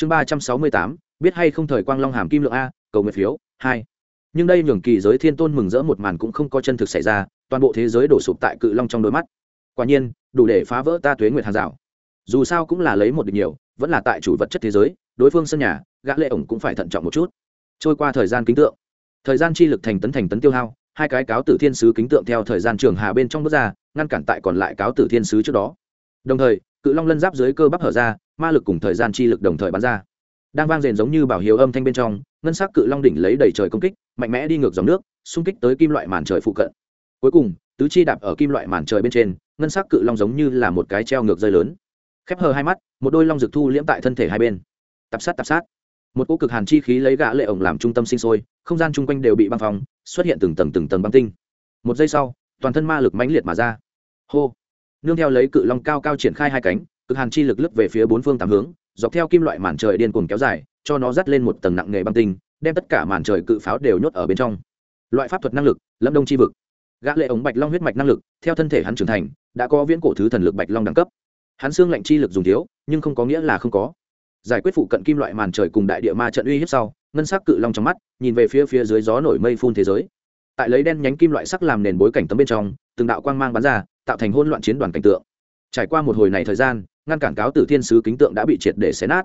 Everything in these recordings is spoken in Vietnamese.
chương ba trăm sáu mươi tám, biết hay không thời quang long hàm kim lượng a, cầu nguyện phiếu, hai. Nhưng đây nhường kỳ giới thiên tôn mừng rỡ một màn cũng không có chân thực xảy ra, toàn bộ thế giới đổ sụp tại cự long trong đôi mắt. Quả nhiên, đủ để phá vỡ ta tuế nguyệt hàng rào. Dù sao cũng là lấy một địch nhiều, vẫn là tại chủ vật chất thế giới, đối phương sân nhà, gã lệ ổng cũng phải thận trọng một chút. Trôi qua thời gian kính tượng. Thời gian chi lực thành tấn thành tấn tiêu hao, hai cái cáo tử thiên sứ kính tượng theo thời gian trường hà bên trong bước ra, ngăn cản tại còn lại cáo tử thiên sứ trước đó. Đồng thời, cự long lân giáp dưới cơ bắp hở ra ma lực cùng thời gian chi lực đồng thời bắn ra. Đang vang rền giống như bảo hiếu âm thanh bên trong, ngân sắc cự long đỉnh lấy đầy trời công kích, mạnh mẽ đi ngược dòng nước, xung kích tới kim loại màn trời phụ cận. Cuối cùng, tứ chi đạp ở kim loại màn trời bên trên, ngân sắc cự long giống như là một cái treo ngược rơi lớn. Khép hờ hai mắt, một đôi long rực thu liễm tại thân thể hai bên. Tập sát tập sát. Một cỗ cực hàn chi khí lấy gã lệ ổng làm trung tâm sinh sôi, không gian chung quanh đều bị băng phong xuất hiện từng tầng từng tầng băng tinh. Một giây sau, toàn thân ma lực mãnh liệt mà ra. Hô. Nương theo lấy cự long cao cao triển khai hai cánh cực hàn chi lực lướt về phía bốn phương tám hướng, dọc theo kim loại màn trời điên cuồng kéo dài, cho nó dắt lên một tầng nặng nghề băng tinh, đem tất cả màn trời cự pháo đều nhốt ở bên trong. Loại pháp thuật năng lực, lâm đông chi vực. Gã lệ ống bạch long huyết mạch năng lực, theo thân thể hắn trưởng thành, đã có viễn cổ thứ thần lực bạch long đẳng cấp. Hắn xương lạnh chi lực dùng thiếu, nhưng không có nghĩa là không có. Giải quyết phụ cận kim loại màn trời cùng đại địa ma trận uy hiếp sau, ngân sắc cự long trong mắt, nhìn về phía phía dưới gió nổi mây phun thế giới. Tại lấy đen nhánh kim loại sắc làm nền bối cảnh tấm bên trong, từng đạo quang mang bắn ra, tạo thành hỗn loạn chiến đoàn cảnh tượng trải qua một hồi này thời gian, ngăn cản cáo tử thiên sứ kính tượng đã bị triệt để xé nát.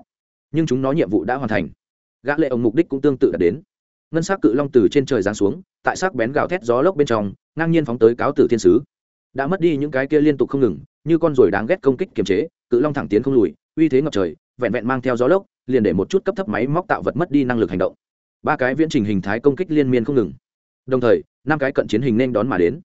Nhưng chúng nó nhiệm vụ đã hoàn thành. Gã lệ ông mục đích cũng tương tự đã đến. Ngân sắc cự long từ trên trời giáng xuống, tại sắc bén gào thét gió lốc bên trong, ngang nhiên phóng tới cáo tử thiên sứ. Đã mất đi những cái kia liên tục không ngừng, như con ruồi đáng ghét công kích kiềm chế, cự long thẳng tiến không lùi, uy thế ngập trời, vẹn vẹn mang theo gió lốc, liền để một chút cấp thấp máy móc tạo vật mất đi năng lực hành động. Ba cái viễn trình hình thái công kích liên miên không ngừng. Đồng thời, năm cái cận chiến hình nên đón mà đến.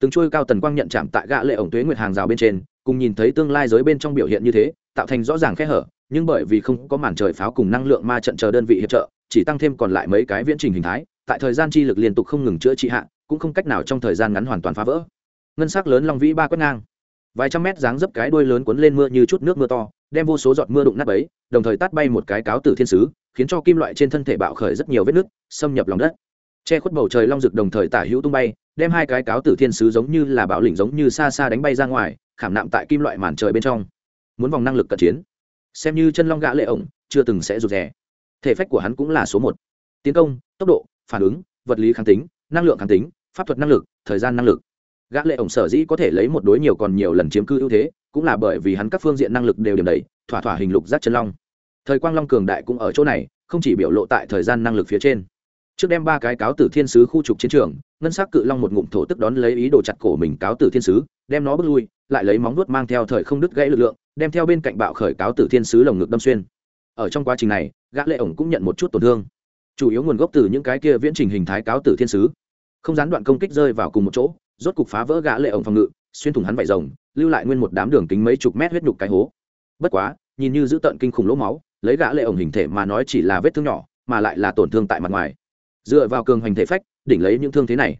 Từng trôi cao tần quang nhận chạm tại gã lệ ổng tuế nguyệt hàng rào bên trên cùng nhìn thấy tương lai giới bên trong biểu hiện như thế, tạo thành rõ ràng khe hở, nhưng bởi vì không có màn trời pháo cùng năng lượng ma trận chờ đơn vị hiệp trợ, chỉ tăng thêm còn lại mấy cái viễn trình hình thái, tại thời gian chi lực liên tục không ngừng chữa trị hạ, cũng không cách nào trong thời gian ngắn hoàn toàn phá vỡ. Ngân sắc lớn long vĩ ba quét ngang. Vài trăm mét dáng dấp cái đuôi lớn cuốn lên mưa như chút nước mưa to, đem vô số giọt mưa đụng nát ấy đồng thời tát bay một cái cáo tử thiên sứ, khiến cho kim loại trên thân thể bạo khởi rất nhiều vết nứt, xâm nhập lòng đất. Che khuất bầu trời long rực đồng thời tả hữu tung bay, đem hai cái cáo tử thiên sứ giống như là bạo lĩnh giống như xa xa đánh bay ra ngoài khảm nạm tại kim loại màn trời bên trong. Muốn vòng năng lực cận chiến. Xem như chân long gã lệ ổng, chưa từng sẽ rụt rè. Thể phách của hắn cũng là số một. Tiến công, tốc độ, phản ứng, vật lý kháng tính, năng lượng kháng tính, pháp thuật năng lực, thời gian năng lực. Gã lệ ổng sở dĩ có thể lấy một đối nhiều còn nhiều lần chiếm cư ưu thế, cũng là bởi vì hắn các phương diện năng lực đều điểm đầy, thỏa thỏa hình lục giác chân long. Thời quang long cường đại cũng ở chỗ này, không chỉ biểu lộ tại thời gian năng lực phía trên trước đem ba cái cáo tử thiên sứ khu trục chiến trường, ngân sắc cự long một ngụm thổ tức đón lấy ý đồ chặt cổ mình cáo tử thiên sứ, đem nó bước lui, lại lấy móng vuốt mang theo thời không đứt gãy lực lượng, đem theo bên cạnh bạo khởi cáo tử thiên sứ lồng ngực đâm xuyên. Ở trong quá trình này, gã lệ ổng cũng nhận một chút tổn thương. Chủ yếu nguồn gốc từ những cái kia viễn trình hình thái cáo tử thiên sứ. Không gián đoạn công kích rơi vào cùng một chỗ, rốt cục phá vỡ gã lệ ổng phòng ngự, xuyên thủng hắn vải rồng, lưu lại nguyên một đám đường kính mấy chục mét huyết nhục cái hố. Bất quá, nhìn như giữ tận kinh khủng lỗ máu, lấy gã lệ ổng hình thể mà nói chỉ là vết thương nhỏ, mà lại là tổn thương tại mặt ngoài dựa vào cường hành thể phách, đỉnh lấy những thương thế này.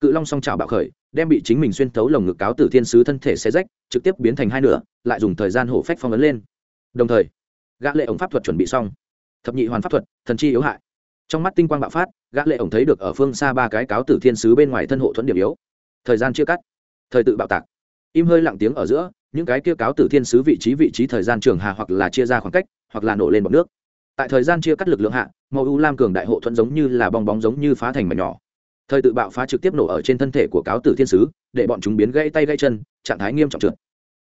Cự long song trào bạo khởi, đem bị chính mình xuyên thấu lồng ngực cáo tử thiên sứ thân thể xé rách, trực tiếp biến thành hai nửa, lại dùng thời gian hổ phách phong ấn lên. Đồng thời, gã lệ ổng pháp thuật chuẩn bị xong. Thập nhị hoàn pháp thuật, thần chi yếu hại. Trong mắt tinh quang bạo phát, gã lệ ổng thấy được ở phương xa ba cái cáo tử thiên sứ bên ngoài thân hộ thuẫn điểm yếu. Thời gian chưa cắt, thời tự bạo tạc. Im hơi lặng tiếng ở giữa, những cái kia cáo tử thiên sứ vị trí vị trí thời gian trường hà hoặc là chia ra khoảng cách, hoặc là nổ lên bọt nước tại thời gian chia cắt lực lượng hạ, màu u lam cường đại hộ thuẫn giống như là bong bóng giống như phá thành mảnh nhỏ. Thời tự bạo phá trực tiếp nổ ở trên thân thể của cáo tử thiên sứ, để bọn chúng biến gãy tay gãy chân, trạng thái nghiêm trọng trượt.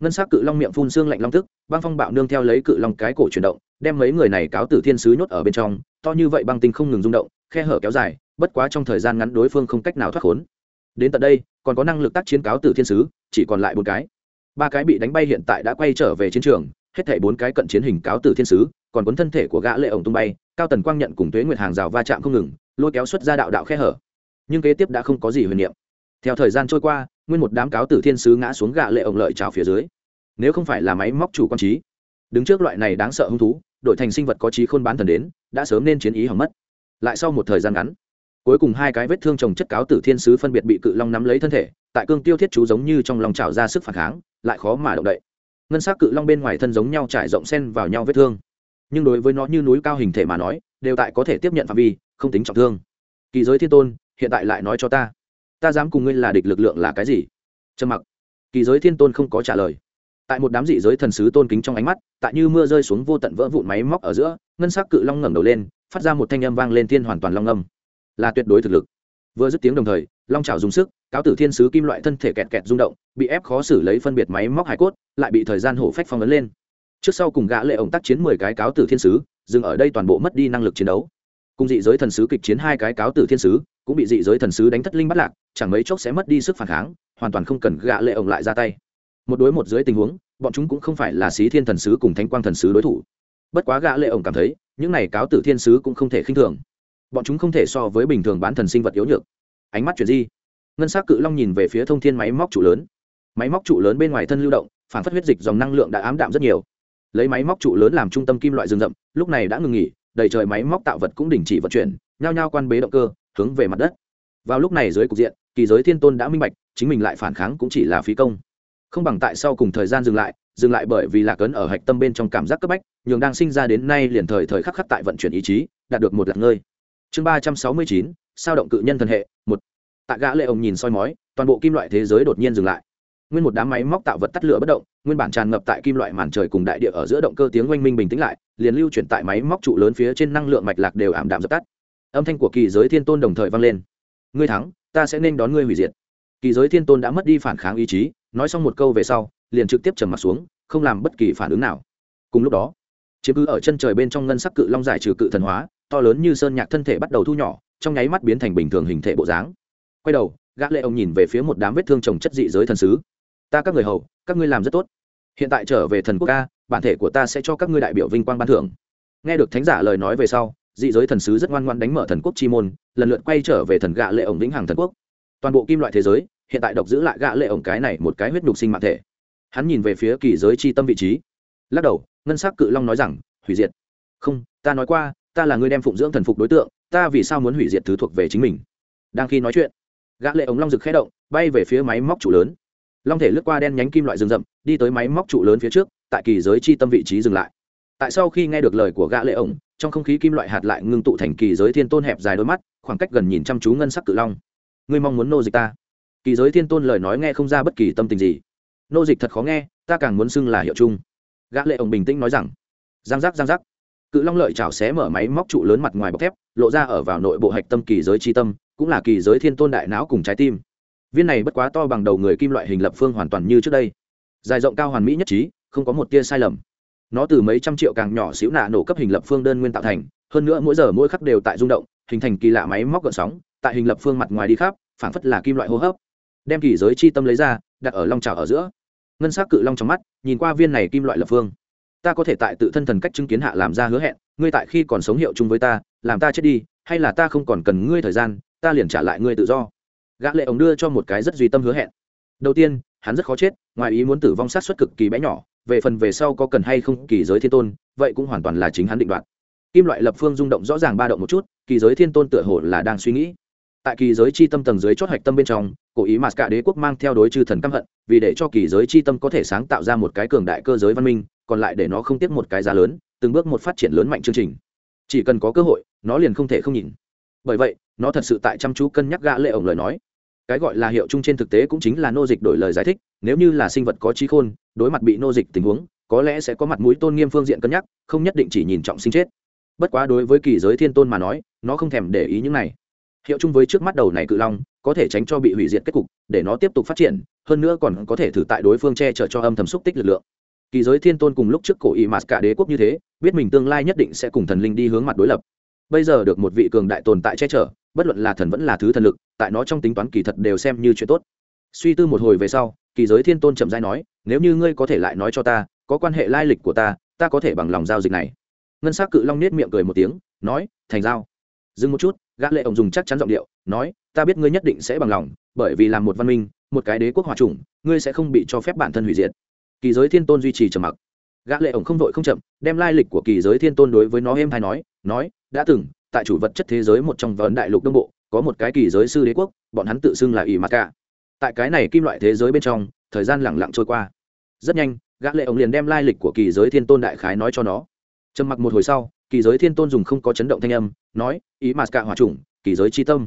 Ngân sắc cự long miệng phun xương lạnh long tức, băng phong bạo nương theo lấy cự long cái cổ chuyển động, đem mấy người này cáo tử thiên sứ nhốt ở bên trong, to như vậy băng tinh không ngừng rung động, khe hở kéo dài, bất quá trong thời gian ngắn đối phương không cách nào thoát khốn. Đến tận đây, còn có năng lực tác chiến cáo tử thiên sứ, chỉ còn lại bốn cái. Ba cái bị đánh bay hiện tại đã quay trở về chiến trường, hết thảy bốn cái cận chiến hình cáo tử thiên sứ còn cuốn thân thể của gã lệ ổng tung bay, cao tần quang nhận cùng tuế nguyệt hàng rào va chạm không ngừng, lôi kéo xuất ra đạo đạo khe hở. Nhưng kế tiếp đã không có gì huyền niệm. Theo thời gian trôi qua, nguyên một đám cáo tử thiên sứ ngã xuống gã lệ ổng lợi trào phía dưới. Nếu không phải là máy móc chủ quan trí, đứng trước loại này đáng sợ hung thú, đội thành sinh vật có trí khôn bán thần đến, đã sớm nên chiến ý hỏng mất. Lại sau một thời gian ngắn, cuối cùng hai cái vết thương trồng chất cáo tử thiên sứ phân biệt bị cự long nắm lấy thân thể, tại cương tiêu thiết chú giống như trong lòng trào ra sức phản kháng, lại khó mà động đậy. Ngân s á c cự long bên ngoài thân giống nhau trải rộng sen vào nhau vết thương nhưng đối với nó như núi cao hình thể mà nói, đều tại có thể tiếp nhận phạm vi, không tính trọng thương. Kỳ giới thiên tôn, hiện tại lại nói cho ta. Ta dám cùng ngươi là địch lực lượng là cái gì? Trầm mặc. Kỳ giới thiên tôn không có trả lời. Tại một đám dị giới thần sứ tôn kính trong ánh mắt, tại như mưa rơi xuống vô tận vỡ vụn máy móc ở giữa, ngân sắc cự long ngẩng đầu lên, phát ra một thanh âm vang lên thiên hoàn toàn long âm. Là tuyệt đối thực lực. Vừa dứt tiếng đồng thời, long trào dùng sức, cáo tử thiên sứ kim loại thân thể kẹt kẹt rung động, bị ép khó xử lấy phân biệt máy móc hải cốt, lại bị thời gian hổ phách phong ấn lên trước sau cùng gã lệ ổng tác chiến mười cái cáo tử thiên sứ, dừng ở đây toàn bộ mất đi năng lực chiến đấu. Cùng dị giới thần sứ kịch chiến hai cái cáo tử thiên sứ, cũng bị dị giới thần sứ đánh thất linh bắt lạc, chẳng mấy chốc sẽ mất đi sức phản kháng, hoàn toàn không cần gã lệ ổng lại ra tay. Một đối một dưới tình huống, bọn chúng cũng không phải là xí thiên thần sứ cùng thánh quang thần sứ đối thủ. Bất quá gã lệ ổng cảm thấy, những này cáo tử thiên sứ cũng không thể khinh thường. Bọn chúng không thể so với bình thường bán thần sinh vật yếu nhược. Ánh mắt chuyển di. Ngân sắc cự long nhìn về phía thông thiên máy móc trụ lớn. Máy móc trụ lớn bên ngoài thân lưu động, phản phất huyết dịch dòng năng lượng đã ám đạm rất nhiều lấy máy móc trụ lớn làm trung tâm kim loại rừng rậm, lúc này đã ngừng nghỉ, đầy trời máy móc tạo vật cũng đình chỉ vận chuyển, nhao nhao quan bế động cơ, hướng về mặt đất. Vào lúc này dưới cục diện, kỳ giới thiên tôn đã minh bạch, chính mình lại phản kháng cũng chỉ là phí công. Không bằng tại sau cùng thời gian dừng lại dừng lại bởi vì lạc ấn ở hạch tâm bên trong cảm giác cấp bách, nhường đang sinh ra đến nay liền thời thời khắc khắc tại vận chuyển ý chí, đạt được một lạc ngơi. Chương ba trăm sáu mươi chín, sao động cự nhân thần hệ, một. Tạ gã lệ ông nhìn soi mói, toàn bộ kim loại thế giới đột nhiên dừng lại. Nguyên một đám máy móc tạo vật tắt lửa bất động nguyên bản tràn ngập tại kim loại màn trời cùng đại địa ở giữa động cơ tiếng oanh minh bình tĩnh lại, liền lưu chuyển tại máy móc trụ lớn phía trên năng lượng mạch lạc đều ảm đạm dập tắt. Âm thanh của kỳ giới thiên tôn đồng thời vang lên. Ngươi thắng, ta sẽ nên đón ngươi hủy diệt. Kỳ giới thiên tôn đã mất đi phản kháng ý chí, nói xong một câu về sau, liền trực tiếp trầm mặt xuống, không làm bất kỳ phản ứng nào. Cùng lúc đó, chiếm cứ ở chân trời bên trong ngân sắc cự long giải trừ cự thần hóa, to lớn như sơn nhạc thân thể bắt đầu thu nhỏ, trong nháy mắt biến thành bình thường hình thể bộ dáng. Quay đầu, gã lệ ông nhìn về phía một đám vết thương trồng chất dị giới thần sứ ta các người hầu, các ngươi làm rất tốt. Hiện tại trở về thần quốc ca bản thể của ta sẽ cho các ngươi đại biểu vinh quang ban thưởng. Nghe được thánh giả lời nói về sau, dị giới thần sứ rất ngoan ngoan đánh mở thần quốc chi môn, lần lượt quay trở về thần gạ lệ ổng vĩnh hằng thần quốc. Toàn bộ kim loại thế giới, hiện tại độc giữ lại gạ lệ ổng cái này một cái huyết nhục sinh mạng thể. Hắn nhìn về phía kỳ giới chi tâm vị trí. Lắc đầu, ngân sắc cự long nói rằng, hủy diệt. Không, ta nói qua, ta là người đem phụng dưỡng thần phục đối tượng, ta vì sao muốn hủy diệt thứ thuộc về chính mình? Đang khi nói chuyện, gã lệ ống long rực khẽ động, bay về phía máy móc trụ lớn long thể lướt qua đen nhánh kim loại rừng rậm, đi tới máy móc trụ lớn phía trước, tại kỳ giới chi tâm vị trí dừng lại. Tại sau khi nghe được lời của gã lệ ổng, trong không khí kim loại hạt lại ngưng tụ thành kỳ giới thiên tôn hẹp dài đôi mắt, khoảng cách gần nhìn chăm chú ngân sắc cự long. Ngươi mong muốn nô dịch ta? Kỳ giới thiên tôn lời nói nghe không ra bất kỳ tâm tình gì. Nô dịch thật khó nghe, ta càng muốn xưng là hiệu chung gã lệ ổng bình tĩnh nói rằng, giang giác giang giác. Cự long lợi chảo xé mở máy móc trụ lớn mặt ngoài bọc thép, lộ ra ở vào nội bộ hạch tâm kỳ giới chi tâm, cũng là kỳ giới thiên tôn đại não cùng trái tim viên này bất quá to bằng đầu người kim loại hình lập phương hoàn toàn như trước đây. Dài rộng cao hoàn mỹ nhất trí, không có một tia sai lầm. Nó từ mấy trăm triệu càng nhỏ xíu nạ nổ cấp hình lập phương đơn nguyên tạo thành, hơn nữa mỗi giờ mỗi khắc đều tại rung động, hình thành kỳ lạ máy móc gợn sóng, tại hình lập phương mặt ngoài đi khắp, phảng phất là kim loại hô hấp. Đem kỳ giới chi tâm lấy ra, đặt ở long trào ở giữa. Ngân s ắ c cự long trong mắt, nhìn qua viên này kim loại lập phương. Ta có thể tại tự thân thần cách chứng kiến hạ làm ra hứa hẹn, ngươi tại khi còn sống hiệu chung với ta, làm ta chết đi, hay là ta không còn cần ngươi thời gian, ta liền trả lại ngươi tự do gã lệ ổng đưa cho một cái rất duy tâm hứa hẹn. Đầu tiên, hắn rất khó chết, ngoài ý muốn tử vong sát suất cực kỳ bé nhỏ, về phần về sau có cần hay không kỳ giới thiên tôn, vậy cũng hoàn toàn là chính hắn định đoạt. Kim loại lập phương rung động rõ ràng ba động một chút, kỳ giới thiên tôn tựa hồ là đang suy nghĩ. Tại kỳ giới chi tâm tầng dưới chót hạch tâm bên trong cố ý mà cả đế quốc mang theo đối chư thần căm hận, vì để cho kỳ giới chi tâm có thể sáng tạo ra một cái cường đại cơ giới văn minh, còn lại để nó không tiếp một cái giá lớn, từng bước một phát triển lớn mạnh chương trình. Chỉ cần có cơ hội, nó liền không thể không nhìn. Bởi vậy, nó thật sự tại chăm chú cân nhắc gã lệ ổng lời nói cái gọi là hiệu chung trên thực tế cũng chính là nô dịch đổi lời giải thích, nếu như là sinh vật có trí khôn, đối mặt bị nô dịch tình huống, có lẽ sẽ có mặt mũi tôn nghiêm phương diện cân nhắc, không nhất định chỉ nhìn trọng sinh chết. Bất quá đối với kỳ giới thiên tôn mà nói, nó không thèm để ý những này. Hiệu chung với trước mắt đầu này cự long, có thể tránh cho bị hủy diệt kết cục, để nó tiếp tục phát triển, hơn nữa còn có thể thử tại đối phương che chở cho âm thầm xúc tích lực lượng. Kỳ giới thiên tôn cùng lúc trước cổ y mạt cả đế quốc như thế, biết mình tương lai nhất định sẽ cùng thần linh đi hướng mặt đối lập. Bây giờ được một vị cường đại tồn tại che chở bất luận là thần vẫn là thứ thần lực, tại nó trong tính toán kỳ thật đều xem như chuyện tốt. Suy tư một hồi về sau, kỳ giới thiên tôn chậm dai nói, nếu như ngươi có thể lại nói cho ta, có quan hệ lai lịch của ta ta có thể bằng lòng giao dịch này. Ngân s á c cự long nết miệng cười một tiếng, nói, thành giao. Dừng một chút, gã lệ ổng dùng chắc chắn giọng điệu, nói, ta biết ngươi nhất định sẽ bằng lòng, bởi vì làm một văn minh, một cái đế quốc hòa chủng, ngươi sẽ không bị cho phép bản thân hủy diệt. Kỳ giới thiên tôn duy trì trầm mặc. Gã lệ ổng không vội không chậm, đem lai lịch của kỳ giới thiên tôn đối với nó êm hay nói nói, đã từng tại chủ vật chất thế giới một trong vấn đại lục đông bộ, có một cái kỳ giới sư đế quốc, bọn hắn tự xưng là ỷ mặt cả. Tại cái này kim loại thế giới bên trong, thời gian lẳng lặng trôi qua. Rất nhanh, gã lệ ổng liền đem lai lịch của kỳ giới thiên tôn đại khái nói cho nó. Trầm mặc một hồi sau, kỳ giới thiên tôn dùng không có chấn động thanh âm, nói ý mặt cả hòa trùng kỳ giới chi tâm.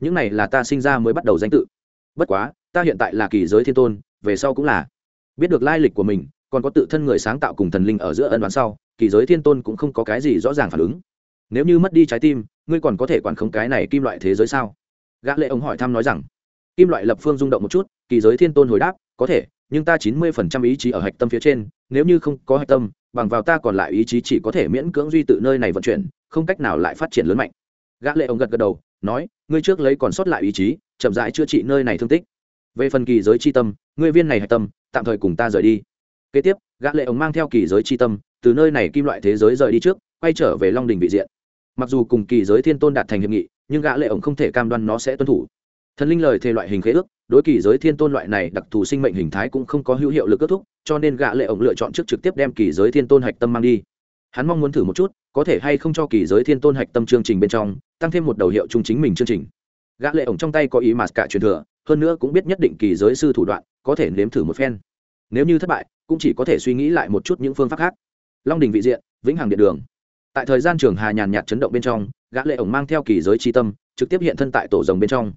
Những này là ta sinh ra mới bắt đầu danh tự. Bất quá, ta hiện tại là kỳ giới thiên tôn, về sau cũng là. Biết được lai lịch của mình, còn có tự thân người sáng tạo cùng thần linh ở giữa ân đoán sau, kỳ giới thiên tôn cũng không có cái gì rõ ràng phản ứng nếu như mất đi trái tim, ngươi còn có thể quản khống cái này kim loại thế giới sao? Gã lệ ông hỏi thăm nói rằng, kim loại lập phương rung động một chút, kỳ giới thiên tôn hồi đáp, có thể, nhưng ta chín mươi phần trăm ý chí ở hạch tâm phía trên, nếu như không có hạch tâm, bằng vào ta còn lại ý chí chỉ có thể miễn cưỡng duy tự nơi này vận chuyển, không cách nào lại phát triển lớn mạnh. Gã lệ ông gật gật đầu, nói, ngươi trước lấy còn sót lại ý chí, chậm rãi chữa trị nơi này thương tích. Về phần kỳ giới chi tâm, ngươi viên này hạch tâm, tạm thời cùng ta rời đi. Kế tiếp, gã lệ ông mang theo kỳ giới chi tâm, từ nơi này kim loại thế giới rời đi trước, quay trở về long đình vị diện mặc dù cùng kỳ giới thiên tôn đạt thành hiệp nghị, nhưng gã lệ ổng không thể cam đoan nó sẽ tuân thủ. Thần linh lời thề loại hình khế ước, đối kỳ giới thiên tôn loại này đặc thù sinh mệnh hình thái cũng không có hữu hiệu lực kết thúc, cho nên gã lệ ổng lựa chọn trước trực tiếp đem kỳ giới thiên tôn hạch tâm mang đi. Hắn mong muốn thử một chút, có thể hay không cho kỳ giới thiên tôn hạch tâm chương trình bên trong, tăng thêm một đầu hiệu chung chính mình chương trình. Gã lệ ổng trong tay có ý mà cả truyền thừa, hơn nữa cũng biết nhất định kỳ giới sư thủ đoạn, có thể nếm thử một phen. Nếu như thất bại, cũng chỉ có thể suy nghĩ lại một chút những phương pháp khác. Long đình vị diện, vĩnh hằng điện đường tại thời gian trường hà nhàn nhạt chấn động bên trong, gã lệ ổng mang theo kỳ giới chi tâm, trực tiếp hiện thân tại tổ rồng bên trong.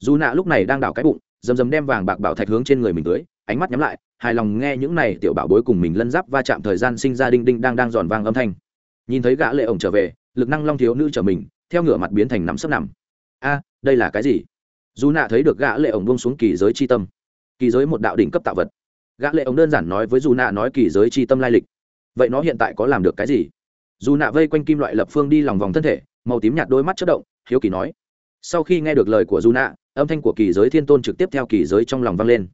Dù nạ lúc này đang đảo cái bụng, dầm dầm đem vàng bạc bảo thạch hướng trên người mình tưới, ánh mắt nhắm lại, hài lòng nghe những này tiểu bảo bối cùng mình lân giáp va chạm thời gian sinh ra đinh đinh đang đang giòn vang âm thanh. Nhìn thấy gã lệ ổng trở về, lực năng long thiếu nữ trở mình, theo ngửa mặt biến thành nắm sấp nằm. A, đây là cái gì? Dù nạ thấy được gã lệ ổng buông xuống kỳ giới chi tâm. Kỳ giới một đạo đỉnh cấp tạo vật. Gã lệ ổng đơn giản nói với dù nạ nói kỳ giới chi tâm lai lịch. Vậy nó hiện tại có làm được cái gì? Dù nạ vây quanh kim loại lập phương đi lòng vòng thân thể, màu tím nhạt đôi mắt chớp động, hiếu kỳ nói. Sau khi nghe được lời của dù nạ, âm thanh của kỳ giới thiên tôn trực tiếp theo kỳ giới trong lòng vang lên.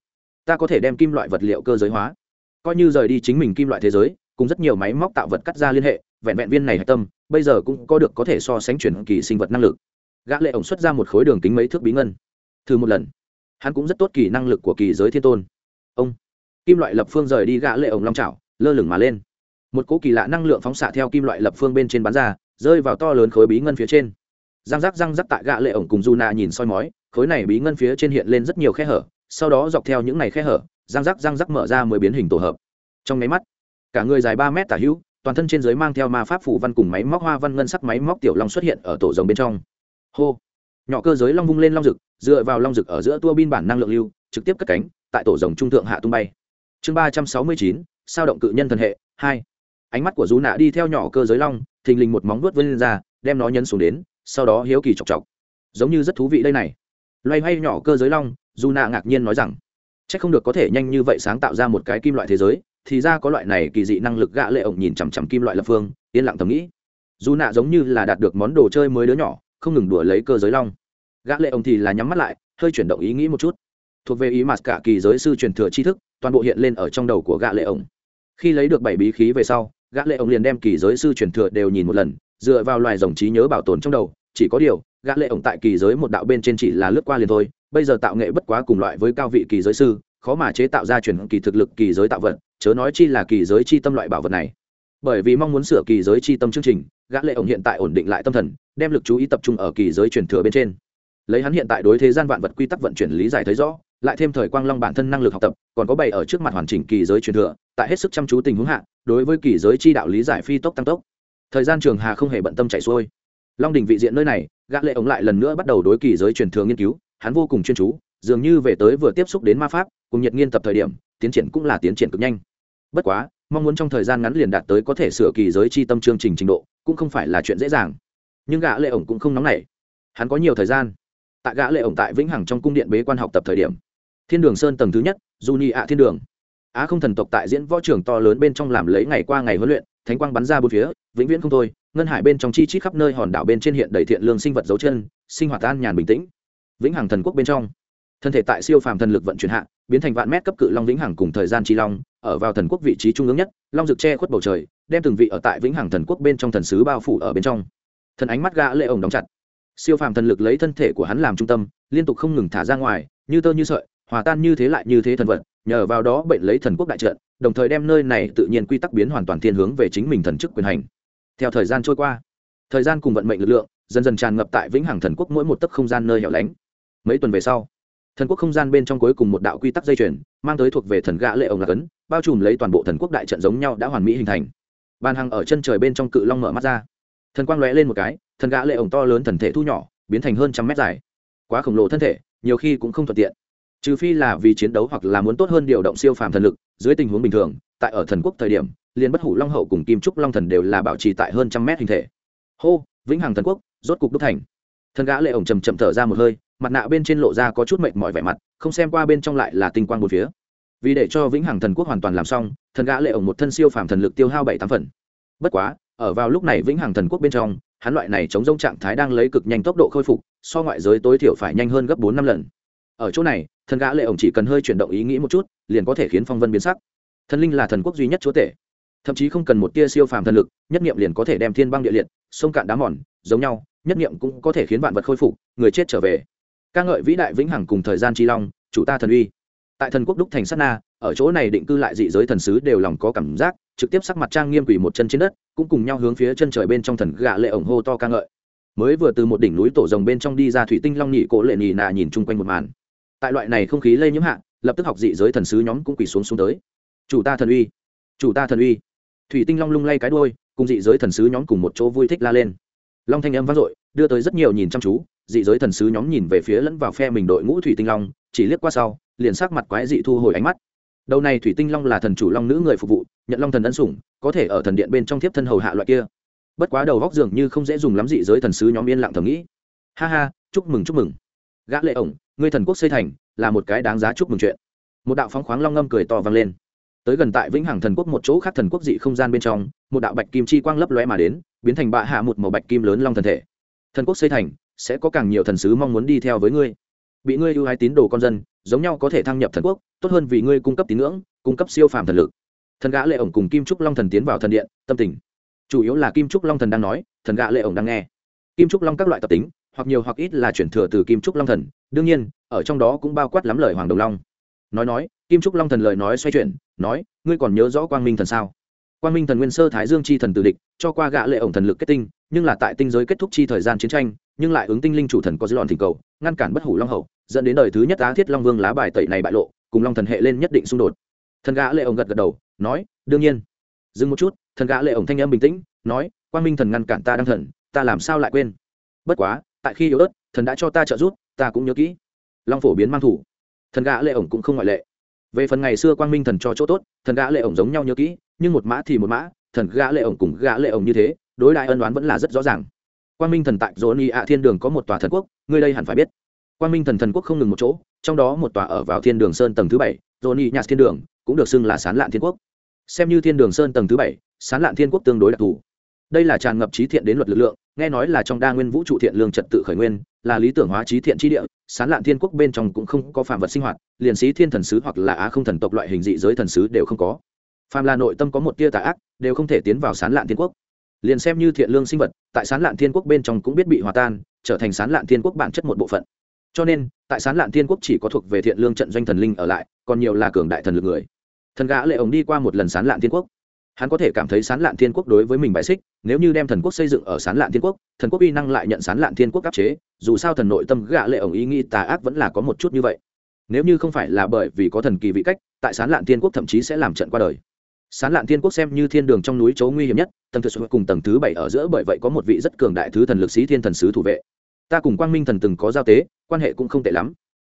Ta có thể đem kim loại vật liệu cơ giới hóa. Coi như rời đi chính mình kim loại thế giới, cùng rất nhiều máy móc tạo vật cắt ra liên hệ, vẹn vẹn viên này hạch tâm, bây giờ cũng có được có thể so sánh chuyển kỳ sinh vật năng lực. Gã lệ ổng xuất ra một khối đường kính mấy thước bí ngân. Thử một lần. Hắn cũng rất tốt kỳ năng lực của kỳ giới thiên tôn. Ông. Kim loại lập phương rời đi gã lệ ổng long chảo, lơ lửng mà lên một cỗ kỳ lạ năng lượng phóng xạ theo kim loại lập phương bên trên bán ra, rơi vào to lớn khối bí ngân phía trên. Răng rắc răng rắc tại gạ lệ ổng cùng du na nhìn soi mói, khối này bí ngân phía trên hiện lên rất nhiều khe hở, sau đó dọc theo những này khe hở, răng rắc răng rắc mở ra mới biến hình tổ hợp. Trong máy mắt, cả người dài ba mét tả hữu, toàn thân trên dưới mang theo ma pháp phủ văn cùng máy móc hoa văn ngân sắc máy móc tiểu long xuất hiện ở tổ rồng bên trong. Hô! Nhỏ cơ giới long vung lên long rực, dựa vào long rực ở giữa tua bin bản năng lượng lưu, trực tiếp cất cánh, tại tổ rồng trung thượng hạ tung bay. Chương ba trăm sáu mươi chín, sao động cự nhân thần hệ, hai ánh mắt của dù nạ đi theo nhỏ cơ giới long, thình lình một móng vuốt vươn lên ra, đem nó nhấn xuống đến, sau đó hiếu kỳ chọc chọc. Giống như rất thú vị đây này. Loay hoay nhỏ cơ giới long dù nạ ngạc nhiên nói rằng c h ắ c không được có thể nhanh như vậy sáng tạo ra một cái kim loại thế giới, thì ra có loại này kỳ dị năng lực gã lệ ổng nhìn chằm chằm kim loại lập phương, yên lặng thầm nghĩ. Dù nạ giống như là đạt được món đồ chơi mới đứa nhỏ, không ngừng đùa lấy cơ giới long. Gã lệ ổng thì là nhắm mắt lại, hơi chuyển động ý nghĩ một chút. Thuộc về ý mặt cả kỳ giới sư truyền thừa tri thức, toàn bộ hiện lên ở trong đầu của gã lệ ổng. Khi lấy được bảy bí khí về sau gã lệ ổng liền đem kỳ giới sư truyền thừa đều nhìn một lần, dựa vào loài rồng trí nhớ bảo tồn trong đầu, chỉ có điều, gã lệ ổng tại kỳ giới một đạo bên trên chỉ là lướt qua liền thôi, bây giờ tạo nghệ bất quá cùng loại với cao vị kỳ giới sư, khó mà chế tạo ra truyền kỳ thực lực kỳ giới tạo vật, chớ nói chi là kỳ giới chi tâm loại bảo vật này. Bởi vì mong muốn sửa kỳ giới chi tâm chương trình, gã lệ ổng hiện tại ổn định lại tâm thần, đem lực chú ý tập trung ở kỳ giới truyền thừa bên trên. Lấy hắn hiện tại đối thế gian vạn vật quy tắc vận chuyển lý giải thấy rõ lại thêm thời quang long bản thân năng lực học tập, còn có bày ở trước mặt hoàn chỉnh kỳ giới truyền thừa, tại hết sức chăm chú tình huống hạ, đối với kỳ giới chi đạo lý giải phi tốc tăng tốc. Thời gian trường hà không hề bận tâm chạy xuôi. Long đỉnh vị diện nơi này, gã lệ ống lại lần nữa bắt đầu đối kỳ giới truyền thừa nghiên cứu, hắn vô cùng chuyên chú, dường như về tới vừa tiếp xúc đến ma pháp, cùng nhiệt nghiên tập thời điểm, tiến triển cũng là tiến triển cực nhanh. Bất quá, mong muốn trong thời gian ngắn liền đạt tới có thể sửa kỳ giới chi tâm chương trình trình độ, cũng không phải là chuyện dễ dàng. Nhưng gã lệ ổng cũng không nóng nảy. Hắn có nhiều thời gian. Tại gã lệ ổng tại vĩnh hằng trong cung điện bế quan học tập thời điểm thiên đường sơn tầng thứ nhất du nhi ạ thiên đường. Á không thần tộc tại diễn võ trường to lớn bên trong làm lấy ngày qua ngày huấn luyện, thánh quang bắn ra bốn phía, vĩnh viễn không thôi, ngân hải bên trong chi chít khắp nơi hòn đảo bên trên hiện đầy thiện lương sinh vật dấu chân, sinh hoạt an nhàn bình tĩnh. Vĩnh hằng thần quốc bên trong. Thân thể tại siêu phàm thần lực vận chuyển hạ, biến thành vạn mét cấp cự long vĩnh hằng cùng thời gian chi long, ở vào thần quốc vị trí trung ương nhất, long rực che khuất bầu trời, đem từng vị ở tại vĩnh hằng thần quốc bên trong thần sứ bao phủ ở bên trong. Thần ánh mắt gã lệ ổng đóng chặt. Siêu phàm thần lực lấy thân thể của hắn làm trung tâm, liên tục không ngừng thả ra ngoài, như tơ như sợi hòa tan như thế lại như thế thần vật, nhờ vào đó bệnh lấy thần quốc đại trận, đồng thời đem nơi này tự nhiên quy tắc biến hoàn toàn thiên hướng về chính mình thần chức quyền hành. Theo thời gian trôi qua, thời gian cùng vận mệnh lực lượng dần dần tràn ngập tại vĩnh hằng thần quốc mỗi một tấc không gian nơi hẻo lánh. Mấy tuần về sau, thần quốc không gian bên trong cuối cùng một đạo quy tắc dây chuyền, mang tới thuộc về thần gã lệ ông là cấn, bao trùm lấy toàn bộ thần quốc đại trận giống nhau đã hoàn mỹ hình thành. Bàn hằng ở chân trời bên trong cự long mở mắt ra. Thần quang lóe lên một cái, thần gã lệ ổng to lớn thần thể thu nhỏ, biến thành hơn trăm mét dài. Quá khổng lồ thân thể, nhiều khi cũng không thuận tiện trừ phi là vì chiến đấu hoặc là muốn tốt hơn điều động siêu phàm thần lực, dưới tình huống bình thường, tại ở thần quốc thời điểm liền bất hủ long hậu cùng kim trúc long thần đều là bảo trì tại hơn trăm mét hình thể. Hô, vĩnh hằng thần quốc, rốt cục đúc thành. Thần gã lệ ổng chầm chậm thở ra một hơi, mặt nạ bên trên lộ ra có chút mệt mỏi vẻ mặt, không xem qua bên trong lại là tinh quang một phía. Vì để cho vĩnh hằng thần quốc hoàn toàn làm xong, thần gã lệ ổng một thân siêu phàm thần lực tiêu hao bảy tám phần. Bất quá, ở vào lúc này vĩnh hằng thần quốc bên trong, hắn loại này chống rông trạng thái đang lấy cực nhanh tốc độ khôi phục, so ngoại giới tối thiểu phải nhanh hơn gấp bốn năm lần ở chỗ này, thần gã lệ ổng chỉ cần hơi chuyển động ý nghĩ một chút, liền có thể khiến phong vân biến sắc. Thần linh là thần quốc duy nhất chúa tể. Thậm chí không cần một tia siêu phàm thần lực, nhất niệm liền có thể đem thiên băng địa liệt, sông cạn đá mòn, giống nhau, nhất niệm cũng có thể khiến vạn vật khôi phục, người chết trở về. Ca ngợi vĩ đại vĩnh hằng cùng thời gian chi long, chủ ta thần uy. Tại thần quốc đúc thành sát na, ở chỗ này định cư lại dị giới thần sứ đều lòng có cảm giác, trực tiếp sắc mặt trang nghiêm quỷ một chân trên đất, cũng cùng nhau hướng phía chân trời bên trong thần gạ lệ ổng hô to ca ngợi. Mới vừa từ một đỉnh núi tổ rồng bên trong đi ra thủy tinh long nhị cổ lệ nhị nà nhìn chung quanh một màn tại loại này không khí lây nhiễm hạ, lập tức học dị giới thần sứ nhóm cũng quỳ xuống xuống tới. Chủ ta thần uy, chủ ta thần uy. Thủy tinh long lung lay cái đuôi, cùng dị giới thần sứ nhóm cùng một chỗ vui thích la lên. Long thanh âm vang dội, đưa tới rất nhiều nhìn chăm chú, dị giới thần sứ nhóm nhìn về phía lẫn vào phe mình đội ngũ thủy tinh long, chỉ liếc qua sau, liền sắc mặt quái dị thu hồi ánh mắt. Đầu này thủy tinh long là thần chủ long nữ người phục vụ, nhận long thần ân sủng, có thể ở thần điện bên trong tiếp thân hầu hạ loại kia. Bất quá đầu góc dường như không dễ dùng lắm dị giới thần sứ nhóm yên lặng thầm nghĩ. Ha ha, chúc mừng chúc mừng. Gã lệ ổng ngươi thần quốc xây thành, là một cái đáng giá chúc mừng chuyện. Một đạo phóng khoáng long ngâm cười to vang lên. Tới gần tại vĩnh hằng thần quốc một chỗ khác thần quốc dị không gian bên trong, một đạo bạch kim chi quang lấp lóe mà đến, biến thành bạ hạ một màu bạch kim lớn long thần thể. Thần quốc xây thành, sẽ có càng nhiều thần sứ mong muốn đi theo với ngươi. Bị ngươi ưu ái tín đồ con dân, giống nhau có thể thăng nhập thần quốc, tốt hơn vì ngươi cung cấp tín ngưỡng, cung cấp siêu phàm thần lực. Thần gã lệ ổng cùng kim trúc long thần tiến vào thần điện, tâm tình. Chủ yếu là kim trúc long thần đang nói, thần gã lệ ổng đang nghe. Kim trúc long các loại tập tính hoặc nhiều hoặc ít là chuyển thừa từ kim trúc long thần, đương nhiên, ở trong đó cũng bao quát lắm lời hoàng đồng long. Nói nói, kim trúc long thần lời nói xoay chuyển, nói, ngươi còn nhớ rõ quang minh thần sao? Quang minh thần nguyên sơ thái dương chi thần tử địch, cho qua gã lệ ổng thần lực kết tinh, nhưng là tại tinh giới kết thúc chi thời gian chiến tranh, nhưng lại ứng tinh linh chủ thần có dư đòn thỉnh cầu, ngăn cản bất hủ long hậu, dẫn đến đời thứ nhất á thiết long vương lá bài tẩy này bại lộ, cùng long thần hệ lên nhất định xung đột. Thần gã lệ ổng gật gật đầu, nói, đương nhiên. Dừng một chút, thần gã lệ ổng thanh âm bình tĩnh, nói, quang minh thần ngăn cản ta đang thần, ta làm sao lại quên? Bất quá tại khi yếu ớt, thần đã cho ta trợ giúp, ta cũng nhớ kỹ. Long phổ biến mang thủ. Thần gã lệ ổng cũng không ngoại lệ. Về phần ngày xưa quang minh thần cho chỗ tốt, thần gã lệ ổng giống nhau nhớ kỹ, nhưng một mã thì một mã, thần gã lệ ổng cùng gã lệ ổng như thế, đối đại ân đoán vẫn là rất rõ ràng. Quang minh thần tại dỗ ni ạ thiên đường có một tòa thần quốc, ngươi đây hẳn phải biết. Quang minh thần thần quốc không ngừng một chỗ, trong đó một tòa ở vào thiên đường sơn tầng thứ bảy dỗ ni nhạt thiên đường, cũng được xưng là sán lạn thiên quốc. Xem như thiên đường sơn tầng thứ bảy, sán lạn thiên quốc tương đối đặc thù. Đây là tràn ngập trí thiện đến luật lực lượng nghe nói là trong đa nguyên vũ trụ thiện lương trật tự khởi nguyên, là lý tưởng hóa trí thiện trí địa, sán lạn thiên quốc bên trong cũng không có phạm vật sinh hoạt, liền sĩ thiên thần sứ hoặc là á không thần tộc loại hình dị giới thần sứ đều không có. Phàm là nội tâm có một tia tà ác, đều không thể tiến vào sán lạn thiên quốc. Liền xem như thiện lương sinh vật, tại sán lạn thiên quốc bên trong cũng biết bị hòa tan, trở thành sán lạn thiên quốc bản chất một bộ phận. Cho nên, tại sán lạn thiên quốc chỉ có thuộc về thiện lương trận doanh thần linh ở lại, còn nhiều là cường đại thần lực người. Thần gã lệ ổng đi qua một lần sán lạn thiên quốc hắn có thể cảm thấy sán lạn thiên quốc đối với mình bại xích, nếu như đem thần quốc xây dựng ở sán lạn thiên quốc, thần quốc uy năng lại nhận sán lạn thiên quốc áp chế, dù sao thần nội tâm gạ lệ ổng ý nghĩ tà ác vẫn là có một chút như vậy. Nếu như không phải là bởi vì có thần kỳ vị cách, tại sán lạn thiên quốc thậm chí sẽ làm trận qua đời. Sán lạn thiên quốc xem như thiên đường trong núi chỗ nguy hiểm nhất, tầng thứ cùng tầng thứ bảy ở giữa bởi vậy có một vị rất cường đại thứ thần lực sĩ thiên thần sứ thủ vệ. Ta cùng quang minh thần từng có giao tế, quan hệ cũng không tệ lắm.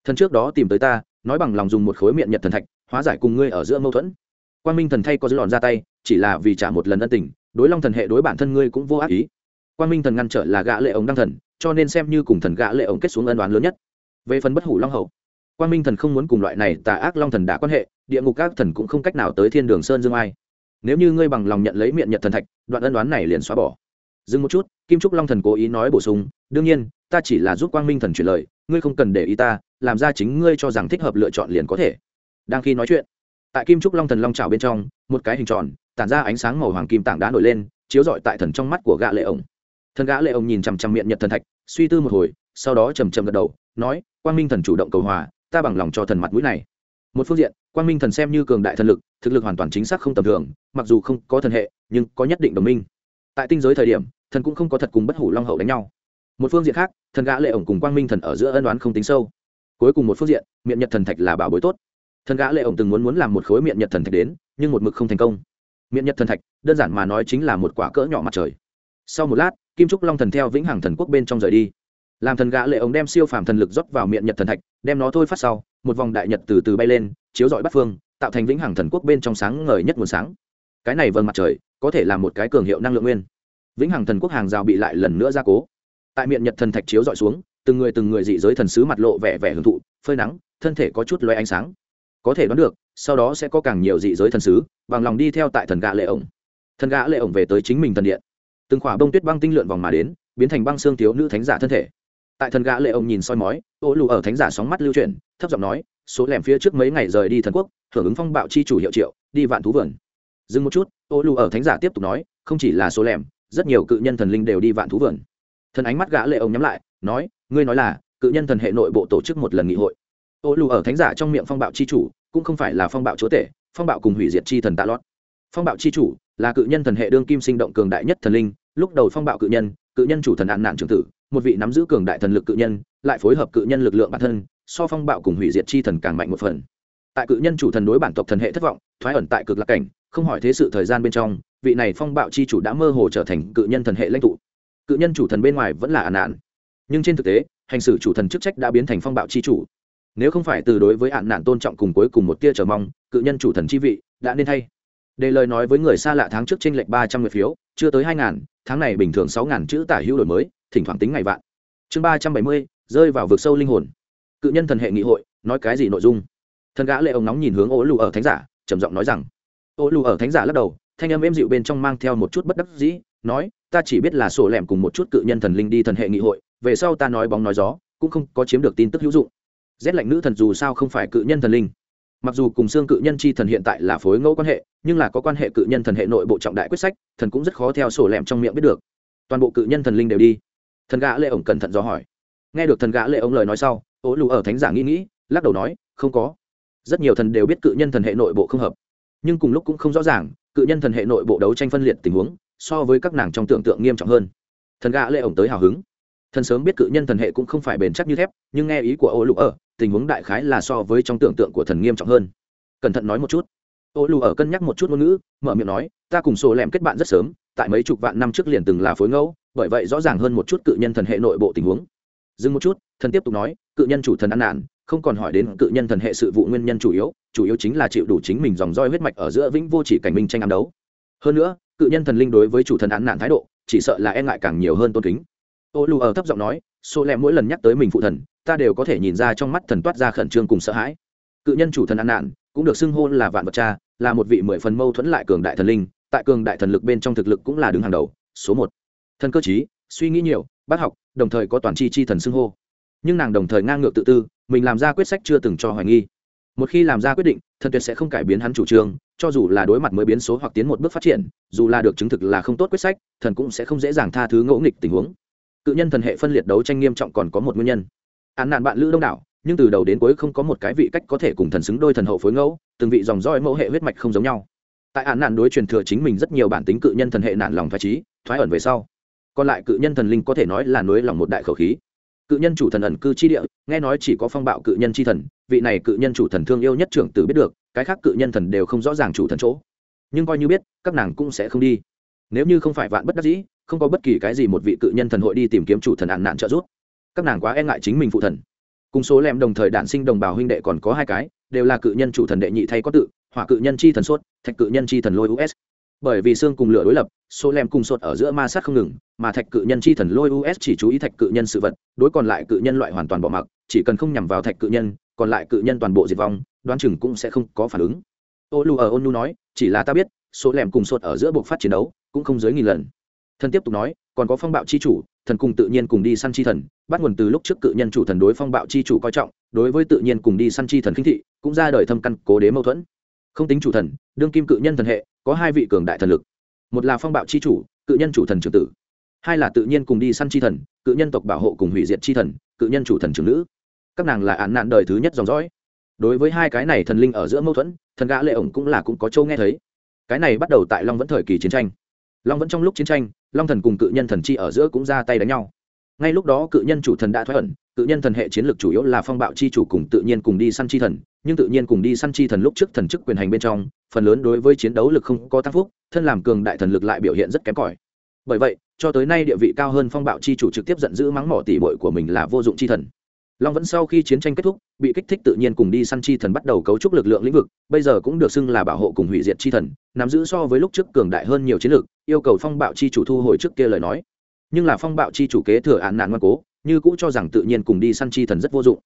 Thần trước đó tìm tới ta, nói bằng lòng dùng một khối miệng nhật thần thạch, hóa giải cùng ngươi ở giữa mâu thuẫn. Quan minh thần thay có dư lòn ra tay, chỉ là vì trả một lần ân tình, đối long thần hệ đối bản thân ngươi cũng vô ác ý. Quan minh thần ngăn trở là gã lệ ống đăng thần, cho nên xem như cùng thần gã lệ ống kết xuống ân đoán lớn nhất. Về phần bất hủ long hậu Quan minh thần không muốn cùng loại này tà ác long thần đã quan hệ, địa ngục các thần cũng không cách nào tới thiên đường sơn dương ai. Nếu như ngươi bằng lòng nhận lấy miệng nhật thần thạch, đoạn ân đoán này liền xóa bỏ. Dừng một chút, kim trúc long thần cố ý nói bổ sung, đương nhiên, ta chỉ là giúp quang minh thần chuyển lời, ngươi không cần để ý ta, làm ra chính ngươi cho rằng thích hợp lựa chọn liền có thể. Đang khi nói chuyện tại kim trúc long thần long trào bên trong, một cái hình tròn, tản ra ánh sáng màu hoàng kim tảng đá nổi lên, chiếu rọi tại thần trong mắt của gã lệ ổng. Thần gã lệ ổng nhìn chằm chằm miệng nhật thần thạch, suy tư một hồi, sau đó trầm trầm gật đầu, nói, quang minh thần chủ động cầu hòa, ta bằng lòng cho thần mặt mũi này. Một phương diện, quang minh thần xem như cường đại thần lực, thực lực hoàn toàn chính xác không tầm thường, mặc dù không có thần hệ, nhưng có nhất định đồng minh. Tại tinh giới thời điểm, thần cũng không có thật cùng bất hủ long hậu đánh nhau. Một phương diện khác, thần gã lệ ổng cùng quang minh thần ở giữa ân đoán không tính sâu. Cuối cùng một phương diện, miệng nhật thần thạch là bảo bối tốt thần gã lệ ổng từng muốn muốn làm một khối miệng nhật thần thạch đến, nhưng một mực không thành công. Miệng nhật thần thạch, đơn giản mà nói chính là một quả cỡ nhỏ mặt trời. Sau một lát, kim trúc long thần theo vĩnh hằng thần quốc bên trong rời đi. Làm thần gã lệ ổng đem siêu phàm thần lực rót vào miệng nhật thần thạch, đem nó thôi phát sau, một vòng đại nhật từ từ bay lên, chiếu rọi bắt phương, tạo thành vĩnh hằng thần quốc bên trong sáng ngời nhất nguồn sáng. Cái này vầng mặt trời, có thể là một cái cường hiệu năng lượng nguyên. Vĩnh hằng thần quốc hàng rào bị lại lần nữa gia cố. Tại miệng nhật thần thạch chiếu dọi xuống, từng người từng người dị giới thần sứ mặt lộ vẻ vẻ hưởng thụ, phơi nắng, thân thể có chút loay ánh sáng có thể đoán được, sau đó sẽ có càng nhiều dị giới thần sứ, bằng lòng đi theo tại thần gã lệ ổng. Thần gã lệ ổng về tới chính mình thần điện. Từng khỏa bông tuyết băng tinh lượn vòng mà đến, biến thành băng xương thiếu nữ thánh giả thân thể. Tại thần gã lệ ổng nhìn soi mói, ô lù ở thánh giả sóng mắt lưu chuyển, thấp giọng nói, số lẻm phía trước mấy ngày rời đi thần quốc, hưởng ứng phong bạo chi chủ hiệu triệu, đi vạn thú vườn. Dừng một chút, ô lù ở thánh giả tiếp tục nói, không chỉ là số lẻm, rất nhiều cự nhân thần linh đều đi vạn thú vườn. Thần ánh mắt gã lệ ổng nhắm lại, nói, ngươi nói là, cự nhân thần hệ nội bộ tổ chức một lần nghị hội ô lù ở thánh giả trong miệng phong bạo chi chủ, cũng không phải là phong bạo chúa tể, phong bạo cùng hủy diệt chi thần tạ lót. Phong bạo chi chủ là cự nhân thần hệ đương kim sinh động cường đại nhất thần linh, lúc đầu phong bạo cự nhân cự nhân chủ thần hạn nạn trưởng tử, một vị nắm giữ cường đại thần lực cự nhân, lại phối hợp cự nhân lực lượng bản thân, so phong bạo cùng hủy diệt chi thần càng mạnh một phần. Tại cự nhân chủ thần đối bản tộc thần hệ thất vọng, thoái ẩn tại cực lạc cảnh, không hỏi thế sự thời gian bên trong, vị này phong bạo chi chủ đã mơ hồ trở thành cự nhân thần hệ lãnh tụ. Cự nhân chủ thần bên ngoài vẫn là ả nạn nhưng trên thực tế, hành xử chủ thần chức trách đã biến thành phong bạo chi chủ nếu không phải từ đối với hạn nạn tôn trọng cùng cuối cùng một tia chờ mong, cự nhân chủ thần chi vị, đã nên thay. Để lời nói với người xa lạ tháng trước trên lệch ba trăm người phiếu, chưa tới hai ngàn, tháng này bình thường sáu ngàn chữ tả hữu đổi mới, thỉnh thoảng tính ngày vạn. Chương ba trăm bảy mươi, rơi vào vực sâu linh hồn. Cự nhân thần hệ nghị hội, nói cái gì nội dung? Thần gã lệ ông nóng nhìn hướng ố lù ở thánh giả, trầm giọng nói rằng ố lù ở thánh giả lắc đầu, thanh âm êm dịu bên trong mang theo một chút bất đắc dĩ, nói, ta chỉ biết là sổ lẻm cùng một chút cự nhân thần linh đi thần hệ nghị hội, về sau ta nói bóng nói gió, cũng không có chiếm được tin tức hữu dụng rét lạnh nữ thần dù sao không phải cự nhân thần linh. Mặc dù cùng xương cự nhân chi thần hiện tại là phối ngẫu quan hệ, nhưng là có quan hệ cự nhân thần hệ nội bộ trọng đại quyết sách, thần cũng rất khó theo sổ lẻm trong miệng biết được. Toàn bộ cự nhân thần linh đều đi. Thần gã lệ ổng cẩn thận do hỏi. Nghe được thần gã lệ ổng lời nói sau, ố lù ở thánh giả nghĩ nghĩ, lắc đầu nói, không có. Rất nhiều thần đều biết cự nhân thần hệ nội bộ không hợp. Nhưng cùng lúc cũng không rõ ràng, cự nhân thần hệ nội bộ đấu tranh phân liệt tình huống, so với các nàng trong tưởng tượng nghiêm trọng hơn. Thần gã lệ ổng tới hào hứng. Thần sớm biết cự nhân thần hệ cũng không phải bền chắc như thép, nhưng nghe ý của ô lục ở tình huống đại khái là so với trong tưởng tượng của thần nghiêm trọng hơn. Cẩn thận nói một chút. Ô lù ở cân nhắc một chút ngôn ngữ, mở miệng nói, ta cùng sổ lẻm kết bạn rất sớm, tại mấy chục vạn năm trước liền từng là phối ngẫu, bởi vậy rõ ràng hơn một chút cự nhân thần hệ nội bộ tình huống. Dừng một chút, thần tiếp tục nói, cự nhân chủ thần ăn nạn không còn hỏi đến cự nhân thần hệ sự vụ nguyên nhân chủ yếu chủ yếu chính là chịu đủ chính mình dòng roi huyết mạch ở giữa vĩnh vô chỉ cảnh minh tranh ám đấu. Hơn nữa, cự nhân thần linh đối với chủ thần án nạn thái độ, chỉ sợ là e ngại càng nhiều hơn tôn kính. Ô lù ở thấp giọng nói số lẹ mỗi lần nhắc tới mình phụ thần ta đều có thể nhìn ra trong mắt thần toát ra khẩn trương cùng sợ hãi. Cự nhân chủ thần an nạn cũng được xưng hô là vạn vật cha, là một vị mười phần mâu thuẫn lại cường đại thần linh, tại cường đại thần lực bên trong thực lực cũng là đứng hàng đầu, số một. Thần cơ chí suy nghĩ nhiều, bác học, đồng thời có toàn chi chi thần xưng hô. Nhưng nàng đồng thời ngang ngược tự tư, mình làm ra quyết sách chưa từng cho hoài nghi. Một khi làm ra quyết định, thần tuyệt sẽ không cải biến hắn chủ trương, cho dù là đối mặt mới biến số hoặc tiến một bước phát triển, dù là được chứng thực là không tốt quyết sách, thần cũng sẽ không dễ dàng tha thứ ngẫu nghịch tình huống. Cự nhân thần hệ phân liệt đấu tranh nghiêm trọng còn có một nguyên nhân án nạn bạn lữ đông đảo, nhưng từ đầu đến cuối không có một cái vị cách có thể cùng thần xứng đôi thần hậu phối ngẫu, từng vị dòng roi mẫu hệ huyết mạch không giống nhau. Tại án nạn đối truyền thừa chính mình rất nhiều bản tính cự nhân thần hệ nạn lòng thoái trí thoái ẩn về sau. Còn lại cự nhân thần linh có thể nói là nối lòng một đại khẩu khí. Cự nhân chủ thần ẩn cư chi địa, nghe nói chỉ có phong bạo cự nhân chi thần, vị này cự nhân chủ thần thương yêu nhất trưởng tử biết được, cái khác cự nhân thần đều không rõ ràng chủ thần chỗ. Nhưng coi như biết, các nàng cũng sẽ không đi. Nếu như không phải vạn bất đắc dĩ, không có bất kỳ cái gì một vị cự nhân thần hội đi tìm kiếm chủ thần ạn nạn trợ giúp các nàng quá e ngại chính mình phụ thần. Cùng số lem đồng thời đản sinh đồng bào huynh đệ còn có hai cái, đều là cự nhân chủ thần đệ nhị thay có tự, hỏa cự nhân chi thần sốt, thạch cự nhân chi thần lôi us bởi vì xương cùng lửa đối lập, số lem cùng sốt ở giữa ma sát không ngừng, mà thạch cự nhân chi thần lôi us chỉ chú ý thạch cự nhân sự vật, đối còn lại cự nhân loại hoàn toàn bỏ mặc, chỉ cần không nhằm vào thạch cự nhân, còn lại cự nhân toàn bộ diệt vong, đoán chừng cũng sẽ không có phản ứng. Ô lu ở ôn nu nói, chỉ là ta biết, số lem cùng sốt ở giữa buộc phát chiến đấu, cũng không dưới nghìn lần. Thần tiếp tục nói, còn có phong bạo chi chủ thần cùng tự nhiên cùng đi săn chi thần, bắt nguồn từ lúc trước cự nhân chủ thần đối phong bạo chi chủ coi trọng, đối với tự nhiên cùng đi săn chi thần khinh thị, cũng ra đời thâm căn cố đế mâu thuẫn. Không tính chủ thần, đương kim cự nhân thần hệ, có hai vị cường đại thần lực. Một là phong bạo chi chủ, cự nhân chủ thần trưởng tử. Hai là tự nhiên cùng đi săn chi thần, cự nhân tộc bảo hộ cùng hủy diệt chi thần, cự nhân chủ thần trưởng nữ. Các nàng là án nạn đời thứ nhất dòng dõi. Đối với hai cái này thần linh ở giữa mâu thuẫn, thần gã lệ ổng cũng là cũng có châu nghe thấy. Cái này bắt đầu tại long vẫn thời kỳ chiến tranh. Long vẫn trong lúc chiến tranh long thần cùng cự nhân thần chi ở giữa cũng ra tay đánh nhau. Ngay lúc đó cự nhân chủ thần đã thoái ẩn, cự nhân thần hệ chiến lược chủ yếu là phong bạo chi chủ cùng tự nhiên cùng đi săn chi thần, nhưng tự nhiên cùng đi săn chi thần lúc trước thần chức quyền hành bên trong, phần lớn đối với chiến đấu lực không có tác phúc, thân làm cường đại thần lực lại biểu hiện rất kém cỏi. Bởi vậy, cho tới nay địa vị cao hơn phong bạo chi chủ trực tiếp giận dữ mắng mỏ tỉ bội của mình là vô dụng chi thần long vẫn sau khi chiến tranh kết thúc, bị kích thích tự nhiên cùng đi săn chi thần bắt đầu cấu trúc lực lượng lĩnh vực, bây giờ cũng được xưng là bảo hộ cùng hủy diệt chi thần, nắm giữ so với lúc trước cường đại hơn nhiều chiến lược, yêu cầu phong bạo chi chủ thu hồi trước kia lời nói. Nhưng là phong bạo chi chủ kế thừa án nạn ngoan cố, như cũ cho rằng tự nhiên cùng đi săn chi thần rất vô dụng.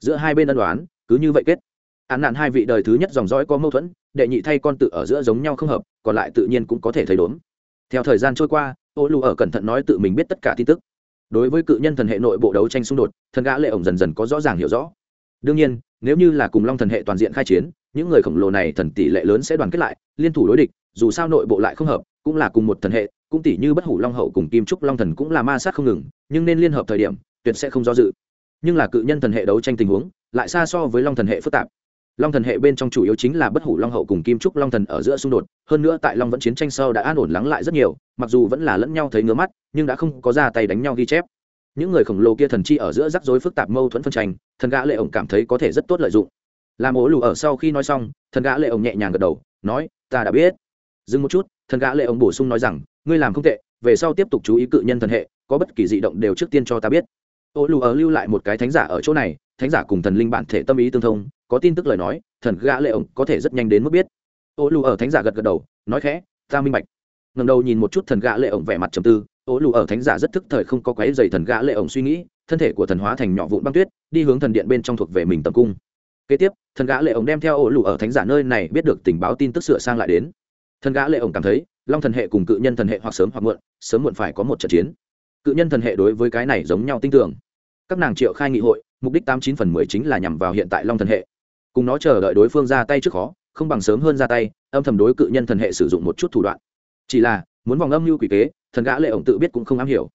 Giữa hai bên ân đoán cứ như vậy kết. Án nạn hai vị đời thứ nhất dòng dõi có mâu thuẫn, đệ nhị thay con tự ở giữa giống nhau không hợp, còn lại tự nhiên cũng có thể thấy đốn. Theo thời gian trôi qua, ô lù ở cẩn thận nói tự mình biết tất cả tin tức đối với cự nhân thần hệ nội bộ đấu tranh xung đột, thần gã lệ ổng dần dần có rõ ràng hiểu rõ. Đương nhiên, nếu như là cùng long thần hệ toàn diện khai chiến, những người khổng lồ này thần tỷ lệ lớn sẽ đoàn kết lại, liên thủ đối địch, dù sao nội bộ lại không hợp, cũng là cùng một thần hệ, cũng tỷ như bất hủ long hậu cùng kim trúc long thần cũng là ma sát không ngừng, nhưng nên liên hợp thời điểm, tuyệt sẽ không do dự. Nhưng là cự nhân thần hệ đấu tranh tình huống, lại xa so với long thần hệ phức tạp long thần hệ bên trong chủ yếu chính là bất hủ long hậu cùng kim trúc long thần ở giữa xung đột, hơn nữa tại long vẫn chiến tranh sâu đã an ổn lắng lại rất nhiều, mặc dù vẫn là lẫn nhau thấy ngứa mắt, nhưng đã không có ra tay đánh nhau ghi chép. Những người khổng lồ kia thần chi ở giữa rắc rối phức tạp mâu thuẫn phân tranh, thần gã lệ ổng cảm thấy có thể rất tốt lợi dụng. Làm ố lù ở sau khi nói xong, thần gã lệ ổng nhẹ nhàng gật đầu, nói, ta đã biết. Dừng một chút, thần gã lệ ổng bổ sung nói rằng, ngươi làm không tệ, về sau tiếp tục chú ý cự nhân thần hệ, có bất kỳ dị động đều trước tiên cho ta biết. Ô lù ở lưu lại một cái thánh giả ở chỗ này, thánh giả cùng thần linh bản thể tâm ý tương thông có tin tức lời nói, thần gã lệ ổng có thể rất nhanh đến mức biết. Ô lù ở thánh giả gật gật đầu, nói khẽ, ta minh bạch. Ngẩng đầu nhìn một chút thần gã lệ ổng vẻ mặt trầm tư, ô lù ở thánh giả rất thức thời không có quấy dày thần gã lệ ổng suy nghĩ, thân thể của thần hóa thành nhỏ vụn băng tuyết, đi hướng thần điện bên trong thuộc về mình tầm cung. Kế tiếp, thần gã lệ ổng đem theo ô lù ở thánh giả nơi này biết được tình báo tin tức sửa sang lại đến. Thần gã lệ ổng cảm thấy, long thần hệ cùng cự nhân thần hệ hoặc sớm hoặc muộn, sớm muộn phải có một trận chiến. Cự nhân thần hệ đối với cái này giống nhau tin tưởng. Các nàng triệu khai nghị hội, mục đích tám chín phần mười chính là nhằm vào hiện tại long thần hệ cùng nó chờ đợi đối phương ra tay trước khó, không bằng sớm hơn ra tay, âm thầm đối cự nhân thần hệ sử dụng một chút thủ đoạn. Chỉ là, muốn vòng âm mưu quỷ kế, thần gã lệ ổng tự biết cũng không am hiểu.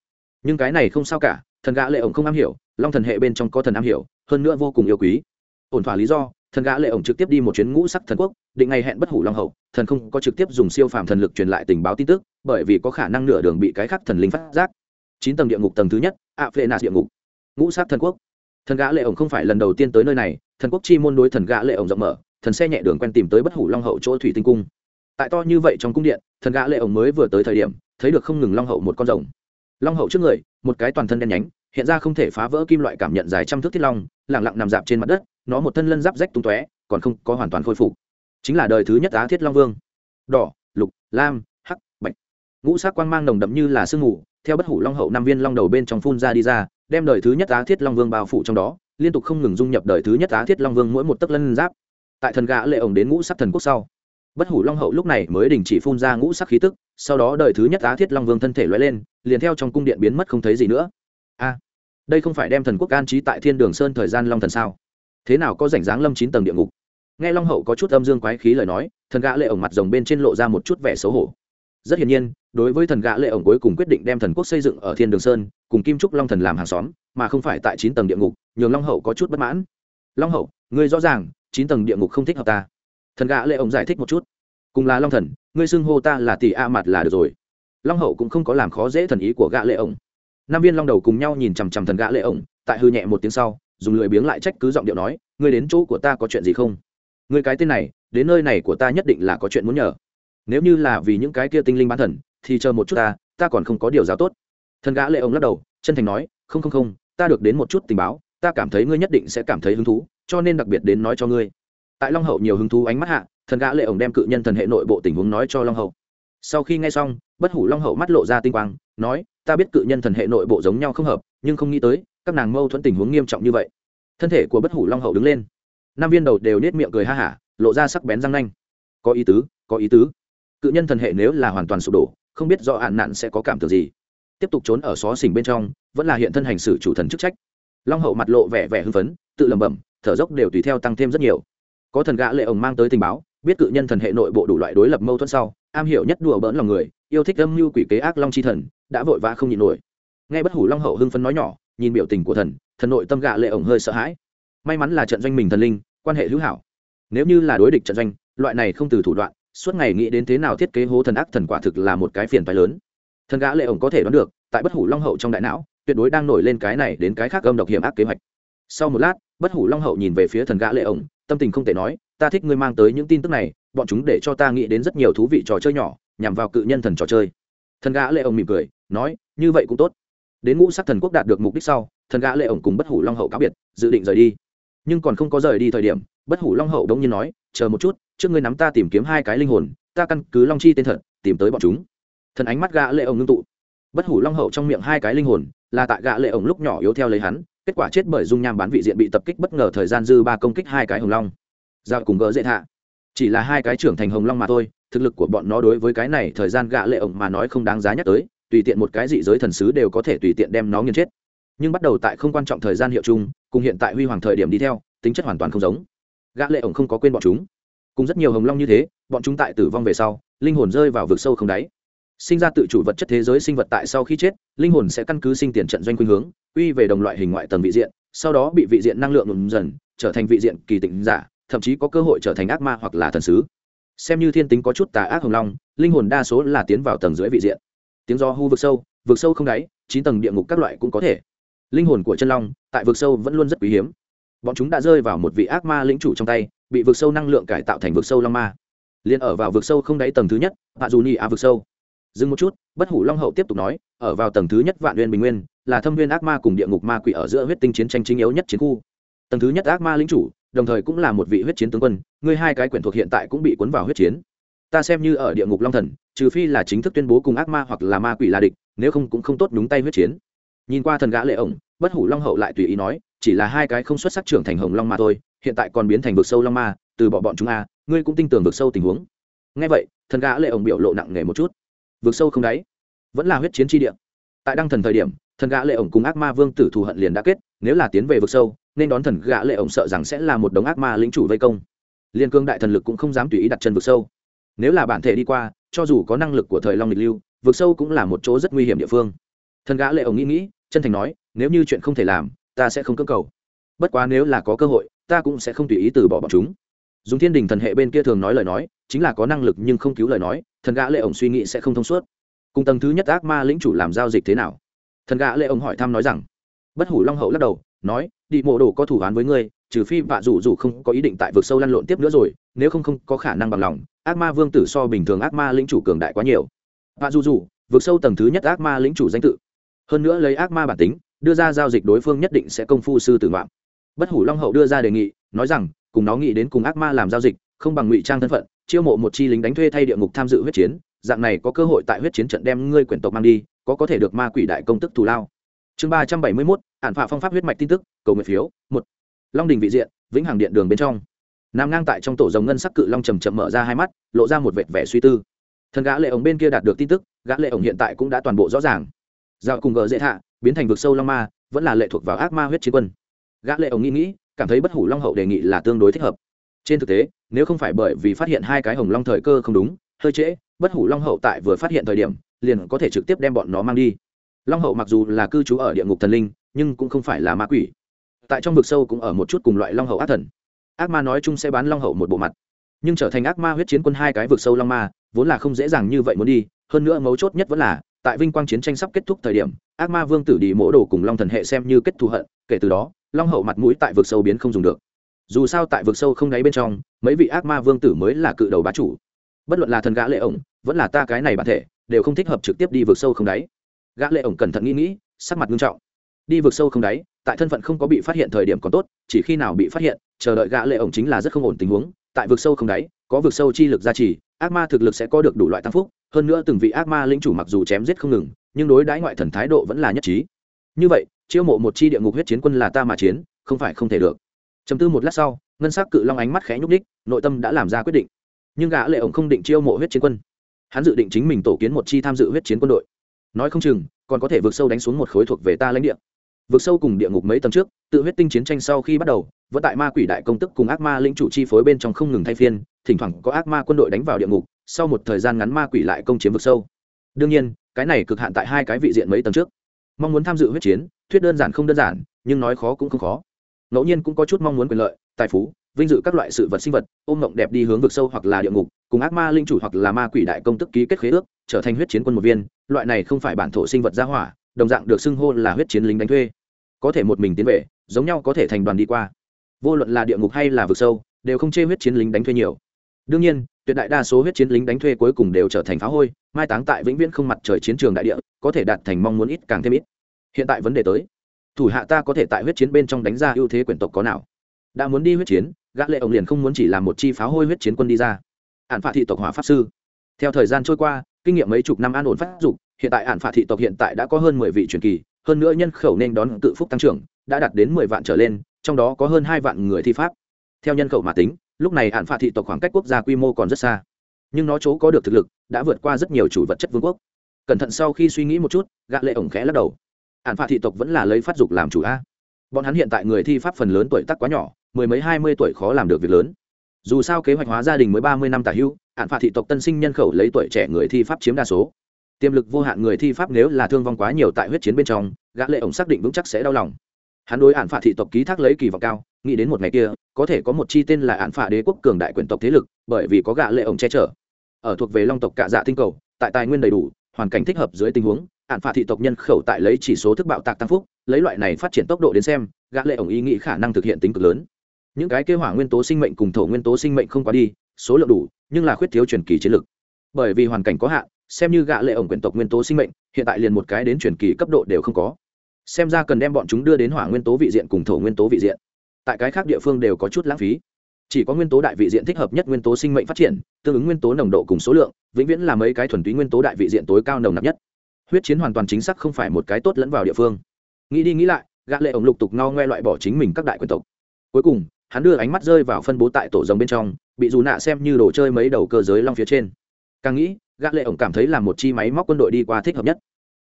Nhưng cái này không sao cả, thần gã lệ ổng không am hiểu, long thần hệ bên trong có thần am hiểu, hơn nữa vô cùng yêu quý. Ổn thỏa lý do, thần gã lệ ổng trực tiếp đi một chuyến ngũ sắc thần quốc, định ngày hẹn bất hủ long hậu, thần không có trực tiếp dùng siêu phàm thần lực truyền lại tình báo tin tức, bởi vì có khả năng nửa đường bị cái khác thần linh phát giác. Chín tầng địa ngục tầng thứ nhất ạ phệ nạt địa ngục. Ngũ sắc thần quốc thần gã lệ ổng không phải lần đầu tiên tới nơi này, thần quốc chi môn đối thần gã lệ ổng rộng mở, thần xe nhẹ đường quen tìm tới bất hủ long hậu chỗ thủy tinh cung. Tại to như vậy trong cung điện, thần gã lệ ổng mới vừa tới thời điểm, thấy được không ngừng long hậu một con rồng. Long hậu trước người, một cái toàn thân đen nhánh, hiện ra không thể phá vỡ kim loại cảm nhận dài trăm thước thiết long lẳng lặng nằm dạp trên mặt đất, nó một thân lân giáp rách tung tóe, còn không có hoàn toàn khôi phục. Chính là đời thứ nhất á thiết long vương. Đỏ, lục, lam, hắc, bạch. Ngũ sắc quang mang nồng đậm như là sương mù, theo bất hủ long hậu năm viên long đầu bên trong phun ra đi ra đem đời thứ nhất á thiết long vương bao phủ trong đó, liên tục không ngừng dung nhập đời thứ nhất á thiết long vương mỗi một tấc lân giáp. Tại thần gã lệ ổng đến ngũ sắc thần quốc sau, bất hủ long hậu lúc này mới đình chỉ phun ra ngũ sắc khí tức, sau đó đời thứ nhất á thiết long vương thân thể lóe lên, liền theo trong cung điện biến mất không thấy gì nữa. A, đây không phải đem thần quốc an trí tại thiên đường sơn thời gian long thần sao? Thế nào có rảnh dáng lâm chín tầng địa ngục? Nghe long hậu có chút âm dương quái khí lời nói, thần gã lệ ổng mặt rồng bên trên lộ ra một chút vẻ xấu hổ. Rất hiển nhiên, đối với thần gã lệ ổng cuối cùng quyết định đem thần quốc xây dựng ở thiên đường sơn cùng kim trúc long thần làm hàng xóm, mà không phải tại chín tầng địa ngục, nhường long hậu có chút bất mãn. Long hậu, ngươi rõ ràng, chín tầng địa ngục không thích hợp ta. Thần gã lệ ổng giải thích một chút. Cùng là long thần, ngươi xưng hô ta là tỷ a mặt là được rồi. Long hậu cũng không có làm khó dễ thần ý của gã lệ ổng năm viên long đầu cùng nhau nhìn chằm chằm thần gã lệ ổng tại hư nhẹ một tiếng sau, dùng lười biếng lại trách cứ giọng điệu nói, ngươi đến chỗ của ta có chuyện gì không? Ngươi cái tên này, đến nơi này của ta nhất định là có chuyện muốn nhờ. Nếu như là vì những cái kia tinh linh bán thần, thì chờ một chút ta ta còn không có điều giáo tốt thần gã lệ ông lắc đầu, chân thành nói, không không không, ta được đến một chút tình báo, ta cảm thấy ngươi nhất định sẽ cảm thấy hứng thú, cho nên đặc biệt đến nói cho ngươi. Tại long hậu nhiều hứng thú ánh mắt hạ, thần gã lệ ổng đem cự nhân thần hệ nội bộ tình huống nói cho long hậu. Sau khi nghe xong, bất hủ long hậu mắt lộ ra tinh quang, nói, ta biết cự nhân thần hệ nội bộ giống nhau không hợp, nhưng không nghĩ tới, các nàng mâu thuẫn tình huống nghiêm trọng như vậy. Thân thể của bất hủ long hậu đứng lên. Năm viên đầu đều nết miệng cười ha hả, lộ ra sắc bén răng nanh. Có ý tứ, có ý tứ. Cự nhân thần hệ nếu là hoàn toàn sụp đổ, không biết do hạn nạn sẽ có cảm tưởng gì tiếp tục trốn ở xó xỉnh bên trong, vẫn là hiện thân hành xử chủ thần chức trách. Long hậu mặt lộ vẻ vẻ hưng phấn, tự lẩm bẩm, thở dốc đều tùy theo tăng thêm rất nhiều. Có thần gã lệ ổng mang tới tình báo, biết cự nhân thần hệ nội bộ đủ loại đối lập mâu thuẫn sau, am hiểu nhất đùa bỡn lòng người, yêu thích âm mưu quỷ kế ác long chi thần, đã vội vã không nhịn nổi. Nghe bất hủ long hậu hưng phấn nói nhỏ, nhìn biểu tình của thần thần nội tâm gã lệ ổng hơi sợ hãi. May mắn là trận doanh mình thần linh, quan hệ hữu hảo. Nếu như là đối địch trận doanh, loại này không từ thủ đoạn, suốt ngày nghĩ đến thế nào thiết kế hố thần ác thần quả thực là một cái phiền phái lớn thần gã lệ ổng có thể đoán được, tại bất hủ long hậu trong đại não, tuyệt đối đang nổi lên cái này đến cái khác âm độc hiểm ác kế hoạch. Sau một lát, bất hủ long hậu nhìn về phía thần gã lệ ổng, tâm tình không thể nói, ta thích ngươi mang tới những tin tức này, bọn chúng để cho ta nghĩ đến rất nhiều thú vị trò chơi nhỏ, nhằm vào cự nhân thần trò chơi. Thần gã lệ ổng mỉm cười, nói, như vậy cũng tốt. Đến ngũ sắc thần quốc đạt được mục đích sau, thần gã lệ ổng cùng bất hủ long hậu cáo biệt, dự định rời đi. Nhưng còn không có rời đi thời điểm, bất hủ long hậu đống nhiên nói, chờ một chút, trước ngươi nắm ta tìm kiếm hai cái linh hồn, ta căn cứ long chi tên thật, tìm tới bọn chúng thần ánh mắt gã lệ ổng ngưng tụ. Bất hủ long hậu trong miệng hai cái linh hồn, là tại gã lệ ổng lúc nhỏ yếu theo lấy hắn, kết quả chết bởi dung nham bán vị diện bị tập kích bất ngờ thời gian dư ba công kích hai cái hồng long. Giao cùng gỡ dễ hạ chỉ là hai cái trưởng thành hồng long mà thôi, thực lực của bọn nó đối với cái này thời gian gã lệ ổng mà nói không đáng giá nhắc tới, tùy tiện một cái dị giới thần sứ đều có thể tùy tiện đem nó nghiền chết. Nhưng bắt đầu tại không quan trọng thời gian hiệu chung, cùng hiện tại huy hoàng thời điểm đi theo, tính chất hoàn toàn không giống. Gã lệ ổng không có quên bọn chúng. Cùng rất nhiều hồng long như thế, bọn chúng tại tử vong về sau, linh hồn rơi vào vực sâu không đáy sinh ra tự chủ vật chất thế giới sinh vật tại sau khi chết, linh hồn sẽ căn cứ sinh tiền trận doanh khuynh hướng uy về đồng loại hình ngoại tầng vị diện, sau đó bị vị diện năng lượng ngừng dần, trở thành vị diện kỳ tịnh giả, thậm chí có cơ hội trở thành ác ma hoặc là thần sứ. Xem như thiên tính có chút tà ác hồng long, linh hồn đa số là tiến vào tầng dưới vị diện. Tiếng do hu vực sâu vực sâu không đáy, chín tầng địa ngục các loại cũng có thể. Linh hồn của chân long, tại vực sâu vẫn luôn rất quý hiếm. Bọn chúng đã rơi vào một vị ác ma lĩnh chủ trong tay, bị vực sâu năng lượng cải tạo thành vực sâu long ma. Liền ở vào vực sâu không đáy tầng thứ nhất hạ dù ni a vực sâu dừng một chút, bất hủ long hậu tiếp tục nói, ở vào tầng thứ nhất vạn nguyên bình nguyên, là thâm viên ác ma cùng địa ngục ma quỷ ở giữa huyết tinh chiến tranh chính yếu nhất chiến khu. Tầng thứ nhất ác ma lính chủ, đồng thời cũng là một vị huyết chiến tướng quân ngươi hai cái quyển thuộc hiện tại cũng bị cuốn vào huyết chiến. Ta xem như ở địa ngục long thần, trừ phi là chính thức tuyên bố cùng ác ma hoặc là ma quỷ là địch, nếu không cũng không tốt đúng tay huyết chiến. Nhìn qua thần gã lệ ổng, bất hủ long hậu lại tùy ý nói, chỉ là hai cái không xuất sắc trưởng thành hồng long mà thôi, hiện tại còn biến thành vực sâu long ma, từ bỏ bọn chúng a, ngươi cũng tin tưởng vực sâu tình huống. Ngay vậy, thần gã lệ ổng biểu lộ nặng nề một chút vượt sâu không đáy. Vẫn là huyết chiến tri địa. Tại đăng thần thời điểm, thần gã lệ ổng cùng ác ma vương tử thù hận liền đã kết, nếu là tiến về vực sâu, nên đón thần gã lệ ổng sợ rằng sẽ là một đống ác ma lĩnh chủ vây công. Liên cương đại thần lực cũng không dám tùy ý đặt chân vực sâu. Nếu là bản thể đi qua, cho dù có năng lực của thời long lịch lưu, vực sâu cũng là một chỗ rất nguy hiểm địa phương. Thần gã lệ ổng nghĩ nghĩ, chân thành nói, nếu như chuyện không thể làm, ta sẽ không cưỡng cầu. Bất quá nếu là có cơ hội, ta cũng sẽ không tùy ý từ bỏ bọn chúng. Dùng thiên đình thần hệ bên kia thường nói lời nói chính là có năng lực nhưng không cứu lời nói, thần gã lệ ổng suy nghĩ sẽ không thông suốt. Cùng tầng thứ nhất ác ma lĩnh chủ làm giao dịch thế nào? Thần gã lệ ổng hỏi thăm nói rằng, bất hủ long hậu lắc đầu, nói, đi mộ đồ có thủ án với ngươi, trừ phi vạ rủ rủ không có ý định tại vực sâu lăn lộn tiếp nữa rồi, nếu không không có khả năng bằng lòng, ác ma vương tử so bình thường ác ma lĩnh chủ cường đại quá nhiều. Vạ rủ rủ, vực sâu tầng thứ nhất ác ma lĩnh chủ danh tự. Hơn nữa lấy ác ma bản tính, đưa ra giao dịch đối phương nhất định sẽ công phu sư tử ngoạm bất hủ long hậu đưa ra đề nghị, nói rằng, cùng nó nghĩ đến cùng ác ma làm giao dịch không bằng ngụy trang thân phận, chiêu mộ một chi lính đánh thuê thay địa ngục tham dự huyết chiến, dạng này có cơ hội tại huyết chiến trận đem ngươi quyển tộc mang đi, có có thể được ma quỷ đại công tức thù lao. Chương ba trăm bảy mươi mốt, ản phạ phong pháp huyết mạch tin tức, cầu nguyện phiếu, một. Long đình vị diện, vĩnh hằng điện đường bên trong. Nằm ngang tại trong tổ dòng ngân sắc cự long chầm chậm mở ra hai mắt, lộ ra một vệt vẻ suy tư. Thần gã lệ ổng bên kia đạt được tin tức, gã lệ ổng hiện tại cũng đã toàn bộ rõ ràng. Dạo cùng gờ dễ hạ biến thành vực sâu long ma, vẫn là lệ thuộc vào ác ma huyết chiến quân. Gã lệ ổng nghĩ nghĩ, cảm thấy bất hủ long hậu đề nghị là tương đối thích hợp. Trên thực tế nếu không phải bởi vì phát hiện hai cái hồng long thời cơ không đúng, hơi trễ, bất hủ long hậu tại vừa phát hiện thời điểm, liền có thể trực tiếp đem bọn nó mang đi. Long hậu mặc dù là cư trú ở địa ngục thần linh, nhưng cũng không phải là ma quỷ. Tại trong vực sâu cũng ở một chút cùng loại long hậu ác thần. Ác ma nói chung sẽ bán long hậu một bộ mặt. Nhưng trở thành ác ma huyết chiến quân hai cái vực sâu long ma, vốn là không dễ dàng như vậy muốn đi, hơn nữa mấu chốt nhất vẫn là, tại vinh quang chiến tranh sắp kết thúc thời điểm, ác ma vương tử đi mỗ đồ cùng long thần hệ xem như kết thù hận, kể từ đó, long hậu mặt mũi tại vực sâu biến không dùng được dù sao tại vực sâu không đáy bên trong, mấy vị ác ma vương tử mới là cự đầu bá chủ. Bất luận là thần gã lệ ổng, vẫn là ta cái này bản thể, đều không thích hợp trực tiếp đi vực sâu không đáy. Gã lệ ổng cẩn thận nghĩ nghĩ, sắc mặt nghiêm trọng. Đi vực sâu không đáy, tại thân phận không có bị phát hiện thời điểm còn tốt, chỉ khi nào bị phát hiện, chờ đợi gã lệ ổng chính là rất không ổn tình huống, tại vực sâu không đáy, có vực sâu chi lực gia trì, ác ma thực lực sẽ có được đủ loại tăng phúc, hơn nữa từng vị ác ma lĩnh chủ mặc dù chém giết không ngừng, nhưng đối đãi ngoại thần thái độ vẫn là nhất trí. Như vậy, chiêu mộ một chi địa ngục huyết chiến quân là ta mà chiến, không phải không thể được chấm tư một lát sau, ngân sắc cự long ánh mắt khẽ nhúc nhích, nội tâm đã làm ra quyết định. Nhưng gã lệ ổng không định chiêu mộ huyết chiến quân. Hắn dự định chính mình tổ kiến một chi tham dự huyết chiến quân đội. Nói không chừng, còn có thể vượt sâu đánh xuống một khối thuộc về ta lãnh địa. Vượt sâu cùng địa ngục mấy tầng trước, tự huyết tinh chiến tranh sau khi bắt đầu, vẫn tại ma quỷ đại công tức cùng ác ma lĩnh chủ chi phối bên trong không ngừng thay phiên, thỉnh thoảng có ác ma quân đội đánh vào địa ngục, sau một thời gian ngắn ma quỷ lại công chiếm vực sâu. Đương nhiên, cái này cực hạn tại hai cái vị diện mấy tầng trước. Mong muốn tham dự huyết chiến, thuyết đơn giản không đơn giản, nhưng nói khó cũng không khó ngẫu nhiên cũng có chút mong muốn quyền lợi, tài phú, vinh dự các loại sự vật sinh vật, ôm mộng đẹp đi hướng vực sâu hoặc là địa ngục, cùng ác ma linh chủ hoặc là ma quỷ đại công tức ký kết khế ước, trở thành huyết chiến quân một viên, loại này không phải bản thổ sinh vật gia hỏa, đồng dạng được xưng hô là huyết chiến lính đánh thuê. Có thể một mình tiến về, giống nhau có thể thành đoàn đi qua. Vô luận là địa ngục hay là vực sâu, đều không chê huyết chiến lính đánh thuê nhiều. Đương nhiên, tuyệt đại đa số huyết chiến lính đánh thuê cuối cùng đều trở thành phá hôi, mai táng tại vĩnh viễn không mặt trời chiến trường đại địa, có thể đạt thành mong muốn ít càng thêm ít. Hiện tại vấn đề tới thủ hạ ta có thể tại huyết chiến bên trong đánh ra ưu thế quyển tộc có nào? Đã muốn đi huyết chiến, gã lệ ổng liền không muốn chỉ làm một chi pháo hôi huyết chiến quân đi ra. Ản phạt thị tộc hỏa pháp sư. Theo thời gian trôi qua, kinh nghiệm mấy chục năm an ổn phát dục, hiện tại ản phạt thị tộc hiện tại đã có hơn mười vị truyền kỳ, hơn nữa nhân khẩu nên đón tự phúc tăng trưởng, đã đạt đến mười vạn trở lên, trong đó có hơn hai vạn người thi pháp. Theo nhân khẩu mà tính, lúc này ản phạt thị tộc khoảng cách quốc gia quy mô còn rất xa. Nhưng nó chỗ có được thực lực, đã vượt qua rất nhiều chủ vật chất vương quốc. Cẩn thận sau khi suy nghĩ một chút, gã lệ ổng khẽ lắc đầu ản phạ thị tộc vẫn là lấy phát dục làm chủ a. Bọn hắn hiện tại người thi pháp phần lớn tuổi tác quá nhỏ, mười mấy hai mươi tuổi khó làm được việc lớn. Dù sao kế hoạch hóa gia đình mới ba mươi năm tả hưu, ản phạ thị tộc tân sinh nhân khẩu lấy tuổi trẻ người thi pháp chiếm đa số. Tiềm lực vô hạn người thi pháp nếu là thương vong quá nhiều tại huyết chiến bên trong, gã lệ ổng xác định vững chắc sẽ đau lòng. Hắn đối ản phạ thị tộc ký thác lấy kỳ vọng cao, nghĩ đến một ngày kia, có thể có một chi tên là ản phạ đế quốc cường đại quyền tộc thế lực, bởi vì có gã lệ ổng che chở. Ở thuộc về long tộc cả dạ tinh cầu, tại tài nguyên đầy đủ, hoàn cảnh thích hợp dưới tình huống ạn phạt thị tộc nhân khẩu tại lấy chỉ số thức bạo tạc tăng phúc, lấy loại này phát triển tốc độ đến xem, gã lệ ổng ý nghĩ khả năng thực hiện tính cực lớn. Những cái kêu hỏa nguyên tố sinh mệnh cùng thổ nguyên tố sinh mệnh không quá đi, số lượng đủ, nhưng là khuyết thiếu truyền kỳ chiến lực bởi vì hoàn cảnh có hạn, xem như gã lệ ổng quyển tộc nguyên tố sinh mệnh, hiện tại liền một cái đến truyền kỳ cấp độ đều không có. Xem ra cần đem bọn chúng đưa đến hỏa nguyên tố vị diện cùng thổ nguyên tố vị diện. Tại cái khác địa phương đều có chút lãng phí. Chỉ có nguyên tố đại vị diện thích hợp nhất nguyên tố sinh mệnh phát triển, tương ứng nguyên tố nồng độ cùng số lượng, vĩnh viễn là mấy cái thuần túy nguyên tố đại vị diện tối cao nồng nặc nhất huyết chiến hoàn toàn chính xác không phải một cái tốt lẫn vào địa phương. Nghĩ đi nghĩ lại, gã lệ ổng lục tục ngao ngoe loại bỏ chính mình các đại quyền tộc. Cuối cùng, hắn đưa ánh mắt rơi vào phân bố tại tổ rồng bên trong, bị dù nạ xem như đồ chơi mấy đầu cơ giới long phía trên. Càng nghĩ, gã lệ ổng cảm thấy là một chi máy móc quân đội đi qua thích hợp nhất.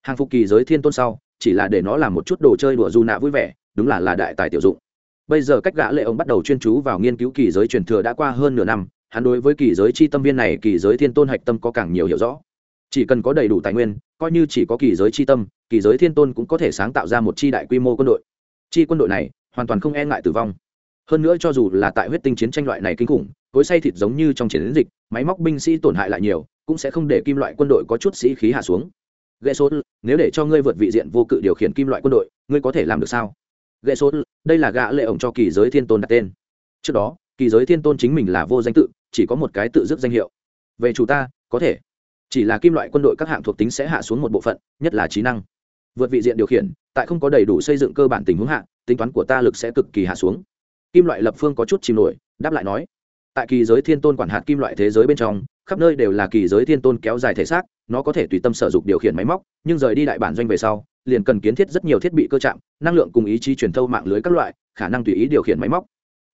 Hàng phục kỳ giới thiên tôn sau, chỉ là để nó làm một chút đồ chơi đùa dù nạ vui vẻ, đúng là là đại tài tiểu dụng. Bây giờ cách gã lệ ổng bắt đầu chuyên chú vào nghiên cứu kỳ giới truyền thừa đã qua hơn nửa năm, hắn đối với kỳ giới chi tâm viên này, kỳ giới thiên tôn hạch tâm có càng nhiều hiểu rõ chỉ cần có đầy đủ tài nguyên coi như chỉ có kỳ giới chi tâm kỳ giới thiên tôn cũng có thể sáng tạo ra một chi đại quy mô quân đội. Chi quân đội này hoàn toàn không e ngại tử vong. Hơn nữa cho dù là tại huyết tinh chiến tranh loại này kinh khủng cối say thịt giống như trong chiến dịch máy móc binh sĩ tổn hại lại nhiều cũng sẽ không để kim loại quân đội có chút sĩ khí hạ xuống. Ghê sốt, nếu để cho ngươi vượt vị diện vô cự điều khiển kim loại quân đội ngươi có thể làm được sao? Ghê sốt, đây là gã lệ ổng cho kỳ giới thiên tôn đặt tên. Trước đó kỳ giới thiên tôn chính mình là vô danh tự chỉ có một cái tự dứt danh hiệu. Về chủ ta có thể chỉ là kim loại quân đội các hạng thuộc tính sẽ hạ xuống một bộ phận, nhất là trí năng. Vượt vị diện điều khiển, tại không có đầy đủ xây dựng cơ bản tình huống hạ, tính toán của ta lực sẽ cực kỳ hạ xuống. Kim loại lập phương có chút chìm nổi, đáp lại nói, tại kỳ giới thiên tôn quản hạt kim loại thế giới bên trong, khắp nơi đều là kỳ giới thiên tôn kéo dài thể xác, nó có thể tùy tâm sở dụng điều khiển máy móc, nhưng rời đi đại bản doanh về sau, liền cần kiến thiết rất nhiều thiết bị cơ chạm, năng lượng cùng ý chí truyền thâu mạng lưới các loại, khả năng tùy ý điều khiển máy móc.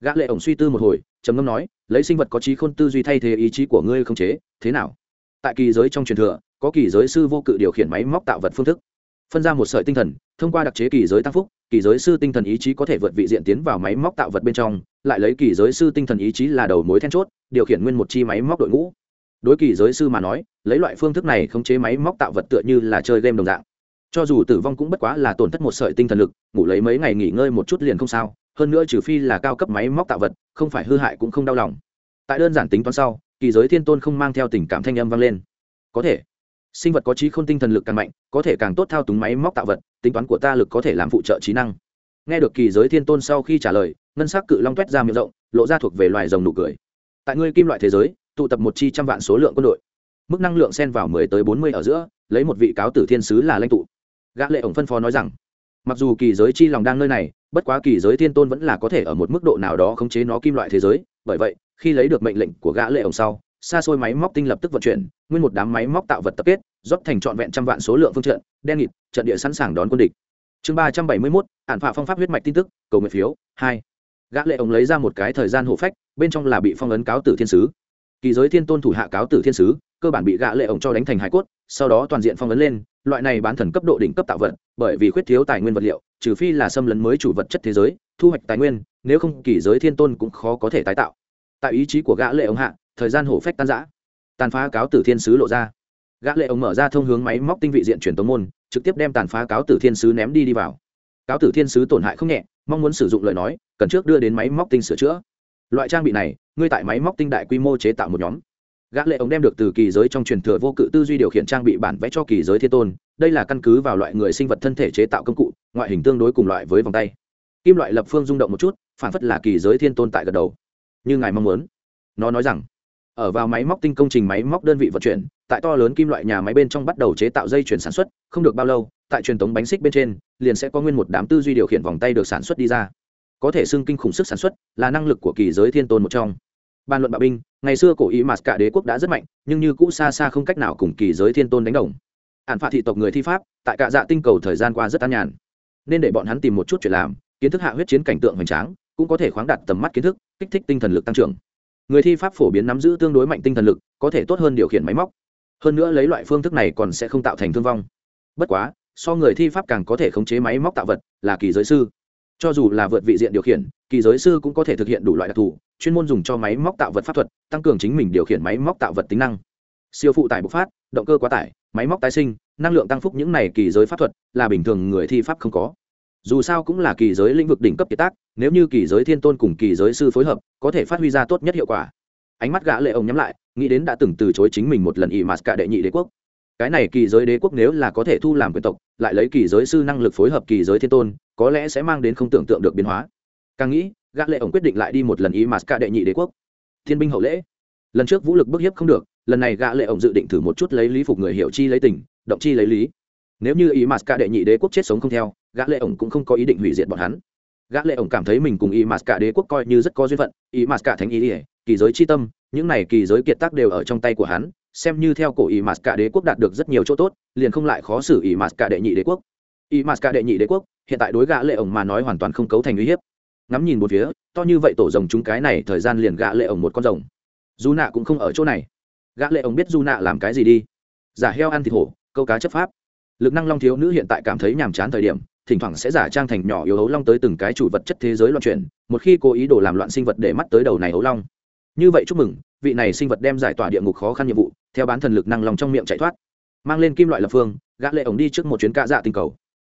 Gã lệ ổng suy tư một hồi, trầm ngâm nói, lấy sinh vật có trí khôn tư duy thay thế ý chí của ngươi không chế, thế nào? Tại kỳ giới trong truyền thừa, có kỳ giới sư vô cự điều khiển máy móc tạo vật phương thức. Phân ra một sợi tinh thần, thông qua đặc chế kỳ giới tăng phúc, kỳ giới sư tinh thần ý chí có thể vượt vị diện tiến vào máy móc tạo vật bên trong, lại lấy kỳ giới sư tinh thần ý chí là đầu mối then chốt, điều khiển nguyên một chi máy móc đội ngũ. Đối kỳ giới sư mà nói, lấy loại phương thức này khống chế máy móc tạo vật tựa như là chơi game đồng dạng. Cho dù tử vong cũng bất quá là tổn thất một sợi tinh thần lực, ngủ lấy mấy ngày nghỉ ngơi một chút liền không sao, hơn nữa trừ phi là cao cấp máy móc tạo vật, không phải hư hại cũng không đau lòng. Tại đơn giản tính toán sau kỳ giới thiên tôn không mang theo tình cảm thanh âm vang lên. Có thể, sinh vật có trí không tinh thần lực càng mạnh, có thể càng tốt thao túng máy móc tạo vật, tính toán của ta lực có thể làm phụ trợ trí năng. Nghe được kỳ giới thiên tôn sau khi trả lời, ngân sắc cự long t ra miệng rộng, lộ ra thuộc về loài rồng nụ cười. Tại ngươi kim loại thế giới, tụ tập một chi trăm vạn số lượng quân đội. Mức năng lượng xen vào mười tới bốn mươi ở giữa, lấy một vị cáo tử thiên sứ là lãnh tụ. Gã lệ ổng phân phó nói rằng, mặc dù kỳ giới chi lòng đang nơi này, bất quá kỳ giới thiên tôn vẫn là có thể ở một mức độ nào đó khống chế nó kim loại thế giới, bởi vậy khi lấy được mệnh lệnh của gã lệ ổng sau, xa xôi máy móc tinh lập tức vận chuyển, nguyên một đám máy móc tạo vật tập kết, rót thành trọn vẹn trăm vạn số lượng phương trận, đen nghịt, trận địa sẵn sàng đón quân địch. Chương ba trăm bảy mươi mốt ản phạ phong pháp huyết mạch tin tức, cầu nguyện phiếu, hai. Gã lệ ổng lấy ra một cái thời gian hộ phách, bên trong là bị phong ấn cáo tử thiên sứ. Kỳ giới thiên tôn thủ hạ cáo tử thiên sứ, cơ bản bị gã lệ ổng cho đánh thành hải cốt, sau đó toàn diện phong ấn lên, loại này bán thần cấp độ đỉnh cấp tạo vật, bởi vì khuyết thiếu tài nguyên vật liệu, trừ phi là xâm lấn mới chủ vật chất thế giới, thu hoạch tài nguyên, nếu không kỳ giới thiên tôn cũng khó có thể tái tạo tại ý chí của gã lệ ông hạ, thời gian hổ phách tan rã. Tàn phá cáo tử thiên sứ lộ ra. Gã lệ ông mở ra thông hướng máy móc tinh vị diện truyền tống môn, trực tiếp đem tàn phá cáo tử thiên sứ ném đi đi vào. Cáo tử thiên sứ tổn hại không nhẹ, mong muốn sử dụng lời nói, cần trước đưa đến máy móc tinh sửa chữa. Loại trang bị này, ngươi tại máy móc tinh đại quy mô chế tạo một nhóm. Gã lệ ông đem được từ kỳ giới trong truyền thừa vô cự tư duy điều khiển trang bị bản vẽ cho kỳ giới thiên tôn, đây là căn cứ vào loại người sinh vật thân thể chế tạo công cụ, ngoại hình tương đối cùng loại với vòng tay. Kim loại lập phương rung động một chút, phản phất là kỳ giới thiên tôn tại gật đầu như ngài mong muốn. Nó nói rằng, ở vào máy móc tinh công trình máy móc đơn vị vận chuyển, tại to lớn kim loại nhà máy bên trong bắt đầu chế tạo dây chuyển sản xuất, không được bao lâu, tại truyền thống bánh xích bên trên, liền sẽ có nguyên một đám tư duy điều khiển vòng tay được sản xuất đi ra. Có thể xưng kinh khủng sức sản xuất, là năng lực của kỳ giới thiên tôn một trong. Bàn luận bạo binh, ngày xưa cổ ý mà cả đế quốc đã rất mạnh, nhưng như cũ xa xa không cách nào cùng kỳ giới thiên tôn đánh đồng. Ạn phạt thị tộc người thi pháp, tại cả dạ tinh cầu thời gian qua rất an nhàn. Nên để bọn hắn tìm một chút chuyện làm, kiến thức hạ huyết chiến cảnh tượng hoành tráng cũng có thể khoáng đạt tầm mắt kiến thức, kích thích tinh thần lực tăng trưởng. Người thi pháp phổ biến nắm giữ tương đối mạnh tinh thần lực, có thể tốt hơn điều khiển máy móc. Hơn nữa lấy loại phương thức này còn sẽ không tạo thành thương vong. Bất quá, so người thi pháp càng có thể khống chế máy móc tạo vật, là kỳ giới sư. Cho dù là vượt vị diện điều khiển, kỳ giới sư cũng có thể thực hiện đủ loại đặc thù, chuyên môn dùng cho máy móc tạo vật pháp thuật, tăng cường chính mình điều khiển máy móc tạo vật tính năng. Siêu phụ tải bộc phát, động cơ quá tải, máy móc tái sinh, năng lượng tăng phúc những này kỳ giới pháp thuật là bình thường người thi pháp không có dù sao cũng là kỳ giới lĩnh vực đỉnh cấp kiệt tác, nếu như kỳ giới thiên tôn cùng kỳ giới sư phối hợp, có thể phát huy ra tốt nhất hiệu quả. Ánh mắt gã lệ ông nhắm lại, nghĩ đến đã từng từ chối chính mình một lần ỵ mạt cả đệ nhị đế quốc. Cái này kỳ giới đế quốc nếu là có thể thu làm quyền tộc, lại lấy kỳ giới sư năng lực phối hợp kỳ giới thiên tôn, có lẽ sẽ mang đến không tưởng tượng được biến hóa. Càng nghĩ, gã lệ ông quyết định lại đi một lần ý mạt cả đệ nhị đế quốc. Thiên binh hậu lễ. Lần trước vũ lực bức hiếp không được, lần này gã lệ ông dự định thử một chút lấy lý phục người hiểu chi lấy tình, động chi lấy lý. Nếu như ý mạt cả đệ nhị đế quốc chết sống không theo gã lệ ổng cũng không có ý định hủy diệt bọn hắn. Gã lệ ổng cảm thấy mình cùng ý mạt cả đế quốc coi như rất có duyên phận. Ý mạt cả thánh ý ỉa, kỳ giới chi tâm, những này kỳ giới kiệt tác đều ở trong tay của hắn, xem như theo cổ ý mạt cả đế quốc đạt được rất nhiều chỗ tốt, liền không lại khó xử ý mạt cả đệ nhị đế quốc. Ý mạt cả đệ nhị đế quốc, hiện tại đối gã lệ ổng mà nói hoàn toàn không cấu thành uy hiếp. Ngắm nhìn một phía, to như vậy tổ rồng chúng cái này thời gian liền gã lệ ổng một con rồng. Du nạ cũng không ở chỗ này. Gã lệ ổng biết du nạ làm cái gì đi. Giả heo ăn thịt hổ, câu cá chấp pháp. Lực năng long thiếu nữ hiện tại cảm thấy nhàm chán thời điểm thỉnh thoảng sẽ giả trang thành nhỏ yếu hấu long tới từng cái chủ vật chất thế giới loạn chuyển, một khi cố ý đồ làm loạn sinh vật để mắt tới đầu này hấu long. Như vậy chúc mừng, vị này sinh vật đem giải tỏa địa ngục khó khăn nhiệm vụ, theo bán thần lực năng lòng trong miệng chạy thoát. Mang lên kim loại lập phương, gã lệ ổng đi trước một chuyến cạ dạ tinh cầu.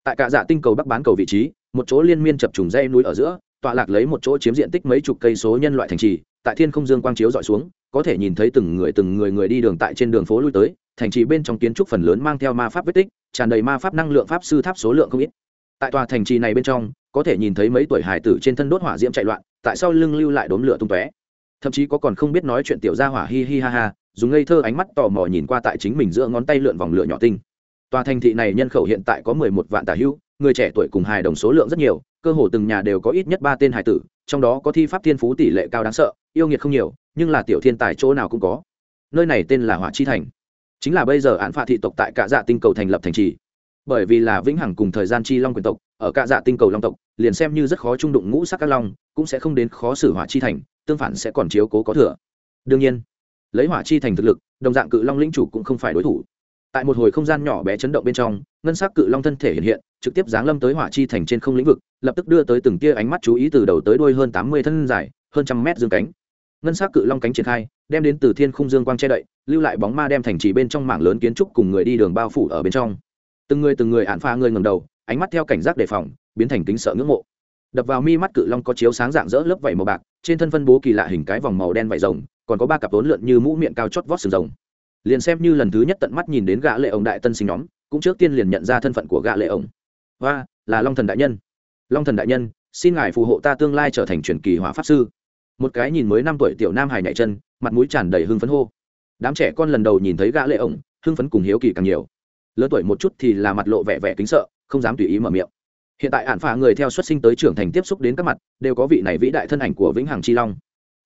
Tại cạ dạ tinh cầu bắc bán cầu vị trí, một chỗ liên miên chập trùng dây núi ở giữa, tọa lạc lấy một chỗ chiếm diện tích mấy chục cây số nhân loại thành trì, tại thiên không dương quang chiếu dọi xuống, có thể nhìn thấy từng người từng người người đi đường tại trên đường phố lui tới, thành trì bên trong kiến trúc phần lớn mang theo ma pháp vết tích, tràn đầy ma pháp năng lượng pháp sư tháp số lượng không ít tại tòa thành trì này bên trong, có thể nhìn thấy mấy tuổi hải tử trên thân đốt hỏa diễm chạy loạn, tại sao lưng lưu lại đốm lửa tung tóe. Thậm chí có còn không biết nói chuyện tiểu gia hỏa hi hi ha ha, dùng ngây thơ ánh mắt tò mò nhìn qua tại chính mình giữa ngón tay lượn vòng lửa nhỏ tinh. Tòa thành thị này nhân khẩu hiện tại có mười một vạn tà hữu, người trẻ tuổi cùng hài đồng số lượng rất nhiều, cơ hồ từng nhà đều có ít nhất ba tên hài tử, trong đó có thi pháp thiên phú tỷ lệ cao đáng sợ, yêu nghiệt không nhiều, nhưng là tiểu thiên tài chỗ nào cũng có. Nơi này tên là hỏa chi thành. Chính là bây giờ án phạ thị tộc tại cả dạ tinh cầu thành lập thành trì bởi vì là vĩnh hằng cùng thời gian chi long quyền tộc, ở cạ dạ tinh cầu long tộc, liền xem như rất khó trung đụng ngũ sắc các long, cũng sẽ không đến khó xử hỏa chi thành, tương phản sẽ còn chiếu cố có thừa. Đương nhiên, lấy hỏa chi thành thực lực, đồng dạng cự long lĩnh chủ cũng không phải đối thủ. Tại một hồi không gian nhỏ bé chấn động bên trong, ngân sắc cự long thân thể hiện hiện, trực tiếp giáng lâm tới hỏa chi thành trên không lĩnh vực, lập tức đưa tới từng tia ánh mắt chú ý từ đầu tới đuôi hơn tám mươi thân dài, hơn trăm mét dương cánh. Ngân sắc cự long cánh triển khai, đem đến từ thiên khung dương quang che đậy, lưu lại bóng ma đem thành trì bên trong mảng lớn kiến trúc cùng người đi đường bao phủ ở bên trong từng người từng người ạn pha người ngầm đầu, ánh mắt theo cảnh giác đề phòng, biến thành kính sợ ngưỡng mộ. Đập vào mi mắt cự long có chiếu sáng dạng dỡ lớp vảy màu bạc, trên thân phân bố kỳ lạ hình cái vòng màu đen vảy rồng, còn có ba cặp vốn lượn như mũ miệng cao chót vót sừng rồng. Liền xem như lần thứ nhất tận mắt nhìn đến gã lệ ông đại tân sinh nhóm, cũng trước tiên liền nhận ra thân phận của gã lệ ông và là long thần đại nhân. Long thần đại nhân, xin ngài phù hộ ta tương lai trở thành truyền kỳ hỏa pháp sư. Một cái nhìn mới năm tuổi tiểu nam hài nhảy chân, mặt mũi tràn đầy hưng phấn hô. Đám trẻ con lần đầu nhìn thấy gã lệ ổng, hưng phấn cùng hiếu kỳ càng nhiều lớn tuổi một chút thì là mặt lộ vẻ vẻ kính sợ, không dám tùy ý mở miệng. Hiện tại ạn phả người theo xuất sinh tới trưởng thành tiếp xúc đến các mặt, đều có vị này vĩ đại thân ảnh của vĩnh hằng chi long.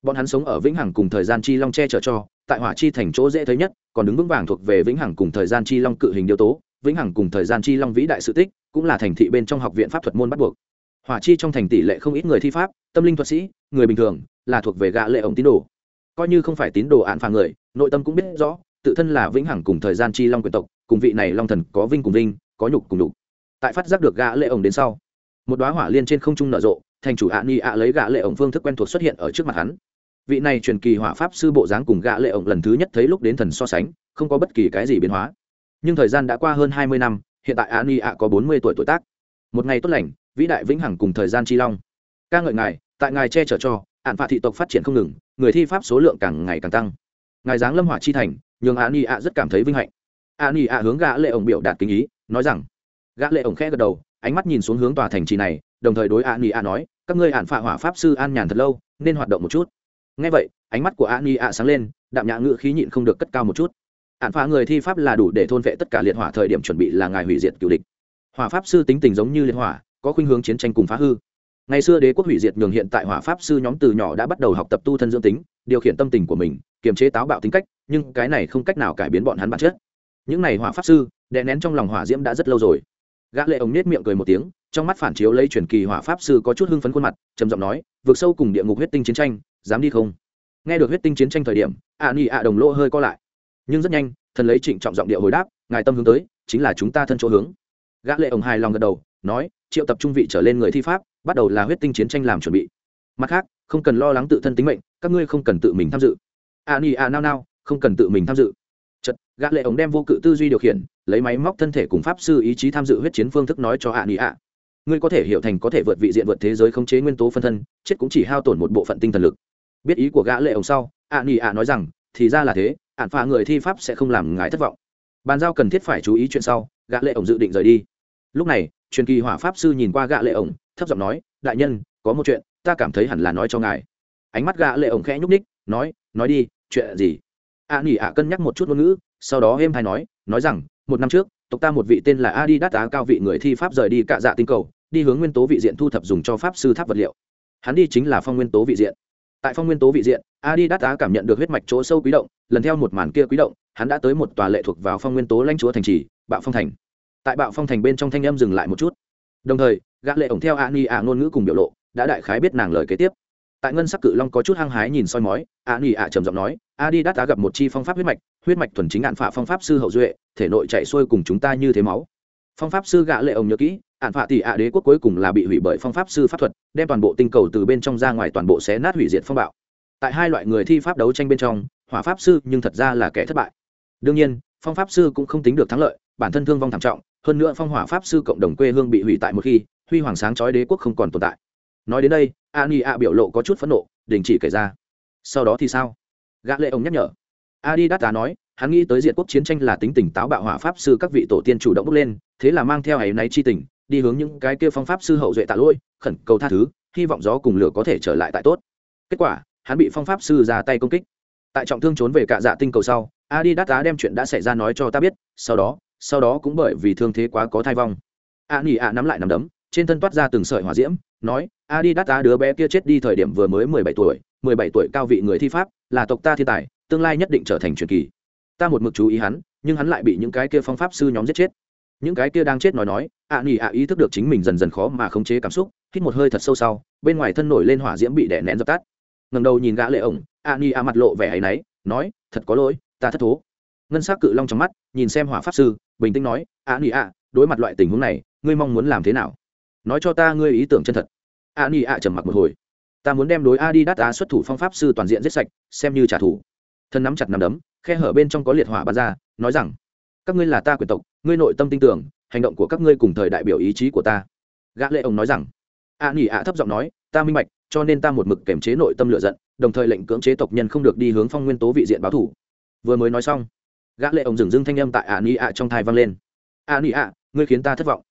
Bọn hắn sống ở vĩnh hằng cùng thời gian chi long che chở cho, tại hỏa chi thành chỗ dễ thấy nhất, còn đứng vững vàng thuộc về vĩnh hằng cùng thời gian chi long cự hình điều tố, vĩnh hằng cùng thời gian chi long vĩ đại sự tích, cũng là thành thị bên trong học viện pháp thuật môn bắt buộc. Hỏa chi trong thành tỷ lệ không ít người thi pháp, tâm linh thuật sĩ, người bình thường, là thuộc về gã lệ ổng tín đồ. Coi như không phải tín đồ ạn phà người, nội tâm cũng biết rõ, tự thân là vĩnh hằng cùng thời gian chi long quyền tộc cùng vị này long thần có vinh cùng vinh, có nhục cùng nhục. Tại phát giác được gã lệ ổng đến sau, một đóa hỏa liên trên không trung nở rộ, thành chủ ạ ni ạ lấy gã lệ ổng phương thức quen thuộc xuất hiện ở trước mặt hắn. Vị này truyền kỳ hỏa pháp sư bộ dáng cùng gã lệ ổng lần thứ nhất thấy lúc đến thần so sánh, không có bất kỳ cái gì biến hóa. Nhưng thời gian đã qua hơn hai mươi năm, hiện tại ạ ni ạ có bốn mươi tuổi tuổi tác. Một ngày tốt lành, vĩ đại vĩnh hằng cùng thời gian chi long. Ca ngợi ngài, tại ngài che chở cho, ạn phạ thị tộc phát triển không ngừng, người thi pháp số lượng càng ngày càng tăng. Ngài giáng lâm hỏa chi thành, nhường an ni ạ rất cảm thấy vinh hạnh. A y A hướng gã lệ ổng biểu đạt kính ý, nói rằng, gã lệ ổng khẽ gật đầu, ánh mắt nhìn xuống hướng tòa thành trì này, đồng thời đối A y A nói, các ngươi hạn phạ hỏa pháp sư an nhàn thật lâu, nên hoạt động một chút. Nghe vậy, ánh mắt của A y A sáng lên, đạm nhã ngữ khí nhịn không được cất cao một chút. Hạn phạ người thi pháp là đủ để thôn vệ tất cả liệt hỏa thời điểm chuẩn bị là ngài hủy diệt cựu địch. Hỏa pháp sư tính tình giống như liệt hỏa, có khuynh hướng chiến tranh cùng phá hư. Ngày xưa đế quốc hủy diệt nhường hiện tại hỏa pháp sư nhóm từ nhỏ đã bắt đầu học tập tu thân dưỡng tính, điều khiển tâm tình của mình, kiềm chế táo bạo tính cách, nhưng cái này không cách nào cải biến bọn hắn bản chất những này hỏa pháp sư, đè nén trong lòng hỏa diễm đã rất lâu rồi. Gã lệ ông nết miệng cười một tiếng, trong mắt phản chiếu lấy truyền kỳ hỏa pháp sư có chút hưng phấn khuôn mặt, trầm giọng nói, vượt sâu cùng địa ngục huyết tinh chiến tranh, dám đi không? Nghe được huyết tinh chiến tranh thời điểm ạ nhị ạ đồng lỗ hơi co lại. Nhưng rất nhanh, thần lấy trịnh trọng giọng địa hồi đáp, ngài tâm hướng tới, chính là chúng ta thân chỗ hướng. Gã lệ ông hài lòng gật đầu, nói, triệu tập trung vị trở lên người thi pháp, bắt đầu là huyết tinh chiến tranh làm chuẩn bị. Mặt khác, không cần lo lắng tự thân tính mệnh, các ngươi không cần tự mình tham dự. Ạ nhị ạ nao nao, không cần tự mình tham dự gã lệ ống đem vô cự tư duy điều khiển lấy máy móc thân thể cùng pháp sư ý chí tham dự huyết chiến phương thức nói cho hạ ni ạ. ngươi có thể hiểu thành có thể vượt vị diện vượt thế giới khống chế nguyên tố phân thân chết cũng chỉ hao tổn một bộ phận tinh thần lực. Biết ý của gã lệ ống sau hạ ni ạ nói rằng thì ra là thế ạn phà người thi pháp sẽ không làm ngài thất vọng. Bàn giao cần thiết phải chú ý chuyện sau gã lệ ống dự định rời đi. Lúc này truyền kỳ hỏa pháp sư nhìn qua gã lệ ống thấp giọng nói đại nhân có một chuyện ta cảm thấy hẳn là nói cho ngài. Ánh mắt gã lệ ống khẽ nhúc ních nói nói đi chuyện gì? Hạ à, nỉ ạ cân nhắc một chút ngôn ngữ sau đó êm hay nói nói rằng, một năm trước, tộc ta một vị tên là adi đắt á cao vị người thi pháp rời đi cạ dạ tinh cầu, đi hướng nguyên tố vị diện thu thập dùng cho pháp sư tháp vật liệu. Hắn đi chính là phong nguyên tố vị diện. Tại phong nguyên tố vị diện adi đắt á cảm nhận được huyết mạch chỗ sâu quý động, lần theo một màn kia quý động, hắn đã tới một tòa lệ thuộc vào phong nguyên tố lãnh chúa thành trì, bạo phong thành. Tại bạo phong thành bên trong thanh âm dừng lại một chút. Đồng thời, gã lệ ổng theo a ni a ngôn ngữ cùng biểu lộ, đã đại khái biết nàng lời kế tiếp tại ngân sắc cự long có chút hăng hái nhìn soi mói, a ni ạ trầm giọng nói a đi đắt đã gặp một chi phong pháp huyết mạch huyết mạch thuần chính ạn phạ phong pháp sư hậu duệ, thể nội chạy xuôi cùng chúng ta như thế máu. Phong pháp sư gã lệ ông nhớ kỹ, ạn phạ tỷ ạ đế quốc cuối cùng là bị hủy bởi phong pháp sư pháp thuật, đem toàn bộ tinh cầu từ bên trong ra ngoài toàn bộ xé nát hủy diệt phong bạo. Tại hai loại người thi pháp đấu tranh bên trong, hỏa pháp sư nhưng thật ra là kẻ thất bại. Đương nhiên, phong pháp sư cũng không tính được thắng lợi, bản thân thương vong thảm trọng, hơn nữa phong hỏa pháp sư cộng đồng quê hương bị hủy tại một khi, huy hoàng sáng chói đế quốc không còn tồn tại. Nói đến đây a ni a biểu lộ có chút phẫn nộ, đình chỉ kể ra. Sau đó thì sao? Gã lệ ông nhắc nhở. A đi đắt nói, hắn nghĩ tới diện quốc chiến tranh là tính tình táo bạo hỏa pháp sư các vị tổ tiên chủ động bước lên, thế là mang theo ấy náy chi tình, đi hướng những cái kia phong pháp sư hậu duệ tạ lỗi, khẩn cầu tha thứ, hy vọng gió cùng lửa có thể trở lại tại tốt. Kết quả, hắn bị phong pháp sư ra tay công kích. Tại trọng thương trốn về cạ dạ tinh cầu sau a đi đắt á đem chuyện đã xảy ra nói cho ta biết, sau đó sau đó cũng bởi vì thương thế quá có thai vong. A nỉ a nắm lại nắm đấm trên thân toát ra từng sợi hỏa diễm, nói a đi đắt ta đứa bé kia chết đi thời điểm vừa mới mười bảy tuổi, mười bảy tuổi cao vị người thi pháp, là tộc ta thiên tài, tương lai nhất định trở thành truyền kỳ. Ta một mực chú ý hắn, nhưng hắn lại bị những cái kia phong pháp sư nhóm giết chết. Những cái kia đang chết nói nói, ạ nỉ ạ ý thức được chính mình dần dần khó mà khống chế cảm xúc, hít một hơi thật sâu sau, bên ngoài thân nổi lên hỏa diễm bị đè nén dập tắt. Ngầm đầu nhìn gã lệ ổng, ạ nỉ ạ mặt lộ vẻ áy náy, nói, thật có lỗi, ta thất thố. Ngân sắc cự long trong mắt, nhìn xem hỏa pháp sư, bình tĩnh nói, ạ nỉ ạ, đối mặt loại tình huống này, ngươi mong muốn làm thế nào? Nói cho ta ngươi ý tưởng chân thật. A ni a trầm mặc một hồi. Ta muốn đem đối a đi đắt á xuất thủ phong pháp sư toàn diện giết sạch, xem như trả thù. Thân nắm chặt nắm đấm, khe hở bên trong có liệt hỏa bắn ra, nói rằng, các ngươi là ta quyền tộc, ngươi nội tâm tin tưởng, hành động của các ngươi cùng thời đại biểu ý chí của ta. Gã lệ ông nói rằng, a ni ạ thấp giọng nói, ta minh bạch, cho nên ta một mực kiểm chế nội tâm lựa giận, đồng thời lệnh cưỡng chế tộc nhân không được đi hướng phong nguyên tố vị diện báo thủ. Vừa mới nói xong, gã lệ ông dừng dưng thanh âm tại a ni ạ trong thai vang lên. A ni ạ ngươi khiến ta thất vọng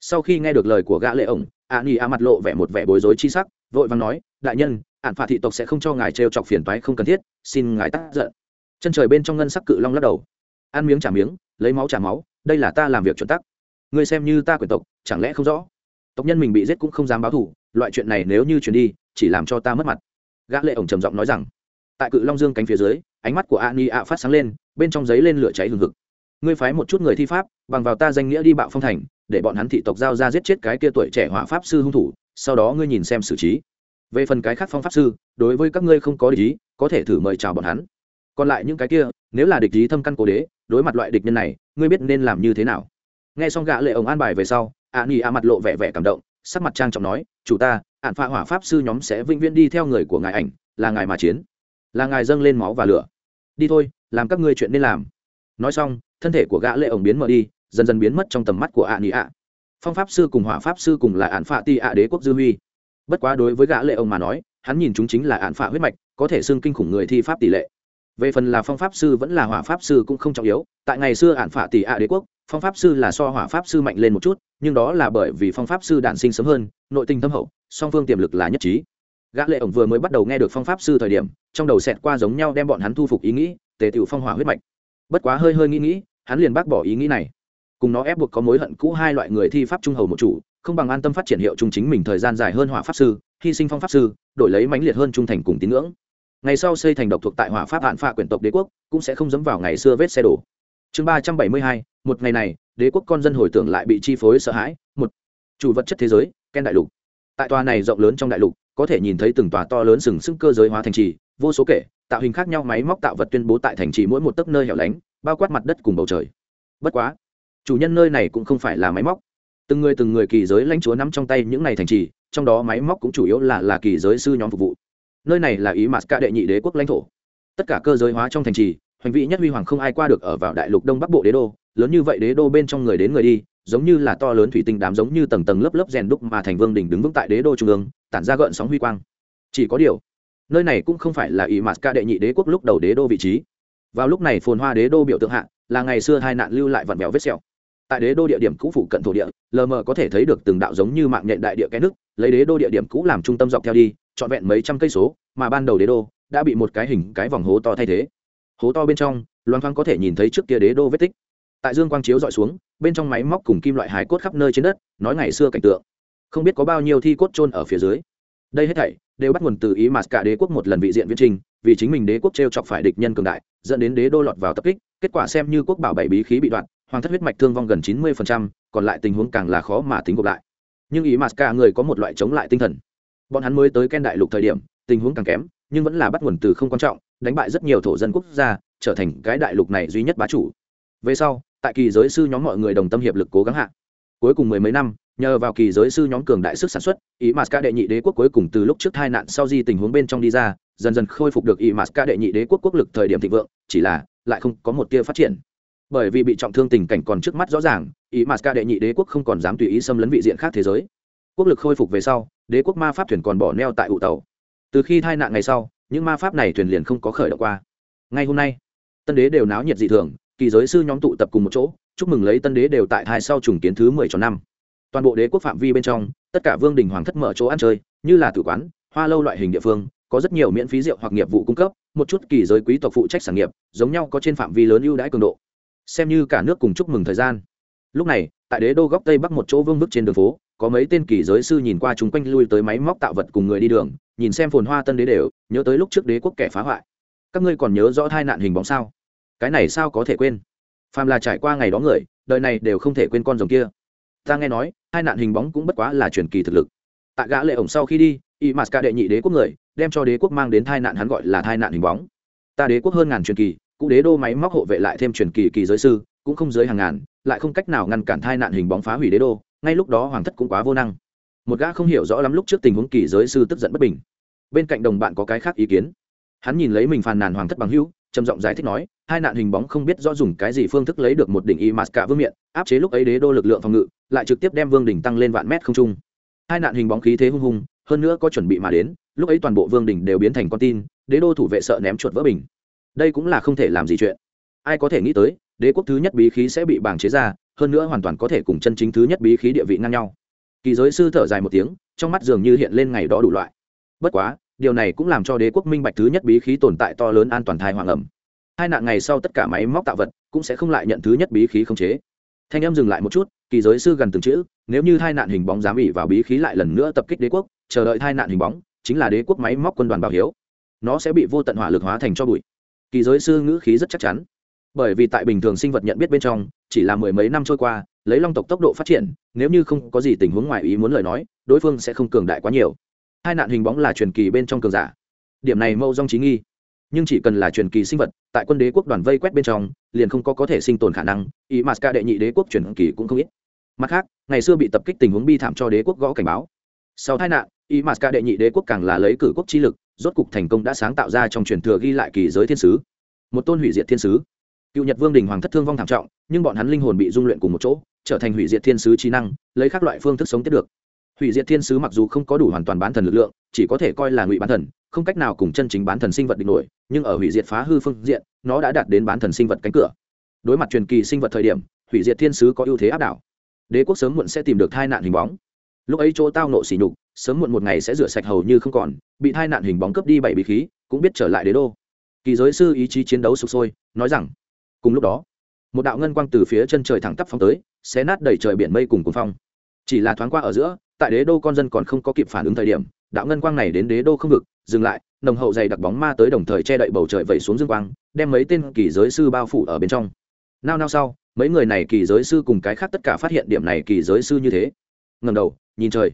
sau khi nghe được lời của gã lệ ổng a ni a mặt lộ vẻ một vẻ bối rối chi sắc, vội vàng nói, đại nhân ạn phạt thị tộc sẽ không cho ngài trêu chọc phiền toái không cần thiết, xin ngài tắt giận. Chân trời bên trong ngân sắc cự long lắc đầu. Ăn miếng trả miếng, lấy máu trả máu, đây là ta làm việc chuẩn tắc. Ngươi xem như ta quyền tộc, chẳng lẽ không rõ? Tộc nhân mình bị giết cũng không dám báo thù, loại chuyện này nếu như truyền đi, chỉ làm cho ta mất mặt. Gã lệ ổng trầm giọng nói rằng. Tại cự long dương cánh phía dưới, ánh mắt của a ni a phát sáng lên, bên trong giấy lên lửa cháy hừng hực. Ngươi phái một chút người thi pháp, bằng vào ta danh nghĩa đi bạo phong thành để bọn hắn thị tộc giao ra giết chết cái kia tuổi trẻ hỏa pháp sư hung thủ, sau đó ngươi nhìn xem xử trí. Về phần cái khác phong pháp sư, đối với các ngươi không có địch ý, có thể thử mời chào bọn hắn. Còn lại những cái kia, nếu là địch ý thâm căn cố đế, đối mặt loại địch nhân này, ngươi biết nên làm như thế nào? Nghe xong gã lệ ổng an bài về sau, ạ nghỉ ạ mặt lộ vẻ vẻ cảm động, sắc mặt trang trọng nói, chủ ta ạn phạ hỏa pháp sư nhóm sẽ vĩnh viễn đi theo người của ngài ảnh, là ngài mà chiến. Là ngài dâng lên máu và lửa. Đi thôi, làm các ngươi chuyện nên làm. Nói xong, thân thể của gã lệ ổng biến mở đi dần dần biến mất trong tầm mắt của ạ nị ạ. Phong pháp sư cùng hỏa pháp sư cùng là ạn phạ ti ạ đế quốc dư huy. Bất quá đối với gã lệ ông mà nói, hắn nhìn chúng chính là ạn phạ huyết mạch, có thể xưng kinh khủng người thi pháp tỷ lệ. Về phần là phong pháp sư vẫn là hỏa pháp sư cũng không trọng yếu, tại ngày xưa ạn phạ tỷ ạ đế quốc, phong pháp sư là so hỏa pháp sư mạnh lên một chút, nhưng đó là bởi vì phong pháp sư đản sinh sớm hơn, nội tình thâm hậu, song phương tiềm lực là nhất trí. Gã lệ ổng vừa mới bắt đầu nghe được phong pháp sư thời điểm, trong đầu xẹt qua giống nhau đem bọn hắn thu phục ý nghĩ tề tiểu phong hỏa huyết mạch. Bất quá hơi hơi nghĩ nghĩ, hắn liền bác bỏ ý nghĩ này cùng nó ép buộc có mối hận cũ hai loại người thi pháp trung hầu một chủ, không bằng an tâm phát triển hiệu trung chính mình thời gian dài hơn hỏa pháp sư, hy sinh phong pháp sư, đổi lấy mãnh liệt hơn trung thành cùng tín ngưỡng. Ngày sau xây thành độc thuộc tại hỏa pháp hạn phạ quyển tộc đế quốc, cũng sẽ không dẫm vào ngày xưa vết xe đổ. Chương ba trăm bảy mươi hai, một ngày này, đế quốc con dân hồi tưởng lại bị chi phối sợ hãi. Một, chủ vật chất thế giới, ken đại lục. Tại tòa này rộng lớn trong đại lục, có thể nhìn thấy từng tòa to lớn sừng sững cơ giới hóa thành trì, vô số kể, tạo hình khác nhau máy móc tạo vật tuyên bố tại thành trì mỗi một tấc nơi hẻo lánh, bao quát mặt đất cùng bầu trời. Bất quá chủ nhân nơi này cũng không phải là máy móc. Từng người từng người kỳ giới lãnh chúa nắm trong tay những này thành trì, trong đó máy móc cũng chủ yếu là là kỳ giới sư nhóm phục vụ. Nơi này là ý mặt cả đệ nhị đế quốc lãnh thổ. Tất cả cơ giới hóa trong thành trì hành vị nhất huy hoàng không ai qua được ở vào đại lục đông bắc bộ đế đô, lớn như vậy đế đô bên trong người đến người đi, giống như là to lớn thủy tinh đám giống như tầng tầng lớp lớp rèn đúc mà thành vương đỉnh đứng vững tại đế đô trung ương, tản ra gợn sóng huy quang. Chỉ có điều, nơi này cũng không phải là ý mặt ca đệ nhị đế quốc lúc đầu đế đô vị trí. Vào lúc này phồn hoa đế đô biểu tượng hạ, là ngày xưa hai nạn lưu lại vặn vẹo vết sẹo tại đế đô địa điểm cũ phụ cận thổ địa, lờ mờ có thể thấy được từng đạo giống như mạng nhện đại địa cái nước, lấy đế đô địa điểm cũ làm trung tâm dọc theo đi, trọn vẹn mấy trăm cây số, mà ban đầu đế đô đã bị một cái hình, cái vòng hố to thay thế. Hố to bên trong loan thoáng có thể nhìn thấy trước kia đế đô vết tích. Tại dương quang chiếu dọi xuống, bên trong máy móc cùng kim loại hài cốt khắp nơi trên đất, nói ngày xưa cảnh tượng. Không biết có bao nhiêu thi cốt trôn ở phía dưới. Đây hết thảy đều bắt nguồn từ ý mà cả đế quốc một lần vị diện viễn trình, vì chính mình đế quốc t r e o chọc phải địch nhân cường đại, dẫn đến đế đô lọt vào tập kích, kết quả xem như quốc bảo bảy bí khí bị đoạn hoàng thất huyết mạch thương vong gần chín mươi còn lại tình huống càng là khó mà tính gộp lại. Nhưng ý mà cả người có một loại chống lại tinh thần. Bọn hắn mới tới ken đại lục thời điểm, tình huống càng kém, nhưng vẫn là bắt nguồn từ không quan trọng, đánh bại rất nhiều thổ dân quốc gia, trở thành cái đại lục này duy nhất bá chủ. Về sau, tại kỳ giới sư nhóm mọi người đồng tâm hiệp lực cố gắng hạ. Cuối cùng mười mấy năm, nhờ vào kỳ giới sư nhóm cường đại sức sản xuất, ý mà ca đệ nhị đế quốc cuối cùng từ lúc trước hai nạn sau di tình huống bên trong đi ra, dần dần khôi phục được ý mà ca đệ nhị đế quốc quốc lực thời điểm thịnh vượng, chỉ là lại không có một tia phát triển bởi vì bị trọng thương tình cảnh còn trước mắt rõ ràng, ý mà ca đệ nhị đế quốc không còn dám tùy ý xâm lấn vị diện khác thế giới. Quốc lực khôi phục về sau, đế quốc ma pháp thuyền còn bỏ neo tại ụ tàu. Từ khi tai nạn ngày sau, những ma pháp này thuyền liền không có khởi động qua. Ngay hôm nay, tân đế đều náo nhiệt dị thường, kỳ giới sư nhóm tụ tập cùng một chỗ, chúc mừng lấy tân đế đều tại hai sau trùng kiến thứ mười cho năm. Toàn bộ đế quốc phạm vi bên trong, tất cả vương đình hoàng thất mở chỗ ăn chơi, như là tử quán, hoa lâu loại hình địa phương, có rất nhiều miễn phí rượu hoặc nghiệp vụ cung cấp, một chút kỳ giới quý tộc phụ trách sản nghiệp, giống nhau có trên phạm vi lớn ưu đãi cường độ xem như cả nước cùng chúc mừng thời gian. Lúc này, tại đế đô góc tây bắc một chỗ vương vức trên đường phố, có mấy tên kỳ giới sư nhìn qua chúng quanh lui tới máy móc tạo vật cùng người đi đường, nhìn xem phồn hoa tân đế đều, nhớ tới lúc trước đế quốc kẻ phá hoại. Các ngươi còn nhớ rõ tai nạn hình bóng sao? Cái này sao có thể quên? Phàm là trải qua ngày đó người, đời này đều không thể quên con rồng kia. Ta nghe nói hai nạn hình bóng cũng bất quá là truyền kỳ thực lực. Tại gã lệ ổng sau khi đi, y mạt ca đệ nhị đế quốc người, đem cho đế quốc mang đến thai nạn hắn gọi là thai nạn hình bóng. Ta đế quốc hơn ngàn truyền kỳ cụ đế đô máy móc hộ vệ lại thêm truyền kỳ kỳ giới sư, cũng không dưới hàng ngàn, lại không cách nào ngăn cản thai nạn hình bóng phá hủy đế đô, ngay lúc đó hoàng thất cũng quá vô năng. Một gã không hiểu rõ lắm lúc trước tình huống kỳ giới sư tức giận bất bình. Bên cạnh đồng bạn có cái khác ý kiến. Hắn nhìn lấy mình phàn nàn hoàng thất bằng hữu, trầm giọng giải thích nói, hai nạn hình bóng không biết do dùng cái gì phương thức lấy được một đỉnh y mạt cả vương miện, áp chế lúc ấy đế đô lực lượng phòng ngự, lại trực tiếp đem vương đỉnh tăng lên vạn mét không trung. Hai nạn hình bóng khí thế hung hùng, hơn nữa có chuẩn bị mà đến, lúc ấy toàn bộ vương đỉnh đều biến thành con tin, đế đô thủ vệ sợ ném chuột vỡ bình đây cũng là không thể làm gì chuyện. Ai có thể nghĩ tới, đế quốc thứ nhất bí khí sẽ bị bảng chế ra, hơn nữa hoàn toàn có thể cùng chân chính thứ nhất bí khí địa vị ngang nhau. Kỳ giới sư thở dài một tiếng, trong mắt dường như hiện lên ngày đó đủ loại. Bất quá, điều này cũng làm cho đế quốc minh bạch thứ nhất bí khí tồn tại to lớn an toàn thai hoàng ẩm. Hai nạn ngày sau tất cả máy móc tạo vật cũng sẽ không lại nhận thứ nhất bí khí không chế. Thanh em dừng lại một chút, kỳ giới sư gần từng chữ, nếu như hai nạn hình bóng dám ỉ vào bí khí lại lần nữa tập kích đế quốc, chờ đợi hai nạn hình bóng, chính là đế quốc máy móc quân đoàn bảo hiếu. Nó sẽ bị vô tận hỏa lực hóa thành cho bụi kỳ giới sư ngữ khí rất chắc chắn. Bởi vì tại bình thường sinh vật nhận biết bên trong, chỉ là mười mấy năm trôi qua, lấy long tộc tốc độ phát triển, nếu như không có gì tình huống ngoài ý muốn lời nói, đối phương sẽ không cường đại quá nhiều. Hai nạn hình bóng là truyền kỳ bên trong cường giả. Điểm này mâu dong trí nghi. Nhưng chỉ cần là truyền kỳ sinh vật, tại quân đế quốc đoàn vây quét bên trong, liền không có có thể sinh tồn khả năng, ý mà ska đệ nhị đế quốc truyền kỳ cũng không ít. Mặt khác, ngày xưa bị tập kích tình huống bi thảm cho đế quốc gõ cảnh báo. Sau hai nạn, ý mà ska đệ nhị đế quốc càng là lấy cử quốc chi lực rốt cục thành công đã sáng tạo ra trong truyền thừa ghi lại kỳ giới thiên sứ. Một tôn hủy diệt thiên sứ. Cựu nhật vương đình hoàng thất thương vong thảm trọng, nhưng bọn hắn linh hồn bị dung luyện cùng một chỗ, trở thành hủy diệt thiên sứ trí năng, lấy các loại phương thức sống tiếp được. Hủy diệt thiên sứ mặc dù không có đủ hoàn toàn bán thần lực lượng, chỉ có thể coi là ngụy bán thần, không cách nào cùng chân chính bán thần sinh vật địch nổi, nhưng ở hủy diệt phá hư phương diện, nó đã đạt đến bán thần sinh vật cánh cửa. Đối mặt truyền kỳ sinh vật thời điểm, hủy diệt thiên sứ có ưu thế áp đảo. Đế quốc sớm muộn sẽ tìm được tai nạn hình bóng. Lúc ấy chỗ tao nộ xỉ nhục sớm muộn một ngày sẽ rửa sạch hầu như không còn, bị thai nạn hình bóng cướp đi bảy bí khí, cũng biết trở lại đế đô. Kỳ giới sư ý chí chiến đấu sụp sôi, nói rằng, cùng lúc đó, một đạo ngân quang từ phía chân trời thẳng tắp phóng tới, xé nát đầy trời biển mây cùng cuồng phong. Chỉ là thoáng qua ở giữa, tại đế đô con dân còn không có kịp phản ứng thời điểm, đạo ngân quang này đến đế đô không vực, dừng lại, nồng hậu dày đặc bóng ma tới đồng thời che đậy bầu trời vẩy xuống dương quang, đem mấy tên kỳ giới sư bao phủ ở bên trong. Nao nao sau, mấy người này kỳ giới sư cùng cái khác tất cả phát hiện điểm này kỳ giới sư như thế. Ngầm đầu, nhìn trời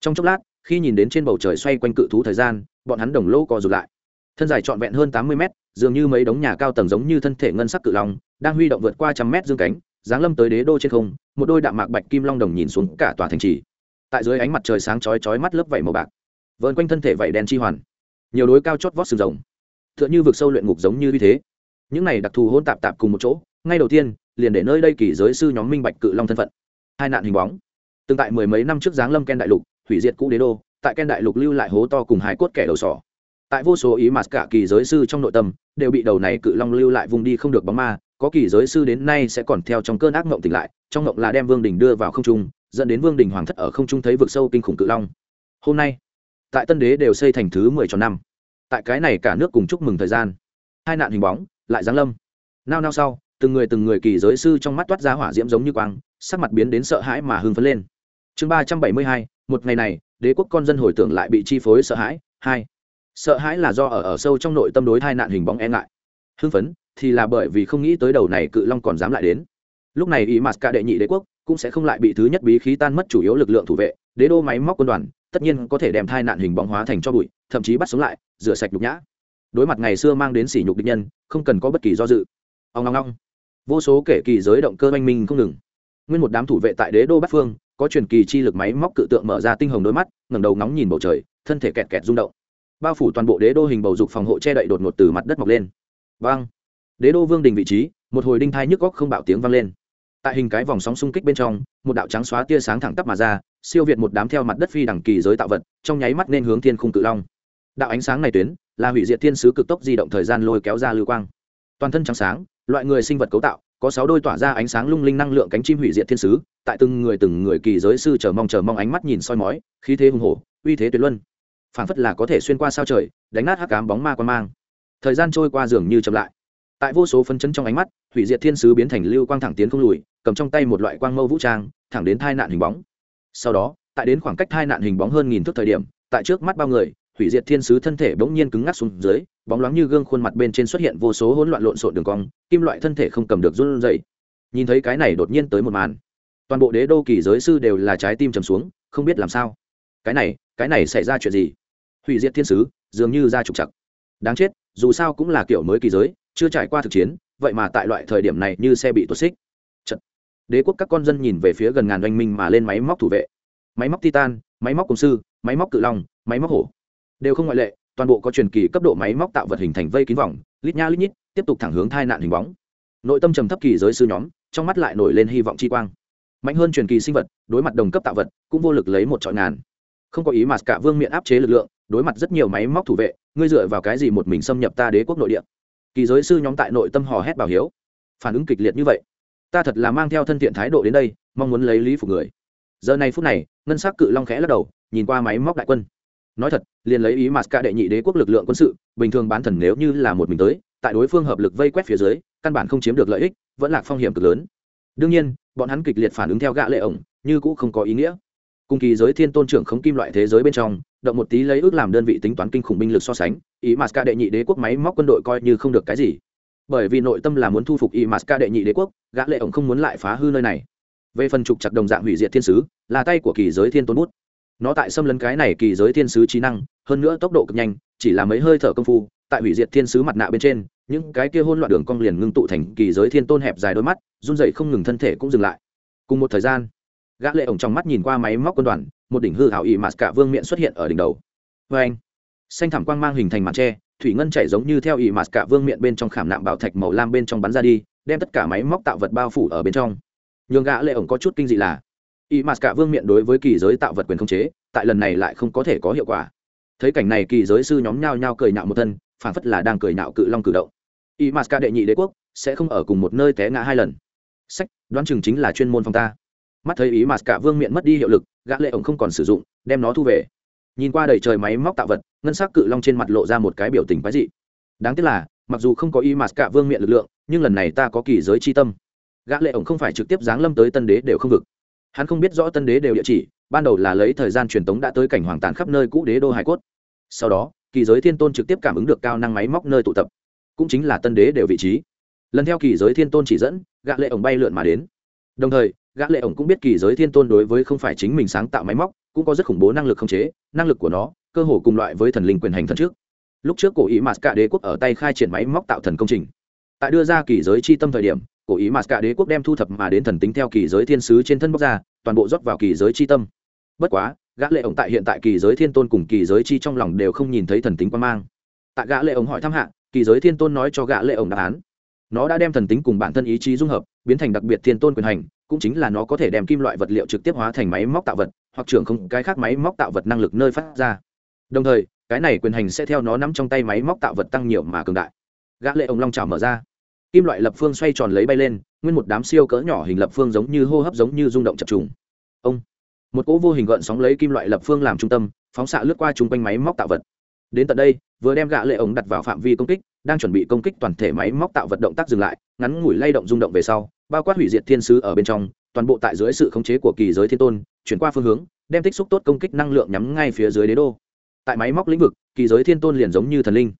trong chốc lát, khi nhìn đến trên bầu trời xoay quanh cự thú thời gian, bọn hắn đồng lô co rụt lại. Thân dài trọn vẹn hơn tám mươi mét, dường như mấy đống nhà cao tầng giống như thân thể ngân sắc cự long, đang huy động vượt qua trăm mét dương cánh, giáng lâm tới đế đô trên không, một đôi đạm mạc bạch kim long đồng nhìn xuống cả tòa thành trì. Tại dưới ánh mặt trời sáng chói chói mắt lớp vảy màu bạc vợn quanh thân thể vảy đen chi hoàn, nhiều đối cao chót vót sừng rồng t h ư ợ n h ư vực sâu luyện ngục giống như như thế. Những này đặc thù hôn tạp tạp cùng một chỗ, ngay đầu tiên, liền để nơi đây kỳ giới sư nhóm minh bạch cự long thân phận. Hai nạn hình bóng, từng tại mười mấy năm trước giáng lâm ken đại lục hủy diệt cũ đế đô, tại ken đại lục lưu lại hố to cùng hải cốt kẻ đầu sỏ. Tại vô số ý mạt cả kỳ giới sư trong nội tâm, đều bị đầu này cự long lưu lại vùng đi không được bóng ma, có kỳ giới sư đến nay sẽ còn theo trong cơn ác mộng tỉnh lại, trong mộng là đem vương đình đưa vào không trung, dẫn đến vương đình hoàng thất ở không trung thấy vực sâu kinh khủng cự long. Hôm nay, tại tân đế đều xây thành thứ mười tròn năm. Tại cái này cả nước cùng chúc mừng thời gian. Hai nạn hình bóng, lại giáng lâm. Nao nao sau, từng người từng người kỳ giới sư trong mắt toát ra hỏa diễm giống như quang, sắc mặt biến đến sợ hãi mà hưng phấn lên. Chương ba trăm bảy mươi hai một ngày này, đế quốc con dân hồi tưởng lại bị chi phối sợ hãi. Hai, sợ hãi là do ở ở sâu trong nội tâm đối hai nạn hình bóng e ngại. Hưng phấn thì là bởi vì không nghĩ tới đầu này cự long còn dám lại đến. Lúc này ý mặt cả đệ nhị đế quốc cũng sẽ không lại bị thứ nhất bí khí tan mất chủ yếu lực lượng thủ vệ. Đế đô máy móc quân đoàn tất nhiên có thể đem thai nạn hình bóng hóa thành cho bụi, thậm chí bắt sống lại, rửa sạch nhục nhã. Đối mặt ngày xưa mang đến sỉ nhục địch nhân, không cần có bất kỳ do dự. Ông ngong ngong vô số kể kỳ giới động cơ oanh minh không ngừng nguyên một đám thủ vệ tại đế đô bắc phương, có truyền kỳ chi lực máy móc cự tượng mở ra tinh hồng đôi mắt, ngẩng đầu ngóng nhìn bầu trời, thân thể kẹt kẹt rung động. Bao phủ toàn bộ đế đô hình bầu dục phòng hộ che đậy đột ngột từ mặt đất mọc lên. Vang! Đế đô vương đình vị trí, một hồi đinh thai nhức góc không bạo tiếng vang lên. Tại hình cái vòng sóng xung kích bên trong, một đạo trắng xóa tia sáng thẳng tắp mà ra, siêu việt một đám theo mặt đất phi đẳng kỳ giới tạo vật, trong nháy mắt nên hướng thiên khung cự long. Đạo ánh sáng này tuyến, là hủy diệt thiên sứ cực tốc di động thời gian lôi kéo ra lưu quang. Toàn thân trắng sáng, loại người sinh vật cấu tạo có sáu đôi tỏa ra ánh sáng lung linh năng lượng cánh chim hủy diệt thiên sứ, tại từng người từng người kỳ giới sư chờ mong chờ mong ánh mắt nhìn soi mói, khí thế hùng hổ, uy thế tuyệt luân. Phảng phất là có thể xuyên qua sao trời, đánh nát hắc cám bóng ma quan mang. Thời gian trôi qua dường như chậm lại. Tại vô số phân chấn trong ánh mắt, hủy diệt thiên sứ biến thành lưu quang thẳng tiến không lùi, cầm trong tay một loại quang mâu vũ trang, thẳng đến thai nạn hình bóng. Sau đó, tại đến khoảng cách thai nạn hình bóng hơn nghìn thước thời điểm, tại trước mắt bao người hủy diệt thiên sứ thân thể bỗng nhiên cứng ngắc xuống dưới, bóng loáng như gương khuôn mặt bên trên xuất hiện vô số hỗn loạn lộn xộn đường cong, kim loại thân thể không cầm được run dậy nhìn thấy cái này đột nhiên tới một màn, toàn bộ đế đô kỳ giới sư đều là trái tim trầm xuống, không biết làm sao. Cái này cái này xảy ra chuyện gì? Hủy diệt thiên sứ, dường như ra trục chặt đáng chết, dù sao cũng là kiểu mới kỳ giới, chưa trải qua thực chiến, vậy mà tại loại thời điểm này như xe bị tuột xích. Chật. đế quốc các con dân nhìn về phía gần ngàn doanh minh mà lên máy móc thủ vệ. Máy móc titan, máy móc công sư, máy móc cự long, máy móc hổ đều không ngoại lệ, toàn bộ có truyền kỳ cấp độ máy móc tạo vật hình thành vây kín vòng, lít nha lít nhít, tiếp tục thẳng hướng thai nạn hình bóng. Nội tâm trầm thấp kỳ giới sư nhóm, trong mắt lại nổi lên hy vọng chi quang. Mạnh hơn truyền kỳ sinh vật, đối mặt đồng cấp tạo vật, cũng vô lực lấy một trọi ngàn. Không có ý mà cả vương miện áp chế lực lượng, đối mặt rất nhiều máy móc thủ vệ, ngươi dựa vào cái gì một mình xâm nhập ta đế quốc nội địa? Kỳ giới sư nhóm tại nội tâm hò hét bảo hiếu. Phản ứng kịch liệt như vậy, ta thật là mang theo thân thiện thái độ đến đây, mong muốn lấy lý phục người. Giờ này phút này, ngân s ắ c cự long khẽ lắc đầu, nhìn qua máy móc đại quân nói thật, liền lấy ý mặt cả đệ nhị đế quốc lực lượng quân sự, bình thường bán thần nếu như là một mình tới, tại đối phương hợp lực vây quét phía dưới, căn bản không chiếm được lợi ích, vẫn là phong hiểm cực lớn. Đương nhiên, bọn hắn kịch liệt phản ứng theo gã lệ ổng, như cũ không có ý nghĩa. Cùng kỳ giới thiên tôn trưởng khống kim loại thế giới bên trong, động một tí lấy ước làm đơn vị tính toán kinh khủng binh lực so sánh, ý mà đệ nhị đế quốc máy móc quân đội coi như không được cái gì. Bởi vì nội tâm là muốn thu phục ý mà đệ nhị đế quốc gã lệ ổng không muốn lại phá hư nơi này. Về phần trục chặt đồng dạng hủy diệt thiên sứ, là tay của kỳ giới thiên tôn bút nó tại xâm lấn cái này kỳ giới thiên sứ trí năng, hơn nữa tốc độ cực nhanh, chỉ là mấy hơi thở công phu, tại hủy diệt thiên sứ mặt nạ bên trên, những cái kia hôn loạn đường cong liền ngưng tụ thành kỳ giới thiên tôn hẹp dài đôi mắt, run dậy không ngừng thân thể cũng dừng lại. Cùng một thời gian, gã lệ ổng trong mắt nhìn qua máy móc quân đoàn, một đỉnh hư hảo ỵ mà cả vương miện xuất hiện ở đỉnh đầu. Vê anh, xanh thảm quang mang hình thành màn tre, thủy ngân chảy giống như theo ỵ mà cả vương miện bên trong khảm nạm bảo thạch màu lam bên trong bắn ra đi, đem tất cả máy móc tạo vật bao phủ ở bên trong. Nhường gã lệ ổng có chút kinh dị là Ý mạt cả vương miện đối với kỳ giới tạo vật quyền không chế, tại lần này lại không có thể có hiệu quả. Thấy cảnh này kỳ giới sư nhóm nhao nhao cười nhạo một thân phản phất là đang cười nhạo cự long cử động. Ý mạt cả đệ nhị đế quốc sẽ không ở cùng một nơi té ngã hai lần. Sách, đoán chừng chính là chuyên môn phòng ta. Mắt thấy ý Mạt cả vương miện mất đi hiệu lực, gã lệ ổng không còn sử dụng, đem nó thu về. Nhìn qua đầy trời máy móc tạo vật, ngân sắc cự long trên mặt lộ ra một cái biểu tình quái dị. Đáng tiếc là, mặc dù không có ý Mạt cả vương miện lực lượng, nhưng lần này ta có kỳ giới chi tâm. Gã lệ ổng không phải trực tiếp giáng lâm tới tân đế đều không vực hắn không biết rõ tân đế đều địa chỉ, ban đầu là lấy thời gian truyền tống đã tới cảnh hoàng tàn khắp nơi cũ đế đô hải cốt. Sau đó, kỳ giới thiên tôn trực tiếp cảm ứng được cao năng máy móc nơi tụ tập, cũng chính là tân đế đều vị trí. Lần theo kỳ giới thiên tôn chỉ dẫn, gã lệ ổng bay lượn mà đến. Đồng thời, gã lệ ổng cũng biết kỳ giới thiên tôn đối với không phải chính mình sáng tạo máy móc, cũng có rất khủng bố năng lực không chế, năng lực của nó, cơ hồ cùng loại với thần linh quyền hành thần trước. Lúc trước cổ ý mà cả đế quốc ở tay khai triển máy móc tạo thần công trình. Tại đưa ra kỳ giới chi tâm thời điểm cổ ý mà cả đế quốc đem thu thập mà đến thần tính theo kỳ giới thiên sứ trên thân bóc ra, toàn bộ rót vào kỳ giới chi tâm. Bất quá, gã lệ ổng tại hiện tại kỳ giới thiên tôn cùng kỳ giới chi trong lòng đều không nhìn thấy thần tính quan mang. Tại gã lệ ổng hỏi thăm hạ, kỳ giới thiên tôn nói cho gã lệ ổng đáp án. Nó đã đem thần tính cùng bản thân ý chí dung hợp, biến thành đặc biệt thiên tôn quyền hành, cũng chính là nó có thể đem kim loại vật liệu trực tiếp hóa thành máy móc tạo vật, hoặc trưởng không, cái khác máy móc tạo vật năng lực nơi phát ra. Đồng thời, cái này quyền hành sẽ theo nó nắm trong tay máy móc tạo vật tăng nhiều mà cường đại. Gã lệ ổng long trào mở ra kim loại lập phương xoay tròn lấy bay lên, nguyên một đám siêu cỡ nhỏ hình lập phương giống như hô hấp giống như rung động chập trùng. Ông, một cỗ vô hình gợn sóng lấy kim loại lập phương làm trung tâm, phóng xạ lướt qua chung quanh máy móc tạo vật. Đến tận đây, vừa đem gạ lệ ống đặt vào phạm vi công kích, đang chuẩn bị công kích toàn thể máy móc tạo vật động tác dừng lại, ngắn ngủi lay động rung động về sau, bao quát hủy diệt thiên sứ ở bên trong, toàn bộ tại dưới sự khống chế của kỳ giới thiên tôn, chuyển qua phương hướng, đem tích xúc tốt công kích năng lượng nhắm ngay phía dưới đế đô. Tại máy móc lĩnh vực, kỳ giới thiên tôn liền giống như thần linh.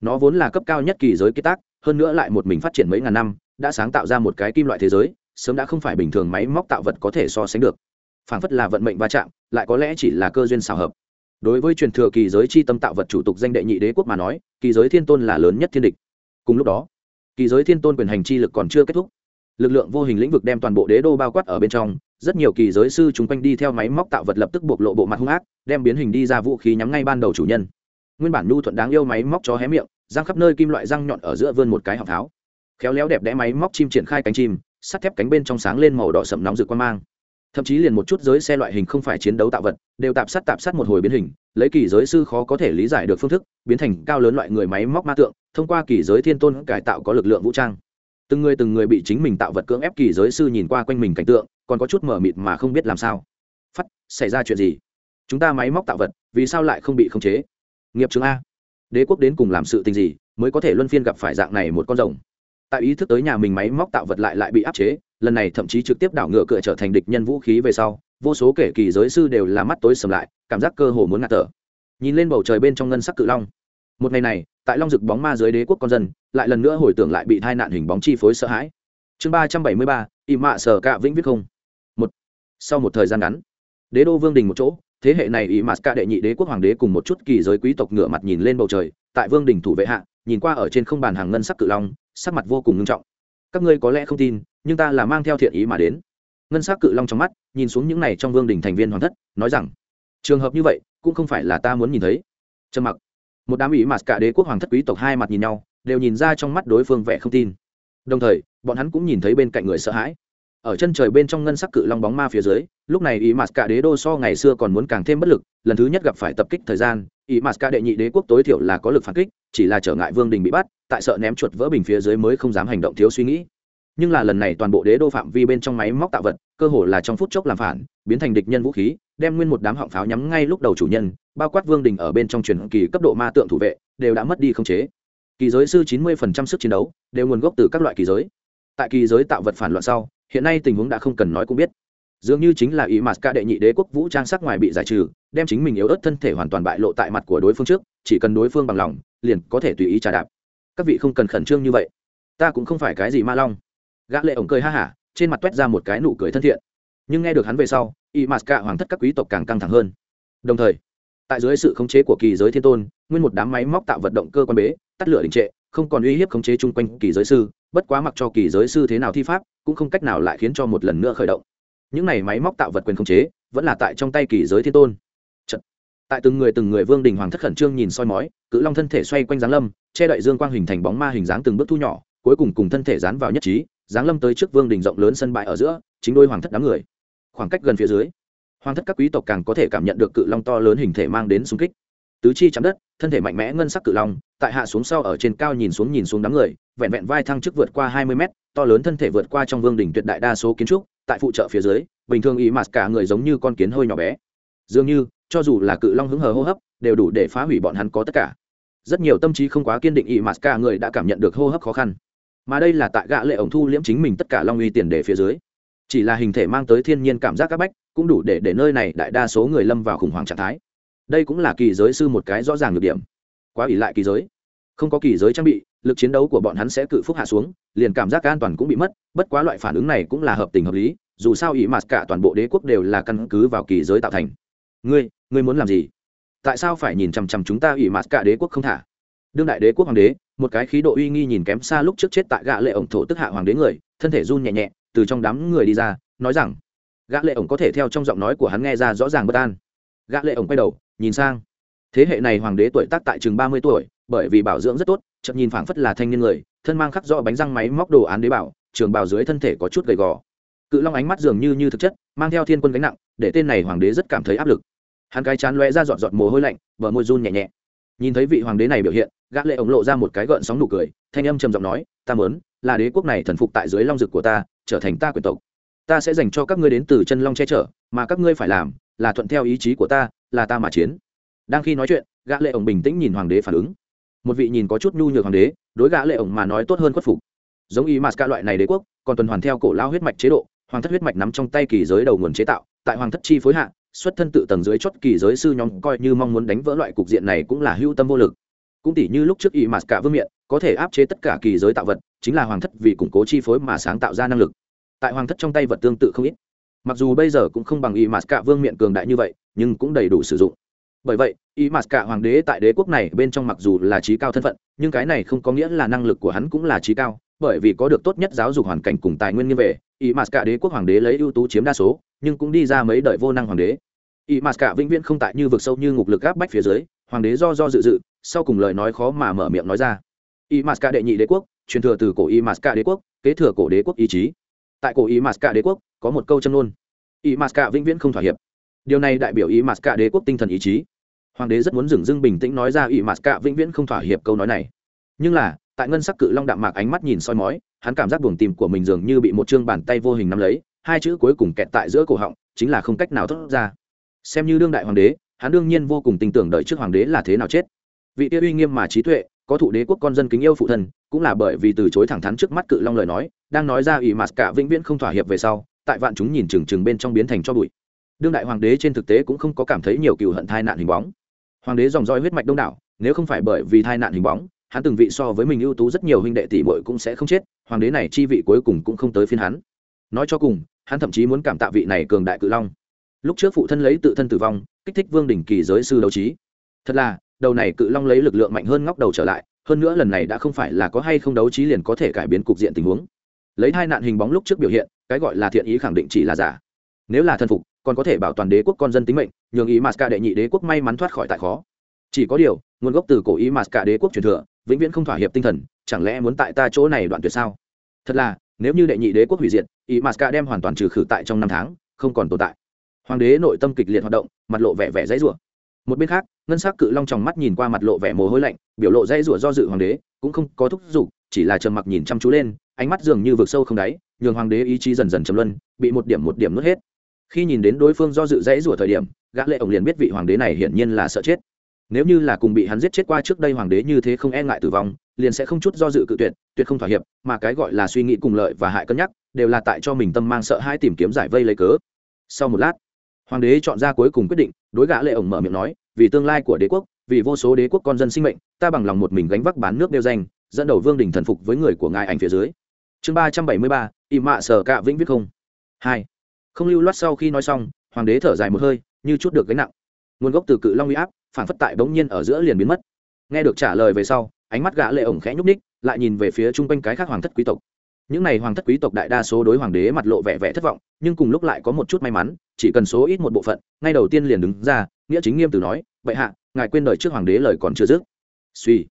Nó vốn là cấp cao nhất kỳ giới kết tác hơn nữa lại một mình phát triển mấy ngàn năm, đã sáng tạo ra một cái kim loại thế giới, sớm đã không phải bình thường máy móc tạo vật có thể so sánh được. Phảng phất là vận mệnh va chạm, lại có lẽ chỉ là cơ duyên xào hợp. Đối với truyền thừa kỳ giới chi tâm tạo vật chủ tục danh đệ nhị đế quốc mà nói, kỳ giới thiên tôn là lớn nhất thiên địch. Cùng lúc đó, kỳ giới thiên tôn quyền hành chi lực còn chưa kết thúc. Lực lượng vô hình lĩnh vực đem toàn bộ đế đô bao quát ở bên trong, rất nhiều kỳ giới sư chung quanh đi theo máy móc tạo vật lập tức bộc lộ bộ mặt hung ác, đem biến hình đi ra vũ khí nhắm ngay ban đầu chủ nhân. Nguyên bản nhu thuận đáng yêu máy móc chó hé miệng răng khắp nơi kim loại răng nhọn ở giữa vươn một cái họng tháo. Khéo léo đẹp đẽ máy móc chim triển khai cánh chim, sắt thép cánh bên trong sáng lên màu đỏ sậm nóng rực quan mang. Thậm chí liền một chút giới xe loại hình không phải chiến đấu tạo vật, đều tạp sát tạp sát một hồi biến hình, lấy kỳ giới sư khó có thể lý giải được phương thức, biến thành cao lớn loại người máy móc ma tượng, thông qua kỳ giới thiên tôn cải tạo có lực lượng vũ trang. Từng người từng người bị chính mình tạo vật cưỡng ép kỳ giới sư nhìn qua quanh mình cảnh tượng, còn có chút mở mịt mà không biết làm sao. Phắt xảy ra chuyện gì? Chúng ta máy móc tạo vật, vì sao lại không bị khống chế? Nghiệp chứng a đế quốc đến cùng làm sự tình gì mới có thể luân phiên gặp phải dạng này một con rồng? Tại ý thức tới nhà mình máy móc tạo vật lại lại bị áp chế, lần này thậm chí trực tiếp đảo ngựa cửa trở thành địch nhân vũ khí về sau, vô số kể kỳ giới sư đều là mắt tối sầm lại, cảm giác cơ hồ muốn ngạt thở. Nhìn lên bầu trời bên trong ngân sắc cự long. Một ngày này, tại long rực bóng ma dưới đế quốc con dân, lại lần nữa hồi tưởng lại bị tai nạn hình bóng chi phối sợ hãi. Chương ba trăm bảy mươi ba im mạ sở cạ vĩnh viết không. Một. Sau một thời gian ngắn, đế đô vương đình một chỗ thế hệ này ý mạt cả đệ nhị đế quốc hoàng đế cùng một chút kỳ giới quý tộc ngửa mặt nhìn lên bầu trời, tại vương đình thủ vệ hạ, nhìn qua ở trên không bàn hàng ngân sắc cự long, sắc mặt vô cùng nghiêm trọng. Các ngươi có lẽ không tin, nhưng ta là mang theo thiện ý mà đến. Ngân sắc cự long trong mắt, nhìn xuống những này trong vương đình thành viên hoàng thất, nói rằng, trường hợp như vậy, cũng không phải là ta muốn nhìn thấy. Trầm mặc. Một đám ý mà cả đế quốc hoàng thất quý tộc hai mặt nhìn nhau, đều nhìn ra trong mắt đối phương vẻ không tin. Đồng thời, bọn hắn cũng nhìn thấy bên cạnh người sợ hãi ở chân trời bên trong ngân sắc cự long bóng ma phía dưới, lúc này ý Mạt cả đế đô so ngày xưa còn muốn càng thêm bất lực, lần thứ nhất gặp phải tập kích thời gian ý Mạt cả đệ nhị đế quốc tối thiểu là có lực phản kích, chỉ là trở ngại vương đình bị bắt, tại sợ ném chuột vỡ bình phía dưới mới không dám hành động thiếu suy nghĩ. Nhưng là lần này toàn bộ đế đô phạm vi bên trong máy móc tạo vật, cơ hồ là trong phút chốc làm phản, biến thành địch nhân vũ khí, đem nguyên một đám họng pháo nhắm ngay lúc đầu chủ nhân, bao quát vương đình ở bên trong truyền kỳ cấp độ ma tượng thủ vệ, đều đã mất đi không chế. Kỳ giới sư chín mươi sức chiến đấu, đều nguồn gốc từ các loại kỳ giới. Tại kỳ giới tạo vật phản loạn sau hiện nay tình huống đã không cần nói cũng biết. Dường như chính là ý mặt ca đệ nhị đế quốc vũ trang sắc ngoài bị giải trừ, đem chính mình yếu ớt thân thể hoàn toàn bại lộ tại mặt của đối phương trước, chỉ cần đối phương bằng lòng, liền có thể tùy ý trả đạp. Các vị không cần khẩn trương như vậy. Ta cũng không phải cái gì ma long. Gã lệ ổng cười ha hả, trên mặt toét ra một cái nụ cười thân thiện. Nhưng nghe được hắn về sau y mạt cả hoàng thất các quý tộc càng căng thẳng hơn. Đồng thời, tại dưới sự khống chế của kỳ giới thiên tôn, nguyên một đám máy móc tạo vật động cơ quan bế, tắt lửa đình trệ, không còn uy hiếp khống chế chung quanh kỳ giới sư bất quá mặc cho kỳ giới sư thế nào thi pháp, cũng không cách nào lại khiến cho một lần nữa khởi động. Những này máy móc tạo vật quyền khống chế, vẫn là tại trong tay kỳ giới thiên tôn. Chật. tại từng người từng người vương đình hoàng thất khẩn trương nhìn soi mói, cự long thân thể xoay quanh giáng lâm, che đậy dương quang hình thành bóng ma hình dáng từng bước thu nhỏ, cuối cùng cùng thân thể dán vào nhất trí, giáng lâm tới trước vương đình rộng lớn sân bãi ở giữa, chính đôi hoàng thất đám người. Khoảng cách gần phía dưới, hoàng thất các quý tộc càng có thể cảm nhận được cự long to lớn hình thể mang đến xung kích. Tứ chi chạm đất, thân thể mạnh mẽ ngân sắc cự long, tại hạ xuống sau ở trên cao nhìn xuống nhìn xuống đám người vẹn vẹn vai thăng chức vượt qua hai mươi mét, to lớn thân thể vượt qua trong vương đỉnh tuyệt đại đa số kiến trúc, tại phụ trợ phía dưới, bình thường ý mặt cả người giống như con kiến hơi nhỏ bé. Dường như, cho dù là cự long hứng hờ hô hấp, đều đủ để phá hủy bọn hắn có tất cả. Rất nhiều tâm trí không quá kiên định ý mặt cả người đã cảm nhận được hô hấp khó khăn. Mà đây là tại gã lệ ổng thu liễm chính mình tất cả long uy tiền đề phía dưới. Chỉ là hình thể mang tới thiên nhiên cảm giác các bách, cũng đủ để để nơi này đại đa số người lâm vào khủng hoảng trạng thái. Đây cũng là kỳ giới sư một cái rõ ràng nhược điểm. Quá ỷ lại kỳ giới không có kỳ giới trang bị, lực chiến đấu của bọn hắn sẽ cự phúc hạ xuống, liền cảm giác an toàn cũng bị mất, bất quá loại phản ứng này cũng là hợp tình hợp lý, dù sao ý mặt cả toàn bộ đế quốc đều là căn cứ vào kỳ giới tạo thành. Ngươi ngươi muốn làm gì? Tại sao phải nhìn chằm chằm chúng ta ủy mặt cả đế quốc không thả? Đương đại đế quốc hoàng đế, một cái khí độ uy nghi nhìn kém xa lúc trước chết tại gã lệ ổng thổ tức hạ hoàng đế người, thân thể run nhẹ nhẹ, từ trong đám người đi ra, nói rằng, gã lệ ổng có thể theo trong giọng nói của hắn nghe ra rõ ràng bất an. Gã lệ ổng quay đầu, nhìn sang. Thế hệ này hoàng đế tuổi tác tại chừng ba mươi tuổi bởi vì bảo dưỡng rất tốt chậm nhìn phảng phất là thanh niên người, thân mang khắc rõ bánh răng máy móc đồ án đế bảo, trường bào dưới thân thể có chút gầy gò. Cự long ánh mắt dường như như thực chất, mang theo thiên quân gánh nặng, để tên này hoàng đế rất cảm thấy áp lực. Hắn cái chán lóe ra giọt giọt mồ hôi lạnh và môi run nhẹ nhẹ. Nhìn thấy vị hoàng đế này biểu hiện, gã lệ ổng lộ ra một cái gợn sóng nụ cười, thanh âm trầm giọng nói, ta muốn là đế quốc này thần phục tại dưới long dực của ta, trở thành ta quyền tộc. Ta sẽ dành cho các ngươi đến từ chân long che chở, mà các ngươi phải làm là thuận theo ý chí của ta, là ta mà chiến. Đang khi nói chuyện, gã lệ ổng bình tĩnh nhìn hoàng đế phản ứng một vị nhìn có chút nhu nhược hoàng đế, đối gã lệ ổng mà nói tốt hơn khuất phục. Giống ý mạt cả loại này đế quốc, còn tuần hoàn theo cổ lao huyết mạch chế độ, hoàng thất huyết mạch nắm trong tay kỳ giới đầu nguồn chế tạo, tại hoàng thất chi phối hạ, xuất thân tự tầng dưới chót kỳ giới sư nhóm coi như mong muốn đánh vỡ loại cục diện này cũng là hưu tâm vô lực. Cũng tỷ như lúc trước y mạt cả vương miện, có thể áp chế tất cả kỳ giới tạo vật, chính là hoàng thất vì củng cố chi phối mà sáng tạo ra năng lực. Tại hoàng thất trong tay vật tương tự không ít. Mặc dù bây giờ cũng không bằng y mạt cả vương miện cường đại như vậy, nhưng cũng đầy đủ sử dụng bởi vậy y mạt cả hoàng đế tại đế quốc này bên trong mặc dù là trí cao thân phận, nhưng cái này không có nghĩa là năng lực của hắn cũng là trí cao, bởi vì có được tốt nhất giáo dục hoàn cảnh cùng tài nguyên như về y mạt cả đế quốc hoàng đế lấy ưu tú chiếm đa số, nhưng cũng đi ra mấy đời vô năng hoàng đế. Y mạt cả vĩnh viễn không tại như vực sâu như ngục lực gáp bách phía dưới, hoàng đế do do dự dự, sau cùng lời nói khó mà mở miệng nói ra. Y mạt cả đệ nhị đế quốc, truyền thừa từ cổ y mạt cả đế quốc, kế thừa cổ đế quốc ý chí. Tại cổ y mạt cả đế quốc, có một câu chân ngôn. Y mạt cả vĩnh viễn không thỏa hiệp. Điều này đại biểu y mạt cả đế quốc tinh thần ý chí hoàng đế rất muốn dừng dưng bình tĩnh nói ra y mạt cả vĩnh viễn không thỏa hiệp câu nói này. Nhưng là, tại ngân sắc cự long đạm mạc ánh mắt nhìn soi mói, hắn cảm giác buồng tìm của mình dường như bị một chương bàn tay vô hình nắm lấy, hai chữ cuối cùng kẹt tại giữa cổ họng, chính là không cách nào thốt ra. Xem như đương đại hoàng đế, hắn đương nhiên vô cùng tin tưởng đợi trước hoàng đế là thế nào chết. Vị tiêu uy nghiêm mà trí tuệ, có thụ đế quốc con dân kính yêu phụ thân, cũng là bởi vì từ chối thẳng thắn trước mắt cự long lời nói, đang nói ra ủy Mạt cả vĩnh viễn không thỏa hiệp về sau, tại vạn chúng nhìn chừng chừng bên trong biến thành cho bụi. Đương đại hoàng đế trên thực tế cũng không có cảm thấy nhiều cựu hận thai nạn hình bóng hoàng đế dòng roi huyết mạch đông đảo, nếu không phải bởi vì tai nạn hình bóng, hắn từng vị so với mình ưu tú rất nhiều huynh đệ tỷ muội cũng sẽ không chết, hoàng đế này chi vị cuối cùng cũng không tới phiên hắn. Nói cho cùng, hắn thậm chí muốn cảm tạ vị này cường đại cự long. Lúc trước phụ thân lấy tự thân tử vong, kích thích vương đỉnh kỳ giới sư đấu trí. Thật là, đầu này cự long lấy lực lượng mạnh hơn ngóc đầu trở lại, hơn nữa lần này đã không phải là có hay không đấu trí liền có thể cải biến cục diện tình huống. Lấy hai nạn hình bóng lúc trước biểu hiện, cái gọi là thiện ý khẳng định chỉ là giả nếu là thần phục, còn có thể bảo toàn đế quốc con dân tính mệnh, nhường ý mát cả đệ nhị đế quốc may mắn thoát khỏi tại khó. Chỉ có điều, nguồn gốc từ cổ ý mát cả đế quốc truyền thừa, vĩnh viễn không thỏa hiệp tinh thần, chẳng lẽ muốn tại ta chỗ này đoạn tuyệt sao? Thật là, nếu như đệ nhị đế quốc hủy diệt, ý mát cả đem hoàn toàn trừ khử tại trong năm tháng, không còn tồn tại. Hoàng đế nội tâm kịch liệt hoạt động, mặt lộ vẻ vẻ dãy rủa. Một bên khác, ngân s ắ c cự long tròng mắt nhìn qua mặt lộ vẻ mồ hôi lạnh, biểu lộ dãy rủa do dự hoàng đế, cũng không có thúc giục, chỉ là trầm mặc nhìn chăm chú lên, ánh mắt dường như vực sâu không đáy, nhường hoàng đế ý chí dần dần chấm luân, bị một điểm một điểm nuốt hết khi nhìn đến đối phương do dự dãy rủa thời điểm, gã lệ ổng liền biết vị hoàng đế này hiển nhiên là sợ chết. Nếu như là cùng bị hắn giết chết qua trước đây hoàng đế như thế không e ngại tử vong, liền sẽ không chút do dự cự tuyệt tuyệt không thỏa hiệp, mà cái gọi là suy nghĩ cùng lợi và hại cân nhắc, đều là tại cho mình tâm mang sợ hãi tìm kiếm giải vây lấy cớ. Sau một lát, hoàng đế chọn ra cuối cùng quyết định, đối gã lệ ổng mở miệng nói, vì tương lai của đế quốc, vì vô số đế quốc con dân sinh mệnh, ta bằng lòng một mình gánh vác bán nước đeo danh, dẫn đầu vương đình thần phục với người của ngài ảnh phía dưới. Chương ba trăm bảy mươi ba im mạ sở cạ vĩnh viết không. Hai không lưu loát sau khi nói xong, hoàng đế thở dài một hơi, như chút được gánh nặng. Nguồn gốc từ cự long uy áp, phản phất tại bỗng nhiên ở giữa liền biến mất. Nghe được trả lời về sau, ánh mắt gã lệ ổng khẽ nhúc ních lại nhìn về phía chung quanh cái khác hoàng thất quý tộc. Những này hoàng thất quý tộc đại đa số đối hoàng đế mặt lộ vẻ vẻ thất vọng, nhưng cùng lúc lại có một chút may mắn, chỉ cần số ít một bộ phận, ngay đầu tiên liền đứng ra, nghĩa chính nghiêm từ nói vậy hạ, ngài quên đời trước hoàng đế lời còn chưa dứt. Suy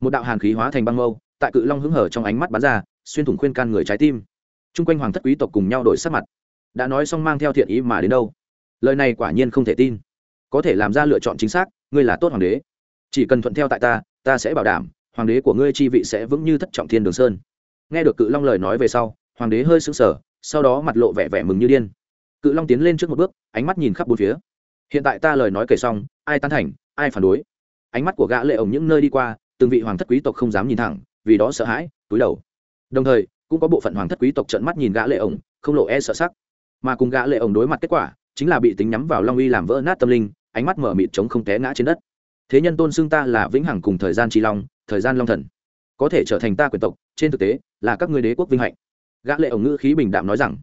một đạo hàn khí hóa thành băng mâu, tại cự long hứng hở trong ánh mắt bắn ra, xuyên thủng khuyên can người trái tim. Chung quanh hoàng thất quý tộc cùng nhau đổi sắc mặt đã nói xong mang theo thiện ý mà đến đâu. Lời này quả nhiên không thể tin. Có thể làm ra lựa chọn chính xác, ngươi là tốt hoàng đế. Chỉ cần thuận theo tại ta ta sẽ bảo đảm, hoàng đế của ngươi chi vị sẽ vững như thất trọng thiên đường sơn. Nghe được cự long lời nói về sau, hoàng đế hơi sững sờ, sau đó mặt lộ vẻ vẻ mừng như điên. Cự long tiến lên trước một bước, ánh mắt nhìn khắp bốn phía. Hiện tại ta lời nói kể xong, ai tán thành, ai phản đối? Ánh mắt của gã lệ ổng những nơi đi qua, từng vị hoàng thất quý tộc không dám nhìn thẳng, vì đó sợ hãi, túi đầu. Đồng thời, cũng có bộ phận hoàng thất quý tộc trợn mắt nhìn gã lệ ổng, không lộ e sợ sắc mà cùng gã lệ ổng đối mặt kết quả, chính là bị tính nhắm vào long uy làm vỡ nát tâm linh, ánh mắt mở mịt chống không té ngã trên đất. Thế nhân tôn xưng ta là vĩnh hằng cùng thời gian chi long, thời gian long thần. Có thể trở thành ta quyền tộc, trên thực tế, là các ngươi đế quốc vinh hạnh. Gã lệ ổng ngữ khí bình đạm nói rằng.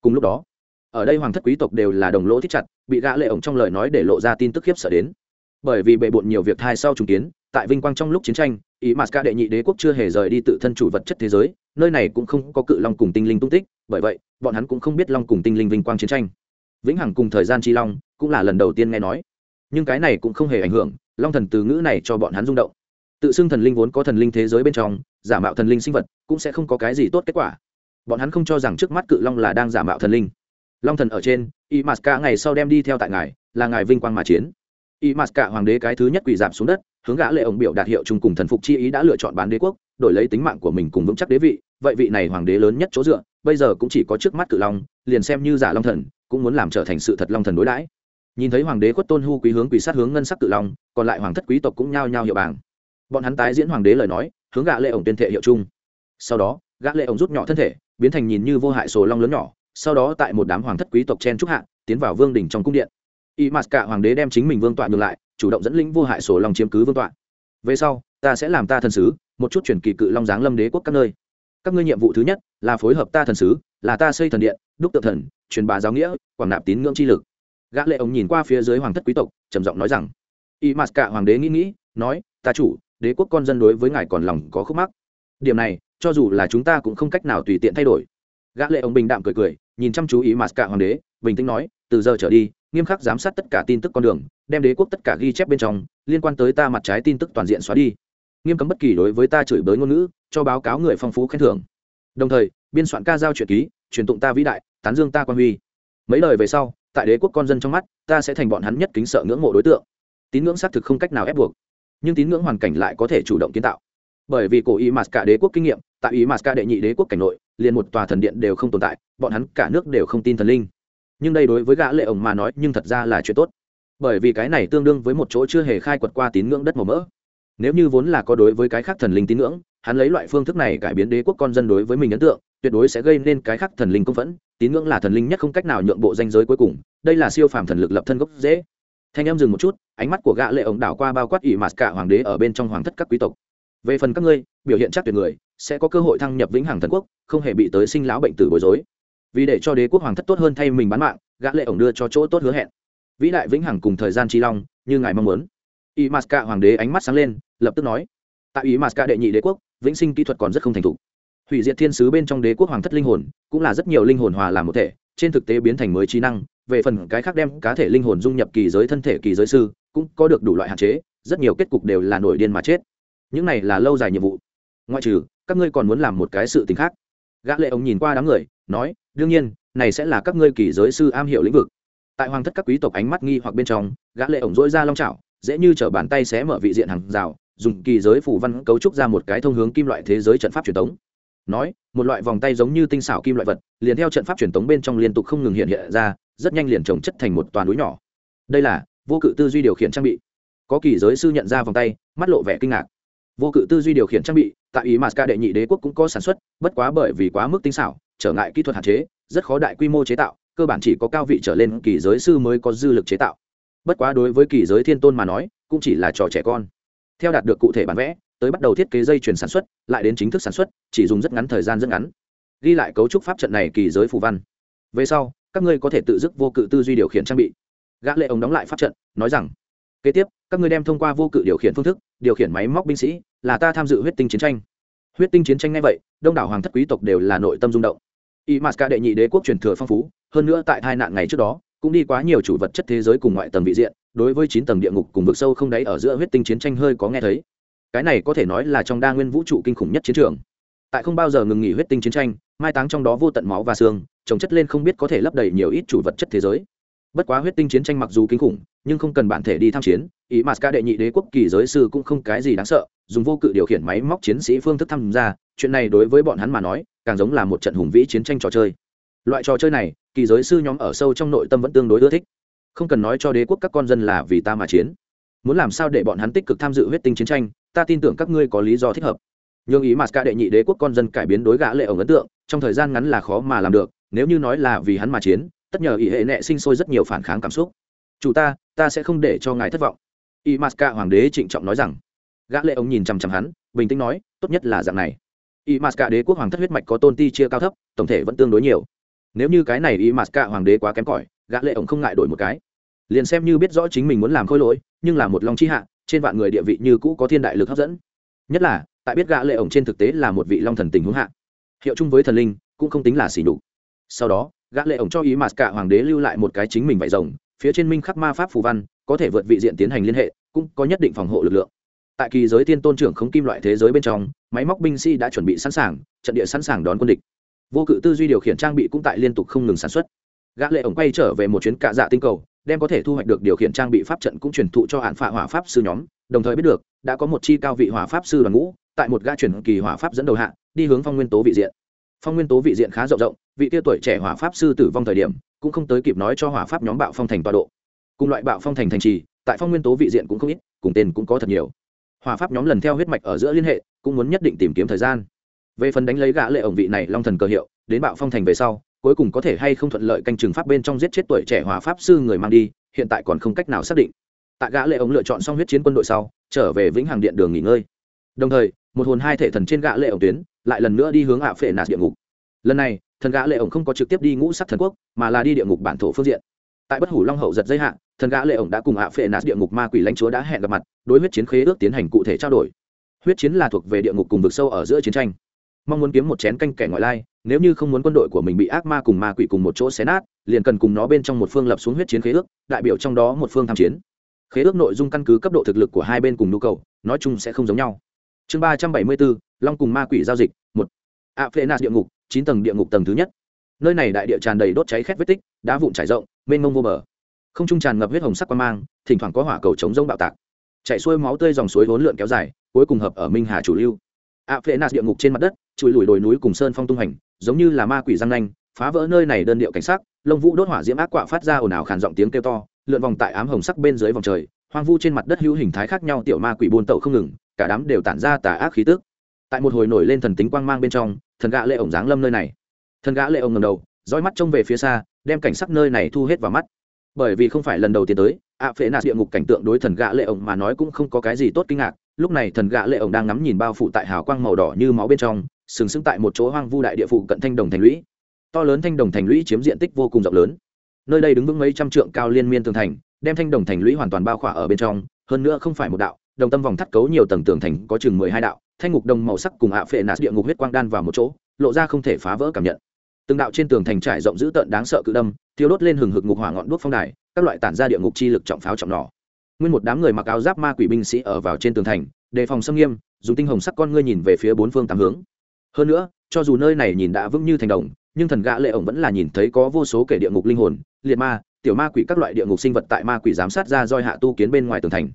Cùng lúc đó, ở đây hoàng thất quý tộc đều là đồng lỗ thích chặt, bị gã lệ ổng trong lời nói để lộ ra tin tức khiếp sợ đến. Bởi vì bệ bội nhiều việc thai sau trùng kiến, tại vinh quang trong lúc chiến tranh, ý mà ca đệ nhị đế quốc chưa hề rời đi tự thân chủ vật chất thế giới nơi này cũng không có cự long cùng tinh linh tung tích, bởi vậy, bọn hắn cũng không biết long cùng tinh linh vinh quang chiến tranh. Vĩnh hằng cùng thời gian chi long cũng là lần đầu tiên nghe nói. Nhưng cái này cũng không hề ảnh hưởng, long thần từ ngữ này cho bọn hắn rung động. Tự xưng thần linh vốn có thần linh thế giới bên trong, giả mạo thần linh sinh vật cũng sẽ không có cái gì tốt kết quả. Bọn hắn không cho rằng trước mắt cự long là đang giả mạo thần linh. Long thần ở trên y m a s k ngày sau đem đi theo tại ngài, là ngài vinh quang mà chiến y mát cả hoàng đế cái thứ nhất quỳ giảm xuống đất, hướng gã lệ ổng biểu đạt hiệu chung cùng thần phục chi ý đã lựa chọn bán đế quốc, đổi lấy tính mạng của mình cùng vững chắc đế vị. Vậy vị này hoàng đế lớn nhất chỗ dựa, bây giờ cũng chỉ có trước mắt cự long, liền xem như giả long thần, cũng muốn làm trở thành sự thật long thần đối đãi. Nhìn thấy hoàng đế khuất tôn hu quý hướng quỳ sát hướng ngân sắc cự long, còn lại hoàng thất quý tộc cũng nhao nhao hiệu bảng bọn hắn tái diễn hoàng đế lời nói, hướng gã lệ ổng tuyên thệ hiệu chung. Sau đó, gã lệ ổng rút nhỏ thân thể, biến thành nhìn như vô hại sổ long lớn nhỏ, sau đó tại một đám hoàng thất quý tộc chen trúc hạ, tiến vào vương đỉnh trong cung điện y mạt cả hoàng đế đem chính mình vương tọa ngược lại, chủ động dẫn lĩnh vô hại sổ long chiếm cứ vương tọa. Về sau, ta sẽ làm ta thần sứ, một chút chuyển kỳ cự long giáng lâm đế quốc các nơi. Các ngươi nhiệm vụ thứ nhất là phối hợp ta thần sứ, là ta xây thần điện, đúc tự thần, truyền bá giáo nghĩa, quảng nạp tín ngưỡng chi lực. Gã lệ ông nhìn qua phía dưới hoàng thất quý tộc, trầm giọng nói rằng y mạt cả hoàng đế nghĩ nghĩ, nói, ta chủ, đế quốc con dân đối với ngài còn lòng có khúc mắc. Điểm này, cho dù là chúng ta cũng không cách nào tùy tiện thay đổi. Gã lệ ông bình đạm cười cười, nhìn chăm chú ý mạt cả hoàng đế, bình tĩnh nói, từ giờ trở đi nghiêm khắc giám sát tất cả tin tức con đường, đem đế quốc tất cả ghi chép bên trong, liên quan tới ta mặt trái tin tức toàn diện xóa đi. Nghiêm cấm bất kỳ đối với ta chửi bới ngôn ngữ, cho báo cáo người phong phú khen thưởng. Đồng thời, biên soạn ca giao truyện ký, truyền tụng ta vĩ đại, tán dương ta quan huy. Mấy lời về sau, tại đế quốc con dân trong mắt, ta sẽ thành bọn hắn nhất kính sợ ngưỡng mộ đối tượng. Tín ngưỡng xác thực không cách nào ép buộc, nhưng tín ngưỡng hoàn cảnh lại có thể chủ động kiến tạo. Bởi vì cổ y mạt cả đế quốc kinh nghiệm, tại ý mạt cả đệ nhị đế quốc cảnh nội, liền một tòa thần điện đều không tồn tại, bọn hắn cả nước đều không tin thần linh nhưng đây đối với gã lệ ổng mà nói nhưng thật ra là chuyện tốt. Bởi vì cái này tương đương với một chỗ chưa hề khai quật qua tín ngưỡng đất màu mỡ. Nếu như vốn là có đối với cái khác thần linh tín ngưỡng, hắn lấy loại phương thức này cải biến đế quốc con dân đối với mình ấn tượng, tuyệt đối sẽ gây nên cái khác thần linh công phẫn. Tín ngưỡng là thần linh nhất không cách nào nhượng bộ danh giới cuối cùng, đây là siêu phàm thần lực lập thân gốc dễ. Thanh em dừng một chút, ánh mắt của gã lệ ổng đảo qua bao quát ỷ mạt cả hoàng đế ở bên trong hoàng thất các quý tộc. Về phần các ngươi, biểu hiện chắc tuyệt người, sẽ có cơ hội thăng nhập vĩnh hằng thần quốc, không hề bị tới sinh lão bệnh tử bối rối vì để cho đế quốc hoàng thất tốt hơn thay mình bán mạng, gã lệ ổng đưa cho chỗ tốt hứa hẹn. Vĩ đại vĩnh hằng cùng thời gian chi long, như ngài mong muốn. Y maska hoàng đế ánh mắt sáng lên, lập tức nói. Tại y maska đệ nhị đế quốc, vĩnh sinh kỹ thuật còn rất không thành thục. Hủy diệt thiên sứ bên trong đế quốc hoàng thất linh hồn, cũng là rất nhiều linh hồn hòa làm một thể, trên thực tế biến thành mới trí năng, về phần cái khác đem cá thể linh hồn dung nhập kỳ giới thân thể kỳ giới sư, cũng có được đủ loại hạn chế, rất nhiều kết cục đều là nổi điên mà chết. Những này là lâu dài nhiệm vụ. Ngoại trừ, các ngươi còn muốn làm một cái sự t khác. Gã lệ ông nhìn qua đám người nói đương nhiên này sẽ là các ngươi kỳ giới sư am hiểu lĩnh vực. Tại hoàng thất các quý tộc ánh mắt nghi hoặc bên trong gã lệ ổng dỗi ra long chảo, dễ như trở bàn tay xé mở vị diện hàng rào dùng kỳ giới phủ văn cấu trúc ra một cái thông hướng kim loại thế giới trận pháp truyền thống nói một loại vòng tay giống như tinh xảo kim loại vật liền theo trận pháp truyền thống bên trong liên tục không ngừng hiện hiện ra rất nhanh liền trồng chất thành một toàn núi nhỏ. Đây là vô cự tư duy điều khiển trang bị. Có kỳ giới sư nhận ra vòng tay mắt lộ vẻ kinh ngạc. Vô cự tư duy điều khiển trang bị tại ý mà đệ nhị đế quốc cũng có sản xuất bất quá bởi vì quá mức tinh xảo trở ngại kỹ thuật hạn chế, rất khó đại quy mô chế tạo, cơ bản chỉ có cao vị trở lên kỳ giới sư mới có dư lực chế tạo. Bất quá đối với kỳ giới thiên tôn mà nói, cũng chỉ là trò trẻ con. Theo đạt được cụ thể bản vẽ, tới bắt đầu thiết kế dây chuyển sản xuất, lại đến chính thức sản xuất, chỉ dùng rất ngắn thời gian rất ngắn. Ghi lại cấu trúc pháp trận này kỳ giới phù văn. Về sau, các ngươi có thể tự dứt vô cự tư duy điều khiển trang bị. Gã lệ ống đóng lại pháp trận, nói rằng, kế tiếp, các ngươi đem thông qua vô cự điều khiển phương thức, điều khiển máy móc binh sĩ, là ta tham dự huyết tinh chiến tranh. Huyết tinh chiến tranh ngay vậy, đông đảo hoàng thất quý tộc đều là nội tâm rung động y m đệ nhị đế quốc truyền thừa phong phú, hơn nữa tại hai nạn ngày trước đó, cũng đi quá nhiều chủ vật chất thế giới cùng ngoại tầng vị diện, đối với chín tầng địa ngục cùng vực sâu không đáy ở giữa huyết tinh chiến tranh hơi có nghe thấy. Cái này có thể nói là trong đa nguyên vũ trụ kinh khủng nhất chiến trường. Tại không bao giờ ngừng nghỉ huyết tinh chiến tranh, mai táng trong đó vô tận máu và xương, trồng chất lên không biết có thể lấp đầy nhiều ít chủ vật chất thế giới bất quá huyết tinh chiến tranh mặc dù kinh khủng, nhưng không cần bản thể đi tham chiến, ý mà ca đệ nhị đế quốc kỳ giới sư cũng không cái gì đáng sợ, dùng vô cự điều khiển máy móc chiến sĩ phương thức tham gia, chuyện này đối với bọn hắn mà nói, càng giống là một trận hùng vĩ chiến tranh trò chơi. Loại trò chơi này, kỳ giới sư nhóm ở sâu trong nội tâm vẫn tương đối ưa thích. Không cần nói cho đế quốc các con dân là vì ta mà chiến. Muốn làm sao để bọn hắn tích cực tham dự huyết tinh chiến tranh, ta tin tưởng các ngươi có lý do thích hợp. Nhưng ý mà cả đệ nhị đế quốc con dân cải biến đối gã lệ ổng ấn tượng, trong thời gian ngắn là khó mà làm được, nếu như nói là vì hắn mà chiến tất nhờ ý hệ nệ sinh sôi rất nhiều phản kháng cảm xúc. Chủ ta ta sẽ không để cho ngài thất vọng. Y masca hoàng đế trịnh trọng nói rằng. Gã lệ ông nhìn chăm chăm hắn, bình tĩnh nói, tốt nhất là dạng này. Y masca đế quốc hoàng thất huyết mạch có tôn ti chia cao thấp, tổng thể vẫn tương đối nhiều. Nếu như cái này y masca hoàng đế quá kém cỏi, gã lệ ông không ngại đổi một cái. Liền xem như biết rõ chính mình muốn làm khôi lỗi, nhưng là một lòng chi hạ, trên vạn người địa vị như cũ có thiên đại lực hấp dẫn. Nhất là, tại biết gã lệ ổng trên thực tế là một vị long thần tình huống hạ. Hiệu chung với thần linh, cũng không tính là xỉ nhục. Sau đó gã lệ ổng cho ý mạt cả hoàng đế lưu lại một cái chính mình vải rồng, phía trên minh khắc ma pháp phù văn, có thể vượt vị diện tiến hành liên hệ, cũng có nhất định phòng hộ lực lượng. Tại kỳ giới tiên tôn trưởng không kim loại thế giới bên trong, máy móc binh sĩ đã chuẩn bị sẵn sàng, trận địa sẵn sàng đón quân địch. Vô cự tư duy điều khiển trang bị cũng tại liên tục không ngừng sản xuất. Gã lệ ổng quay trở về một chuyến cạ dạ tinh cầu, đem có thể thu hoạch được điều khiển trang bị pháp trận cũng truyền thụ cho hạn phạ hỏa pháp sư nhóm, đồng thời biết được, đã có một chi cao vị hỏa pháp sư đoàn ngũ, tại một gã chuyển kỳ hỏa pháp dẫn đầu hạ, đi hướng phong nguyên tố vị diện phong nguyên tố vị diện khá rộng rộng, vị tia tuổi trẻ hỏa pháp sư tử vong thời điểm, cũng không tới kịp nói cho hỏa pháp nhóm bạo phong thành tọa độ. Cùng loại bạo phong thành thành trì, tại phong nguyên tố vị diện cũng không ít, cùng tên cũng có thật nhiều. Hỏa pháp nhóm lần theo huyết mạch ở giữa liên hệ, cũng muốn nhất định tìm kiếm thời gian. Về phần đánh lấy gã lệ ổng vị này long thần cơ hiệu, đến bạo phong thành về sau, cuối cùng có thể hay không thuận lợi canh chừng pháp bên trong giết chết tuổi trẻ hỏa pháp sư người mang đi, hiện tại còn không cách nào xác định. Tại gã lệ ổng lựa chọn xong huyết chiến quân đội sau, trở về vĩnh hằng điện đường nghỉ ngơi. Đồng thời, một hồn hai thể thần trên gã lệ ổng tuyến lại lần nữa đi hướng ạ phệ nạt địa ngục. Lần này, thần gã lệ ổng không có trực tiếp đi ngũ sắc thần quốc, mà là đi địa ngục bản thổ phương diện. Tại bất hủ long hậu giật dây hạn thần gã lệ ổng đã cùng ạ phệ nạt địa ngục ma quỷ lãnh chúa đã hẹn gặp mặt, đối huyết chiến khế ước tiến hành cụ thể trao đổi. Huyết chiến là thuộc về địa ngục cùng vực sâu ở giữa chiến tranh. Mong muốn kiếm một chén canh kẻ ngoại lai, nếu như không muốn quân đội của mình bị ác ma cùng ma quỷ cùng một chỗ xé nát, liền cần cùng nó bên trong một phương lập xuống huyết chiến khế ước, đại biểu trong đó một phương tham chiến. Khế ước nội dung căn cứ cấp độ thực lực của hai bên cùng nhu cầu, nói chung sẽ không giống nhau. Chương ba trăm bảy mươi bốn long cùng ma quỷ giao dịch, một. A phê nạt địa ngục, chín tầng địa ngục tầng thứ nhất. Nơi này đại địa tràn đầy đốt cháy khét vết tích, đá vụn trải rộng, mênh mông vô bờ. Không trung tràn ngập huyết hồng sắc quan mang, thỉnh thoảng có hỏa cầu chống rông bạo tạc. Chạy xuôi máu tươi dòng suối hỗn lượn kéo dài, cuối cùng hợp ở minh hà chủ lưu. A phê nạt địa ngục trên mặt đất, chùi lùi đồi núi cùng sơn phong tung hành giống như là ma quỷ răng nanh, phá vỡ nơi này đơn điệu cảnh sắc, lông vũ đốt hỏa diễm ác quạ phát ra ồn ào khàn giọng tiếng kêu to, lượn vòng tại ám hồng sắc bên dưới vòng trời, hoang vu trên mặt đất hữu hình thái khác nhau, tiểu ma quỷ buôn tẩu không ngừng, cả đám đều tản ra tà ác khí tức tại một hồi nổi lên thần tính quang mang bên trong, thần gã lệ ổng giáng lâm nơi này. Thần gã lệ ổng ngầm đầu, dõi mắt trông về phía xa, đem cảnh sắc nơi này thu hết vào mắt. Bởi vì không phải lần đầu tiên tới, ạ phệ nạt địa ngục cảnh tượng đối thần gã lệ ổng mà nói cũng không có cái gì tốt kinh ngạc. Lúc này thần gã lệ ổng đang ngắm nhìn bao phủ tại hào quang màu đỏ như máu bên trong, sừng sững tại một chỗ hoang vu đại địa phủ cận thanh đồng thành lũy. To lớn thanh đồng thành lũy chiếm diện tích vô cùng rộng lớn. Nơi đây đứng vững mấy trăm trượng cao liên miên tường thành, đem thanh đồng thành lũy hoàn toàn bao khỏa ở bên trong, hơn nữa không phải một đạo, đồng tâm vòng thắt cấu nhiều tầng tường thành có chừng mười hai đạo thanh ngục đồng màu sắc cùng ạ phệ nạt địa ngục huyết quang đan vào một chỗ, lộ ra không thể phá vỡ cảm nhận. Từng đạo trên tường thành trải rộng dữ tợn đáng sợ cự đâm thiếu đốt lên hừng hực ngục hỏa ngọn đuốc phong đài, các loại tản ra địa ngục chi lực trọng pháo trọng nỏ. Nguyên một đám người mặc áo giáp ma quỷ binh sĩ ở vào trên tường thành, đề phòng xâm nghiêm, dùng tinh hồng sắc con ngươi nhìn về phía bốn phương tám hướng. Hơn nữa, cho dù nơi này nhìn đã vững như thành đồng, nhưng thần gã lệ ổng vẫn là nhìn thấy có vô số kẻ địa ngục linh hồn, liệt ma, tiểu ma quỷ các loại địa ngục sinh vật tại ma quỷ giám sát ra roi hạ tu kiến bên ngoài tường thành.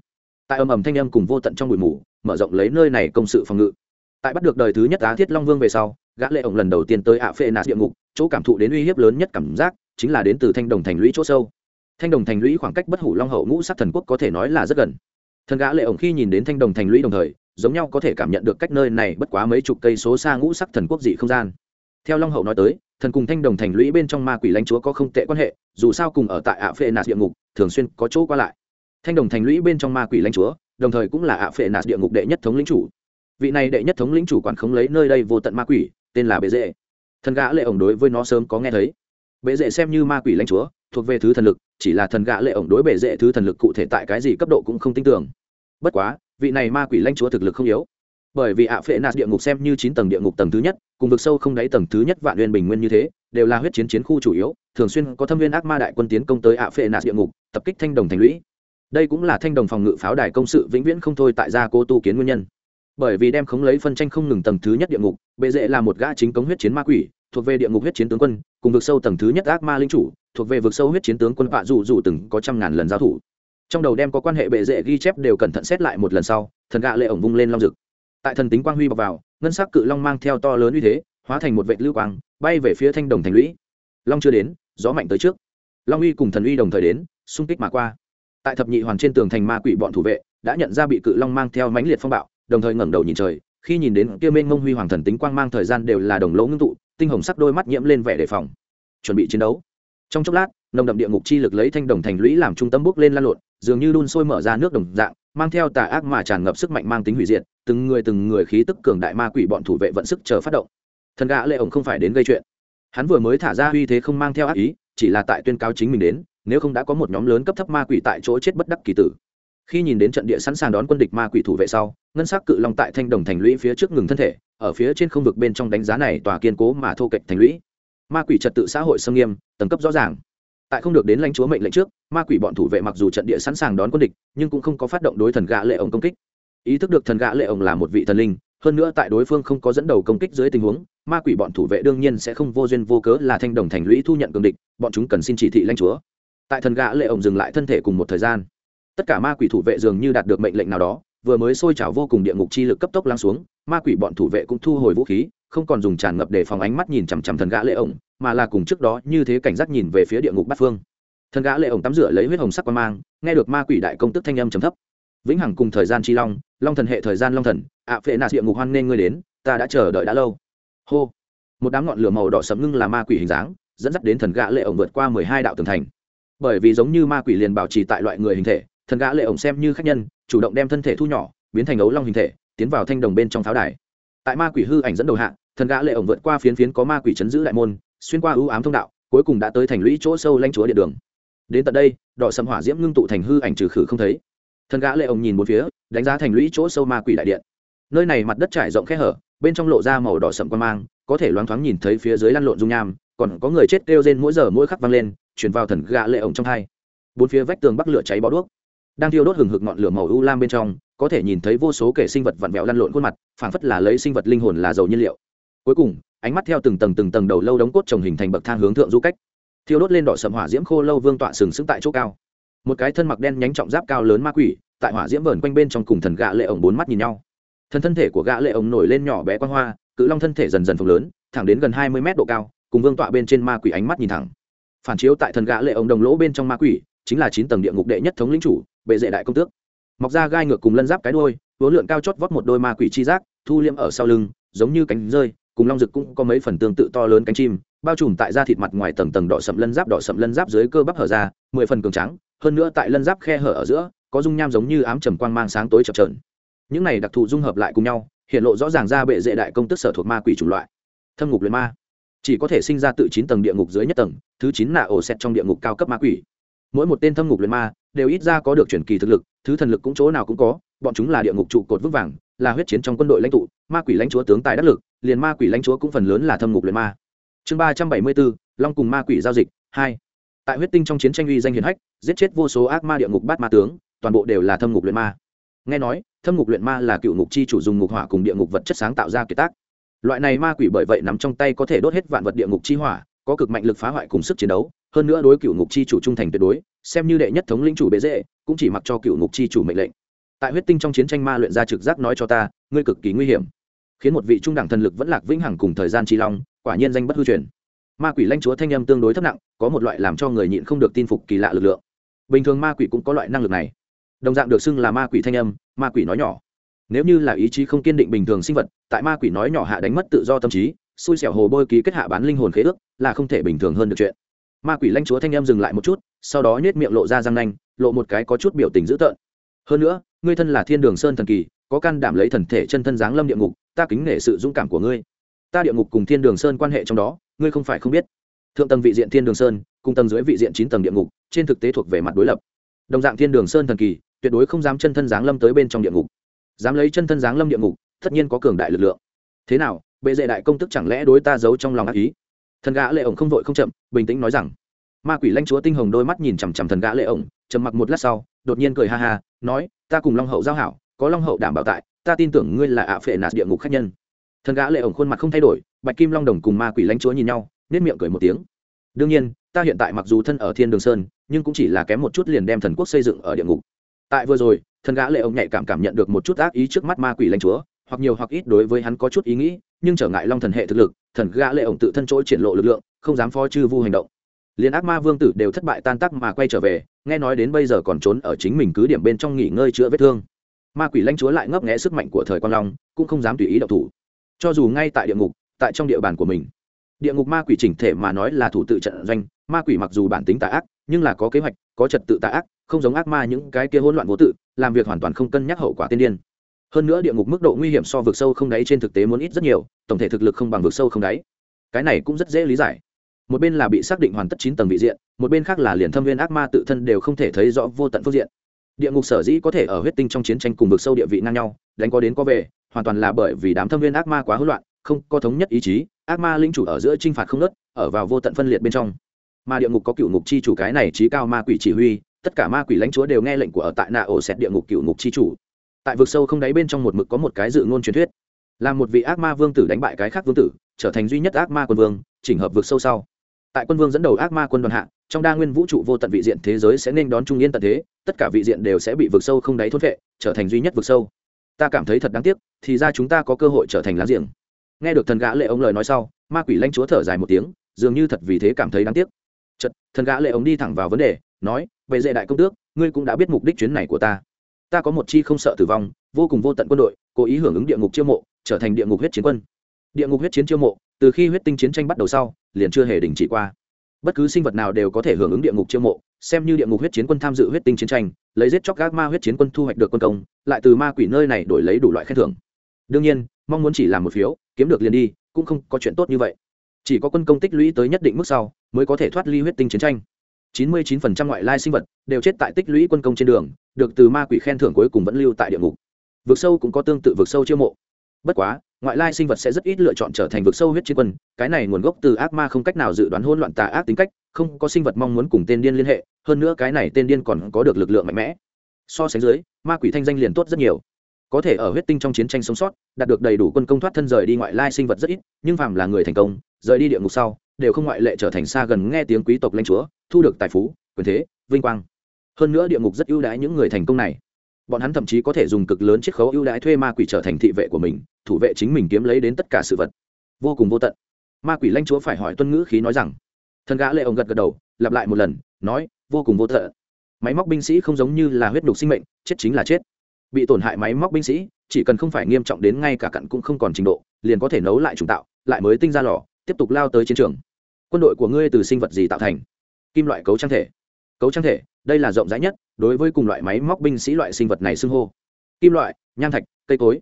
Tại ầm ầm thanh âm cùng vô tận trong bụi mù mở rộng lấy nơi này công sự phòng ngự. Tại bắt được đời thứ nhất á thiết long vương về sau, gã lệ ổng lần đầu tiên tới ạ phệ nạt địa ngục, chỗ cảm thụ đến uy hiếp lớn nhất cảm giác chính là đến từ thanh đồng thành lũy chỗ sâu. Thanh đồng thành lũy khoảng cách bất hủ long hậu ngũ sắc thần quốc có thể nói là rất gần. Thần gã lệ ổng khi nhìn đến thanh đồng thành lũy đồng thời, giống nhau có thể cảm nhận được cách nơi này bất quá mấy chục cây số xa ngũ sắc thần quốc dị không gian. Theo long hậu nói tới, thần cùng thanh đồng thành lũy bên trong ma quỷ lãnh chúa có không tệ quan hệ, dù sao cùng ở tại ạ phệ nạt địa ngục, thường xuyên có chỗ qua lại. Thanh đồng thành lũy bên trong ma quỷ lãnh chúa đồng thời cũng là ạ phệ nạt địa ngục đệ nhất thống lĩnh chủ. Vị này đệ nhất thống lĩnh chủ quản khống lấy nơi đây vô tận ma quỷ, tên là bệ dễ thần gã lệ ổng đối với nó sớm có nghe thấy. Bệ dễ xem như ma quỷ lãnh chúa, thuộc về thứ thần lực, chỉ là thần gã lệ ổng đối bệ dễ thứ thần lực cụ thể tại cái gì cấp độ cũng không tin tưởng. Bất quá, vị này ma quỷ lãnh chúa thực lực không yếu. Bởi vì ạ phệ nạt địa ngục xem như chín tầng địa ngục tầng thứ nhất, cùng vực sâu không đáy tầng thứ nhất vạn nguyên bình nguyên như thế, đều là huyết chiến chiến khu chủ yếu, thường xuyên có thâm viên ác ma đại quân tiến công tới ạ phệ nạt địa ngục, tập kích thanh đồng thành lũy đây cũng là thanh đồng phòng ngự pháo đài công sự vĩnh viễn không thôi tại gia cố tu kiến nguyên nhân. Bởi vì đem khống lấy phân tranh không ngừng tầng thứ nhất địa ngục, bệ dễ là một gã chính cống huyết chiến ma quỷ, thuộc về địa ngục huyết chiến tướng quân, cùng vực sâu tầng thứ nhất ác ma linh chủ, thuộc về vực sâu huyết chiến tướng quân vạ dù dù từng có trăm ngàn lần giao thủ. Trong đầu đem có quan hệ bệ dễ ghi chép đều cẩn thận xét lại một lần sau, thần gạ lệ ổng vung lên long rực. Tại thần tính quang huy bọc vào, ngân sắc cự long mang theo to lớn uy thế, hóa thành một vệ lưu quang, bay về phía thanh đồng thành lũy. Long chưa đến, gió mạnh tới trước. Long uy cùng thần uy đồng thời đến, xung kích mà qua tại thập nhị hoàn trên tường thành ma quỷ bọn thủ vệ, đã nhận ra bị cự long mang theo mãnh liệt phong bạo, đồng thời ngẩng đầu nhìn trời, khi nhìn đến kia mênh mông huy hoàng thần tính quang mang thời gian đều là đồng lỗ ngưng tụ, tinh hồng sắc đôi mắt nhiễm lên vẻ đề phòng. Chuẩn bị chiến đấu. Trong chốc lát, nồng đậm địa ngục chi lực lấy thanh đồng thành lũy làm trung tâm bước lên lan lộn, dường như đun sôi mở ra nước đồng dạng, mang theo tà ác mà tràn ngập sức mạnh mang tính hủy diệt, từng người từng người khí tức cường đại ma quỷ bọn thủ vệ vận sức chờ phát động. Thần gã lệ ổng không phải đến gây chuyện. Hắn vừa mới thả ra uy thế không mang theo ác ý, chỉ là tại tuyên cáo chính mình đến nếu không đã có một nhóm lớn cấp thấp ma quỷ tại chỗ chết bất đắc kỳ tử. Khi nhìn đến trận địa sẵn sàng đón quân địch ma quỷ thủ vệ sau, ngân sắc cự long tại thanh đồng thành lũy phía trước ngừng thân thể, ở phía trên không vực bên trong đánh giá này tòa kiên cố mà thô kệch thành lũy. Ma quỷ trật tự xã hội xâm nghiêm, tầng cấp rõ ràng. Tại không được đến lãnh chúa mệnh lệnh trước, ma quỷ bọn thủ vệ mặc dù trận địa sẵn sàng đón quân địch, nhưng cũng không có phát động đối thần gã lệ ổng công kích. Ý thức được thần gã lệ ổng là một vị thần linh, hơn nữa tại đối phương không có dẫn đầu công kích dưới tình huống, ma quỷ bọn thủ vệ đương nhiên sẽ không vô duyên vô cớ là thanh đồng thành lũy thu nhận cường địch, bọn chúng cần xin chỉ thị lãnh chúa tại thần gã lệ ổng dừng lại thân thể cùng một thời gian. Tất cả ma quỷ thủ vệ dường như đạt được mệnh lệnh nào đó, vừa mới sôi trào vô cùng địa ngục chi lực cấp tốc lắng xuống, ma quỷ bọn thủ vệ cũng thu hồi vũ khí, không còn dùng tràn ngập để phòng ánh mắt nhìn chằm chằm thần gã lệ ổng, mà là cùng trước đó như thế cảnh giác nhìn về phía địa ngục bát phương. Thần gã lệ ổng tắm rửa lấy huyết hồng sắc quan mang, nghe được ma quỷ đại công tức thanh âm trầm thấp. Vĩnh hằng cùng thời gian chi long long thần hệ thời gian long thần, ạ phệ nạt địa ngục hoan nên ngươi đến, ta đã chờ đợi đã lâu. Hô. Một đám ngọn lửa màu đỏ sẫm ngưng là ma quỷ hình dáng, dẫn dắt đến thần gã lệ ổng vượt qua mười hai đạo tường thành bởi vì giống như ma quỷ liền bảo trì tại loại người hình thể, thần gã lệ ổng xem như khách nhân, chủ động đem thân thể thu nhỏ, biến thành ấu long hình thể, tiến vào thanh đồng bên trong pháo đài. Tại ma quỷ hư ảnh dẫn đầu hạ, thần gã lệ ổng vượt qua phiến phiến có ma quỷ chấn giữ đại môn, xuyên qua ưu ám thông đạo, cuối cùng đã tới thành lũy chỗ sâu lanh chúa địa đường. Đến tận đây, đỏ sầm hỏa diễm ngưng tụ thành hư ảnh trừ khử không thấy. Thần gã lệ ổng nhìn một phía, đánh giá thành lũy chỗ sâu ma quỷ đại điện. Nơi này mặt đất trải rộng khe hở, bên trong lộ ra màu đỏ sậm quan mang, có thể loáng thoáng nhìn thấy phía dưới lăn lộn dung nham còn có người chết kêu rên mỗi giờ mỗi khắc vang lên chuyển vào thần gã lệ ổng trong hai. Bốn phía vách tường bắc lửa cháy bó đuốc. Đang thiêu đốt hừng hực ngọn lửa màu u lam bên trong, có thể nhìn thấy vô số kẻ sinh vật vặn vẹo lăn lộn khuôn mặt, phảng phất là lấy sinh vật linh hồn là dầu nhiên liệu. Cuối cùng, ánh mắt theo từng tầng từng tầng đầu lâu đống cốt trồng hình thành bậc thang hướng thượng du cách. Thiêu đốt lên đỏ sầm hỏa diễm khô lâu vương tọa sừng sững tại chỗ cao. Một cái thân mặc đen nhánh trọng giáp cao lớn ma quỷ, tại hỏa diễm vờn quanh bên trong cùng thần gã lệ ổng bốn mắt nhìn nhau. Thân thân thể của gã lệ ổng nổi lên nhỏ bé quan hoa, cự long thân thể dần dần phồng lớn, thẳng đến gần hai mươi mét độ cao cùng vương tọa bên trên ma quỷ ánh mắt nhìn thẳng. Phản chiếu tại thần gã lệ ông đồng lỗ bên trong ma quỷ, chính là chín tầng địa ngục đệ nhất thống lĩnh chủ, bệ dệ đại công tước. Mọc ra gai ngược cùng lân giáp cái đuôi, vốn lượn cao chót vót một đôi ma quỷ chi giác, thu liêm ở sau lưng, giống như cánh rơi, cùng long rực cũng có mấy phần tương tự to lớn cánh chim, bao trùm tại da thịt mặt ngoài tầng tầng đỏ sậm lân giáp đỏ sậm lân giáp dưới cơ bắp hở ra, mười phần cường trắng hơn nữa tại lân giáp khe hở ở giữa, có dung nham giống như ám trầm quang mang sáng tối chập trờn những này đặc thù dung hợp lại cùng nhau, hiện lộ rõ ràng ra bệ dệ đại công tức sở thuộc ma quỷ chủng loại. Thâm ngục luyện ma chỉ có thể sinh ra tự chín tầng địa ngục dưới nhất tầng, thứ chín nạ ổ xẹt trong địa ngục cao cấp ma quỷ. Mỗi một tên thâm ngục luyện ma đều ít ra có được chuyển kỳ thực lực, thứ thần lực cũng chỗ nào cũng có, bọn chúng là địa ngục trụ cột vững vàng, là huyết chiến trong quân đội lãnh tụ, ma quỷ lãnh chúa tướng tài đắc lực, liền ma quỷ lãnh chúa cũng phần lớn là thâm ngục luyện ma. Chương ba trăm bảy mươi bốn, long cùng ma quỷ giao dịch, hai. Tại huyết tinh trong chiến tranh uy danh hiền hách, giết chết vô số ác ma địa ngục bát ma tướng, toàn bộ đều là thâm ngục luyện ma. Nghe nói, thâm ngục luyện ma là cựu ngục chi chủ dùng ngục hỏa cùng địa ngục vật chất sáng tạo ra kiệt tác loại này ma quỷ bởi vậy nắm trong tay có thể đốt hết vạn vật địa ngục chi hỏa, có cực mạnh lực phá hoại cùng sức chiến đấu, hơn nữa đối cựu ngục chi chủ trung thành tuyệt đối, xem như đệ nhất thống lĩnh chủ bế dễ, cũng chỉ mặc cho cựu ngục chi chủ mệnh lệnh. Tại huyết tinh trong chiến tranh ma luyện ra trực giác nói cho ta, ngươi cực kỳ nguy hiểm. Khiến một vị trung đẳng thần lực vẫn lạc vĩnh hằng cùng thời gian chi long, quả nhiên danh bất hư truyền. Ma quỷ lanh chúa thanh âm tương đối thấp nặng, có một loại làm cho người nhịn không được tin phục kỳ lạ lực lượng. Bình thường ma quỷ cũng có loại năng lực này. Đồng dạng được xưng là ma quỷ thanh âm, ma quỷ nói nhỏ nếu như là ý chí không kiên định bình thường sinh vật, tại ma quỷ nói nhỏ hạ đánh mất tự do tâm trí, xui xẻo hồ bôi ký kết hạ bán linh hồn khế ước, là không thể bình thường hơn được chuyện. Ma quỷ lãnh chúa thanh em dừng lại một chút, sau đó nhét miệng lộ ra răng nanh, lộ một cái có chút biểu tình dữ tợn. Hơn nữa, ngươi thân là thiên đường sơn thần kỳ, có can đảm lấy thần thể chân thân giáng lâm địa ngục, ta kính nể sự dũng cảm của ngươi. Ta địa ngục cùng thiên đường sơn quan hệ trong đó, ngươi không phải không biết. Thượng tầng vị diện thiên đường sơn, cùng tầng dưới vị diện chín tầng địa ngục, trên thực tế thuộc về mặt đối lập. Đồng dạng thiên đường sơn thần kỳ, tuyệt đối không dám chân thân giáng lâm tới bên trong địa ngục dám lấy chân thân giáng lâm địa ngục, tất nhiên có cường đại lực lượng. Thế nào, bệ dệ đại công tức chẳng lẽ đối ta giấu trong lòng ác ý? Thần gã lệ ổng không vội không chậm, bình tĩnh nói rằng, ma quỷ lãnh chúa tinh hồng đôi mắt nhìn chằm chằm thần gã lệ ổng, trầm mặc một lát sau, đột nhiên cười ha ha, nói, ta cùng long hậu giao hảo, có long hậu đảm bảo tại, ta tin tưởng ngươi là ạ phệ nạt địa ngục khách nhân. Thần gã lệ ổng khuôn mặt không thay đổi, bạch kim long đồng cùng ma quỷ lãnh chúa nhìn nhau, nét miệng cười một tiếng. Đương nhiên, ta hiện tại mặc dù thân ở thiên đường sơn, nhưng cũng chỉ là kém một chút liền đem thần quốc xây dựng ở địa ngục tại vừa rồi, thần gã lệ ông nhạy cảm cảm nhận được một chút ác ý trước mắt ma quỷ lãnh chúa, hoặc nhiều hoặc ít đối với hắn có chút ý nghĩ, nhưng trở ngại long thần hệ thực lực, thần gã lệ ổng tự thân chỗ triển lộ lực lượng, không dám phó chư vu hành động. Liền ác ma vương tử đều thất bại tan tác mà quay trở về, nghe nói đến bây giờ còn trốn ở chính mình cứ điểm bên trong nghỉ ngơi chữa vết thương. Ma quỷ lãnh chúa lại ngấp nghẽ sức mạnh của thời quang long, cũng không dám tùy ý đậu thủ. Cho dù ngay tại địa ngục, tại trong địa bàn của mình, địa ngục ma quỷ chỉnh thể mà nói là thủ tự trận doanh, ma quỷ mặc dù bản tính tà ác, nhưng là có kế hoạch, có trật tự tà ác không giống ác ma những cái kia hỗn loạn vô tự, làm việc hoàn toàn không cân nhắc hậu quả tiên điên. Hơn nữa địa ngục mức độ nguy hiểm so vực sâu không đáy trên thực tế muốn ít rất nhiều, tổng thể thực lực không bằng vực sâu không đáy. Cái này cũng rất dễ lý giải. Một bên là bị xác định hoàn tất chín tầng vị diện, một bên khác là liền thâm viên ác ma tự thân đều không thể thấy rõ vô tận phương diện. Địa ngục sở dĩ có thể ở huyết tinh trong chiến tranh cùng vực sâu địa vị ngang nhau, đánh có đến có về, hoàn toàn là bởi vì đám thâm viên ác ma quá hỗn loạn, không có thống nhất ý chí, ác ma linh chủ ở giữa t r i n h phạt không nớt ở vào vô tận phân liệt bên trong. Mà địa ngục có cựu ngục chi chủ cái này trí cao ma quỷ chỉ huy tất cả ma quỷ lãnh chúa đều nghe lệnh của ở tại nạ ổ xẹt địa ngục cựu ngục chi chủ. Tại vực sâu không đáy bên trong một mực có một cái dự ngôn truyền thuyết. Là một vị ác ma vương tử đánh bại cái khác vương tử, trở thành duy nhất ác ma quân vương, chỉnh hợp vực sâu sau. Tại quân vương dẫn đầu ác ma quân đoàn hạ, trong đa nguyên vũ trụ vô tận vị diện thế giới sẽ nên đón trung yên tận thế, tất cả vị diện đều sẽ bị vực sâu không đáy thốt vệ, trở thành duy nhất vực sâu. Ta cảm thấy thật đáng tiếc, thì ra chúng ta có cơ hội trở thành láng giềng. Nghe được thần gã lệ ông lời nói sau, ma quỷ lanh chúa thở dài một tiếng, dường như thật vì thế cảm thấy đáng tiếc. Chật thần gã lệ ông đi thẳng vào vấn đề, nói về dệ đại công tước, ngươi cũng đã biết mục đích chuyến này của ta. Ta có một chi không sợ tử vong, vô cùng vô tận quân đội, cố ý hưởng ứng địa ngục chiêu mộ, trở thành địa ngục huyết chiến quân. Địa ngục huyết chiến chiêu mộ, từ khi huyết tinh chiến tranh bắt đầu sau, liền chưa hề đình chỉ qua. Bất cứ sinh vật nào đều có thể hưởng ứng địa ngục chiêu mộ, xem như địa ngục huyết chiến quân tham dự huyết tinh chiến tranh, lấy giết chóc các ma huyết chiến quân thu hoạch được quân công, lại từ ma quỷ nơi này đổi lấy đủ loại khen thưởng. Đương nhiên, mong muốn chỉ làm một phiếu, kiếm được liền đi, cũng không có chuyện tốt như vậy. Chỉ có quân công tích lũy tới nhất định mức sau, mới có thể thoát ly huyết tinh chiến tranh. 99% ngoại lai sinh vật đều chết tại tích lũy quân công trên đường, được từ ma quỷ khen thưởng cuối cùng vẫn lưu tại địa ngục. Vực sâu cũng có tương tự vực sâu chiêu mộ. Bất quá, ngoại lai sinh vật sẽ rất ít lựa chọn trở thành vực sâu huyết chiến quân, cái này nguồn gốc từ ác ma không cách nào dự đoán hỗn loạn tà ác tính cách, không có sinh vật mong muốn cùng tên điên liên hệ, hơn nữa cái này tên điên còn có được lực lượng mạnh mẽ. So sánh dưới, ma quỷ thanh danh liền tốt rất nhiều. Có thể ở huyết tinh trong chiến tranh sống sót, đạt được đầy đủ quân công thoát thân rời đi ngoại lai sinh vật rất ít, nhưng phàm là người thành công, rời đi địa ngục sau, đều không ngoại lệ trở thành xa gần nghe tiếng quý tộc lãnh chúa thu được tài phú, quyền thế, vinh quang. Hơn nữa địa ngục rất ưu đãi những người thành công này. Bọn hắn thậm chí có thể dùng cực lớn chiết khấu ưu đãi thuê ma quỷ trở thành thị vệ của mình, thủ vệ chính mình kiếm lấy đến tất cả sự vật. Vô cùng vô tận. Ma quỷ lanh chúa phải hỏi tuân ngữ khí nói rằng, thần gã lệ ông gật gật đầu, lặp lại một lần, nói, vô cùng vô tận. Máy móc binh sĩ không giống như là huyết đục sinh mệnh, chết chính là chết. Bị tổn hại máy móc binh sĩ, chỉ cần không phải nghiêm trọng đến ngay cả cặn cũng không còn trình độ, liền có thể nấu lại trùng tạo, lại mới tinh ra lò, tiếp tục lao tới chiến trường. Quân đội của ngươi từ sinh vật gì tạo thành? Kim loại cấu trang thể. Cấu trang thể, đây là rộng rãi nhất, đối với cùng loại máy móc binh sĩ loại sinh vật này xưng hô. Kim loại, nham thạch, cây cối.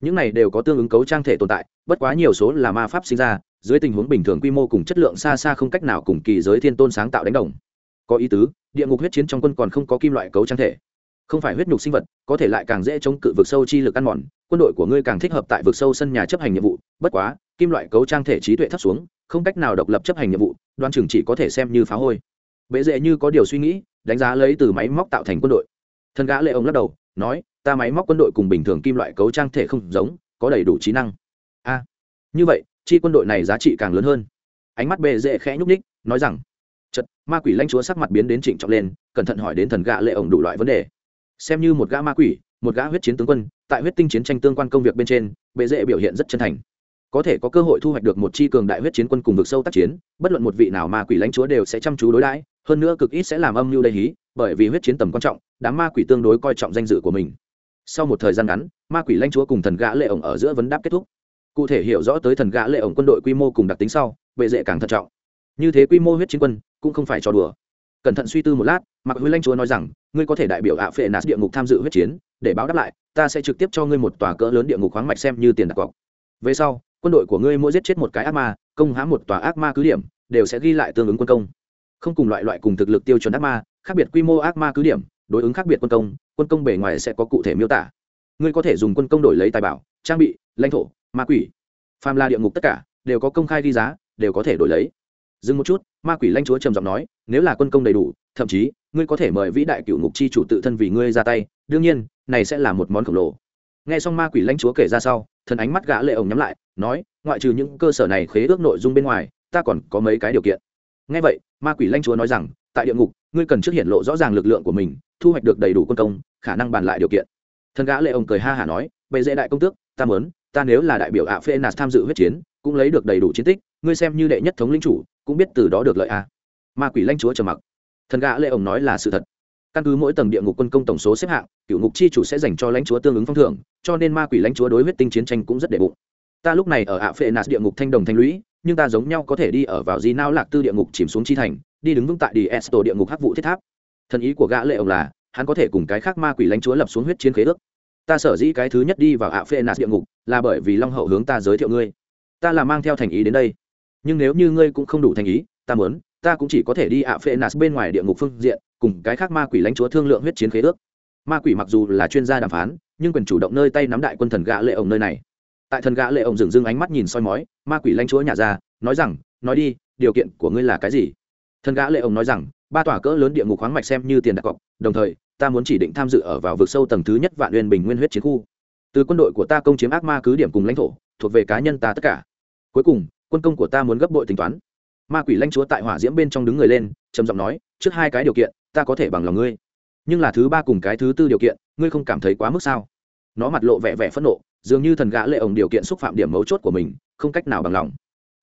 Những này đều có tương ứng cấu trang thể tồn tại, bất quá nhiều số là ma pháp sinh ra, dưới tình huống bình thường quy mô cùng chất lượng xa xa không cách nào cùng kỳ giới thiên tôn sáng tạo đánh đồng. Có ý tứ, địa ngục huyết chiến trong quân còn không có kim loại cấu trang thể. Không phải huyết nhục sinh vật, có thể lại càng dễ chống cự vực sâu chi lực ăn mòn, quân đội của ngươi càng thích hợp tại vực sâu sân nhà chấp hành nhiệm vụ, bất quá, kim loại cấu trang thể trí tuệ thấp xuống, không cách nào độc lập chấp hành nhiệm vụ, đoan chừng chỉ có thể xem như phá hôi bệ dễ như có điều suy nghĩ, đánh giá lấy từ máy móc tạo thành quân đội. Thân gã lệ ông lắc đầu, nói, ta máy móc quân đội cùng bình thường kim loại cấu trang thể không giống, có đầy đủ trí năng. A, như vậy, chi quân đội này giá trị càng lớn hơn. Ánh mắt bệ dễ khẽ nhúc ních nói rằng chật ma quỷ lanh chúa sắc mặt biến đến trịnh trọng lên, cẩn thận hỏi đến thần gã lệ ông đủ loại vấn đề. Xem như một gã ma quỷ, một gã huyết chiến tướng quân, tại huyết tinh chiến tranh tương quan công việc bên trên bệ dễ biểu hiện rất chân thành. Có thể có cơ hội thu hoạch được một chi cường đại huyết chiến quân cùng vực sâu tác chiến, bất luận một vị nào ma quỷ lãnh chúa đều sẽ chăm chú đối đãi hơn nữa cực ít sẽ làm âm mưu đầy hí, bởi vì huyết chiến tầm quan trọng, đám ma quỷ tương đối coi trọng danh dự của mình. Sau một thời gian ngắn, ma quỷ lãnh chúa cùng thần gã lệ ổng ở giữa vấn đáp kết thúc. Cụ thể hiểu rõ tới thần gã lệ ổng quân đội quy mô cùng đặc tính sau bệ dễ càng thận trọng. Như thế quy mô huyết chiến quân, cũng không phải trò đùa. Cẩn thận suy tư một lát mặc huy lãnh chúa nói rằng, ngươi có thể đại biểu ạ phệ nạt địa ngục tham dự huyết chiến, để báo đáp lại, ta sẽ trực tiếp cho ngươi một tòa cỡ lớn địa ngục khoáng mạch xem như tiền đặt cọc. Về sau, quân đội của ngươi mỗi giết chết một cái ác ma, công hãm một tòa ác ma cứ điểm, đều sẽ ghi lại tương ứng quân công không cùng loại loại cùng thực lực tiêu chuẩn ác ma, khác biệt quy mô ác ma cứ điểm, đối ứng khác biệt quân công quân công bề ngoài sẽ có cụ thể miêu tả. Ngươi có thể dùng quân công đổi lấy tài bảo, trang bị, lãnh thổ, ma quỷ. Phàm la địa ngục tất cả đều có công khai ghi giá, đều có thể đổi lấy. Dừng một chút, ma quỷ lãnh chúa trầm giọng nói, nếu là quân công đầy đủ, thậm chí, ngươi có thể mời vĩ đại cựu ngục chi chủ tự thân vì ngươi ra tay, đương nhiên, này sẽ là một món khổng lồ. Nghe xong ma quỷ lãnh chúa kể ra sau, thần ánh mắt gã lệ ổng nhắm lại, nói, ngoại trừ những cơ sở này khế ước nội dung bên ngoài, ta còn có mấy cái điều kiện nghe vậy, ma quỷ lãnh chúa nói rằng, tại địa ngục, ngươi cần trước hiện lộ rõ ràng lực lượng của mình, thu hoạch được đầy đủ quân công, khả năng bàn lại điều kiện. Thần gã lệ ông cười ha hả nói, bệ dễ đại công tước, ta muốn, ta nếu là đại biểu ạ phê nạt tham dự huyết chiến, cũng lấy được đầy đủ chiến tích, ngươi xem như đệ nhất thống lĩnh chủ, cũng biết từ đó được lợi a à. ma quỷ lãnh chúa trầm mặc. Thần gã lệ ông nói là sự thật. Căn cứ mỗi tầng địa ngục quân công tổng số xếp hạng, cựu ngục chi chủ sẽ dành cho lãnh chúa tương ứng phong thưởng, cho nên ma quỷ lãnh chúa đối huyết tinh chiến tranh cũng rất đệ bụng. Ta lúc này ở ạ phệ nạt địa ngục thanh đồng thanh lũy nhưng ta giống nhau có thể đi ở vào di nao lạc tư địa ngục chìm xuống chi thành, đi đứng vững tại đi esto địa ngục hắc vụ thiết tháp. Thần ý của gã lệ ông là, hắn có thể cùng cái khác ma quỷ lãnh chúa lập xuống huyết chiến khế ước. Ta sở dĩ cái thứ nhất đi vào ạ phê nạt địa ngục, là bởi vì long hậu hướng ta giới thiệu ngươi. Ta là mang theo thành ý đến đây. Nhưng nếu như ngươi cũng không đủ thành ý, ta muốn, ta cũng chỉ có thể đi ạ phê nạt bên ngoài địa ngục phương diện, cùng cái khác ma quỷ lãnh chúa thương lượng huyết chiến khế ước. Ma quỷ mặc dù là chuyên gia đàm phán, nhưng quyền chủ động nơi tay nắm đại quân thần gã lệ ông nơi này tại thần gã lệ ông dừng dưng ánh mắt nhìn soi mói, ma quỷ lãnh chúa nhà ra, nói rằng, nói đi, điều kiện của ngươi là cái gì? Thần gã lệ ông nói rằng, ba tòa cỡ lớn địa ngục khoáng mạch xem như tiền đặt cọc, đồng thời, ta muốn chỉ định tham dự ở vào vực sâu tầng thứ nhất vạn uyên bình nguyên huyết chiến khu. Từ quân đội của ta công chiếm ác ma cứ điểm cùng lãnh thổ, thuộc về cá nhân ta tất cả. Cuối cùng, quân công của ta muốn gấp bội tính toán. Ma quỷ lãnh chúa tại hỏa diễm bên trong đứng người lên, trầm giọng nói, trước hai cái điều kiện, ta có thể bằng lòng ngươi. Nhưng là thứ ba cùng cái thứ tư điều kiện, ngươi không cảm thấy quá mức sao? Nó mặt lộ vẻ vẻ phẫn nộ, dường như thần gã lệ ổng điều kiện xúc phạm điểm mấu chốt của mình, không cách nào bằng lòng.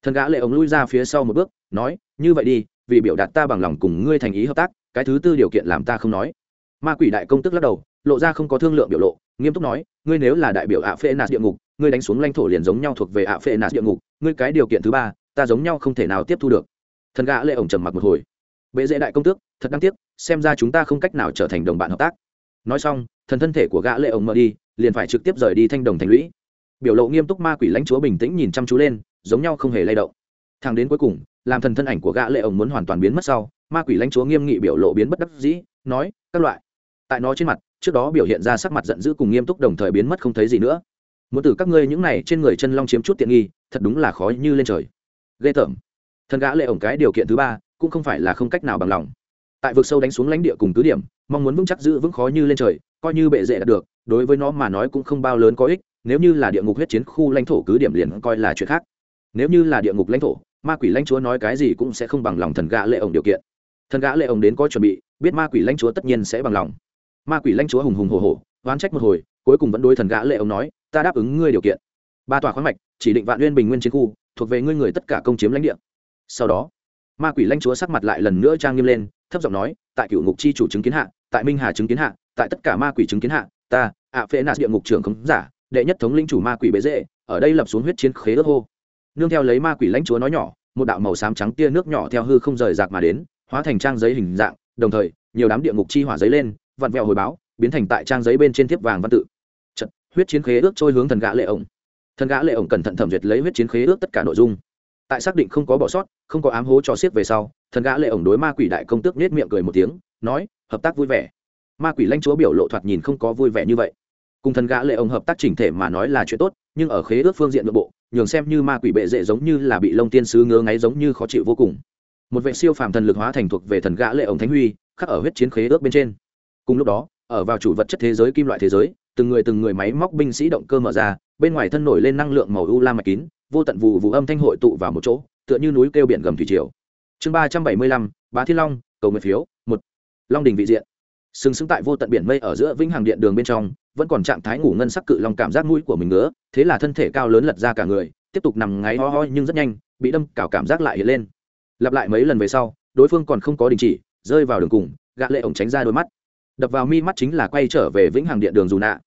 Thần gã lệ ổng lui ra phía sau một bước, nói, như vậy đi, vì biểu đạt ta bằng lòng cùng ngươi thành ý hợp tác, cái thứ tư điều kiện làm ta không nói. Ma quỷ đại công tức lắc đầu, lộ ra không có thương lượng biểu lộ, nghiêm túc nói, ngươi nếu là đại biểu ạ phê nạt địa ngục, ngươi đánh xuống lãnh thổ liền giống nhau thuộc về ạ phê nạt địa ngục, ngươi cái điều kiện thứ ba, ta giống nhau không thể nào tiếp thu được. Thần gã lệ ổng trầm mặc một hồi. Bệ dễ đại công tước, thật đáng tiếc, xem ra chúng ta không cách nào trở thành đồng bạn hợp tác. Nói xong thần thân thể của gã lệ ổng mở đi, liền phải trực tiếp rời đi thanh đồng thành lũy. Biểu lộ nghiêm túc ma quỷ lãnh chúa bình tĩnh nhìn chăm chú lên, giống nhau không hề lay động. Thang đến cuối cùng, làm thần thân ảnh của gã lệ ổng muốn hoàn toàn biến mất sau, ma quỷ lãnh chúa nghiêm nghị biểu lộ biến bất đắc dĩ, nói, các loại. Tại nó trên mặt, trước đó biểu hiện ra sắc mặt giận dữ cùng nghiêm túc đồng thời biến mất không thấy gì nữa. Muốn từ các ngươi những này trên người chân long chiếm chút tiện nghi, thật đúng là khó như lên trời. Ghê tởm. Thần gã lệ ổng cái điều kiện thứ ba, cũng không phải là không cách nào bằng lòng. Tại vực sâu đánh xuống lãnh địa cùng tứ điểm, mong muốn vững chắc giữ vững khó như lên trời coi như bệ dễ đạt được, đối với nó mà nói cũng không bao lớn có ích, nếu như là địa ngục huyết chiến khu lãnh thổ cứ điểm liền coi là chuyện khác. Nếu như là địa ngục lãnh thổ, ma quỷ lãnh chúa nói cái gì cũng sẽ không bằng lòng thần gã lệ ổng điều kiện. Thần gã lệ ổng đến có chuẩn bị, biết ma quỷ lãnh chúa tất nhiên sẽ bằng lòng. Ma quỷ lãnh chúa hùng hùng hồ hồ oán trách một hồi, cuối cùng vẫn đối thần gã lệ ổng nói, ta đáp ứng ngươi điều kiện. Ba tòa khoáng mạch, chỉ định vạn nguyên bình nguyên chiến khu, thuộc về ngươi người tất cả công chiếm lãnh địa. Sau đó, ma quỷ lãnh chúa sắc mặt lại lần nữa trang nghiêm lên, thấp giọng nói, tại cựu ngục chi chủ chứng kiến hạ, tại minh hà chứng kiến hạ tại tất cả ma quỷ chứng kiến hạ ta ạ phê nạt địa ngục trưởng khống giả đệ nhất thống linh chủ ma quỷ bế dễ ở đây lập xuống huyết chiến khế ước hô. Nương theo lấy ma quỷ lãnh chúa nói nhỏ một đạo màu xám trắng tia nước nhỏ theo hư không rời rạc mà đến hóa thành trang giấy hình dạng đồng thời nhiều đám địa ngục chi hỏa giấy lên vặn vẹo hồi báo biến thành tại trang giấy bên trên thiếp vàng văn tự. Trận, huyết chiến khế ước trôi hướng thần gã lệ ổng. Thần gã lệ ổng cẩn thận thẩm duyệt lấy huyết chiến khế ước tất cả nội dung. Tại xác định không có bỏ sót không có ám hố cho xiết về sau thần gã lệ ổng đối ma quỷ đại công tước nết miệng cười một tiếng nói hợp tác vui vẻ ma quỷ lãnh chúa biểu lộ thoạt nhìn không có vui vẻ như vậy. Cùng thần gã lệ ông hợp tác chỉnh thể mà nói là chuyện tốt, nhưng ở khế ước phương diện nội bộ, nhường xem như ma quỷ bệ dễ giống như là bị lông tiên sứ ngứa ngáy giống như khó chịu vô cùng. Một vệ siêu phàm thần lực hóa thành thuộc về thần gã lệ ông thánh huy, khắc ở huyết chiến khế ước bên trên. Cùng lúc đó, ở vào chủ vật chất thế giới kim loại thế giới, từng người từng người máy móc binh sĩ động cơ mở ra, bên ngoài thân nổi lên năng lượng màu u la mạch kín, vô tận vụ vụ âm thanh hội tụ vào một chỗ, tựa như núi kêu biển gầm thủy triều. Chương ba trăm bảy mươi lăm, bá thiên long, cầu nguyện phiếu, một. Long đình vị diện sừng sững tại vô tận biển mây ở giữa vĩnh hằng điện đường bên trong, vẫn còn trạng thái ngủ ngân sắc cự long cảm giác mũi của mình nữa thế là thân thể cao lớn lật ra cả người, tiếp tục nằm ngáy ho ho nhưng rất nhanh, bị đâm cào cảm giác lại hiện lên. Lặp lại mấy lần về sau, đối phương còn không có đình chỉ, rơi vào đường cùng, gã lệ ổng tránh ra đôi mắt. Đập vào mi mắt chính là quay trở về vĩnh hằng điện đường dù nạ.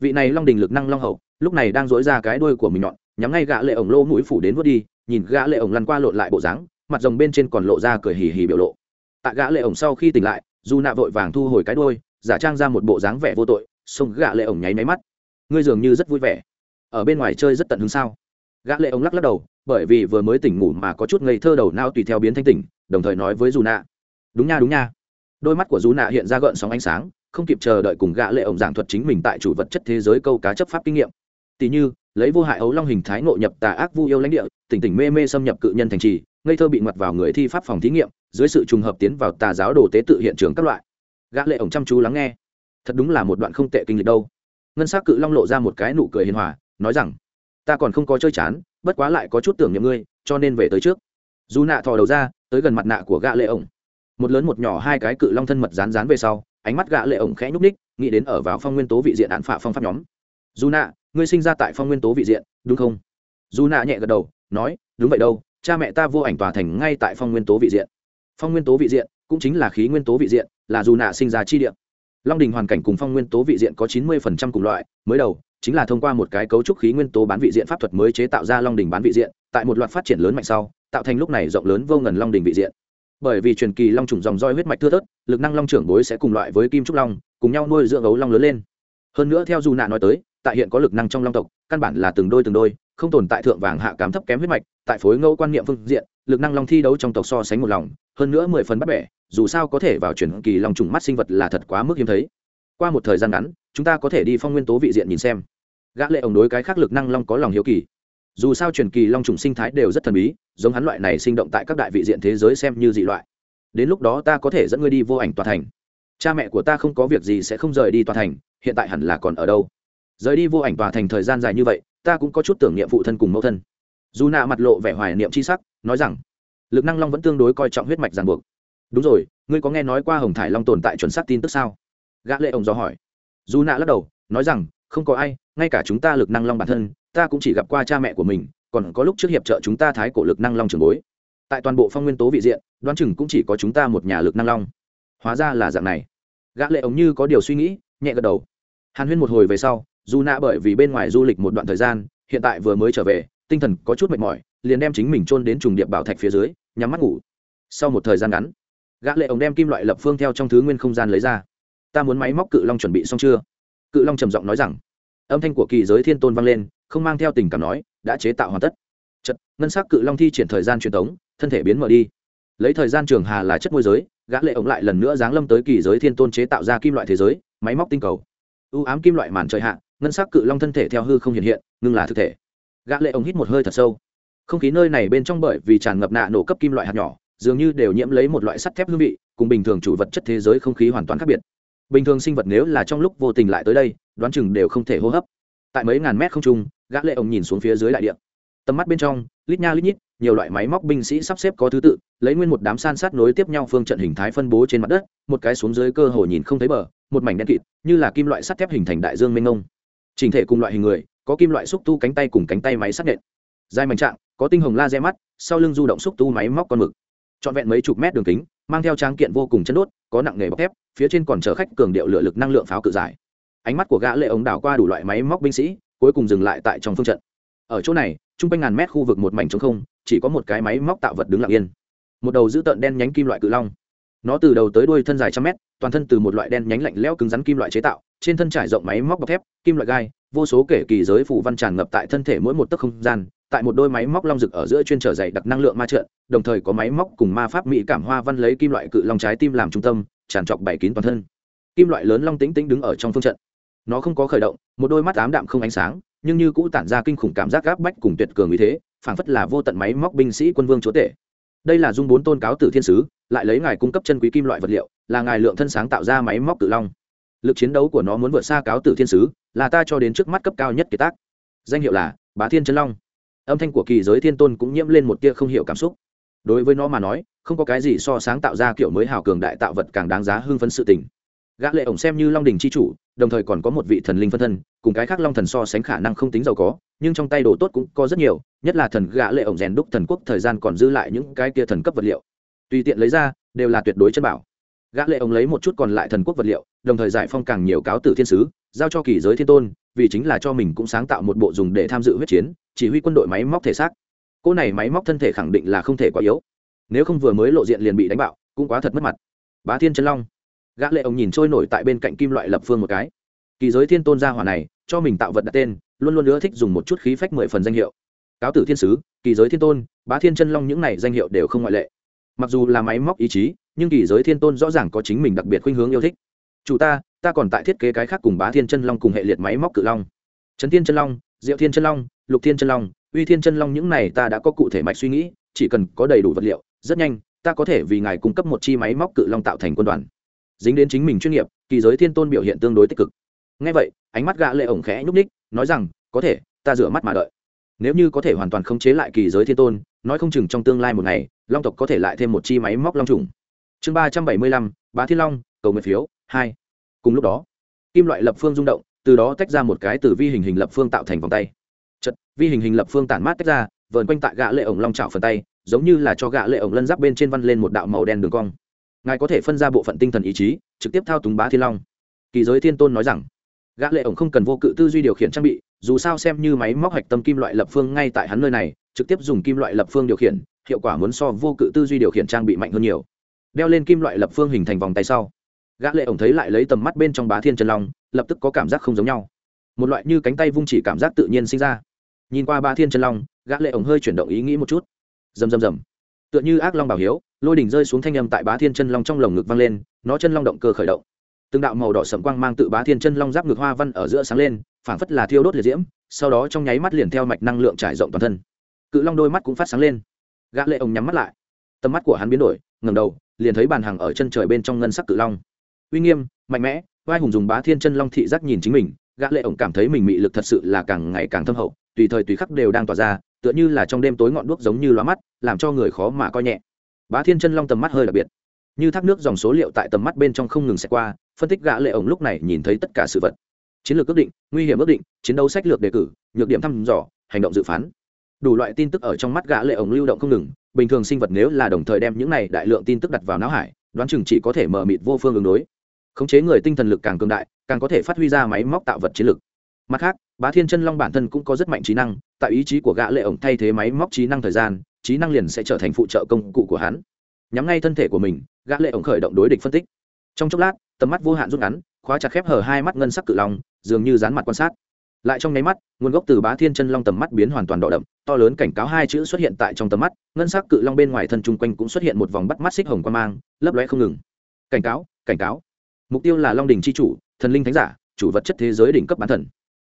Vị này long đình lực năng long hậu, lúc này đang dỗi ra cái đuôi của mình nhọn, nhắm ngay gã lệ ổng lô mũi phủ đến vút đi, nhìn gã lệ ổng lăn qua lộn lại bộ dáng, mặt rồng bên trên còn lộ ra cười hì hì biểu lộ. Tại gã lệ ổng sau khi tỉnh lại dù nạ vội vàng thu hồi cái đuôi, giả trang ra một bộ dáng vẻ vô tội, xông gã lệ ổng nháy máy mắt. Ngươi dường như rất vui vẻ. Ở bên ngoài chơi rất tận hứng sao? Gã lệ ổng lắc lắc đầu, bởi vì vừa mới tỉnh ngủ mà có chút ngây thơ đầu não tùy theo biến thanh tỉnh, đồng thời nói với dù nạ. Đúng nha đúng nha. Đôi mắt của dù nạ hiện ra gợn sóng ánh sáng, không kịp chờ đợi cùng gã lệ ổng giảng thuật chính mình tại chủ vật chất thế giới câu cá chấp pháp kinh nghiệm. Tỷ như, lấy vô hại ấu long hình thái ngộ nhập tà ác vu yêu lãnh địa, tỉnh tỉnh mê mê xâm nhập cự nhân thành trì ngây thơ bị ngoặt vào người thi pháp phòng thí nghiệm, dưới sự trùng hợp tiến vào tà giáo đồ tế tự hiện trường các loại. Gã lệ ổng chăm chú lắng nghe. Thật đúng là một đoạn không tệ kinh lịch đâu. Ngân s c cự long lộ ra một cái nụ cười hiền hòa, nói rằng, ta còn không có chơi chán, bất quá lại có chút tưởng nhầm ngươi, cho nên về tới trước. Dù nạ thò đầu ra, tới gần mặt nạ của gã lệ ổng. Một lớn một nhỏ hai cái cự long thân mật rán rán về sau, ánh mắt gã lệ ổng khẽ nhúc ních nghĩ đến ở vào phong nguyên tố vị diện án phạ phong pháp nhóm. Dù nạ, ngươi sinh ra tại phong nguyên tố vị diện, đúng không? Dù nạ nhẹ gật đầu, nói, đúng vậy đâu cha mẹ ta vô ảnh tòa thành ngay tại phong nguyên tố vị diện. Phong nguyên tố vị diện cũng chính là khí nguyên tố vị diện, là dù nạ sinh ra chi địa. Long đình hoàn cảnh cùng phong nguyên tố vị diện có chín mươi cùng loại, mới đầu chính là thông qua một cái cấu trúc khí nguyên tố bán vị diện pháp thuật mới chế tạo ra long đình bán vị diện, tại một loạt phát triển lớn mạnh sau, tạo thành lúc này rộng lớn vô ngần long đình vị diện. Bởi vì truyền kỳ long trùng dòng roi huyết mạch thưa thớt, lực năng long trưởng bối sẽ cùng loại với kim trúc long, cùng nhau nuôi dưỡng ấu long lớn lên. Hơn nữa theo dù nạ nói tới tại hiện có lực năng trong long tộc, căn bản là từng đôi từng đôi, không tồn tại thượng vàng hạ cám thấp kém huyết mạch, tại phối ngẫu quan niệm phương diện, lực năng long thi đấu trong tộc so sánh một lòng, hơn nữa mười phần bắt bẻ, dù sao có thể vào truyền kỳ long trùng mắt sinh vật là thật quá mức hiếm thấy. Qua một thời gian ngắn, chúng ta có thể đi phong nguyên tố vị diện nhìn xem. Gã lệ ổng đối cái khác lực năng long có lòng hiếu kỳ. Dù sao truyền kỳ long trùng sinh thái đều rất thần bí, giống hắn loại này sinh động tại các đại vị diện thế giới xem như dị loại. Đến lúc đó ta có thể dẫn ngươi đi vô ảnh tòa thành. Cha mẹ của ta không có việc gì sẽ không rời đi tòa thành, hiện tại hẳn là còn ở đâu? Rời đi vô ảnh tòa thành thời gian dài như vậy, ta cũng có chút tưởng niệm phụ thân cùng mẫu thân. Dù nạ mặt lộ vẻ hoài niệm c h i sắc, nói rằng, lực năng long vẫn tương đối coi trọng huyết mạch ràng buộc. Đúng rồi, ngươi có nghe nói qua hồng thải long tồn tại chuẩn xác tin tức sao? Gã lệ ông do hỏi. Dù nạ lắc đầu, nói rằng, không có ai, ngay cả chúng ta lực năng long bản thân, ta cũng chỉ gặp qua cha mẹ của mình, còn có lúc trước hiệp trợ chúng ta thái cổ lực năng long trường bối. Tại toàn bộ phong nguyên tố vị diện, đoán chừng cũng chỉ có chúng ta một nhà lực năng long. Hóa ra là dạng này. Gã lệ ống như có điều suy nghĩ, nhẹ gật đầu. Hàn huyên một hồi về sau dù nạ bởi vì bên ngoài du lịch một đoạn thời gian, hiện tại vừa mới trở về, tinh thần có chút mệt mỏi, liền đem chính mình chôn đến trùng điệp bảo thạch phía dưới, nhắm mắt ngủ. Sau một thời gian ngắn, gã lệ ống đem kim loại lập phương theo trong thứ nguyên không gian lấy ra. Ta muốn máy móc cự long chuẩn bị xong chưa? Cự long trầm giọng nói rằng. Âm thanh của kỳ giới thiên tôn vang lên, không mang theo tình cảm nói, đã chế tạo hoàn tất. Chật ngân sắc cự long thi triển thời gian truyền thống thân thể biến mở đi. Lấy thời gian trường hà là chất môi giới, gã lệ ổng lại lần nữa giáng lâm tới kỳ giới thiên tôn chế tạo ra kim loại thế giới, máy móc tinh cầu. U ám kim loại màn trời hạ ngân sắc cự long thân thể theo hư không hiện hiện, ngưng là thực thể. Gã lệ ổng hít một hơi thật sâu. Không khí nơi này bên trong bởi vì tràn ngập nạ nổ cấp kim loại hạt nhỏ, dường như đều nhiễm lấy một loại sắt thép hương vị, cùng bình thường chủ vật chất thế giới không khí hoàn toàn khác biệt. Bình thường sinh vật nếu là trong lúc vô tình lại tới đây, đoán chừng đều không thể hô hấp. Tại mấy ngàn mét không trung, gã lệ ổng nhìn xuống phía dưới đại địa. Tầm mắt bên trong, lít nha lít nhít, nhiều loại máy móc binh sĩ sắp xếp có thứ tự, lấy nguyên một đám san sát nối tiếp nhau phương trận hình thái phân bố trên mặt đất, một cái xuống dưới cơ hồ nhìn không thấy bờ, một mảnh đen kịt, như là kim loại sắt thép hình thành đại dương mênh mông trình thể cùng loại hình người, có kim loại xúc tu cánh tay cùng cánh tay máy sắt nện. Dài mảnh trạng, có tinh hồng laser mắt, sau lưng du động xúc tu máy móc con mực. Trọn vẹn mấy chục mét đường kính, mang theo tráng kiện vô cùng chân đốt, có nặng nghề bọc thép, phía trên còn chở khách cường điệu lửa lực năng lượng pháo cự giải. Ánh mắt của gã lệ ống đảo qua đủ loại máy móc binh sĩ, cuối cùng dừng lại tại trong phương trận. Ở chỗ này, trung quanh ngàn mét khu vực một mảnh trống không, chỉ có một cái máy móc tạo vật đứng lặng yên. Một đầu giữ tợn đen nhánh kim loại cự long. Nó từ đầu tới đuôi thân dài trăm mét toàn thân từ một loại đen nhánh lạnh lẽo cứng rắn kim loại chế tạo, trên thân trải rộng máy móc bọc thép, kim loại gai, vô số kể kỳ giới phủ văn tràn ngập tại thân thể mỗi một tấc không gian, tại một đôi máy móc long rực ở giữa chuyên trở dày đặc năng lượng ma trợn đồng thời có máy móc cùng ma pháp mỹ cảm hoa văn lấy kim loại cự long trái tim làm trung tâm, tràn trọc bảy kín toàn thân. Kim loại lớn long tĩnh tĩnh đứng ở trong phương trận. Nó không có khởi động, một đôi mắt ám đạm không ánh sáng, nhưng như cũ tản ra kinh khủng cảm giác gáp bách cùng tuyệt cường như thế, phảng phất là vô tận máy móc binh sĩ quân vương chúa tể. Đây là dung bốn tôn cáo tử thiên sứ, lại lấy ngài cung cấp chân quý kim loại vật liệu là ngài lượng thân sáng tạo ra máy móc tự long. Lực chiến đấu của nó muốn vượt xa cáo tử thiên sứ, là ta cho đến trước mắt cấp cao nhất kiệt tác. Danh hiệu là bá thiên chân long. Âm thanh của kỳ giới thiên tôn cũng nhiễm lên một tia không hiểu cảm xúc. Đối với nó mà nói, không có cái gì so sáng tạo ra kiểu mới hào cường đại tạo vật càng đáng giá hưng phấn sự tình. Gã lệ ổng xem như long đình chi chủ, đồng thời còn có một vị thần linh phân thân, cùng cái khác long thần so sánh khả năng không tính giàu có, nhưng trong tay đồ tốt cũng có rất nhiều, nhất là thần gã lệ ổng rèn đúc thần quốc thời gian còn dư lại những cái kia thần cấp vật liệu. Tùy tiện lấy ra, đều là tuyệt đối chân bảo gã lệ ông lấy một chút còn lại thần quốc vật liệu, đồng thời giải phong càng nhiều cáo tử thiên sứ, giao cho kỳ giới thiên tôn, vì chính là cho mình cũng sáng tạo một bộ dùng để tham dự huyết chiến, chỉ huy quân đội máy móc thể xác. Cô này máy móc thân thể khẳng định là không thể quá yếu. Nếu không vừa mới lộ diện liền bị đánh bạo, cũng quá thật mất mặt. Bá thiên chân long. Gã lệ ông nhìn trôi nổi tại bên cạnh kim loại lập phương một cái. Kỳ giới thiên tôn gia hỏa này, cho mình tạo vật đặt tên, luôn luôn ưa thích dùng một chút khí phách mười phần danh hiệu. Cáo tử thiên sứ, kỳ giới thiên tôn, bá thiên chân long những này danh hiệu đều không ngoại lệ. Mặc dù là máy móc ý chí nhưng kỳ giới thiên tôn rõ ràng có chính mình đặc biệt khuynh hướng yêu thích. Chủ ta ta còn tại thiết kế cái khác cùng bá thiên chân long cùng hệ liệt máy móc cự long. Trấn thiên chân long, diệu thiên chân long, lục thiên chân long, uy thiên chân long những này ta đã có cụ thể mạch suy nghĩ, chỉ cần có đầy đủ vật liệu, rất nhanh, ta có thể vì ngài cung cấp một chi máy móc cự long tạo thành quân đoàn. Dính đến chính mình chuyên nghiệp, kỳ giới thiên tôn biểu hiện tương đối tích cực. Ngay vậy, ánh mắt gã lệ ổng khẽ nhúc ních nói rằng, có thể, ta rửa mắt mà đợi. Nếu như có thể hoàn toàn khống chế lại kỳ giới thiên tôn, nói không chừng trong tương lai một ngày, long tộc có thể lại thêm một chi máy móc long trùng chương ba trăm bảy mươi lăm, bá thiên long, cầu nguyện phiếu, hai. Cùng lúc đó, kim loại lập phương rung động, từ đó tách ra một cái từ vi hình hình lập phương tạo thành vòng tay. Chật vi hình hình lập phương tản mát tách ra, vờn quanh tại gã lệ ổng long trào phần tay, giống như là cho gã lệ ổng lân giáp bên trên văn lên một đạo màu đen đường cong. Ngài có thể phân ra bộ phận tinh thần ý chí, trực tiếp thao túng bá thiên long. Kỳ giới thiên tôn nói rằng, gã lệ ổng không cần vô cự tư duy điều khiển trang bị, dù sao xem như máy móc hạch tâm kim loại lập phương ngay tại hắn nơi này, trực tiếp dùng kim loại lập phương điều khiển, hiệu quả muốn so vô cự tư duy điều khiển trang bị mạnh hơn nhiều đeo lên kim loại lập phương hình thành vòng tay sau. Gã lệ ổng thấy lại lấy tầm mắt bên trong bá thiên chân long, lập tức có cảm giác không giống nhau. Một loại như cánh tay vung chỉ cảm giác tự nhiên sinh ra. Nhìn qua bá thiên chân long, gã lệ ổng hơi chuyển động ý nghĩ một chút. Rầm rầm rầm. Tựa như ác long bảo hiếu, lôi đỉnh rơi xuống thanh âm tại bá thiên chân long trong lồng ngực vang lên, nó chân long động cơ khởi động. Từng đạo màu đỏ sẫm quang mang tự bá thiên chân long giáp ngực hoa văn ở giữa sáng lên, phảng phất là thiêu đốt liệt diễm, sau đó trong nháy mắt liền theo mạch năng lượng trải rộng toàn thân. Cự long đôi mắt cũng phát sáng lên. Gã lệ ổng nhắm mắt lại tầm mắt của hắn biến đổi, ngẩng đầu, liền thấy bàn hàng ở chân trời bên trong ngân sắc cự long. Uy nghiêm, mạnh mẽ, vai hùng dùng bá thiên chân long thị giác nhìn chính mình, gã lệ ổng cảm thấy mình mị lực thật sự là càng ngày càng thâm hậu, tùy thời tùy khắc đều đang tỏa ra, tựa như là trong đêm tối ngọn đuốc giống như lóa mắt, làm cho người khó mà coi nhẹ. Bá thiên chân long tầm mắt hơi đặc biệt. Như thác nước dòng số liệu tại tầm mắt bên trong không ngừng sẽ qua, phân tích gã lệ ổng lúc này nhìn thấy tất cả sự vật. Chiến lược ước định, nguy hiểm ước định, chiến đấu sách lược đề cử, nhược điểm thăm dò, hành động dự phán đủ loại tin tức ở trong mắt gã lệ ổng lưu động không ngừng, bình thường sinh vật nếu là đồng thời đem những này đại lượng tin tức đặt vào não hải, đoán chừng chỉ có thể mở mịt vô phương ứng đối. Khống chế người tinh thần lực càng cường đại, càng có thể phát huy ra máy móc tạo vật chiến lực. Mặt khác, bá thiên chân long bản thân cũng có rất mạnh trí năng, tại ý chí của gã lệ ổng thay thế máy móc trí năng thời gian, trí năng liền sẽ trở thành phụ trợ công cụ của hắn. Nhắm ngay thân thể của mình, gã lệ ổng khởi động đối địch phân tích. Trong chốc lát, tầm mắt vô hạn rút ngắn, khóa chặt khép hở hai mắt ngân sắc cự long, dường như dán mặt quan sát lại trong nháy mắt, nguồn gốc từ bá thiên chân long tầm mắt biến hoàn toàn đỏ đậm, to lớn cảnh cáo hai chữ xuất hiện tại trong tầm mắt, ngân sắc cự long bên ngoài thân chung quanh cũng xuất hiện một vòng bắt mắt xích hồng quan mang, lấp lóe không ngừng. Cảnh cáo cảnh cáo. Mục tiêu là long đình c h i chủ, thần linh thánh giả, chủ vật chất thế giới đỉnh cấp bán thần.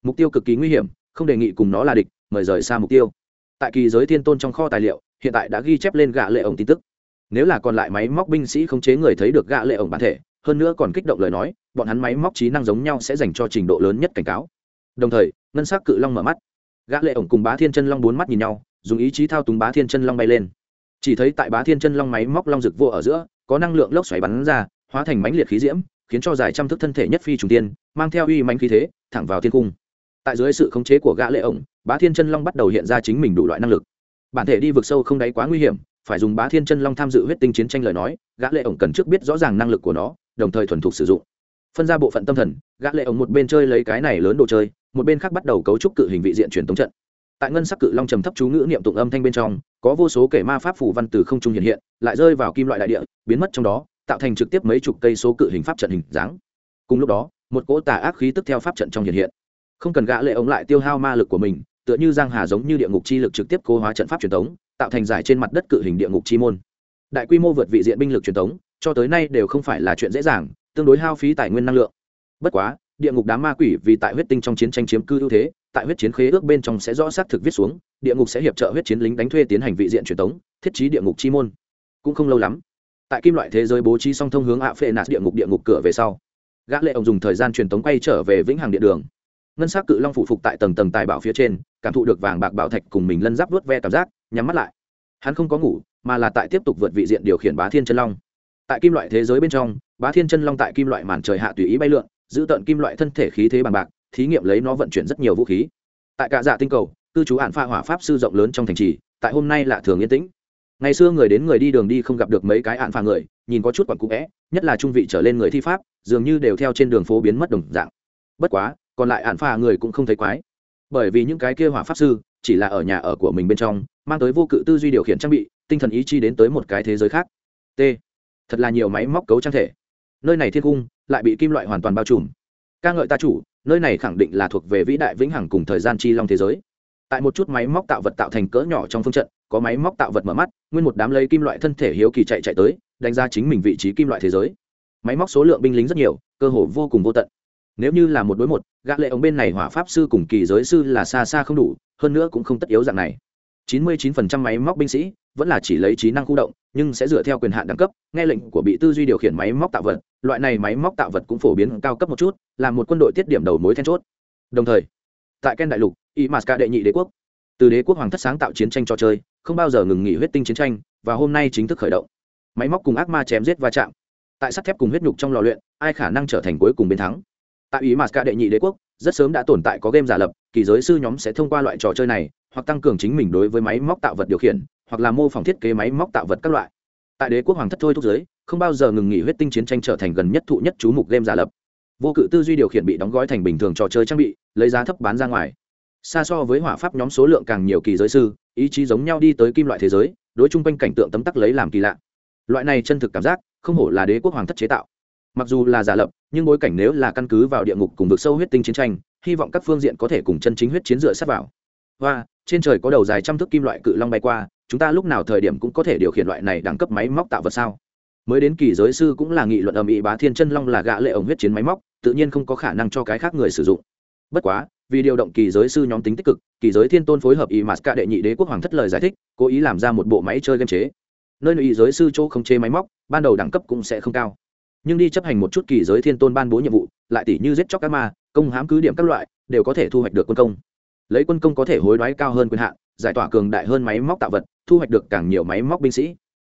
Mục tiêu cực kỳ nguy hiểm, không đề nghị cùng nó là địch, mời rời xa mục tiêu. Tại kỳ giới thiên tôn trong kho tài liệu, hiện tại đã ghi chép lên gạ lệ ổng tin tức. Nếu là còn lại máy móc binh sĩ không chế người thấy được gạ lệ ổng bản thể, hơn nữa còn kích động lời nói, bọn hắn máy móc trí năng giống nhau sẽ dành cho trình độ lớn nhất cảnh cáo đồng thời, ngân s ắ c cự long mở mắt. Gã lệ ổng cùng bá thiên chân long bốn mắt nhìn nhau, dùng ý chí thao túng bá thiên chân long bay lên. Chỉ thấy tại bá thiên chân long máy móc long rực vô ở giữa, có năng lượng lốc xoáy bắn ra, hóa thành mánh liệt khí diễm, khiến cho dài trăm thức thân thể nhất phi trùng tiên, mang theo uy mánh khí thế, thẳng vào thiên cung. Tại dưới sự khống chế của gã lệ ổng, bá thiên chân long bắt đầu hiện ra chính mình đủ loại năng lực. Bản thể đi vực sâu không đáy quá nguy hiểm, phải dùng bá thiên chân long tham dự huyết tinh chiến tranh lời nói, gã lệ ổng cần trước biết rõ ràng năng lực của nó, đồng thời thuần thục sử dụng. Phân ra bộ phận tâm thần, gã lệ ổng một bên chơi lấy cái này lớn đồ chơi một bên khác bắt đầu cấu trúc cự hình vị diện truyền tống trận. Tại ngân sắc cự long trầm thấp chú ngữ niệm tụng âm thanh bên trong, có vô số kể ma pháp phủ văn từ không trung hiện hiện, lại rơi vào kim loại đại địa, biến mất trong đó, tạo thành trực tiếp mấy chục cây số cự hình pháp trận hình dáng. Cùng lúc đó, một cỗ tà ác khí tức theo pháp trận trong hiện hiện. Không cần gã lệ ống lại tiêu hao ma lực của mình, tựa như giang hà giống như địa ngục chi lực trực tiếp cố hóa trận pháp truyền thống tạo thành giải trên mặt đất cự hình địa ngục chi môn. Đại quy mô vượt vị diện binh lực truyền thống cho tới nay đều không phải là chuyện dễ dàng, tương đối hao phí tài nguyên năng lượng. Bất quá địa ngục đám ma quỷ vì tại huyết tinh trong chiến tranh chiếm cư ưu thế, tại huyết chiến khế ước bên trong sẽ rõ xác thực viết xuống, địa ngục sẽ hiệp trợ huyết chiến lính đánh thuê tiến hành vị diện truyền thống thiết trí địa ngục chi môn. Cũng không lâu lắm, tại kim loại thế giới bố trí song thông hướng ạ phệ nạt địa ngục địa ngục cửa về sau, gã lệ ông dùng thời gian truyền tống quay trở về vĩnh hằng địa đường. Ngân sắc cự long phụ phục tại tầng tầng tài bảo phía trên, cảm thụ được vàng bạc bảo thạch cùng mình lân giáp vuốt ve cảm giác, nhắm mắt lại. Hắn không có ngủ, mà là tại tiếp tục vượt vị diện điều khiển bá thiên chân long. Tại kim loại thế giới bên trong, bá thiên chân long tại kim loại màn trời hạ tùy ý bay lượn giữ tận kim loại thân thể khí thế bằng bạc, thí nghiệm lấy nó vận chuyển rất nhiều vũ khí. Tại cả dạ tinh cầu, cư trú hạn pha hỏa pháp sư rộng lớn trong thành trì, tại hôm nay là thường yên tĩnh. Ngày xưa người đến người đi đường đi không gặp được mấy cái hạn pha người, nhìn có chút quặn cũ vẽ, nhất là trung vị trở lên người thi pháp, dường như đều theo trên đường phố biến mất đồng dạng. Bất quá, còn lại hạn pha người cũng không thấy quái. Bởi vì những cái kia hỏa pháp sư, chỉ là ở nhà ở của mình bên trong, mang tới vô cự tư duy điều khiển trang bị, tinh thần ý chi đến tới một cái thế giới khác. T. Thật là nhiều máy móc cấu trang thể nơi này thiên cung lại bị kim loại hoàn toàn bao trùm. Ca ngợi ta chủ, nơi này khẳng định là thuộc về vĩ đại vĩnh hằng cùng thời gian chi long thế giới. Tại một chút máy móc tạo vật tạo thành cỡ nhỏ trong phương trận, có máy móc tạo vật mở mắt, nguyên một đám lấy kim loại thân thể hiếu kỳ chạy chạy tới, đánh giá chính mình vị trí kim loại thế giới. Máy móc số lượng binh lính rất nhiều, cơ hồ vô cùng vô tận. Nếu như là một đối một, gã lệ ống bên này hỏa pháp sư cùng kỳ giới sư là xa xa không đủ, hơn nữa cũng không tất yếu dạng này. 99% máy móc binh sĩ vẫn là chỉ lấy trí năng khu động, nhưng sẽ dựa theo quyền hạn đẳng cấp, nghe lệnh của bị tư duy điều khiển máy móc tạo vật loại này máy móc tạo vật cũng phổ biến cao cấp một chút, là một quân đội tiết điểm đầu mối then chốt. Đồng thời, tại ken đại lục y m đệ nhị đế quốc, từ đế quốc hoàng thất sáng tạo chiến tranh trò chơi, không bao giờ ngừng nghỉ huyết tinh chiến tranh, và hôm nay chính thức khởi động. Máy móc cùng ác ma chém giết va chạm. Tại sắt thép cùng huyết nhục trong lò luyện, ai khả năng trở thành cuối cùng bên thắng? Tại ý mà đệ nhị đế quốc, rất sớm đã tồn tại có game giả lập, kỳ giới sư nhóm sẽ thông qua loại trò chơi này, hoặc tăng cường chính mình đối với máy móc tạo vật điều khiển, hoặc là mô phỏng thiết kế máy móc tạo vật các loại. Tại đế quốc hoàng thất thôi thúc giới không bao giờ ngừng nghỉ huyết tinh chiến tranh trở thành gần nhất thụ nhất chú mục game giả lập. Vô cự tư duy điều khiển bị đóng gói thành bình thường trò chơi trang bị, lấy giá thấp bán ra ngoài. Xa so với hỏa pháp nhóm số lượng càng nhiều kỳ giới sư, ý chí giống nhau đi tới kim loại thế giới, đối chung quanh cảnh tượng tấm tắc lấy làm kỳ lạ. Loại này chân thực cảm giác, không hổ là đế quốc hoàng thất chế tạo. Mặc dù là giả lập, nhưng bối cảnh nếu là căn cứ vào địa ngục cùng vực sâu huyết tinh chiến tranh, hy vọng các phương diện có thể cùng chân chính huyết chiến dựa sát vào. Và, trên trời có đầu dài trăm thước kim loại cự long bay qua, chúng ta lúc nào thời điểm cũng có thể điều khiển loại này đẳng cấp máy móc tạo vật sao? Mới đến kỳ giới sư cũng là nghị luận ầm ĩ bá thiên chân long là gã lệ ổng huyết chiến máy móc, tự nhiên không có khả năng cho cái khác người sử dụng. Bất quá, vì điều động kỳ giới sư nhóm tính tích cực, kỳ giới thiên tôn phối hợp y mạt cả đệ nhị đế quốc hoàng thất lời giải thích, cố ý làm ra một bộ máy chơi game chế. Nơi y giới sư chỗ không chế máy móc, ban đầu đẳng cấp cũng sẽ không cao. Nhưng đi chấp hành một chút kỳ giới thiên tôn ban bố nhiệm vụ, lại tỷ như giết chóc các ma, công hãm cứ điểm các loại, đều có thể thu hoạch được quân công. Lấy quân công có thể hối đoái cao hơn quyền hạn, giải tỏa cường đại hơn máy móc tạo vật, thu hoạch được càng nhiều máy móc binh sĩ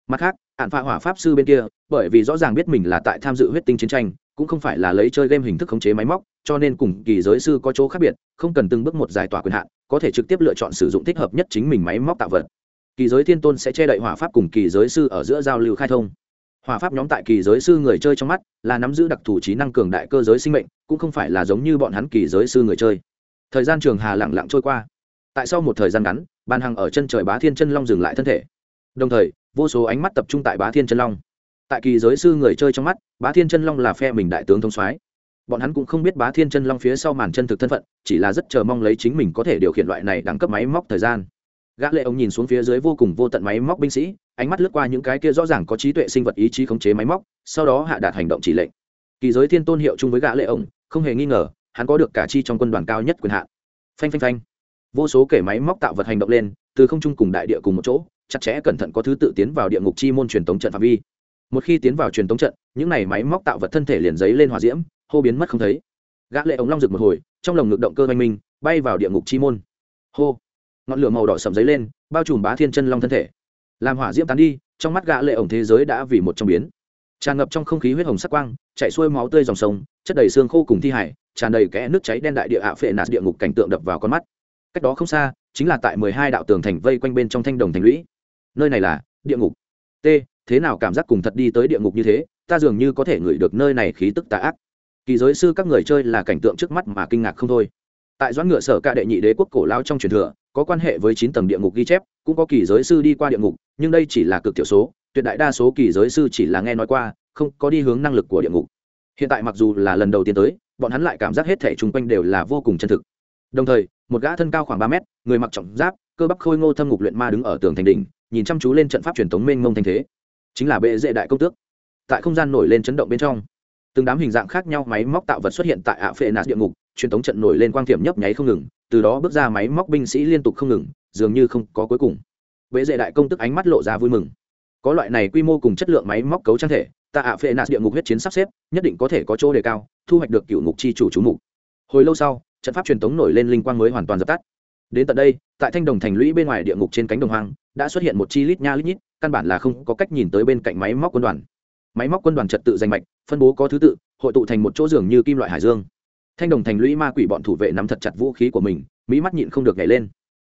mặt khác hạn phạ hỏa pháp sư bên kia, bởi vì rõ ràng biết mình là tại tham dự huyết tinh chiến tranh, cũng không phải là lấy chơi game hình thức khống chế máy móc, cho nên cùng kỳ giới sư có chỗ khác biệt, không cần từng bước một giải tỏa quyền hạn, có thể trực tiếp lựa chọn sử dụng thích hợp nhất chính mình máy móc tạo vật. Kỳ giới thiên tôn sẽ che đậy hỏa pháp cùng kỳ giới sư ở giữa giao lưu khai thông. Hỏa pháp nhóm tại kỳ giới sư người chơi trong mắt là nắm giữ đặc thù trí năng cường đại cơ giới sinh mệnh, cũng không phải là giống như bọn hắn kỳ giới sư người chơi. Thời gian trường hà lặng lặng trôi qua. Tại sau một thời gian ngắn, bàn hằng ở chân trời bá thiên chân long dừng lại thân thể. Đồng thời vô số ánh mắt tập trung tại bá thiên chân long. Tại kỳ giới sư người chơi trong mắt, bá thiên chân long là phe mình đại tướng thông soái. Bọn hắn cũng không biết bá thiên chân long phía sau màn chân thực thân phận, chỉ là rất chờ mong lấy chính mình có thể điều khiển loại này đẳng cấp máy móc thời gian. Gã lệ ông nhìn xuống phía dưới vô cùng vô tận máy móc binh sĩ, ánh mắt lướt qua những cái kia rõ ràng có trí tuệ sinh vật ý chí khống chế máy móc, sau đó hạ đạt hành động chỉ lệnh. Kỳ giới thiên tôn hiệu chung với gã lệ ông, không hề nghi ngờ, hắn có được cả chi trong quân đoàn cao nhất quyền hạn. Phanh phanh phanh. Vô số kể máy móc tạo vật hành động lên, từ không trung cùng đại địa cùng một chỗ chặt chẽ cẩn thận có thứ tự tiến vào địa ngục chi môn truyền tống trận phạm vi. Một khi tiến vào truyền tống trận, những này máy móc tạo vật thân thể liền giấy lên hỏa diễm, hô biến mất không thấy. Gã lệ ống long rực một hồi, trong lồng ngực động cơ oanh minh bay vào địa ngục chi môn. Hô! Ngọn lửa màu đỏ sầm giấy lên, bao trùm bá thiên chân long thân thể. Làm hỏa diễm tán đi, trong mắt gã lệ ống thế giới đã vì một trong biến. Tràn ngập trong không khí huyết hồng sắc quang chạy xuôi máu tươi dòng sông, chất đầy xương khô cùng thi hải, tràn đầy kẽ nước cháy đen đại địa ạ phệ nạt địa ngục cảnh tượng đập vào con mắt. Cách đó không xa, chính là tại mười hai đạo tường thành vây quanh bên trong thanh đồng thành lũy nơi này là địa ngục. T, thế nào cảm giác cùng thật đi tới địa ngục như thế, ta dường như có thể ngửi được nơi này khí tức tà ác. Kỳ giới sư các người chơi là cảnh tượng trước mắt mà kinh ngạc không thôi. Tại doãn ngựa sở ca đệ nhị đế quốc cổ lao trong truyền thừa, có quan hệ với chín tầng địa ngục ghi chép, cũng có kỳ giới sư đi qua địa ngục, nhưng đây chỉ là cực thiểu số, tuyệt đại đa số kỳ giới sư chỉ là nghe nói qua, không có đi hướng năng lực của địa ngục. Hiện tại mặc dù là lần đầu tiên tới, bọn hắn lại cảm giác hết thể chung quanh đều là vô cùng chân thực. Đồng thời, một gã thân cao khoảng ba mét, người mặc trọng giáp cơ bắp khôi ngô thâm ngục luyện ma đứng ở tường thành đỉnh, nhìn chăm chú lên trận pháp truyền thống mênh mông thanh thế. Chính là bệ dễ đại công tước. Tại không gian nổi lên chấn động bên trong, từng đám hình dạng khác nhau máy móc tạo vật xuất hiện tại ạ phệ nạt địa ngục, truyền thống trận nổi lên quang thiểm nhấp nháy không ngừng, từ đó bước ra máy móc binh sĩ liên tục không ngừng, dường như không có cuối cùng. Bệ dễ đại công tức ánh mắt lộ ra vui mừng. Có loại này quy mô cùng chất lượng máy móc cấu trang thể ta ạ phệ nạt địa ngục huyết chiến sắp xếp, nhất định có thể có chỗ đề cao, thu hoạch được cựu ngục chi chủ chú mục. Hồi lâu sau, trận pháp truyền thống nổi lên linh quang mới hoàn toàn dập tắt đến tận đây, tại thanh đồng thành lũy bên ngoài địa ngục trên cánh đồng hoang, đã xuất hiện một chi lít nha lít nhít, căn bản là không có cách nhìn tới bên cạnh máy móc quân đoàn. Máy móc quân đoàn trật tự danh mạch, phân bố có thứ tự, hội tụ thành một chỗ giường như kim loại hải dương. Thanh đồng thành lũy ma quỷ bọn thủ vệ nắm thật chặt vũ khí của mình, mỹ mắt nhịn không được nhảy lên.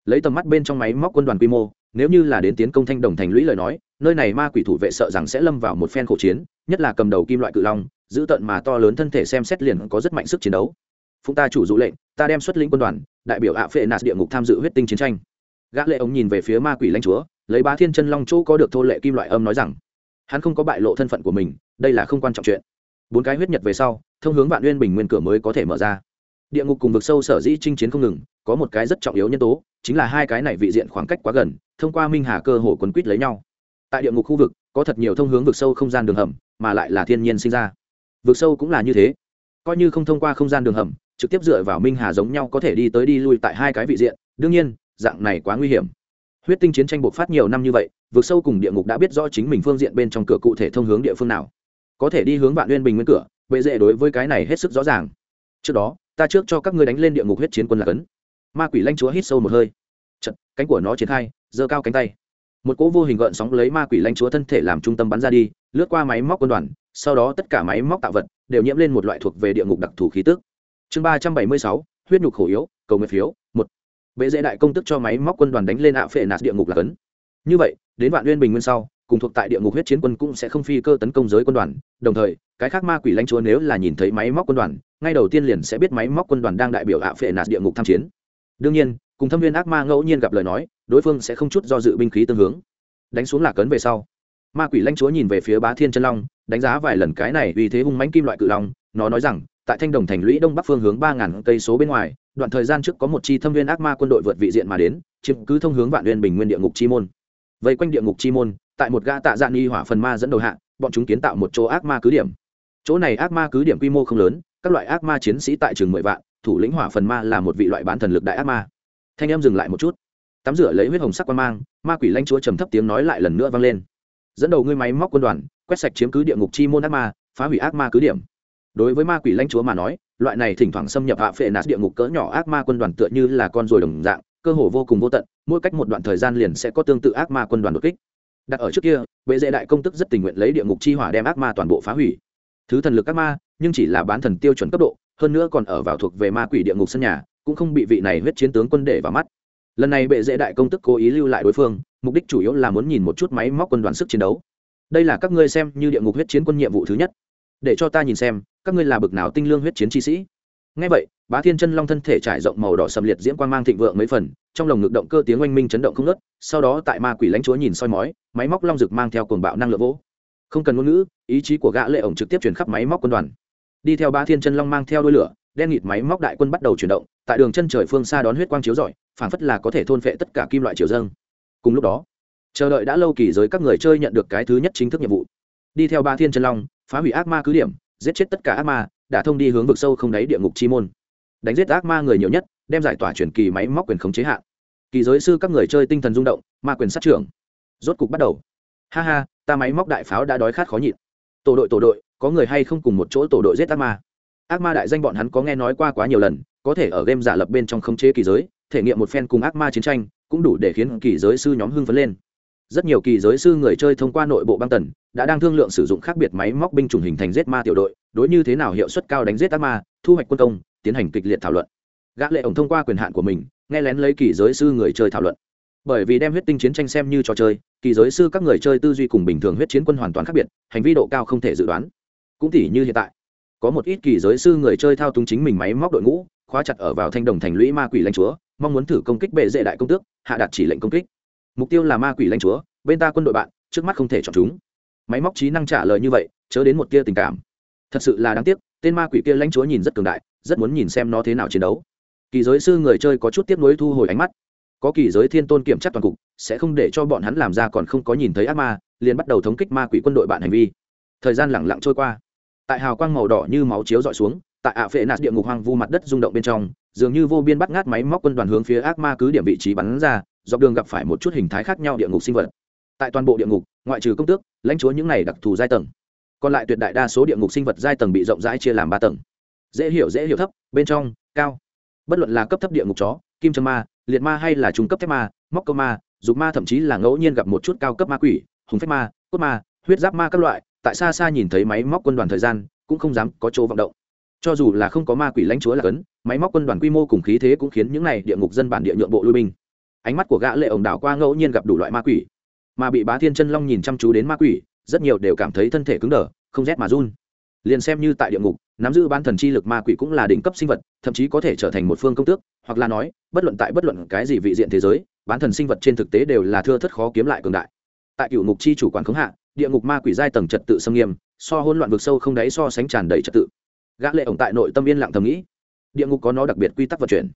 Lấy tầm mắt bên trong máy móc quân đoàn quy mô, nếu như là đến tiến công thanh đồng thành lũy lời nói, nơi này ma quỷ thủ vệ sợ rằng sẽ lâm vào một phen khổ chiến, nhất là cầm đầu kim loại cự long, giữ tận mà to lớn thân thể xem xét liền có rất mạnh sức chiến đấu. Phụng ta chủ dụ lệnh, ta đem xuất lĩnh quân đoàn đại biểu ạ phệ nạt địa ngục tham dự huyết tinh chiến tranh. Gã lệ ống nhìn về phía ma quỷ lãnh chúa, lấy bá thiên chân long chỗ có được thô lệ kim loại âm nói rằng, hắn không có bại lộ thân phận của mình, đây là không quan trọng chuyện. Bốn cái huyết nhật về sau, thông hướng vạn uyên bình nguyên cửa mới có thể mở ra. Địa ngục cùng vực sâu sở dĩ chinh chiến không ngừng, có một cái rất trọng yếu nhân tố, chính là hai cái này vị diện khoảng cách quá gần, thông qua minh hà cơ hồ quấn quýt lấy nhau. Tại địa ngục khu vực, có thật nhiều thông hướng vực sâu không gian đường hầm, mà lại là thiên nhiên sinh ra. Vực sâu cũng là như thế. Coi như không thông qua không gian đường hầm trực tiếp dựa vào minh hà giống nhau có thể đi tới đi lui tại hai cái vị diện. Đương nhiên dạng này quá nguy hiểm. Huyết tinh chiến tranh bộc phát nhiều năm như vậy vượt sâu cùng địa ngục đã biết rõ chính mình phương diện bên trong cửa cụ thể thông hướng địa phương nào. Có thể đi hướng vạn nguyên bình nguyên cửa bệ dễ đối với cái này hết sức rõ ràng. Trước đó ta trước cho các ngươi đánh lên địa ngục huyết chiến quân là cấn. Ma quỷ lanh chúa hít sâu một hơi. Chật, cánh của nó triển khai giơ cao cánh tay. Một cỗ vô hình gợn sóng lấy ma quỷ lanh chúa thân thể làm trung tâm bắn ra đi lướt qua máy móc quân đoàn sau đó tất cả máy móc tạo vật đều nhiễm lên một loại thuộc về địa ngục đặc thù khí tức chương ba trăm bảy mươi sáu, huyết nhục khổ yếu, cầu nguyện phiếu, một. Bệ dễ đại công tức cho máy móc quân đoàn đánh lên ạ phệ nạt địa ngục là cấn. Như vậy, đến vạn uyên bình nguyên sau, cùng thuộc tại địa ngục huyết chiến quân cũng sẽ không phi cơ tấn công giới quân đoàn. Đồng thời, cái khác ma quỷ lãnh chúa nếu là nhìn thấy máy móc quân đoàn, ngay đầu tiên liền sẽ biết máy móc quân đoàn đang đại biểu ạ phệ nạt địa ngục tham chiến. Đương nhiên, cùng thâm viên ác ma ngẫu nhiên gặp lời nói, đối phương sẽ không chút do dự binh khí tương hướng. Đánh xuống lạc cấn về sau. Ma quỷ lãnh chúa nhìn về phía bá thiên chân long, đánh giá vài lần cái này vì thế hung mãnh kim loại cự long, nó nói rằng tại thanh đồng thành lũy đông bắc phương hướng ba ngàn cây số bên ngoài, đoạn thời gian trước có một chi thâm viên ác ma quân đội vượt vị diện mà đến, chiếm cứ thông hướng vạn uyên bình nguyên địa ngục chi môn. Vây quanh địa ngục chi môn, tại một gã tạ dạng nghi hỏa phần ma dẫn đầu hạ, bọn chúng kiến tạo một chỗ ác ma cứ điểm. Chỗ này ác ma cứ điểm quy mô không lớn, các loại ác ma chiến sĩ tại trường mười vạn, thủ lĩnh hỏa phần ma là một vị loại bán thần lực đại ác ma. Thanh em dừng lại một chút. Tắm rửa lấy huyết hồng sắc quan mang, ma quỷ lanh chúa trầm thấp tiếng nói lại lần nữa vang lên. Dẫn đầu ngươi máy móc quân đoàn, quét sạch chiếm cứ địa ngục chi môn ác ma, phá hủy ác ma cứ điểm đối với ma quỷ lãnh chúa mà nói, loại này thỉnh thoảng xâm nhập hạ phệ nạt địa ngục cỡ nhỏ ác ma quân đoàn tựa như là con ruồi đồng dạng, cơ hồ vô cùng vô tận, mỗi cách một đoạn thời gian liền sẽ có tương tự ác ma quân đoàn đột kích. Đặt ở trước kia, bệ dễ đại công tức rất tình nguyện lấy địa ngục chi hỏa đem ác ma toàn bộ phá hủy. Thứ thần lực ác ma, nhưng chỉ là bán thần tiêu chuẩn cấp độ, hơn nữa còn ở vào thuộc về ma quỷ địa ngục sân nhà, cũng không bị vị này huyết chiến tướng quân để vào mắt. Lần này bệ dễ đại công tức cố ý lưu lại đối phương, mục đích chủ yếu là muốn nhìn một chút máy móc quân đoàn sức chiến đấu. Đây là các ngươi xem như địa ngục huyết chiến quân nhiệm vụ thứ nhất để cho ta nhìn xem, các ngươi là bực nào tinh lương huyết chiến chi sĩ. Ngay vậy, bá thiên chân long thân thể trải rộng màu đỏ sầm liệt diễm quang mang thịnh vượng mấy phần, trong lồng ngực động cơ tiếng oanh minh chấn động không ngớt, sau đó tại ma quỷ lãnh chúa nhìn soi mói, máy móc long rực mang theo cuồng bạo năng lượng vỗ. Không cần ngôn ngữ, ý chí của gã lệ ổng trực tiếp truyền khắp máy móc quân đoàn. Đi theo bá thiên chân long mang theo đuôi lửa, đen nghịt máy móc đại quân bắt đầu chuyển động, tại đường chân trời phương xa đón huyết quang chiếu rọi, phảng phất là có thể thôn phệ tất cả kim loại chiều dâng. Cùng lúc đó, chờ đợi đã lâu kỳ giới các người chơi nhận được cái thứ nhất chính thức nhiệm vụ. Đi theo ba thiên chân long phá hủy ác ma cứ điểm, giết chết tất cả ác ma đã thông đi hướng vực sâu không đáy địa ngục chi môn. Đánh giết ác ma người nhiều nhất, đem giải tỏa chuyển kỳ máy móc quyền khống chế hạn. Kỳ giới sư các người chơi tinh thần rung động, ma quyền sát trưởng. Rốt cục bắt đầu. Ha ha, ta máy móc đại pháo đã đói khát khó nhịn. Tổ đội tổ đội, có người hay không cùng một chỗ tổ đội giết ác ma? Ác ma đại danh bọn hắn có nghe nói qua quá nhiều lần, có thể ở game giả lập bên trong khống chế kỳ giới, thể nghiệm một phen cùng ác ma chiến tranh, cũng đủ để khiến kỳ giới sư nhóm hưng phấn lên rất nhiều kỳ giới sư người chơi thông qua nội bộ băng tần, đã đang thương lượng sử dụng khác biệt máy móc binh chủng hình thành giết ma tiểu đội, đối như thế nào hiệu suất cao đánh giết ác ma, thu hoạch quân công, tiến hành kịch liệt thảo luận. Gã lệ ổng thông qua quyền hạn của mình, nghe lén lấy kỳ giới sư người chơi thảo luận. Bởi vì đem huyết tinh chiến tranh xem như trò chơi, kỳ giới sư các người chơi tư duy cùng bình thường huyết chiến quân hoàn toàn khác biệt, hành vi độ cao không thể dự đoán. Cũng tỉ như hiện tại, có một ít kỳ giới sư người chơi thao túng chính mình máy móc đội ngũ, khóa chặt ở vào thanh đồng thành lũy ma quỷ lãnh chúa, mong muốn thử công kích bệ dễ đại công tước, hạ đạt chỉ lệnh công kích mục tiêu là ma quỷ lãnh chúa, bên ta quân đội bạn, trước mắt không thể chọn chúng. Máy móc trí năng trả lời như vậy, chớ đến một tia tình cảm. Thật sự là đáng tiếc, tên ma quỷ kia lãnh chúa nhìn rất cường đại, rất muốn nhìn xem nó thế nào chiến đấu. Kỳ giới sư người chơi có chút tiếp nối thu hồi ánh mắt. Có kỳ giới thiên tôn kiểm tra toàn cục, sẽ không để cho bọn hắn làm ra còn không có nhìn thấy ác ma, liền bắt đầu thống kích ma quỷ quân đội bạn hành vi. Thời gian lẳng lặng trôi qua. Tại hào quang màu đỏ như máu chiếu dọi xuống, tại ạ phệ nạt địa ngục hoang vu mặt đất rung động bên trong, dường như vô biên bắt ngát máy móc quân đoàn hướng phía ác ma cứ điểm vị trí bắn ra dọc đường gặp phải một chút hình thái khác nhau địa ngục sinh vật. Tại toàn bộ địa ngục, ngoại trừ công tước, lãnh chúa những này đặc thù giai tầng. Còn lại tuyệt đại đa số địa ngục sinh vật giai tầng bị rộng rãi chia làm ba tầng. Dễ hiểu dễ hiểu thấp, bên trong, cao. Bất luận là cấp thấp địa ngục chó, kim châm ma, liệt ma hay là trung cấp thép ma, móc câu ma, dục ma thậm chí là ngẫu nhiên gặp một chút cao cấp ma quỷ, hùng phách ma, cốt ma, huyết giáp ma các loại, tại xa xa nhìn thấy máy móc quân đoàn thời gian, cũng không dám có chỗ vọng động. Cho dù là không có ma quỷ lãnh chúa là cấn, máy móc quân đoàn quy mô cùng khí thế cũng khiến những này địa ngục dân bản địa nhượng bộ lui binh ánh mắt của gã lệ ổng đảo qua ngẫu nhiên gặp đủ loại ma quỷ. Mà bị bá thiên chân long nhìn chăm chú đến ma quỷ, rất nhiều đều cảm thấy thân thể cứng đờ, không rét mà run. Liền xem như tại địa ngục, nắm giữ bán thần chi lực ma quỷ cũng là đỉnh cấp sinh vật, thậm chí có thể trở thành một phương công tước, hoặc là nói, bất luận tại bất luận cái gì vị diện thế giới, bán thần sinh vật trên thực tế đều là thưa thất khó kiếm lại cường đại. Tại cựu ngục chi chủ quản khống hạ, địa ngục ma quỷ giai tầng trật tự xâm nghiêm, so hỗn loạn vực sâu không đáy so sánh tràn đầy trật tự. Gã lệ ổng tại nội tâm yên lặng thầm nghĩ, địa ngục có nó đặc biệt quy tắc vận chuyển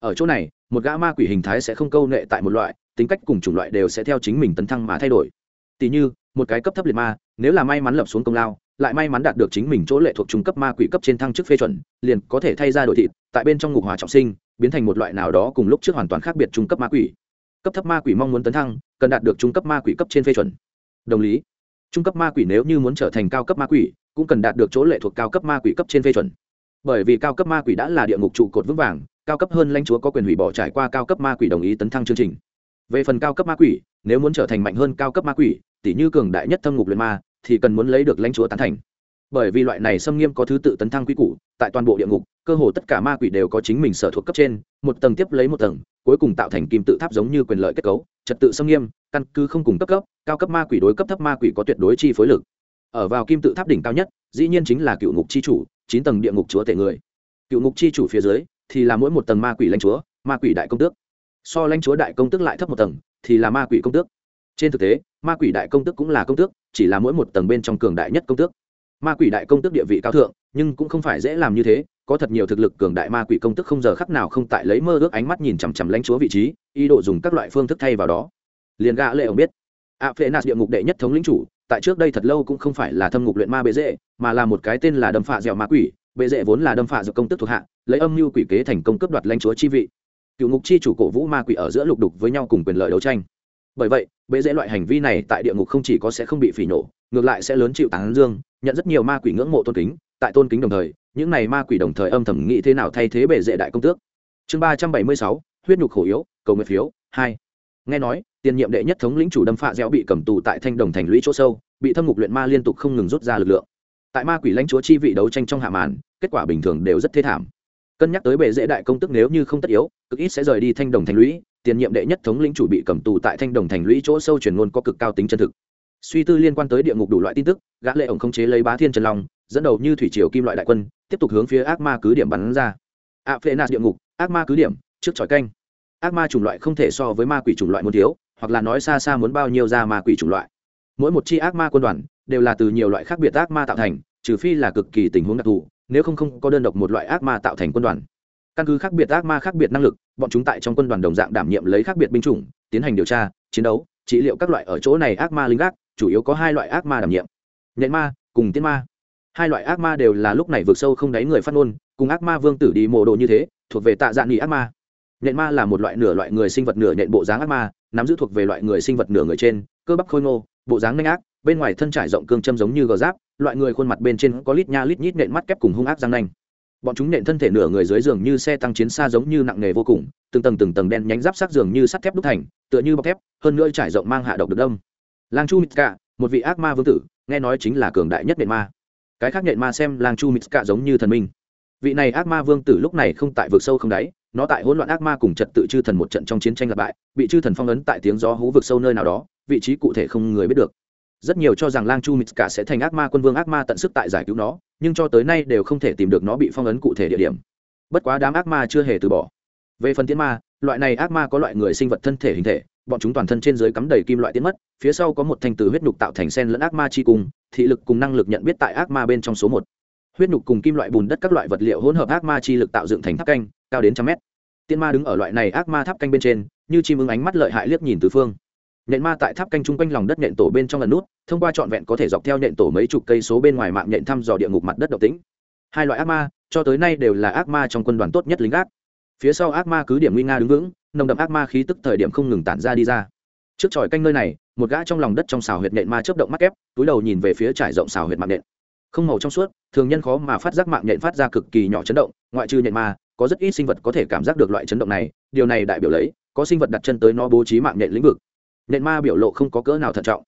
ở chỗ này, một gã ma quỷ hình thái sẽ không câu nệ tại một loại, tính cách cùng chủng loại đều sẽ theo chính mình tấn thăng mà thay đổi. Tỷ như, một cái cấp thấp liệt ma, nếu là may mắn lập xuống công lao, lại may mắn đạt được chính mình chỗ lệ thuộc trung cấp ma quỷ cấp trên thăng chức phê chuẩn, liền có thể thay ra đổi thịt, tại bên trong ngục hỏa trọng sinh, biến thành một loại nào đó cùng lúc trước hoàn toàn khác biệt trung cấp ma quỷ. Cấp thấp ma quỷ mong muốn tấn thăng, cần đạt được trung cấp ma quỷ cấp trên phê chuẩn. Đồng lý, trung cấp ma quỷ nếu như muốn trở thành cao cấp ma quỷ, cũng cần đạt được chỗ lệ thuộc cao cấp ma quỷ cấp trên phê chuẩn. Bởi vì cao cấp ma quỷ đã là địa ngục trụ cột vững vàng cao cấp hơn lãnh chúa có quyền hủy bỏ trải qua cao cấp ma quỷ đồng ý tấn thăng chương trình. Về phần cao cấp ma quỷ, nếu muốn trở thành mạnh hơn cao cấp ma quỷ tỷ như cường đại nhất thâm ngục luyện ma, thì cần muốn lấy được lãnh chúa tán thành. Bởi vì loại này xâm nghiêm có thứ tự tấn thăng quy củ, tại toàn bộ địa ngục, cơ hồ tất cả ma quỷ đều có chính mình sở thuộc cấp trên, một tầng tiếp lấy một tầng, cuối cùng tạo thành kim tự tháp giống như quyền lợi kết cấu, trật tự xâm nghiêm, căn cứ không cùng cấp cấp, cao cấp ma quỷ đối cấp thấp ma quỷ có tuyệt đối chi phối lực. Ở vào kim tự tháp đỉnh cao nhất, dĩ nhiên chính là cựu ngục chi chủ, chín tầng địa ngục chúa tể người. Cựu ngục chi chủ phía dưới thì là mỗi một tầng ma quỷ lãnh chúa, ma quỷ đại công tước. So lãnh chúa đại công tước lại thấp một tầng, thì là ma quỷ công tước. Trên thực tế, ma quỷ đại công tước cũng là công tước, chỉ là mỗi một tầng bên trong cường đại nhất công tước. Ma quỷ đại công tước địa vị cao thượng, nhưng cũng không phải dễ làm như thế, có thật nhiều thực lực cường đại ma quỷ công tức không giờ khắc nào không tại lấy mơ ước ánh mắt nhìn chằm chằm lãnh chúa vị trí, ý đồ dùng các loại phương thức thay vào đó. Liền gã lệ ông biết a phê nạt địa ngục đệ nhất thống lĩnh chủ, tại trước đây thật lâu cũng không phải là thâm ngục luyện ma bệ dễ, mà là một cái tên là đâm phạ dẻo ma quỷ bệ dễ vốn là đâm phạ dẻo công tức thuộc hạ, lấy âm mưu quỷ kế thành công cướp đoạt lãnh chúa chi vị. Cựu ngục chi chủ cổ vũ ma quỷ ở giữa lục đục với nhau cùng quyền lợi đấu tranh. Bởi vậy, bệ dễ loại hành vi này tại địa ngục không chỉ có sẽ không bị phỉ nổ, ngược lại sẽ lớn chịu tán dương, nhận rất nhiều ma quỷ ngưỡng mộ tôn kính, tại tôn kính đồng thời, những này ma quỷ đồng thời âm thầm nghĩ thế nào thay thế bệ dễ đại công tước. Chương ba trăm bảy mươi sáu, huyết nhục khổ yếu, cầu nguyện phiếu, hai. Nghe nói, tiền nhiệm đệ nhất thống lĩnh chủ đâm phạ dẻo bị cầm tù tại thanh đồng thành lũy chỗ sâu, bị thâm ngục luyện ma liên tục không ngừng rút ra lực lượng tại ma quỷ lãnh chúa chi vị đấu tranh trong hạ màn, kết quả bình thường đều rất thê thảm. Cân nhắc tới bệ dễ đại công tức nếu như không tất yếu, cực ít sẽ rời đi thanh đồng thành lũy, tiền nhiệm đệ nhất thống lĩnh chủ bị cầm tù tại thanh đồng thành lũy chỗ sâu truyền ngôn có cực cao tính chân thực. Suy tư liên quan tới địa ngục đủ loại tin tức, gã lệ ổng không chế lấy bá thiên trần long, dẫn đầu như thủy triều kim loại đại quân, tiếp tục hướng phía ác ma cứ điểm bắn ra. A phệ nạt địa ngục, ác ma cứ điểm, trước tròi canh. Ác ma chủng loại không thể so với ma quỷ chủng loại muốn thiếu, hoặc là nói xa xa muốn bao nhiêu ra ma quỷ chủng loại. Mỗi một chi ác ma quân đoàn đều là từ nhiều loại khác biệt ác ma tạo thành, trừ phi là cực kỳ tình huống đặc thù, nếu không không có đơn độc một loại ác ma tạo thành quân đoàn. Căn cứ khác biệt ác ma khác biệt năng lực, bọn chúng tại trong quân đoàn đồng dạng đảm nhiệm lấy khác biệt binh chủng, tiến hành điều tra, chiến đấu, trị liệu các loại ở chỗ này ác ma linh gác, chủ yếu có hai loại ác ma đảm nhiệm. Nhện ma cùng tiên ma. Hai loại ác ma đều là lúc này vượt sâu không đáy người phát ngôn, cùng ác ma vương tử đi mộ đồ như thế, thuộc về tạ dạng nghỉ ác ma. Nhện ma là một loại nửa loại người sinh vật nửa nhện bộ dáng ác ma, nắm giữ thuộc về loại người sinh vật nửa người trên, cơ bắp khôi ngô, bộ dáng nhanh ác bên ngoài thân trải rộng cương châm giống như gò giáp, loại người khuôn mặt bên trên có lít nha lít nhít nện mắt kép cùng hung ác răng nanh. Bọn chúng nện thân thể nửa người dưới giường như xe tăng chiến xa giống như nặng nề vô cùng, từng tầng từng tầng đen nhánh giáp sát giường như sắt thép đúc thành, tựa như bọc thép, hơn nữa trải rộng mang hạ độc được đông. Lang chu mitska một vị ác ma vương tử, nghe nói chính là cường đại nhất nện ma. Cái khác nện ma xem lang chu mitska giống như thần minh. Vị này ác ma vương tử lúc này không tại vực sâu không đáy, nó tại hỗn loạn ác ma cùng trật tự chư thần một trận trong chiến tranh lặp bại, bị chư thần phong ấn tại tiếng gió hú vực sâu nơi nào đó, vị trí cụ thể không người biết được rất nhiều cho rằng lang chu mitska sẽ thành ác ma quân vương ác ma tận sức tại giải cứu nó, nhưng cho tới nay đều không thể tìm được nó bị phong ấn cụ thể địa điểm. Bất quá đám ác ma chưa hề từ bỏ. Về phần tiến ma, loại này ác ma có loại người sinh vật thân thể hình thể, bọn chúng toàn thân trên dưới cắm đầy kim loại tiến mất, phía sau có một thanh từ huyết nhục tạo thành sen lẫn ác ma chi cùng, thị lực cùng năng lực nhận biết tại ác ma bên trong số một. Huyết nhục cùng kim loại bùn đất các loại vật liệu hỗn hợp ác ma chi lực tạo dựng thành tháp canh, cao đến trăm mét. Tiên ma đứng ở loại này ác ma tháp canh bên trên, như chim ưng ánh mắt lợi hại liếc nhìn từ phương nhện ma tại tháp canh chung quanh lòng đất nhện tổ bên trong lần nút, thông qua trọn vẹn có thể dọc theo nhện tổ mấy chục cây số bên ngoài mạng nhện thăm dò địa ngục mặt đất độc tính hai loại ác ma, cho tới nay đều là ác ma trong quân đoàn tốt nhất lính gác. Phía sau ác ma cứ điểm nguy nga đứng vững, nồng đậm ác ma khí tức thời điểm không ngừng tản ra đi ra. Trước tròi canh nơi này, một gã trong lòng đất trong xào huyệt nện ma chớp động mắt kép, túi đầu nhìn về phía trải rộng xào huyệt mạng nện. không màu trong suốt, thường nhân khó mà phát giác mạng nện phát ra cực kỳ nhỏ chấn động, ngoại trừ nện ma, có rất ít sinh vật có thể cảm giác được loại chấn động này, điều này đại biểu lấy, có sinh vật đặt chân tới nó bố trí mạng nện lĩnh vực. Nện ma biểu lộ không có cỡ nào thận trọng.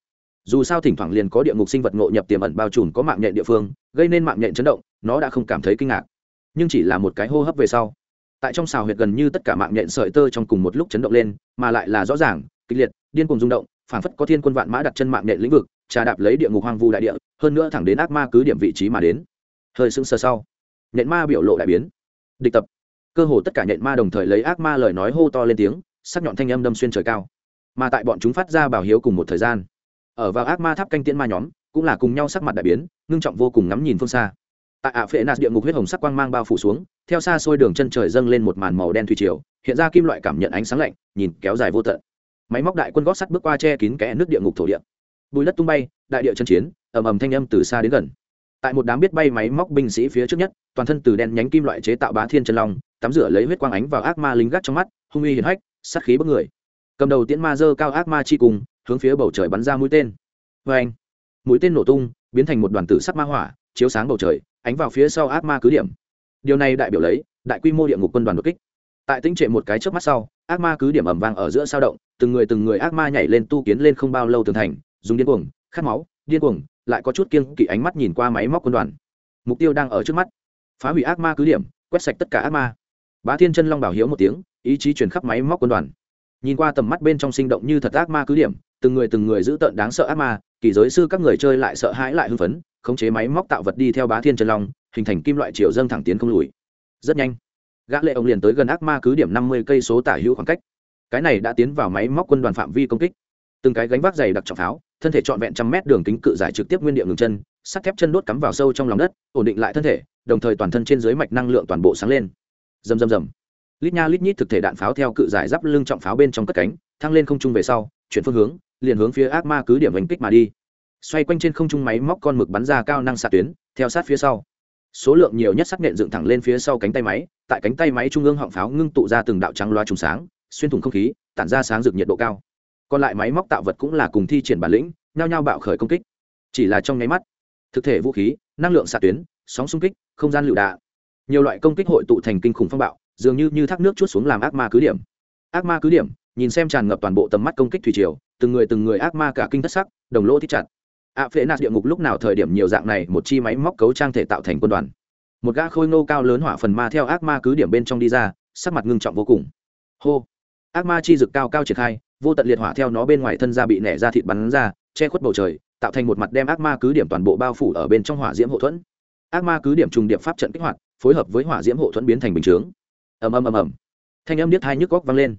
Dù sao thỉnh thoảng liền có địa ngục sinh vật ngộ nhập tiềm ẩn bao trùm có mạng nhện địa phương, gây nên mạng nhện chấn động, nó đã không cảm thấy kinh ngạc. Nhưng chỉ là một cái hô hấp về sau. Tại trong xào huyệt gần như tất cả mạng nhện sợi tơ trong cùng một lúc chấn động lên, mà lại là rõ ràng, kịch liệt, điên cùng rung động, phảng phất có thiên quân vạn mã đặt chân mạng nhện lĩnh vực, trà đạp lấy địa ngục hoang vu đại địa, hơn nữa thẳng đến ác ma cứ điểm vị trí mà đến. Hơi sững sờ sau, nhện ma biểu lộ đại biến. Địch tập. Cơ hồ tất cả nhện ma đồng thời lấy ác ma lời nói hô to lên tiếng, sắc nhọn thanh âm đâm xuyên trời cao mà tại bọn chúng phát ra bảo hiếu cùng một thời gian. Ở vào ác ma tháp canh tiễn ma nhóm, cũng là cùng nhau sắc mặt đại biến, ngưng trọng vô cùng ngắm nhìn phương xa. Tại ạ phệ nạt địa ngục huyết hồng sắc quang mang bao phủ xuống, theo xa xôi đường chân trời dâng lên một màn màu đen thủy triều, hiện ra kim loại cảm nhận ánh sáng lạnh, nhìn kéo dài vô tận. Máy móc đại quân gót sắt bước qua che kín kẽ nước địa ngục thổ địa. Bùi đất tung bay, đại địa chân chiến, ầm ầm thanh âm từ xa đến gần. Tại một đám biết bay máy móc binh sĩ phía trước nhất, toàn thân từ đen nhánh kim loại chế tạo bá thiên chân long, tắm rửa lấy huyết quang ánh vào ác ma lính gắt trong mắt, hung uy hiển hách, sát khí bất người cầm đầu tiễn ma dơ cao ác ma chi cùng hướng phía bầu trời bắn ra mũi tên. Vê anh, mũi tên nổ tung, biến thành một đoàn tử sắc ma hỏa, chiếu sáng bầu trời, ánh vào phía sau ác ma cứ điểm. Điều này đại biểu lấy, đại quy mô địa ngục quân đoàn đột kích. Tại tính trệ một cái trước mắt sau, ác ma cứ điểm ẩm vang ở giữa sao động, từng người từng người ác ma nhảy lên tu kiến lên không bao lâu tường thành, dùng điên cuồng, khát máu, điên cuồng, lại có chút kiêng kỵ ánh mắt nhìn qua máy móc quân đoàn. Mục tiêu đang ở trước mắt. Phá hủy ác ma cứ điểm, quét sạch tất cả ác ma. Bá thiên chân long bảo hiếu một tiếng, ý chí chuyển khắp máy móc quân đoàn nhìn qua tầm mắt bên trong sinh động như thật ác ma cứ điểm, từng người từng người giữ tợn đáng sợ ác ma, kỳ giới sư các người chơi lại sợ hãi lại hưng phấn, khống chế máy móc tạo vật đi theo bá thiên chân long, hình thành kim loại chiều dâng thẳng tiến không lùi. Rất nhanh, gã lệ ông liền tới gần ác ma cứ điểm năm mươi cây số tả hữu khoảng cách. Cái này đã tiến vào máy móc quân đoàn phạm vi công kích. Từng cái gánh vác dày đặc trọng pháo, thân thể trọn vẹn trăm mét đường kính cự giải trực tiếp nguyên địa ngừng chân, sắt thép chân đốt cắm vào sâu trong lòng đất, ổn định lại thân thể, đồng thời toàn thân trên dưới mạch năng lượng toàn bộ sáng lên. Rầm rầm rầm lít nha lít nhít thực thể đạn pháo theo cự giải giáp lưng trọng pháo bên trong cất cánh, thăng lên không trung về sau, chuyển phương hướng, liền hướng phía ác ma cứ điểm đánh kích mà đi. Xoay quanh trên không trung máy móc con mực bắn ra cao năng xạ tuyến, theo sát phía sau. Số lượng nhiều nhất sắc nện dựng thẳng lên phía sau cánh tay máy, tại cánh tay máy trung ương họng pháo ngưng tụ ra từng đạo trắng loa trùng sáng, xuyên thủng không khí, tản ra sáng rực nhiệt độ cao. Còn lại máy móc tạo vật cũng là cùng thi triển bản lĩnh, nhao nhao bạo khởi công kích. Chỉ là trong nháy mắt, thực thể vũ khí, năng lượng xạ tuyến, sóng xung kích, không gian lựu đạn, nhiều loại công kích hội tụ thành kinh khủng phong bạo dường như như thác nước chút xuống làm ác ma cứ điểm. Ác ma cứ điểm, nhìn xem tràn ngập toàn bộ tầm mắt công kích thủy triều, từng người từng người ác ma cả kinh thất sắc, đồng lỗ thích chặt. Ạ phệ nạt địa ngục lúc nào thời điểm nhiều dạng này một chi máy móc cấu trang thể tạo thành quân đoàn. Một gã khôi ngô cao lớn hỏa phần ma theo ác ma cứ điểm bên trong đi ra, sắc mặt ngưng trọng vô cùng. Hô! Ác ma chi dực cao cao triển khai, vô tận liệt hỏa theo nó bên ngoài thân ra bị nẻ ra thịt bắn ra, che khuất bầu trời, tạo thành một mặt đem ác ma cứ điểm toàn bộ bao phủ ở bên trong hỏa diễm hộ thuẫn. Ác ma cứ điểm trùng điệp pháp trận kích hoạt, phối hợp với hỏa diễm hộ thuẫn biến thành bình chướng ầm ầm ầm ầm. Thanh âm điếc thai nhức góc vang lên.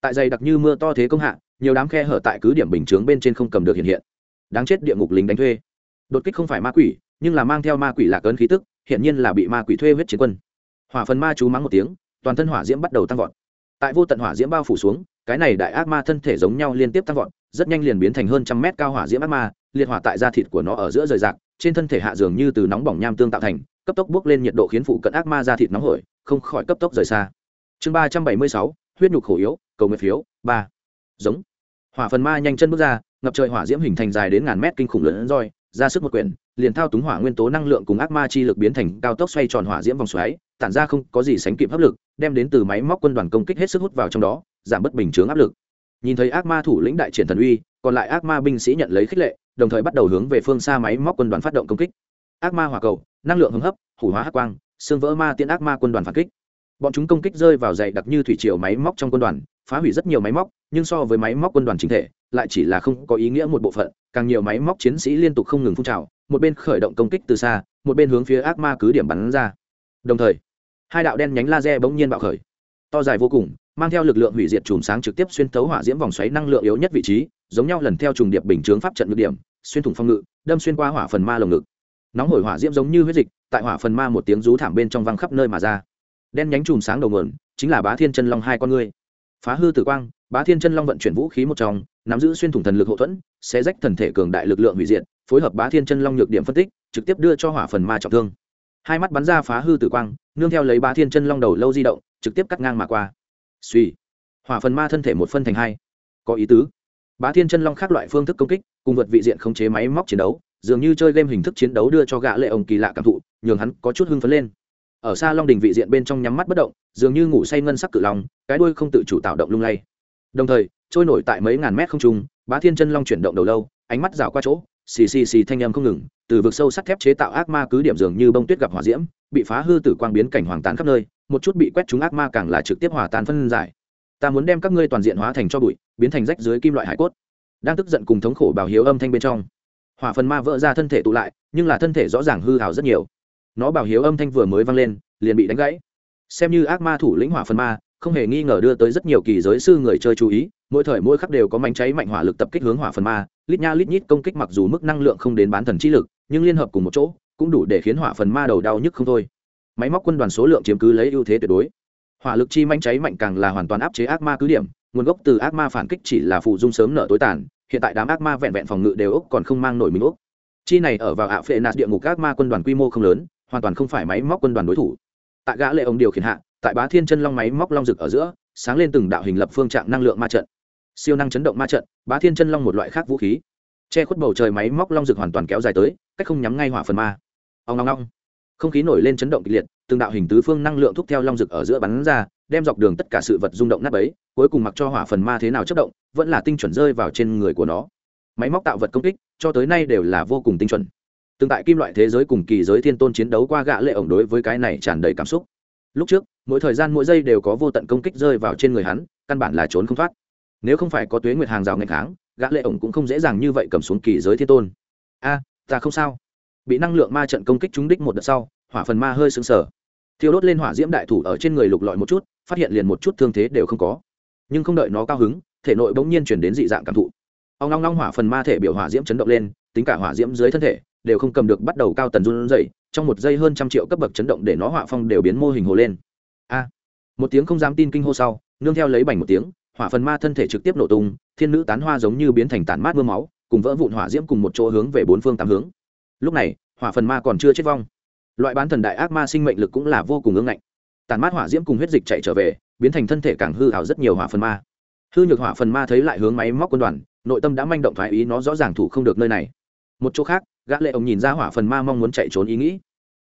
Tại dày đặc như mưa to thế công hạ, nhiều đám khe hở tại cứ điểm bình chướng bên trên không cầm được hiện hiện. Đáng chết địa ngục lính đánh thuê. Đột kích không phải ma quỷ, nhưng là mang theo ma quỷ lạc ấn khí tức hiện nhiên là bị ma quỷ thuê huyết chiến quân. Hỏa phần ma chú mắng một tiếng, toàn thân hỏa diễm bắt đầu tăng vọt. Tại vô tận hỏa diễm bao phủ xuống, cái này đại ác ma thân thể giống nhau liên tiếp tăng vọt, rất nhanh liền biến thành hơn trăm mét cao hỏa diễm ác ma, liệt hỏa tại da thịt của nó ở giữa rời rạc, trên thân thể hạ dường như từ nóng bỏng nham tương tạo thành cấp tốc bước lên nhiệt độ khiến phụ cận ác ma ra thịt nóng hổi, không khỏi cấp tốc rời xa. Chương ba trăm bảy mươi sáu, huyết nhục khổ yếu, cầu nguyện phiếu, ba. Giống. Hỏa phần ma nhanh chân bước ra, ngập trời hỏa diễm hình thành dài đến ngàn mét kinh khủng lớn roi, ra sức một quyển, liền thao túng hỏa nguyên tố năng lượng cùng ác ma chi lực biến thành cao tốc xoay tròn hỏa diễm vòng xoáy, tản ra không có gì sánh kịp hấp lực, đem đến từ máy móc quân đoàn công kích hết sức hút vào trong đó, giảm bất bình chướng áp lực. Nhìn thấy ác ma thủ lĩnh đại triển thần uy, còn lại ác ma binh sĩ nhận lấy khích lệ, đồng thời bắt đầu hướng về phương xa máy móc quân đoàn phát động công kích ác ma hỏa cầu, năng lượng hứng hấp, hủ hóa hắc quang, xương vỡ ma tiễn ác ma quân đoàn phản kích. Bọn chúng công kích rơi vào dày đặc như thủy triều máy móc trong quân đoàn, phá hủy rất nhiều máy móc, nhưng so với máy móc quân đoàn chính thể, lại chỉ là không có ý nghĩa một bộ phận, càng nhiều máy móc chiến sĩ liên tục không ngừng phun trào, một bên khởi động công kích từ xa, một bên hướng phía ác ma cứ điểm bắn ra. Đồng thời, hai đạo đen nhánh laser bỗng nhiên bạo khởi. To dài vô cùng, mang theo lực lượng hủy diệt chùm sáng trực tiếp xuyên thấu hỏa diễm vòng xoáy năng lượng yếu nhất vị trí, giống nhau lần theo trùng điệp bình chướng pháp trận ngược điểm, xuyên thủng phong ngự, đâm xuyên qua hỏa phần ma lồng ngực nóng hổi hỏa diễm giống như huyết dịch, tại hỏa phần ma một tiếng rú thảm bên trong văng khắp nơi mà ra. Đen nhánh chùm sáng đầu nguồn, chính là bá thiên chân long hai con ngươi. Phá hư tử quang, bá thiên chân long vận chuyển vũ khí một trong, nắm giữ xuyên thủng thần lực hậu thuẫn sẽ rách thần thể cường đại lực lượng hủy diệt, phối hợp bá thiên chân long nhược điểm phân tích, trực tiếp đưa cho hỏa phần ma trọng thương. Hai mắt bắn ra phá hư tử quang, nương theo lấy bá thiên chân long đầu lâu di động, trực tiếp cắt ngang mà qua. Suy, hỏa phần ma thân thể một phân thành hai. Có ý tứ. Bá thiên chân long khác loại phương thức công kích, cùng vượt vị diện khống chế máy móc chiến đấu dường như chơi game hình thức chiến đấu đưa cho gã lệ ông kỳ lạ cảm thụ, nhường hắn có chút hưng phấn lên. Ở xa long đình vị diện bên trong nhắm mắt bất động, dường như ngủ say ngân sắc cự long, cái đuôi không tự chủ tạo động lung lay. Đồng thời, trôi nổi tại mấy ngàn mét không trung, bá thiên chân long chuyển động đầu lâu, ánh mắt rào qua chỗ, xì xì xì thanh âm không ngừng, từ vực sâu sắt thép chế tạo ác ma cứ điểm dường như bông tuyết gặp hỏa diễm, bị phá hư tử quang biến cảnh hoàng tán khắp nơi, một chút bị quét trúng ác ma càng là trực tiếp hòa tan phân giải. Ta muốn đem các ngươi toàn diện hóa thành cho bụi, biến thành rách dưới kim loại hải cốt. Đang tức giận cùng thống khổ bảo hiếu âm thanh bên trong hỏa phần ma vỡ ra thân thể tụ lại, nhưng là thân thể rõ ràng hư hào rất nhiều. Nó bảo hiếu âm thanh vừa mới vang lên, liền bị đánh gãy. Xem như ác ma thủ lĩnh hỏa phần ma, không hề nghi ngờ đưa tới rất nhiều kỳ giới sư người chơi chú ý, mỗi thời mỗi khắc đều có mánh cháy mạnh hỏa lực tập kích hướng hỏa phần ma, lít nha lít nhít công kích mặc dù mức năng lượng không đến bán thần trí lực, nhưng liên hợp cùng một chỗ, cũng đủ để khiến hỏa phần ma đầu đau nhức không thôi. Máy móc quân đoàn số lượng chiếm cứ lấy ưu thế tuyệt đối. Hỏa lực chi manh cháy mạnh càng là hoàn toàn áp chế ác ma cứ điểm, nguồn gốc từ ác ma phản kích chỉ là phụ dung sớm nở tối tàn hiện tại đám ác ma vẹn vẹn phòng ngự đều ốc còn không mang nổi mình úc chi này ở vào ạ phệ nạt địa ngục ác ma quân đoàn quy mô không lớn, hoàn toàn không phải máy móc quân đoàn đối thủ. Tại gã lệ ông điều khiển hạ, tại bá thiên chân long máy móc long rực ở giữa, sáng lên từng đạo hình lập phương trạng năng lượng ma trận. Siêu năng chấn động ma trận, bá thiên chân long một loại khác vũ khí. Che khuất bầu trời máy móc long rực hoàn toàn kéo dài tới, cách không nhắm ngay hỏa phần ma. Ông long long không khí nổi lên chấn động kịch liệt, từng đạo hình tứ phương năng lượng thúc theo long rực ở giữa bắn ra, đem dọc đường tất cả sự vật rung động nát bấy, cuối cùng mặc cho hỏa phần ma thế nào chất động vẫn là tinh chuẩn rơi vào trên người của nó. Máy móc tạo vật công kích, cho tới nay đều là vô cùng tinh chuẩn. Từng tại kim loại thế giới cùng kỳ giới thiên tôn chiến đấu qua gạ lệ ổng đối với cái này tràn đầy cảm xúc. Lúc trước, mỗi thời gian mỗi giây đều có vô tận công kích rơi vào trên người hắn, căn bản là trốn không thoát. Nếu không phải có tuế nguyệt hàng rào ngày kháng gã lệ ổng cũng không dễ dàng như vậy cầm xuống kỳ giới thiên tôn. A, ta không sao. Bị năng lượng ma trận công kích trúng đích một đợt sau, hỏa phần ma hơi sững sờ. Thiêu đốt lên hỏa diễm đại thủ ở trên người lục lọi một chút, phát hiện liền một chút thương thế đều không có. Nhưng không đợi nó cao hứng thể nội bỗng nhiên chuyển đến dị dạng cảm thụ. Ông long long hỏa phần ma thể biểu hỏa diễm chấn động lên, tính cả hỏa diễm dưới thân thể đều không cầm được bắt đầu cao tần run dậy trong một giây hơn trăm triệu cấp bậc chấn động để nó hỏa phong đều biến mô hình hồ lên. A! Một tiếng không dám tin kinh hô sau, nương theo lấy bành một tiếng, hỏa phần ma thân thể trực tiếp nổ tung, thiên nữ tán hoa giống như biến thành tản mát mưa máu, cùng vỡ vụn hỏa diễm cùng một chỗ hướng về bốn phương tám hướng. Lúc này, hỏa phần ma còn chưa chết vong. Loại bán thần đại ác ma sinh mệnh lực cũng là vô cùng ưng ngạnh. Tản mát hỏa diễm cùng huyết dịch chạy trở về, biến thành thân thể càng hư hào rất nhiều hỏa phần ma hư nhược hỏa phần ma thấy lại hướng máy móc quân đoàn, nội tâm đã manh động thoái ý nó rõ ràng thủ không được nơi này. Một chỗ khác, gã lệ ông nhìn ra hỏa phần ma mong muốn chạy trốn ý nghĩ.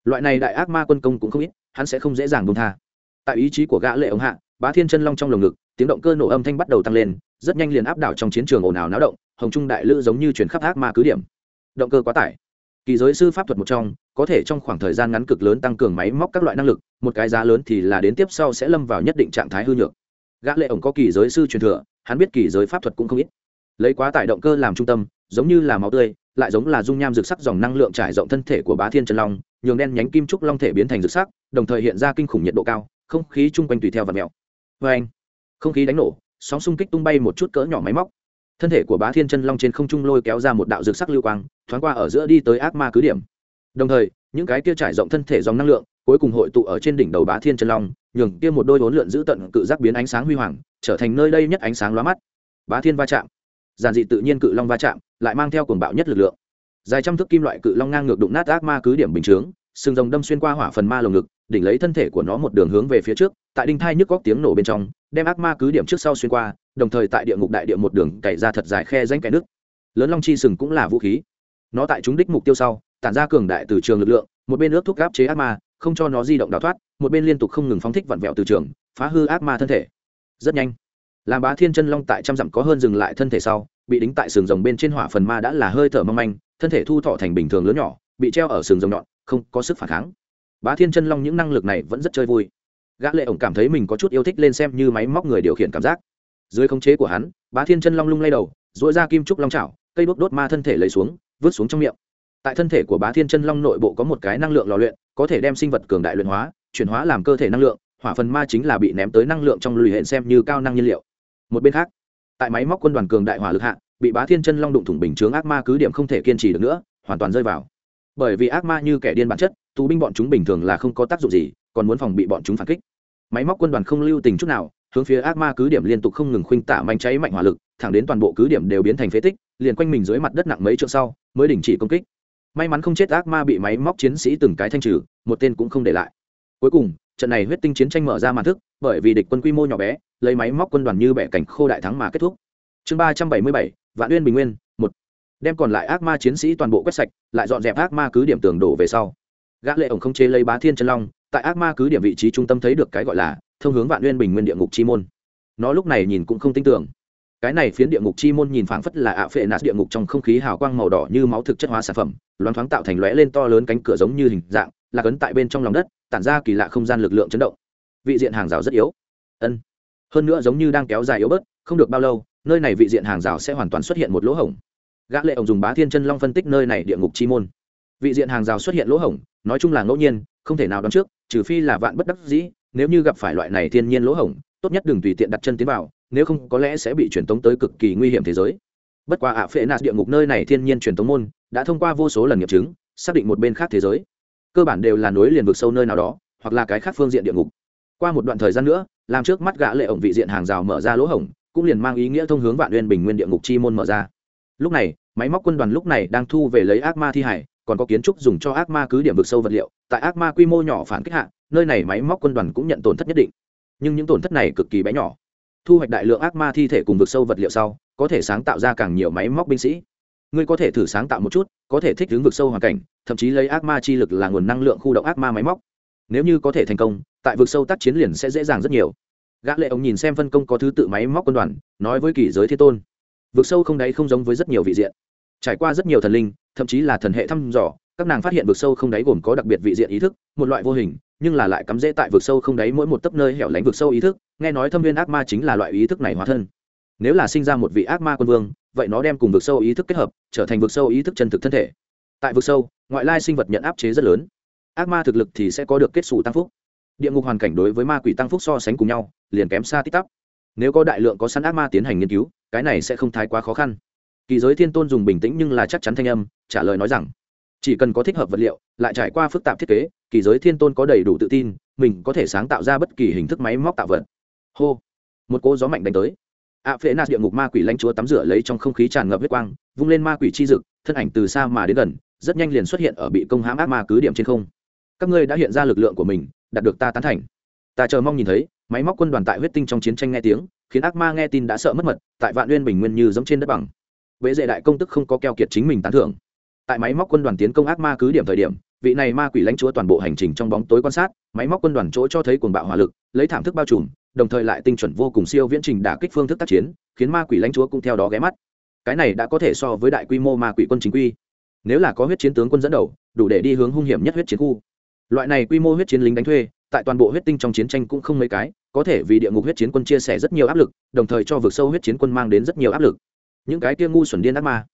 Loại này đại ác ma quân công cũng không ít, hắn sẽ không dễ dàng buông tha. Tại ý chí của gã lệ ông hạ, bá thiên chân long trong lồng ngực, tiếng động cơ nổ âm thanh bắt đầu tăng lên, rất nhanh liền áp đảo trong chiến trường ồn ào náo động, hồng trung đại lữ giống như chuyển khắp ác ma cứ điểm. Động cơ quá tải. Kỳ giới sư pháp thuật một trong, có thể trong khoảng thời gian ngắn cực lớn tăng cường máy móc các loại năng lực, một cái giá lớn thì là đến tiếp sau sẽ lâm vào nhất định trạng thái hư nhược gã lệ ổng có kỳ giới sư truyền thừa, hắn biết kỳ giới pháp thuật cũng không ít. Lấy quá tải động cơ làm trung tâm, giống như là máu tươi, lại giống là dung nham rực sắc dòng năng lượng trải rộng thân thể của bá thiên chân long, nhường đen nhánh kim trúc long thể biến thành rực sắc, đồng thời hiện ra kinh khủng nhiệt độ cao, không khí chung quanh tùy theo vật mèo. Với anh không khí đánh nổ, sóng xung kích tung bay một chút cỡ nhỏ máy móc. Thân thể của bá thiên chân long trên không trung lôi kéo ra một đạo rực sắc lưu quang, thoáng qua ở giữa đi tới ác ma cứ điểm. Đồng thời, những cái kia trải rộng thân thể dòng năng lượng, cuối cùng hội tụ ở trên đỉnh đầu bá thiên chân long nhường kia một đôi vốn lượn giữ tận cự giác biến ánh sáng huy hoàng, trở thành nơi đây nhất ánh sáng lóa mắt. Bá thiên va chạm. Giản dị tự nhiên cự long va chạm, lại mang theo cuồng bạo nhất lực lượng. Dài trăm thước kim loại cự long ngang ngược đụng nát ác ma cứ điểm bình chướng, sừng rồng đâm xuyên qua hỏa phần ma lồng ngực, đỉnh lấy thân thể của nó một đường hướng về phía trước, tại đinh thai nhức góc tiếng nổ bên trong, đem ác ma cứ điểm trước sau xuyên qua, đồng thời tại địa ngục đại địa một đường cày ra thật dài khe rãnh cái nước. Lớn long chi sừng cũng là vũ khí. Nó tại chúng đích mục tiêu sau, tản ra cường đại từ trường lực lượng, một bên ước thúc áp chế ác ma, không cho nó di động đào thoát một bên liên tục không ngừng phóng thích vặn vẹo từ trường, phá hư ác ma thân thể. Rất nhanh làm bá thiên chân long tại trăm dặm có hơn dừng lại thân thể sau, bị đính tại sừng rồng bên trên hỏa phần ma đã là hơi thở mong manh, thân thể thu thọ thành bình thường lớn nhỏ, bị treo ở sừng rồng nhọn, không có sức phản kháng. Bá thiên chân long những năng lực này vẫn rất chơi vui. Gã lệ ổng cảm thấy mình có chút yêu thích lên xem như máy móc người điều khiển cảm giác. Dưới khống chế của hắn, bá thiên chân long lung lay đầu dội ra kim trúc long chảo, cây đốt đốt ma thân thể lấy xuống, vứt xuống trong miệng. Tại thân thể của bá thiên chân long nội bộ có một cái năng lượng lò luyện, có thể đem sinh vật cường đại luyện hóa chuyển hóa làm cơ thể năng lượng, hỏa phần ma chính là bị ném tới năng lượng trong lùi hệ xem như cao năng nhiên liệu. Một bên khác, tại máy móc quân đoàn cường đại hỏa lực hạ, bị bá thiên chân long đụng thủng bình chướng ác ma cứ điểm không thể kiên trì được nữa, hoàn toàn rơi vào. Bởi vì ác ma như kẻ điên bản chất, tù binh bọn chúng bình thường là không có tác dụng gì, còn muốn phòng bị bọn chúng phản kích. Máy móc quân đoàn không lưu tình chút nào, hướng phía ác ma cứ điểm liên tục không ngừng khuynh tả manh cháy mạnh hỏa lực, thẳng đến toàn bộ cứ điểm đều biến thành phế tích, liền quanh mình dưới mặt đất nặng mấy trượng sau, mới đình chỉ công kích. May mắn không chết ác ma bị máy móc chiến sĩ từng cái thanh trừ, một tên cũng không để lại cuối cùng, trận này huyết tinh chiến tranh mở ra màn thức, bởi vì địch quân quy mô nhỏ bé, lấy máy móc quân đoàn như bẻ cảnh khô đại thắng mà kết thúc. Chương ba trăm bảy mươi bảy, vạn uyên bình nguyên, một. Đem còn lại ác ma chiến sĩ toàn bộ quét sạch, lại dọn dẹp ác ma cứ điểm tường đổ về sau. Gã lệ ổng không chế lấy bá thiên chân long, tại ác ma cứ điểm vị trí trung tâm thấy được cái gọi là thông hướng vạn uyên bình nguyên địa ngục chi môn. Nó lúc này nhìn cũng không tin tưởng. Cái này phiến địa ngục chi môn nhìn phảng phất là ạ phệ nạt địa ngục trong không khí hào quang màu đỏ như máu thực chất hóa sản phẩm, loáng thoáng tạo thành lóe lên to lớn cánh cửa giống như hình dạng là cấn tại bên trong lòng đất, tản ra kỳ lạ không gian lực lượng chấn động. Vị diện hàng rào rất yếu. Ân. Hơn nữa giống như đang kéo dài yếu bớt, không được bao lâu, nơi này vị diện hàng rào sẽ hoàn toàn xuất hiện một lỗ hổng. Gã lệ ông dùng bá thiên chân long phân tích nơi này địa ngục chi môn. Vị diện hàng rào xuất hiện lỗ hổng, nói chung là ngẫu nhiên, không thể nào đoán trước, trừ phi là vạn bất đắc dĩ, nếu như gặp phải loại này thiên nhiên lỗ hổng, tốt nhất đừng tùy tiện đặt chân tiến vào, nếu không có lẽ sẽ bị truyền tống tới cực kỳ nguy hiểm thế giới. Bất qua ạ phệ nạt địa ngục nơi này thiên nhiên truyền tống môn, đã thông qua vô số lần nghiệm chứng, xác định một bên khác thế giới cơ bản đều là nối liền vực sâu nơi nào đó, hoặc là cái khác phương diện địa ngục. Qua một đoạn thời gian nữa, làm trước mắt gã lệ ổng vị diện hàng rào mở ra lỗ hổng, cũng liền mang ý nghĩa thông hướng vạn uyên bình nguyên địa ngục chi môn mở ra. Lúc này, máy móc quân đoàn lúc này đang thu về lấy ác ma thi hải, còn có kiến trúc dùng cho ác ma cứ điểm vực sâu vật liệu, tại ác ma quy mô nhỏ phản kích hạ, nơi này máy móc quân đoàn cũng nhận tổn thất nhất định. Nhưng những tổn thất này cực kỳ bé nhỏ. Thu hoạch đại lượng ác ma thi thể cùng vực sâu vật liệu sau, có thể sáng tạo ra càng nhiều máy móc binh sĩ ngươi có thể thử sáng tạo một chút, có thể thích ứng vực sâu hoàn cảnh, thậm chí lấy ác ma chi lực là nguồn năng lượng khu động ác ma máy móc. Nếu như có thể thành công, tại vực sâu tác chiến liền sẽ dễ dàng rất nhiều. Gã lệ ông nhìn xem phân công có thứ tự máy móc quân đoàn, nói với kỷ giới thiên tôn. Vực sâu không đáy không giống với rất nhiều vị diện. Trải qua rất nhiều thần linh, thậm chí là thần hệ thăm dò, các nàng phát hiện vực sâu không đáy gồm có đặc biệt vị diện ý thức, một loại vô hình, nhưng là lại cắm rễ tại vực sâu không đáy mỗi một tấc nơi hẻo lánh vực sâu ý thức, nghe nói thâm viên ác ma chính là loại ý thức này hóa thân. Nếu là sinh ra một vị ác ma quân vương vậy nó đem cùng vực sâu ý thức kết hợp, trở thành vực sâu ý thức chân thực thân thể. Tại vực sâu, ngoại lai sinh vật nhận áp chế rất lớn. Ác ma thực lực thì sẽ có được kết xù tăng phúc. Địa ngục hoàn cảnh đối với ma quỷ tăng phúc so sánh cùng nhau, liền kém xa tích tắp nếu có đại lượng có sẵn ác ma tiến hành nghiên cứu, cái này sẽ không thái quá khó khăn. Kỳ giới thiên tôn dùng bình tĩnh nhưng là chắc chắn thanh âm, trả lời nói rằng, chỉ cần có thích hợp vật liệu, lại trải qua phức tạp thiết kế, kỳ giới thiên tôn có đầy đủ tự tin, mình có thể sáng tạo ra bất kỳ hình thức máy móc tạo vật. Hô! Một cỗ gió mạnh đánh tới ạ phệ nạt địa ngục ma quỷ lãnh chúa tắm rửa lấy trong không khí tràn ngập huyết quang, vung lên ma quỷ chi dực, thân ảnh từ xa mà đến gần, rất nhanh liền xuất hiện ở bị công hãm ác ma cứ điểm trên không. Các ngươi đã hiện ra lực lượng của mình, đạt được ta tán thành. Ta chờ mong nhìn thấy, máy móc quân đoàn tại huyết tinh trong chiến tranh nghe tiếng, khiến ác ma nghe tin đã sợ mất mật, tại vạn nguyên bình nguyên như giống trên đất bằng. Vệ dệ đại công tức không có keo kiệt chính mình tán thưởng. Tại máy móc quân đoàn tiến công ác ma cứ điểm thời điểm, vị này ma quỷ lãnh chúa toàn bộ hành trình trong bóng tối quan sát, máy móc quân đoàn chỗ cho thấy cuồng bạo hỏa lực, lấy thảm thức bao trùm đồng thời lại tinh chuẩn vô cùng siêu viễn trình đả kích phương thức tác chiến, khiến ma quỷ lãnh chúa cũng theo đó ghé mắt. Cái này đã có thể so với đại quy mô ma quỷ quân chính quy. Nếu là có huyết chiến tướng quân dẫn đầu, đủ để đi hướng hung hiểm nhất huyết chiến khu. Loại này quy mô huyết chiến lính đánh thuê, tại toàn bộ huyết tinh trong chiến tranh cũng không mấy cái, có thể vì địa ngục huyết chiến quân chia sẻ rất nhiều áp lực, đồng thời cho vực sâu huyết chiến quân mang đến rất nhiều áp lực. Những cái kia ngu xuẩn điên ác ma,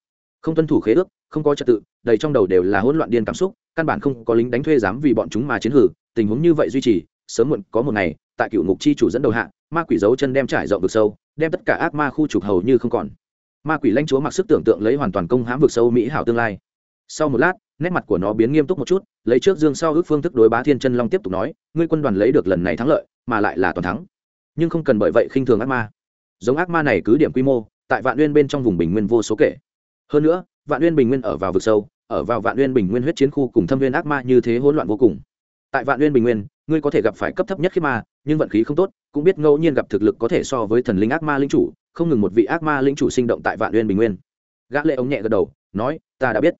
không tuân thủ khế ước, không có trật tự, đầy trong đầu đều là hỗn loạn điên cảm xúc, căn bản không có lính đánh thuê dám vì bọn chúng mà chiến hử, tình huống như vậy duy trì sớm muộn có một ngày, tại cựu ngục chi chủ dẫn đầu hạ, ma quỷ dấu chân đem trải rộng vực sâu, đem tất cả ác ma khu trục hầu như không còn. Ma quỷ lanh chúa mặc sức tưởng tượng lấy hoàn toàn công hãm vực sâu mỹ hảo tương lai. Sau một lát, nét mặt của nó biến nghiêm túc một chút, lấy trước dương sau ước phương thức đối bá thiên chân long tiếp tục nói, ngươi quân đoàn lấy được lần này thắng lợi, mà lại là toàn thắng. Nhưng không cần bởi vậy khinh thường ác ma. Giống ác ma này cứ điểm quy mô, tại vạn nguyên bên trong vùng bình nguyên vô số kể. Hơn nữa, vạn nguyên bình nguyên ở vào vực sâu, ở vào vạn nguyên bình nguyên huyết chiến khu cùng thâm viên ác ma như thế hỗn loạn vô cùng. Tại vạn nguyên bình nguyên ngươi có thể gặp phải cấp thấp nhất khi ma, nhưng vận khí không tốt, cũng biết ngẫu nhiên gặp thực lực có thể so với thần linh ác ma linh chủ, không ngừng một vị ác ma linh chủ sinh động tại vạn nguyên bình nguyên. Gã lệ ống nhẹ gật đầu, nói, ta đã biết.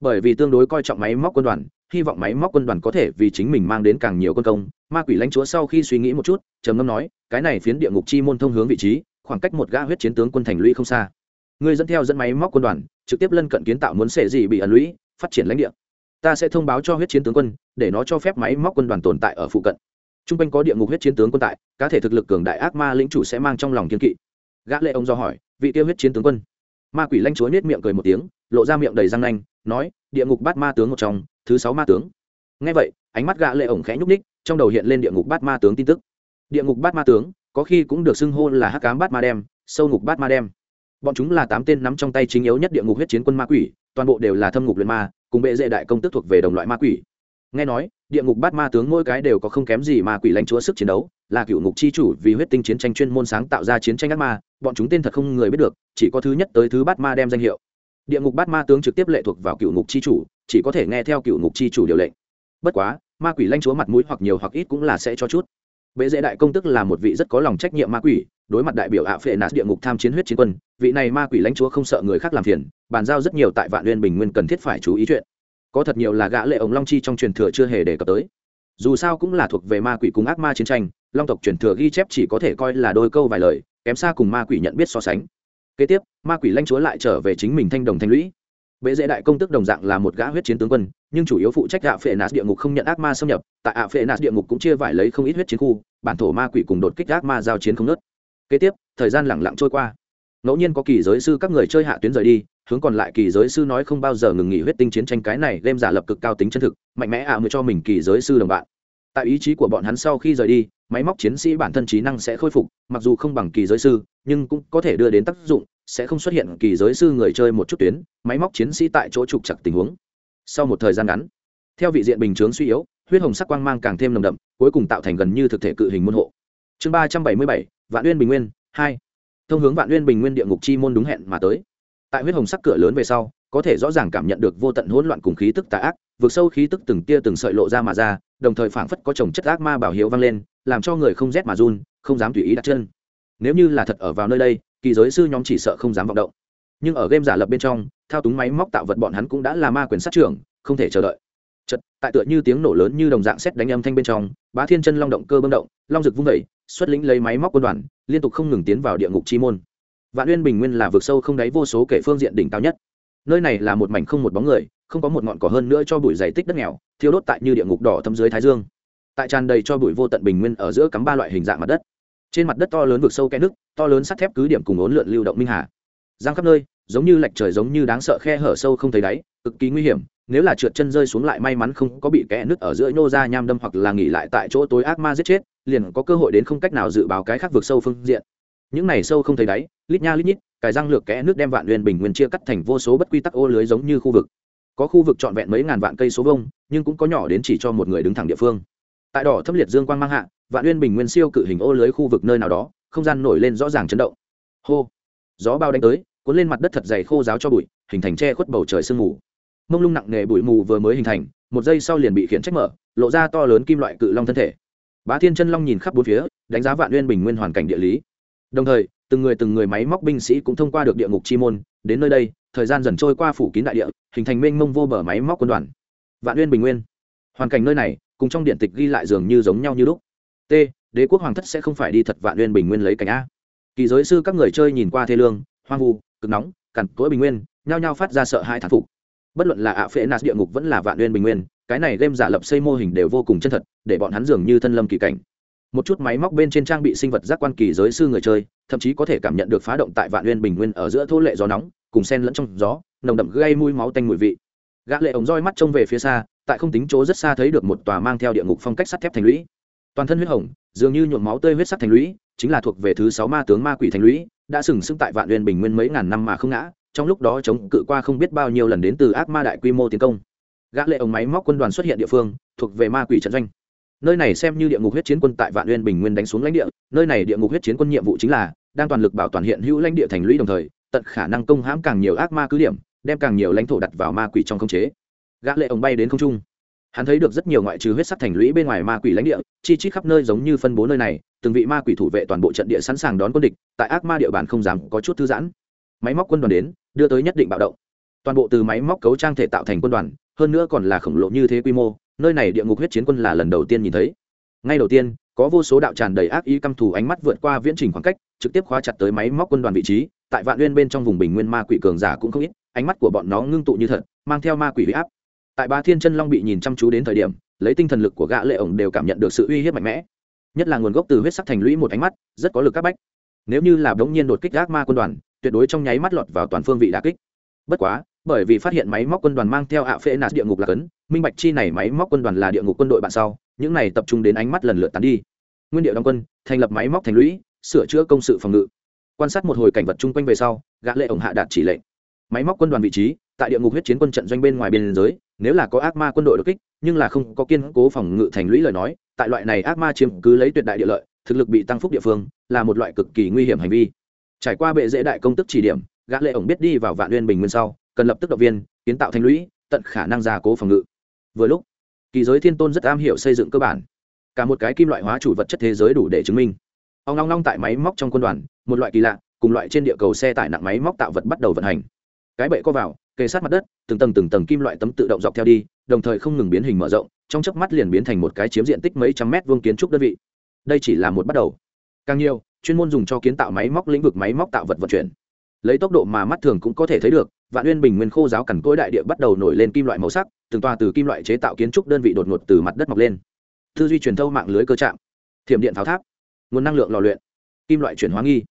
Bởi vì tương đối coi trọng máy móc quân đoàn, hy vọng máy móc quân đoàn có thể vì chính mình mang đến càng nhiều quân công. Ma quỷ lãnh chúa sau khi suy nghĩ một chút, trầm ngâm nói, cái này phiến địa ngục chi môn thông hướng vị trí, khoảng cách một gã huyết chiến tướng quân thành lũy không xa. Ngươi dẫn theo dẫn máy móc quân đoàn, trực tiếp lân cận kiến tạo muốn sệ gì bị ẩn lũy, phát triển lãnh địa ta sẽ thông báo cho huyết chiến tướng quân, để nó cho phép máy móc quân đoàn tồn tại ở phụ cận. T r u n g quanh có địa ngục huyết chiến tướng quân tại, cá thể thực lực cường đại ác ma lĩnh chủ sẽ mang trong lòng kiên kỵ. Gã lệ ông do hỏi, vị tiêu huyết chiến tướng quân? Ma quỷ lanh chúa nết miệng cười một tiếng, lộ ra miệng đầy răng nanh, nói, địa ngục bát ma tướng một trong, thứ sáu ma tướng. Ngay vậy, ánh mắt gã lệ ổng khẽ nhúc ních trong đầu hiện lên địa ngục bát ma tướng tin tức. Địa ngục bát ma tướng, có khi cũng được xưng hô là hắc cám bát ma đem, sâu ngục bát ma đem. Bọn chúng là tám tên nắm trong tay chính yếu nhất địa ngục huyết chiến quân ma quỷ, toàn bộ đều là thâm ngục luyện ma cùng bệ dễ đại công tức thuộc về đồng loại ma quỷ. Nghe nói, địa ngục bát ma tướng mỗi cái đều có không kém gì ma quỷ lãnh chúa sức chiến đấu, là cựu ngục chi chủ vì huyết tinh chiến tranh chuyên môn sáng tạo ra chiến tranh ác ma, bọn chúng tên thật không người biết được, chỉ có thứ nhất tới thứ bát ma đem danh hiệu. Địa ngục bát ma tướng trực tiếp lệ thuộc vào cựu ngục chi chủ, chỉ có thể nghe theo cựu ngục chi chủ điều lệnh. Bất quá, ma quỷ lãnh chúa mặt mũi hoặc nhiều hoặc ít cũng là sẽ cho chút bệ dễ đại công tức là một vị rất có lòng trách nhiệm ma quỷ, đối mặt đại biểu ạ phệ nạt địa ngục tham chiến huyết chiến quân, vị này ma quỷ lãnh chúa không sợ người khác làm phiền, bàn giao rất nhiều tại vạn uyên bình nguyên cần thiết phải chú ý chuyện. Có thật nhiều là gã lệ ông long chi trong truyền thừa chưa hề đề cập tới. Dù sao cũng là thuộc về ma quỷ cùng ác ma chiến tranh, long tộc truyền thừa ghi chép chỉ có thể coi là đôi câu vài lời, kém xa cùng ma quỷ nhận biết so sánh. Kế tiếp, ma quỷ lãnh chúa lại trở về chính mình thanh đồng thanh lũy. Bệ dễ đại công tức đồng dạng là một gã huyết chiến tướng quân nhưng chủ yếu phụ trách ạ phệ nạt địa ngục không nhận ác ma xâm nhập, tại ạ phệ nạt địa ngục cũng chia vải lấy không ít huyết chiến khu, bản thổ ma quỷ cùng đột kích ác ma giao chiến không nớt kế tiếp, thời gian lẳng lặng trôi qua. Ngẫu nhiên có kỳ giới sư các người chơi hạ tuyến rời đi, hướng còn lại kỳ giới sư nói không bao giờ ngừng nghỉ huyết tinh chiến tranh cái này đem giả lập cực cao tính chân thực, mạnh mẽ ạ à mới cho mình kỳ giới sư đồng bạn. Tại ý chí của bọn hắn sau khi rời đi, máy móc chiến sĩ bản thân trí năng sẽ khôi phục, mặc dù không bằng kỳ giới sư, nhưng cũng có thể đưa đến tác dụng, sẽ không xuất hiện kỳ giới sư người chơi một chút tuyến, máy móc chiến sĩ tại chỗ trục chặt tình huống sau một thời gian ngắn, theo vị diện bình chướng suy yếu, huyết hồng sắc quang mang càng thêm nồng đậm, cuối cùng tạo thành gần như thực thể cự hình môn hộ. Chương ba trăm bảy mươi bảy, vạn uyên bình nguyên, hai. Thông hướng vạn uyên bình nguyên địa ngục chi môn đúng hẹn mà tới. Tại huyết hồng sắc cửa lớn về sau, có thể rõ ràng cảm nhận được vô tận hỗn loạn cùng khí tức tà ác vượt sâu khí tức từng tia từng sợi lộ ra mà ra, đồng thời phảng phất có chồng chất ác ma bảo hiệu vang lên, làm cho người không rét mà run, không dám tùy ý đặt chân. Nếu như là thật ở vào nơi đây, kỳ giới sư nhóm chỉ sợ không dám vọng động nhưng ở game giả lập bên trong, thao túng máy móc tạo vật bọn hắn cũng đã là ma quyền sát trưởng, không thể chờ đợi. Chật tại tựa như tiếng nổ lớn như đồng dạng xét đánh âm thanh bên trong, bá thiên chân long động cơ bơm động, long rực vung vẩy xuất lĩnh lấy máy móc quân đoàn, liên tục không ngừng tiến vào địa ngục chi môn. Vạn uyên bình nguyên là vực sâu không đáy vô số kể phương diện đỉnh cao nhất. Nơi này là một mảnh không một bóng người, không có một ngọn cỏ hơn nữa cho bụi dày tích đất nghèo, thiêu đốt tại như địa ngục đỏ thâm dưới thái dương. Tại tràn đầy cho bụi vô tận bình nguyên ở giữa cắm ba loại hình dạng mặt đất. Trên mặt đất to lớn vực sâu kẽ nước, to lớn sắt thép cứ điểm cùng ốn lượn lưu động minh hà giang khắp nơi, giống như lệch trời giống như đáng sợ khe hở sâu không thấy đáy, cực kỳ nguy hiểm, nếu là trượt chân rơi xuống lại may mắn không có bị kẽ nứt ở giữa nô ra nham đâm hoặc là nghỉ lại tại chỗ tối ác ma giết chết, liền có cơ hội đến không cách nào dự báo cái khác vực sâu phương diện. Những này sâu không thấy đáy, lít nha lít nhít, cài răng lược kẽ nước đem vạn nguyên bình nguyên chia cắt thành vô số bất quy tắc ô lưới giống như khu vực. Có khu vực trọn vẹn mấy ngàn vạn cây số vông nhưng cũng có nhỏ đến chỉ cho một người đứng thẳng địa phương. Tại đỏ thấp liệt dương quang mang hạ, vạn nguyên bình nguyên siêu cự hình ô lưới khu vực nơi nào đó, không gian nổi lên rõ ràng chấn động. Hô! Gió bao đánh tới cuốn lên mặt đất thật dày khô giáo cho bụi, hình thành che khuất bầu trời sương mù. Mông lung nặng nề bụi mù vừa mới hình thành, một giây sau liền bị khiển trách mở, lộ ra to lớn kim loại cự long thân thể. Bá thiên chân long nhìn khắp bốn phía, đánh giá vạn nguyên bình nguyên hoàn cảnh địa lý. Đồng thời, từng người từng người máy móc binh sĩ cũng thông qua được địa ngục chi môn, đến nơi đây, thời gian dần trôi qua phủ kín đại địa, hình thành mênh mông vô bờ máy móc quân đoàn. Vạn nguyên bình nguyên. Hoàn cảnh nơi này, cùng trong điện tịch ghi lại dường như giống nhau như lúc. T, đế quốc hoàng thất sẽ không phải đi thật vạn nguyên bình nguyên lấy cảnh a. Kỳ giới sư các người chơi nhìn qua thê lương, hoang vu cực nóng, cằn cỗi bình nguyên, nhao nhao phát ra sợ hai thán phục. Bất luận là ạ phệ nạt địa ngục vẫn là vạn nguyên bình nguyên, cái này game giả lập xây mô hình đều vô cùng chân thật, để bọn hắn dường như thân lâm kỳ cảnh. Một chút máy móc bên trên trang bị sinh vật giác quan kỳ giới sư người chơi, thậm chí có thể cảm nhận được phá động tại vạn nguyên bình nguyên ở giữa thô lệ gió nóng, cùng sen lẫn trong gió, nồng đậm gây mùi máu tanh mùi vị. Gã lệ ống roi mắt trông về phía xa, tại không tính chỗ rất xa thấy được một tòa mang theo địa ngục phong cách sắt thép thành lũy. Toàn thân huyết hồng, dường như nhuộm máu tươi huyết sắc thành lũy chính là thuộc về thứ sáu ma tướng ma quỷ thành lũy, đã sừng sững tại vạn nguyên bình nguyên mấy ngàn năm mà không ngã, trong lúc đó chống cự qua không biết bao nhiêu lần đến từ ác ma đại quy mô tiến công. Gã lệ ống máy móc quân đoàn xuất hiện địa phương, thuộc về ma quỷ trận doanh. Nơi này xem như địa ngục huyết chiến quân tại vạn nguyên bình nguyên đánh xuống lãnh địa, nơi này địa ngục huyết chiến quân nhiệm vụ chính là đang toàn lực bảo toàn hiện hữu lãnh địa thành lũy đồng thời, tận khả năng công hãm càng nhiều ác ma cứ điểm, đem càng nhiều lãnh thổ đặt vào ma quỷ trong không chế. Gã lệ ống bay đến không trung hắn thấy được rất nhiều ngoại trừ huyết sắc thành lũy bên ngoài ma quỷ lãnh địa, chi chít khắp nơi giống như phân bố nơi này, từng vị ma quỷ thủ vệ toàn bộ trận địa sẵn sàng đón quân địch, tại ác ma địa bàn không dám có chút thư giãn. Máy móc quân đoàn đến, đưa tới nhất định bạo động. Toàn bộ từ máy móc cấu trang thể tạo thành quân đoàn, hơn nữa còn là khổng lồ như thế quy mô, nơi này địa ngục huyết chiến quân là lần đầu tiên nhìn thấy. Ngay đầu tiên, có vô số đạo tràn đầy ác ý căm thù ánh mắt vượt qua viễn trình khoảng cách, trực tiếp khóa chặt tới máy móc quân đoàn vị trí, tại vạn uyên bên trong vùng bình nguyên ma quỷ cường giả cũng không ít, ánh mắt của bọn nó ngưng tụ như thật, mang theo ma quỷ huy áp tại ba thiên chân long bị nhìn chăm chú đến thời điểm, lấy tinh thần lực của gã lệ ổng đều cảm nhận được sự uy hiếp mạnh mẽ. Nhất là nguồn gốc từ huyết sắc thành lũy một ánh mắt, rất có lực các bách. Nếu như là đống nhiên đột kích gác ma quân đoàn, tuyệt đối trong nháy mắt lọt vào toàn phương vị đả kích. Bất quá, bởi vì phát hiện máy móc quân đoàn mang theo ạ phễ nạt địa ngục là cấn, minh bạch chi này máy móc quân đoàn là địa ngục quân đội bạn sau, những này tập trung đến ánh mắt lần lượt tán đi. Nguyên địa đóng quân, thành lập máy móc thành lũy, sửa chữa công sự phòng ngự. Quan sát một hồi cảnh vật chung quanh về sau, gã lệ ổng hạ đạt chỉ lệnh. Máy móc quân đoàn vị trí, tại địa ngục huyết chiến quân trận doanh bên ngoài biên giới nếu là có ác ma quân đội đột kích, nhưng là không có kiên cố phòng ngự thành lũy lời nói, tại loại này ác ma chiếm cứ lấy tuyệt đại địa lợi, thực lực bị tăng phúc địa phương, là một loại cực kỳ nguy hiểm hành vi. Trải qua bệ dễ đại công tức chỉ điểm, gã lệ ổng biết đi vào vạn nguyên bình nguyên sau, cần lập tức động viên, kiến tạo thành lũy, tận khả năng gia cố phòng ngự. Vừa lúc, kỳ giới thiên tôn rất am hiểu xây dựng cơ bản. Cả một cái kim loại hóa chủ vật chất thế giới đủ để chứng minh. Ông long long tại máy móc trong quân đoàn, một loại kỳ lạ, cùng loại trên địa cầu xe tải nặng máy móc tạo vật bắt đầu vận hành. Cái bệ co vào kề sát mặt đất, từng tầng từng tầng kim loại tấm tự động dọc theo đi, đồng thời không ngừng biến hình mở rộng, trong chớp mắt liền biến thành một cái chiếm diện tích mấy trăm mét vuông kiến trúc đơn vị. Đây chỉ là một bắt đầu. Càng nhiều, chuyên môn dùng cho kiến tạo máy móc lĩnh vực máy móc tạo vật vận chuyển. Lấy tốc độ mà mắt thường cũng có thể thấy được, vạn uyên bình nguyên khô giáo cằn cỗi đại địa bắt đầu nổi lên kim loại màu sắc, từng tòa từ kim loại chế tạo kiến trúc đơn vị đột ngột từ mặt đất mọc lên. Tư duy truyền thâu mạng lưới cơ trạm. Thiểm điện pháo tháp. Nguồn năng lượng lò luyện. Kim loại chuyển hóa nghi.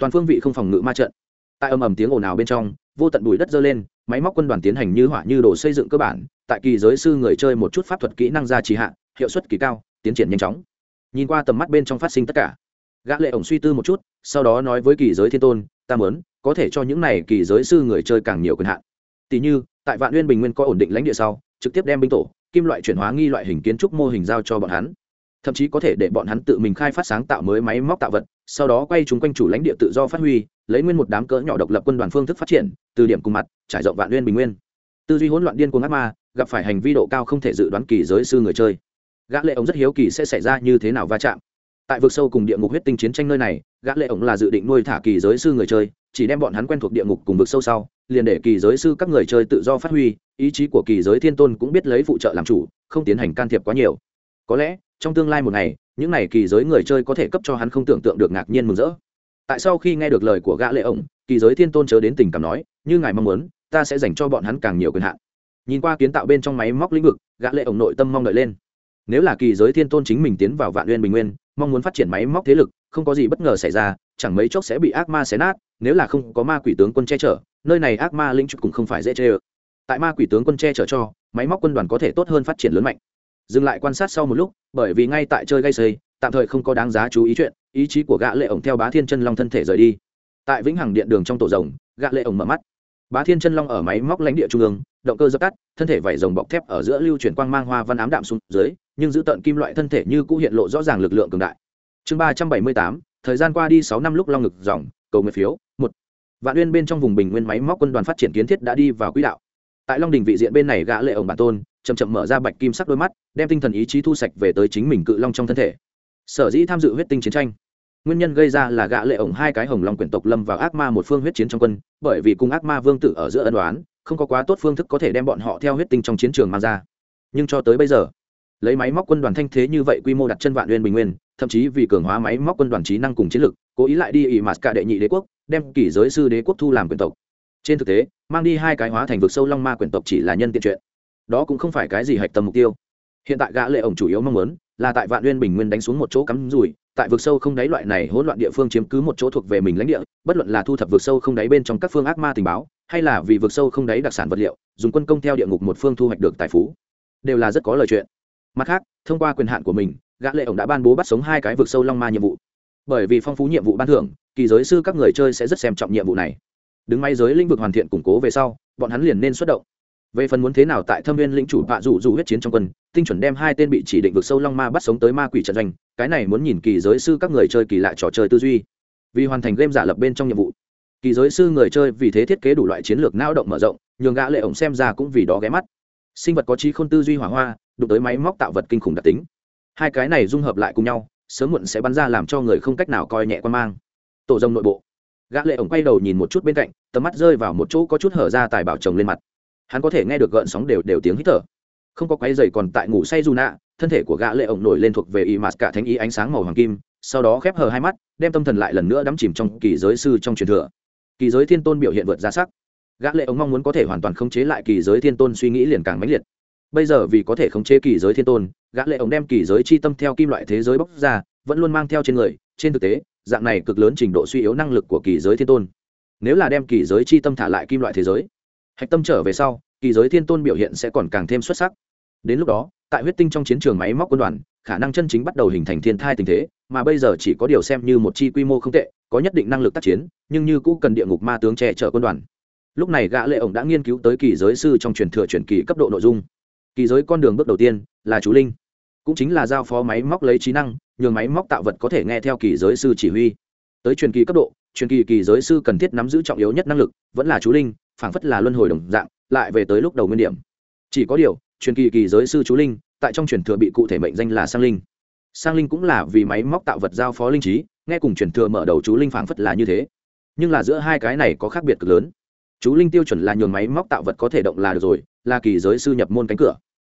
Toàn phương vị không phòng ngự ma trận. Tại âm ầm tiếng ồn ào bên trong, vô tận bụi đất dơ lên máy móc quân đoàn tiến hành như hỏa như đồ xây dựng cơ bản, tại kỳ giới sư người chơi một chút pháp thuật kỹ năng ra trì hạ, hiệu suất kỳ cao, tiến triển nhanh chóng. Nhìn qua tầm mắt bên trong phát sinh tất cả. Gã lệ ổng suy tư một chút, sau đó nói với kỳ giới thiên tôn, ta muốn, có thể cho những này kỳ giới sư người chơi càng nhiều quyền hạn. Tỷ như, tại vạn nguyên bình nguyên có ổn định lãnh địa sau, trực tiếp đem binh tổ, kim loại chuyển hóa nghi loại hình kiến trúc mô hình giao cho bọn hắn. Thậm chí có thể để bọn hắn tự mình khai phát sáng tạo mới máy móc tạo vật sau đó quay chúng quanh chủ lãnh địa tự do phát huy, lấy nguyên một đám cỡ nhỏ độc lập quân đoàn phương thức phát triển, từ điểm cùng mặt, trải rộng vạn nguyên bình nguyên. Tư duy hỗn loạn điên cuồng ác ma, gặp phải hành vi độ cao không thể dự đoán kỳ giới sư người chơi. Gã lệ ống rất hiếu kỳ sẽ xảy ra như thế nào va chạm. Tại vực sâu cùng địa ngục huyết tinh chiến tranh nơi này, gã lệ ống là dự định nuôi thả kỳ giới sư người chơi, chỉ đem bọn hắn quen thuộc địa ngục cùng vực sâu sau, liền để kỳ giới sư các người chơi tự do phát huy, ý chí của kỳ giới thiên tôn cũng biết lấy phụ trợ làm chủ, không tiến hành can thiệp quá nhiều. Có lẽ, trong tương lai một ngày những này kỳ giới người chơi có thể cấp cho hắn không tưởng tượng được ngạc nhiên mừng rỡ. Tại sau khi nghe được lời của gã lệ ổng, kỳ giới thiên tôn chớ đến tình cảm nói, như ngài mong muốn, ta sẽ dành cho bọn hắn càng nhiều quyền hạn. Nhìn qua kiến tạo bên trong máy móc lĩnh vực, gã lệ ổng nội tâm mong đợi lên. Nếu là kỳ giới thiên tôn chính mình tiến vào vạn uyên bình nguyên, mong muốn phát triển máy móc thế lực, không có gì bất ngờ xảy ra, chẳng mấy chốc sẽ bị ác ma xé nát, nếu là không có ma quỷ tướng quân che chở, nơi này ác ma linh trục cũng không phải dễ chơi. tại ma quỷ tướng quân che chở cho, máy móc quân đoàn có thể tốt hơn phát triển lớn mạnh dừng lại quan sát sau một lúc, bởi vì ngay tại chơi gây xây, tạm thời không có đáng giá chú ý chuyện, ý chí của gã lệ ổng theo bá thiên chân long thân thể rời đi. Tại vĩnh hằng điện đường trong tổ rồng, gã lệ ổng mở mắt. Bá thiên chân long ở máy móc lãnh địa trung ương, động cơ dập tắt, thân thể vảy rồng bọc thép ở giữa lưu chuyển quang mang hoa văn ám đạm xuống dưới, nhưng giữ tận kim loại thân thể như cũ hiện lộ rõ ràng lực lượng cường đại. Chương ba trăm bảy mươi tám, thời gian qua đi sáu năm lúc long ngực dòng cầu nguyện phiếu, một. Vạn uyên bên trong vùng bình nguyên máy móc quân đoàn phát triển kiến thiết đã đi vào quỹ đạo. Tại long đình vị diện bên này gã lệ ổng bản tôn chậm chậm mở ra bạch kim sắc đôi mắt, đem tinh thần ý chí thu sạch về tới chính mình cự long trong thân thể. Sở dĩ tham dự huyết tinh chiến tranh. Nguyên nhân gây ra là gã lệ ổng hai cái hồng long quyển tộc lâm vào ác ma một phương huyết chiến trong quân, bởi vì cùng ác ma vương tử ở giữa ân đoán không có quá tốt phương thức có thể đem bọn họ theo huyết tinh trong chiến trường mang ra. Nhưng cho tới bây giờ, lấy máy móc quân đoàn thanh thế như vậy quy mô đặt chân vạn nguyên bình nguyên, thậm chí vì cường hóa máy móc quân đoàn trí năng cùng chiến lực, cố ý lại đi ỉ mạt cả đệ nhị đế quốc, đem kỷ giới sư đế quốc thu làm quyền tộc. Trên thực tế, mang đi hai cái hóa thành vực sâu long ma quyền tộc chỉ là nhân tiện chuyện đó cũng không phải cái gì hạch tâm mục tiêu. Hiện tại gã lệ ổng chủ yếu mong muốn là tại vạn uyên bình nguyên đánh xuống một chỗ cắm rủi, tại vực sâu không đáy loại này hỗn loạn địa phương chiếm cứ một chỗ thuộc về mình lãnh địa, bất luận là thu thập vực sâu không đáy bên trong các phương ác ma tình báo, hay là vì vực sâu không đáy đặc sản vật liệu, dùng quân công theo địa ngục một phương thu hoạch được tài phú, đều là rất có lời chuyện. Mặt khác, thông qua quyền hạn của mình, gã lệ ổng đã ban bố bắt sống hai cái vực sâu long ma nhiệm vụ. Bởi vì phong phú nhiệm vụ ban thưởng, kỳ giới sư các người chơi sẽ rất xem trọng nhiệm vụ này. Đứng may giới lĩnh vực hoàn thiện củng cố về sau, bọn hắn liền nên xuất động về phần muốn thế nào tại thâm viên lĩnh chủ vạ dụ dụ huyết chiến trong quân, tinh chuẩn đem hai tên bị chỉ định vực sâu long ma bắt sống tới ma quỷ trận doanh, cái này muốn nhìn kỳ giới sư các người chơi kỳ lạ trò chơi tư duy. Vì hoàn thành game giả lập bên trong nhiệm vụ, kỳ giới sư người chơi vì thế thiết kế đủ loại chiến lược nao động mở rộng, nhường gã lệ ổng xem ra cũng vì đó ghé mắt. Sinh vật có trí khôn tư duy hỏa hoa, đụng tới máy móc tạo vật kinh khủng đặc tính. Hai cái này dung hợp lại cùng nhau, sớm muộn sẽ bắn ra làm cho người không cách nào coi nhẹ quan mang. Tổ rồng nội bộ. Gã lệ ổng quay đầu nhìn một chút bên cạnh, tầm mắt rơi vào một chỗ có chút hở ra tài bảo chồng lên mặt hắn có thể nghe được gợn sóng đều đều tiếng hít thở. Không có quay dày còn tại ngủ say dù nạ, thân thể của gã lệ ổng nổi lên thuộc về y mạt cả thánh ý ánh sáng màu hoàng kim, sau đó khép hờ hai mắt, đem tâm thần lại lần nữa đắm chìm trong kỳ giới sư trong truyền thừa. Kỳ giới thiên tôn biểu hiện vượt ra sắc. Gã lệ ổng mong muốn có thể hoàn toàn khống chế lại kỳ giới thiên tôn suy nghĩ liền càng mãnh liệt. Bây giờ vì có thể khống chế kỳ giới thiên tôn, gã lệ ổng đem kỳ giới chi tâm theo kim loại thế giới bóc ra, vẫn luôn mang theo trên người, trên thực tế, dạng này cực lớn trình độ suy yếu năng lực của kỳ giới thiên tôn. Nếu là đem kỳ giới chi tâm thả lại kim loại thế giới hạch tâm trở về sau, kỳ giới thiên tôn biểu hiện sẽ còn càng thêm xuất sắc. Đến lúc đó, tại huyết tinh trong chiến trường máy móc quân đoàn, khả năng chân chính bắt đầu hình thành thiên thai tình thế, mà bây giờ chỉ có điều xem như một chi quy mô không tệ, có nhất định năng lực tác chiến, nhưng như cũ cần địa ngục ma tướng che chở quân đoàn. Lúc này gã lệ ổng đã nghiên cứu tới kỳ giới sư trong truyền thừa truyền kỳ cấp độ nội dung. Kỳ giới con đường bước đầu tiên là chú linh, cũng chính là giao phó máy móc lấy trí năng, nhường máy móc tạo vật có thể nghe theo kỳ giới sư chỉ huy. Tới truyền kỳ cấp độ, truyền kỳ kỳ giới sư cần thiết nắm giữ trọng yếu nhất năng lực, vẫn là chú linh phảng phất là luân hồi đồng dạng, lại về tới lúc đầu nguyên điểm. Chỉ có điều, truyền kỳ kỳ giới sư chú linh, tại trong truyền thừa bị cụ thể mệnh danh là sang linh. Sang linh cũng là vì máy móc tạo vật giao phó linh trí, nghe cùng truyền thừa mở đầu chú linh phảng phất là như thế. Nhưng là giữa hai cái này có khác biệt cực lớn. Chú linh tiêu chuẩn là nhường máy móc tạo vật có thể động là được rồi, là kỳ giới sư nhập môn cánh cửa.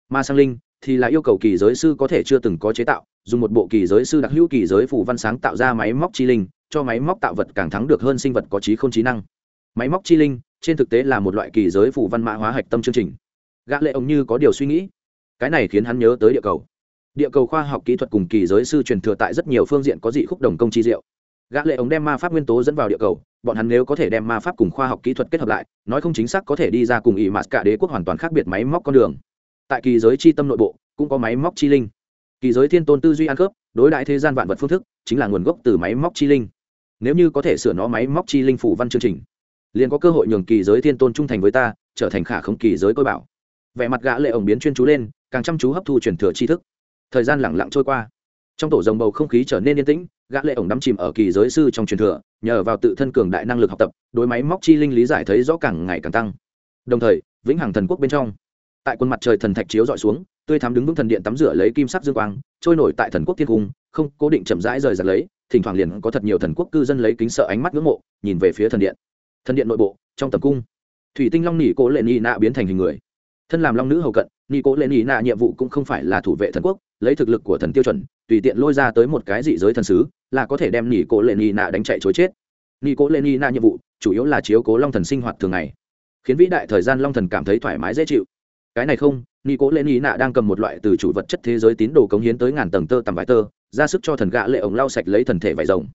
Mà sang linh thì là yêu cầu kỳ giới sư có thể chưa từng có chế tạo, dùng một bộ kỳ giới sư đặc hữu kỳ giới phủ văn sáng tạo ra máy móc chi linh, cho máy móc tạo vật càng thắng được hơn sinh vật có trí không trí năng. Máy móc chi linh trên thực tế là một loại kỳ giới phủ văn mã hóa hạch tâm chương trình. Gã lệ ông như có điều suy nghĩ. Cái này khiến hắn nhớ tới địa cầu. Địa cầu khoa học kỹ thuật cùng kỳ giới sư truyền thừa tại rất nhiều phương diện có dị khúc đồng công chi diệu. Gã lệ ông đem ma pháp nguyên tố dẫn vào địa cầu, bọn hắn nếu có thể đem ma pháp cùng khoa học kỹ thuật kết hợp lại, nói không chính xác có thể đi ra cùng ỷ mà cả đế quốc hoàn toàn khác biệt máy móc con đường. Tại kỳ giới chi tâm nội bộ, cũng có máy móc chi linh. Kỳ giới thiên tôn tư duy ăn khớp, đối đại thế gian vạn vật phương thức, chính là nguồn gốc từ máy móc chi linh. Nếu như có thể sửa nó máy móc chi linh phủ văn chương trình liền có cơ hội nhường kỳ giới thiên tôn trung thành với ta, trở thành khả không kỳ giới côi bảo. Vẻ mặt gã lệ ổng biến chuyên chú lên, càng chăm chú hấp thu truyền thừa tri thức. Thời gian lặng lặng trôi qua. Trong tổ dòng bầu không khí trở nên yên tĩnh, gã lệ ổng đắm chìm ở kỳ giới sư trong truyền thừa, nhờ vào tự thân cường đại năng lực học tập, đối máy móc chi linh lý giải thấy rõ càng ngày càng tăng. Đồng thời, vĩnh hằng thần quốc bên trong, tại quân mặt trời thần thạch chiếu dọi xuống, tươi thắm đứng vững thần điện tắm rửa lấy kim sắc dương quang, trôi nổi tại thần quốc thiên cung, không cố định chậm rãi rời giật lấy, thỉnh thoảng liền có thật nhiều thần quốc cư dân lấy kính sợ ánh mắt ngưỡng mộ, nhìn về phía thần điện thần điện nội bộ, trong tầm cung, thủy tinh long nỉ cố lệ nị nạ biến thành hình người. Thân làm long nữ hầu cận nị cố lệ nị nạ nhiệm vụ cũng không phải là thủ vệ thần quốc, lấy thực lực của thần tiêu chuẩn, tùy tiện lôi ra tới một cái dị giới thần sứ, là có thể đem nị cố lệ nị nạ đánh chạy chối chết. Nị cố lệ nị nạ nhiệm vụ, chủ yếu là chiếu cố long thần sinh hoạt thường ngày, khiến vĩ đại thời gian long thần cảm thấy thoải mái dễ chịu. Cái này không nị cố lệ nị nạ đang cầm một loại từ chủ vật chất thế giới tín đồ cống hiến tới ngàn tầng tơ tằm vải tơ, ra sức cho thần gã lệ ổng lau sạch lấy thần thể vải rồng.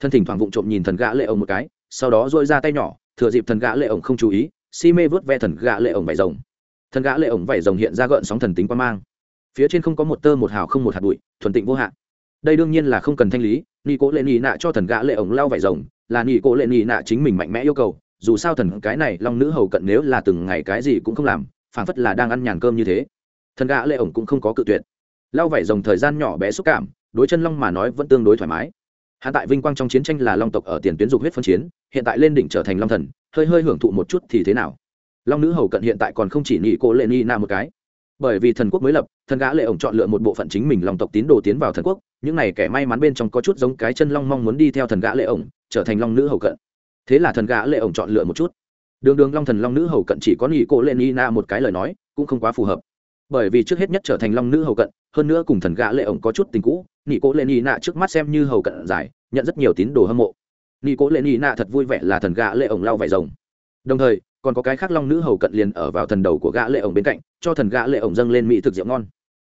Thân thỉnh thoảng vụng trộm nhìn thần gã lệ ông một cái sau đó dội ra tay nhỏ, thừa dịp thần gã lệ ổng không chú ý, si mê vớt ve thần gã lệ ổng vải rồng. Thần gã lệ ổng vải rồng hiện ra gợn sóng thần tính quan mang. Phía trên không có một tơ một hào không một hạt bụi, thuần tịnh vô hạn. Đây đương nhiên là không cần thanh lý nghi cố lệ nhị nạ cho thần gã lệ ổng lao vải rồng, là nghi cố lệ nhị nạ chính mình mạnh mẽ yêu cầu, dù sao thần cái này long nữ hầu cận nếu là từng ngày cái gì cũng không làm, phảng phất là đang ăn nhàn cơm như thế. Thần gã lệ ổng cũng không có cự tuyệt. Lao vải rồng thời gian nhỏ bé xúc cảm, đối chân long mà nói vẫn tương đối thoải mái hạ tại vinh quang trong chiến tranh là long tộc ở tiền tuyến dục huyết phân chiến, hiện tại lên đỉnh trở thành long thần, hơi hơi hưởng thụ một chút thì thế nào? Long nữ hầu cận hiện tại còn không chỉ nhị cô lệ ni na một cái. Bởi vì thần quốc mới lập, thần gã lệ ổng chọn lựa một bộ phận chính mình long tộc tín đồ tiến vào thần quốc, những này kẻ may mắn bên trong có chút giống cái chân long mong muốn đi theo thần gã lệ ổng, trở thành long nữ hầu cận. Thế là thần gã lệ ổng chọn lựa một chút. Đường đường long thần long nữ hầu cận chỉ có nhị cô lệ ni na một cái lời nói, cũng không quá phù hợp bởi vì trước hết nhất trở thành long nữ hầu cận, hơn nữa cùng thần gã lệ ổng có chút tình cũ nhị cố lệ ni nạ trước mắt xem như hầu cận giải nhận rất nhiều tín đồ hâm mộ. Nhị cố lệ ni nạ thật vui vẻ là thần gã lệ ổng lau vải rồng. Đồng thời, còn có cái khác long nữ hầu cận liền ở vào thần đầu của gã lệ ổng bên cạnh, cho thần gã lệ ổng dâng lên mỹ thực rượu ngon.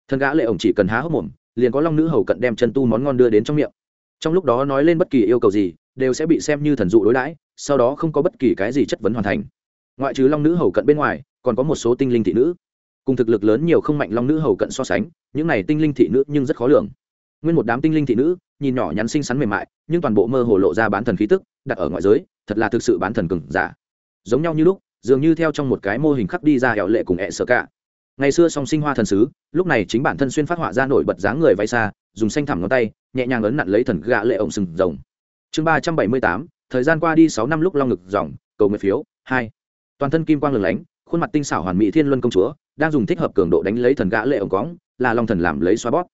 Thần gã lệ ổng chỉ cần há hốc mồm, liền có long nữ hầu cận đem chân tu món ngon đưa đến trong miệng. Trong lúc đó nói lên bất kỳ yêu cầu gì, đều sẽ bị xem như thần dụ đối đãi, sau đó không có bất kỳ cái gì chất vấn hoàn thành. Ngoại trừ long nữ hầu cận bên ngoài, còn có một số tinh linh thị nữ cùng thực lực lớn nhiều không mạnh long nữ hầu cận so sánh, những này tinh linh thị nữ nhưng rất khó lường. Nguyên một đám tinh linh thị nữ, nhìn nhỏ nhắn xinh xắn mềm mại, nhưng toàn bộ mơ hồ lộ ra bán thần khí tức, đặt ở ngoại giới, thật là thực sự bán thần cừng giả. Giống nhau như lúc, dường như theo trong một cái mô hình khắc đi ra hẻo lệ cùng ẹ sợ cả. Ngày xưa song sinh hoa thần sứ, lúc này chính bản thân xuyên phát họa ra nổi bật dáng người vay xa, dùng xanh thẳm ngón tay, nhẹ nhàng ấn nặn lấy thần gạ lệ ổng sừng rồng. Chương ba trăm bảy mươi tám, thời gian qua đi sáu năm lúc long ngực dòng cầu nguyện phiếu, hai. Toàn thân kim quang lửng lánh, khuôn mặt tinh xảo hoàn mỹ thiên luân công chúa đang dùng thích hợp cường độ đánh lấy thần gã lệ ổng cóng là long thần làm lấy xoa bót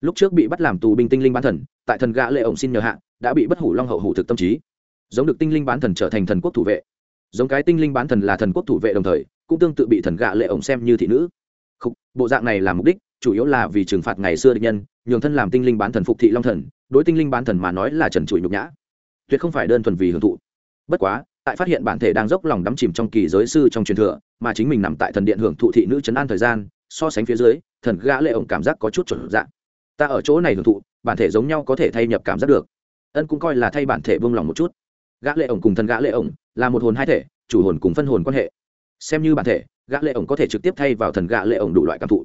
lúc trước bị bắt làm tù binh tinh linh bán thần tại thần gã lệ ổng xin nhờ hạ đã bị bất hủ long hậu hủ thực tâm trí. Giống được tinh linh bán thần trở thành thần quốc thủ vệ. Giống cái tinh linh bán thần là thần quốc thủ vệ đồng thời cũng tương tự bị thần gã lệ ổng xem như thị nữ. Khúc, bộ dạng này là mục đích chủ yếu là vì trừng phạt ngày xưa địch nhân nhường thân làm tinh linh bán thần phục thị long thần đối tinh linh bán thần mà nói là trần trụi nhục nhã. Tuyệt không phải đơn thuần vì hưởng thụ. Bất quá tại phát hiện bản thể đang dốc lòng đắm chìm trong kỳ giới sư trong truyền thừa mà chính mình nằm tại thần điện hưởng thụ thị nữ trấn an thời gian, so sánh phía dưới, thần gã lệ ổng cảm giác có chút chuẩn dạng. Ta ở chỗ này hưởng thụ, bản thể giống nhau có thể thay nhập cảm giác được. Ân cũng coi là thay bản thể vương lòng một chút. Gã lệ ổng cùng thần gã lệ ổng là một hồn hai thể, chủ hồn cùng phân hồn quan hệ. Xem như bản thể, gã lệ ổng có thể trực tiếp thay vào thần gã lệ ổng đủ loại cảm thụ.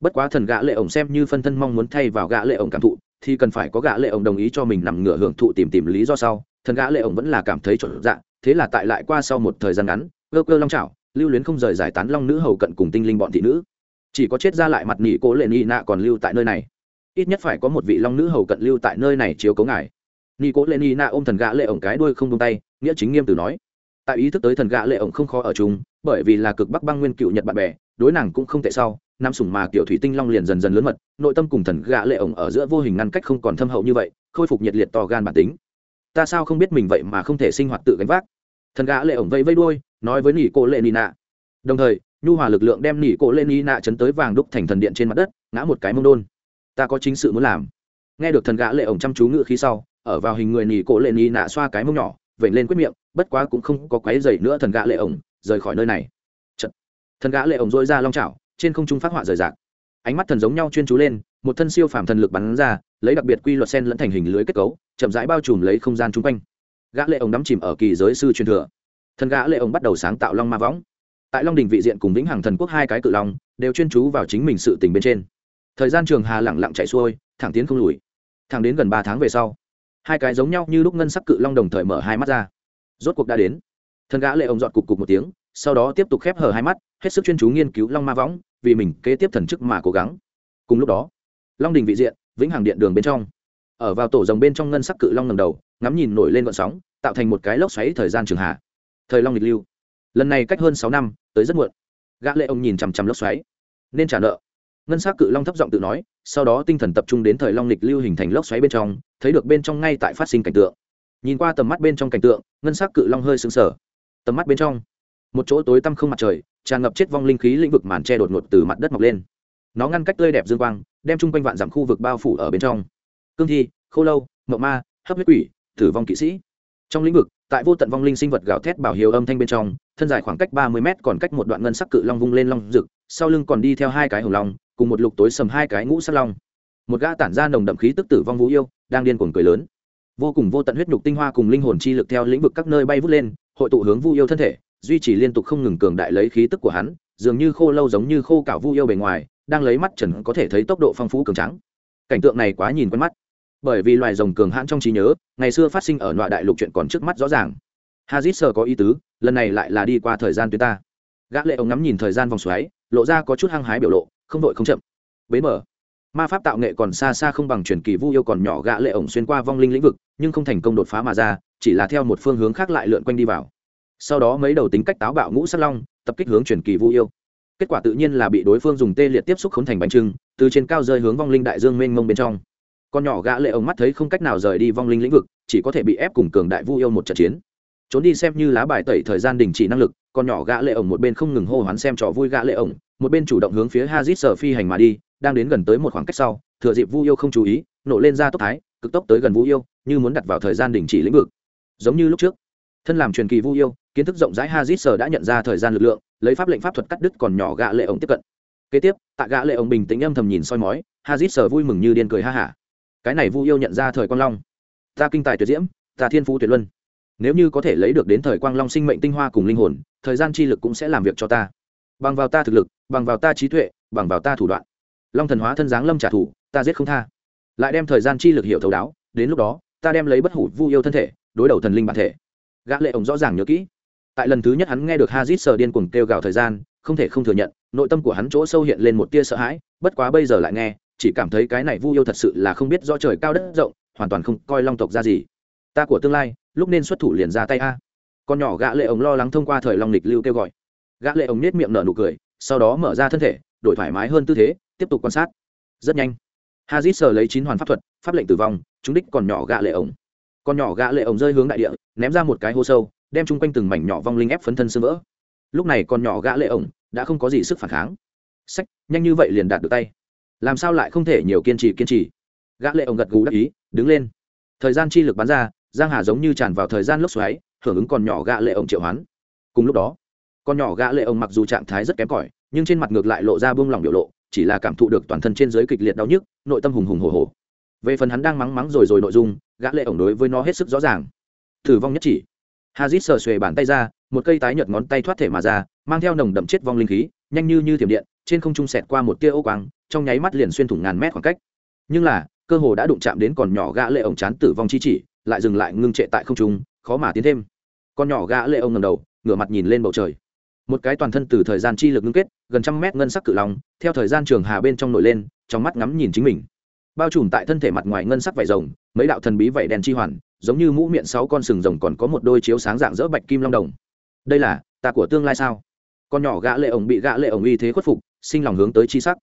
Bất quá thần gã lệ ổng xem như phân thân mong muốn thay vào gã lệ ổng cảm thụ, thì cần phải có gã lệ ổng đồng ý cho mình nằm ngửa hưởng thụ tìm tìm lý do sau. Thần gã lệ ổng vẫn là cảm thấy chuẩn dạng, thế là tại lại qua sau một thời gian ngắn, cơ cơ long chảo lưu luyến không rời giải tán long nữ hầu cận cùng tinh linh bọn thị nữ. Chỉ có chết ra lại mặt nỉ cố lệ nị nạ còn lưu tại nơi này. Ít nhất phải có một vị long nữ hầu cận lưu tại nơi này chiếu cố ngài. Nị cố lệ nị nạ ôm thần gã lệ ổng cái đuôi không buông tay, nghĩa chính nghiêm từ nói. Tại ý thức tới thần gã lệ ổng không khó ở chung, bởi vì là cực bắc băng nguyên cựu nhật bạn bè, đối nàng cũng không tệ sau, nam sủng mà kiểu thủy tinh long liền dần dần lớn mật, nội tâm cùng thần gã lệ ổng ở giữa vô hình ngăn cách không còn thâm hậu như vậy, khôi phục nhiệt liệt to gan bản tính. Ta sao không biết mình vậy mà không thể sinh hoạt tự gánh vác? Thần gã lệ ổng vây vây đuôi, nói với nỉ cô lệ nina đồng thời, nhu hòa lực lượng đem nỉ cô lệ nạ chấn tới vàng đúc thành thần điện trên mặt đất, ngã một cái mông đôn. Ta có chính sự muốn làm. Nghe được thần gã lệ ổng chăm chú ngự khí sau, ở vào hình người nỉ cô lệ nạ xoa cái mông nhỏ, vểnh lên quyết miệng, bất quá cũng không có quấy dày nữa thần gã lệ ổng, rời khỏi nơi này. Chật. thần gã lệ ổng duỗi ra long chảo, trên không trung phát họa rời rạc. Ánh mắt thần giống nhau chuyên chú lên, một thân siêu phàm thần lực bắn ra, lấy đặc biệt quy luật sen lẫn thành hình lưới kết cấu, chậm rãi bao trùm lấy không gian chung quanh gã lệ ổng đắm chìm ở kỳ giới sư truyền thừa. Thần gã lệ ổng bắt đầu sáng tạo long ma võng. Tại long đình vị diện cùng vĩnh hằng thần quốc hai cái cự long đều chuyên chú vào chính mình sự tình bên trên. Thời gian trường hà lặng lặng chạy xuôi, thẳng tiến không lùi. Thẳng đến gần ba tháng về sau, hai cái giống nhau như lúc ngân sắc cự long đồng thời mở hai mắt ra. Rốt cuộc đã đến. Thần gã lệ ổng dọn cục cục một tiếng, sau đó tiếp tục khép hờ hai mắt, hết sức chuyên chú nghiên cứu long ma võng, vì mình kế tiếp thần chức mà cố gắng. Cùng lúc đó, long đình vị diện, vĩnh hằng điện đường bên trong. Ở vào tổ rồng bên trong ngân sắc cự long ngầm đầu ngắm nhìn nổi lên vận sóng, tạo thành một cái lốc xoáy thời gian trường hạ. Thời long lịch lưu. Lần này cách hơn sáu năm, tới rất muộn. Gã lệ ông nhìn chằm chằm lốc xoáy. Nên trả nợ. Ngân sắc cự long thấp giọng tự nói, sau đó tinh thần tập trung đến thời long lịch lưu hình thành lốc xoáy bên trong, thấy được bên trong ngay tại phát sinh cảnh tượng. Nhìn qua tầm mắt bên trong cảnh tượng, ngân sắc cự long hơi sững sờ. Tầm mắt bên trong, một chỗ tối tăm không mặt trời, tràn ngập chết vong linh khí lĩnh vực màn che đột ngột từ mặt đất mọc lên. Nó ngăn cách tươi đẹp dương quang, đem chung quanh vạn dặm khu vực bao phủ ở bên trong. Cương thi, khô lâu mậu ma, hấp huyết quỷ tử vong kỵ sĩ. Trong lĩnh vực, tại vô tận vong linh sinh vật gào thét bảo hiếu âm thanh bên trong, thân dài khoảng cách ba mươi mét còn cách một đoạn ngân sắc cự long vung lên long rực, sau lưng còn đi theo hai cái hồng long, cùng một lục tối sầm hai cái ngũ sắc long. Một gã tản ra nồng đậm khí tức tử vong vũ yêu, đang điên cuồng cười lớn. Vô cùng vô tận huyết nhục tinh hoa cùng linh hồn chi lực theo lĩnh vực các nơi bay vút lên, hội tụ hướng vu yêu thân thể, duy trì liên tục không ngừng cường đại lấy khí tức của hắn, dường như khô lâu giống như khô cảo vu yêu bề ngoài, đang lấy mắt trần có thể thấy tốc độ phong phú cường trắng cảnh tượng này quá nhìn quen mắt bởi vì loài rồng cường hãn trong trí nhớ, ngày xưa phát sinh ở loại đại lục chuyện còn trước mắt rõ ràng. Hazit sờ có ý tứ, lần này lại là đi qua thời gian tuyến ta. Gã lệ ông ngắm nhìn thời gian vòng xoáy, lộ ra có chút hăng hái biểu lộ, không đội không chậm. Bến mở. Ma pháp tạo nghệ còn xa xa không bằng truyền kỳ vu yêu còn nhỏ gã lệ ổng xuyên qua vong linh lĩnh vực, nhưng không thành công đột phá mà ra, chỉ là theo một phương hướng khác lại lượn quanh đi vào. Sau đó mấy đầu tính cách táo bạo ngũ sắc long, tập kích hướng truyền kỳ vu yêu. Kết quả tự nhiên là bị đối phương dùng tê liệt tiếp xúc khốn thành bánh trưng, từ trên cao rơi hướng vong linh đại dương mênh mông bên trong con nhỏ gã lệ ổng mắt thấy không cách nào rời đi vong linh lĩnh vực, chỉ có thể bị ép cùng cường đại vu yêu một trận chiến. Trốn đi xem như lá bài tẩy thời gian đình chỉ năng lực, con nhỏ gã lệ ổng một bên không ngừng hô hoán xem trò vui gã lệ ổng một bên chủ động hướng phía hazit sở phi hành mà đi, đang đến gần tới một khoảng cách sau, thừa dịp vu yêu không chú ý, nổ lên ra tốc thái, cực tốc tới gần vu yêu, như muốn đặt vào thời gian đình chỉ lĩnh vực. Giống như lúc trước, thân làm truyền kỳ vu yêu, kiến thức rộng rãi hazit sở đã nhận ra thời gian lực lượng, lấy pháp lệnh pháp thuật cắt đứt còn nhỏ gã lệ ổng tiếp cận. Kế tiếp tại gã lệ ổng bình tĩnh âm thầm nhìn soi mói hazit sở vui mừng như điên cười ha ha cái này vu yêu nhận ra thời quang long. Ta kinh tài tuyệt diễm, ta thiên phú tuyệt luân. Nếu như có thể lấy được đến thời quang long sinh mệnh tinh hoa cùng linh hồn, thời gian chi lực cũng sẽ làm việc cho ta. Bằng vào ta thực lực, bằng vào ta trí tuệ, bằng vào ta thủ đoạn. Long thần hóa thân giáng lâm trả thù, ta giết không tha. Lại đem thời gian chi lực hiểu thấu đáo, đến lúc đó, ta đem lấy bất hủ vu yêu thân thể, đối đầu thần linh bản thể. Gã lệ ổng rõ ràng nhớ kỹ. Tại lần thứ nhất hắn nghe được hazit sờ điên cuồng kêu gào thời gian, không thể không thừa nhận, nội tâm của hắn chỗ sâu hiện lên một tia sợ hãi, bất quá bây giờ lại nghe chỉ cảm thấy cái này vu yêu thật sự là không biết do trời cao đất rộng, hoàn toàn không coi long tộc ra gì. Ta của tương lai, lúc nên xuất thủ liền ra tay a. Con nhỏ gã lệ ổng lo lắng thông qua thời long lịch lưu kêu gọi. Gã lệ ổng nết miệng nở nụ cười, sau đó mở ra thân thể, đổi thoải mái hơn tư thế, tiếp tục quan sát. Rất nhanh hazit sờ lấy chín hoàn pháp thuật, pháp lệnh tử vong chúng đích còn nhỏ gã lệ ổng. Con nhỏ gã lệ ổng rơi hướng đại địa, ném ra một cái hố sâu, đem chung quanh từng mảnh nhỏ vong linh ép phấn thân sương vỡ. Lúc này con nhỏ gã lệ ổng đã không có gì sức phản kháng. Sách nhanh như vậy liền đạt được tay làm sao lại không thể nhiều kiên trì kiên trì? Gã lệ ông gật gù đắc ý, đứng lên. Thời gian chi lực bắn ra, giang hà giống như tràn vào thời gian lốc xoáy, hưởng ứng con nhỏ gã lệ ông triệu hoán. Cùng lúc đó, con nhỏ gã lệ ông mặc dù trạng thái rất kém cỏi, nhưng trên mặt ngược lại lộ ra buông lỏng biểu lộ, chỉ là cảm thụ được toàn thân trên dưới kịch liệt đau nhức, nội tâm hùng hùng hồ hồ về phần hắn đang mắng mắng rồi rồi nội dung, gã lệ ổng đối với nó hết sức rõ ràng. Thử vong nhất chỉ. Hazit sờ xuề bàn tay ra, một cây tái nhợt ngón tay thoát thể mà ra, mang theo nồng đậm chết vong linh khí, nhanh như như thiểm điện, trên không trung sẹt qua một tia ô quang trong nháy mắt liền xuyên thủng ngàn mét khoảng cách. Nhưng là, cơ hồ đã đụng chạm đến còn nhỏ gã lệ ổng chán tử vong chi chỉ, lại dừng lại ngưng trệ tại không trung, khó mà tiến thêm. Con nhỏ gã lệ ổng ngẩng đầu, ngửa mặt nhìn lên bầu trời. Một cái toàn thân từ thời gian chi lực ngưng kết, gần trăm mét ngân sắc cự long, theo thời gian trường hà bên trong nổi lên, trong mắt ngắm nhìn chính mình. Bao trùm tại thân thể mặt ngoài ngân sắc vảy rồng, mấy đạo thần bí vảy đen chi hoàn, giống như mũ miệng sáu con sừng rồng còn có một đôi chiếu sáng dạng dỡ bạch kim long đồng. Đây là, ta của tương lai sao? Con nhỏ gã lệ ổng bị gã lệ ổng uy thế khuất phục, sinh lòng hướng tới chi sắc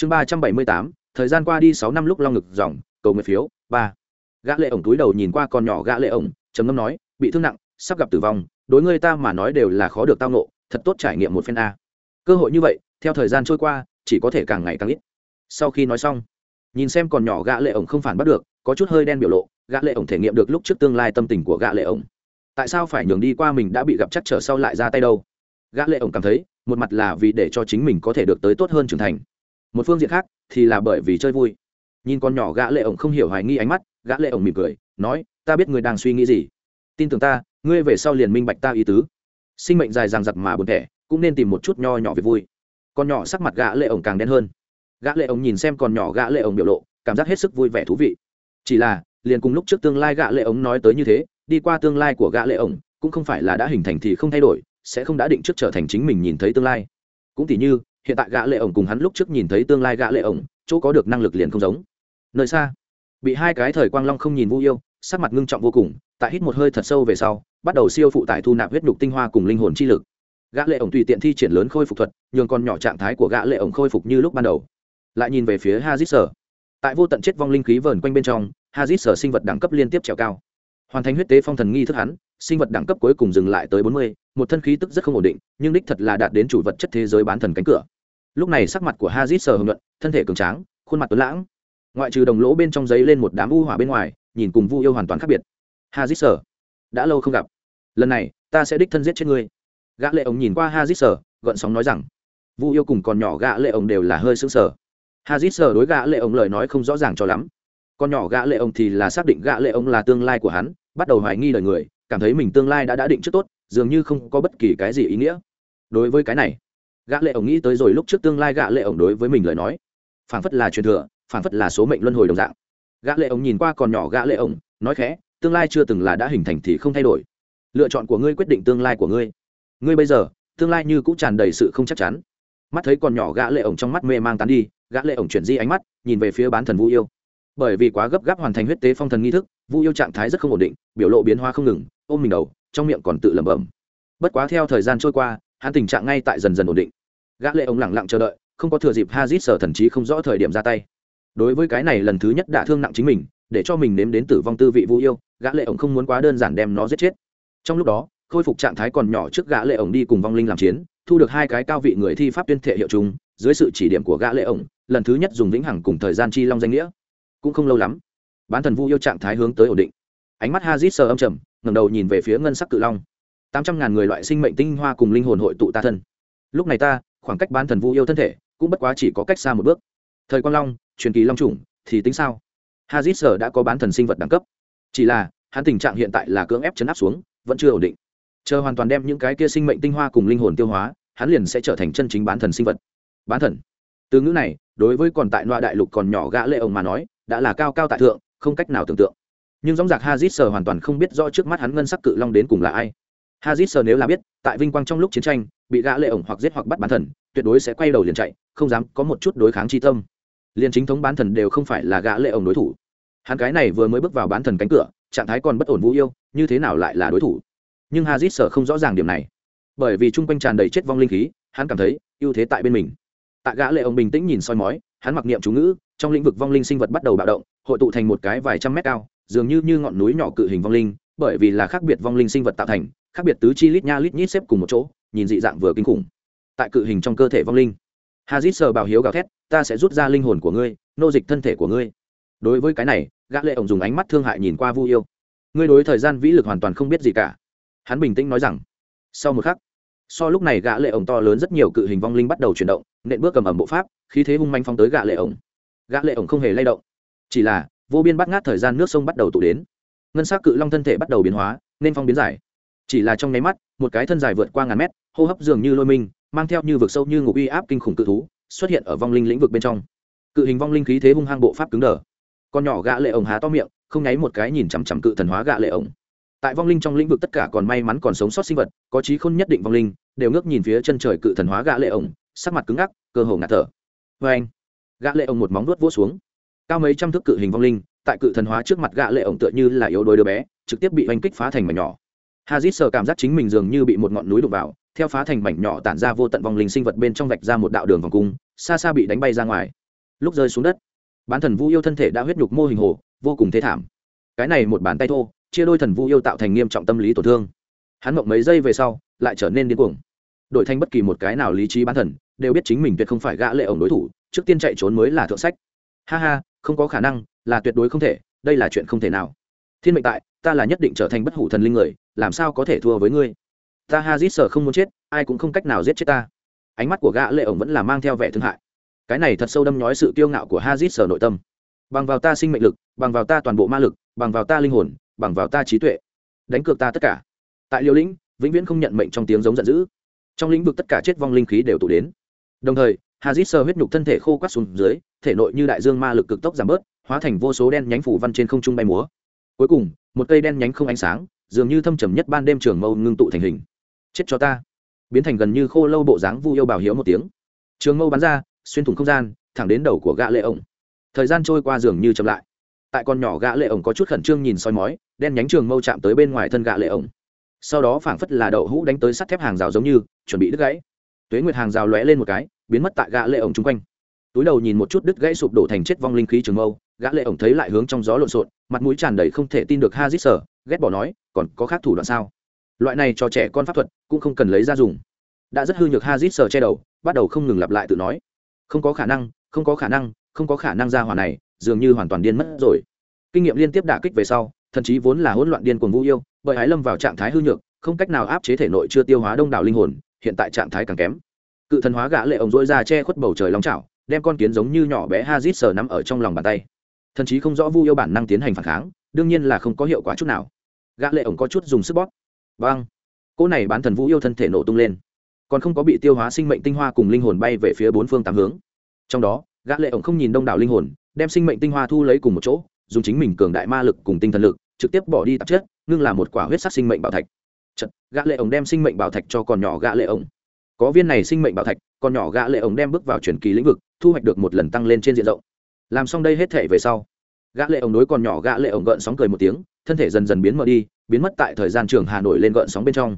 chương ba trăm bảy mươi tám, thời gian qua đi sáu năm lúc long ngực dòng, cầu nguyện phiếu, ba. Gã lệ ổng túi đầu nhìn qua con nhỏ gã lệ ổng, trầm ngâm nói, bị thương nặng, sắp gặp tử vong, đối ngươi ta mà nói đều là khó được tao nộ thật tốt trải nghiệm một phen a. Cơ hội như vậy, theo thời gian trôi qua, chỉ có thể càng ngày càng ít. Sau khi nói xong, nhìn xem còn nhỏ gã lệ ổng không phản bắt được, có chút hơi đen biểu lộ, gã lệ ổng thể nghiệm được lúc trước tương lai tâm tình của gã lệ ổng. Tại sao phải nhường đi qua mình đã bị gặp chắc trở sau lại ra tay đâu? Gã lệ ổng cảm thấy, một mặt là vì để cho chính mình có thể được tới tốt hơn trưởng thành một phương diện khác thì là bởi vì chơi vui. Nhìn con nhỏ gã lệ ổng không hiểu hoài nghi ánh mắt, gã lệ ổng mỉm cười, nói, ta biết ngươi đang suy nghĩ gì. Tin tưởng ta, ngươi về sau liền minh bạch ta ý tứ. Sinh mệnh dài dằng dặc mà buồn thẻ, cũng nên tìm một chút nho nhỏ về vui. Con nhỏ sắc mặt gã lệ ổng càng đen hơn. Gã lệ ổng nhìn xem con nhỏ gã lệ ổng biểu lộ, cảm giác hết sức vui vẻ thú vị. Chỉ là, liền cùng lúc trước tương lai gã lệ ổng nói tới như thế, đi qua tương lai của gã lệ ổng, cũng không phải là đã hình thành thì không thay đổi, sẽ không đã định trước trở thành chính mình nhìn thấy tương lai. Cũng tỉ như hiện tại gã lệ ổng cùng hắn lúc trước nhìn thấy tương lai gã lệ ổng, chỗ có được năng lực liền không giống. Nơi xa, bị hai cái thời quang long không nhìn vu yêu, sắc mặt ngưng trọng vô cùng, tại hít một hơi thật sâu về sau, bắt đầu siêu phụ tải thu nạp huyết nhục tinh hoa cùng linh hồn chi lực. Gã lệ ổng tùy tiện thi triển lớn khôi phục thuật, nhường con nhỏ trạng thái của gã lệ ổng khôi phục như lúc ban đầu. Lại nhìn về phía hazit sở. Tại vô tận chết vong linh khí vờn quanh bên trong, hazit sở sinh vật đẳng cấp liên tiếp trèo cao. Hoàn thành huyết tế phong thần nghi thức hắn, sinh vật đẳng cấp cuối cùng dừng lại tới bốn mươi một thân khí tức rất không ổn định, nhưng đích thật là đạt đến chủ vật chất thế giới bán thần cánh cửa. Lúc này sắc mặt của hazit sờ hưởng luận thân thể cường tráng, khuôn mặt tuấn lãng. Ngoại trừ đồng lỗ bên trong giấy lên một đám u hỏa bên ngoài, nhìn cùng vu yêu hoàn toàn khác biệt. Hazit sờ, đã lâu không gặp. Lần này, ta sẽ đích thân giết chết ngươi. Gã lệ ổng nhìn qua hazit sờ, gợn sóng nói rằng, vu yêu cùng còn nhỏ gã lệ ổng đều là hơi sững sờ. Hazit sờ đối gã lệ ổng lời nói không rõ ràng cho lắm. Con nhỏ gã lệ ổng thì là xác định gã lệ ổng là tương lai của hắn, bắt đầu hoài nghi đời người, cảm thấy mình tương lai đã đã định trước tốt dường như không có bất kỳ cái gì ý nghĩa. Đối với cái này, gã lệ ổng nghĩ tới rồi lúc trước tương lai gã lệ ổng đối với mình lời nói. Phản phất là truyền thừa phản phất là số mệnh luân hồi đồng dạng. Gã lệ ổng nhìn qua còn nhỏ gã lệ ổng, nói khẽ, tương lai chưa từng là đã hình thành thì không thay đổi. Lựa chọn của ngươi quyết định tương lai của ngươi. Ngươi bây giờ, tương lai như cũng tràn đầy sự không chắc chắn. Mắt thấy còn nhỏ gã lệ ổng trong mắt mê mang tán đi, gã lệ ổng chuyển di ánh mắt, nhìn về phía bán thần vu yêu. Bởi vì quá gấp gáp hoàn thành huyết tế phong thần nghi thức, vu yêu trạng thái rất không ổn định, biểu lộ biến hóa không ngừng, ôm mình đầu trong miệng còn tự lẩm bẩm. Bất quá theo thời gian trôi qua hắn tình trạng ngay tại dần dần ổn định. Gã lệ ông lặng lặng chờ đợi không có thừa dịp hazit sở thần trí không rõ thời điểm ra tay. Đối với cái này lần thứ nhất đả thương nặng chính mình để cho mình nếm đến tử vong tư vị vu yêu gã lệ ổng không muốn quá đơn giản đem nó giết chết. Trong lúc đó khôi phục trạng thái còn nhỏ trước gã lệ ổng đi cùng vong linh làm chiến thu được hai cái cao vị người thi pháp tuyên thể hiệu trùng, dưới sự chỉ điểm của gã lệ ổng lần thứ nhất dùng vĩnh hằng cùng thời gian chi long danh nghĩa. Cũng không lâu lắm bán thần vu yêu trạng thái hướng tới ổn định. Ánh mắt hazit sờ âm trầm ngẩng đầu nhìn về phía ngân sắc cự long. Tám trăm ngàn người loại sinh mệnh tinh hoa cùng linh hồn hội tụ ta thân. Lúc này ta khoảng cách bán thần vu yêu thân thể cũng bất quá chỉ có cách xa một bước. Thời quang long truyền kỳ long Chủng, thì tính sao? Hazit Sở đã có bán thần sinh vật đẳng cấp. Chỉ là hắn tình trạng hiện tại là cưỡng ép chấn áp xuống vẫn chưa ổn định. Chờ hoàn toàn đem những cái kia sinh mệnh tinh hoa cùng linh hồn tiêu hóa hắn liền sẽ trở thành chân chính bán thần sinh vật. Bán thần. Từ ngữ này đối với còn tại loa đại lục còn nhỏ gã lệ ông mà nói đã là cao cao tại thượng không cách nào tưởng tượng nhưng dóng dạc hazit sờ hoàn toàn không biết rõ trước mắt hắn ngân sắc cự long đến cùng là ai. Hazit sờ nếu là biết, tại vinh quang trong lúc chiến tranh, bị gã lệ ổng hoặc giết hoặc bắt bán thần, tuyệt đối sẽ quay đầu liền chạy, không dám có một chút đối kháng chi tâm. Liền chính thống bán thần đều không phải là gã lệ ổng đối thủ. Hắn cái này vừa mới bước vào bán thần cánh cửa, trạng thái còn bất ổn vũ yêu, như thế nào lại là đối thủ? Nhưng hazit sở không rõ ràng điểm này. Bởi vì chung quanh tràn đầy chết vong linh khí, hắn cảm thấy, ưu thế tại bên mình. Tại gã lệ ổng bình tĩnh nhìn soi mói, hắn mặc niệm chú ngữ, trong lĩnh vực vong linh sinh vật bắt đầu bạo động, hội tụ thành một cái vài trăm mét cao dường như như ngọn núi nhỏ cự hình vong linh, bởi vì là khác biệt vong linh sinh vật tạo thành, khác biệt tứ chi lít nha lít nhít xếp cùng một chỗ, nhìn dị dạng vừa kinh khủng. Tại cự hình trong cơ thể vong linh, hazit sờ bảo hiếu gào thét, ta sẽ rút ra linh hồn của ngươi, nô dịch thân thể của ngươi. Đối với cái này, gã lệ ổng dùng ánh mắt thương hại nhìn qua vu yêu. Ngươi đối thời gian vĩ lực hoàn toàn không biết gì cả. Hắn bình tĩnh nói rằng, sau một khắc, so lúc này gã lệ ổng to lớn rất nhiều cự hình vong linh bắt đầu chuyển động, nện bước cầm ẩm bộ pháp, khí thế hung manh phóng tới gã lệ ổng. Gã lệ ổng không hề lay động, chỉ là vô biên bắt ngát thời gian nước sông bắt đầu tụ đến. Ngân sắc cự long thân thể bắt đầu biến hóa, nên phong biến giải. Chỉ là trong nháy mắt, một cái thân dài vượt qua ngàn mét, hô hấp dường như lôi minh, mang theo như vực sâu như ngục uy áp kinh khủng cự thú, xuất hiện ở vong linh lĩnh vực bên trong. Cự hình vong linh khí thế hung hăng bộ pháp cứng đờ. Con nhỏ gã lệ ổng há to miệng, không nháy một cái nhìn chằm chằm cự thần hóa gã lệ ổng. Tại vong linh trong lĩnh vực tất cả còn may mắn còn sống sót sinh vật, có trí khôn nhất định vong linh, đều ngước nhìn phía chân trời cự thần hóa gã lệ ổng, sắc mặt cứng ngắc, cơ hồ ngạt thở. Vê anh gã lệ ổng một móng vuốt vỗ xuống cao mấy trăm thước cự hình vong linh, tại cự thần hóa trước mặt gã lệ ổng tựa như là yếu đuối đứa bé, trực tiếp bị oanh kích phá thành mảnh nhỏ. Hazit sờ cảm giác chính mình dường như bị một ngọn núi đụng vào, theo phá thành mảnh nhỏ tản ra vô tận vong linh sinh vật bên trong vạch ra một đạo đường vòng cung, xa xa bị đánh bay ra ngoài. Lúc rơi xuống đất, bán thần vu yêu thân thể đã huyết nhục mô hình hồ, vô cùng thế thảm. Cái này một bàn tay thô, chia đôi thần vu yêu tạo thành nghiêm trọng tâm lý tổn thương. Hắn mộng mấy giây về sau, lại trở nên điên cuồng. Đổi thành bất kỳ một cái nào lý trí bán thần, đều biết chính mình tuyệt không phải gã lệ ổng đối thủ, trước tiên chạy trốn mới là thượng sách. Ha ha không có khả năng, là tuyệt đối không thể, đây là chuyện không thể nào. Thiên mệnh tại, ta là nhất định trở thành bất hủ thần linh người, làm sao có thể thua với ngươi? Ta ha dít sở không muốn chết, ai cũng không cách nào giết chết ta. Ánh mắt của gã lệ ổng vẫn là mang theo vẻ thương hại. Cái này thật sâu đâm nhói sự kiêu ngạo của hazit sở nội tâm. Bằng vào ta sinh mệnh lực, bằng vào ta toàn bộ ma lực, bằng vào ta linh hồn, bằng vào ta trí tuệ, đánh cược ta tất cả. Tại liêu lĩnh, vĩnh viễn không nhận mệnh trong tiếng giống giận dữ. Trong lĩnh vực tất cả chết vong linh khí đều tụ đến. Đồng thời, hazit sơ huyết nhục thân thể khô quát xuống dưới thể nội như đại dương ma lực cực tốc giảm bớt, hóa thành vô số đen nhánh phủ văn trên không trung bay múa. Cuối cùng, một cây đen nhánh không ánh sáng, dường như thâm trầm nhất ban đêm trường mâu ngưng tụ thành hình. Chết cho ta. Biến thành gần như khô lâu bộ dáng vu yêu bảo hiếu một tiếng. Trường mâu bắn ra, xuyên thủng không gian, thẳng đến đầu của gã lệ ổng. Thời gian trôi qua dường như chậm lại. Tại con nhỏ gã lệ ổng có chút khẩn trương nhìn soi mói, đen nhánh trường mâu chạm tới bên ngoài thân gã lệ ổng. Sau đó phảng phất là đậu hũ đánh tới sắt thép hàng rào giống như, chuẩn bị đứt gãy. Tuế nguyệt hàng rào lóe lên một cái, biến mất tại gã lệ ổng trung quanh túi đầu nhìn một chút đứt gãy sụp đổ thành chết vong linh khí trường mâu, gã lệ ổng thấy lại hướng trong gió lộn xộn, mặt mũi tràn đầy không thể tin được hazit sở, ghét bỏ nói, còn có khác thủ đoạn sao? Loại này cho trẻ con pháp thuật, cũng không cần lấy ra dùng. Đã rất hư nhược hazit sở che đầu, bắt đầu không ngừng lặp lại tự nói, không có khả năng, không có khả năng, không có khả năng ra hỏa này, dường như hoàn toàn điên mất rồi. Kinh nghiệm liên tiếp đả kích về sau thần chí vốn là hỗn loạn điên cuồng vũ yêu, bởi ái lâm vào trạng thái hư nhược, không cách nào áp chế thể nội chưa tiêu hóa đông đảo linh hồn, hiện tại trạng thái càng kém. Cự thần hóa gã lệ ổng dỗi ra che khuất bầu trời long chảo đem con kiến giống như nhỏ bé hazit sờ nắm ở trong lòng bàn tay. Thậm chí không rõ vu yêu bản năng tiến hành phản kháng đương nhiên là không có hiệu quả chút nào. Gã lệ ổng có chút dùng sức bóp. Vang cỗ này bán thần vũ yêu thân thể nổ tung lên. Còn không có bị tiêu hóa sinh mệnh tinh hoa cùng linh hồn bay về phía bốn phương tám hướng. Trong đó gã lệ ổng không nhìn đông đảo linh hồn đem sinh mệnh tinh hoa thu lấy cùng một chỗ dùng chính mình cường đại ma lực cùng tinh thần lực trực tiếp bỏ đi tạp chất ngưng là một quả huyết sắc sinh mệnh bảo thạch. Chật, gã lệ ổng đem sinh mệnh bảo thạch cho còn nhỏ gã lệ ổng có viên này sinh mệnh bảo thạch còn nhỏ gã lệ ổng đem bước vào truyền kỳ lĩnh vực, thu hoạch được một lần tăng lên trên diện rộng. Làm xong đây hết thể về sau, gã lệ ổng đối còn nhỏ gã lệ ổng gợn sóng cười một tiếng, thân thể dần dần biến mất đi, biến mất tại thời gian trường hà nội lên gợn sóng bên trong.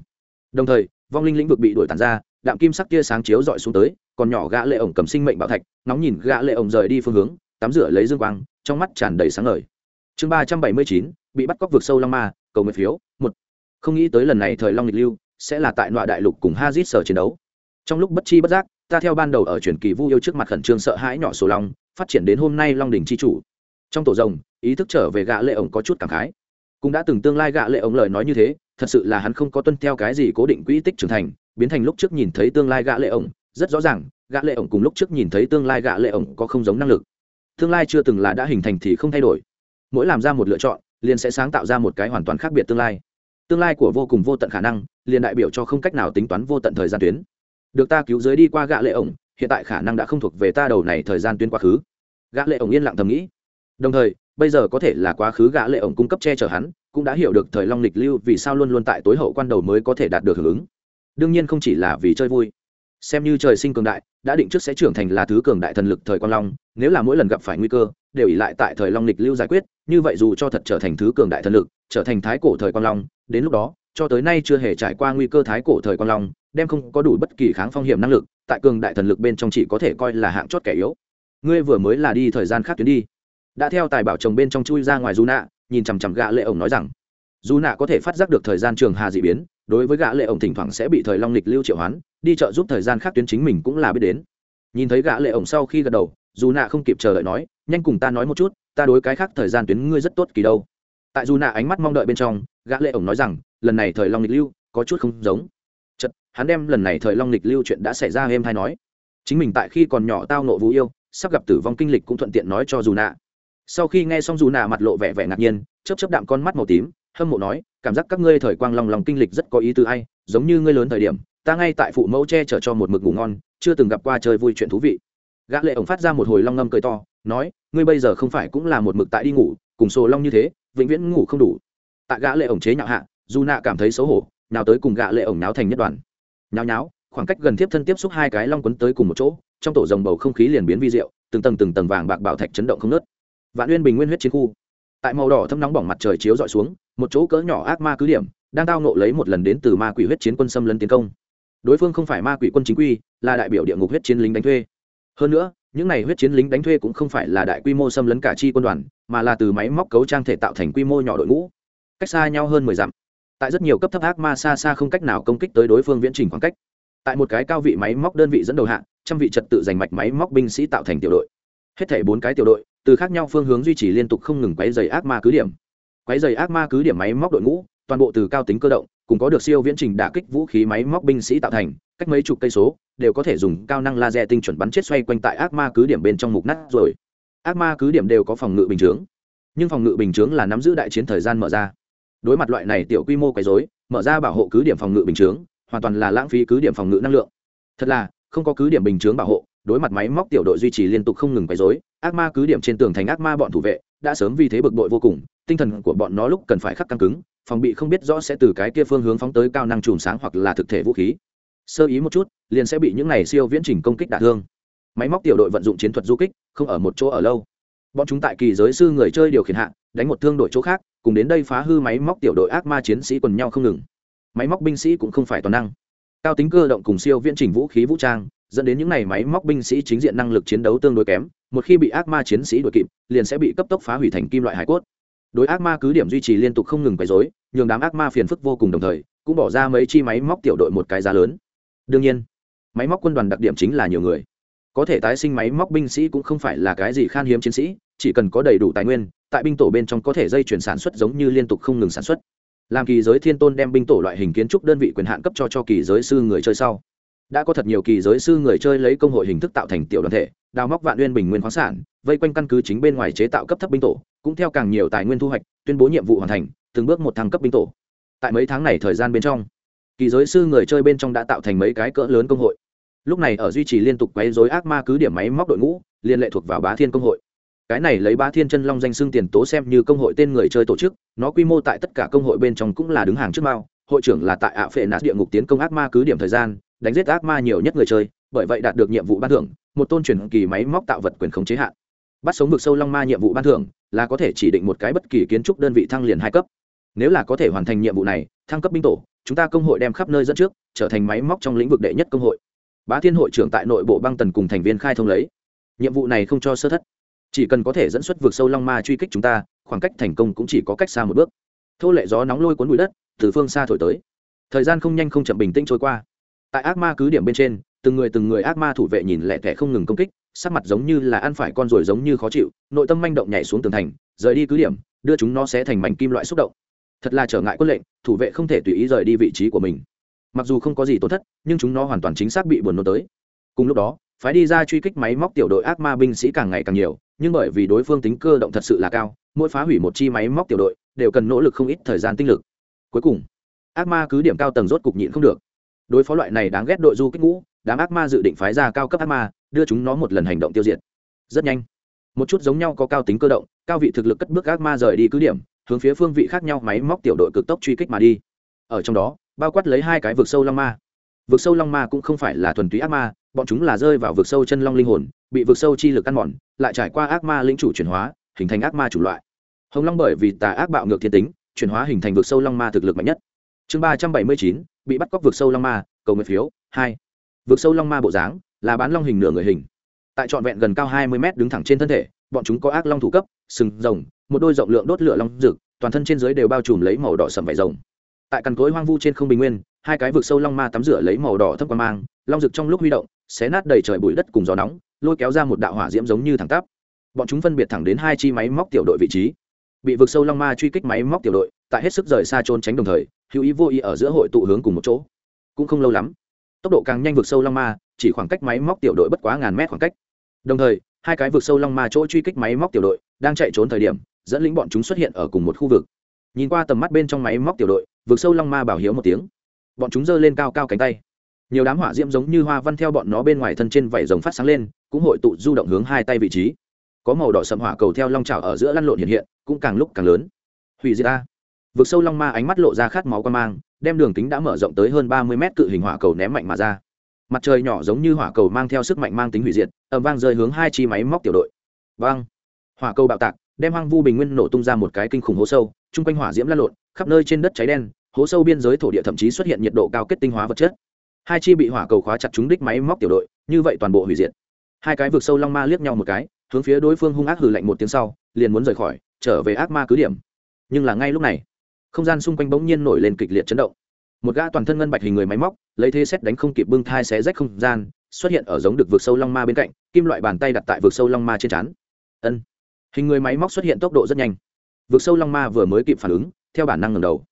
Đồng thời, vong linh lĩnh vực bị đuổi tàn ra, đạm kim sắc tia sáng chiếu dọi xuống tới còn nhỏ gã lệ ổng cầm sinh mệnh bảo thạch nóng nhìn gã lệ ổng rời đi phương hướng, tắm rửa lấy dương quang, trong mắt tràn đầy sáng ngời. Chương ba trăm bảy mươi chín, bị bắt cóc vượt sâu long ma, cầu nguyện phiếu, một. Không nghĩ tới lần này thời long lịch lưu sẽ là tại nọa đại lục cùng hazit sở chiến đấu trong lúc bất chi bất giác, ta theo ban đầu ở truyền kỳ vu yêu trước mặt khẩn trương sợ hãi nhỏ số long, phát triển đến hôm nay long đình chi chủ. Trong tổ rồng, ý thức trở về gã lệ ổng có chút cảm khái. Cũng đã từng tương lai gã lệ ổng lời nói như thế, thật sự là hắn không có tuân theo cái gì cố định quỹ tích trưởng thành, biến thành lúc trước nhìn thấy tương lai gã lệ ổng, rất rõ ràng, gã lệ ổng cùng lúc trước nhìn thấy tương lai gã lệ ổng có không giống năng lực. Tương lai chưa từng là đã hình thành thì không thay đổi. Mỗi làm ra một lựa chọn, liền sẽ sáng tạo ra một cái hoàn toàn khác biệt tương lai. Tương lai của vô cùng vô tận khả năng, liền đại biểu cho không cách nào tính toán vô tận thời gian tuyến được ta cứu giới đi qua gã lệ ổng, hiện tại khả năng đã không thuộc về ta đầu này thời gian tuyến quá khứ. Gã lệ ổng yên lặng thầm nghĩ. Đồng thời, bây giờ có thể là quá khứ gã lệ ổng cung cấp che chở hắn, cũng đã hiểu được thời long lịch lưu vì sao luôn luôn tại tối hậu quan đầu mới có thể đạt được hưởng ứng. Đương nhiên không chỉ là vì chơi vui. Xem như trời sinh cường đại, đã định trước sẽ trưởng thành là thứ cường đại thần lực thời quan long, nếu là mỗi lần gặp phải nguy cơ, đều ỉ lại tại thời long lịch lưu giải quyết, như vậy dù cho thật trở thành thứ cường đại thần lực, trở thành thái cổ thời quan long, đến lúc đó, cho tới nay chưa hề trải qua nguy cơ thái cổ thời quan long đem không có đủ bất kỳ kháng phong hiểm năng lực, tại cường đại thần lực bên trong chỉ có thể coi là hạng chót kẻ yếu. Ngươi vừa mới là đi thời gian khác tuyến đi. Đã theo tài bảo chồng bên trong chui ra ngoài du nạ nhìn chằm chằm gã lệ ổng nói rằng du nạ có thể phát giác được thời gian trường hà dị biến, đối với gã lệ ổng thỉnh thoảng sẽ bị thời long lịch lưu triệu hoán, đi chợ giúp thời gian khác tuyến chính mình cũng là biết đến. Nhìn thấy gã lệ ổng sau khi gật đầu dù nạ không kịp chờ đợi nói, nhanh cùng ta nói một chút, ta đối cái khác thời gian tuyến ngươi rất tốt kỳ đâu. Tại dù nạ ánh mắt mong đợi bên trong, gã lệ ổng nói rằng, lần này thời long lịch lưu có chút không giống hắn đem lần này thời long lịch lưu chuyện đã xảy ra em hay nói. Chính mình tại khi còn nhỏ tao nộ vũ yêu, sắp gặp tử vong kinh lịch cũng thuận tiện nói cho dù nạ sau khi nghe xong dù nạ mặt lộ vẻ vẻ ngạc nhiên, chớp chớp đạm con mắt màu tím, hâm mộ nói, cảm giác các ngươi thời quang lòng lòng kinh lịch rất có ý tứ hay giống như ngươi lớn thời điểm, ta ngay tại phụ mẫu che chở cho một mực ngủ ngon, chưa từng gặp qua chơi vui chuyện thú vị. Gã lệ ổng phát ra một hồi long ngâm cười to, nói, ngươi bây giờ không phải cũng là một mực tại đi ngủ, cùng sồ long như thế, vĩnh viễn ngủ không đủ. Tại gã lệ ổng chế nhạo hạ, dù nạ cảm thấy xấu hổ, nào tới cùng gã lệ ổng náo thành nhất đoàn nháo nháo, khoảng cách gần tiếp thân tiếp xúc hai cái long quấn tới cùng một chỗ, trong tổ dòng bầu không khí liền biến vi diệu, từng tầng từng tầng vàng bạc bảo thạch chấn động không nớt vạn uyên bình nguyên huyết chiến khu. Tại màu đỏ thâm nóng bỏng mặt trời chiếu dọi xuống, một chỗ cỡ nhỏ ác ma cứ điểm, đang tao nộ lấy một lần đến từ ma quỷ huyết chiến quân xâm lấn tiến công. Đối phương không phải ma quỷ quân chính quy, là đại biểu địa ngục huyết chiến lính đánh thuê. Hơn nữa, những này huyết chiến lính đánh thuê cũng không phải là đại quy mô xâm lấn cả chi quân đoàn, mà là từ máy móc cấu trang thể tạo thành quy mô nhỏ đội ngũ. Cách xa nhau hơn mười dặm tại rất nhiều cấp thấp ác ma xa xa không cách nào công kích tới đối phương viễn trình khoảng cách. Tại một cái cao vị máy móc đơn vị dẫn đầu hạng trăm vị trật tự giành mạch máy móc binh sĩ tạo thành tiểu đội. Hết thể bốn cái tiểu đội, từ khác nhau phương hướng duy trì liên tục không ngừng quấy dày ác ma cứ điểm. Quấy dày ác ma cứ điểm máy móc đội ngũ, toàn bộ từ cao tính cơ động, cùng có được siêu viễn trình đả kích vũ khí máy móc binh sĩ tạo thành, cách mấy chục cây số, đều có thể dùng cao năng laser tinh chuẩn bắn chết xoay quanh tại ác ma cứ điểm bên trong mục nát rồi. Ác ma cứ điểm đều có phòng ngự bình chướng. Nhưng phòng ngự bình chướng là nắm giữ đại chiến thời gian mở ra đối mặt loại này tiểu quy mô quấy dối mở ra bảo hộ cứ điểm phòng ngự bình chướng, hoàn toàn là lãng phí cứ điểm phòng ngự năng lượng. Thật là, không có cứ điểm bình chướng bảo hộ, đối mặt máy móc tiểu đội duy trì liên tục không ngừng quấy dối ác ma cứ điểm trên tường thành ác ma bọn thủ vệ, đã sớm vì thế bực bội vô cùng, tinh thần của bọn nó lúc cần phải khắc căng cứng, phòng bị không biết rõ sẽ từ cái kia phương hướng phóng tới cao năng chùm sáng hoặc là thực thể vũ khí. Sơ ý một chút, liền sẽ bị những này siêu viễn trình công kích đả thương. Máy móc tiểu đội vận dụng chiến thuật du kích, không ở một chỗ ở lâu. Bọn chúng tại kỳ giới sư người chơi điều khiển hạ, đánh một thương đội chỗ khác cùng đến đây phá hư máy móc tiểu đội ác ma chiến sĩ quần nhau không ngừng. Máy móc binh sĩ cũng không phải toàn năng. Cao tính cơ động cùng siêu viễn trình vũ khí vũ trang, dẫn đến những n à y máy móc binh sĩ chính diện năng lực chiến đấu tương đối kém, một khi bị ác ma chiến sĩ đuổi kịp, liền sẽ bị cấp tốc phá hủy thành kim loại hải cốt. Đối ác ma cứ điểm duy trì liên tục không ngừng quấy dối nhường đám ác ma phiền phức vô cùng đồng thời, cũng bỏ ra mấy chi máy móc tiểu đội một cái giá lớn. Đương nhiên, máy móc quân đoàn đặc điểm chính là nhiều người. Có thể tái sinh máy móc binh sĩ cũng không phải là cái gì khan hiếm chiến sĩ chỉ cần có đầy đủ tài nguyên, tại binh tổ bên trong có thể dây chuyển sản xuất giống như liên tục không ngừng sản xuất. Làm kỳ giới thiên tôn đem binh tổ loại hình kiến trúc đơn vị quyền hạn cấp cho cho kỳ giới sư người chơi sau. Đã có thật nhiều kỳ giới sư người chơi lấy công hội hình thức tạo thành tiểu đoàn thể, đào móc vạn nguyên bình nguyên khoáng sản, vây quanh căn cứ chính bên ngoài chế tạo cấp thấp binh tổ, cũng theo càng nhiều tài nguyên thu hoạch, tuyên bố nhiệm vụ hoàn thành, từng bước một thăng cấp binh tổ. Tại mấy tháng này thời gian bên trong, kỳ giới sư người chơi bên trong đã tạo thành mấy cái cỡ lớn công hội. Lúc này ở duy trì liên tục quấy dối ác ma cứ điểm máy móc đội ngũ, liên lệ thuộc vào bá thiên công hội cái này lấy bá thiên chân long danh xưng tiền tố xem như công hội tên người chơi tổ chức, nó quy mô tại tất cả công hội bên trong cũng là đứng hàng trước mao. Hội trưởng là tại ạ phệ nạt địa ngục tiến công ác ma cứ điểm thời gian, đánh giết ác ma nhiều nhất người chơi, bởi vậy đạt được nhiệm vụ ban thưởng, một tôn truyền kỳ máy móc tạo vật quyền khống chế hạn. Bắt sống vực sâu long ma nhiệm vụ ban thưởng, là có thể chỉ định một cái bất kỳ kiến trúc đơn vị thăng liền hai cấp. Nếu là có thể hoàn thành nhiệm vụ này, thăng cấp binh tổ, chúng ta công hội đem khắp nơi dẫn trước, trở thành máy móc trong lĩnh vực đệ nhất công hội. Bá thiên hội trưởng tại nội bộ băng tần cùng thành viên khai thông lấy. Nhiệm vụ này không cho sơ thất chỉ cần có thể dẫn xuất vượt sâu long ma truy kích chúng ta, khoảng cách thành công cũng chỉ có cách xa một bước. Thô lệ gió nóng lôi cuốn bụi đất, từ phương xa thổi tới. Thời gian không nhanh không chậm bình tĩnh trôi qua. Tại ác ma cứ điểm bên trên, từng người từng người ác ma thủ vệ nhìn lẹ tẻ không ngừng công kích, sắc mặt giống như là ăn phải con rồi giống như khó chịu, nội tâm manh động nhảy xuống tường thành, rời đi cứ điểm, đưa chúng nó sẽ thành mảnh kim loại xúc động. Thật là trở ngại quân lệnh, thủ vệ không thể tùy ý rời đi vị trí của mình. Mặc dù không có gì tổn thất, nhưng chúng nó hoàn toàn chính xác bị buồn nôn tới. Cùng lúc đó phái đi ra truy kích máy móc tiểu đội ác ma binh sĩ càng ngày càng nhiều, nhưng bởi vì đối phương tính cơ động thật sự là cao, mỗi phá hủy một chi máy móc tiểu đội đều cần nỗ lực không ít thời gian tinh lực. Cuối cùng, ác ma cứ điểm cao tầng rốt cục nhịn không được. Đối phó loại này đáng ghét đội du kích ngũ, đám ác ma dự định phái ra cao cấp ác ma, đưa chúng nó một lần hành động tiêu diệt. Rất nhanh, một chút giống nhau có cao tính cơ động, cao vị thực lực cất bước ác ma rời đi cứ điểm, hướng phía phương vị khác nhau máy móc tiểu đội cực tốc truy kích mà đi. Ở trong đó, bao quát lấy hai cái vực sâu long ma. Vực sâu long ma cũng không phải là thuần túy ác ma bọn chúng là rơi vào vực sâu chân long linh hồn, bị vực sâu chi lực ăn mòn, lại trải qua ác ma lĩnh chủ chuyển hóa, hình thành ác ma chủ loại. Hồng long bởi vì tà ác bạo ngược thiên tính, chuyển hóa hình thành vực sâu long ma thực lực mạnh nhất. Chương ba trăm bảy mươi chín, bị bắt cóc vực sâu long ma, cầu nguyện phiếu, hai. Vực sâu long ma bộ dáng, là bán long hình nửa người hình. Tại trọn vẹn gần cao hai mươi mét đứng thẳng trên thân thể, bọn chúng có ác long thủ cấp, sừng, rồng, một đôi rộng lượng đốt lửa long rực, toàn thân trên dưới đều bao trùm lấy màu đỏ sầm vải rồng. Tại cằn cối hoang vu trên không bình nguyên hai cái vực sâu long ma tắm rửa lấy màu đỏ thấp qua mang, long rực trong lúc huy động, xé nát đầy trời bụi đất cùng gió nóng, lôi kéo ra một đạo hỏa diễm giống như thẳng tắp. Bọn chúng phân biệt thẳng đến hai chi máy móc tiểu đội vị trí. Bị vực sâu long ma truy kích máy móc tiểu đội, tại hết sức rời xa trốn tránh đồng thời, hữu ý vô ý ở giữa hội tụ hướng cùng một chỗ. Cũng không lâu lắm, tốc độ càng nhanh vực sâu long ma, chỉ khoảng cách máy móc tiểu đội bất quá ngàn mét khoảng cách. Đồng thời, hai cái vực sâu long ma chỗ truy kích máy móc tiểu đội đang chạy trốn thời điểm, dẫn lính bọn chúng xuất hiện ở cùng một khu vực. Nhìn qua tầm mắt bên trong máy móc tiểu đội, vực sâu long ma bảo hiếu một tiếng bọn chúng giơ lên cao cao cánh tay. Nhiều đám hỏa diễm giống như hoa văn theo bọn nó bên ngoài thân trên vảy rồng phát sáng lên, cũng hội tụ du động hướng hai tay vị trí. Có màu đỏ sầm hỏa cầu theo long trào ở giữa lăn lộn hiện hiện, cũng càng lúc càng lớn. Hủy diệt ta vực sâu long ma ánh mắt lộ ra khát máu quan mang, đem đường kính đã mở rộng tới hơn ba mươi mét cự hình hỏa cầu ném mạnh mà ra. Mặt trời nhỏ giống như hỏa cầu mang theo sức mạnh mang tính hủy diệt ẩm vang rơi hướng hai chi máy móc tiểu đội. Vang. Hỏa cầu bạo tạc, đem hoang vu bình nguyên nổ tung ra một cái kinh khủng hố sâu, chung quanh hỏa diễm lăn lộn, khắp nơi trên đất cháy đen hố sâu biên giới thổ địa thậm chí xuất hiện nhiệt độ cao kết tinh hóa vật chất. Hai chi bị hỏa cầu khóa chặt trúng đích máy móc tiểu đội, như vậy toàn bộ hủy diệt. Hai cái vực sâu long ma liếc nhau một cái, hướng phía đối phương hung ác hừ lạnh một tiếng sau, liền muốn rời khỏi, trở về ác ma cứ điểm. Nhưng là ngay lúc này, không gian xung quanh bỗng nhiên nổi lên kịch liệt chấn động. Một gã toàn thân ngân bạch hình người máy móc, lấy thế xét đánh không kịp bưng thai xé rách không gian, xuất hiện ở giống được vực sâu long ma bên cạnh, kim loại bàn tay đặt tại vực sâu long ma trên trán. Ân. Hình người máy móc xuất hiện tốc độ rất nhanh. Vực sâu long ma vừa mới kịp phản ứng, theo bản năng ngầm đầu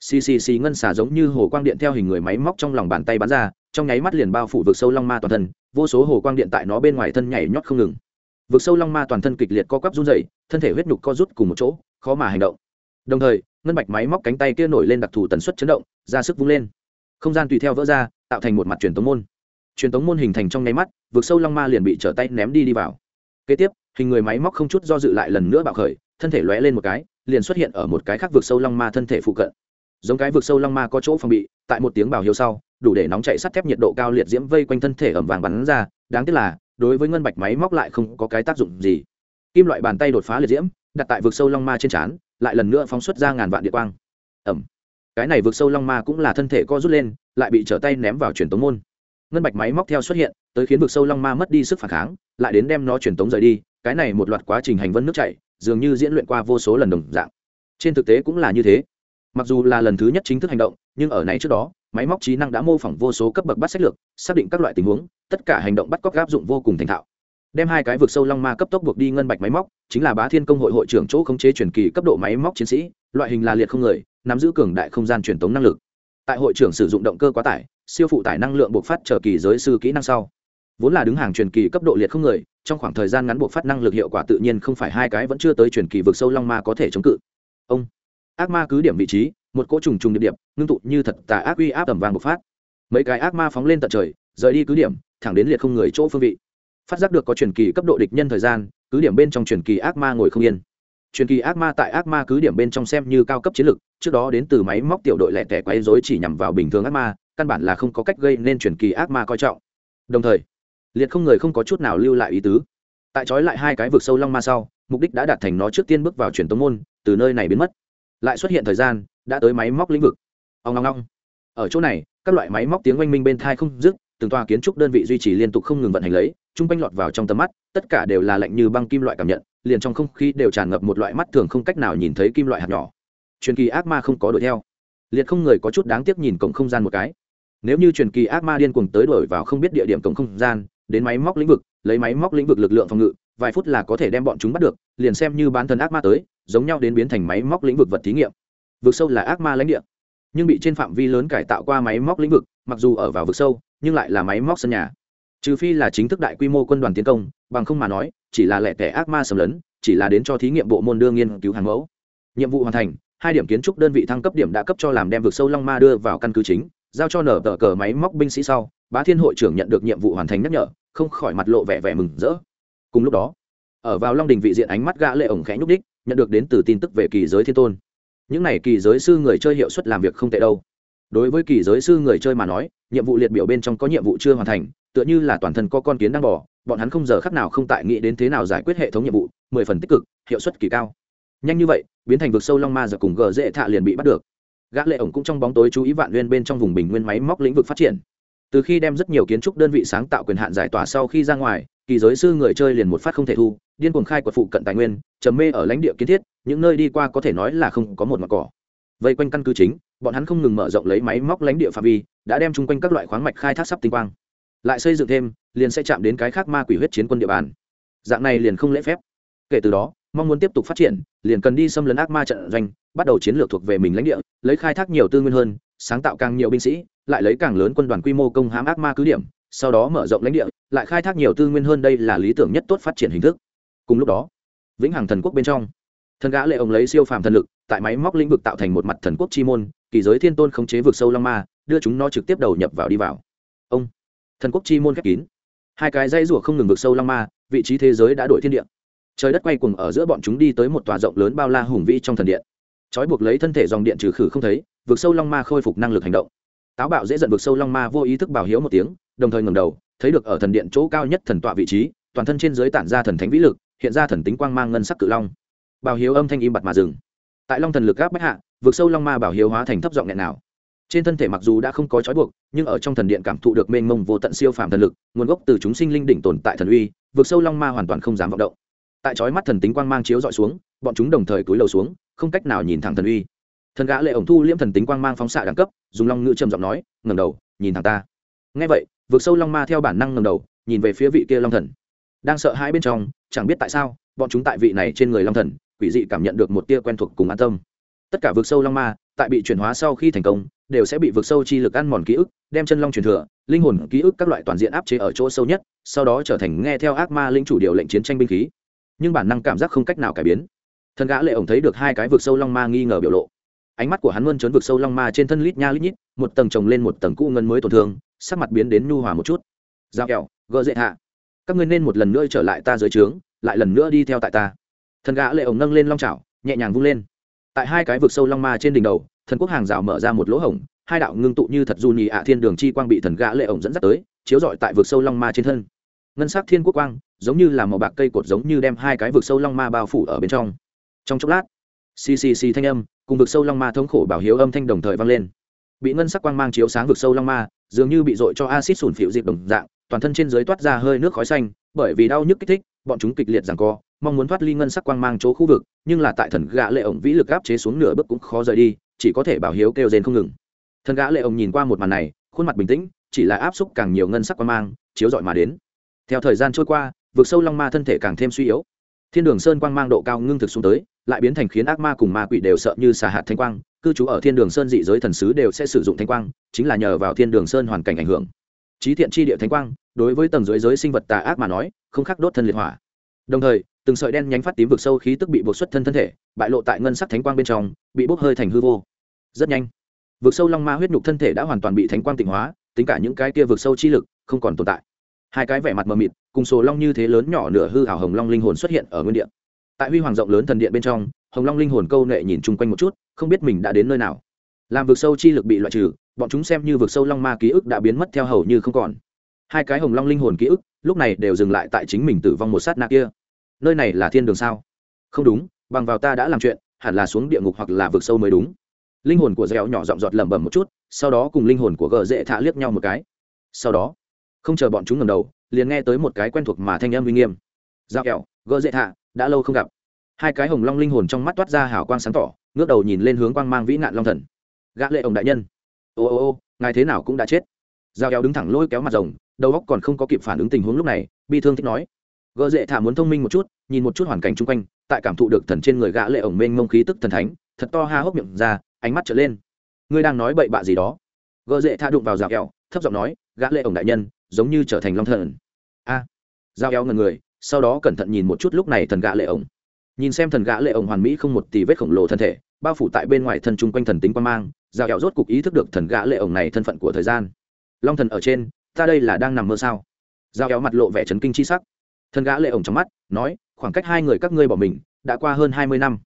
ccc ngân xả giống như hồ quang điện theo hình người máy móc trong lòng bàn tay bắn ra, trong nháy mắt liền bao phủ vực sâu long ma toàn thân, vô số hồ quang điện tại nó bên ngoài thân nhảy nhót không ngừng. Vực sâu long ma toàn thân kịch liệt co quắp run dày thân thể huyết nhục co rút cùng một chỗ, khó mà hành động. Đồng thời, ngân bạch máy móc cánh tay kia nổi lên đặc thù tần suất chấn động, ra sức vung lên. Không gian tùy theo vỡ ra, tạo thành một mặt truyền tống môn. Truyền tống môn hình thành trong nháy mắt, vực sâu long ma liền bị trở tay ném đi đi vào. Kế tiếp, hình người máy móc không chút do dự lại lần nữa bạo khởi, thân thể lóe lên một cái, liền xuất hiện ở một cái khác vực sâu long ma thân thể phụ cận giống cái vực sâu long ma có chỗ phòng bị, tại một tiếng bảo hiếu sau, đủ để nóng chạy sắt thép nhiệt độ cao liệt diễm vây quanh thân thể ẩm vàng bắn ra, đáng tiếc là, đối với ngân bạch máy móc lại không có cái tác dụng gì. Kim loại bàn tay đột phá liệt diễm, đặt tại vực sâu long ma trên trán, lại lần nữa phóng xuất ra ngàn vạn địa quang. Ẩm. Cái này vực sâu long ma cũng là thân thể co rút lên, lại bị trở tay ném vào truyền tống môn. Ngân bạch máy móc theo xuất hiện, tới khiến vực sâu long ma mất đi sức phản kháng, lại đến đem nó truyền tống rời đi, cái này một loạt quá trình hành vân nước chảy, dường như diễn luyện qua vô số lần đồng dạng. Trên thực tế cũng là như thế mặc dù là lần thứ nhất chính thức hành động, nhưng ở này trước đó, máy móc trí năng đã mô phỏng vô số cấp bậc bắt sách lược, xác định các loại tình huống, tất cả hành động bắt cóc áp dụng vô cùng thành thạo. Đem hai cái vực sâu long ma cấp tốc buộc đi ngân bạch máy móc, chính là bá thiên công hội hội trưởng chỗ khống chế truyền kỳ cấp độ máy móc chiến sĩ, loại hình là liệt không người, nắm giữ cường đại không gian truyền tống năng lực. Tại hội trưởng sử dụng động cơ quá tải, siêu phụ tải năng lượng buộc phát chờ kỳ giới sư kỹ năng sau. Vốn là đứng hàng truyền kỳ cấp độ liệt không người, trong khoảng thời gian ngắn buộc phát năng lực hiệu quả tự nhiên không phải hai cái vẫn chưa tới truyền kỳ vực sâu long ma có thể chống cự. Ông ác ma cứ điểm vị trí một cỗ trùng trùng điệp điệp ngưng tụ như thật tà ác uy áp tầm vàng bộc phát. Mấy cái ác ma phóng lên tận trời rời đi cứ điểm thẳng đến liệt không người chỗ phương vị. Phát giác được có truyền kỳ cấp độ địch nhân thời gian cứ điểm bên trong truyền kỳ ác ma ngồi không yên. Truyền kỳ ác ma tại ác ma cứ điểm bên trong xem như cao cấp chiến lược, trước đó đến từ máy móc tiểu đội lẻ tẻ quấy rối chỉ nhằm vào bình thường ác ma căn bản là không có cách gây nên truyền kỳ ác ma coi trọng. Đồng thời liệt không người không có chút nào lưu lại ý tứ. Tại trói lại hai cái vực sâu long ma sau mục đích đã đạt thành nó trước tiên bước vào truyền tống môn từ nơi này biến mất lại xuất hiện thời gian, đã tới máy móc lĩnh vực. Ông ngong ngong ở chỗ này, các loại máy móc tiếng oanh minh bên thai không dứt, từng tòa kiến trúc đơn vị duy trì liên tục không ngừng vận hành lấy, chung quanh lọt vào trong tầm mắt, tất cả đều là lạnh như băng kim loại cảm nhận, liền trong không khí đều tràn ngập một loại mắt thường không cách nào nhìn thấy kim loại hạt nhỏ. Truyền kỳ ác ma không có đuổi theo. Liệt không người có chút đáng tiếc nhìn cổng không gian một cái. Nếu như truyền kỳ ác ma điên cuồng tới đuổi vào không biết địa điểm cổng không gian, đến máy móc lĩnh vực, lấy máy móc lĩnh vực lực lượng phòng ngự vài phút là có thể đem bọn chúng bắt được, liền xem như bán thân ác ma tới, giống nhau đến biến thành máy móc lĩnh vực vật thí nghiệm. Vực sâu là ác ma lãnh địa, nhưng bị trên phạm vi lớn cải tạo qua máy móc lĩnh vực, mặc dù ở vào vực sâu, nhưng lại là máy móc sân nhà. Trừ phi là chính thức đại quy mô quân đoàn tiến công, bằng không mà nói, chỉ là lẻ tẻ ác ma sầm lấn, chỉ là đến cho thí nghiệm bộ môn đương nghiên cứu hàng mẫu. Nhiệm vụ hoàn thành, hai điểm kiến trúc đơn vị thăng cấp điểm đã cấp cho làm đem vực sâu long ma đưa vào căn cứ chính, giao cho nở tờ cờ máy móc binh sĩ sau, bá thiên hội trưởng nhận được nhiệm vụ hoàn thành nhắc nhở, không khỏi mặt lộ vẻ vẻ mừng rỡ cùng lúc đó, ở vào long đình vị diện ánh mắt gã lệ ổng khẽ nhúc đích nhận được đến từ tin tức về kỳ giới thiên tôn. Những này kỳ giới sư người chơi hiệu suất làm việc không tệ đâu. Đối với kỳ giới sư người chơi mà nói, nhiệm vụ liệt biểu bên trong có nhiệm vụ chưa hoàn thành, tựa như là toàn thân có con kiến đang bỏ bọn hắn không giờ khắc nào không tại nghĩ đến thế nào giải quyết hệ thống nhiệm vụ, mười phần tích cực, hiệu suất kỳ cao. Nhanh như vậy, biến thành vực sâu long ma giờ cùng gờ dễ thạ liền bị bắt được. Gã lệ ổng cũng trong bóng tối chú ý vạn nguyên bên trong vùng bình nguyên máy móc lĩnh vực phát triển. Từ khi đem rất nhiều kiến trúc đơn vị sáng tạo quyền hạn giải tỏa sau khi ra ngoài kỳ giới sư người chơi liền một phát không thể thu, điên cuồng khai quật phụ cận tài nguyên, trầm mê ở lãnh địa kiến thiết, những nơi đi qua có thể nói là không có một mặt cỏ. Vây quanh căn cứ chính, bọn hắn không ngừng mở rộng lấy máy móc lãnh địa phạm vi, đã đem chung quanh các loại khoáng mạch khai thác sắp tinh quang. Lại xây dựng thêm, liền sẽ chạm đến cái khác ma quỷ huyết chiến quân địa bàn. Dạng này liền không lễ phép. Kể từ đó, mong muốn tiếp tục phát triển, liền cần đi xâm lấn ác ma trận doanh, bắt đầu chiến lược thuộc về mình lãnh địa, lấy khai thác nhiều tư nguyên hơn, sáng tạo càng nhiều binh sĩ, lại lấy càng lớn quân đoàn quy mô công hãm ác ma cứ điểm sau đó mở rộng lãnh địa, lại khai thác nhiều tư nguyên hơn đây là lý tưởng nhất tốt phát triển hình thức. Cùng lúc đó, vĩnh hằng thần quốc bên trong, thần gã lệ ông lấy siêu phàm thần lực, tại máy móc lĩnh vực tạo thành một mặt thần quốc chi môn, kỳ giới thiên tôn khống chế vực sâu long ma, đưa chúng nó trực tiếp đầu nhập vào đi vào. Ông, thần quốc chi môn khép kín. Hai cái dây rùa không ngừng vực sâu long ma, vị trí thế giới đã đổi thiên địa. Trời đất quay cuồng ở giữa bọn chúng đi tới một tòa rộng lớn bao la hùng vĩ trong thần điện. Trói buộc lấy thân thể dòng điện trừ khử không thấy, vực sâu long ma khôi phục năng lực hành động. Táo bạo dễ dận vực sâu long ma vô ý thức bảo hiếu một tiếng đồng thời ngẩng đầu, thấy được ở thần điện chỗ cao nhất thần tọa vị trí, toàn thân trên dưới tản ra thần thánh vĩ lực, hiện ra thần tính quang mang ngân sắc cự long. Bảo hiếu âm thanh im bặt mà dừng. Tại long thần lực gáp bách hạ, vực sâu long ma bảo hiếu hóa thành thấp giọng nghẹn nào. Trên thân thể mặc dù đã không có trói buộc, nhưng ở trong thần điện cảm thụ được mênh mông vô tận siêu phàm thần lực, nguồn gốc từ chúng sinh linh đỉnh tồn tại thần uy, vực sâu long ma hoàn toàn không dám vọng động. Tại trói mắt thần tính quang mang chiếu dọi xuống, bọn chúng đồng thời cúi đầu xuống, không cách nào nhìn thẳng thần uy. Thần gã lệ ổng thu liễm thần tính quang mang phóng xạ đẳng cấp, dùng long ngữ trầm giọng nói, ngẩng đầu, nhìn thẳng ta. Nghe vậy vực sâu long ma theo bản năng ngầm đầu, nhìn về phía vị kia long thần. Đang sợ hãi bên trong, chẳng biết tại sao, bọn chúng tại vị này trên người long thần, quỷ dị cảm nhận được một tia quen thuộc cùng an tâm. Tất cả vực sâu long ma, tại bị chuyển hóa sau khi thành công, đều sẽ bị vực sâu chi lực ăn mòn ký ức, đem chân long truyền thừa, linh hồn ký ức các loại toàn diện áp chế ở chỗ sâu nhất, sau đó trở thành nghe theo ác ma linh chủ điều lệnh chiến tranh binh khí. Nhưng bản năng cảm giác không cách nào cải biến. Thần gã lệ ổng thấy được hai cái vực sâu long ma nghi ngờ biểu lộ ánh mắt của hắn luôn trốn vực sâu long ma trên thân lít nha lít nhít, một tầng trồng lên một tầng cũ ngân mới tổn thương, sắc mặt biến đến nhu hòa một chút. Dao kẹo gỡ dễ hạ. Các ngươi nên một lần nữa trở lại ta dưới trướng, lại lần nữa đi theo tại ta. Thần gã lệ ổng nâng lên long chảo, nhẹ nhàng vung lên. Tại hai cái vực sâu long ma trên đỉnh đầu, thần quốc hàng rào mở ra một lỗ hổng, hai đạo ngưng tụ như thật du nhì ạ thiên đường chi quang bị thần gã lệ ổng dẫn dắt tới, chiếu rọi tại vực sâu long ma trên thân. Ngân sắc thiên quốc quang, giống như là màu bạc cây cột giống như đem hai cái vực sâu long ma bao phủ ở bên trong. Trong chốc lát, xì xì xì thanh âm cùng vực sâu long ma thống khổ bảo hiếu âm thanh đồng thời vang lên. Bị ngân sắc quang mang chiếu sáng vực sâu long ma, dường như bị dội cho acid sủn phịu dịp đồng dạng, toàn thân trên dưới toát ra hơi nước khói xanh, bởi vì đau nhức kích thích, bọn chúng kịch liệt rằng co, mong muốn thoát ly ngân sắc quang mang chỗ khu vực, nhưng là tại thần gã lệ ổng vĩ lực áp chế xuống nửa bước cũng khó rời đi, chỉ có thể bảo hiếu kêu rên không ngừng. Thần gã lệ ổng nhìn qua một màn này, khuôn mặt bình tĩnh, chỉ là áp xúc càng nhiều ngân sắc quang mang, chiếu dọi mà đến. Theo thời gian trôi qua, vực sâu long ma thân thể càng thêm suy yếu. Thiên đường sơn quang mang độ cao ngưng thực xuống tới lại biến thành khiến ác ma cùng ma quỷ đều sợ như xà hạt thanh quang, cư trú ở thiên đường sơn dị giới thần sứ đều sẽ sử dụng thánh quang, chính là nhờ vào thiên đường sơn hoàn cảnh ảnh hưởng. Trí thiện chi địa thánh quang, đối với tầng dưới giới sinh vật tà ác mà nói, không khác đốt thân liệt hỏa. Đồng thời, từng sợi đen nhánh phát tím vực sâu khí tức bị buộc xuất thân thân thể, bại lộ tại ngân sắc thánh quang bên trong, bị bốc hơi thành hư vô. Rất nhanh, vực sâu long ma huyết nhục thân thể đã hoàn toàn bị thánh quang tịnh hóa, tính cả những cái kia vực sâu chi lực không còn tồn tại. Hai cái vẻ mặt mờ mịt, cùng sổ long như thế lớn nhỏ nửa hư hảo hồng long linh hồn xuất hiện ở nguyên điện tại huy hoàng rộng lớn thần điện bên trong, hồng long linh hồn câu nệ nhìn chung quanh một chút, không biết mình đã đến nơi nào. Làm vực sâu chi lực bị loại trừ, bọn chúng xem như vực sâu long ma ký ức đã biến mất theo hầu như không còn. Hai cái hồng long linh hồn ký ức, lúc này đều dừng lại tại chính mình tử vong một sát na kia. Nơi này là thiên đường sao? Không đúng, bằng vào ta đã làm chuyện, hẳn là xuống địa ngục hoặc là vực sâu mới đúng. Linh hồn của dẻo nhỏ giọng giọt lẩm bẩm một chút, sau đó cùng linh hồn của gờ dễ thả liếc nhau một cái. Sau đó, không chờ bọn chúng ngầm đầu, liền nghe tới một cái quen thuộc mà thanh âm uy nghiêm. Dao kẹo gỡ dễ thạ đã lâu không gặp. Hai cái hồng long linh hồn trong mắt toát ra hào quang sáng tỏ ngước đầu nhìn lên hướng quang mang vĩ nạn long thần. Gã lệ ông đại nhân. Ô ô ô ngài thế nào cũng đã chết. Giao kéo đứng thẳng lôi kéo mặt rồng đầu óc còn không có kịp phản ứng tình huống lúc này bi thương thích nói. Gỡ dễ thả muốn thông minh một chút nhìn một chút hoàn cảnh chung quanh tại cảm thụ được thần trên người gã lệ ổng mênh mông khí tức thần thánh thật to ha hốc miệng ra ánh mắt trở lên. Ngươi đang nói bậy bạ gì đó? Gỡ dễ thả đụng vào giao kéo, thấp giọng nói gã lệ ổng đại nhân giống như trở thành long thần. A. À, kéo ngần người sau đó cẩn thận nhìn một chút lúc này thần gã lệ ổng. Nhìn xem thần gã lệ ổng hoàn mỹ không một tỷ vết khổng lồ thân thể, bao phủ tại bên ngoài thân chung quanh thần tính quan mang, giao kéo rốt cục ý thức được thần gã lệ ổng này thân phận của thời gian. Long thần ở trên, ta đây là đang nằm mơ sao? Giao kéo mặt lộ vẻ chấn kinh chi sắc. Thần gã lệ ổng trong mắt, nói, khoảng cách hai người các ngươi bỏ mình, đã qua hơn hai mươi năm.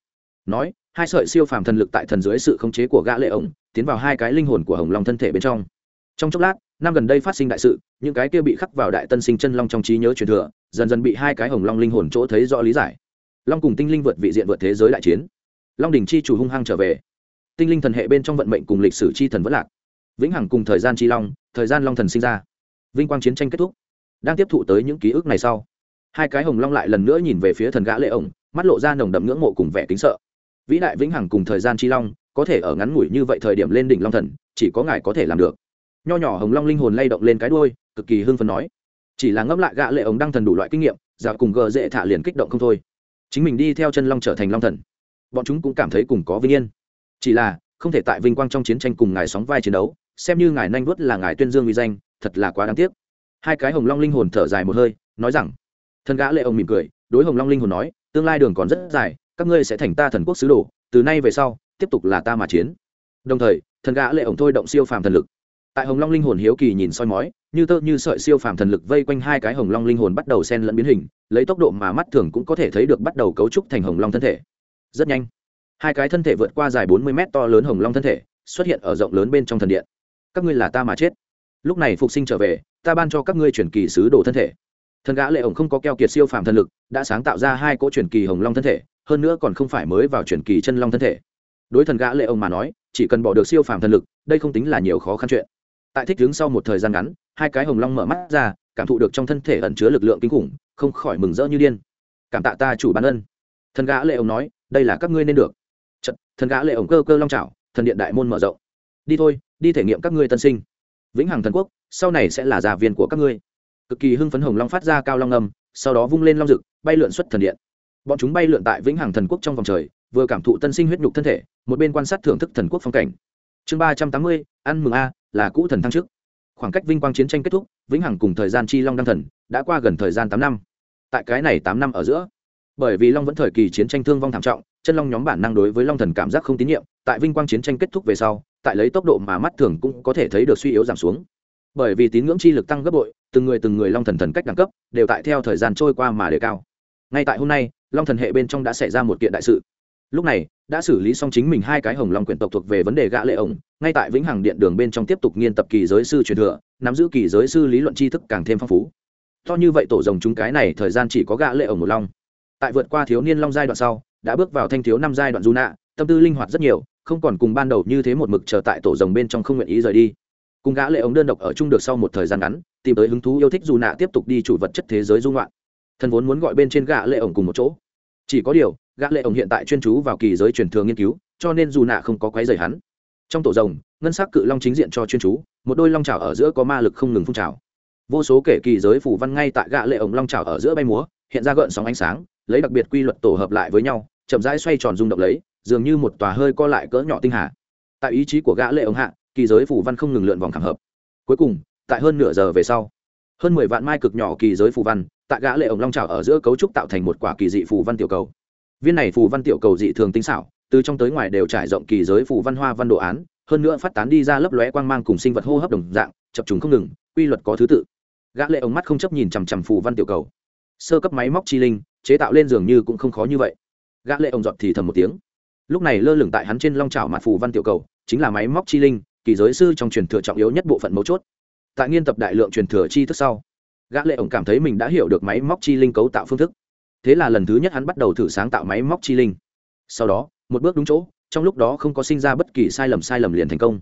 Nói, hai sợi siêu phàm thần lực tại thần dưới sự khống chế của gã lệ ổng, tiến vào hai cái linh hồn của hồng long thân thể bên trong. Trong chốc lát, năm gần đây phát sinh đại sự những cái kia bị khắc vào đại tân sinh chân long trong trí nhớ truyền thừa, dần dần bị hai cái hồng long linh hồn chỗ thấy rõ lý giải. Long cùng tinh linh vượt vị diện vượt thế giới đại chiến. Long đỉnh chi chủ hung hăng trở về. Tinh linh thần hệ bên trong vận mệnh cùng lịch sử chi thần vẫn lạc. Vĩnh hằng cùng thời gian chi long, thời gian long thần sinh ra. Vinh quang chiến tranh kết thúc. Đang tiếp thụ tới những ký ức này sau, hai cái hồng long lại lần nữa nhìn về phía thần gã lệ ổng, mắt lộ ra nồng đậm ngưỡng mộ cùng vẻ kính sợ. Vĩ đại vĩnh hằng cùng thời gian chi long, có thể ở ngắn ngủi như vậy thời điểm lên đỉnh long thần, chỉ có ngài có thể làm được. Nho nhỏ hồng long linh hồn lay động lên cái đuôi cực kỳ hưng phấn nói. Chỉ là ngẫm lại gã lệ ống đăng thần đủ loại kinh nghiệm dạo cùng gờ dễ thả liền kích động không thôi. Chính mình đi theo chân long trở thành long thần. Bọn chúng cũng cảm thấy cùng có vinh yên. Chỉ là, không thể tại vinh quang trong chiến tranh cùng ngài sóng vai chiến đấu, xem như ngài nanh vuốt là ngài tuyên dương uy danh, thật là quá đáng tiếc. Hai cái hồng long linh hồn thở dài một hơi, nói rằng, thần gã lệ ông mỉm cười, đối hồng long linh hồn nói, tương lai đường còn rất dài, các ngươi sẽ thành ta thần quốc sứ đồ, từ nay về sau, tiếp tục là ta mà chiến. Đồng thời, thần gã lệ ổng thôi động siêu phàm thần lực. Tại hồng long linh hồn hiếu kỳ nhìn soi mói như tơ như sợi siêu phàm thần lực vây quanh hai cái hồng long linh hồn bắt đầu sen lẫn biến hình, lấy tốc độ mà mắt thường cũng có thể thấy được bắt đầu cấu trúc thành hồng long thân thể. Rất nhanh, hai cái thân thể vượt qua dài bốn mươi mét to lớn hồng long thân thể xuất hiện ở rộng lớn bên trong thần điện. Các ngươi là ta mà chết. Lúc này phục sinh trở về, ta ban cho các ngươi chuyển kỳ sứ đồ thân thể. Thần gã lệ ổng không có keo kiệt siêu phàm thần lực, đã sáng tạo ra hai cỗ chuyển kỳ hồng long thân thể, hơn nữa còn không phải mới vào chuyển kỳ chân long thân thể. Đối thần gã lệ ổng mà nói, chỉ cần bỏ được siêu phàm thần lực, đây không tính là nhiều khó khăn chuyện tại thích đứng sau một thời gian ngắn hai cái hồng long mở mắt ra cảm thụ được trong thân thể ẩn chứa lực lượng kinh khủng không khỏi mừng rỡ như điên. Cảm tạ ta chủ ban ân. Thần gã lệ ổng nói đây là các ngươi nên được. Chật, thần gã lệ ổng cơ cơ long trào thần điện đại môn mở rộng. Đi thôi đi thể nghiệm các ngươi tân sinh. Vĩnh hằng thần quốc sau này sẽ là gia viên của các ngươi. Cực kỳ hưng phấn hồng long phát ra cao long âm sau đó vung lên long rực bay lượn xuất thần điện. Bọn chúng bay lượn tại vĩnh hằng thần quốc trong vòng trời vừa cảm thụ tân sinh huyết nhục thân thể một bên quan sát thưởng thức thần quốc phong cảnh. Chương ba trăm tám mươi ăn mừng a là cũ thần thăng trước. Khoảng cách vinh quang chiến tranh kết thúc, vĩnh hằng cùng thời gian chi long đăng thần đã qua gần thời gian tám năm. Tại cái này tám năm ở giữa, bởi vì long vẫn thời kỳ chiến tranh thương vong thảm trọng, chân long nhóm bản năng đối với long thần cảm giác không tín nhiệm, tại vinh quang chiến tranh kết thúc về sau, tại lấy tốc độ mà mắt thường cũng có thể thấy được suy yếu giảm xuống. Bởi vì tín ngưỡng chi lực tăng gấp bội, từng người từng người long thần thần cách đẳng cấp đều tại theo thời gian trôi qua mà đề cao. Ngay tại hôm nay, long thần hệ bên trong đã xảy ra một kiện đại sự lúc này, đã xử lý xong chính mình hai cái hồng long quyển tộc thuộc về vấn đề gã lệ ổng, ngay tại vĩnh hằng điện đường bên trong tiếp tục nghiên tập kỳ giới sư truyền thừa, nắm giữ kỳ giới sư lý luận tri thức càng thêm phong phú. To như vậy tổ rồng chúng cái này thời gian chỉ có gã lệ ổng một long. Tại vượt qua thiếu niên long giai đoạn sau, đã bước vào thanh thiếu năm giai đoạn du nạ, tâm tư linh hoạt rất nhiều, không còn cùng ban đầu như thế một mực chờ tại tổ rồng bên trong không nguyện ý rời đi. Cùng gã lệ ống đơn độc ở chung được sau một thời gian ngắn, tìm tới hứng thú yêu thích du nạ tiếp tục đi chủ vật chất thế giới dung loạn thân vốn muốn gọi bên trên gã lệ ống cùng một chỗ. Chỉ có điều gã lệ ổng hiện tại chuyên chú vào kỳ giới truyền thừa nghiên cứu, cho nên dù nạ không có quấy rầy hắn. Trong tổ rồng, ngân sắc cự long chính diện cho chuyên chú, một đôi long chảo ở giữa có ma lực không ngừng phun trào. Vô số kể kỳ giới phủ văn ngay tại gã lệ ổng long chảo ở giữa bay múa, hiện ra gợn sóng ánh sáng, lấy đặc biệt quy luật tổ hợp lại với nhau, chậm rãi xoay tròn rung động lấy, dường như một tòa hơi co lại cỡ nhỏ tinh hà. Tại ý chí của gã lệ ông hạ, kỳ giới phù văn không ngừng lượn vòng khảm hợp. Cuối cùng, tại hơn nửa giờ về sau, hơn mười vạn mai cực nhỏ kỳ giới phù văn, tại gã lệ ổng long trào ở giữa cấu trúc tạo thành một quả kỳ dị phù văn tiểu cầu viên này phù văn tiểu cầu dị thường tinh xảo, từ trong tới ngoài đều trải rộng kỳ giới phù văn hoa văn đồ án, hơn nữa phát tán đi ra lấp lóe quang mang cùng sinh vật hô hấp đồng dạng, chập trùng không ngừng, quy luật có thứ tự. Gã lệ ống mắt không chấp nhìn chằm chằm phù văn tiểu cầu. Sơ cấp máy móc chi linh, chế tạo lên dường như cũng không khó như vậy. Gã lệ ống giọt thì thầm một tiếng. Lúc này lơ lửng tại hắn trên long chảo mặt phù văn tiểu cầu, chính là máy móc chi linh, kỳ giới sư trong truyền thừa trọng yếu nhất bộ phận mấu chốt. Tại nghiên tập đại lượng truyền thừa chi thức sau, gã lệ ổng cảm thấy mình đã hiểu được máy móc chi linh cấu tạo phương thức thế là lần thứ nhất hắn bắt đầu thử sáng tạo máy móc chi linh. Sau đó một bước đúng chỗ trong lúc đó không có sinh ra bất kỳ sai lầm sai lầm liền thành công.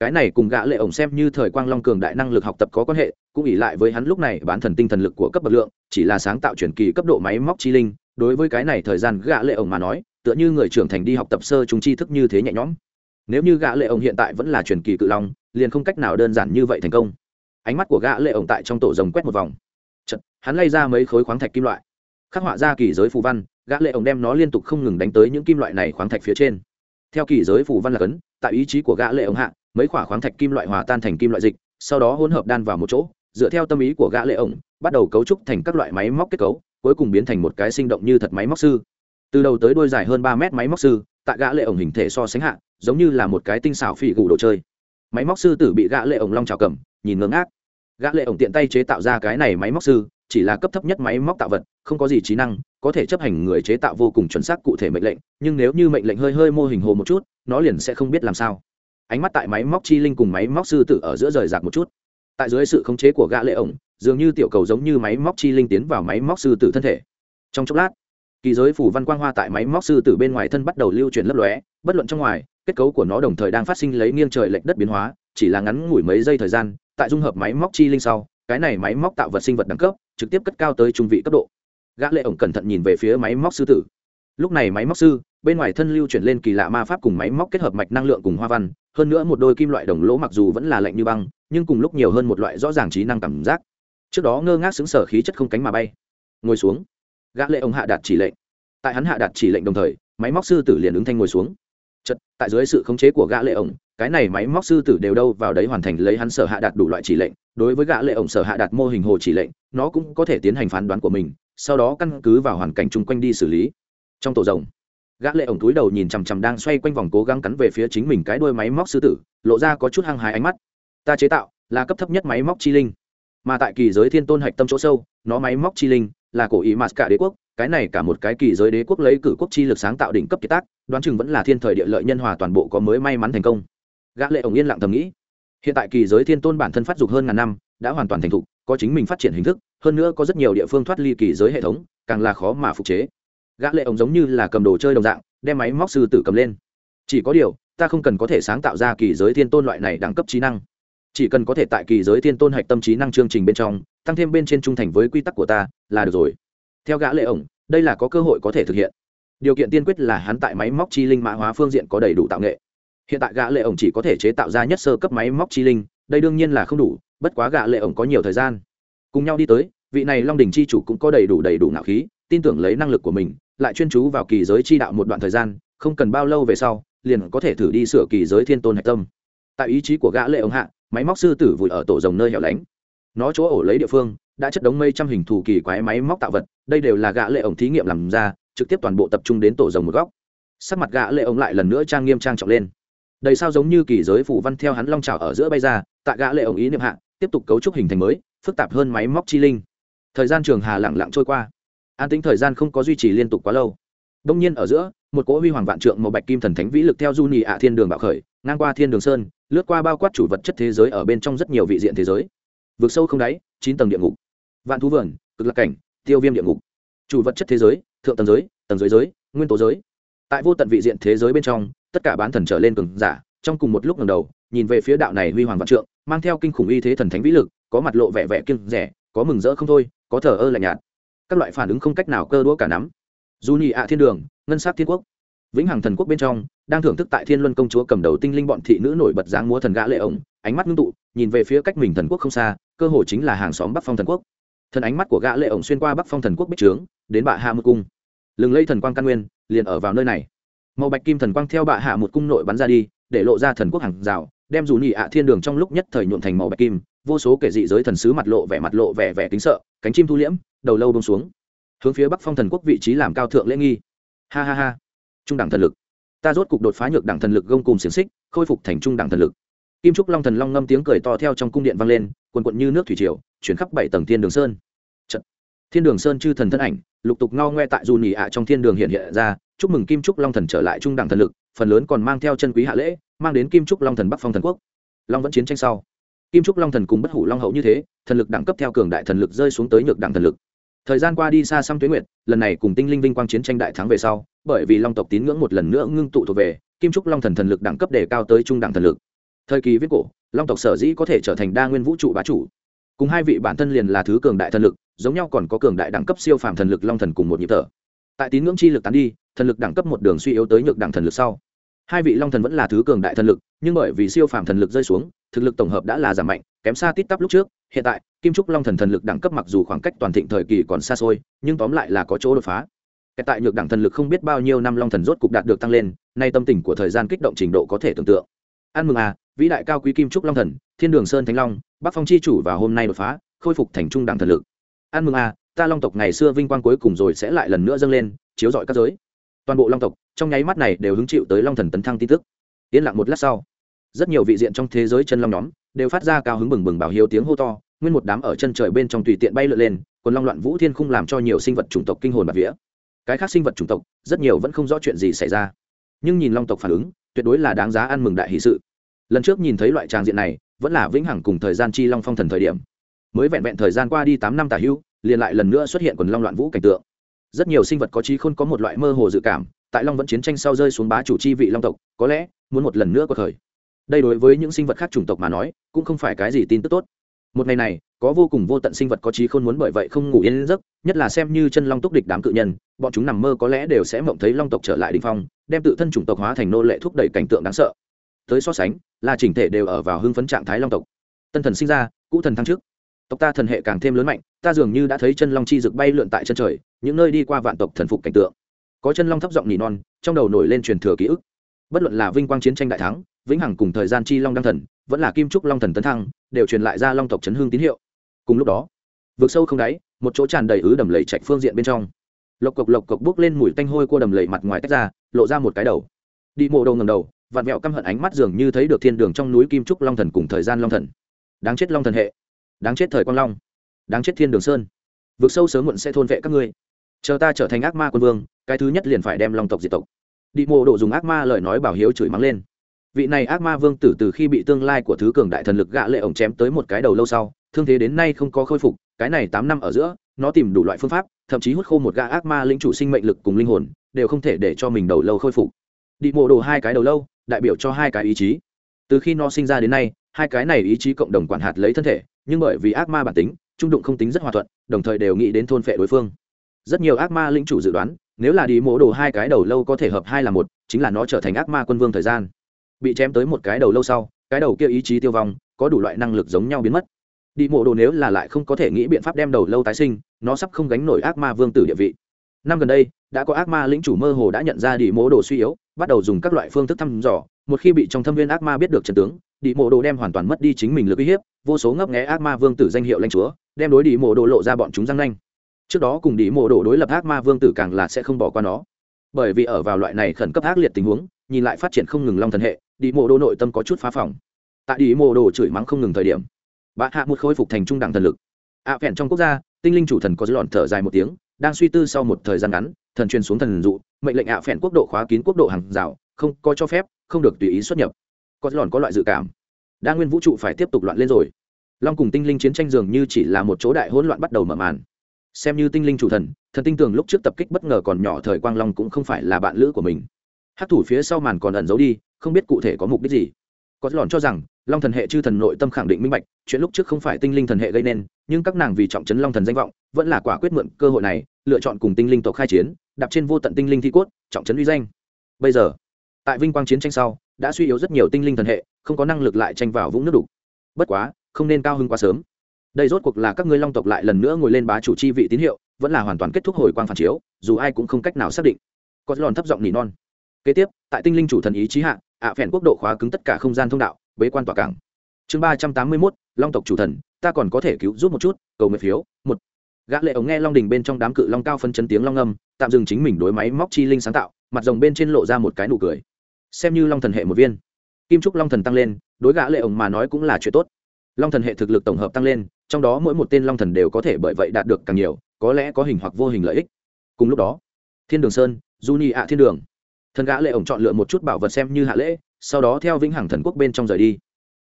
Cái này cùng gã lệ ổng xem như thời quang long cường đại năng lực học tập có quan hệ cũng ỉ lại với hắn lúc này bán thần tinh thần lực của cấp bậc lượng chỉ là sáng tạo chuyển kỳ cấp độ máy móc chi linh. Đối với cái này thời gian gã lệ ổng mà nói tựa như người trưởng thành đi học tập sơ chúng tri thức như thế nhẹ nhõm. Nếu như gã lệ ổng hiện tại vẫn là chuyển kỳ cự long liền không cách nào đơn giản như vậy thành công. Ánh mắt của gã lệ ổng tại trong tổ rồng quét một vòng. Chật, hắn lay ra mấy khối khoáng thạch kim loại khắc họa ra kỳ giới phù văn, gã lệ ổng đem nó liên tục không ngừng đánh tới những kim loại này khoáng thạch phía trên. Theo kỳ giới phù văn là cấn, tại ý chí của gã lệ ổng hạ, mấy quả khoáng thạch kim loại hòa tan thành kim loại dịch, sau đó hỗn hợp đan vào một chỗ, dựa theo tâm ý của gã lệ ổng, bắt đầu cấu trúc thành các loại máy móc kết cấu, cuối cùng biến thành một cái sinh động như thật máy móc sư. Từ đầu tới đuôi dài hơn ba mét máy móc sư, tại gã lệ ổng hình thể so sánh hạ, giống như là một cái tinh xảo phỉ gù đồ chơi. Máy móc sư tử bị gã lệ ổng long trào cầm, nhìn ngưỡng ác gã lệ ổng tiện tay chế tạo ra cái này máy móc sư chỉ là cấp thấp nhất máy móc tạo vật, không có gì trí năng, có thể chấp hành người chế tạo vô cùng chuẩn xác cụ thể mệnh lệnh, nhưng nếu như mệnh lệnh hơi hơi mô hình hồ một chút, nó liền sẽ không biết làm sao. Ánh mắt tại máy móc chi linh cùng máy móc sư tử ở giữa rời rạc một chút. Tại dưới sự khống chế của gã lệ ổng, dường như tiểu cầu giống như máy móc chi linh tiến vào máy móc sư tử thân thể. Trong chốc lát, kỳ giới phủ văn quang hoa tại máy móc sư tử bên ngoài thân bắt đầu lưu chuyển lấp lóe, bất luận trong ngoài, kết cấu của nó đồng thời đang phát sinh lấy nghiêng trời lệch đất biến hóa, chỉ là ngắn ngủi mấy giây thời gian, tại dung hợp máy móc chi linh sau, cái này máy móc tạo vật sinh vật đẳng cấp trực tiếp cất cao tới trung vị cấp độ. Gã lệ ổng cẩn thận nhìn về phía máy móc sư tử. Lúc này máy móc sư, bên ngoài thân lưu chuyển lên kỳ lạ ma pháp cùng máy móc kết hợp mạch năng lượng cùng hoa văn, hơn nữa một đôi kim loại đồng lỗ mặc dù vẫn là lạnh như băng, nhưng cùng lúc nhiều hơn một loại rõ ràng trí năng cảm giác. Trước đó ngơ ngác xứng sở khí chất không cánh mà bay. Ngồi xuống. Gã lệ ổng hạ đạt chỉ lệnh. Tại hắn hạ đạt chỉ lệnh đồng thời, máy móc sư tử liền ứng thanh ngồi xuống. Chật, tại dưới sự khống chế của gã lệ ổng, cái này máy móc sư tử đều đâu vào đấy hoàn thành lấy hắn sở hạ đạt đủ loại chỉ lệnh đối với gã lệ ổng sở hạ đạt mô hình hồ chỉ lệnh, nó cũng có thể tiến hành phán đoán của mình, sau đó căn cứ vào hoàn cảnh chung quanh đi xử lý. Trong tổ rồng, gã lệ ổng túi đầu nhìn chằm chằm đang xoay quanh vòng cố gắng cắn về phía chính mình cái đuôi máy móc sư tử, lộ ra có chút hăng hái ánh mắt. Ta chế tạo là cấp thấp nhất máy móc chi linh, mà tại kỳ giới thiên tôn hạch tâm chỗ sâu, nó máy móc chi linh là cổ ý mạt cả đế quốc, cái này cả một cái kỳ giới đế quốc lấy cử quốc chi lực sáng tạo đỉnh cấp kiệt tác, đoán chừng vẫn là thiên thời địa lợi nhân hòa toàn bộ có mới may mắn thành công. Gã lệ ổng yên lặng thầm nghĩ hiện tại kỳ giới thiên tôn bản thân phát dục hơn ngàn năm, đã hoàn toàn thành thục, có chính mình phát triển hình thức, hơn nữa có rất nhiều địa phương thoát ly kỳ giới hệ thống, càng là khó mà phục chế. Gã lệ ổng giống như là cầm đồ chơi đồng dạng, đem máy móc sư tử cầm lên. Chỉ có điều, ta không cần có thể sáng tạo ra kỳ giới thiên tôn loại này đẳng cấp trí năng. Chỉ cần có thể tại kỳ giới thiên tôn hạch tâm trí năng chương trình bên trong, tăng thêm bên trên trung thành với quy tắc của ta, là được rồi. Theo gã lệ ổng, đây là có cơ hội có thể thực hiện. Điều kiện tiên quyết là hắn tại máy móc chi linh mã hóa phương diện có đầy đủ tạo nghệ hiện tại gã lệ ổng chỉ có thể chế tạo ra nhất sơ cấp máy móc chi linh, đây đương nhiên là không đủ, bất quá gã lệ ổng có nhiều thời gian. Cùng nhau đi tới, vị này long đỉnh chi chủ cũng có đầy đủ đầy đủ nạo khí, tin tưởng lấy năng lực của mình, lại chuyên chú vào kỳ giới chi đạo một đoạn thời gian, không cần bao lâu về sau, liền có thể thử đi sửa kỳ giới thiên tôn hạch tâm. Tại ý chí của gã lệ ổng hạ, máy móc sư tử vùi ở tổ rồng nơi hẻo lánh. Nó chỗ ổ lấy địa phương, đã chất đống mây trăm hình thù kỳ quái máy móc tạo vật, đây đều là gã lệ ổng thí nghiệm làm ra, trực tiếp toàn bộ tập trung đến tổ rồng một góc. Sắc mặt gã lệ ổng lại lần nữa trang nghiêm trang trọng lên đầy sao giống như kỳ giới phủ văn theo hắn long trào ở giữa bay ra, tại gã lệ ổng ý niệm hạ, tiếp tục cấu trúc hình thành mới, phức tạp hơn máy móc chi linh. Thời gian trường hà lặng lặng trôi qua. An tính thời gian không có duy trì liên tục quá lâu. Đông nhiên ở giữa, một cỗ huy hoàng vạn trượng màu bạch kim thần thánh vĩ lực theo du nhì ạ thiên đường bạo khởi, ngang qua thiên đường sơn, lướt qua bao quát chủ vật chất thế giới ở bên trong rất nhiều vị diện thế giới. Vượt sâu không đáy, chín tầng địa ngục. Vạn thú vườn, cực lạc cảnh, tiêu viêm địa ngục. Chủ vật chất thế giới, thượng tầng giới tầng giới giới, nguyên tố giới tại vô tận vị diện thế giới bên trong, tất cả bán thần trở lên cường giả, trong cùng một lúc ngầm đầu, nhìn về phía đạo này huy hoàng vạn trượng, mang theo kinh khủng uy thế thần thánh vĩ lực, có mặt lộ vẻ vẻ kiêng rẻ, có mừng rỡ không thôi, có thờ ơ lạnh nhạt. Các loại phản ứng không cách nào cơ đũa cả nắm. Dù nhị ạ thiên đường, ngân sát thiên quốc, vĩnh hằng thần quốc bên trong, đang thưởng thức tại thiên luân công chúa cầm đầu tinh linh bọn thị nữ nổi bật dáng múa thần gã lệ ổng, ánh mắt ngưng tụ, nhìn về phía cách mình thần quốc không xa, cơ hồ chính là hàng xóm bắc phong thần quốc. Thần ánh mắt của gã lệ ổng xuyên qua bắc phong thần quốc bích trướng, đến bạ hạ mưu cung lừng lây thần quang căn nguyên, liền ở vào nơi này. Màu bạch kim thần quang theo bạ hạ một cung nội bắn ra đi, để lộ ra thần quốc hàng rào, đem dù nhị ạ thiên đường trong lúc nhất thời nhuộn thành màu bạch kim, vô số kẻ dị giới thần sứ mặt lộ vẻ mặt lộ vẻ vẻ kính sợ, cánh chim thu liễm, đầu lâu bông xuống. Hướng phía bắc phong thần quốc vị trí làm cao thượng lễ nghi. Ha ha ha. Trung đẳng thần lực. Ta rốt cục đột phá nhược đẳng thần lực gông cùng xiềng xích, khôi phục thành trung đẳng thần lực. Kim trúc long thần long ngâm tiếng cười to theo trong cung điện vang lên quần quận như nước thủy triều, chuyển khắp bảy tầng thiên đường sơn thiên đường sơn chư thần thân ảnh, lục tục ngao ngoe tại dù nhì ạ trong thiên đường hiện hiện ra, chúc mừng kim trúc long thần trở lại trung đẳng thần lực, phần lớn còn mang theo chân quý hạ lễ, mang đến kim trúc long thần bắc phong thần quốc. Long vẫn chiến tranh sau. Kim trúc long thần cùng bất hủ long hậu như thế, thần lực đẳng cấp theo cường đại thần lực rơi xuống tới nhược đẳng thần lực. Thời gian qua đi xa xăm tuyến nguyệt, lần này cùng tinh linh vinh quang chiến tranh đại thắng về sau, bởi vì long tộc tín ngưỡng một lần nữa ngưng tụ thuộc về, kim trúc long thần thần lực đẳng cấp đề cao tới trung đẳng thần lực. Thời kỳ viết cổ, long tộc sở dĩ có thể trở thành đa nguyên vũ trụ bá chủ cùng hai vị bản thân liền là thứ cường đại thần lực, giống nhau còn có cường đại đẳng cấp siêu phàm thần lực long thần cùng một nhịp thở. Tại tín ngưỡng chi lực tán đi, thần lực đẳng cấp một đường suy yếu tới nhược đẳng thần lực sau. Hai vị long thần vẫn là thứ cường đại thần lực, nhưng bởi vì siêu phàm thần lực rơi xuống, thực lực tổng hợp đã là giảm mạnh, kém xa tít tắp lúc trước, hiện tại, kim trúc long thần thần lực đẳng cấp mặc dù khoảng cách toàn thịnh thời kỳ còn xa xôi, nhưng tóm lại là có chỗ đột phá. Tại nhược đẳng thần lực không biết bao nhiêu năm long thần rốt cục đạt được tăng lên, nay tâm tình của thời gian kích động trình độ có thể tưởng tượng. Ăn mừng à vĩ đại cao quý kim trúc long thần, thiên đường sơn thánh long, bắc phong chi chủ và hôm nay đột phá, khôi phục thành trung đẳng thần lực. An mừng à ta long tộc ngày xưa vinh quang cuối cùng rồi sẽ lại lần nữa dâng lên, chiếu rọi các giới. Toàn bộ long tộc, trong nháy mắt này đều hứng chịu tới long thần tấn thăng tin tức. Yên lặng một lát sau, rất nhiều vị diện trong thế giới chân long nhóm đều phát ra cao hứng bừng bừng bảo hiếu tiếng hô to, nguyên một đám ở chân trời bên trong tùy tiện bay lượn lên, quần long loạn vũ thiên khung làm cho nhiều sinh vật chủng tộc kinh hồn bạt vía. Cái khác sinh vật chủng tộc, rất nhiều vẫn không rõ chuyện gì xảy ra. Nhưng nhìn long tộc phản ứng, tuyệt đối là đáng giá ăn mừng đại hỷ sự lần trước nhìn thấy loại tràng diện này, vẫn là vĩnh hằng cùng thời gian chi long phong thần thời điểm. Mới vẹn vẹn thời gian qua đi tám năm tả hữu liền lại lần nữa xuất hiện quần long loạn vũ cảnh tượng. Rất nhiều sinh vật có trí khôn có một loại mơ hồ dự cảm, tại long vẫn chiến tranh sau rơi xuống bá chủ chi vị long tộc, có lẽ muốn một lần nữa có thời đây đối với những sinh vật khác chủng tộc mà nói, cũng không phải cái gì tin tức tốt. Một ngày này, có vô cùng vô tận sinh vật có trí khôn muốn bởi vậy không ngủ yên giấc, nhất là xem như chân long túc địch đám cự nhân, bọn chúng nằm mơ có lẽ đều sẽ mộng thấy long tộc trở lại đình phong, đem tự thân chủng tộc hóa thành nô lệ thúc đẩy cảnh tượng đáng sợ tới so sánh, là chỉnh thể đều ở vào hưng phấn trạng thái long tộc. Tân thần sinh ra, cũ thần thăng trước. Tộc ta thần hệ càng thêm lớn mạnh, ta dường như đã thấy chân long chi rực bay lượn tại chân trời, những nơi đi qua vạn tộc thần phục cảnh tượng. Có chân long thấp giọng nỉ non, trong đầu nổi lên truyền thừa ký ức. Bất luận là vinh quang chiến tranh đại thắng, vĩnh hằng cùng thời gian chi long đăng thần, vẫn là kim trúc long thần tấn thăng, đều truyền lại ra long tộc chấn hương tín hiệu. Cùng lúc đó vượt sâu không đáy, một chỗ tràn đầy ứ đầm lầy chạch phương diện bên trong. Lộc cộc lộc cộc bước lên mùi tanh hôi cua đầm lầy mặt ngoài tách ra, lộ ra một cái đầu. Đi mộ đầu ngầm đầu vạn vẹo căm hận ánh mắt dường như thấy được thiên đường trong núi kim trúc long thần cùng thời gian long thần. Đáng chết long thần hệ. Đáng chết thời quang long. Đáng chết thiên đường sơn. Vượt sâu sớm muộn sẽ thôn vệ các ngươi. Chờ ta trở thành ác ma quân vương, cái thứ nhất liền phải đem long tộc diệt tộc. Đi mộ độ dùng ác ma lời nói bảo hiếu chửi mắng lên. Vị này ác ma vương tử từ khi bị tương lai của thứ cường đại thần lực gạ lệ ổng chém tới một cái đầu lâu sau, thương thế đến nay không có khôi phục, cái này tám năm ở giữa, nó tìm đủ loại phương pháp, thậm chí hút khô một gã ác ma linh chủ sinh mệnh lực cùng linh hồn, đều không thể để cho mình đầu lâu khôi phục. Đi mộ đồ hai cái đầu lâu đại biểu cho hai cái ý chí. Từ khi nó sinh ra đến nay, hai cái này ý chí cộng đồng quản hạt lấy thân thể, nhưng bởi vì ác ma bản tính, trung đụng không tính rất hòa thuận, đồng thời đều nghĩ đến thôn phệ đối phương. Rất nhiều ác ma lĩnh chủ dự đoán, nếu là đi mổ đồ hai cái đầu lâu có thể hợp hai là một, chính là nó trở thành ác ma quân vương thời gian. Bị chém tới một cái đầu lâu sau, cái đầu kia ý chí tiêu vong, có đủ loại năng lực giống nhau biến mất. Đi mổ đồ nếu là lại không có thể nghĩ biện pháp đem đầu lâu tái sinh, nó sắp không gánh nổi ác ma vương tử địa vị. Năm gần đây, đã có ác ma lĩnh chủ mơ hồ đã nhận ra đi mổ đồ suy yếu bắt đầu dùng các loại phương thức thăm dò một khi bị trong thâm viên ác ma biết được trận tướng đi mộ đồ đem hoàn toàn mất đi chính mình lực uy hiếp vô số ngấp nghé ác ma vương tử danh hiệu lãnh chúa đem đối đi mộ đồ lộ ra bọn chúng răng nanh. Trước đó cùng đi mộ đồ đối lập ác ma vương tử càng là sẽ không bỏ qua nó. Bởi vì ở vào loại này khẩn cấp ác liệt tình huống nhìn lại phát triển không ngừng long thần hệ đi mộ đồ nội tâm có chút phá phòng tại đi mộ đồ chửi mắng không ngừng thời điểm bạ hạ một khôi phục thành trung đẳng thần lực. Ạ à, phèn trong quốc gia tinh linh chủ thần có dư lọn thở dài một tiếng đang suy tư sau một thời gian ngắn thần truyền xuống thần dụ, mệnh lệnh ạ à phèn quốc độ khóa kín quốc độ hàng rào, không có cho phép, không được tùy ý xuất nhập. Có lòn có loại dự cảm. Đa nguyên vũ trụ phải tiếp tục loạn lên rồi. Long cùng tinh linh chiến tranh dường như chỉ là một chỗ đại hỗn loạn bắt đầu mở màn. Xem như tinh linh chủ thần thần tinh tường lúc trước tập kích bất ngờ còn nhỏ thời quang long cũng không phải là bạn lữ của mình. Hát thủ phía sau màn còn ẩn giấu đi, không biết cụ thể có mục đích gì. Có lòn cho rằng, long thần hệ chư thần nội tâm khẳng định minh bạch, chuyện lúc trước không phải tinh linh thần hệ gây nên, nhưng các nàng vì trọng trấn long thần danh vọng, vẫn là quả quyết mượn cơ hội này lựa chọn cùng tinh linh tộc khai chiến, đạp trên vô tận tinh linh thi cốt, trọng trấn uy danh. Bây giờ, tại vinh quang chiến tranh sau, đã suy yếu rất nhiều tinh linh thần hệ, không có năng lực lại tranh vào vũng nước đục. Bất quá, không nên cao hơn quá sớm. Đây rốt cuộc là các ngươi long tộc lại lần nữa ngồi lên bá chủ chi vị tín hiệu, vẫn là hoàn toàn kết thúc hồi quang phản chiếu, dù ai cũng không cách nào xác định. Có lòn thấp giọng nỉ non. Kế tiếp, tại tinh linh chủ thần ý chí hạ, ạ phèn quốc độ khóa cứng tất cả không gian thông đạo, bế quan tỏa cảng. Chương ba trăm tám mươi mốt, long tộc chủ thần, ta còn có thể cứu giúp một chút, cầu nguyện phiếu, một gã lệ ống nghe long đình bên trong đám cự long cao phân chấn tiếng long âm, tạm dừng chính mình đối máy móc chi linh sáng tạo, mặt rồng bên trên lộ ra một cái nụ cười. Xem như long thần hệ một viên. Kim trúc long thần tăng lên, đối gã lệ ống mà nói cũng là chuyện tốt. Long thần hệ thực lực tổng hợp tăng lên, trong đó mỗi một tên long thần đều có thể bởi vậy đạt được càng nhiều, có lẽ có hình hoặc vô hình lợi ích. Cùng lúc đó, thiên đường sơn, du nhi ạ thiên đường. Thần gã lệ ổng chọn lựa một chút bảo vật xem như hạ lễ, sau đó theo vĩnh hằng thần quốc bên trong rời đi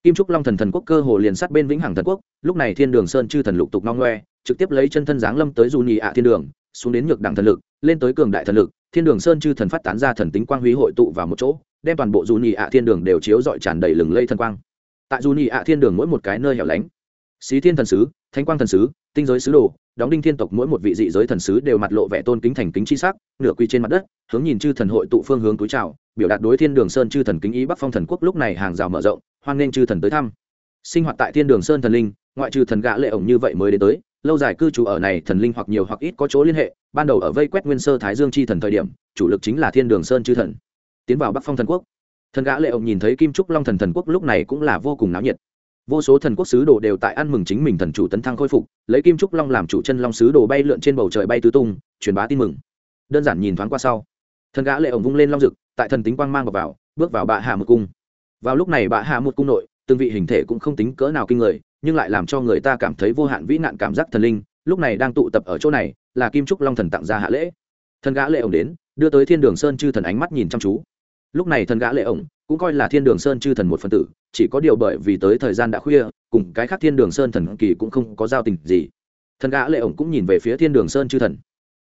kim trúc long thần thần quốc cơ hồ liền sát bên vĩnh hằng thần quốc, lúc này thiên đường sơn chư thần lục tục nong ngoe, trực tiếp lấy chân thân giáng lâm tới du nhị ạ thiên đường, xuống đến nhược đẳng thần lực, lên tới cường đại thần lực, thiên đường sơn chư thần phát tán ra thần tính quang huy hội tụ vào một chỗ, đem toàn bộ du nhị ạ thiên đường đều chiếu dọi tràn đầy lừng lây thần quang. Tại du nhị ạ thiên đường mỗi một cái nơi hẻo lánh, xí thiên thần sứ, thánh quang thần sứ, tinh giới sứ đồ, đóng đinh thiên tộc mỗi một vị dị giới thần sứ đều mặt lộ vẻ tôn kính thành kính chi sắc, nửa quy trên mặt đất, hướng nhìn chư thần hội tụ phương hướng túi trào biểu đạt đối thiên đường sơn chư thần kính ý bắc phong thần quốc lúc này hàng rào mở rộng, hoan nghênh chư thần tới thăm. Sinh hoạt tại thiên đường sơn thần linh, ngoại trừ thần gã lệ ổng như vậy mới đến tới, lâu dài cư trú ở này thần linh hoặc nhiều hoặc ít có chỗ liên hệ, ban đầu ở vây quét nguyên sơ thái dương chi thần thời điểm, chủ lực chính là thiên đường sơn chư thần. Tiến vào bắc phong thần quốc, thần gã lệ ổng nhìn thấy kim trúc long thần thần quốc lúc này cũng là vô cùng náo nhiệt. Vô số thần quốc sứ đồ đều tại ăn mừng chính mình thần chủ tấn thăng khôi phục, lấy kim trúc long làm chủ chân long sứ đồ bay lượn trên bầu trời bay tứ tung, truyền bá tin mừng. Đơn giản nhìn thoáng qua sau, thần gã lệ ổng vung lên long rực tại thần tính quang mang vào, vào bước vào bạ hạ một cung. Vào lúc này bạ hạ một cung nội từng vị hình thể cũng không tính cỡ nào kinh người nhưng lại làm cho người ta cảm thấy vô hạn vĩ nạn cảm giác thần linh lúc này đang tụ tập ở chỗ này là kim trúc long thần tặng ra hạ lễ. Thần gã lệ ổng đến đưa tới thiên đường sơn chư thần ánh mắt nhìn chăm chú. Lúc này thần gã lệ ổng cũng coi là thiên đường sơn chư thần một phần tử chỉ có điều bởi vì tới thời gian đã khuya cùng cái khác thiên đường sơn thần kỳ cũng không có giao tình gì. Thần gã lệ ổng cũng nhìn về phía thiên đường sơn chư thần.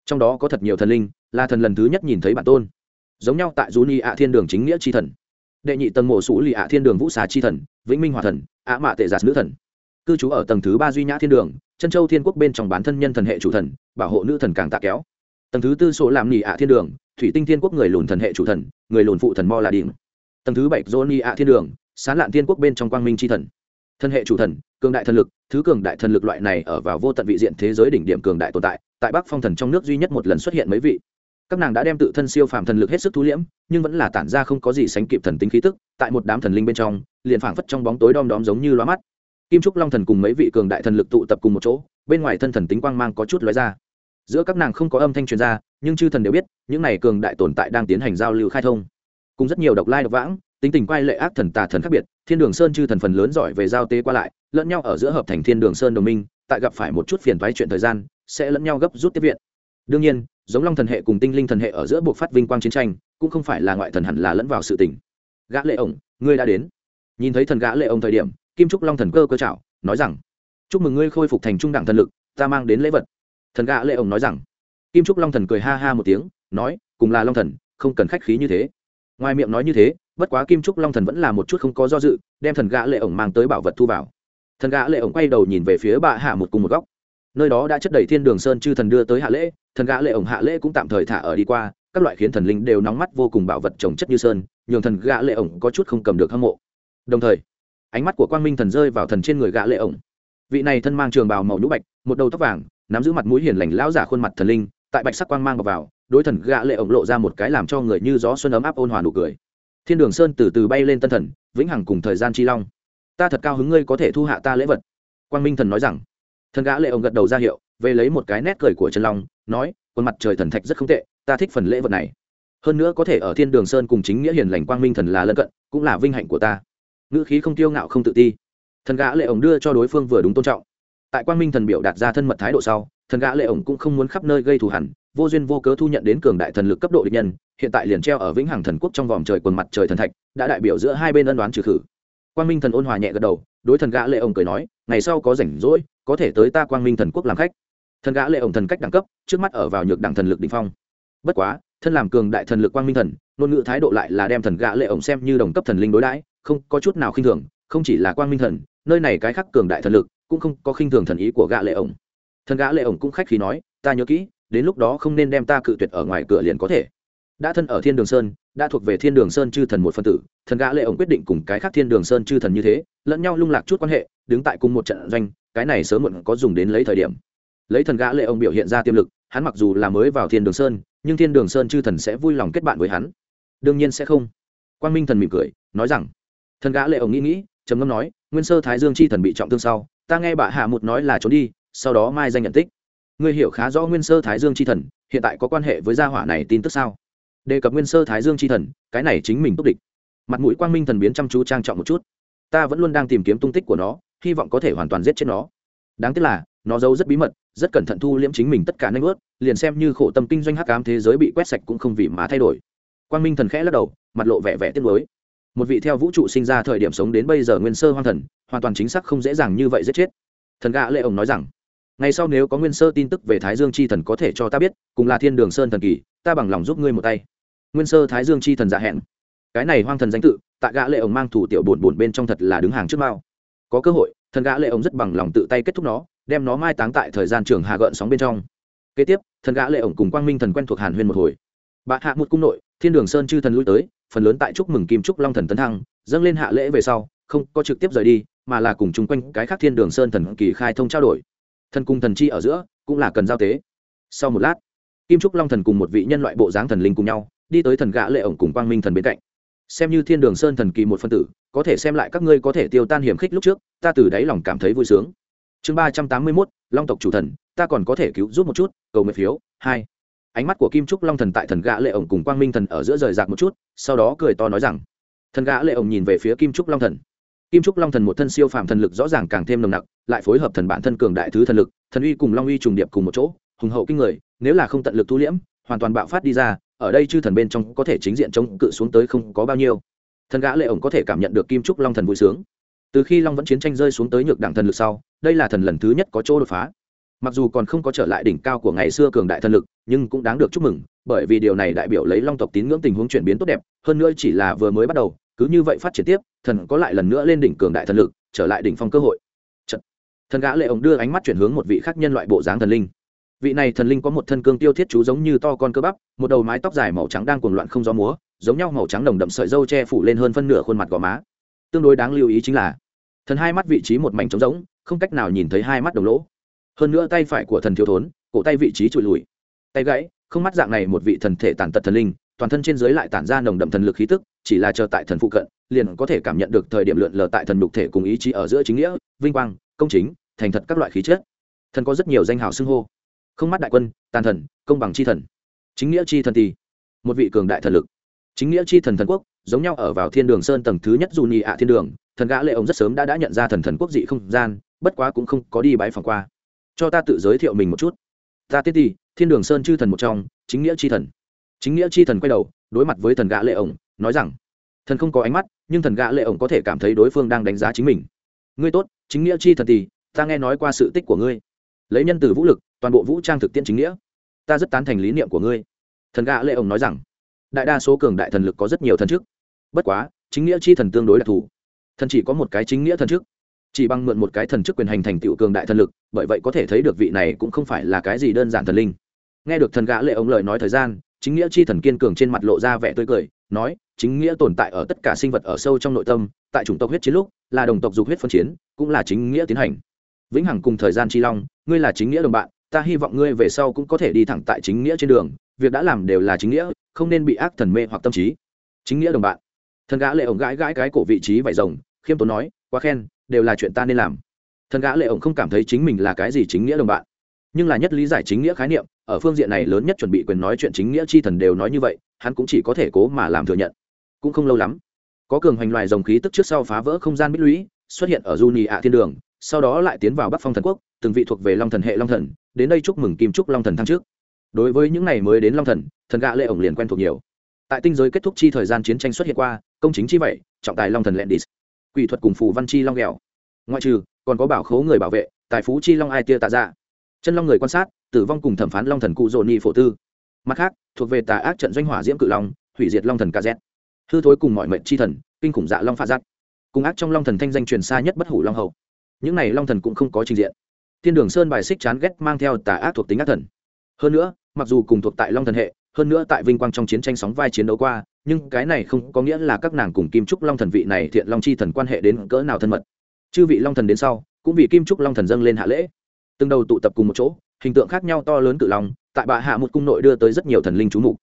Trong đó có thật nhiều thần linh là thần lần thứ nhất nhìn thấy bản tôn giống nhau tại du ni ạ thiên đường chính nghĩa chi thần. Đệ nhị tầng mổ sủ lì ạ thiên đường vũ xà chi thần, vĩnh minh hòa thần, ạ mạ tệ giạt nữ thần. Cư trú ở tầng thứ ba duy nhã thiên đường, chân châu thiên quốc bên trong bán thân nhân thần hệ chủ thần, bảo hộ nữ thần càng tạ kéo. Tầng thứ tư số làm nỉ ạ thiên đường, thủy tinh thiên quốc người lùn thần hệ chủ thần, người lùn phụ thần mo là điểm tầng thứ bảy johnny ạ thiên đường, sán lạn thiên quốc bên trong quang minh c thần. Thân hệ chủ thần, cường đại thần lực, thứ cường đại thần lực loại này ở vào vô tận vị diện thế giới đỉnh điểm cường đại tồn tại tại bắc phong thần trong nước duy nhất một lần xuất hiện mấy vị các nàng đã đem tự thân siêu phàm thần lực hết sức thú liễm, nhưng vẫn là tản ra không có gì sánh kịp thần tính khí tức, tại một đám thần linh bên trong, liền phảng phất trong bóng tối đom đóm giống như loa mắt. Kim trúc long thần cùng mấy vị cường đại thần lực tụ tập cùng một chỗ, bên ngoài thân thần tính quang mang có chút lóe ra. Giữa các nàng không có âm thanh truyền ra, nhưng chư thần đều biết, những này cường đại tồn tại đang tiến hành giao lưu khai thông. Cùng rất nhiều độc lai độc vãng, tính tình quay lệ ác thần tà thần khác biệt, thiên đường sơn chư thần phần lớn giỏi về giao tế qua lại, lẫn nhau ở giữa hợp thành thiên đường sơn đồng minh, tại gặp phải một chút phiền thoái chuyện thời gian, sẽ lẫn nhau gấp rút tiếp viện. Đương nhiên giống long thần hệ cùng tinh linh thần hệ ở giữa buộc phát vinh quang chiến tranh, cũng không phải là ngoại thần hẳn là lẫn vào sự tình. Gã lệ ổng, ngươi đã đến. Nhìn thấy thần gã lệ ổng thời điểm, kim trúc long thần cơ cơ chảo nói rằng, chúc mừng ngươi khôi phục thành trung đẳng thần lực, ta mang đến lễ vật. Thần gã lệ ổng nói rằng, kim trúc long thần cười ha ha một tiếng, nói, cùng là long thần, không cần khách khí như thế. Ngoài miệng nói như thế, bất quá kim trúc long thần vẫn là một chút không có do dự, đem thần gã lệ ổng mang tới bảo vật thu vào. Thần gã lệ ổng quay đầu nhìn về phía bà hạ một cùng một góc nơi đó đã chất đầy thiên đường sơn chư thần đưa tới hạ lễ thần gã lệ ổng hạ lễ cũng tạm thời thả ở đi qua các loại khiến thần linh đều nóng mắt vô cùng bảo vật trồng chất như sơn nhường thần gã lệ ổng có chút không cầm được hâm mộ. Đồng thời ánh mắt của quang minh thần rơi vào thần trên người gã lệ ổng. Vị này thân mang trường bào màu nhũ bạch một đầu tóc vàng nắm giữ mặt mũi hiền lành lão giả khuôn mặt thần linh tại bạch sắc quang mang vào, vào đối thần gã lệ ổng lộ ra một cái làm cho người như gió xuân ấm áp ôn hòa nụ cười. Thiên đường sơn từ từ bay lên tân thần vĩnh hằng cùng thời gian chi long. Ta thật cao hứng ngươi có thể thu hạ ta lễ vật. Quang minh thần nói rằng thần gã lệ ổng gật đầu ra hiệu, về lấy một cái nét cười của chân long, nói, "Quân mặt trời thần thạch rất không tệ, ta thích phần lễ vật này. Hơn nữa có thể ở thiên đường sơn cùng chính nghĩa hiền lành quang minh thần là lân cận, cũng là vinh hạnh của ta. Ngữ khí không tiêu ngạo, không tự ti. Thần gã lệ ổng đưa cho đối phương vừa đúng tôn trọng. Tại quang minh thần biểu đạt ra thân mật thái độ sau, thần gã lệ ổng cũng không muốn khắp nơi gây thù hằn vô duyên vô cớ thu nhận đến cường đại thần lực cấp độ địch nhân, hiện tại liền treo ở vĩnh hằng thần quốc trong vòng trời quần mặt trời thần thạch, đã đại biểu giữa hai bên ân đoán trừ khử. Quang minh thần ôn hòa nhẹ gật đầu đối thần gã lệ ổng cười nói, ngày sau có rảnh rỗi, có thể tới ta quang minh thần quốc làm khách. Thần gã lệ ổng thần cách đẳng cấp, trước mắt ở vào nhược đẳng thần lực đỉnh phong. Bất quá, thân làm cường đại thần lực quang minh thần, ngôn ngữ thái độ lại là đem thần gã lệ ổng xem như đồng cấp thần linh đối đãi, không có chút nào khinh thường, không chỉ là quang minh thần, nơi này cái khắc cường đại thần lực cũng không có khinh thường thần ý của gã lệ ổng. Thần gã lệ ổng cũng khách khí nói, ta nhớ kỹ, đến lúc đó không nên đem ta cự tuyệt ở ngoài cửa liền có thể đã thân ở thiên đường sơn, đã thuộc về thiên đường sơn chư thần một phân tử, thần gã lệ ổng quyết định cùng cái khác thiên đường sơn chư thần như thế, lẫn nhau lung lạc chút quan hệ, đứng tại cùng một trận doanh, cái này sớm muộn có dùng đến lấy thời điểm. Lấy thần gã lệ ổng biểu hiện ra tiềm lực, hắn mặc dù là mới vào thiên đường sơn, nhưng thiên đường sơn chư thần sẽ vui lòng kết bạn với hắn. Đương nhiên sẽ không. Quang minh thần mỉm cười, nói rằng, thần gã lệ ổng nghĩ nghĩ, trầm ngâm nói, nguyên sơ thái dương chi thần bị trọng thương sau, ta nghe bà hạ một nói là trốn đi, sau đó mai danh nhận tích. Ngươi hiểu khá rõ nguyên sơ thái dương chi thần, hiện tại có quan hệ với gia hỏa này tin tức sao? Đề cập nguyên sơ thái dương chi thần, cái này chính mình túc địch. Mặt mũi quang minh thần biến chăm chú trang trọng một chút. Ta vẫn luôn đang tìm kiếm tung tích của nó, hy vọng có thể hoàn toàn giết chết nó. Đáng tiếc là, nó giấu rất bí mật, rất cẩn thận thu liễm chính mình tất cả nanh ướt liền xem như khổ tâm kinh doanh hắc ám thế giới bị quét sạch cũng không vì má thay đổi. Quang minh thần khẽ lắc đầu, mặt lộ vẻ vẻ tiếc nuối. Một vị theo vũ trụ sinh ra thời điểm sống đến bây giờ nguyên sơ hoang thần, hoàn toàn chính xác không dễ dàng như vậy giết chết. Thần gã lệ ổng nói rằng ngày sau nếu có nguyên sơ tin tức về thái dương chi thần có thể cho ta biết, cùng là thiên đường sơn thần kỳ, ta bằng lòng giúp ngươi một tay. Nguyên sơ thái dương chi thần dạ hẹn. Cái này hoang thần danh tự, tại gã lệ ổng mang thủ tiểu buồn buồn bên trong thật là đứng hàng trước mao. Có cơ hội, thần gã lệ ổng rất bằng lòng tự tay kết thúc nó, đem nó mai táng tại thời gian trường hà gợn sóng bên trong. Kế tiếp, thần gã lệ ổng cùng quang minh thần quen thuộc hàn huyên một hồi. Bạ hạ một cung nội, thiên đường sơn chư thần lui tới, phần lớn tại chúc mừng kim trúc long thần tấn thăng, dâng lên hạ lễ về sau, không có trực tiếp rời đi, mà là cùng chung quanh cái khác thiên đường sơn thần kỳ khai thông trao đổi thần cùng thần chi ở giữa cũng là cần giao tế. Sau một lát, kim trúc long thần cùng một vị nhân loại bộ dáng thần linh cùng nhau, đi tới thần gã lệ ổng cùng quang minh thần bên cạnh. Xem như thiên đường sơn thần kỳ một phân tử, có thể xem lại các ngươi có thể tiêu tan hiểm khích lúc trước, ta từ đáy lòng cảm thấy vui sướng. Chương ba trăm tám mươi mốt, long tộc chủ thần, ta còn có thể cứu giúp một chút, cầu nguyện phiếu, hai. Ánh mắt của kim trúc long thần tại thần gã lệ ổng cùng quang minh thần ở giữa rời rạc một chút, sau đó cười to nói rằng, thần gã lệ ổng nhìn về phía kim trúc long thần kim trúc long thần một thân siêu phàm thần lực rõ ràng càng thêm nồng nặc, lại phối hợp thần bản thân cường đại thứ thần lực, thần uy cùng long uy trùng điệp cùng một chỗ, hùng hậu kinh người, nếu là không tận lực thu liễm, hoàn toàn bạo phát đi ra, ở đây chư thần bên trong có thể chính diện chống cự xuống tới không có bao nhiêu. Thần gã lệ ổng có thể cảm nhận được kim trúc long thần vui sướng. Từ khi long vẫn chiến tranh rơi xuống tới nhược đẳng thần lực sau, đây là thần lần thứ nhất có chỗ đột phá. Mặc dù còn không có trở lại đỉnh cao của ngày xưa cường đại thần lực, nhưng cũng đáng được chúc mừng, bởi vì điều này đại biểu lấy long tộc tín ngưỡng tình huống chuyển biến tốt đẹp, hơn nữa chỉ là vừa mới bắt đầu, cứ như vậy phát triển tiếp thần có lại lần nữa lên đỉnh cường đại thần lực, trở lại đỉnh phong cơ hội. Trận. thần gã lệ ổng đưa ánh mắt chuyển hướng một vị khác nhân loại bộ dáng thần linh. Vị này thần linh có một thân cương tiêu thiết chú giống như to con cơ bắp, một đầu mái tóc dài màu trắng đang cuồng loạn không gió múa, giống nhau màu trắng đồng đậm sợi dâu che phủ lên hơn phân nửa khuôn mặt gò má. Tương đối đáng lưu ý chính là, thần hai mắt vị trí một mảnh trống rỗng, không cách nào nhìn thấy hai mắt đồng lỗ. Hơn nữa tay phải của thần thiếu thốn, cổ tay vị trí trụi lùi. Tay gãy, không mắt dạng này một vị thần thể tàn tật thần linh toàn thân trên dưới lại tản ra nồng đậm thần lực khí tức, chỉ là chờ tại thần phụ cận, liền có thể cảm nhận được thời điểm lượn lờ tại thần đục thể cùng ý chí ở giữa chính nghĩa, vinh quang, công chính, thành thật các loại khí chất. Thần có rất nhiều danh hào xưng hô. Không mắt đại quân, tàn thần, công bằng c h i thần. Chính nghĩa c h i thần thì một vị cường đại thần lực. Chính nghĩa c h i thần thần quốc, giống nhau ở vào thiên đường sơn tầng thứ nhất dù nhị ạ thiên đường, thần gã lệ ông rất sớm đã đã nhận ra thần thần quốc dị không gian, bất quá cũng không có đi bãi phòng qua. Cho ta tự giới thiệu mình một chút. Ta tiết ti thiên đường sơn chư thần một trong, chính nghĩa c h i thần chính nghĩa chi thần quay đầu, đối mặt với thần gã lệ ổng, nói rằng, thần không có ánh mắt, nhưng thần gã lệ ổng có thể cảm thấy đối phương đang đánh giá chính mình. Ngươi tốt, chính nghĩa chi thần thì, ta nghe nói qua sự tích của ngươi. Lấy nhân từ vũ lực, toàn bộ vũ trang thực tiễn chính nghĩa. Ta rất tán thành lý niệm của ngươi. Thần gã lệ ông nói rằng, đại đa số cường đại thần lực có rất nhiều thần chức. Bất quá, chính nghĩa chi thần tương đối đặc thù. Thần chỉ có một cái chính nghĩa thần chức. Chỉ bằng mượn một cái thần chức quyền hành thành tựu cường đại thần lực, bởi vậy có thể thấy được vị này cũng không phải là cái gì đơn giản thần linh. Nghe được thần gã lệ ông lời nói thời gian chính nghĩa chi thần kiên cường trên mặt lộ ra vẻ tươi cười, nói, chính nghĩa tồn tại ở tất cả sinh vật ở sâu trong nội tâm, tại chủng tộc huyết chiến lúc, là đồng tộc dục huyết phân chiến, cũng là chính nghĩa tiến hành. Vĩnh hằng cùng thời gian chi long, ngươi là chính nghĩa đồng bạn, ta hy vọng ngươi về sau cũng có thể đi thẳng tại chính nghĩa trên đường, việc đã làm đều là chính nghĩa, không nên bị ác thần mê hoặc tâm trí. Chính nghĩa đồng bạn. Thần gã lệ ổng gãi gãi cái cổ vị trí vải rồng, khiêm tốn nói, quá khen, đều là chuyện ta nên làm. Thần gã lệ ổng không cảm thấy chính mình là cái gì chính nghĩa đồng bạn, nhưng là nhất lý giải chính nghĩa khái niệm ở phương diện này lớn nhất chuẩn bị quyền nói chuyện chính nghĩa chi thần đều nói như vậy, hắn cũng chỉ có thể cố mà làm thừa nhận. Cũng không lâu lắm, có cường hoành loài rồng khí tức trước sau phá vỡ không gian bích lũy, xuất hiện ở du nhì ạ thiên đường, sau đó lại tiến vào bắc phong thần quốc, từng vị thuộc về long thần hệ long thần, đến đây chúc mừng kim trúc long thần thăng trước đối với những ngày mới đến long thần thần gạ lệ ổng liền quen thuộc nhiều. Tại tinh giới kết thúc chi thời gian chiến tranh xuất hiện qua, công chính chi vậy, trọng tài long thần lendis quỷ thuật cùng phù văn chi long ghèo ngoại trừ, còn có bảo khố người bảo vệ, tài phú chi long ai tia tạ dạ. Chân long người quan sát tử vong cùng thẩm phán long thần cụ dồn ni phổ tư. Mặt khác, thuộc về tà ác trận doanh hỏa diễm cự long, hủy diệt long thần kz hư thối cùng mọi mệnh chi thần, kinh khủng dạ long pha giắt cùng ác trong long thần thanh danh truyền xa nhất bất hủ long hậu những này long thần cũng không có trình diện. Thiên đường sơn bài xích chán ghét mang theo tà ác thuộc tính ác thần. Hơn nữa, mặc dù cùng thuộc tại long thần hệ, hơn nữa tại vinh quang trong chiến tranh sóng vai chiến đấu qua, nhưng cái này không có nghĩa là các nàng cùng kim trúc long thần vị này thiện long chi thần quan hệ đến cỡ nào thân mật. Chư vị long thần đến sau, cũng vì kim trúc long thần dâng lên hạ lễ. Từng đầu tụ tập cùng một chỗ hình tượng khác nhau to lớn cự long, tại bạ hạ một cung nội đưa tới rất nhiều thần linh chú mục.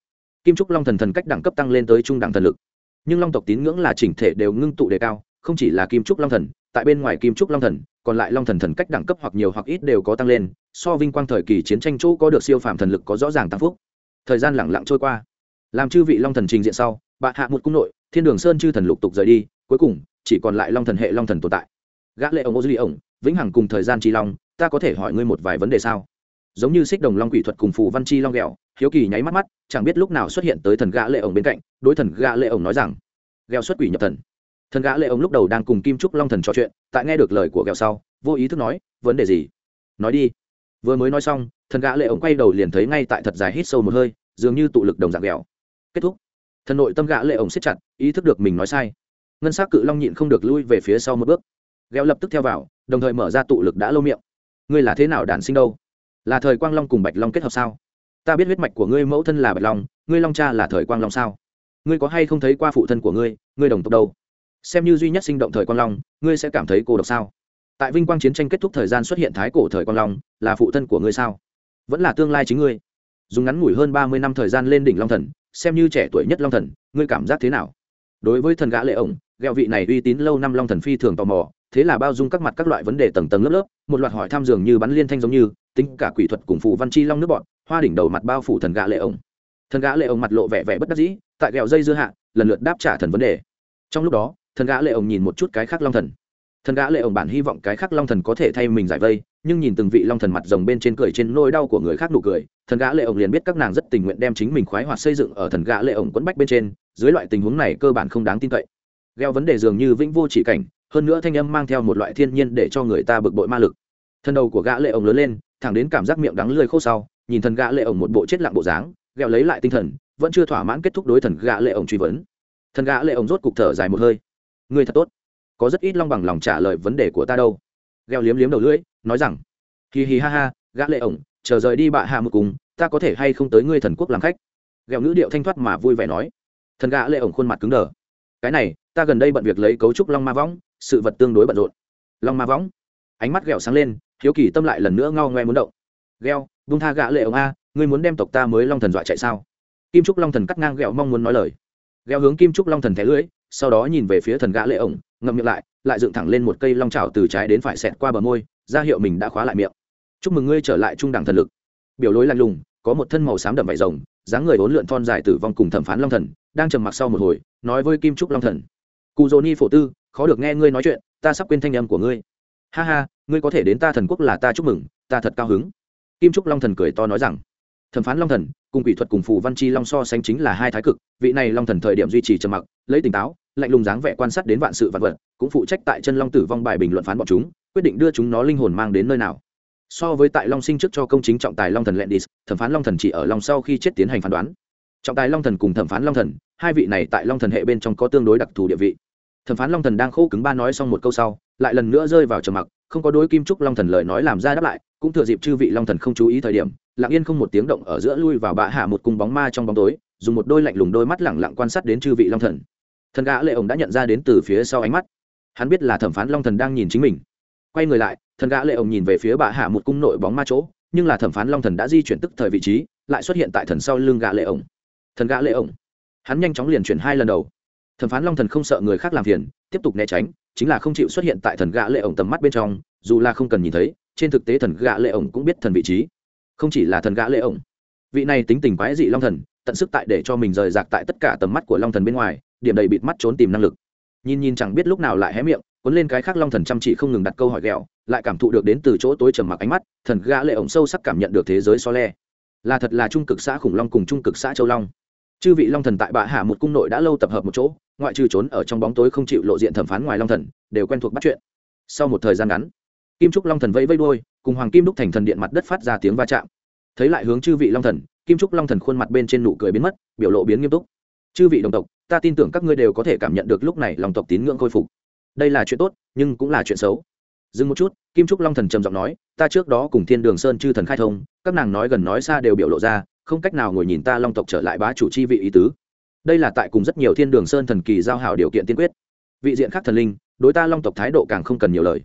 Kim trúc long thần thần cách đẳng cấp tăng lên tới trung đẳng thần lực. Nhưng long tộc tín ngưỡng là chỉnh thể đều ngưng tụ đề cao, không chỉ là kim trúc long thần, tại bên ngoài kim trúc long thần, còn lại long thần thần cách đẳng cấp hoặc nhiều hoặc ít đều có tăng lên, so vinh quang thời kỳ chiến tranh chỗ có được siêu phàm thần lực có rõ ràng tăng phúc. Thời gian lẳng lặng trôi qua. Làm chư vị long thần trình diện sau, bạ hạ một cung nội, thiên đường sơn chư thần lục tục rời đi, cuối cùng, chỉ còn lại long thần hệ long thần tồn tại. Gã lệ ông ô duy ổng, vĩnh hằng cùng thời gian trì long, ta có thể hỏi ngươi một vài vấn đề sao? Giống như xích đồng long quỷ thuật cùng phù văn chi long ghẹo, hiếu kỳ nháy mắt mắt, chẳng biết lúc nào xuất hiện tới thần gã lệ ổng bên cạnh, đối thần gã lệ ổng nói rằng, ghẹo xuất quỷ nhập thần. Thần gã lệ ổng lúc đầu đang cùng kim trúc long thần trò chuyện, tại nghe được lời của ghẹo sau, vô ý thức nói, vấn đề gì? Nói đi. Vừa mới nói xong, thần gã lệ ổng quay đầu liền thấy ngay tại thật dài hít sâu một hơi, dường như tụ lực đồng dạng ghẹo. Kết thúc. Thần nội tâm gã lệ ổng siết chặt, ý thức được mình nói sai. Ngân s á c cự long nhịn không được lui về phía sau một bước. Gheo lập tức theo vào, đồng thời mở ra tụ lực đã lâu miệng. Ngươi là thế nào đản sinh đâu? Là thời quang long cùng bạch long kết hợp sao? Ta biết huyết mạch của ngươi mẫu thân là bạch long, ngươi long cha là thời quang long sao? Ngươi có hay không thấy qua phụ thân của ngươi ngươi đồng tộc đâu? Xem như duy nhất sinh động thời quang long, ngươi sẽ cảm thấy cô độc sao? Tại vinh quang chiến tranh kết thúc thời gian xuất hiện thái cổ thời quang long, là phụ thân của ngươi sao? Vẫn là tương lai chính ngươi. Dùng ngắn ngủi hơn ba mươi năm thời gian lên đỉnh long thần, xem như trẻ tuổi nhất long thần, ngươi cảm giác thế nào? Đối với thần gã lệ ổng ghẹo vị này uy tín lâu năm long thần phi thường tò mò, thế là bao dung các mặt các loại vấn đề tầng tầng lớp lớp, một loạt hỏi thăm dường như bắn liên thanh giống như tính cả quỷ thuật cùng phụ văn chi long nước bọn, hoa đỉnh đầu mặt bao phủ thần gã lệ ổng thần gã lệ ổng mặt lộ vẻ vẻ bất đắc dĩ, tại ghẹo dây dưa hạ, lần lượt đáp trả thần vấn đề. Trong lúc đó, thần gã lệ ổng nhìn một chút cái khác long thần. Thần gã lệ ổng bản hy vọng cái khác long thần có thể thay mình giải vây, nhưng nhìn từng vị long thần mặt rồng bên trên cười trên nỗi đau của người khác nụ cười, thần gã lệ ổng liền biết các nàng rất tình nguyện đem chính mình khoái hoạt xây dựng ở thần gã lệ ổng quấn bách bên trên, dưới loại tình huống này cơ bản không đáng tin cậy. Gheo vấn đề dường như vĩnh vô chỉ cảnh, hơn nữa thanh âm mang theo một loại thiên nhiên để cho người ta bực bội ma lực. Thân đầu của gã lệ ổng lớn lên thẳng đến cảm giác miệng đắng lười khô sau, nhìn thần gã lệ ổng một bộ chết lặng bộ dáng, gẹo lấy lại tinh thần, vẫn chưa thỏa mãn kết thúc đối thần gã lệ ổng truy vấn. Thần gã lệ ổng rốt cục thở dài một hơi. Ngươi thật tốt. Có rất ít long bằng lòng trả lời vấn đề của ta đâu. Gẹo liếm liếm đầu lưỡi, nói rằng hì hì ha ha, gã lệ ổng, chờ rời đi bạ hạ một cùng, ta có thể hay không tới ngươi thần quốc làm khách? Gẹo ngữ điệu thanh thoát mà vui vẻ nói. Thần gã lệ ổng khuôn mặt cứng đờ. Cái này, ta gần đây bận việc lấy cấu trúc long ma võng, sự vật tương đối bận rộn. Long ma võng? Ánh mắt ghẹo sáng lên hiếu kỳ tâm lại lần nữa ngao ngoe muốn động. Gheo vung tha gã lệ ông a, ngươi muốn đem tộc ta mới long thần dọa chạy sao? Kim trúc long thần cắt ngang ghẹo mong muốn nói lời. Gheo hướng kim trúc long thần thẻ lưỡi, sau đó nhìn về phía thần gã lệ ổng ngậm miệng lại lại dựng thẳng lên một cây long trào từ trái đến phải xẹt qua bờ môi, ra hiệu mình đã khóa lại miệng. Chúc mừng ngươi trở lại trung đẳng thần lực. Biểu lối lạnh lùng, có một thân màu xám đậm vải rồng, dáng người bốn lượn thon dài tử vong cùng thẩm phán long thần, đang trầm mặc sau một hồi, nói với kim trúc long thần. Cụ dỗ ni phổ tư, khó được nghe ngươi nói chuyện, ta sắp quên thanh âm của ngươi ha ha, ngươi có thể đến ta thần quốc là ta chúc mừng, ta thật cao hứng. Kim trúc long thần cười to nói rằng, thẩm phán long thần, cùng quỷ thuật cùng phù văn chi long so sánh chính là hai thái cực, vị này long thần thời điểm duy trì trầm mặc, lấy tỉnh táo, lạnh lùng dáng vẻ quan sát đến vạn sự vạn vật, cũng phụ trách tại chân long tử vong bài bình luận phán bọn chúng, quyết định đưa chúng nó linh hồn mang đến nơi nào. So với tại long sinh trước cho công chính trọng tài long thần lendis thẩm phán long thần chỉ ở lòng sau khi chết tiến hành phán đoán. Trọng tài long thần cùng thẩm phán long thần, hai vị này tại long thần hệ bên trong có tương đối đặc thù địa vị. Thẩm phán long thần đang khô cứng ba nói xong một câu sau lại lần nữa rơi vào trầm mặc, không có đối kim trúc long thần lời nói làm ra đáp lại, cũng thừa dịp chư vị long thần không chú ý thời điểm, lặng yên không một tiếng động ở giữa lui vào bạ hạ một cung bóng ma trong bóng tối, dùng một đôi lạnh lùng đôi mắt lẳng lặng quan sát đến chư vị long thần. Thần gã lệ ổng đã nhận ra đến từ phía sau ánh mắt. Hắn biết là thẩm phán long thần đang nhìn chính mình. Quay người lại, thần gã lệ ổng nhìn về phía bạ hạ một cung nội bóng ma chỗ, nhưng là thẩm phán long thần đã di chuyển tức thời vị trí, lại xuất hiện tại thần sau lưng gã lệ ổng. Thần gã lệ ổng, hắn nhanh chóng liền chuyển hai lần đầu. Thẩm phán long thần không sợ người khác làm phiền, tiếp tục né tránh chính là không chịu xuất hiện tại thần gã lệ ổng tầm mắt bên trong, dù là không cần nhìn thấy, trên thực tế thần gã lệ ổng cũng biết thần vị trí. Không chỉ là thần gã lệ ổng. Vị này tính tình quái dị long thần, tận sức tại để cho mình rời rạc tại tất cả tầm mắt của long thần bên ngoài, điểm đầy bịt mắt trốn tìm năng lực. Nhìn nhìn chẳng biết lúc nào lại hé miệng, cuốn lên cái khác long thần chăm chỉ không ngừng đặt câu hỏi ghẹo, lại cảm thụ được đến từ chỗ tối trầm mặc ánh mắt, thần gã lệ ổng sâu sắc cảm nhận được thế giới so le. Là thật là trung cực xã khủng long cùng trung cực xã châu long chư vị long thần tại bạ hạ một cung nội đã lâu tập hợp một chỗ, ngoại trừ trốn ở trong bóng tối không chịu lộ diện thẩm phán ngoài long thần, đều quen thuộc bắt chuyện. Sau một thời gian ngắn, kim trúc long thần vẫy vẫy đôi cùng hoàng kim đúc thành thần điện mặt đất phát ra tiếng va chạm. Thấy lại hướng chư vị long thần, kim trúc long thần khuôn mặt bên trên nụ cười biến mất, biểu lộ biến nghiêm túc. Chư vị đồng tộc, ta tin tưởng các ngươi đều có thể cảm nhận được lúc này lòng tộc tín ngưỡng khôi phục. Đây là chuyện tốt, nhưng cũng là chuyện xấu. Dừng một chút, kim trúc long thần trầm giọng nói, ta trước đó cùng thiên đường sơn chư thần khai thông, các nàng nói gần nói xa đều biểu lộ ra không cách nào ngồi nhìn ta long tộc trở lại bá chủ chi vị ý tứ. Đây là tại cùng rất nhiều thiên đường sơn thần kỳ giao hảo điều kiện tiên quyết. Vị diện khác thần linh, đối ta long tộc thái độ càng không cần nhiều lời.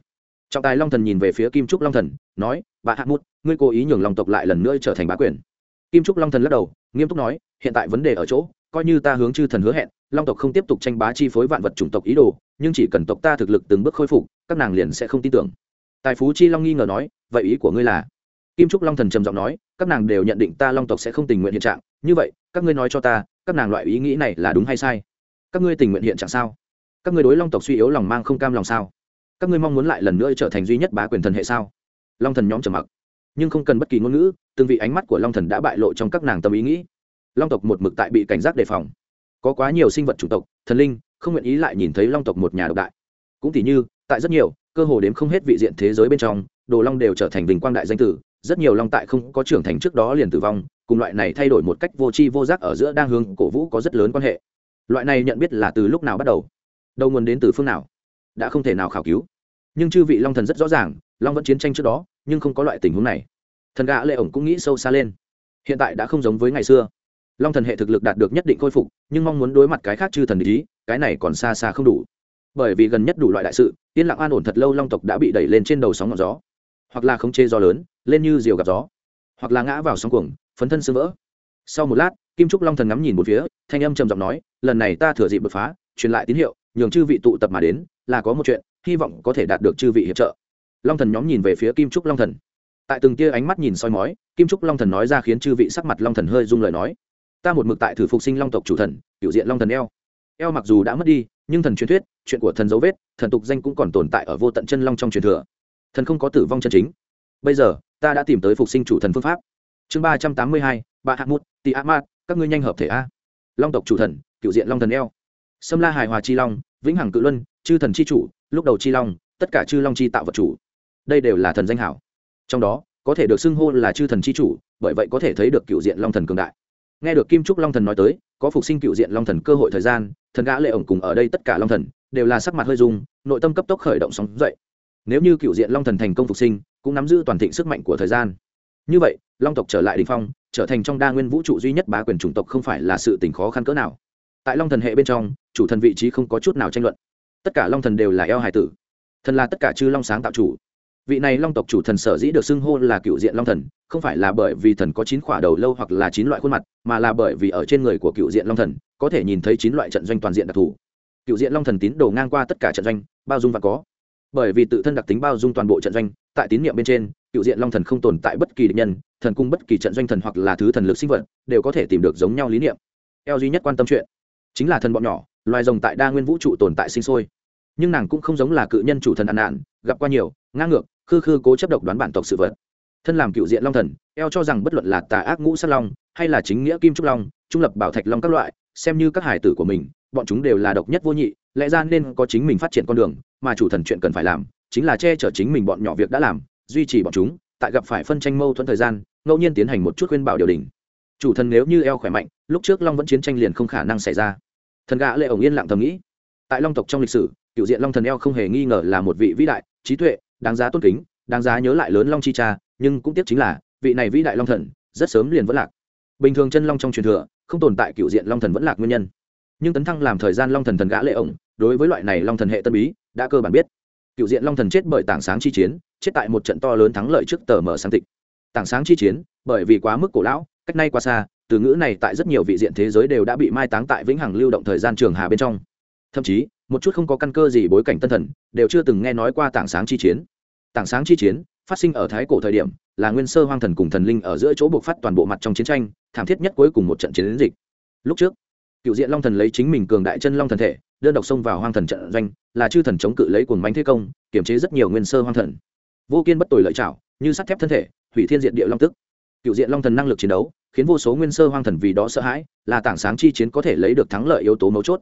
Trọng tài long thần nhìn về phía kim trúc long thần, nói bà hạ mút ngươi cố ý nhường long tộc lại lần nữa trở thành bá quyền. Kim trúc long thần lắc đầu, nghiêm túc nói, hiện tại vấn đề ở chỗ, coi như ta hướng chư thần hứa hẹn, long tộc không tiếp tục tranh bá chi phối vạn vật chủng tộc ý đồ, nhưng chỉ cần tộc ta thực lực từng bước khôi phục, các nàng liền sẽ không tin tưởng. Tài phú chi long nghi ngờ nói, vậy ý của ngươi là? Kim trúc long thần trầm giọng nói, các nàng đều nhận định ta long tộc sẽ không tình nguyện hiện trạng. Như vậy, các ngươi nói cho ta, các nàng loại ý nghĩ này là đúng hay sai? Các ngươi tình nguyện hiện trạng sao? Các ngươi đối long tộc suy yếu lòng mang không cam lòng sao? Các ngươi mong muốn lại lần nữa trở thành duy nhất bá quyền thần hệ sao? Long thần nhóm trầm mặc. Nhưng không cần bất kỳ ngôn ngữ, từng vị ánh mắt của long thần đã bại lộ trong các nàng tâm ý nghĩ. Long tộc một mực tại bị cảnh giác đề phòng. Có quá nhiều sinh vật chủ tộc, thần linh, không nguyện ý lại nhìn thấy long tộc một nhà độc đại. Cũng tỉ như, tại rất nhiều, cơ hồ đếm không hết vị diện thế giới bên trong, đồ long đều trở thành vinh quang đại danh tử rất nhiều long tại không có trưởng thành trước đó liền tử vong, cùng loại này thay đổi một cách vô tri vô giác ở giữa đang hướng cổ vũ có rất lớn quan hệ. Loại này nhận biết là từ lúc nào bắt đầu? Đầu nguồn đến từ phương nào? Đã không thể nào khảo cứu. Nhưng chư vị long thần rất rõ ràng, long vẫn chiến tranh trước đó, nhưng không có loại tình huống này. Thần gã lệ ổng cũng nghĩ sâu xa lên. Hiện tại đã không giống với ngày xưa. Long thần hệ thực lực đạt được nhất định khôi phục, nhưng mong muốn đối mặt cái khác chư thần ý, cái này còn xa xa không đủ. Bởi vì gần nhất đủ loại đại sự, yên lặng an ổn thật lâu long tộc đã bị đẩy lên trên đầu sóng ngọn gió, hoặc là khống chế gió lớn lên như diều gặp gió, hoặc là ngã vào sóng cuồng, phấn thân sương vỡ. Sau một lát, kim trúc long thần ngắm nhìn một phía, thanh âm trầm giọng nói, lần này ta thừa dịp bật phá, truyền lại tín hiệu, nhường chư vị tụ tập mà đến, là có một chuyện, hy vọng có thể đạt được chư vị hiệp trợ. Long thần nhóm nhìn về phía kim trúc long thần. Tại từng tia ánh mắt nhìn soi mói, kim trúc long thần nói ra khiến chư vị sắc mặt long thần hơi rung lời nói, ta một mực tại thử phục sinh long tộc chủ thần biểu diện long thần eo. Eo mặc dù đã mất đi, nhưng thần truyền thuyết, chuyện của thần dấu vết, thần tục danh cũng còn tồn tại ở vô tận chân long trong truyền thừa. Thần không có tử vong chân chính. Bây giờ ta đã tìm tới phục sinh chủ thần phương pháp. Chương ba trăm tám mươi hai ba hạng mút tị a mát các ngươi nhanh hợp thể a. Long tộc chủ thần, cựu diện long thần eo. Sâm la hài hòa chi long, vĩnh hằng cự luân, chư thần chi chủ, lúc đầu chi long, tất cả chư long chi tạo vật chủ. Đây đều là thần danh hảo. Trong đó, có thể được xưng hô là chư thần chi chủ, bởi vậy có thể thấy được cựu diện long thần cường đại. Nghe được kim trúc long thần nói tới, có phục sinh cựu diện long thần cơ hội thời gian, thần gã lệ ổng cùng ở đây tất cả long thần, đều là sắc mặt hơi rung, nội tâm cấp tốc khởi động sóng dậy. Nếu như cựu diện long thần thành công phục sinh cũng nắm giữ toàn thịnh sức mạnh của thời gian. Như vậy, long tộc trở lại đình phong, trở thành trong đa nguyên vũ trụ duy nhất bá quyền chủng tộc không phải là sự tình khó khăn cỡ nào. Tại long thần hệ bên trong, chủ thần vị trí không có chút nào tranh luận. Tất cả long thần đều là eo hải tử. Thần là tất cả chư long sáng tạo chủ. Vị này long tộc chủ thần sở dĩ được xưng hô là cựu diện long thần, không phải là bởi vì thần có chín khỏa đầu lâu hoặc là chín loại khuôn mặt, mà là bởi vì ở trên người của cựu diện long thần, có thể nhìn thấy chín loại trận doanh toàn diện đặc thù. Cựu diện long thần tín đồ ngang qua tất cả trận doanh, bao dung và có bởi vì tự thân đặc tính bao dung toàn bộ trận doanh, tại tín nhiệm bên trên, cựu diện long thần không tồn tại bất kỳ định nhân, thần cung bất kỳ trận doanh thần hoặc là thứ thần lực sinh vật, đều có thể tìm được giống nhau lý niệm. Eo duy nhất quan tâm chuyện, chính là thần bọn nhỏ, loài rồng tại đa nguyên vũ trụ tồn tại sinh sôi. Nhưng nàng cũng không giống là cự nhân chủ thần ăn nạn gặp qua nhiều, ngang ngược, khư khư cố chấp độc đoán bản tộc sự vật. Thân làm cựu diện long thần, eo cho rằng bất luận là tà ác ngũ sát long, hay là chính nghĩa kim trúc long, trung lập bảo thạch long các loại, xem như các hải tử của mình, bọn chúng đều là độc nhất vô nhị, lẽ ra nên có chính mình phát triển con đường mà chủ thần chuyện cần phải làm chính là che chở chính mình bọn nhỏ việc đã làm, duy trì bọn chúng, tại gặp phải phân tranh mâu thuẫn thời gian, ngẫu nhiên tiến hành một chút khuyên bảo điều đình. Chủ thần nếu như eo khỏe mạnh, lúc trước long vẫn chiến tranh liền không khả năng xảy ra. Thần gã lệ ổng yên lặng thầm nghĩ. Tại long tộc trong lịch sử, cựu diện long thần eo không hề nghi ngờ là một vị vĩ đại, trí tuệ, đáng giá tôn kính, đáng giá nhớ lại lớn long chi cha, nhưng cũng tiếc chính là, vị này vĩ đại long thần, rất sớm liền vẫn lạc. Bình thường chân long trong truyền thừa, không tồn tại cựu diện long thần vẫn lạc nguyên nhân. Nhưng tấn thăng làm thời gian long thần thần gã lệ ổng đối với loại này long thần hệ tân bí, đã cơ bản biết. Cựu diện long thần chết bởi tảng sáng chi chiến, chết tại một trận to lớn thắng lợi trước tờ mở sáng tịch. Tảng sáng chi chiến, bởi vì quá mức cổ lão, cách nay qua xa, từ ngữ này tại rất nhiều vị diện thế giới đều đã bị mai táng tại vĩnh hằng lưu động thời gian trường hà bên trong. Thậm chí, một chút không có căn cơ gì bối cảnh tân thần, đều chưa từng nghe nói qua tảng sáng chi chiến. Tảng sáng chi chiến, phát sinh ở thái cổ thời điểm, là nguyên sơ hoang thần cùng thần linh ở giữa chỗ buộc phát toàn bộ mặt trong chiến tranh, thảm thiết nhất cuối cùng một trận chiến dịch. Lúc trước, cựu diện long thần lấy chính mình cường đại chân long thần thể đơn độc xông vào hoang thần trận doanh, là chư thần chống cự lấy cuồng bánh thế công kiểm chế rất nhiều nguyên sơ hoang thần. Vô kiên bất tồi lợi chảo như sắt thép thân thể, hủy thiên diện địa long tức. Cựu diện long thần năng lực chiến đấu, khiến vô số nguyên sơ hoang thần vì đó sợ hãi, là tảng sáng chi chiến có thể lấy được thắng lợi yếu tố mấu chốt.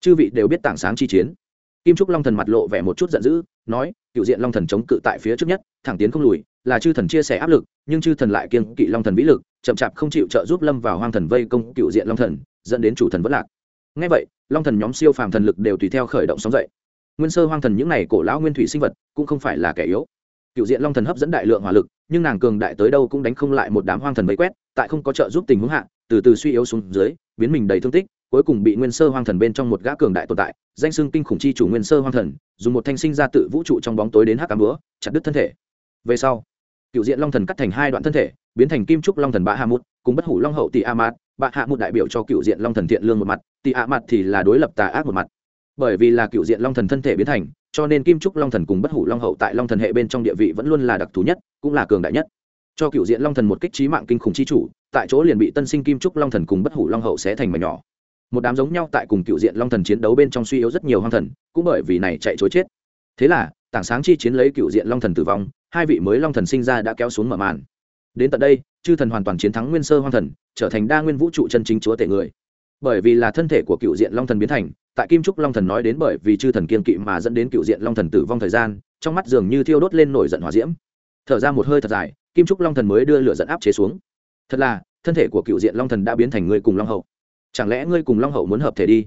Chư vị đều biết tảng sáng chi chiến. Kim trúc long thần mặt lộ vẻ một chút giận dữ, nói, cựu diện long thần chống cự tại phía trước nhất, thẳng tiến không lùi, là chư thần chia sẻ áp lực, nhưng chư thần lại kiêng kỵ long thần vĩ lực, chậm chạp không chịu trợ giúp lâm vào hoang thần vây công cựu diện long thần, dẫn đến chủ thần vất lạc ngay vậy, long thần nhóm siêu phàm thần lực đều tùy theo khởi động sóng dậy. Nguyên sơ hoang thần những n à y cổ lão nguyên thủy sinh vật cũng không phải là kẻ yếu. Cựu diện long thần hấp dẫn đại lượng hỏa lực, nhưng nàng cường đại tới đâu cũng đánh không lại một đám hoang thần vây quét, tại không có trợ giúp tình huống hạ, từ từ suy yếu xuống dưới, biến mình đầy thương tích, cuối cùng bị nguyên sơ hoang thần bên trong một gã cường đại tồn tại, danh xưng kinh khủng chi chủ nguyên sơ hoang thần, dùng một thanh sinh ra tự vũ trụ trong bóng tối đến hắc cám bữa chặt đứt thân thể. Về sau, cựu diện long thần cắt thành hai đoạn thân thể, biến thành kim trúc long thần bã hà mút cùng bất hủ long hậu tị a mạt, bạ hạ một đại biểu cho cựu diện long thần thiện lương một mặt tị a mạt thì là đối lập tà ác một mặt. Bởi vì là cựu diện long thần thân thể biến thành, cho nên kim trúc long thần cùng bất hủ long hậu tại long thần hệ bên trong địa vị vẫn luôn là đặc thù nhất, cũng là cường đại nhất. Cho cựu diện long thần một kích trí mạng kinh khủng chi chủ, tại chỗ liền bị tân sinh kim trúc long thần cùng bất hủ long hậu sẽ thành mảnh nhỏ. Một đám giống nhau tại cùng cựu diện long thần chiến đấu bên trong suy yếu rất nhiều hoang thần, cũng bởi vì này chạy chối chết. Thế là, tảng sáng chi chiến lấy cựu diện long thần tử vong, hai vị mới long thần sinh ra đã kéo xuống mở màn. Đến tận đây chư thần hoàn toàn chiến thắng nguyên sơ hoang thần, trở thành đa nguyên vũ trụ chân chính chúa tể người. Bởi vì là thân thể của cựu diện long thần biến thành, tại kim trúc long thần nói đến bởi vì chư thần kiên kỵ mà dẫn đến cựu diện long thần tử vong thời gian, trong mắt dường như thiêu đốt lên nổi giận hòa diễm. Thở ra một hơi thật dài, kim trúc long thần mới đưa lửa dẫn áp chế xuống. Thật là, thân thể của cựu diện long thần đã biến thành ngươi cùng long hậu. Chẳng lẽ ngươi cùng long hậu muốn hợp thể đi?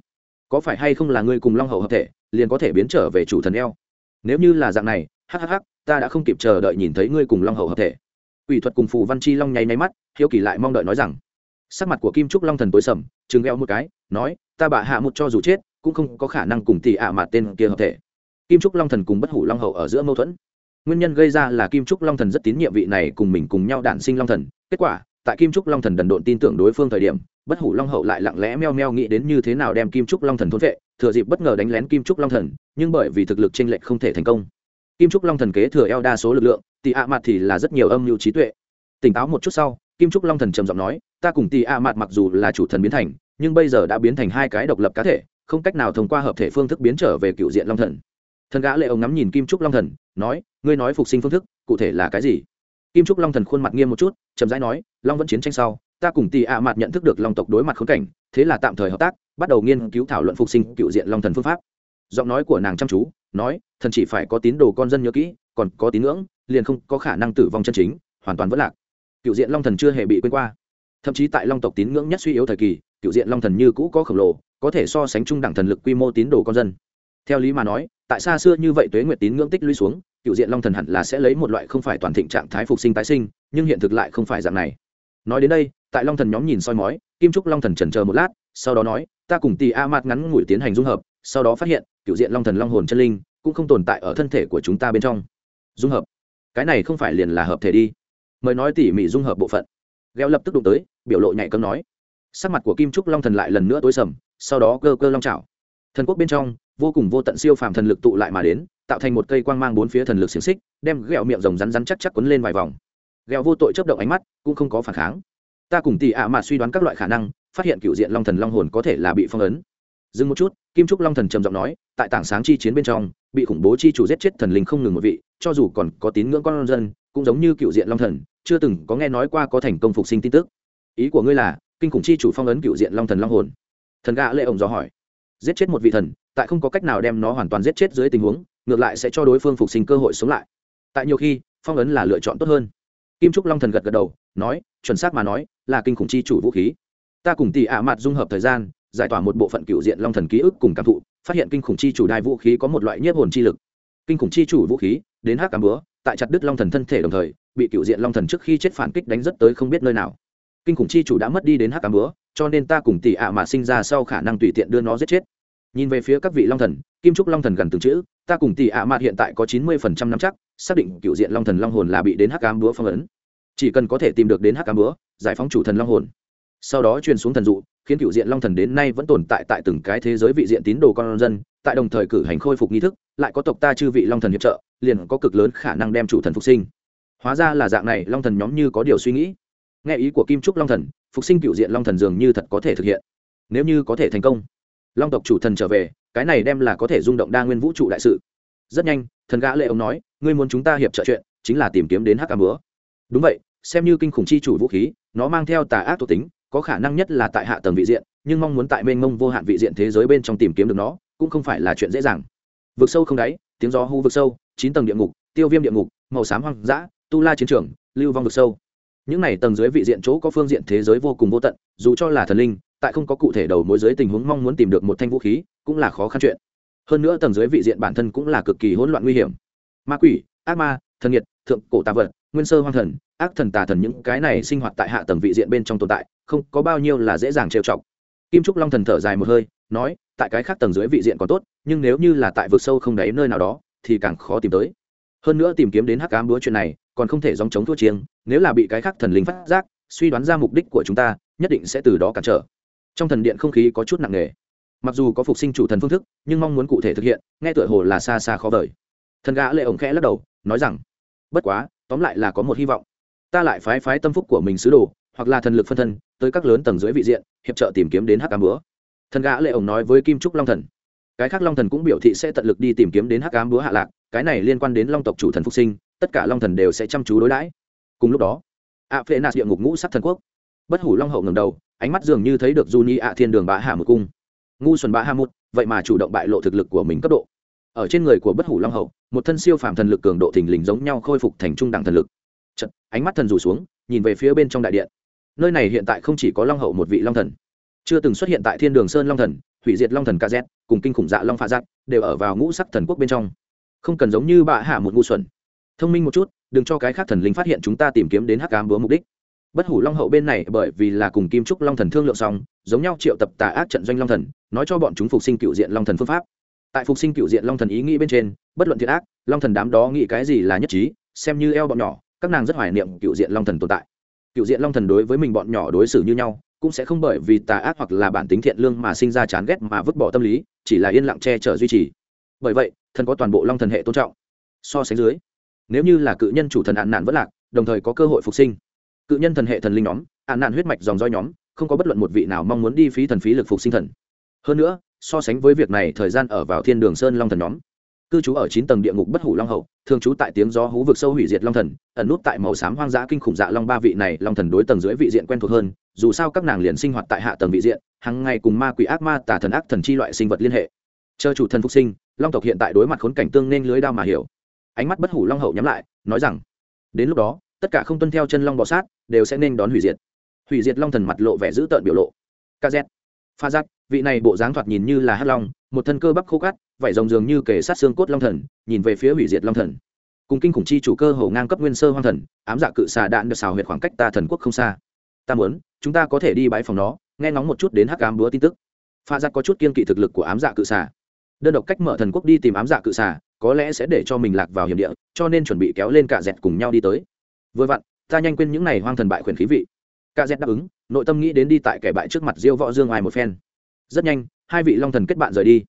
Có phải hay không là ngươi cùng long hậu hợp thể, liền có thể biến trở về chủ thần eo? Nếu như là dạng này hhh ta đã không kịp chờ đợi nhìn thấy ngươi cùng long hậu hợp thể. Quỷ thuật cùng phù văn chi long nháy nháy mắt, hiếu kỳ lại mong đợi nói rằng, sắc mặt của kim trúc long thần tối sầm chừng gheo một cái, nói, ta bạ hạ một cho dù chết, cũng không có khả năng cùng tỷ ạ à tên kia hợp thể. Kim trúc long thần cùng bất hủ long hậu ở giữa mâu thuẫn. Nguyên nhân gây ra là kim trúc long thần rất tín nhiệm vị này cùng mình cùng nhau đản sinh long thần. Kết quả, tại kim trúc long thần đần độn tin tưởng đối phương thời điểm, bất hủ long hậu lại lặng lẽ meo meo nghĩ đến như thế nào đem kim trúc long thần thôn vệ, thừa dịp bất ngờ đánh lén kim trúc long thần, nhưng bởi vì thực lực t r ê n lệch không thể thành công. Kim trúc long thần kế thừa eo đa số lực lượng tị ạ mặt thì là rất nhiều âm mưu trí tuệ. Tỉnh táo một chút sau, kim trúc long thần trầm giọng nói, ta cùng tị ạ mặt mặc dù là chủ thần biến thành, nhưng bây giờ đã biến thành hai cái độc lập cá thể, không cách nào thông qua hợp thể phương thức biến trở về cựu diện long thần. Thần gã lệ ông ngắm nhìn kim trúc long thần, nói, ngươi nói phục sinh phương thức, cụ thể là cái gì? Kim trúc long thần khuôn mặt nghiêm một chút, chậm rãi nói, long vẫn chiến tranh sau, ta cùng tì ạ mặt nhận thức được long tộc đối mặt khốn cảnh, thế là tạm thời hợp tác, bắt đầu nghiên cứu thảo luận phục sinh cựu diện long thần phương pháp. Giọng nói của nàng chăm chú, nói, thần chỉ phải có tín đồ con dân nhớ kỹ còn có tín ngưỡng, liền không có khả năng tử vong chân chính, hoàn toàn vẫn lạc. Cựu diện long thần chưa hề bị quên qua. Thậm chí tại long tộc tín ngưỡng nhất suy yếu thời kỳ, cựu diện long thần như cũ có khổng lồ, có thể so sánh trung đẳng thần lực quy mô tín đồ con dân. Theo lý mà nói, tại xa xưa như vậy tuế nguyệt tín ngưỡng tích lũy xuống, cựu diện long thần hẳn là sẽ lấy một loại không phải toàn thịnh trạng thái phục sinh tái sinh, nhưng hiện thực lại không phải dạng này. Nói đến đây, tại long thần nhóm nhìn soi mói, kim trúc long thần trần chờ một lát, sau đó nói, ta cùng tì a mạt ngắn ngủi tiến hành dung hợp, sau đó phát hiện, cựu diện long thần long hồn chân linh cũng không tồn tại ở thân thể của chúng ta bên trong dung hợp. Cái này không phải liền là hợp thể đi. Mời nói tỉ mỉ dung hợp bộ phận. Gheo lập tức đụng tới, biểu lộ nhạy cấm nói. Sắc mặt của kim trúc long thần lại lần nữa tối sầm, sau đó cơ cơ long trào thần quốc bên trong, vô cùng vô tận siêu phàm thần lực tụ lại mà đến, tạo thành một cây quang mang bốn phía thần lực xiềng xích, đem ghẹo miệng rồng rắn rắn chắc chắc quấn lên vài vòng. Ghẹo vô tội chấp động ánh mắt, cũng không có phản kháng. Ta cùng tỉ ạ mà suy đoán các loại khả năng, phát hiện cựu diện long thần long hồn có thể là bị phong ấn. Dừng một chút, kim trúc long thần trầm giọng nói, tại tảng sáng chi chiến bên trong, bị khủng bố chi chủ giết chết thần linh không ngừng một vị cho dù còn có tín ngưỡng con dân, cũng giống như cựu diện long thần, chưa từng có nghe nói qua có thành công phục sinh tin tức. Ý của ngươi là, kinh khủng chi chủ phong ấn cựu diện long thần long hồn. Thần gã lệ ổng dò hỏi. Giết chết một vị thần, tại không có cách nào đem nó hoàn toàn giết chết dưới tình huống, ngược lại sẽ cho đối phương phục sinh cơ hội sống lại. Tại nhiều khi, phong ấn là lựa chọn tốt hơn. Kim trúc long thần gật gật đầu, nói, chuẩn xác mà nói, là kinh khủng chi chủ vũ khí. Ta cùng tỷ ạ mặt dung hợp thời gian, giải tỏa một bộ phận cựu diện long thần ký ức cùng cảm thụ, phát hiện kinh khủng chi chủ đai vũ khí có một loại nhiếp hồn chi lực. Kinh khủng chi chủ vũ khí đến hắc cám bữa tại chặt đứt long thần thân thể đồng thời, bị cựu diện long thần trước khi chết phản kích đánh rất tới không biết nơi nào. Kinh khủng chi chủ đã mất đi đến hắc cám bữa cho nên ta cùng tỷ ạ mà sinh ra sau khả năng tùy tiện đưa nó giết chết. Nhìn về phía các vị long thần, kim trúc long thần gần từng chữ, ta cùng tỷ ạ mạt hiện tại có chín mươi phần trăm năm chắc, xác định cựu diện long thần long hồn là bị đến hắc cám búa phong ấn. Chỉ cần có thể tìm được đến hắc cám búa, giải phóng chủ thần long hồn. Sau đó truyền xuống thần dụ, khiến cựu diện long thần đến nay vẫn tồn tại tại từng cái thế giới vị diện tín đồ con dân, tại đồng thời cử hành khôi phục nghi thức, lại có tộc ta chư vị long thần hiệp trợ liền có cực lớn khả năng đem chủ thần phục sinh. Hóa ra là dạng này, long thần nhóm như có điều suy nghĩ. Nghe ý của kim trúc long thần, phục sinh cựu diện long thần dường như thật có thể thực hiện. Nếu như có thể thành công, long tộc chủ thần trở về, cái này đem là có thể rung động đa nguyên vũ trụ đại sự. Rất nhanh, thần gã lệ ông nói, ngươi muốn chúng ta hiệp trợ chuyện, chính là tìm kiếm đến hắc ám mưa đúng vậy, xem như kinh khủng chi chủ vũ khí, nó mang theo tà ác thuộc tính, có khả năng nhất là tại hạ tầng vị diện, nhưng mong muốn tại mênh mông vô hạn vị diện thế giới bên trong tìm kiếm được nó, cũng không phải là chuyện dễ dàng. Vực sâu không đáy, tiếng gió hu vực sâu chín tầng địa ngục, tiêu viêm địa ngục, màu xám hoang dã, tu la chiến trường, lưu vong vực sâu. Những này tầng dưới vị diện chỗ có phương diện thế giới vô cùng vô tận, dù cho là thần linh, tại không có cụ thể đầu mối dưới tình huống mong muốn tìm được một thanh vũ khí, cũng là khó khăn chuyện. Hơn nữa tầng dưới vị diện bản thân cũng là cực kỳ hỗn loạn nguy hiểm. Ma quỷ, ác ma, thần nhiệt thượng cổ tà vật, nguyên sơ hoang thần, ác thần tà thần những cái này sinh hoạt tại hạ tầng vị diện bên trong tồn tại, không có bao nhiêu là dễ dàng trêu chọc. Kim trúc long thần thở dài một hơi, nói, tại cái khác tầng dưới vị diện còn tốt, nhưng nếu như là tại vực sâu không đáy nơi nào đó thì càng khó tìm tới. Hơn nữa tìm kiếm đến hắc ám búa chuyện này, còn không thể dòng chống thua chiêng, nếu là bị cái khác thần linh phát giác, suy đoán ra mục đích của chúng ta, nhất định sẽ từ đó cản trở. Trong thần điện không khí có chút nặng nề. Mặc dù có phục sinh chủ thần phương thức, nhưng mong muốn cụ thể thực hiện, nghe tựa hồ là xa xa khó vời. Thần gã lệ ổng khẽ lắc đầu, nói rằng, bất quá, tóm lại là có một hy vọng. Ta lại phái phái tâm phúc của mình sứ đồ, hoặc là thần lực phân thân, tới các lớn tầng dưới vị diện, hiệp trợ tìm kiếm đến hắc ám búa. Thần gã lệ ổng nói với kim trúc long thần cái khác long thần cũng biểu thị sẽ tận lực đi tìm kiếm đến hắc ám búa hạ lạc cái này liên quan đến long tộc chủ thần phục sinh tất cả long thần đều sẽ chăm chú đối đãi. Cùng lúc đó ạ phệ nạt địa ngục ngũ sắc thần quốc. Bất hủ long hậu ngẩng đầu ánh mắt dường như thấy được du nhi ạ thiên đường bá hà một cung. Ngu xuẩn bá hà một vậy mà chủ động bại lộ thực lực của mình cấp độ. Ở trên người của bất hủ long hậu một thân siêu phàm thần lực cường độ thình lình giống nhau khôi phục thành trung đẳng thần lực. Chật, ánh mắt thần rủ xuống nhìn về phía bên trong đại điện. Nơi này hiện tại không chỉ có long hậu một vị long thần. Chưa từng xuất hiện tại thiên đường sơn long thần hủy diệt long thần kz cùng kinh khủng dạ long pha giặc đều ở vào ngũ sắc thần quốc bên trong. Không cần giống như bạ hạ một ngu xuẩn. Thông minh một chút, đừng cho cái khác thần linh phát hiện chúng ta tìm kiếm đến hắc cám búa mục đích. Bất hủ long hậu bên này bởi vì là cùng kim trúc long thần thương lượng xong, giống nhau triệu tập tà ác trận doanh long thần, nói cho bọn chúng phục sinh cựu diện long thần phương pháp. Tại phục sinh cựu diện long thần ý nghĩ bên trên, bất luận thiệt ác, long thần đám đó nghĩ cái gì là nhất trí, xem như eo bọn nhỏ, các nàng rất hoài niệm cựu diện long thần tồn tại. Cựu diện long thần đối với mình bọn nhỏ đối xử như nhau cũng sẽ không bởi vì tà ác hoặc là bản tính thiện lương mà sinh ra chán ghét mà vứt bỏ tâm lý, chỉ là yên lặng che chở duy trì. Bởi vậy, thần có toàn bộ long thần hệ tôn trọng. So sánh dưới, nếu như là cự nhân chủ thần ạn nạn vất lạc, đồng thời có cơ hội phục sinh, cự nhân thần hệ thần linh nhóm, ạn nạn huyết mạch dòng roi nhóm, không có bất luận một vị nào mong muốn đi phí thần phí lực phục sinh thần. Hơn nữa, so sánh với việc này, thời gian ở vào thiên đường sơn long thần nhóm cư trú ở chín tầng địa ngục bất hủ long hậu, thường trú tại tiếng gió hú vực sâu hủy diệt long thần, ẩn nút tại màu xám hoang dã kinh khủng dạ long ba vị này, long thần đối tầng dưới vị diện quen thuộc hơn, dù sao các nàng liền sinh hoạt tại hạ tầng vị diện hàng ngày cùng ma quỷ ác ma, tà thần ác thần chi loại sinh vật liên hệ. Chờ chủ thần phục sinh, long tộc hiện tại đối mặt khốn cảnh tương nên lưới đao mà hiểu. Ánh mắt bất hủ long hậu nhắm lại, nói rằng, đến lúc đó, tất cả không tuân theo chân long bọ sát, đều sẽ nên đón hủy diệt. Hủy diệt long thần mặt lộ vẻ dữ tợn biểu lộ. Kz pha giặc vị này bộ dáng thoạt nhìn như là hắc long, một thân cơ bắp khô cát, vảy rồng dường như kể sát xương cốt long thần, nhìn về phía hủy diệt long thần. Cùng kinh khủng chi chủ cơ hồ ngang cấp nguyên sơ hoang thần, ám dạ cự xà đạn được xào huyệt khoảng cách ta thần quốc không xa. Ta muốn, chúng ta có thể đi bãi phòng nó, nghe ngóng một chút đến hắc ám búa tin tức. Pha giặc có chút kiên kỵ thực lực của ám dạ cự xà. Đơn độc cách mở thần quốc đi tìm ám dạ cự xà, có lẽ sẽ để cho mình lạc vào hiểm địa, cho nên chuẩn bị kéo lên cả dẹt cùng nhau đi tới. Vừa vặn, ta nhanh quên những này hoang thần bại khuyển khí vị. Cả dẹt đáp ứng nội tâm nghĩ đến đi tại kẻ bại trước mặt diêu võ dương ai một phen. Rất nhanh, hai vị long thần kết bạn rời đi.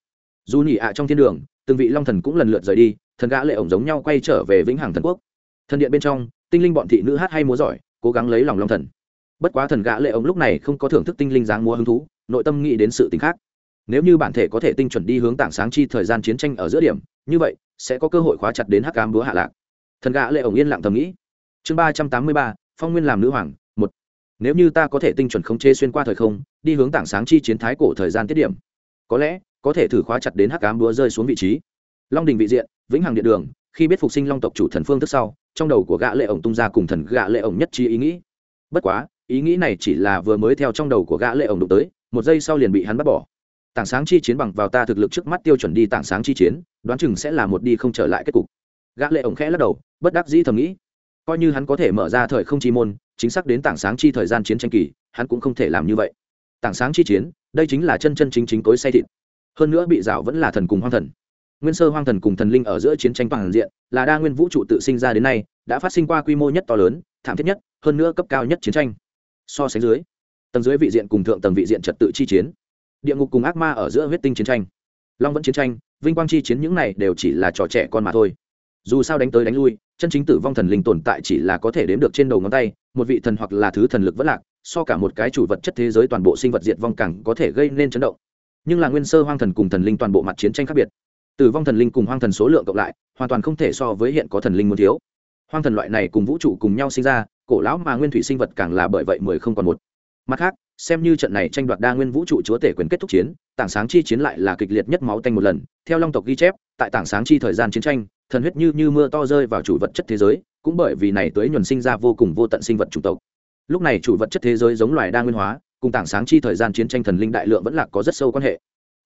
Dù nhị ạ trong thiên đường, từng vị long thần cũng lần lượt rời đi, thần gã lệ ổng giống nhau quay trở về vĩnh hằng thần quốc. Thần điện bên trong, tinh linh bọn thị nữ hát hay múa giỏi, cố gắng lấy lòng long thần. Bất quá thần gã lệ ổng lúc này không có thưởng thức tinh linh dáng múa hứng thú, nội tâm nghĩ đến sự tình khác. Nếu như bản thể có thể tinh chuẩn đi hướng tảng sáng chi thời gian chiến tranh ở giữa điểm, như vậy, sẽ có cơ hội khóa chặt đến hắc ám búa hạ lạc. Thần gã lệ ổng yên lặng thầm nghĩ. Chương ba trăm tám mươi ba, phong nguyên làm nữ hoàng nếu như ta có thể tinh chuẩn khống chế xuyên qua thời không, đi hướng tảng sáng chi chiến thái cổ thời gian tiết điểm, có lẽ có thể thử khóa chặt đến hắc ám búa rơi xuống vị trí. Long đình vị diện, vĩnh hằng điện đường, khi biết phục sinh long tộc chủ thần phương thức sau, trong đầu của gã lệ ổng tung ra cùng thần gã lệ ổng nhất trí ý nghĩ. Bất quá, ý nghĩ này chỉ là vừa mới theo trong đầu của gã lệ ổng đụng tới, một giây sau liền bị hắn bắt bỏ. Tảng sáng chi chiến bằng vào ta thực lực trước mắt tiêu chuẩn đi tảng sáng chi chiến, đoán chừng sẽ là một đi không trở lại kết cục. Gã lệ ổng khẽ lắc đầu, bất đắc dĩ thầm nghĩ, coi như hắn có thể mở ra thời không chi môn chính xác đến tảng sáng chi thời gian chiến tranh kỳ, hắn cũng không thể làm như vậy. Tảng sáng chi chiến, đây chính là chân chân chính chính cối say thịt. Hơn nữa bị rào vẫn là thần cùng hoang thần. Nguyên sơ hoang thần cùng thần linh ở giữa chiến tranh toàn diện, là đa nguyên vũ trụ tự sinh ra đến nay, đã phát sinh qua quy mô nhất to lớn, thảm thiết nhất, hơn nữa cấp cao nhất chiến tranh. So sánh dưới, tầng dưới vị diện cùng thượng tầng vị diện trật tự chi chiến. Địa ngục cùng ác ma ở giữa huyết tinh chiến tranh. Long vẫn chiến tranh, vinh quang chi chiến những này đều chỉ là trò trẻ con mà thôi. Dù sao đánh tới đánh lui, chân chính tử vong thần linh tồn tại chỉ là có thể đếm được trên đầu ngón tay một vị thần hoặc là thứ thần lực vẫn lạc, so cả một cái chủ vật chất thế giới toàn bộ sinh vật diệt vong càng có thể gây nên chấn động. Nhưng là nguyên sơ hoang thần cùng thần linh toàn bộ mặt chiến tranh khác biệt. Tử vong thần linh cùng hoang thần số lượng cộng lại, hoàn toàn không thể so với hiện có thần linh muốn thiếu. Hoang thần loại này cùng vũ trụ cùng nhau sinh ra, cổ lão mà nguyên thủy sinh vật càng là bởi vậy mười không còn một. Mặt khác, xem như trận này tranh đoạt đa nguyên vũ trụ chúa tể quyền kết thúc chiến, tảng sáng chi chiến lại là kịch liệt nhất máu tanh một lần. Theo long tộc ghi chép, tại tảng sáng chi thời gian chiến tranh, thần huyết như như mưa to rơi vào chủ vật chất thế giới cũng bởi vì này tới nhuần sinh ra vô cùng vô tận sinh vật chủng tộc. Lúc này chủ vật chất thế giới giống loài đa nguyên hóa, cùng tảng sáng chi thời gian chiến tranh thần linh đại lượng vẫn là có rất sâu quan hệ.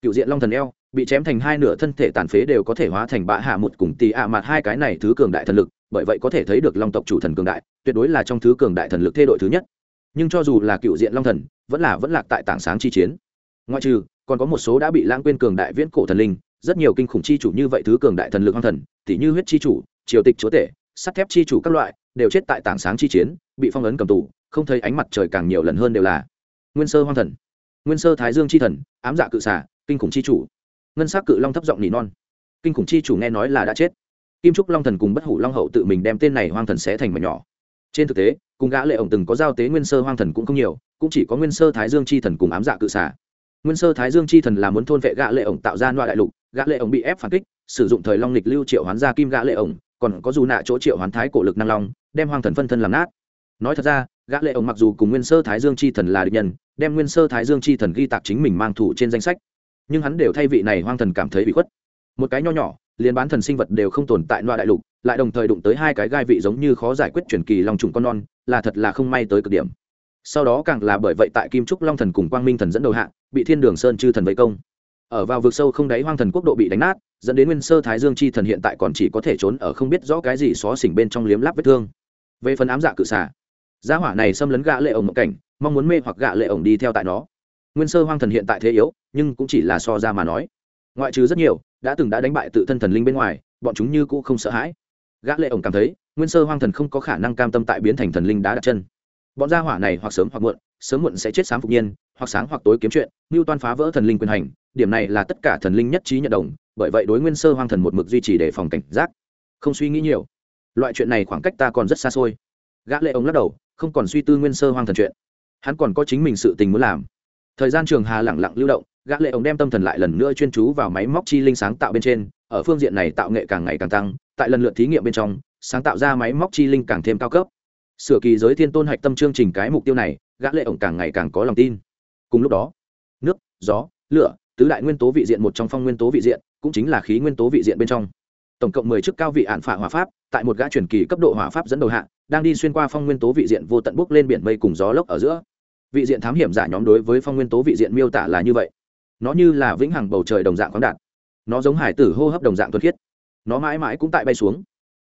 Cựu diện long thần eo, bị chém thành hai nửa thân thể tàn phế đều có thể hóa thành bạ hạ một cùng tì ạ mặt hai cái này thứ cường đại thần lực, bởi vậy có thể thấy được long tộc chủ thần cường đại, tuyệt đối là trong thứ cường đại thần lực thê đội thứ nhất. Nhưng cho dù là cựu diện long thần, vẫn là vẫn lạc tại tảng sáng chi chiến. Ngoại trừ, còn có một số đã bị lãng quên cường đại viễn cổ thần linh, rất nhiều kinh khủng chi chủ như vậy thứ cường đại thần lực hoang thần tỷ như huyết chi chủ, triều tịch chúa tể sắt thép chi chủ các loại, đều chết tại tảng sáng chi chiến, bị phong ấn cầm tù, không thấy ánh mặt trời càng nhiều lần hơn đều là nguyên sơ hoang thần. Nguyên sơ thái dương c h i thần, ám dạ cự xả kinh khủng c h i chủ. Ngân s á c cự long thấp giọng nỉ non. Kinh khủng c h i chủ nghe nói là đã chết. Kim trúc long thần cùng bất hủ long hậu tự mình đem tên này hoang thần sẽ thành mảnh nhỏ. Trên thực tế, cùng gã lệ ổng từng có giao tế nguyên sơ hoang thần cũng không nhiều, cũng chỉ có nguyên sơ thái dương c h i thần cùng ám dạ cự xả nguyên sơ thái dương c h i thần là muốn thôn vệ gã lệ ổng tạo ra loại đại lục, gã lệ ổng bị ép phản kích, sử dụng thời long lịch lưu triệu hoán ra kim gã lệ ổng còn có dù nạ chỗ triệu hoán thái cổ lực năng long, đem hoang thần phân thân làm nát. Nói thật ra, gã lệ ổng mặc dù cùng nguyên sơ thái dương chi thần là địch nhân, đem nguyên sơ thái dương chi thần ghi tạc chính mình mang thủ trên danh sách, nhưng hắn đều thay vị này hoang thần cảm thấy bị khuất. Một cái nho nhỏ, liền bán thần sinh vật đều không tồn tại loa đại lục, lại đồng thời đụng tới hai cái gai vị giống như khó giải quyết truyền kỳ long trùng con non, là thật là không may tới cực điểm. Sau đó càng là bởi vậy tại kim trúc long thần cùng quang minh thần dẫn đầu hạ, bị thiên đường sơn chư thần vây công ở vào vực sâu không đáy hoang thần quốc độ bị đánh nát, dẫn đến nguyên sơ thái dương chi thần hiện tại còn chỉ có thể trốn ở không biết rõ cái gì xó xỉnh bên trong liếm láp vết thương. Về phần ám dạ cự xả gia hỏa này xâm lấn gạ lệ ổng một cảnh, mong muốn mê hoặc gạ lệ ổng đi theo tại nó. Nguyên sơ hoang thần hiện tại thế yếu, nhưng cũng chỉ là so ra mà nói. Ngoại trừ rất nhiều, đã từng đã đánh bại tự thân thần linh bên ngoài, bọn chúng như cũ không sợ hãi. Gã lệ ổng cảm thấy, nguyên sơ hoang thần không có khả năng cam tâm tại biến thành thần linh đá đặt chân. Bọn gia hỏa này hoặc sớm hoặc muộn, sớm muộn sẽ chết sám phục nhiên hoặc sáng hoặc tối kiếm chuyện mưu toan phá vỡ thần linh quyền hành, điểm này là tất cả thần linh nhất trí nhận đồng, bởi vậy đối nguyên sơ hoang thần một mực duy trì để phòng cảnh giác. Không suy nghĩ nhiều. Loại chuyện này khoảng cách ta còn rất xa xôi. Gã lệ ông lắc đầu, không còn suy tư nguyên sơ hoang thần chuyện. Hắn còn có chính mình sự tình muốn làm. Thời gian trường hà lẳng lặng lưu động, gã lệ ông đem tâm thần lại lần nữa chuyên chú vào máy móc chi linh sáng tạo bên trên. Ở phương diện này tạo nghệ càng ngày càng tăng, tại lần lượt thí nghiệm bên trong, sáng tạo ra máy móc chi linh càng thêm cao cấp. Sửa kỳ giới thiên tôn hạch tâm chương trình cái mục tiêu này, gã lệ ổng càng ngày càng có lòng tin cùng lúc đó, nước, gió, lửa, tứ đại nguyên tố vị diện một trong phong nguyên tố vị diện, cũng chính là khí nguyên tố vị diện bên trong. Tổng cộng mười chức cao vị ản phả hỏa pháp, tại một gã truyền kỳ cấp độ hỏa pháp dẫn đầu hạ, đang đi xuyên qua phong nguyên tố vị diện vô tận bốc lên biển mây cùng gió lốc ở giữa. Vị diện thám hiểm giả nhóm đối với phong nguyên tố vị diện miêu tả là như vậy. Nó như là vĩnh hằng bầu trời đồng dạng khoáng đạt. Nó giống hải tử hô hấp đồng dạng thuật khiết. Nó mãi mãi cũng tại bay xuống.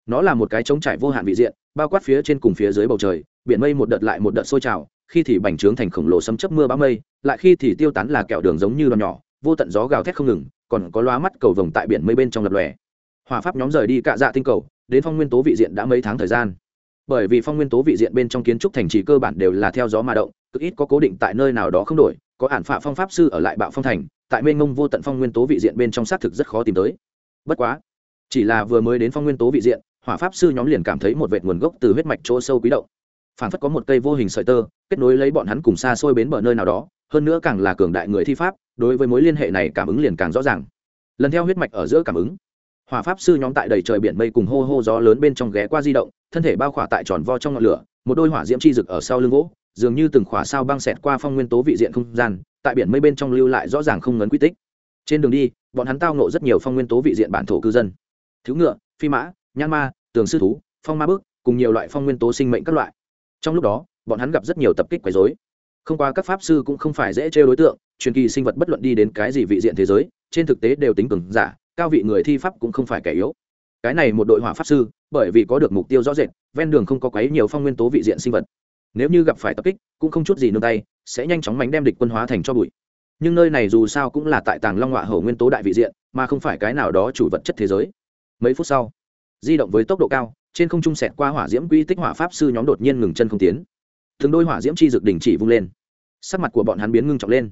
Nó là một cái trống trải vô hạn vị diện, bao quát phía trên cùng phía dưới bầu trời, biển mây một đợt lại một đợt sôi trào khi thì bành trướng thành khổng lồ sấm chấp mưa bão mây, lại khi thì tiêu tán là kẹo đường giống như đòn nhỏ, vô tận gió gào thét không ngừng, còn có loa mắt cầu vồng tại biển mây bên trong lập lòe. Hòa pháp nhóm rời đi cạ dạ tinh cầu, đến phong nguyên tố vị diện đã mấy tháng thời gian. Bởi vì phong nguyên tố vị diện bên trong kiến trúc thành trì cơ bản đều là theo gió mà động, cực ít có cố định tại nơi nào đó không đổi, có ản phạ phong pháp sư ở lại bạo phong thành, tại mênh mông vô tận phong nguyên tố vị diện bên trong xác thực rất khó tìm tới. Bất quá, chỉ là vừa mới đến phong nguyên tố vị diện, hỏa pháp sư nhóm liền cảm thấy một vệt nguồn gốc từ huyết mạch chỗ sâu quý động phản phất có một cây vô hình sợi tơ, kết nối lấy bọn hắn cùng xa xôi bến bờ nơi nào đó, hơn nữa càng là cường đại người thi pháp, đối với mối liên hệ này cảm ứng liền càng rõ ràng. Lần theo huyết mạch ở giữa cảm ứng, hỏa pháp sư nhóm tại đầy trời biển mây cùng hô hô gió lớn bên trong ghé qua di động, thân thể bao khỏa tại tròn vo trong ngọn lửa, một đôi hỏa diễm chi rực ở sau lưng gỗ, dường như từng khỏa sao băng xẹt qua phong nguyên tố vị diện không gian, tại biển mây bên trong lưu lại rõ ràng không ngấn quy tích. Trên đường đi, bọn hắn tao nộ rất nhiều phong nguyên tố vị diện bản thổ cư dân. Thiếu ngựa, phi mã nhan ma, tường sư thú, phong ma bước, cùng nhiều loại phong nguyên tố sinh mệnh các loại trong lúc đó, bọn hắn gặp rất nhiều tập kích quấy dối không qua các pháp sư cũng không phải dễ trêu đối tượng, truyền kỳ sinh vật bất luận đi đến cái gì vị diện thế giới, trên thực tế đều tính cường giả, cao vị người thi pháp cũng không phải kẻ yếu. Cái này một đội hỏa pháp sư, bởi vì có được mục tiêu rõ rệt, ven đường không có quấy nhiều phong nguyên tố vị diện sinh vật. Nếu như gặp phải tập kích, cũng không chút gì nương tay, sẽ nhanh chóng mánh đem địch quân hóa thành cho bụi. Nhưng nơi này dù sao cũng là tại tàng long họa hầu nguyên tố đại vị diện, mà không phải cái nào đó chủ vật chất thế giới. Mấy phút sau, di động với tốc độ cao trên không trung sẹt qua hỏa diễm quy tích hỏa pháp sư nhóm đột nhiên ngừng chân không tiến. Thường đôi hỏa diễm chi dực đỉnh chỉ vung lên. Sắc mặt của bọn hắn biến ngưng trọng lên.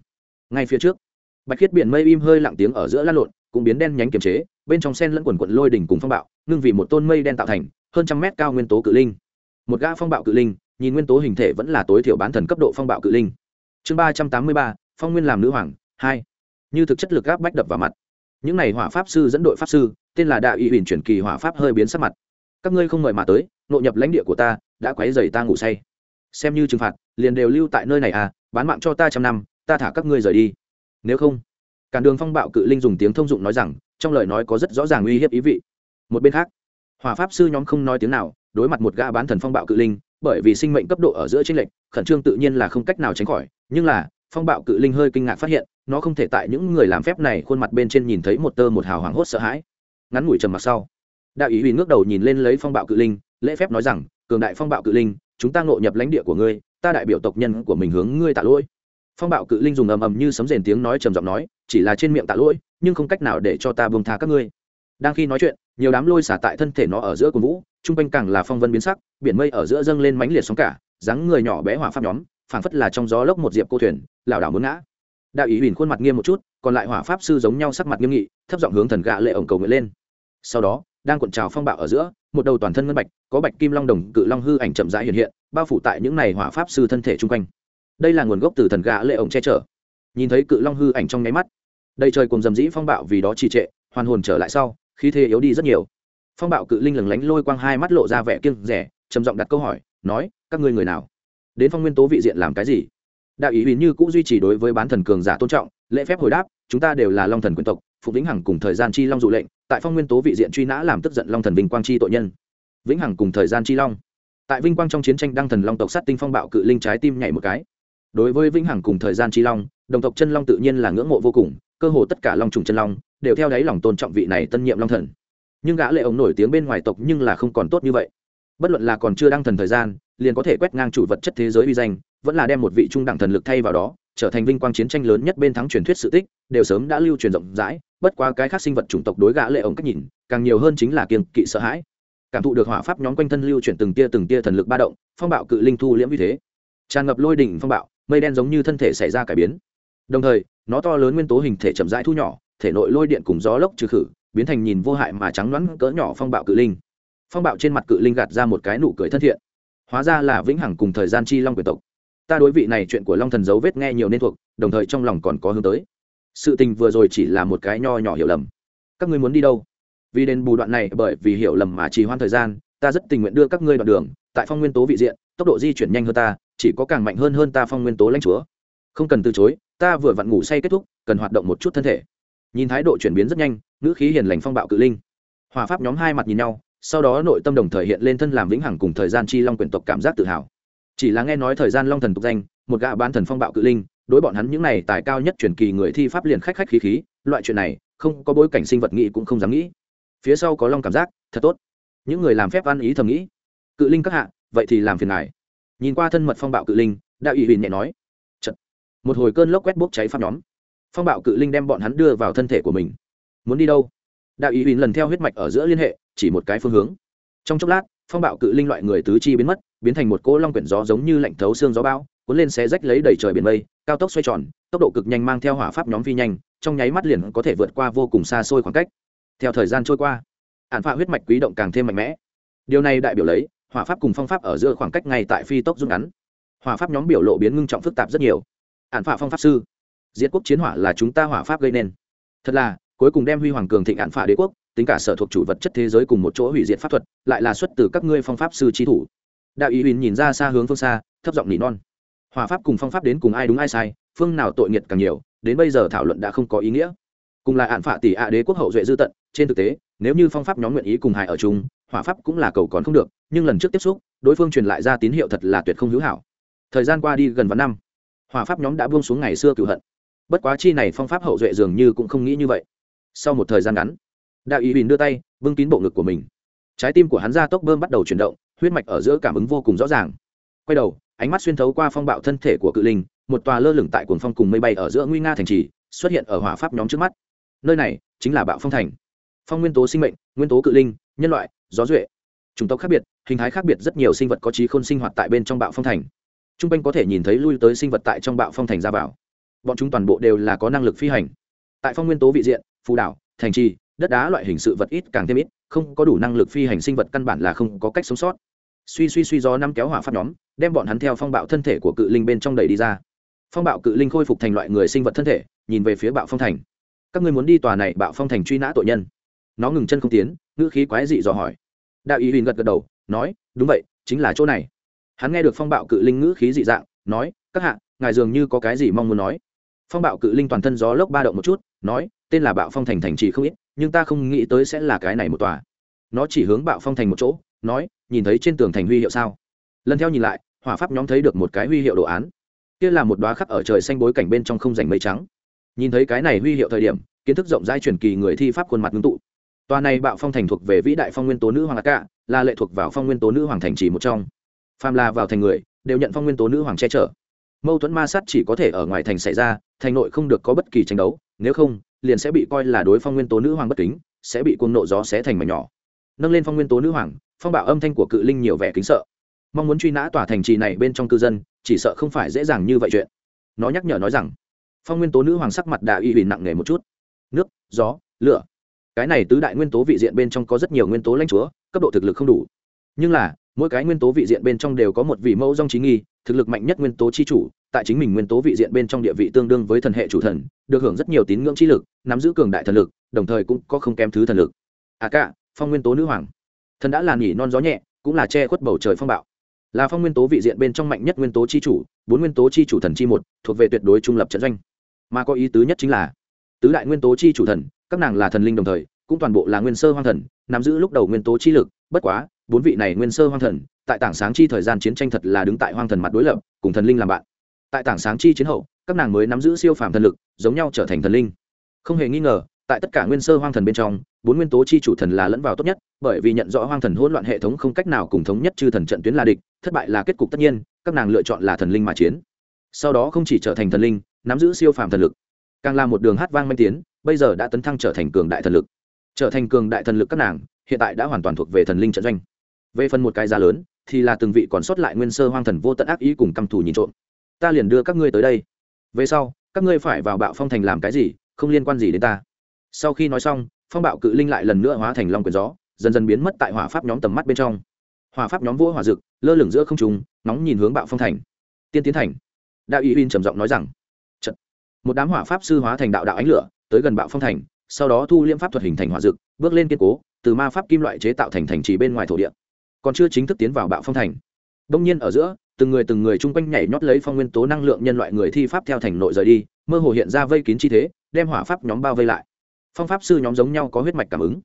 Ngay phía trước, bạch khiết biển mây im hơi lặng tiếng ở giữa lăn lộn, cũng biến đen nhánh kiềm chế, bên trong sen lẫn quần quận lôi đỉnh cùng phong bạo, ngưng vì một tôn mây đen tạo thành, hơn trăm mét cao nguyên tố cự linh. Một gã phong bạo cự linh, nhìn nguyên tố hình thể vẫn là tối thiểu bán thần cấp độ phong bạo cự linh. Chương ba trăm tám mươi ba, phong nguyên làm nữ hoàng, hai. Như thực chất lực gáp bách đập vào mặt. Những n à y hỏa pháp sư dẫn đội pháp sư, tên là đạo y huyền chuyển kỳ hỏa pháp hơi biến sắc mặt các ngươi không mời mà tới nội nhập lãnh địa của ta, đã quấy dày ta ngủ say. Xem như trừng phạt, liền đều lưu tại nơi này à bán mạng cho ta trăm năm, ta thả các ngươi rời đi. Nếu không cản đường phong bạo cự linh dùng tiếng thông dụng nói rằng, trong lời nói có rất rõ ràng uy hiếp ý vị. Một bên khác, hỏa pháp sư nhóm không nói tiếng nào, đối mặt một gã bán thần phong bạo cự linh, bởi vì sinh mệnh cấp độ ở giữa tranh lệch, khẩn trương tự nhiên là không cách nào tránh khỏi, nhưng là, phong bạo cự linh hơi kinh ngạc phát hiện, nó không thể tại những người làm phép này khuôn mặt bên trên nhìn thấy một tơ một hào hoảng hốt sợ hãi. Ngắn ngủi trầm mặc sau đạo ý huyền ngước đầu nhìn lên lấy phong bạo cự linh, lễ phép nói rằng, cường đại phong bạo cự linh, chúng ta ngộ nhập lãnh địa của ngươi, ta đại biểu tộc nhân của mình hướng ngươi tạ lỗi. Phong bạo cự linh dùng ầm ầm như sấm rền tiếng nói trầm giọng nói, chỉ là trên miệng tạ lỗi, nhưng không cách nào để cho ta buông tha các ngươi. Đang khi nói chuyện, nhiều đám lôi xả tại thân thể nó ở giữa cồn vũ, trung quanh càng là phong vân biến sắc, biển mây ở giữa dâng lên mãnh liệt sóng cả, dáng người nhỏ bé hỏa pháp nhóm, phảng phất là trong gió lốc một diệp cô thuyền, lảo đảo muốn ngã. Đạo ý huỳnh khuôn mặt nghiêm một chút, còn lại hỏa pháp sư giống nhau sắc mặt nghiêm nghị, thấp giọng hướng thần gạ lệ ổng cầu nguyện lên. Sau đó đang cuộn trào phong bạo ở giữa, một đầu toàn thân ngân bạch, có bạch kim long đồng cự long hư ảnh chậm rãi hiện hiện, bao phủ tại những này hỏa pháp sư thân thể chung quanh. Đây là nguồn gốc từ thần gã lệ ổng che chở. Nhìn thấy cự long hư ảnh trong nháy mắt, đầy trời cùng dầm dĩ phong bạo vì đó trì trệ, hoàn hồn trở lại sau, khí thế yếu đi rất nhiều. Phong bạo cự linh lừng lánh lôi quang hai mắt lộ ra vẻ kiêng rẻ, trầm giọng đặt câu hỏi, nói, các ngươi người nào? Đến phong nguyên tố vị diện làm cái gì? Đạo ý ý như cũng duy trì đối với bán thần cường giả tôn trọng, lễ phép hồi đáp, chúng ta đều là long thần quyền tộc phục vĩnh hằng cùng thời gian chi long dụ lệnh, tại phong nguyên tố vị diện truy nã làm tức giận long thần vinh quang chi tội nhân. Vĩnh hằng cùng thời gian chi long. Tại vinh quang trong chiến tranh, đăng thần long tộc sát tinh phong bạo cự linh trái tim nhảy một cái. Đối với vĩnh hằng cùng thời gian chi long, đồng tộc chân long tự nhiên là ngưỡng mộ vô cùng, cơ hồ tất cả long trùng chân long đều theo đáy lòng tôn trọng vị này tân nhiệm long thần. Nhưng gã lệ ổng nổi tiếng bên ngoài tộc nhưng là không còn tốt như vậy. Bất luận là còn chưa đăng thần thời gian, liền có thể quét ngang chủ vật chất thế giới uy danh, vẫn là đem một vị trung đẳng thần lực thay vào đó trở thành vinh quang chiến tranh lớn nhất bên thắng truyền thuyết sự tích, đều sớm đã lưu truyền rộng rãi, bất quá cái khác sinh vật chủng tộc đối gã lệ ổng cách nhìn, càng nhiều hơn chính là kiêng kỵ sợ hãi. Cảm thụ được hỏa pháp nhóm quanh thân lưu chuyển từng tia từng tia thần lực ba động, phong bạo cự linh thu liễm như thế. Tràn ngập lôi đỉnh phong bạo, mây đen giống như thân thể xảy ra cải biến. Đồng thời, nó to lớn nguyên tố hình thể chậm rãi thu nhỏ, thể nội lôi điện cùng gió lốc trừ khử, biến thành nhìn vô hại mà trắng loãng cỡ nhỏ phong bạo cự linh. Phong bạo trên mặt cự linh gạt ra một cái nụ cười thân thiện. Hóa ra là vĩnh hằng cùng thời gian chi long quyền tộc ta đối vị này chuyện của long thần dấu vết nghe nhiều nên thuộc, đồng thời trong lòng còn có hướng tới. Sự tình vừa rồi chỉ là một cái nho nhỏ hiểu lầm. Các ngươi muốn đi đâu? Vì đền bù đoạn này, bởi vì hiểu lầm mà trì hoãn thời gian, ta rất tình nguyện đưa các ngươi đoạn đường, tại phong nguyên tố vị diện, tốc độ di chuyển nhanh hơn ta, chỉ có càng mạnh hơn hơn ta phong nguyên tố lãnh chúa. Không cần từ chối, ta vừa vặn ngủ say kết thúc, cần hoạt động một chút thân thể. Nhìn thái độ chuyển biến rất nhanh, ngữ khí hiền lành phong bạo cự linh. Hòa pháp nhóm hai mặt nhìn nhau, sau đó nội tâm đồng thời hiện lên thân làm vĩnh hằng cùng thời gian chi long quyển tộc cảm giác tự hào chỉ là nghe nói thời gian long thần tục danh, một gã bán thần phong bạo cự linh, đối bọn hắn những này tài cao nhất truyền kỳ người thi pháp liền khách khách khí khí, loại chuyện này, không có bối cảnh sinh vật nghĩ cũng không dám nghĩ. Phía sau có long cảm giác, thật tốt. Những người làm phép ăn ý thầm nghĩ. Cự linh các hạ, vậy thì làm phiền ngài. Nhìn qua thân mật phong bạo cự linh, đạo ủy huyền nhẹ nói. Chật. một hồi cơn lốc quét bốc cháy pháp nhóm. Phong bạo cự linh đem bọn hắn đưa vào thân thể của mình. Muốn đi đâu? Đạo ý huyền lần theo huyết mạch ở giữa liên hệ, chỉ một cái phương hướng. Trong chốc lát, phong bạo cự linh loại người tứ chi biến mất biến thành một cỗ long quyển gió giống như lạnh thấu xương gió bão, cuốn lên xé rách lấy đầy trời biển mây, cao tốc xoay tròn, tốc độ cực nhanh mang theo hỏa pháp nhóm phi nhanh, trong nháy mắt liền có thể vượt qua vô cùng xa xôi khoảng cách. Theo thời gian trôi qua ạn phạ huyết mạch quý động càng thêm mạnh mẽ. Điều này đại biểu lấy, hỏa pháp cùng phong pháp ở giữa khoảng cách ngay tại phi tốc rút ngắn. Hỏa pháp nhóm biểu lộ biến ngưng trọng phức tạp rất nhiều. Ạn phạ phong pháp sư, diệt quốc chiến hỏa là chúng ta hỏa pháp gây nên. Thật là, cuối cùng đem huy hoàng cường thịnh ạn phạ đế quốc, tính cả sở thuộc chủ vật chất thế giới cùng một chỗ hủy diệt pháp thuật, lại là xuất từ các ngươi phong pháp sư trí thủ đạo ý huỳnh nhìn ra xa hướng phương xa, thấp giọng nỉ non. Hòa pháp cùng phong pháp đến cùng ai đúng ai sai, phương nào tội nghiệt càng nhiều, đến bây giờ thảo luận đã không có ý nghĩa. Cùng là hạn phạ tỷ ạ đế quốc hậu duệ dư tận, trên thực tế, nếu như phong pháp nhóm nguyện ý cùng hài ở chung, hỏa pháp cũng là cầu còn không được, nhưng lần trước tiếp xúc, đối phương truyền lại ra tín hiệu thật là tuyệt không hữu hảo. Thời gian qua đi gần vạn năm, hỏa pháp nhóm đã buông xuống ngày xưa cựu hận. Bất quá chi này phong pháp hậu duệ dường như cũng không nghĩ như vậy. Sau một thời gian ngắn đạo ý bình đưa tay, bưng kín bộ ngực của mình. Trái tim của hắn ra tốc bơm bắt đầu chuyển động huyết mạch ở giữa cảm ứng vô cùng rõ ràng. Quay đầu, ánh mắt xuyên thấu qua phong bạo thân thể của cự linh, một tòa lơ lửng tại cuồng phong cùng mây bay ở giữa nguy nga thành trì, xuất hiện ở hỏa pháp nhóm trước mắt. Nơi này chính là bạo phong thành. Phong nguyên tố sinh mệnh, nguyên tố cự linh, nhân loại, gió duệ. Chủng tộc khác biệt, hình thái khác biệt rất nhiều sinh vật có trí khôn sinh hoạt tại bên trong bạo phong thành. T r u n g quanh có thể nhìn thấy lui tới sinh vật tại trong bạo phong thành ra vào. Bọn chúng toàn bộ đều là có năng lực phi hành. Tại phong nguyên tố vị diện, phù đảo, thành trì, đất đá loại hình sự vật ít càng thêm ít, không có đủ năng lực phi hành sinh vật căn bản là không có cách sống sót suy suy suy gió năm kéo hỏa phát nhóm, đem bọn hắn theo phong bạo thân thể của cự linh bên trong đầy đi ra. Phong bạo cự linh khôi phục thành loại người sinh vật thân thể, nhìn về phía bạo phong thành. Các người muốn đi tòa này bạo phong thành truy nã tội nhân. Nó ngừng chân không tiến, ngữ khí quái dị dò hỏi. Đạo ý huỳnh gật gật đầu, nói, đúng vậy, chính là chỗ này. Hắn nghe được phong bạo cự linh ngữ khí dị dạng, nói, các hạ, ngài dường như có cái gì mong muốn nói. Phong bạo cự linh toàn thân gió lốc ba động một chút, nói, tên là bạo phong thành thành trì không ít, nhưng ta không nghĩ tới sẽ là cái này một tòa. Nó chỉ hướng bạo phong thành một chỗ, nói nhìn thấy trên tường thành huy hiệu sao? Lần theo nhìn lại, hỏa pháp nhóm thấy được một cái huy hiệu đồ án. Kia là một đoá khắc ở trời xanh bối cảnh bên trong không rảnh mây trắng. Nhìn thấy cái này huy hiệu thời điểm, kiến thức rộng rãi truyền kỳ người thi pháp khuôn mặt ngưng tụ. Tòa này bạo phong thành thuộc về vĩ đại phong nguyên tố nữ hoàng lạc cả là lệ thuộc vào phong nguyên tố nữ hoàng thành chỉ một trong. Phàm là vào thành người, đều nhận phong nguyên tố nữ hoàng che chở. Mâu thuẫn ma sát chỉ có thể ở ngoài thành xảy ra, thành nội không được có bất kỳ tranh đấu, nếu không, liền sẽ bị coi là đối phong nguyên tố nữ hoàng bất kính, sẽ bị cuồng nộ gió xé thành mảnh nhỏ. Nâng lên phong nguyên tố nữ hoàng phong bạo âm thanh của cự linh nhiều vẻ kính sợ. Mong muốn truy nã tòa thành trì này bên trong cư dân, chỉ sợ không phải dễ dàng như vậy chuyện. Nó nhắc nhở nói rằng, phong nguyên tố nữ hoàng sắc mặt đã uy hủy nặng nề một chút. Nước, gió, lửa. Cái này tứ đại nguyên tố vị diện bên trong có rất nhiều nguyên tố lãnh chúa, cấp độ thực lực không đủ. Nhưng là, mỗi cái nguyên tố vị diện bên trong đều có một vị mẫu dòng trí nghi, thực lực mạnh nhất nguyên tố chi chủ, tại chính mình nguyên tố vị diện bên trong địa vị tương đương với thần hệ chủ thần, được hưởng rất nhiều tín ngưỡng trí lực, nắm giữ cường đại thần lực, đồng thời cũng có không kém thứ thần lực. À cả, phong nguyên tố nữ hoàng thần đã là nhỉ non gió nhẹ, cũng là che khuất bầu trời phong bạo. Là phong nguyên tố vị diện bên trong mạnh nhất nguyên tố chi chủ, bốn nguyên tố chi chủ thần chi một, thuộc về tuyệt đối trung lập trận doanh. Mà có ý tứ nhất chính là, tứ đại nguyên tố chi chủ thần, các nàng là thần linh đồng thời, cũng toàn bộ là nguyên sơ hoang thần, nắm giữ lúc đầu nguyên tố chi lực, bất quá, bốn vị này nguyên sơ hoang thần, tại tảng sáng chi thời gian chiến tranh thật là đứng tại hoang thần mặt đối lập, cùng thần linh làm bạn. Tại tảng sáng chi chiến hậu, các nàng mới nắm giữ siêu phàm thần lực, giống nhau trở thành thần linh. Không hề nghi ngờ, tại tất cả nguyên sơ hoang thần bên trong bốn nguyên tố chi chủ thần là lẫn vào tốt nhất, bởi vì nhận rõ hoang thần hỗn loạn hệ thống không cách nào cùng thống nhất chư thần trận tuyến là địch, thất bại là kết cục tất nhiên, các nàng lựa chọn là thần linh mà chiến. Sau đó không chỉ trở thành thần linh, nắm giữ siêu phàm thần lực. Càng là một đường hát vang manh tiến, bây giờ đã tấn thăng trở thành cường đại thần lực. Trở thành cường đại thần lực các nàng, hiện tại đã hoàn toàn thuộc về thần linh trận doanh. Về phần một cái giá lớn, thì là từng vị còn sót lại nguyên sơ hoang thần vô tận ác ý cùng căm thù nhìn trộm. Ta liền đưa các ngươi tới đây. Về sau, các ngươi phải vào bạo phong thành làm cái gì, không liên quan gì đến ta. Sau khi nói xong phong bạo cự linh lại lần nữa hóa thành long quyền gió, dần dần biến mất tại hỏa pháp nhóm tầm mắt bên trong. Hỏa pháp nhóm vua hỏa dực, lơ lửng giữa không trùng nóng nhìn hướng bạo phong thành. Tiên tiến thành. Đạo ý uyên trầm giọng nói rằng một đám hỏa pháp sư hóa thành đạo đạo ánh lửa, tới gần bạo phong thành, sau đó thu liêm pháp thuật hình thành hỏa dực, bước lên kiên cố, từ ma pháp kim loại chế tạo thành thành trì bên ngoài thổ địa. Còn chưa chính thức tiến vào bạo phong thành. Đông nhiên ở giữa, từng người từng người chung quanh nhảy nhót lấy phong nguyên tố năng lượng nhân loại người thi pháp theo thành nội rời đi, mơ hồ hiện ra vây kín chi thế, đem hỏa pháp nhóm bao vây lại phong pháp sư nhóm giống nhau có huyết mạch cảm ứng.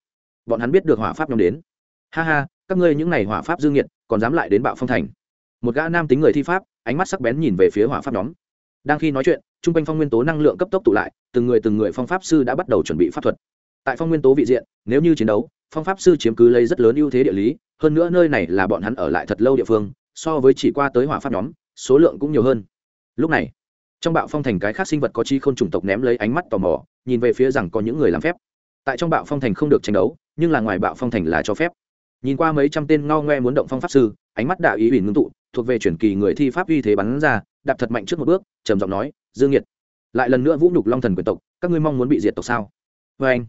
Bọn hắn biết được hỏa pháp nhóm đến. Ha ha, các ngươi những n à y hỏa pháp dương nhiệt còn dám lại đến bạo phong thành. Một gã nam tính người thi pháp, ánh mắt sắc bén nhìn về phía hỏa pháp nhóm. Đang khi nói chuyện t r u n g quanh phong nguyên tố năng lượng cấp tốc tụ lại, từng người từng người phong pháp sư đã bắt đầu chuẩn bị pháp thuật. Tại phong nguyên tố vị diện, nếu như chiến đấu, phong pháp sư chiếm cứ lấy rất lớn ưu thế địa lý, hơn nữa nơi này là bọn hắn ở lại thật lâu địa phương, so với chỉ qua tới hỏa pháp nhóm, số lượng cũng nhiều hơn. Lúc này, trong bạo phong thành cái khác sinh vật có chi k h ô n chủng tộc ném lấy ánh mắt tò mò nhìn về phía rằng có những người làm phép. Tại trong bạo phong thành không được tranh đấu, nhưng là ngoài bạo phong thành là cho phép. Nhìn qua mấy trăm tên ngao ngoe muốn động phong pháp sư, ánh mắt đạo ý ủy ngưng tụ, thuộc về chuyển kỳ người thi pháp uy thế bắn ra, đạp thật mạnh trước một bước, trầm giọng nói, dương nhiệt lại lần nữa vũ nhục long thần quyền tộc, các ngươi mong muốn bị diệt tộc sao? Vê anh,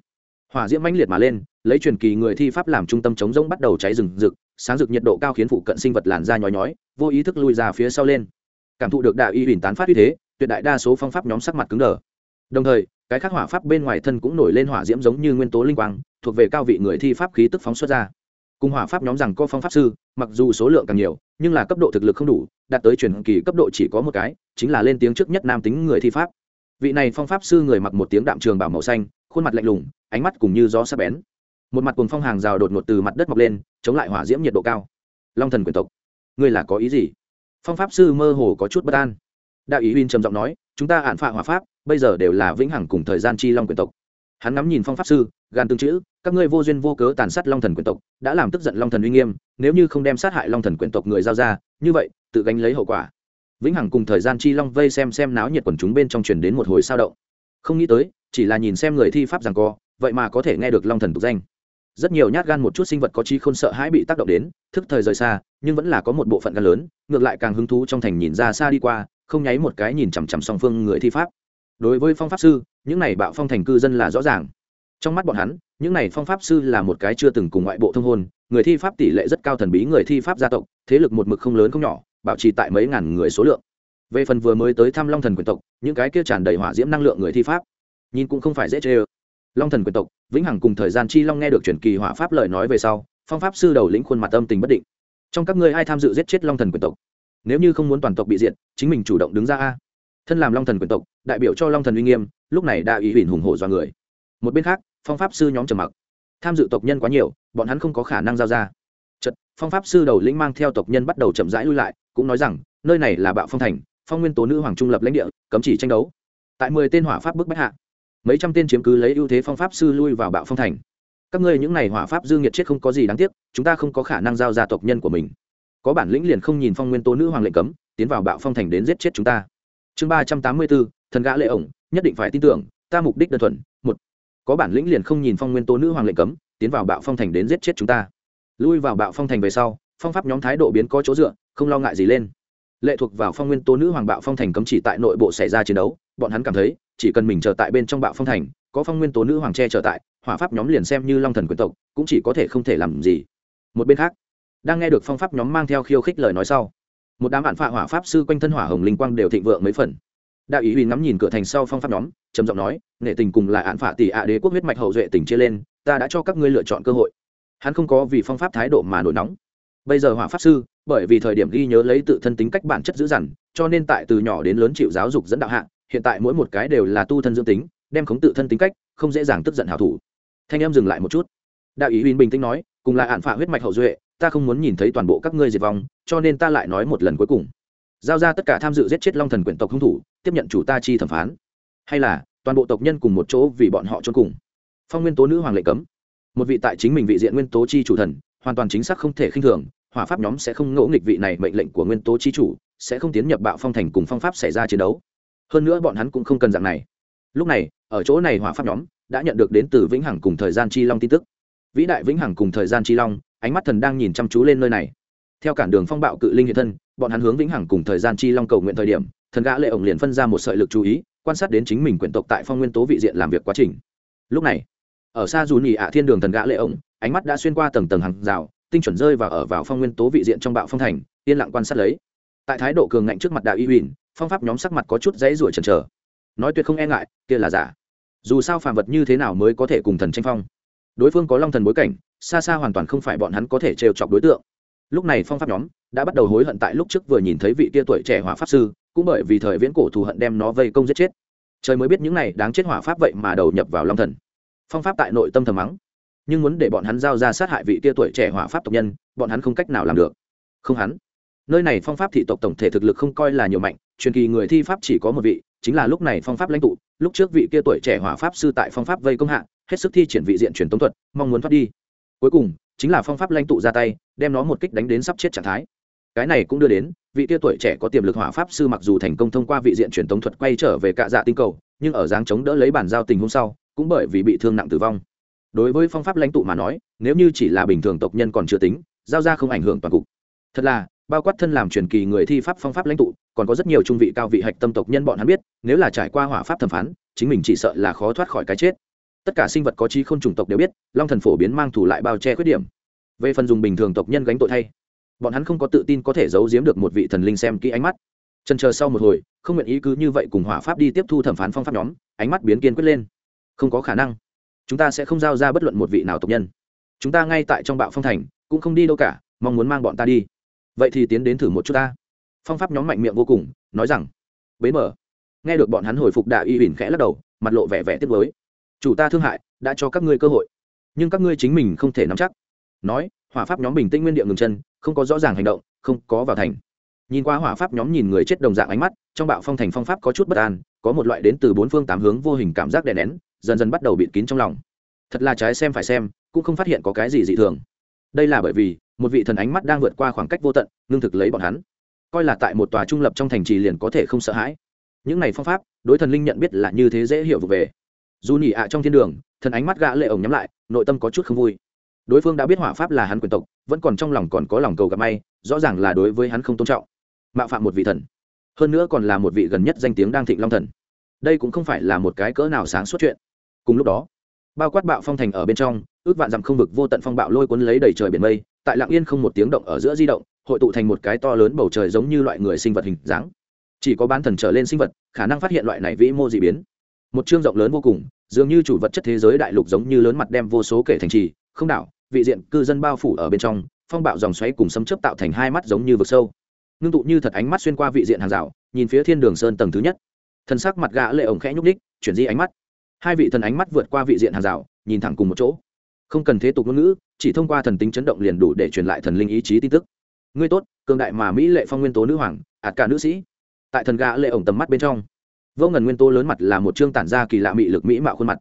hỏa diễm mãnh liệt mà lên, lấy truyền kỳ người thi pháp làm trung tâm chống rỗng bắt đầu cháy rừng rực, sáng rực nhiệt độ cao khiến phụ cận sinh vật làn da nhói nhói, vô ý thức lui ra phía sau lên. Cảm thụ được đạo y huỳnh tán phát uy thế, tuyệt đại đa số phong pháp nhóm sắc mặt cứng đờ. Đồng thời cái khắc hỏa pháp bên ngoài thân cũng nổi lên hỏa diễm giống như nguyên tố linh quang, thuộc về cao vị người thi pháp khí tức phóng xuất ra. Cùng hỏa pháp nhóm rằng có phong pháp sư, mặc dù số lượng càng nhiều, nhưng là cấp độ thực lực không đủ, đạt tới truyền kỳ cấp độ chỉ có một cái, chính là lên tiếng trước nhất nam tính người thi pháp. Vị này phong pháp sư người mặc một tiếng đạm trường bảo màu xanh, khuôn mặt lạnh lùng, ánh mắt cùng như gió sắp bén. Một mặt cùng phong hàng rào đột ngột từ mặt đất mọc lên, chống lại hỏa diễm nhiệt độ cao. Long thần quyền tộc, ngươi là có ý gì? Phong pháp sư mơ hồ có chút bất an. Đạo ý huyên trầm giọng nói, chúng ta hạn phạ hỏa pháp bây giờ đều là vĩnh hằng cùng thời gian chi long quyền tộc. Hắn ngắm nhìn phong pháp sư, gan tương chữ, các ngươi vô duyên vô cớ tàn sát long thần quyền tộc, đã làm tức giận long thần uy nghiêm, nếu như không đem sát hại long thần quyền tộc người giao ra, như vậy, tự gánh lấy hậu quả. Vĩnh hằng cùng thời gian chi long vây xem xem náo nhiệt quần chúng bên trong truyền đến một hồi sao động. Không nghĩ tới, chỉ là nhìn xem người thi pháp rằng co, vậy mà có thể nghe được long thần tục danh. Rất nhiều nhát gan một chút sinh vật có chi không sợ hãi bị tác động đến, thức thời rời xa, nhưng vẫn là có một bộ phận gan lớn, ngược lại càng hứng thú trong thành nhìn ra xa đi qua, không nháy một cái nhìn chằm chằm song phương người thi pháp đối với phong pháp sư, những này bạo phong thành cư dân là rõ ràng. Trong mắt bọn hắn, những này phong pháp sư là một cái chưa từng cùng ngoại bộ thông hôn, người thi pháp tỷ lệ rất cao thần bí người thi pháp gia tộc, thế lực một mực không lớn không nhỏ, bảo trì tại mấy ngàn người số lượng. Về phần vừa mới tới thăm long thần quyền tộc, những cái kia tràn đầy hỏa diễm năng lượng người thi pháp, nhìn cũng không phải dễ chê ơ. Long thần quyền tộc, vĩnh hằng cùng thời gian chi long nghe được truyền kỳ hỏa pháp lời nói về sau, phong pháp sư đầu lĩnh khuôn mặt âm tình bất định. Trong các ngươi ai tham dự giết chết long thần quyền tộc? Nếu như không muốn toàn tộc bị diệt, chính mình chủ động đứng ra a thân làm long thần quyền tộc, đại biểu cho long thần uy nghiêm, lúc này đã ý huỳnh hùng hổ do người. Một bên khác, phong pháp sư nhóm trầm mặc. Tham dự tộc nhân quá nhiều, bọn hắn không có khả năng giao ra. Chật phong pháp sư đầu lĩnh mang theo tộc nhân bắt đầu chậm rãi lui lại, cũng nói rằng, nơi này là bạo phong thành, phong nguyên tố nữ hoàng trung lập lãnh địa, cấm chỉ tranh đấu. Tại mười tên hỏa pháp bức bách hạ, mấy trăm tên chiếm cứ lấy ưu thế phong pháp sư lui vào bạo phong thành. Các ngươi những n à y hỏa pháp dương nhiệt chết không có gì đáng tiếc, chúng ta không có khả năng giao ra tộc nhân của mình. Có bản lĩnh liền không nhìn phong nguyên tố nữ hoàng lệnh cấm, tiến vào bạo phong thành đến giết chết chúng ta chương ba trăm tám mươi bốn, thần gã lệ ổng, nhất định phải tin tưởng, ta mục đích đơn thuần, một, có bản lĩnh liền không nhìn phong nguyên tố nữ hoàng lệnh cấm, tiến vào bạo phong thành đến giết chết chúng ta. Lui vào bạo phong thành về sau, phong pháp nhóm thái độ biến có chỗ dựa, không lo ngại gì lên. Lệ thuộc vào phong nguyên tố nữ hoàng bạo phong thành cấm chỉ tại nội bộ xảy ra chiến đấu, bọn hắn cảm thấy, chỉ cần mình chờ tại bên trong bạo phong thành, có phong nguyên tố nữ hoàng tre trở tại, hỏa pháp nhóm liền xem như long thần quyền tộc, cũng chỉ có thể không thể làm gì. Một bên khác, đang nghe được phong pháp nhóm mang theo khiêu khích lời nói sau một đám bạn phạ hỏa pháp sư quanh thân hỏa hồng linh quang đều thịnh vượng mấy phần. Đạo ý huy ngắm nhìn cửa thành sau phong pháp nhóm, trầm giọng nói, nghệ tình cùng là án phạ tỷ ạ đế quốc huyết mạch hậu duệ tình chia lên, ta đã cho các ngươi lựa chọn cơ hội. Hắn không có vì phong pháp thái độ mà nổi nóng. Bây giờ hỏa pháp sư, bởi vì thời điểm ghi nhớ lấy tự thân tính cách bản chất dữ dằn, cho nên tại từ nhỏ đến lớn chịu giáo dục dẫn đạo hạ, hiện tại mỗi một cái đều là tu thân dưỡng tính, đem khống tự thân tính cách, không dễ dàng tức giận hảo thủ. Thanh em dừng lại một chút. Đạo ý huy bình tĩnh nói, cùng là án phạ huyết mạch hậu duệ ta không muốn nhìn thấy toàn bộ các ngươi diệt vong, cho nên ta lại nói một lần cuối cùng. Giao ra tất cả tham dự giết chết long thần quyển tộc hung thủ, tiếp nhận chủ ta chi thẩm phán. Hay là, toàn bộ tộc nhân cùng một chỗ vì bọn họ trốn cùng. Phong nguyên tố nữ hoàng lệnh cấm. Một vị tại chính mình vị diện nguyên tố chi chủ thần, hoàn toàn chính xác không thể khinh thường, hỏa pháp nhóm sẽ không ngỗ nghịch vị này mệnh lệnh của nguyên tố chi chủ, sẽ không tiến nhập bạo phong thành cùng phong pháp xảy ra chiến đấu. Hơn nữa bọn hắn cũng không cần dạng này. Lúc này, ở chỗ này hỏa pháp nhóm đã nhận được đến từ vĩnh hằng cùng thời gian chi long tin tức. Vĩ đại vĩnh hằng cùng thời gian chi long ánh mắt thần đang nhìn chăm chú lên nơi này. Theo cản đường phong bạo cự linh hiện thân, bọn hắn hướng vĩnh hằng cùng thời gian chi long cầu nguyện thời điểm, thần gã lệ ổng liền phân ra một sợi lực chú ý, quan sát đến chính mình quyển tộc tại phong nguyên tố vị diện làm việc quá trình. Lúc này, ở xa dù nhì ạ thiên đường thần gã lệ ổng, ánh mắt đã xuyên qua tầng tầng hàng rào, tinh chuẩn rơi vào ở vào phong nguyên tố vị diện trong bạo phong thành, yên lặng quan sát lấy. Tại thái độ cường ngạnh trước mặt đạo y huỳnh phong pháp nhóm sắc mặt có chút dãy ruổi chần chờ. Nói tuyệt không e ngại, kia là giả. Dù sao phàm vật như thế nào mới có thể cùng thần tranh phong? Đối phương có long thần bối cảnh xa xa hoàn toàn không phải bọn hắn có thể trêu chọc đối tượng. Lúc này phong pháp nhóm đã bắt đầu hối hận tại lúc trước vừa nhìn thấy vị tia tuổi trẻ hỏa pháp sư, cũng bởi vì thời viễn cổ thù hận đem nó vây công giết chết. Trời mới biết những này đáng chết hỏa pháp vậy mà đầu nhập vào long thần. Phong pháp tại nội tâm thầm mắng, nhưng muốn để bọn hắn giao ra sát hại vị tia tuổi trẻ hỏa pháp tộc nhân, bọn hắn không cách nào làm được. Không hắn. Nơi này phong pháp thị tộc tổng thể thực lực không coi là nhiều mạnh, truyền kỳ người thi pháp chỉ có một vị, chính là lúc này phong pháp lãnh tụ, lúc trước vị kia tuổi trẻ hỏa pháp sư tại phong pháp vây công hạ, hết sức thi triển vị diện truyền tống thuật, mong muốn thoát đi cuối cùng, chính là phong pháp lãnh tụ ra tay, đem nó một kích đánh đến sắp chết trạng thái. Cái này cũng đưa đến, vị tia tuổi trẻ có tiềm lực hỏa pháp sư mặc dù thành công thông qua vị diện truyền thống thuật quay trở về cạ dạ tinh cầu, nhưng ở dáng chống đỡ lấy bản giao tình hôm sau, cũng bởi vì bị thương nặng tử vong. Đối với phong pháp lãnh tụ mà nói, nếu như chỉ là bình thường tộc nhân còn chưa tính, giao ra không ảnh hưởng toàn cục. Thật là, bao quát thân làm truyền kỳ người thi pháp phong pháp lãnh tụ, còn có rất nhiều trung vị cao vị hạch tâm tộc nhân bọn hắn biết, nếu là trải qua hỏa pháp thẩm phán, chính mình chỉ sợ là khó thoát khỏi cái chết tất cả sinh vật có trí không chủng tộc đều biết, long thần phổ biến mang thủ lại bao che khuyết điểm. Về phần dùng bình thường tộc nhân gánh tội thay, bọn hắn không có tự tin có thể giấu giếm được một vị thần linh xem kỹ ánh mắt. Trần chờ sau một hồi, không nguyện ý cứ như vậy cùng hỏa pháp đi tiếp thu thẩm phán phong pháp nhóm, ánh mắt biến kiên quyết lên. Không có khả năng. Chúng ta sẽ không giao ra bất luận một vị nào tộc nhân. Chúng ta ngay tại trong bạo phong thành, cũng không đi đâu cả, mong muốn mang bọn ta đi. Vậy thì tiến đến thử một chút ta. Phong pháp nhóm mạnh miệng vô cùng, nói rằng, bế mở. Nghe được bọn hắn hồi phục đạo y huỳnh khẽ lắc đầu, mặt lộ vẻ vẻ tiếc với chủ ta thương hại, đã cho các ngươi cơ hội. Nhưng các ngươi chính mình không thể nắm chắc. Nói, hỏa pháp nhóm bình tĩnh nguyên địa ngừng chân, không có rõ ràng hành động, không có vào thành. Nhìn qua hỏa pháp nhóm nhìn người chết đồng dạng ánh mắt, trong bạo phong thành phong pháp có chút bất an, có một loại đến từ bốn phương tám hướng vô hình cảm giác đè nén, dần dần bắt đầu bịt kín trong lòng. Thật là trái xem phải xem, cũng không phát hiện có cái gì dị thường. Đây là bởi vì, một vị thần ánh mắt đang vượt qua khoảng cách vô tận, ngưng thực lấy bọn hắn. Coi là tại một tòa trung lập trong thành trì liền có thể không sợ hãi. Những này phong pháp, đối thần linh nhận biết là như thế dễ hiểu về dù nhỉ ạ trong thiên đường, thần ánh mắt gã lệ ổng nhắm lại, nội tâm có chút không vui. Đối phương đã biết hỏa pháp là hắn quyền tộc, vẫn còn trong lòng còn có lòng cầu gặp may, rõ ràng là đối với hắn không tôn trọng. Mạo phạm một vị thần, hơn nữa còn là một vị gần nhất danh tiếng đang thịnh long thần. Đây cũng không phải là một cái cỡ nào sáng suốt chuyện. Cùng lúc đó, bao quát bạo phong thành ở bên trong, ước vạn dặm không vực vô tận phong bạo lôi cuốn lấy đầy trời biển mây, tại lặng yên không một tiếng động ở giữa di động, hội tụ thành một cái to lớn bầu trời giống như loại người sinh vật hình dáng. Chỉ có bán thần trở lên sinh vật, khả năng phát hiện loại này vĩ mô dị biến một chương rộng lớn vô cùng, dường như chủ vật chất thế giới đại lục giống như lớn mặt đem vô số kể thành trì, không đảo, vị diện cư dân bao phủ ở bên trong, phong bạo dòng xoáy cùng sấm chớp tạo thành hai mắt giống như vực sâu. Ngưng tụ như thật ánh mắt xuyên qua vị diện hàng rào, nhìn phía thiên đường sơn tầng thứ nhất. Thân sắc mặt gã lệ ổng khẽ nhúc đích chuyển di ánh mắt. Hai vị thần ánh mắt vượt qua vị diện hàng rào, nhìn thẳng cùng một chỗ. Không cần thế tục ngôn ngữ, chỉ thông qua thần tính chấn động liền đủ để truyền lại thần linh ý chí tin tức. Ngươi tốt, cường đại mà mỹ lệ phong nguyên tố nữ hoàng, ạt cả nữ sĩ. Tại thần gã lệ ổng tầm mắt bên trong vô ngần nguyên tố lớn mặt là một chương tản ra kỳ lạ mị lực mỹ mạo khuôn mặt.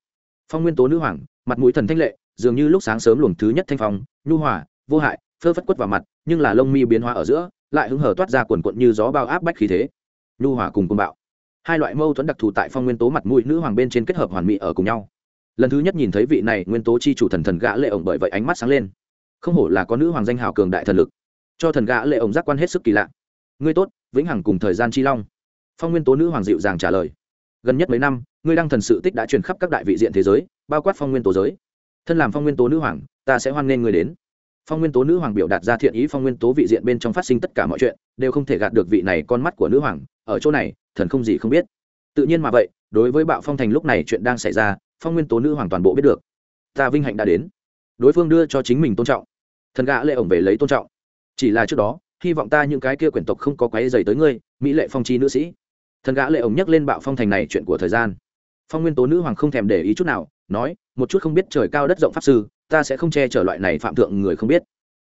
Phong nguyên tố nữ hoàng, mặt mũi thần thanh lệ, dường như lúc sáng sớm luồng thứ nhất thanh phong, nhu hòa, vô hại, phơ phất quất vào mặt, nhưng là lông mi biến hóa ở giữa, lại hứng hở toát ra quần quận như gió bao áp bách khí thế. Nhu hòa cùng côn bạo. Hai loại mâu thuẫn đặc thù tại phong nguyên tố mặt mũi nữ hoàng bên trên kết hợp hoàn mỹ ở cùng nhau. Lần thứ nhất nhìn thấy vị này nguyên tố chi chủ thần thần gã lệ ổng bởi vậy ánh mắt sáng lên. Không hổ là có nữ hoàng danh hào cường đại thần lực. Cho thần gã lệ ổng giác quan hết sức kỳ lạ. Ngươi tốt, vĩnh hằng cùng thời gian chi long phong nguyên tố nữ hoàng dịu dàng trả lời. Gần nhất mấy năm, ngươi đăng thần sự tích đã truyền khắp các đại vị diện thế giới, bao quát phong nguyên tố giới. Thân làm phong nguyên tố nữ hoàng, ta sẽ hoan nghênh người đến. Phong nguyên tố nữ hoàng biểu đạt ra thiện ý phong nguyên tố vị diện bên trong phát sinh tất cả mọi chuyện, đều không thể gạt được vị này con mắt của nữ hoàng, ở chỗ này, thần không gì không biết. Tự nhiên mà vậy, đối với bạo phong thành lúc này chuyện đang xảy ra, phong nguyên tố nữ hoàng toàn bộ biết được. Ta vinh hạnh đã đến. Đối phương đưa cho chính mình tôn trọng. Thần gã lệ ổng về lấy tôn trọng. Chỉ là trước đó, hy vọng ta những cái kia quyển tộc không có quấy dày tới ngươi, mỹ lệ phong chi nữ sĩ thần gã lệ ổng nhắc lên bạo phong thành này chuyện của thời gian. Phong nguyên tố nữ hoàng không thèm để ý chút nào, nói, một chút không biết trời cao đất rộng pháp sư, ta sẽ không che chở loại này phạm thượng người không biết.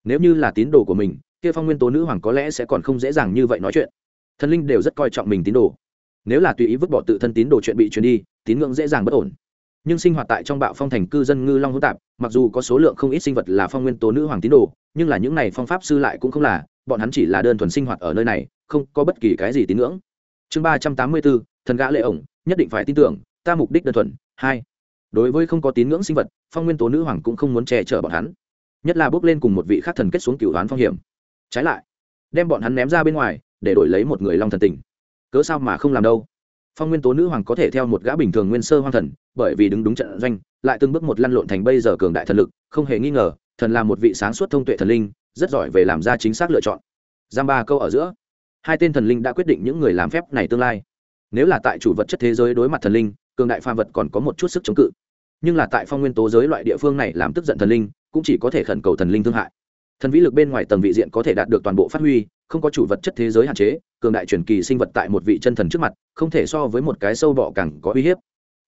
Nếu như là tín đồ của mình, kia phong nguyên tố nữ hoàng có lẽ sẽ còn không dễ dàng như vậy nói chuyện. Thần linh đều rất coi trọng mình tín đồ. Nếu là tùy ý vứt bỏ tự thân tín đồ chuyện bị truyền đi, tín ngưỡng dễ dàng bất ổn. Nhưng sinh hoạt tại trong bạo phong thành cư dân ngư long hỗn tạp, mặc dù có số lượng không ít sinh vật là phong nguyên tố nữ hoàng tín đồ, nhưng là những này phong pháp sư lại cũng không là, bọn hắn chỉ là đơn thuần sinh hoạt ở nơi này, không có bất kỳ cái gì tín ngưỡng chương ba trăm tám mươi bốn, thần gã lệ ổng, nhất định phải tin tưởng, ta mục đích đơn thuần. Hai, đối với không có tín ngưỡng sinh vật, phong nguyên tố nữ hoàng cũng không muốn che chở bọn hắn. Nhất là bước lên cùng một vị khác thần kết xuống cửu đoán phong hiểm. Trái lại, đem bọn hắn ném ra bên ngoài, để đổi lấy một người long thần tình. Cớ sao mà không làm đâu? Phong nguyên tố nữ hoàng có thể theo một gã bình thường nguyên sơ hoang thần, bởi vì đứng đúng trận doanh, lại từng bước một lăn lộn thành bây giờ cường đại thần lực, không hề nghi ngờ, thần là một vị sáng suốt thông tuệ thần linh, rất giỏi về làm ra chính xác lựa chọn. Giam ba câu ở giữa hai tên thần linh đã quyết định những người làm phép này tương lai. Nếu là tại chủ vật chất thế giới đối mặt thần linh, cường đại phàm vật còn có một chút sức chống cự. Nhưng là tại phong nguyên tố giới loại địa phương này làm tức giận thần linh, cũng chỉ có thể khẩn cầu thần linh thương hại. Thần vĩ lực bên ngoài tầng vị diện có thể đạt được toàn bộ phát huy, không có chủ vật chất thế giới hạn chế, cường đại truyền kỳ sinh vật tại một vị chân thần trước mặt, không thể so với một cái sâu bọ càng có uy hiếp.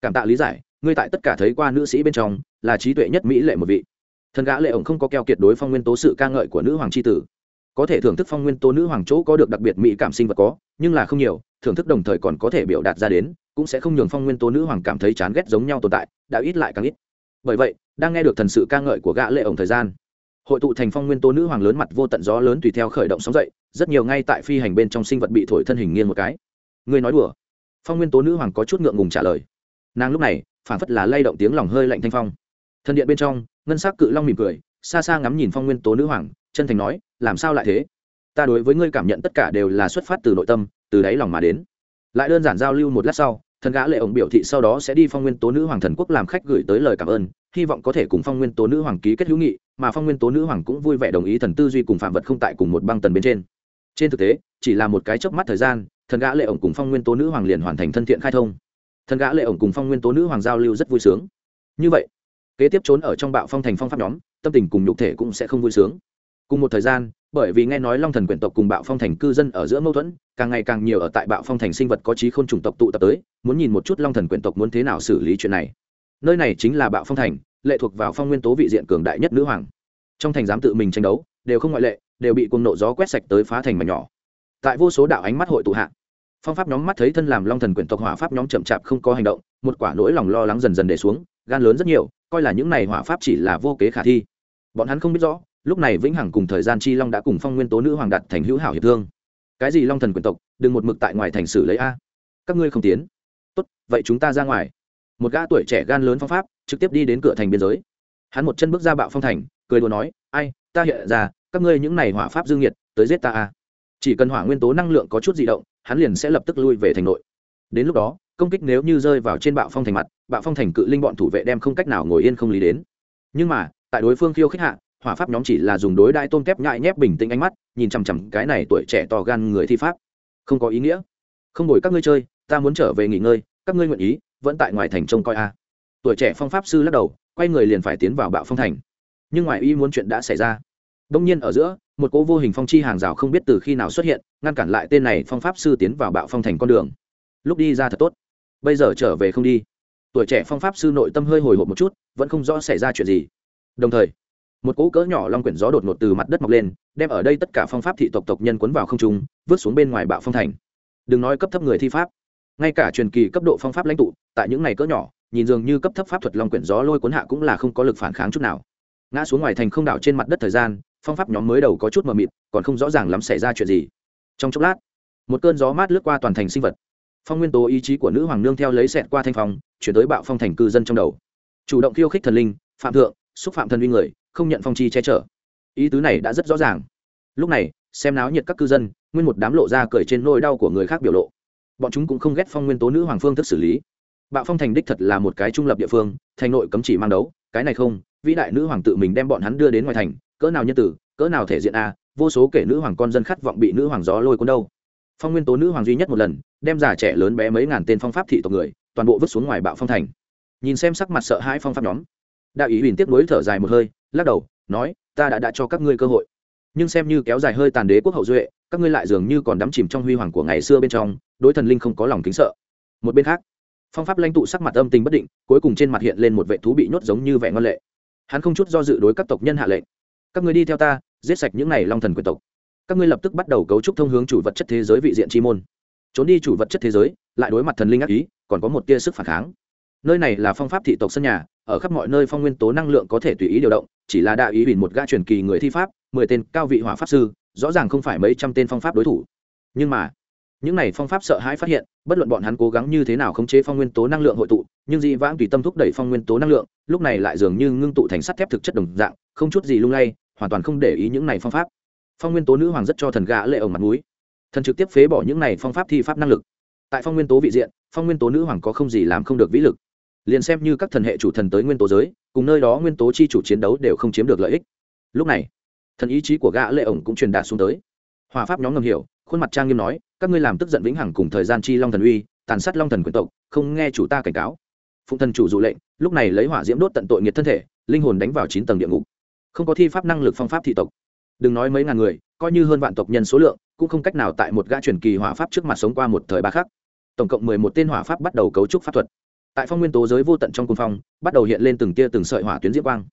Cảm tạ lý giải, ngươi tại tất cả thấy qua nữ sĩ bên trong, là trí tuệ nhất mỹ lệ một vị. Thần gã lệ ổng không có keo kiệt đối phong nguyên tố sự ca ngợi của nữ hoàng c h i tử có thể thưởng thức phong nguyên tố nữ hoàng chỗ có được đặc biệt mỹ cảm sinh vật có, nhưng là không nhiều, thưởng thức đồng thời còn có thể biểu đạt ra đến, cũng sẽ không nhường phong nguyên tố nữ hoàng cảm thấy chán ghét giống nhau tồn tại, đã ít lại càng ít. Bởi vậy, đang nghe được thần sự ca ngợi của gã lệ ổng thời gian, hội tụ thành phong nguyên tố nữ hoàng lớn mặt vô tận gió lớn tùy theo khởi động sóng dậy, rất nhiều ngay tại phi hành bên trong sinh vật bị thổi thân hình nghiêng một cái. Ngươi nói đùa. Phong nguyên tố nữ hoàng có chút ngượng ngùng trả lời. Nàng lúc này phản phất là lay động tiếng lòng hơi lạnh thanh phong. Thần điện bên trong, ngân sắc cự long mỉm cười, xa xa ngắm nhìn phong nguyên tố nữ hoàng chân thành nói, làm sao lại thế? Ta đối với ngươi cảm nhận tất cả đều là xuất phát từ nội tâm, từ đáy lòng mà đến. Lại đơn giản giao lưu một lát sau, thần gã lệ ổng biểu thị sau đó sẽ đi phong nguyên tố nữ hoàng thần quốc làm khách gửi tới lời cảm ơn, hy vọng có thể cùng phong nguyên tố nữ hoàng ký kết hữu nghị, mà phong nguyên tố nữ hoàng cũng vui vẻ đồng ý thần tư duy cùng phạm vật không tại cùng một băng tần bên trên. Trên thực tế, chỉ là một cái chớp mắt thời gian, thần gã lệ ổng cùng phong nguyên tố nữ hoàng liền hoàn thành thân thiện khai thông. Thần gã lệ ổng cùng phong nguyên tố nữ hoàng giao lưu rất vui sướng. Như vậy, kế tiếp trốn ở trong bạo phong thành phong pháp nhóm, tâm tình cùng nhục thể cũng sẽ không vui sướng cùng một thời gian, bởi vì nghe nói long thần quyển tộc cùng bạo phong thành cư dân ở giữa mâu thuẫn, càng ngày càng nhiều ở tại bạo phong thành sinh vật có trí khôn chủng tộc tụ tập tới, muốn nhìn một chút long thần quyển tộc muốn thế nào xử lý chuyện này. Nơi này chính là bạo phong thành, lệ thuộc vào phong nguyên tố vị diện cường đại nhất nữ hoàng. Trong thành dám tự mình tranh đấu, đều không ngoại lệ, đều bị cuồng nộ gió quét sạch tới phá thành mà nhỏ. Tại vô số đạo ánh mắt hội tụ hạ, phong pháp nhóm mắt thấy thân làm long thần quyển tộc hỏa pháp nhóm chậm chạp không có hành động, một quả nỗi lòng lo lắng dần dần để xuống, gan lớn rất nhiều, coi là những này hỏa pháp chỉ là vô kế khả thi. Bọn hắn không biết rõ lúc này vĩnh hằng cùng thời gian chi long đã cùng phong nguyên tố nữ hoàng đặt thành hữu hảo hiệp thương. Cái gì long thần quyền tộc, đừng một mực tại ngoài thành xử lấy a. Các ngươi không tiến. Tốt, vậy chúng ta ra ngoài. Một gã tuổi trẻ gan lớn phong pháp, trực tiếp đi đến cửa thành biên giới. Hắn một chân bước ra bạo phong thành, cười đùa nói, ai, ta hiện ra, các ngươi những này hỏa pháp dương nhiệt, tới giết ta a. Chỉ cần hỏa nguyên tố năng lượng có chút di động, hắn liền sẽ lập tức lui về thành nội. Đến lúc đó, công kích nếu như rơi vào trên bạo phong thành mặt, bạo phong thành cự linh bọn thủ vệ đem không cách nào ngồi yên không lý đến. Nhưng mà, tại đối phương khiêu khích hạ hỏa pháp nhóm chỉ là dùng đối đại tôn kép nhại nhép bình tĩnh ánh mắt, nhìn chằm chằm cái này tuổi trẻ to gan người thi pháp. Không có ý nghĩa. Không đổi các ngươi chơi, ta muốn trở về nghỉ ngơi, các ngươi nguyện ý, vẫn tại ngoài thành trông coi a. Tuổi trẻ phong pháp sư lắc đầu, quay người liền phải tiến vào bạo phong thành. Nhưng ngoài ý muốn chuyện đã xảy ra. Đông nhiên ở giữa, một cỗ vô hình phong chi hàng rào không biết từ khi nào xuất hiện, ngăn cản lại tên này phong pháp sư tiến vào bạo phong thành con đường. Lúc đi ra thật tốt. Bây giờ trở về không đi. Tuổi trẻ phong pháp sư nội tâm hơi hồi hộp một chút, vẫn không rõ xảy ra chuyện gì. Đồng thời một cỗ cỡ nhỏ long quyển gió đột ngột từ mặt đất mọc lên, đem ở đây tất cả phong pháp thị tộc tộc nhân quấn vào không trung, vứt xuống bên ngoài bạo phong thành. Đừng nói cấp thấp người thi pháp, ngay cả truyền kỳ cấp độ phong pháp lãnh tụ, tại những ngày cỡ nhỏ, nhìn dường như cấp thấp pháp thuật long quyển gió lôi cuốn hạ cũng là không có lực phản kháng chút nào. Ngã xuống ngoài thành không đảo trên mặt đất thời gian, phong pháp nhóm mới đầu có chút mờ mịt, còn không rõ ràng lắm xảy ra chuyện gì. Trong chốc lát, một cơn gió mát lướt qua toàn thành sinh vật. Phong nguyên tố ý chí của nữ hoàng nương theo lấy xẹt qua thanh phong, chuyển tới bạo phong thành cư dân trong đầu. Chủ động khiêu khích thần linh, phạm thượng, xúc phạm thần uy người không nhận phong chi che chở. Ý tứ này đã rất rõ ràng. Lúc này, xem náo nhiệt các cư dân, nguyên một đám lộ ra cười trên nỗi đau của người khác biểu lộ. Bọn chúng cũng không ghét phong nguyên tố nữ hoàng phương thức xử lý. Bạo phong thành đích thật là một cái trung lập địa phương, thành nội cấm chỉ mang đấu, cái này không, vĩ đại nữ hoàng tự mình đem bọn hắn đưa đến ngoài thành, cỡ nào nhân tử, cỡ nào thể diện a, vô số kể nữ hoàng con dân khát vọng bị nữ hoàng gió lôi cuốn đâu. Phong nguyên tố nữ hoàng duy nhất một lần, đem già trẻ lớn bé mấy ngàn tên phong pháp thị tộc người, toàn bộ vứt xuống ngoài bạo phong thành. Nhìn xem sắc mặt sợ hãi phong pháp nhóm đạo ý huỳnh tiếp nối thở dài một hơi lắc đầu, nói, ta đã đã cho các ngươi cơ hội. Nhưng xem như kéo dài hơi tàn đế quốc hậu duệ, các ngươi lại dường như còn đắm chìm trong huy hoàng của ngày xưa bên trong, đối thần linh không có lòng kính sợ. Một bên khác, phong pháp lãnh tụ sắc mặt âm tình bất định, cuối cùng trên mặt hiện lên một vệ thú bị nhốt giống như vẻ ngân lệ. Hắn không chút do dự đối các tộc nhân hạ lệnh. Các ngươi đi theo ta, giết sạch những này long thần quyền tộc. Các ngươi lập tức bắt đầu cấu trúc thông hướng chủ vật chất thế giới vị diện chi môn. Trốn đi chủ vật chất thế giới, lại đối mặt thần linh ác ý, còn có một tia sức phản kháng. Nơi này là phong pháp thị tộc sân nhà, ở khắp mọi nơi phong nguyên tố năng lượng có thể tùy ý điều động chỉ là đại ý hủy một gã truyền kỳ người thi pháp, mười tên cao vị hỏa pháp sư, rõ ràng không phải mấy trăm tên phong pháp đối thủ. Nhưng mà, những này phong pháp sợ hãi phát hiện, bất luận bọn hắn cố gắng như thế nào khống chế phong nguyên tố năng lượng hội tụ, nhưng dị vãng tùy tâm thúc đẩy phong nguyên tố năng lượng, lúc này lại dường như ngưng tụ thành sắt thép thực chất đồng dạng, không chút gì lung lay, hoàn toàn không để ý những này phong pháp. Phong nguyên tố nữ hoàng rất cho thần gã lệ ổng mặt mũi. Thần trực tiếp phế bỏ những này phong pháp thi pháp năng lực. Tại phong nguyên tố vị diện, phong nguyên tố nữ hoàng có không gì làm không được vĩ lực liền xem như các thần hệ chủ thần tới nguyên tố giới, cùng nơi đó nguyên tố chi chủ chiến đấu đều không chiếm được lợi ích. Lúc này, thần ý chí của gã lệ ổng cũng truyền đạt xuống tới. Hòa pháp nhóm ngầm hiểu, khuôn mặt trang nghiêm nói, các ngươi làm tức giận vĩnh hằng cùng thời gian chi long thần uy, tàn sát long thần quyền tộc, không nghe chủ ta cảnh cáo. Phụng thần chủ dụ lệnh, lúc này lấy hỏa diễm đốt tận tội nghiệt thân thể, linh hồn đánh vào chín tầng địa ngục. Không có thi pháp năng lực phong pháp thị tộc. Đừng nói mấy ngàn người, coi như hơn vạn tộc nhân số lượng, cũng không cách nào tại một gã truyền kỳ hỏa pháp trước mặt sống qua một thời ba khắc. Tổng cộng mười một tên hỏa pháp bắt đầu cấu trúc pháp thuật tại phong nguyên tố giới vô tận trong cung phong, bắt đầu hiện lên từng tia từng sợi hỏa tuyến diễm quang.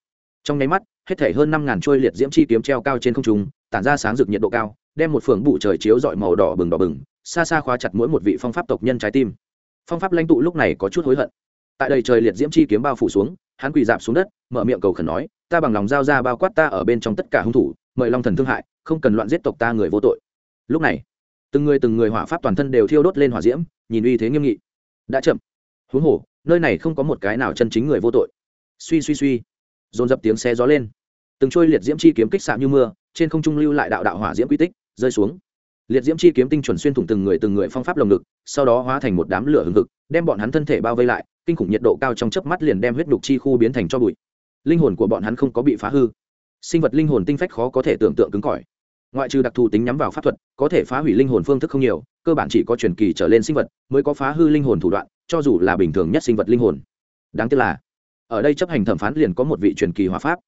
Trong nháy mắt, hết thể hơn năm ngàn trôi liệt diễm chi kiếm treo cao trên không trung, tản ra sáng rực nhiệt độ cao, đem một phường bụ trời chiếu dọi màu đỏ bừng đỏ bừng, xa xa khóa chặt mỗi một vị phong pháp tộc nhân trái tim. Phong pháp lãnh tụ lúc này có chút hối hận. Tại đây trời liệt diễm chi kiếm bao phủ xuống, hắn quỳ dạp xuống đất, mở miệng cầu khẩn nói, ta bằng lòng giao ra bao quát ta ở bên trong tất cả hung thủ, mời long thần thương hại, không cần loạn giết tộc ta người vô tội. Lúc này, từng người từng người hỏa pháp toàn thân đều thiêu đốt lên hỏa diễm, nhìn uy thế nghiêm nghị. Đã chậm. Huống hồ nơi này không có một cái nào chân chính người vô tội. Suy suy suy. Dồn dập tiếng xe gió lên. Từng trôi liệt diễm chi kiếm kích xạ như mưa trên không trung lưu lại đạo đạo hỏa diễm quy tích rơi xuống. Liệt diễm chi kiếm tinh chuẩn xuyên thủng từng người từng người phong pháp lồng ngực sau đó hóa thành một đám lửa hừng hực, đem bọn hắn thân thể bao vây lại kinh khủng nhiệt độ cao trong chớp mắt liền đem huyết đục chi khu biến thành cho bụi. Linh hồn của bọn hắn không có bị phá hư. Sinh vật linh hồn tinh phách khó có thể tưởng tượng cứng cỏi ngoại trừ đặc thù tính nhắm vào pháp thuật, có thể phá hủy linh hồn phương thức không nhiều, cơ bản chỉ có truyền kỳ trở lên sinh vật mới có phá hư linh hồn thủ đoạn, cho dù là bình thường nhất sinh vật linh hồn. Đáng tiếc là, ở đây chấp hành thẩm phán liền có một vị truyền kỳ hỏa pháp.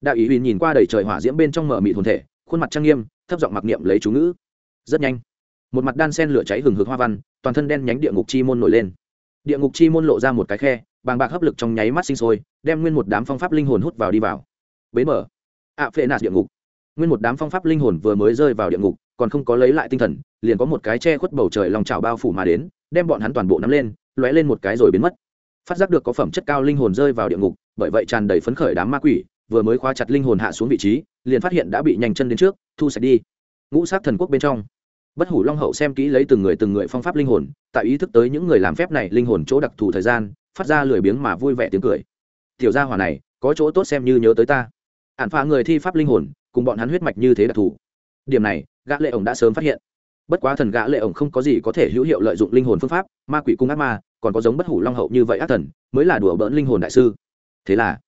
Đạo ý huyền nhìn qua đầy trời hỏa diễm bên trong mở mịt hồn thể, khuôn mặt trang nghiêm, thấp giọng mặc niệm lấy chú ngữ. Rất nhanh, một mặt đan sen lửa cháy hừng hực hoa văn, toàn thân đen nhánh địa ngục chi môn nổi lên. Địa ngục chi môn lộ ra một cái khe, bàng bạc hấp lực trong nháy mắt sinh sôi, đem nguyên một đám phong pháp linh hồn hút vào đi vào. Bế mở. Ạ phệ nạt địa ngục nguyên một đám phong pháp linh hồn vừa mới rơi vào địa ngục, còn không có lấy lại tinh thần, liền có một cái che khuất bầu trời lòng trào bao phủ mà đến, đem bọn hắn toàn bộ nắm lên, lóe lên một cái rồi biến mất. Phát giác được có phẩm chất cao linh hồn rơi vào địa ngục, bởi vậy tràn đầy phấn khởi đám ma quỷ, vừa mới khóa chặt linh hồn hạ xuống vị trí, liền phát hiện đã bị nhanh chân đến trước, thu sạch đi. Ngũ sát thần quốc bên trong, bất hủ long hậu xem kỹ lấy từng người từng người phong pháp linh hồn, tại ý thức tới những người làm phép này linh hồn chỗ đặc thù thời gian, phát ra lười biếng mà vui vẻ tiếng cười. Tiểu gia hỏa này, có chỗ tốt xem như nhớ tới ta. Ản phá người thi pháp linh hồn cùng bọn hắn huyết mạch như thế đặc thù. Điểm này, gã lệ ổng đã sớm phát hiện. Bất quá thần gã lệ ổng không có gì có thể hữu hiệu lợi dụng linh hồn phương pháp, ma quỷ cung ác ma, còn có giống bất hủ long hậu như vậy ác thần, mới là đùa bỡn linh hồn đại sư. Thế là,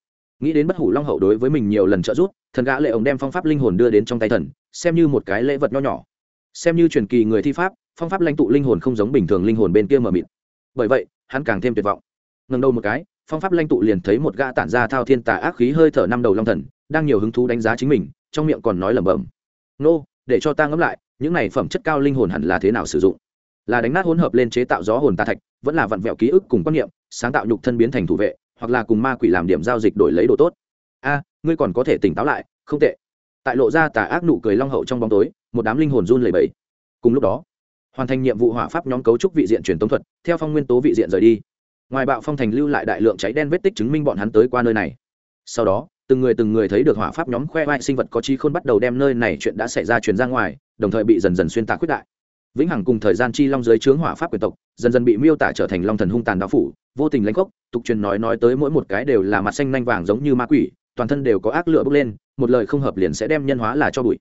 nghĩ đến bất hủ long hậu đối với mình nhiều lần trợ giúp, thần gã lệ ổng đem phong pháp linh hồn đưa đến trong tay thần, xem như một cái lễ vật nho nhỏ. Xem như truyền kỳ người thi pháp, phong pháp lãnh tụ linh hồn không giống bình thường linh hồn bên kia mờ mịt. Bởi vậy, hắn càng thêm tuyệt vọng. Ngần đầu một cái, phong pháp lãnh tụ liền thấy một gã tản ra thao thiên tà ác khí hơi thở năm đầu long thần, đang nhiều hứng thú đánh giá chính mình trong miệng còn nói lẩm bẩm, nô, để cho ta ngẫm lại, những này phẩm chất cao linh hồn hẳn là thế nào sử dụng? Là đánh nát hỗn hợp lên chế tạo gió hồn tà thạch, vẫn là vặn vẹo ký ức cùng quan niệm, sáng tạo nhục thân biến thành thủ vệ, hoặc là cùng ma quỷ làm điểm giao dịch đổi lấy đồ tốt? A, ngươi còn có thể tỉnh táo lại, không tệ. Tại lộ ra tà ác nụ cười long hậu trong bóng tối, một đám linh hồn run lẩy bẩy. Cùng lúc đó, hoàn thành nhiệm vụ hỏa pháp nhóm cấu trúc vị diện truyền tống thuật, theo phong nguyên tố vị diện rời đi. Ngoài bạo phong thành lưu lại đại lượng cháy đen vết tích chứng minh bọn hắn tới qua nơi này. Sau đó từng người từng người thấy được hỏa pháp nhóm khoe vai sinh vật có chi khôn bắt đầu đem nơi này chuyện đã xảy ra truyền ra ngoài, đồng thời bị dần dần xuyên tạc quyết đại. Vĩnh hằng cùng thời gian chi long dưới trướng hỏa pháp quyền tộc, dần dần bị miêu tả trở thành long thần hung tàn đạo phủ, vô tình lãnh gốc tục truyền nói nói tới mỗi một cái đều là mặt xanh nanh vàng giống như ma quỷ, toàn thân đều có ác lửa bốc lên, một lời không hợp liền sẽ đem nhân hóa là cho bụi.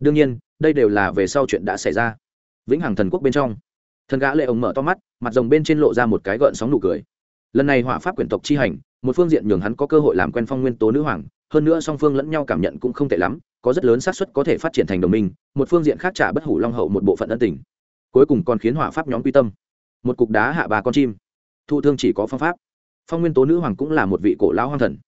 Đương nhiên, đây đều là về sau chuyện đã xảy ra. Vĩnh hằng thần quốc bên trong, thần gã lệ ổng mở to mắt, mặt rồng bên trên lộ ra một cái gợn sóng nụ cười lần này hỏa pháp quyển tộc chi hành, một phương diện nhường hắn có cơ hội làm quen phong nguyên tố nữ hoàng, hơn nữa song phương lẫn nhau cảm nhận cũng không tệ lắm, có rất lớn xác suất có thể phát triển thành đồng minh, một phương diện khác trả bất hủ long hậu một bộ phận ân tình. Cuối cùng còn khiến hỏa pháp nhóm quy tâm. Một cục đá hạ bà con chim. Thụ thương chỉ có phong pháp. Phong nguyên tố nữ hoàng cũng là một vị cổ lão hoang thần.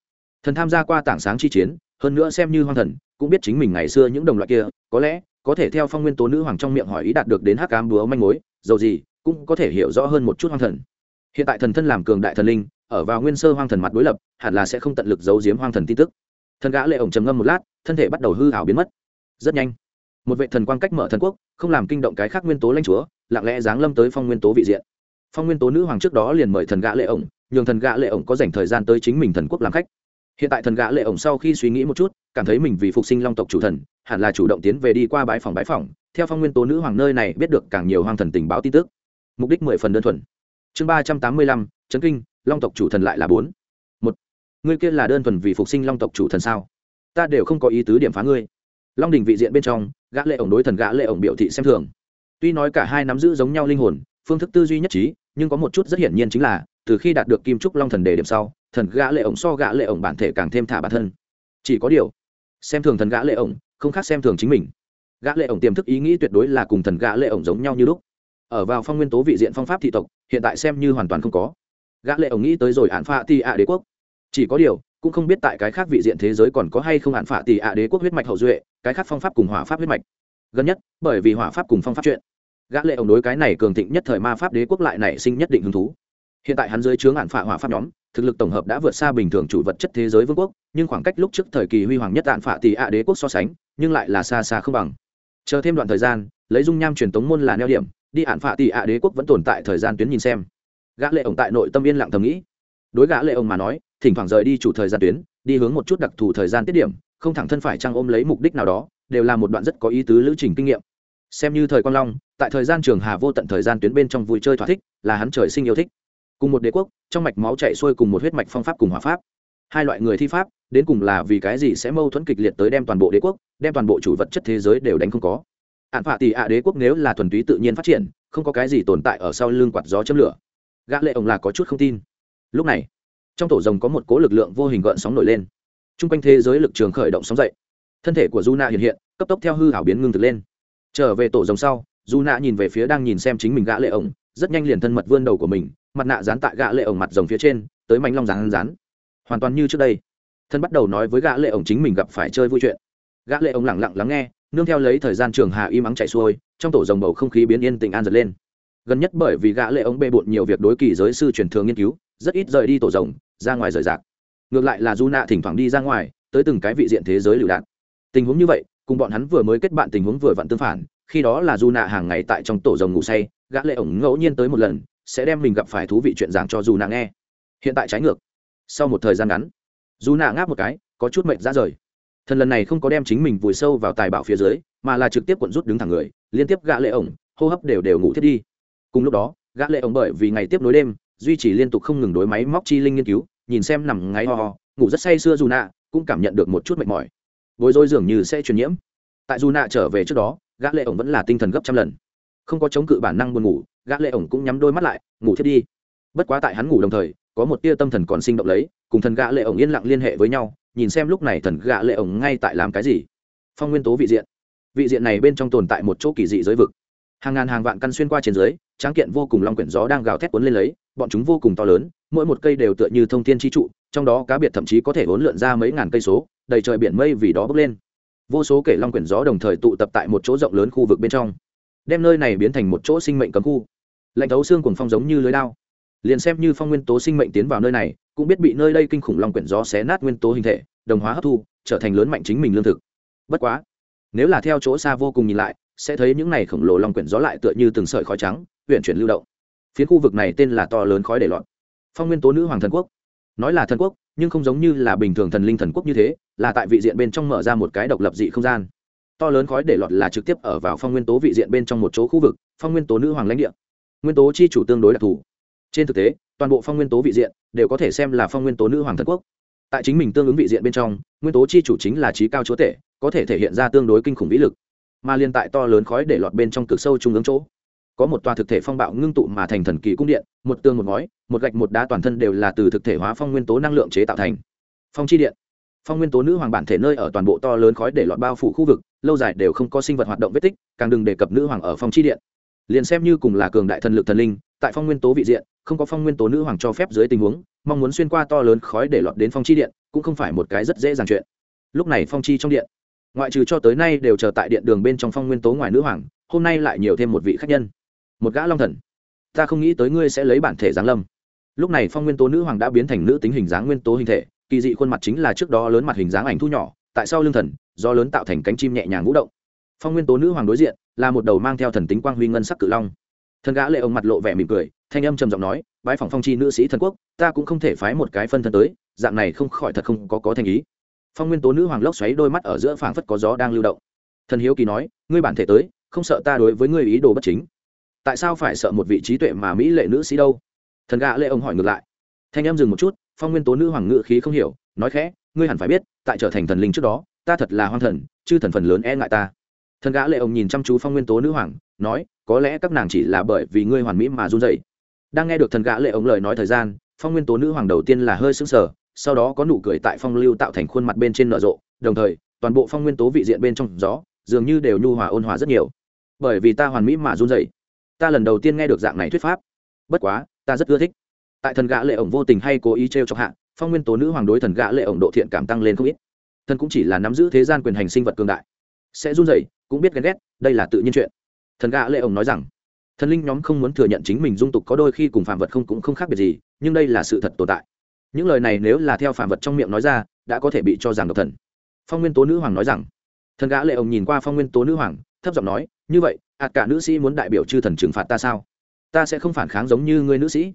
Thần tham gia qua tảng sáng chi chiến, hơn nữa xem như hoang thần, cũng biết chính mình ngày xưa những đồng loại kia, có lẽ, có thể theo phong nguyên tố nữ hoàng trong miệng hỏi ý đạt được đến hắc cám búa manh mối, dầu gì, cũng có thể hiểu rõ hơn một chút hoang thần hiện tại thần thân làm cường đại thần linh, ở vào nguyên sơ hoang thần mặt đối lập, hẳn là sẽ không tận lực giấu giếm hoang thần tin tức. Thần gã lệ ổng trầm ngâm một lát, thân thể bắt đầu hư ảo biến mất. Rất nhanh, một vệ thần quang cách mở thần quốc, không làm kinh động cái khác nguyên tố lãnh chúa, lặng lẽ giáng lâm tới phong nguyên tố vị diện. Phong nguyên tố nữ hoàng trước đó liền mời thần gã lệ ổng, nhường thần gã lệ ổng có dành thời gian tới chính mình thần quốc làm khách. Hiện tại thần gã lệ ổng sau khi suy nghĩ một chút, cảm thấy mình vì phục sinh long tộc chủ thần, hẳn là chủ động tiến về đi qua bãi phòng bãi phòng. Theo phong nguyên tố nữ hoàng nơi này biết được càng nhiều hoang thần tình báo tin tức. Mục đích mười phần đơn thuần chương ba trăm tám mươi lăm, chấn kinh, long tộc chủ thần lại là bốn. Một, ngươi kia là đơn thuần vì phục sinh long tộc chủ thần sao? Ta đều không có ý tứ điểm phá ngươi. Long đình vị diện bên trong, gã lệ ổng đối thần gã lệ ổng biểu thị xem thường. Tuy nói cả hai nắm giữ giống nhau linh hồn, phương thức tư duy nhất trí, nhưng có một chút rất hiển nhiên chính là, từ khi đạt được kim trúc long thần đề điểm sau, thần gã lệ ổng so gã lệ ổng bản thể càng thêm thả bản thân. Chỉ có điều, xem thường thần gã lệ ổng, không khác xem thường chính mình. Gã lệ ổng tiềm thức ý nghĩ tuyệt đối là cùng thần gã lệ ổng giống nhau như lúc ở vào phong nguyên tố vị diện phong pháp thị tộc, hiện tại xem như hoàn toàn không có. Gã lệ ổng nghĩ tới rồi án phạ ti ạ đế quốc. Chỉ có điều, cũng không biết tại cái khác vị diện thế giới còn có hay không án phạ ti ạ đế quốc huyết mạch hậu duệ, cái khác phong pháp cùng hỏa pháp huyết mạch. Gần nhất, bởi vì hỏa pháp cùng phong pháp chuyện, gã lệ ổng đối cái này cường thịnh nhất thời ma pháp đế quốc lại nảy sinh nhất định hứng thú. Hiện tại hắn dưới trướng án phạ hỏa pháp nhóm, thực lực tổng hợp đã vượt xa bình thường chủ vật chất thế giới vương quốc, nhưng khoảng cách lúc trước thời kỳ huy hoàng nhất án phạ tỷ ạ đế quốc so sánh, nhưng lại là xa xa không bằng. Chờ thêm đoạn thời gian, lấy dung nham truyền tống môn là neo điểm đi ạn phạ tỷ ạ đế quốc vẫn tồn tại thời gian tuyến nhìn xem. Gã lệ ổng tại nội tâm yên lặng thầm nghĩ. Đối gã lệ ổng mà nói, thỉnh thoảng rời đi chủ thời gian tuyến, đi hướng một chút đặc thù thời gian tiết điểm, không thẳng thân phải trang ôm lấy mục đích nào đó, đều là một đoạn rất có ý tứ lữ trình kinh nghiệm. Xem như thời quang long, tại thời gian trường hà vô tận thời gian tuyến bên trong vui chơi thỏa thích, là hắn trời sinh yêu thích. Cùng một đế quốc, trong mạch máu chạy xuôi cùng một huyết mạch phong pháp cùng hòa pháp. Hai loại người thi pháp, đến cùng là vì cái gì sẽ mâu thuẫn kịch liệt tới đem toàn bộ đế quốc, đem toàn bộ chủ vật chất thế giới đều đánh không có ạn phạ tỷ ạ đế quốc nếu là thuần túy tự nhiên phát triển, không có cái gì tồn tại ở sau lưng quạt gió châm lửa. Gã lệ ông là có chút không tin. Lúc này, trong tổ rồng có một cố lực lượng vô hình gợn sóng nổi lên. T r u n g quanh thế giới lực trường khởi động sóng dậy. Thân thể của du nạ hiện hiện, cấp tốc theo hư hảo biến ngưng thực lên. Trở về tổ rồng sau du nạ nhìn về phía đang nhìn xem chính mình gã lệ ổng rất nhanh liền thân mật vươn đầu của mình, mặt nạ dán tại gã lệ ổng mặt rồng phía trên, tới mảnh long rán rán. Hoàn toàn như trước đây. Thân bắt đầu nói với gã lệ ổng chính mình gặp phải chơi vui chuyện. Gã lệ ổng lặng lặng lắng nghe nương theo lấy thời gian trường hà im ắng chạy xuôi, trong tổ dòng bầu không khí biến yên tĩnh an giật lên. Gần nhất bởi vì gã lệ ống bê bộn nhiều việc đối kỳ giới sư truyền thường nghiên cứu, rất ít rời đi tổ rồng, ra ngoài rời rạc. Ngược lại là du nạ thỉnh thoảng đi ra ngoài, tới từng cái vị diện thế giới lựu đạn. Tình huống như vậy, cùng bọn hắn vừa mới kết bạn tình huống vừa vặn tương phản, khi đó là du nạ hàng ngày tại trong tổ rồng ngủ say, gã lệ ống ngẫu nhiên tới một lần, sẽ đem mình gặp phải thú vị chuyện giảng cho du nạ nghe. Hiện tại trái ngược. Sau một thời gian ngắn du nạ ngáp một cái, có chút mệt ra rời thần lần này không có đem chính mình vùi sâu vào tài bảo phía dưới, mà là trực tiếp cuộn rút đứng thẳng người, liên tiếp gã lệ ổng, hô hấp đều đều ngủ thiết đi. Cùng lúc đó, gã lệ ổng bởi vì ngày tiếp nối đêm, duy trì liên tục không ngừng đối máy móc chi linh nghiên cứu, nhìn xem nằm ngáy ho ho, ngủ rất say sưa dù nạ, cũng cảm nhận được một chút mệt mỏi. Bối rối dường như sẽ truyền nhiễm. Tại dù nạ trở về trước đó, gã lệ ổng vẫn là tinh thần gấp trăm lần. Không có chống cự bản năng buồn ngủ, gã lệ ổng cũng nhắm đôi mắt lại, ngủ thiết đi. Bất quá tại hắn ngủ đồng thời, có một tia tâm thần còn sinh động lấy, cùng thần gã lệ ổng yên lặng liên hệ với nhau nhìn xem lúc này thần gạ lệ ổng ngay tại làm cái gì. Phong nguyên tố vị diện. Vị diện này bên trong tồn tại một chỗ kỳ dị giới vực. Hàng ngàn hàng vạn căn xuyên qua trên dưới, tráng kiện vô cùng long quyển gió đang gào thét cuốn lên lấy, bọn chúng vô cùng to lớn, mỗi một cây đều tựa như thông thiên chi trụ, trong đó cá biệt thậm chí có thể vốn lượn ra mấy ngàn cây số, đầy trời biển mây vì đó bốc lên. Vô số kể long quyển gió đồng thời tụ tập tại một chỗ rộng lớn khu vực bên trong, đem nơi này biến thành một chỗ sinh mệnh cấm khu. Lạnh thấu xương cùng phong giống như lưới đao liền xem như phong nguyên tố sinh mệnh tiến vào nơi này, cũng biết bị nơi đây kinh khủng long quyển gió xé nát nguyên tố hình thể, đồng hóa hấp thu, trở thành lớn mạnh chính mình lương thực. Bất quá, nếu là theo chỗ xa vô cùng nhìn lại, sẽ thấy những này khổng lồ long quyển gió lại tựa như từng sợi khói trắng huyện chuyển lưu động. Phiến khu vực này tên là to lớn khói để lọt. Phong nguyên tố nữ hoàng thần quốc. Nói là thần quốc, nhưng không giống như là bình thường thần linh thần quốc như thế, là tại vị diện bên trong mở ra một cái độc lập dị không gian. To lớn khói để lọt là trực tiếp ở vào phong nguyên tố vị diện bên trong một chỗ khu vực, phong nguyên tố nữ hoàng lãnh địa. Nguyên tố chi chủ tương đối đặc thù trên thực tế, toàn bộ phong nguyên tố vị diện đều có thể xem là phong nguyên tố nữ hoàng thần quốc. Tại chính mình tương ứng vị diện bên trong, nguyên tố chi chủ chính là trí cao chúa tể, có thể thể hiện ra tương đối kinh khủng vĩ lực. Mà liên tại to lớn khói để lọt bên trong cực sâu trung ứng chỗ, có một tòa thực thể phong bạo ngưng tụ mà thành thần kỳ cung điện, một tường một ngói, một gạch một đá toàn thân đều là từ thực thể hóa phong nguyên tố năng lượng chế tạo thành. Phong chi điện. Phong nguyên tố nữ hoàng bản thể nơi ở toàn bộ to lớn khói để lọt bao phủ khu vực, lâu dài đều không có sinh vật hoạt động vết tích, càng đừng đề cập nữ hoàng ở phong chi điện. Liền xem như cùng là cường đại thần lực thần linh, tại phong nguyên tố vị diện không có phong nguyên tố nữ hoàng cho phép dưới tình huống, mong muốn xuyên qua to lớn khói để lọt đến phong chi điện, cũng không phải một cái rất dễ dàng chuyện. Lúc này phong chi trong điện, ngoại trừ cho tới nay đều chờ tại điện đường bên trong phong nguyên tố ngoài nữ hoàng, hôm nay lại nhiều thêm một vị khách nhân. Một gã long thần. Ta không nghĩ tới ngươi sẽ lấy bản thể giáng lâm. Lúc này phong nguyên tố nữ hoàng đã biến thành nữ tính hình dáng nguyên tố hình thể, kỳ dị khuôn mặt chính là trước đó lớn mặt hình dáng ảnh thu nhỏ, tại sao lương thần, do lớn tạo thành cánh chim nhẹ nhàng vũ động. Phong nguyên tố nữ hoàng đối diện, là một đầu mang theo thần tính quang huy ngân sắc cự long thần gã lệ ông mặt lộ vẻ mỉm cười, thanh âm trầm giọng nói, bái phòng phong chi nữ sĩ thần quốc, ta cũng không thể phái một cái phân thân tới, dạng này không khỏi thật không có có thành ý. Phong nguyên tố nữ hoàng lốc xoáy đôi mắt ở giữa phảng phất có gió đang lưu động. Thần hiếu kỳ nói, ngươi bản thể tới, không sợ ta đối với ngươi ý đồ bất chính? Tại sao phải sợ một vị trí tuệ mà mỹ lệ nữ sĩ đâu? Thần gã lệ ông hỏi ngược lại. Thanh em dừng một chút, phong nguyên tố nữ hoàng ngự khí không hiểu, nói khẽ, ngươi hẳn phải biết, tại trở thành thần linh trước đó, ta thật là hoang thần chứ thần phần lớn e ngại ta thần gã lệ ông nhìn chăm chú phong nguyên tố nữ hoàng, nói, có lẽ các nàng chỉ là bởi vì ngươi hoàn mỹ mà run dậy đang nghe được thần gã lệ ông lời nói thời gian, phong nguyên tố nữ hoàng đầu tiên là hơi sững sờ, sau đó có nụ cười tại phong lưu tạo thành khuôn mặt bên trên nở rộ, đồng thời, toàn bộ phong nguyên tố vị diện bên trong gió, dường như đều nhu hòa ôn hòa rất nhiều. Bởi vì ta hoàn mỹ mà run dậy ta lần đầu tiên nghe được dạng này thuyết pháp. Bất quá, ta rất ưa thích. Tại thần gã lệ ổng vô tình hay cố ý t r e o chọc hạ, phong nguyên tố nữ hoàng đối thần gã lệ ổng độ thiện cảm tăng lên không ít. Thần cũng chỉ là nắm giữ thế gian quyền hành sinh vật cương đại sẽ run rẩy, cũng biết ghen ghét, đây là tự nhiên chuyện. Thần gã lệ ổng nói rằng, thần linh nhóm không muốn thừa nhận chính mình dung tục có đôi khi cùng phàm vật không cũng không khác biệt gì, nhưng đây là sự thật tồn tại. Những lời này nếu là theo phàm vật trong miệng nói ra, đã có thể bị cho rằng độc thần. Phong nguyên tố nữ hoàng nói rằng, thần gã lệ ổng nhìn qua phong nguyên tố nữ hoàng, thấp giọng nói, như vậy ạt cả nữ sĩ muốn đại biểu chư thần trừng phạt ta sao? Ta sẽ không phản kháng giống như ngươi nữ sĩ.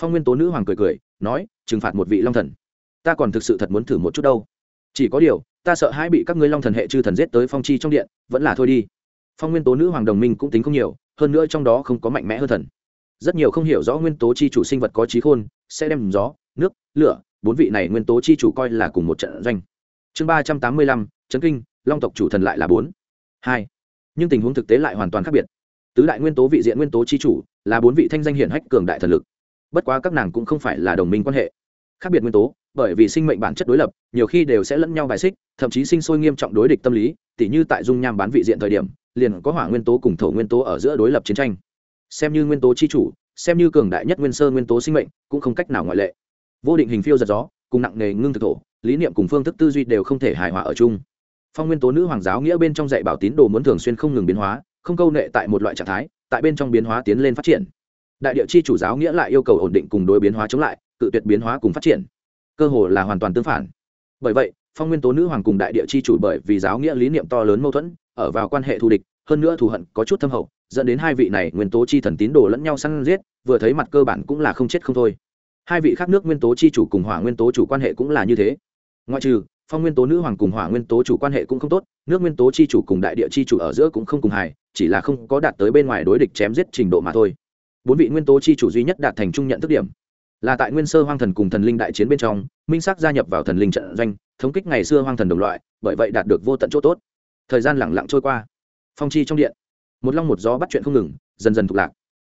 Phong nguyên tố nữ hoàng cười cười, nói, trừng phạt một vị long thần. Ta còn thực sự thật muốn thử một chút đâu. Chỉ có điều ta sợ hãi bị các ngươi long thần hệ chư thần giết tới phong chi trong điện, vẫn là thôi đi. Phong nguyên tố nữ hoàng đồng minh cũng tính không nhiều, hơn nữa trong đó không có mạnh mẽ hơn thần. Rất nhiều không hiểu rõ nguyên tố chi chủ sinh vật có trí khôn, sẽ đem gió, nước, lửa, bốn vị này nguyên tố chi chủ coi là cùng một trận doanh. Chương ba trăm tám mươi lăm trấn kinh, long tộc chủ thần lại là bốn. Hai. Nhưng tình huống thực tế lại hoàn toàn khác biệt. Tứ đại nguyên tố vị diện nguyên tố chi chủ là bốn vị thanh danh hiển hách cường đại thần lực. Bất quá các nàng cũng không phải là đồng minh quan hệ. Khác biệt nguyên tố bởi vì sinh mệnh bản chất đối lập, nhiều khi đều sẽ lẫn nhau bài xích, thậm chí sinh sôi nghiêm trọng đối địch tâm lý, tỉ như tại dung nham bán vị diện thời điểm, liền có hỏa nguyên tố cùng thổ nguyên tố ở giữa đối lập chiến tranh. Xem như nguyên tố chi chủ, xem như cường đại nhất nguyên sơ nguyên tố sinh mệnh, cũng không cách nào ngoại lệ. Vô định hình phiêu giật gió, cùng nặng nề ngưng thực thổ, lý niệm cùng phương thức tư duy đều không thể hài hòa ở chung. Phong nguyên tố nữ hoàng giáo nghĩa bên trong dạy bảo tín đồ muốn thường xuyên không ngừng biến hóa, không câu nệ tại một loại trạng thái, tại bên trong biến hóa tiến lên phát triển. Đại địa chi chủ giáo nghĩa lại yêu cầu ổn định cùng đối biến hóa chống lại tự tuyệt biến hóa cùng phát triển cơ hồ là hoàn toàn tương phản. Bởi vậy, phong nguyên tố nữ hoàng cùng đại địa chi chủ bởi vì giáo nghĩa lý niệm to lớn mâu thuẫn, ở vào quan hệ thù địch, hơn nữa thù hận có chút thâm hậu, dẫn đến hai vị này nguyên tố chi thần tín đồ lẫn nhau săn giết, vừa thấy mặt cơ bản cũng là không chết không thôi. Hai vị khác nước nguyên tố chi chủ cùng hỏa nguyên tố chủ quan hệ cũng là như thế. Ngoại trừ, phong nguyên tố nữ hoàng cùng hỏa nguyên tố chủ quan hệ cũng không tốt, nước nguyên tố chi chủ cùng đại địa chi chủ ở giữa cũng không cùng hài, chỉ là không có đạt tới bên ngoài đối địch chém giết trình độ mà thôi. Bốn vị nguyên tố chi chủ duy nhất đạt thành trung nhận thức điểm là tại nguyên sơ hoang thần cùng thần linh đại chiến bên trong, minh sắc gia nhập vào thần linh trận doanh, thống kích ngày xưa hoang thần đồng loại, bởi vậy đạt được vô tận chỗ tốt. Thời gian lẳng lặng trôi qua. Phong chi trong điện, một long một gió bắt chuyện không ngừng, dần dần thục lạc.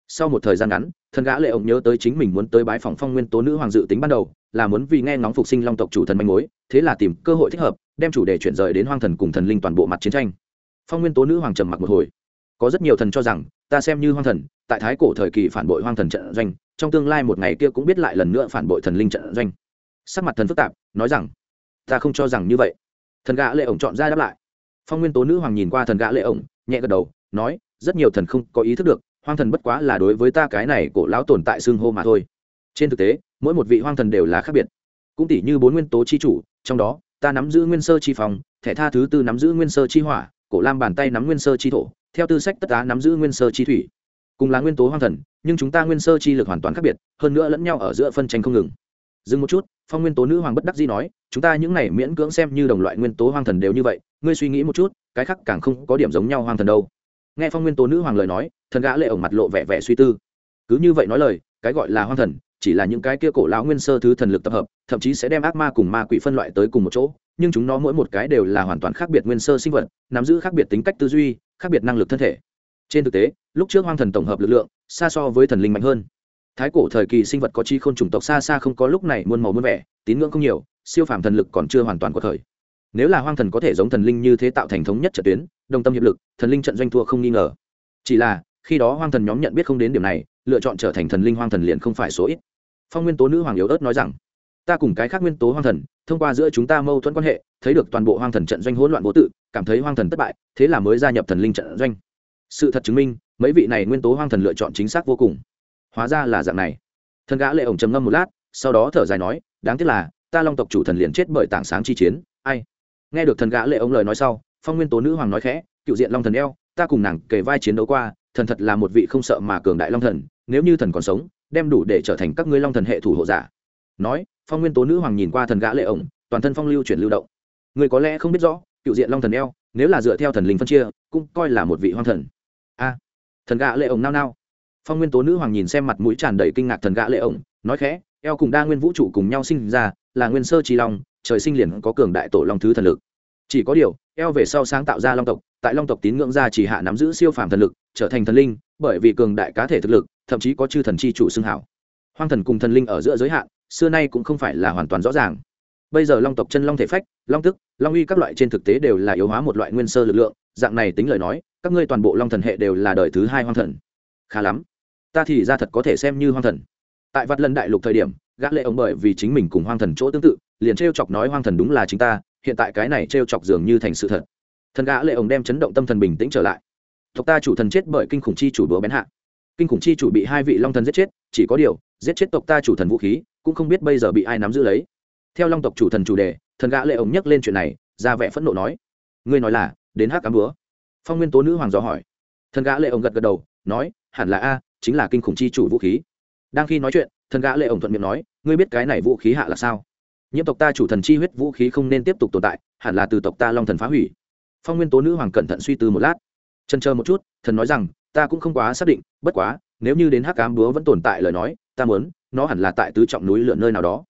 Sau một thời gian ngắn, thần gã lệ ổng nhớ tới chính mình muốn tới bái phòng phong nguyên tố nữ hoàng dự tính ban đầu, là muốn vì nghe ngóng phục sinh long tộc chủ thần manh mối, thế là tìm cơ hội thích hợp, đem chủ đề chuyển rời đến hoang thần cùng thần linh toàn bộ mặt chiến tranh. Phong nguyên tố nữ hoàng trầm mặc một hồi. Có rất nhiều thần cho rằng, ta xem như hoang thần, tại thái cổ thời kỳ phản bội hoang thần trận doanh trong tương lai một ngày kia cũng biết lại lần nữa phản bội thần linh trận doanh. Sắc mặt thần phức tạp, nói rằng, ta không cho rằng như vậy. Thần gã lệ ổng chọn ra đáp lại. Phong nguyên tố nữ hoàng nhìn qua thần gã lệ ổng, nhẹ gật đầu, nói, rất nhiều thần không có ý thức được, hoang thần bất quá là đối với ta cái này cổ lão tồn tại xương hô mà thôi. Trên thực tế, mỗi một vị hoang thần đều là khác biệt. Cũng tỷ như bốn nguyên tố chi chủ, trong đó, ta nắm giữ nguyên sơ chi phòng, thẻ tha thứ tư nắm giữ nguyên sơ chi hỏa, cổ lam bàn tay nắm nguyên sơ chi thổ, theo tư sách tất tá nắm giữ nguyên sơ chi thủy cùng là nguyên tố hoang thần, nhưng chúng ta nguyên sơ chi lực hoàn toàn khác biệt, hơn nữa lẫn nhau ở giữa phân tranh không ngừng. Dừng một chút, phong nguyên tố nữ hoàng bất đắc dĩ nói, chúng ta những này miễn cưỡng xem như đồng loại nguyên tố hoang thần đều như vậy, ngươi suy nghĩ một chút, cái khác càng không có điểm giống nhau hoang thần đâu. Nghe phong nguyên tố nữ hoàng lời nói, thần gã lệ ổng mặt lộ vẻ vẻ suy tư. Cứ như vậy nói lời, cái gọi là hoang thần, chỉ là những cái kia cổ lão nguyên sơ thứ thần lực tập hợp, thậm chí sẽ đem ác ma cùng ma quỷ phân loại tới cùng một chỗ, nhưng chúng nó mỗi một cái đều là hoàn toàn khác biệt nguyên sơ sinh vật, nắm giữ khác biệt tính cách tư duy, khác biệt năng lực thân thể. Trên thực tế lúc trước hoang thần tổng hợp lực lượng, xa so với thần linh mạnh hơn. Thái cổ thời kỳ sinh vật có chi khôn chủng tộc xa xa không có lúc này muôn màu muôn vẻ, tín ngưỡng không nhiều, siêu phàm thần lực còn chưa hoàn toàn có thời. Nếu là hoang thần có thể giống thần linh như thế tạo thành thống nhất trận tuyến, đồng tâm hiệp lực, thần linh trận doanh thua không nghi ngờ. Chỉ là, khi đó hoang thần nhóm nhận biết không đến điểm này, lựa chọn trở thành thần linh hoang thần liền không phải số ít. Phong nguyên tố nữ hoàng yếu ớt nói rằng, ta cùng cái khác nguyên tố hoang thần, thông qua giữa chúng ta mâu thuẫn quan hệ, thấy được toàn bộ hoang thần trận doanh hỗn loạn vô tự, cảm thấy hoang thần thất bại, thế là mới gia nhập thần linh trận doanh sự thật chứng minh, mấy vị này nguyên tố hoang thần lựa chọn chính xác vô cùng. Hóa ra là dạng này. Thần gã lệ ổng trầm ngâm một lát, sau đó thở dài nói, đáng tiếc là, ta long tộc chủ thần liền chết bởi tảng sáng chi chiến, ai? Nghe được thần gã lệ ổng lời nói sau, phong nguyên tố nữ hoàng nói khẽ, cựu diện long thần eo, ta cùng nàng kề vai chiến đấu qua, thần thật là một vị không sợ mà cường đại long thần, nếu như thần còn sống, đem đủ để trở thành các ngươi long thần hệ thủ hộ giả. Nói, phong nguyên tố nữ hoàng nhìn qua thần gã lệ ổng, toàn thân phong lưu chuyển lưu động. Người có lẽ không biết rõ, cựu diện long thần eo, nếu là dựa theo thần linh phân chia, cũng coi là một vị hoang thần a, thần gã lệ ổng nao nao. Phong nguyên tố nữ hoàng nhìn xem mặt mũi tràn đầy kinh ngạc thần gã lệ ổng, nói khẽ, eo cùng đa nguyên vũ trụ cùng nhau sinh ra, là nguyên sơ trí long, trời sinh liền có cường đại tổ long thứ thần lực. Chỉ có điều, eo về sau sáng tạo ra long tộc, tại long tộc tín ngưỡng gia chỉ hạ nắm giữ siêu phàm thần lực, trở thành thần linh, bởi vì cường đại cá thể thực lực, thậm chí có chư thần chi chủ xưng hảo. Hoang thần cùng thần linh ở giữa giới hạn, xưa nay cũng không phải là hoàn toàn rõ ràng bây giờ long tộc chân long thể phách, long tức, long uy các loại trên thực tế đều là yếu hóa một loại nguyên sơ lực lượng, dạng này tính lời nói, các ngươi toàn bộ long thần hệ đều là đời thứ hai hoang thần. Khá lắm. Ta thì ra thật có thể xem như hoang thần. Tại vặt lần đại lục thời điểm, gã lệ ông bởi vì chính mình cùng hoang thần chỗ tương tự, liền treo chọc nói hoang thần đúng là chính ta, hiện tại cái này treo chọc dường như thành sự thật. Thần gã lệ ông đem chấn động tâm thần bình tĩnh trở lại. Tộc ta chủ thần chết bởi kinh khủng chi chủ búa bén hạ. Kinh khủng chi chủ bị hai vị long thần giết chết, chỉ có điều, giết chết tộc ta chủ thần vũ khí, cũng không biết bây giờ bị ai nắm giữ lấy theo long tộc chủ thần chủ đề, thần gã lệ ông nhắc lên chuyện này, ra vẻ phẫn nộ nói, ngươi nói là, đến hắc cám búa? Phong nguyên tố nữ hoàng dò hỏi. Thần gã lệ ông gật gật đầu, nói, hẳn là a, chính là kinh khủng chi chủ vũ khí. Đang khi nói chuyện, thần gã lệ ổng thuận miệng nói, ngươi biết cái này vũ khí hạ là sao? Nhiễm tộc ta chủ thần chi huyết vũ khí không nên tiếp tục tồn tại, hẳn là từ tộc ta long thần phá hủy. Phong nguyên tố nữ hoàng cẩn thận suy tư một lát. Chân chờ một chút, thần nói rằng, ta cũng không quá xác định, bất quá, nếu như đến hắc cám búa vẫn tồn tại lời nói, ta muốn, nó hẳn là tại tứ trọng núi lượn nơi nào đó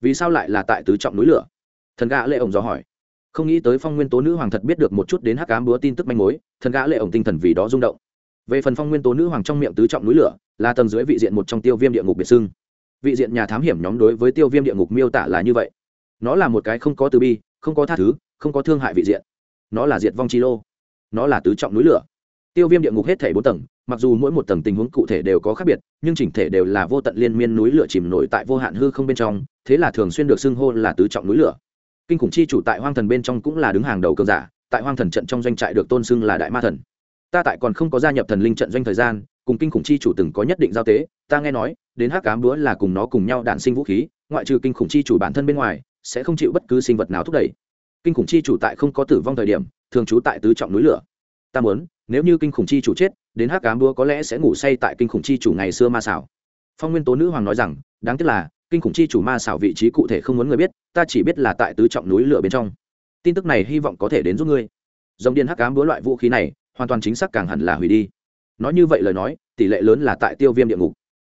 vì sao lại là tại tứ trọng núi lửa? Thần gã lệ ổng dò hỏi. Không nghĩ tới phong nguyên tố nữ hoàng thật biết được một chút đến hắc cám búa tin tức manh mối, thần gã lệ ổng tinh thần vì đó rung động. Về phần phong nguyên tố nữ hoàng trong miệng tứ trọng núi lửa, là tầng dưới vị diện một trong tiêu viêm địa ngục biệt xưng. Vị diện nhà thám hiểm nhóm đối với tiêu viêm địa ngục miêu tả là như vậy. Nó là một cái không có từ bi, không có tha thứ, không có thương hại vị diện. Nó là diệt vong chi lô. Nó là tứ trọng núi lửa tiêu viêm địa ngục hết thể bốn tầng, mặc dù mỗi một tầng tình huống cụ thể đều có khác biệt, nhưng chỉnh thể đều là vô tận liên miên núi lửa chìm nổi tại vô hạn hư không bên trong, thế là thường xuyên được xưng hô là tứ trọng núi lửa. Kinh khủng chi chủ tại hoang thần bên trong cũng là đứng hàng đầu cường giả, tại hoang thần trận trong doanh trại được tôn xưng là đại ma thần. Ta tại còn không có gia nhập thần linh trận doanh thời gian, cùng kinh khủng chi chủ từng có nhất định giao tế, ta nghe nói, đến hắc cám búa là cùng nó cùng nhau đạn sinh vũ khí, ngoại trừ kinh khủng chi chủ bản thân bên ngoài, sẽ không chịu bất cứ sinh vật nào thúc đẩy. Kinh khủng chi chủ tại không có tử vong thời điểm, thường trú tại tứ trọng núi lửa. Ta muốn nếu như kinh khủng chi chủ chết, đến hắc cám búa có lẽ sẽ ngủ say tại kinh khủng chi chủ ngày xưa ma xảo. Phong nguyên tố nữ hoàng nói rằng, đáng tiếc là, kinh khủng chi chủ ma xảo vị trí cụ thể không muốn người biết, ta chỉ biết là tại tứ trọng núi lửa bên trong. Tin tức này hy vọng có thể đến giúp ngươi. Dòng điện hắc cám búa loại vũ khí này, hoàn toàn chính xác càng hẳn là hủy đi. Nói như vậy lời nói, tỷ lệ lớn là tại tiêu viêm địa ngục.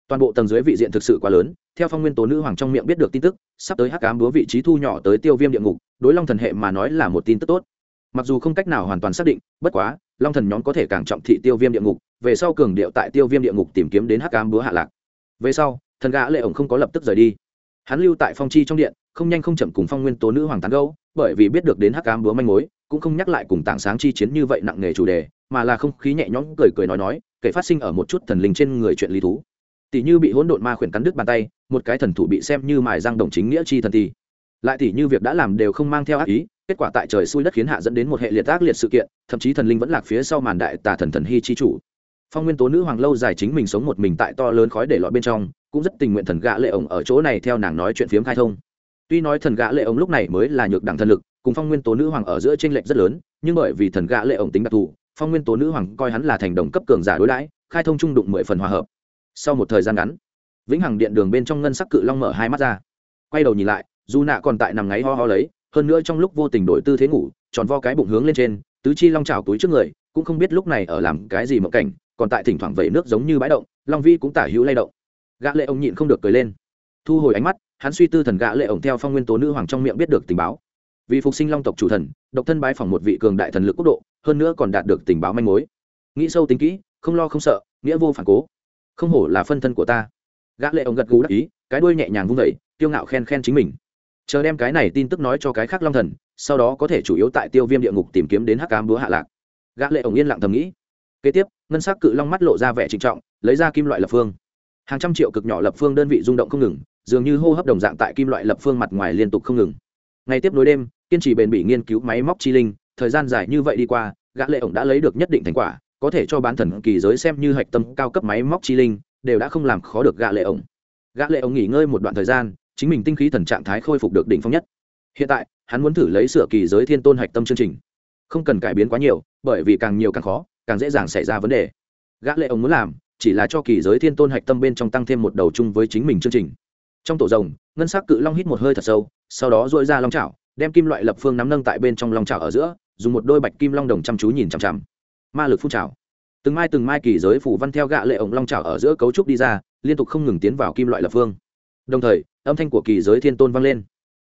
Toàn bộ tầng dưới vị diện thực sự quá lớn, theo phong nguyên tố nữ hoàng trong miệng biết được tin tức, sắp tới hắc cám búa vị trí thu nhỏ tới tiêu viêm địa ngục, đối long thần hệ mà nói là một tin tức tốt. Mặc dù không cách nào hoàn toàn xác định, bất quá long thần nhóm có thể càng trọng thị tiêu viêm địa ngục, về sau cường điệu tại tiêu viêm địa ngục tìm kiếm đến hắc cam búa hạ lạc. Về sau, thần gã lệ ổng không có lập tức rời đi. Hắn lưu tại phong chi trong điện, không nhanh không chậm cùng phong nguyên tố nữ hoàng tán gẫu, bởi vì biết được đến hắc cam búa manh mối, cũng không nhắc lại cùng tảng sáng chi chiến như vậy nặng nề chủ đề, mà là không khí nhẹ nhõm cười cười nói nói, kể phát sinh ở một chút thần linh trên người chuyện lý thú. Tỷ như bị hỗn độn ma khuyển cắn đứt bàn tay, một cái thần thủ bị xem như mài răng đồng chính nghĩa chi thần thì. Lại tỷ như việc đã làm đều không mang theo ác ý kết quả tại trời xui đất khiến hạ dẫn đến một hệ liệt ác liệt sự kiện, thậm chí thần linh vẫn lạc phía sau màn đại tà thần thần hy chi chủ. Phong nguyên tố nữ hoàng lâu dài chính mình sống một mình tại to lớn khói để lọt bên trong, cũng rất tình nguyện thần gã lệ ổng ở chỗ này theo nàng nói chuyện phiếm khai thông. Tuy nói thần gã lệ ổng lúc này mới là nhược đẳng thần lực, cùng phong nguyên tố nữ hoàng ở giữa tranh lệch rất lớn, nhưng bởi vì thần gã lệ ổng tính đặc thù, phong nguyên tố nữ hoàng coi hắn là thành đồng cấp cường giả đối đãi, khai thông trung đụng mười phần hòa hợp. Sau một thời gian ngắn, vĩnh hằng điện đường bên trong ngân sắc cự long mở hai mắt ra. Quay đầu nhìn lại, dù nạ còn tại nằm ngáy ho ho lấy hơn nữa trong lúc vô tình đổi tư thế ngủ, tròn vo cái bụng hướng lên trên, tứ chi long trào túi trước người, cũng không biết lúc này ở làm cái gì mộng cảnh, còn tại thỉnh thoảng vẩy nước giống như bãi động, long vi cũng tả hữu lay động. Gã lệ ông nhịn không được cười lên. Thu hồi ánh mắt, hắn suy tư thần gã lệ ổng theo phong nguyên tố nữ hoàng trong miệng biết được tình báo. Vì phục sinh long tộc chủ thần, độc thân bái phỏng một vị cường đại thần lực quốc độ, hơn nữa còn đạt được tình báo manh mối. Nghĩ sâu tính kỹ, không lo không sợ, nghĩa vô phản cố. Không hổ là phân thân của ta. Gã lệ ông gật gù đắc ý, cái đuôi nhẹ nhàng vung vẩy tiêu ngạo khen khen chính mình chờ đem cái này tin tức nói cho cái khác long thần, sau đó có thể chủ yếu tại tiêu viêm địa ngục tìm kiếm đến hắc cám búa hạ lạc. Gã lệ ổng yên lặng thầm nghĩ. Kế tiếp, ngân sắc cự long mắt lộ ra vẻ trịnh trọng, lấy ra kim loại lập phương. Hàng trăm triệu cực nhỏ lập phương đơn vị rung động không ngừng, dường như hô hấp đồng dạng tại kim loại lập phương mặt ngoài liên tục không ngừng. Ngày tiếp nối đêm, kiên trì bền bỉ nghiên cứu máy móc chi linh, thời gian dài như vậy đi qua, gã lệ ổng đã lấy được nhất định thành quả, có thể cho bán thần kỳ giới xem như hạch tâm cao cấp máy móc chi linh, đều đã không làm khó được gã lệ ổng. Gã lệ ổng nghỉ ngơi một đoạn thời gian chính mình tinh khí thần trạng thái khôi phục được đỉnh phong nhất. Hiện tại, hắn muốn thử lấy sửa kỳ giới thiên tôn hạch tâm chương trình. Không cần cải biến quá nhiều, bởi vì càng nhiều càng khó, càng dễ dàng xảy ra vấn đề. Gã lệ ông muốn làm, chỉ là cho kỳ giới thiên tôn hạch tâm bên trong tăng thêm một đầu chung với chính mình chương trình. Trong tổ rồng, ngân sắc cự long hít một hơi thật sâu, sau đó dội ra long chảo, đem kim loại lập phương nắm nâng tại bên trong long chảo ở giữa, dùng một đôi bạch kim long đồng chăm chú nhìn chằm chằm. Ma lực phun chảo từng mai từng mai kỳ giới phủ văn theo gạ lệ ổng long chảo ở giữa cấu trúc đi ra, liên tục không ngừng tiến vào kim loại lập phương. Đồng thời âm thanh của kỳ giới thiên tôn vang lên.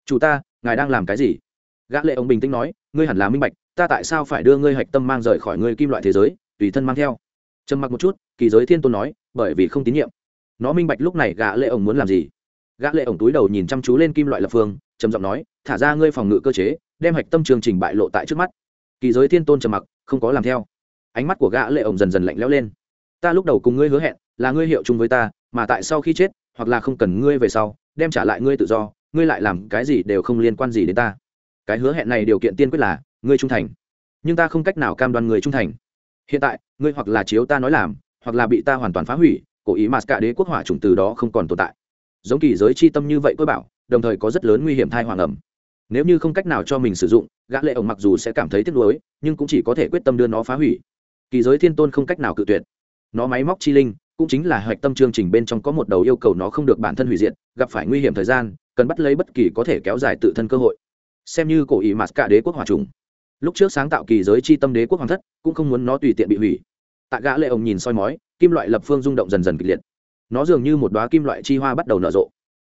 Chủ ta, ngài đang làm cái gì? Gã lệ ông bình tĩnh nói, ngươi hẳn là minh bạch, ta tại sao phải đưa ngươi hạch tâm mang rời khỏi ngươi kim loại thế giới, tùy thân mang theo. Trầm mặc một chút, kỳ giới thiên tôn nói, bởi vì không tín nhiệm. Nó minh bạch lúc này gã lệ ông muốn làm gì. Gã lệ ông túi đầu nhìn chăm chú lên kim loại lập phương, trầm giọng nói, thả ra ngươi phòng ngự cơ chế, đem hạch tâm trường trình bại lộ tại trước mắt. Kỳ giới thiên tôn trầm mặc, không có làm theo. Ánh mắt của gã lệ ông dần dần lạnh lẽo lên. Ta lúc đầu cùng ngươi hứa hẹn là ngươi hiệu chung với ta, mà tại sau khi chết, hoặc là không cần ngươi về sau đem trả lại ngươi tự do, ngươi lại làm cái gì đều không liên quan gì đến ta. Cái hứa hẹn này điều kiện tiên quyết là, ngươi trung thành. Nhưng ta không cách nào cam đoan người trung thành. Hiện tại, ngươi hoặc là chiếu ta nói làm, hoặc là bị ta hoàn toàn phá hủy cố ý mà cả đế quốc hỏa chủng từ đó không còn tồn tại. Giống kỳ giới chi tâm như vậy tôi bảo, đồng thời có rất lớn nguy hiểm thai hoàng ẩm. Nếu như không cách nào cho mình sử dụng, gã lệ ổng mặc dù sẽ cảm thấy tiếc nuối, nhưng cũng chỉ có thể quyết tâm đưa nó phá hủy. Kỳ giới thiên tôn không cách nào cự tuyệt. Nó máy móc chi linh cũng chính là hoạch tâm chương trình bên trong có một đầu yêu cầu nó không được bản thân hủy diệt, gặp phải nguy hiểm thời gian, cần bắt lấy bất kỳ có thể kéo dài tự thân cơ hội. Xem như cổ ý mạt cả đế quốc hòa trùng. Lúc trước sáng tạo kỳ giới chi tâm đế quốc hoàng thất, cũng không muốn nó tùy tiện bị hủy. Tạ gã lệ ông nhìn soi mói, kim loại lập phương rung động dần dần kịch liệt. Nó dường như một đóa kim loại chi hoa bắt đầu nở rộ.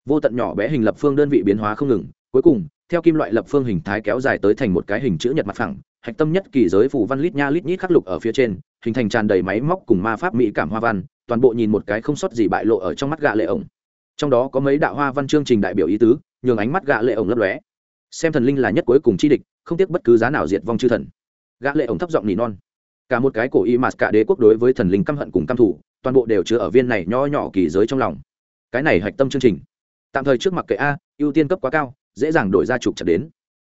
Vô tận nhỏ bé hình lập phương đơn vị biến hóa không ngừng, cuối cùng, theo kim loại lập phương hình thái kéo dài tới thành một cái hình chữ nhật mặt phẳng, hạch tâm nhất kỳ giới phủ văn lít nha lít nhít khắc lục ở phía trên, hình thành tràn đầy máy móc cùng ma pháp mỹ cảm hoa văn toàn bộ nhìn một cái không sót gì bại lộ ở trong mắt gã lệ ổng. Trong đó có mấy đạo hoa văn chương trình đại biểu ý tứ nhường ánh mắt gã lệ ổng lấp lóe. Xem thần linh là nhất cuối cùng chi địch không tiếc bất cứ giá nào diệt vong chư thần. Gã lệ ổng thấp giọng nỉ non. Cả một cái cổ y mạt cả đế quốc đối với thần linh căm hận cùng căm thủ toàn bộ đều chứa ở viên này nho nhỏ kỳ giới trong lòng. Cái này hạch tâm chương trình. Tạm thời trước mặt kệ a ưu tiên cấp quá cao dễ dàng đổi ra trục chặt đến.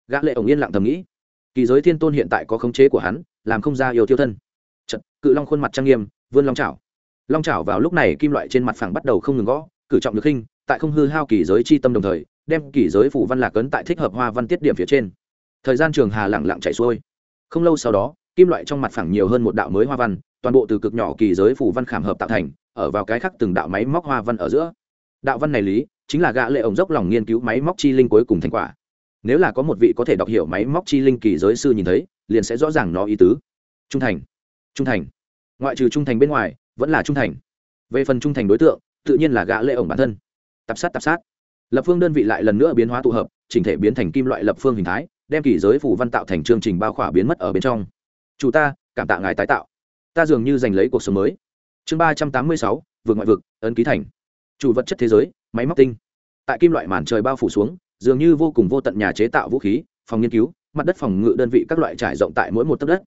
Gã lệ ổng yên lặng thầm nghĩ. Kỳ giới thiên tôn hiện tại có khống chế của hắn làm không ra yêu tiêu thân. Chật, cự long khuôn mặt trang nghiêm vươn long chảo long chảo vào lúc này kim loại trên mặt phẳng bắt đầu không ngừng gõ, cử trọng được khinh, tại không hư hao kỳ giới chi tâm đồng thời, đem kỳ giới phủ văn lạc ấn tại thích hợp hoa văn tiết điểm phía trên. Thời gian trường hà lặng lặng chạy xuôi. Không lâu sau đó, kim loại trong mặt phẳng nhiều hơn một đạo mới hoa văn, toàn bộ từ cực nhỏ kỳ giới phủ văn khảm hợp tạo thành, ở vào cái khắc từng đạo máy móc hoa văn ở giữa. Đạo văn này lý, chính là gã lệ ổng dốc lòng nghiên cứu máy móc chi linh cuối cùng thành quả. Nếu là có một vị có thể đọc hiểu máy móc chi linh kỳ giới sư nhìn thấy, liền sẽ rõ ràng nó ý tứ. Trung thành. Trung thành. Ngoại trừ trung thành bên ngoài vẫn là trung thành. Về phần trung thành đối tượng, tự nhiên là gã lệ ổng bản thân. Tập sát tập sát. Lập phương đơn vị lại lần nữa biến hóa tụ hợp, chỉnh thể biến thành kim loại lập phương hình thái, đem kỳ giới phủ văn tạo thành chương trình bao khỏa biến mất ở bên trong. Chủ ta, cảm tạ ngài tái tạo. Ta dường như giành lấy cuộc sống mới. Chương ba trăm tám mươi sáu, vượt ngoại vực, ấn ký thành. Chủ vật chất thế giới, máy móc tinh. Tại kim loại màn trời bao phủ xuống, dường như vô cùng vô tận nhà chế tạo vũ khí, phòng nghiên cứu, mặt đất phòng ngự đơn vị các loại trải rộng tại mỗi một tấc đất.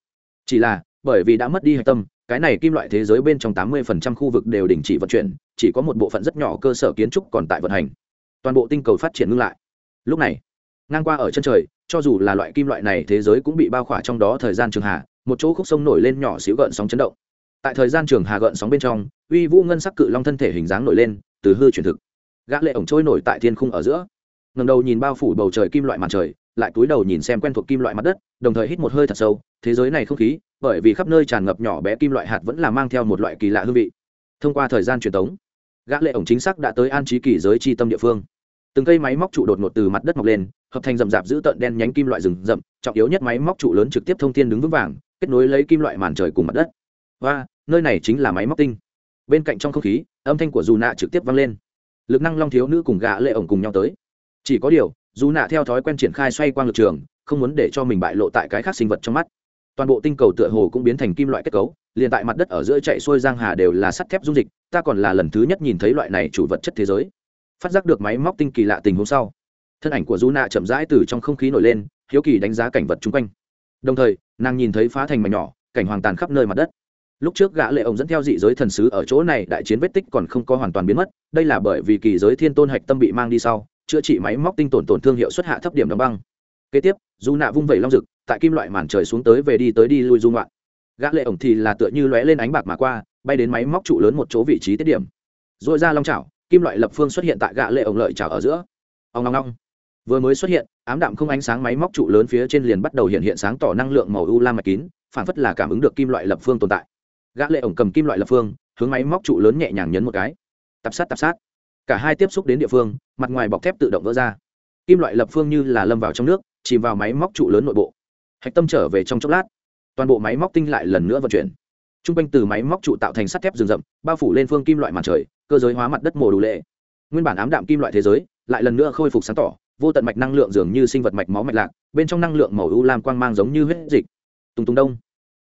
Chỉ là, bởi vì đã mất đi hạch tâm cái này kim loại thế giới bên trong tám mươi phần trăm khu vực đều đình chỉ vận chuyển, chỉ có một bộ phận rất nhỏ cơ sở kiến trúc còn tại vận hành. Toàn bộ tinh cầu phát triển ngưng lại. Lúc này, ngang qua ở chân trời, cho dù là loại kim loại này thế giới cũng bị bao khỏa trong đó thời gian trường hà một chỗ khúc sông nổi lên nhỏ xíu gợn sóng chấn động. Tại thời gian trường hà gợn sóng bên trong, uy vũ ngân sắc cự long thân thể hình dáng nổi lên, từ hư chuyển thực. Gã lệ ổng trôi nổi tại thiên khung ở giữa. Ngầm đầu nhìn bao phủ bầu trời kim loại màn trời, lại cúi đầu nhìn xem quen thuộc kim loại mặt đất, đồng thời hít một hơi thật sâu, thế giới này không khí bởi vì khắp nơi tràn ngập nhỏ bé kim loại hạt vẫn là mang theo một loại kỳ lạ hương vị. Thông qua thời gian truyền thống gã lệ ổng chính xác đã tới an trí kỳ giới chi tâm địa phương. Từng cây máy móc trụ đột ngột từ mặt đất mọc lên, hợp thành rậm rạp giữ tận đen nhánh kim loại rừng rậm, trọng yếu nhất máy móc trụ lớn trực tiếp thông thiên đứng vững vàng, kết nối lấy kim loại màn trời cùng mặt đất. Và, nơi này chính là máy móc tinh. Bên cạnh trong không khí, âm thanh của dù nạ trực tiếp vang lên. Lực năng long thiếu nữ cùng gã lệ ổng cùng nhau tới. Chỉ có điều, dù nạ theo thói quen triển khai xoay quang lực trường, không muốn để cho mình bại lộ tại cái khác sinh vật trong mắt toàn bộ tinh cầu tựa hồ cũng biến thành kim loại kết cấu, liền tại mặt đất ở giữa chạy xuôi giang hà đều là sắt thép dung dịch, ta còn là lần thứ nhất nhìn thấy loại này chủ vật chất thế giới. Phát giác được máy móc tinh kỳ lạ tình huống sau, thân ảnh của du nạ chậm rãi từ trong không khí nổi lên, hiếu kỳ đánh giá cảnh vật chung quanh. Đồng thời, nàng nhìn thấy phá thành mảnh nhỏ, cảnh hoàng tàn khắp nơi mặt đất. Lúc trước gã lệ ông dẫn theo dị giới thần sứ ở chỗ này đại chiến vết tích còn không có hoàn toàn biến mất, đây là bởi vì kỳ giới thiên tôn hạch tâm bị mang đi sau, chữa trị máy móc tinh tổn tổn thương hiệu suất hạ thấp điểm đóng băng. Kế tiếp du nạ vung vẩy long rực tại kim loại màn trời xuống tới về đi tới đi lui dung loạn. Gã lệ ổng thì là tựa như lóe lên ánh bạc mà qua, bay đến máy móc trụ lớn một chỗ vị trí tiết điểm. Rồi ra long chảo, kim loại lập phương xuất hiện tại gã lệ ổng lợi chảo ở giữa. Ông long long vừa mới xuất hiện, ám đạm không ánh sáng máy móc trụ lớn phía trên liền bắt đầu hiện hiện sáng tỏ năng lượng màu u lam mạch kín, phản phất là cảm ứng được kim loại lập phương tồn tại. Gã lệ ổng cầm kim loại lập phương, hướng máy móc trụ lớn nhẹ nhàng nhấn một cái. Tập sát tập sát. Cả hai tiếp xúc đến địa phương, mặt ngoài bọc thép tự động vỡ ra. Kim loại lập phương như là lâm vào trong nước, chìm vào máy móc trụ lớn nội bộ hạch tâm trở về trong chốc lát. Toàn bộ máy móc tinh lại lần nữa vận chuyển. T r u n g quanh từ máy móc trụ tạo thành sắt thép rừng rậm, bao phủ lên phương kim loại mặt trời, cơ giới hóa mặt đất mồ đủ lệ. Nguyên bản ám đạm kim loại thế giới, lại lần nữa khôi phục sáng tỏ, vô tận mạch năng lượng dường như sinh vật mạch máu mạch lạc, bên trong năng lượng màu u lam quang mang giống như huyết dịch. Tùng tùng đông.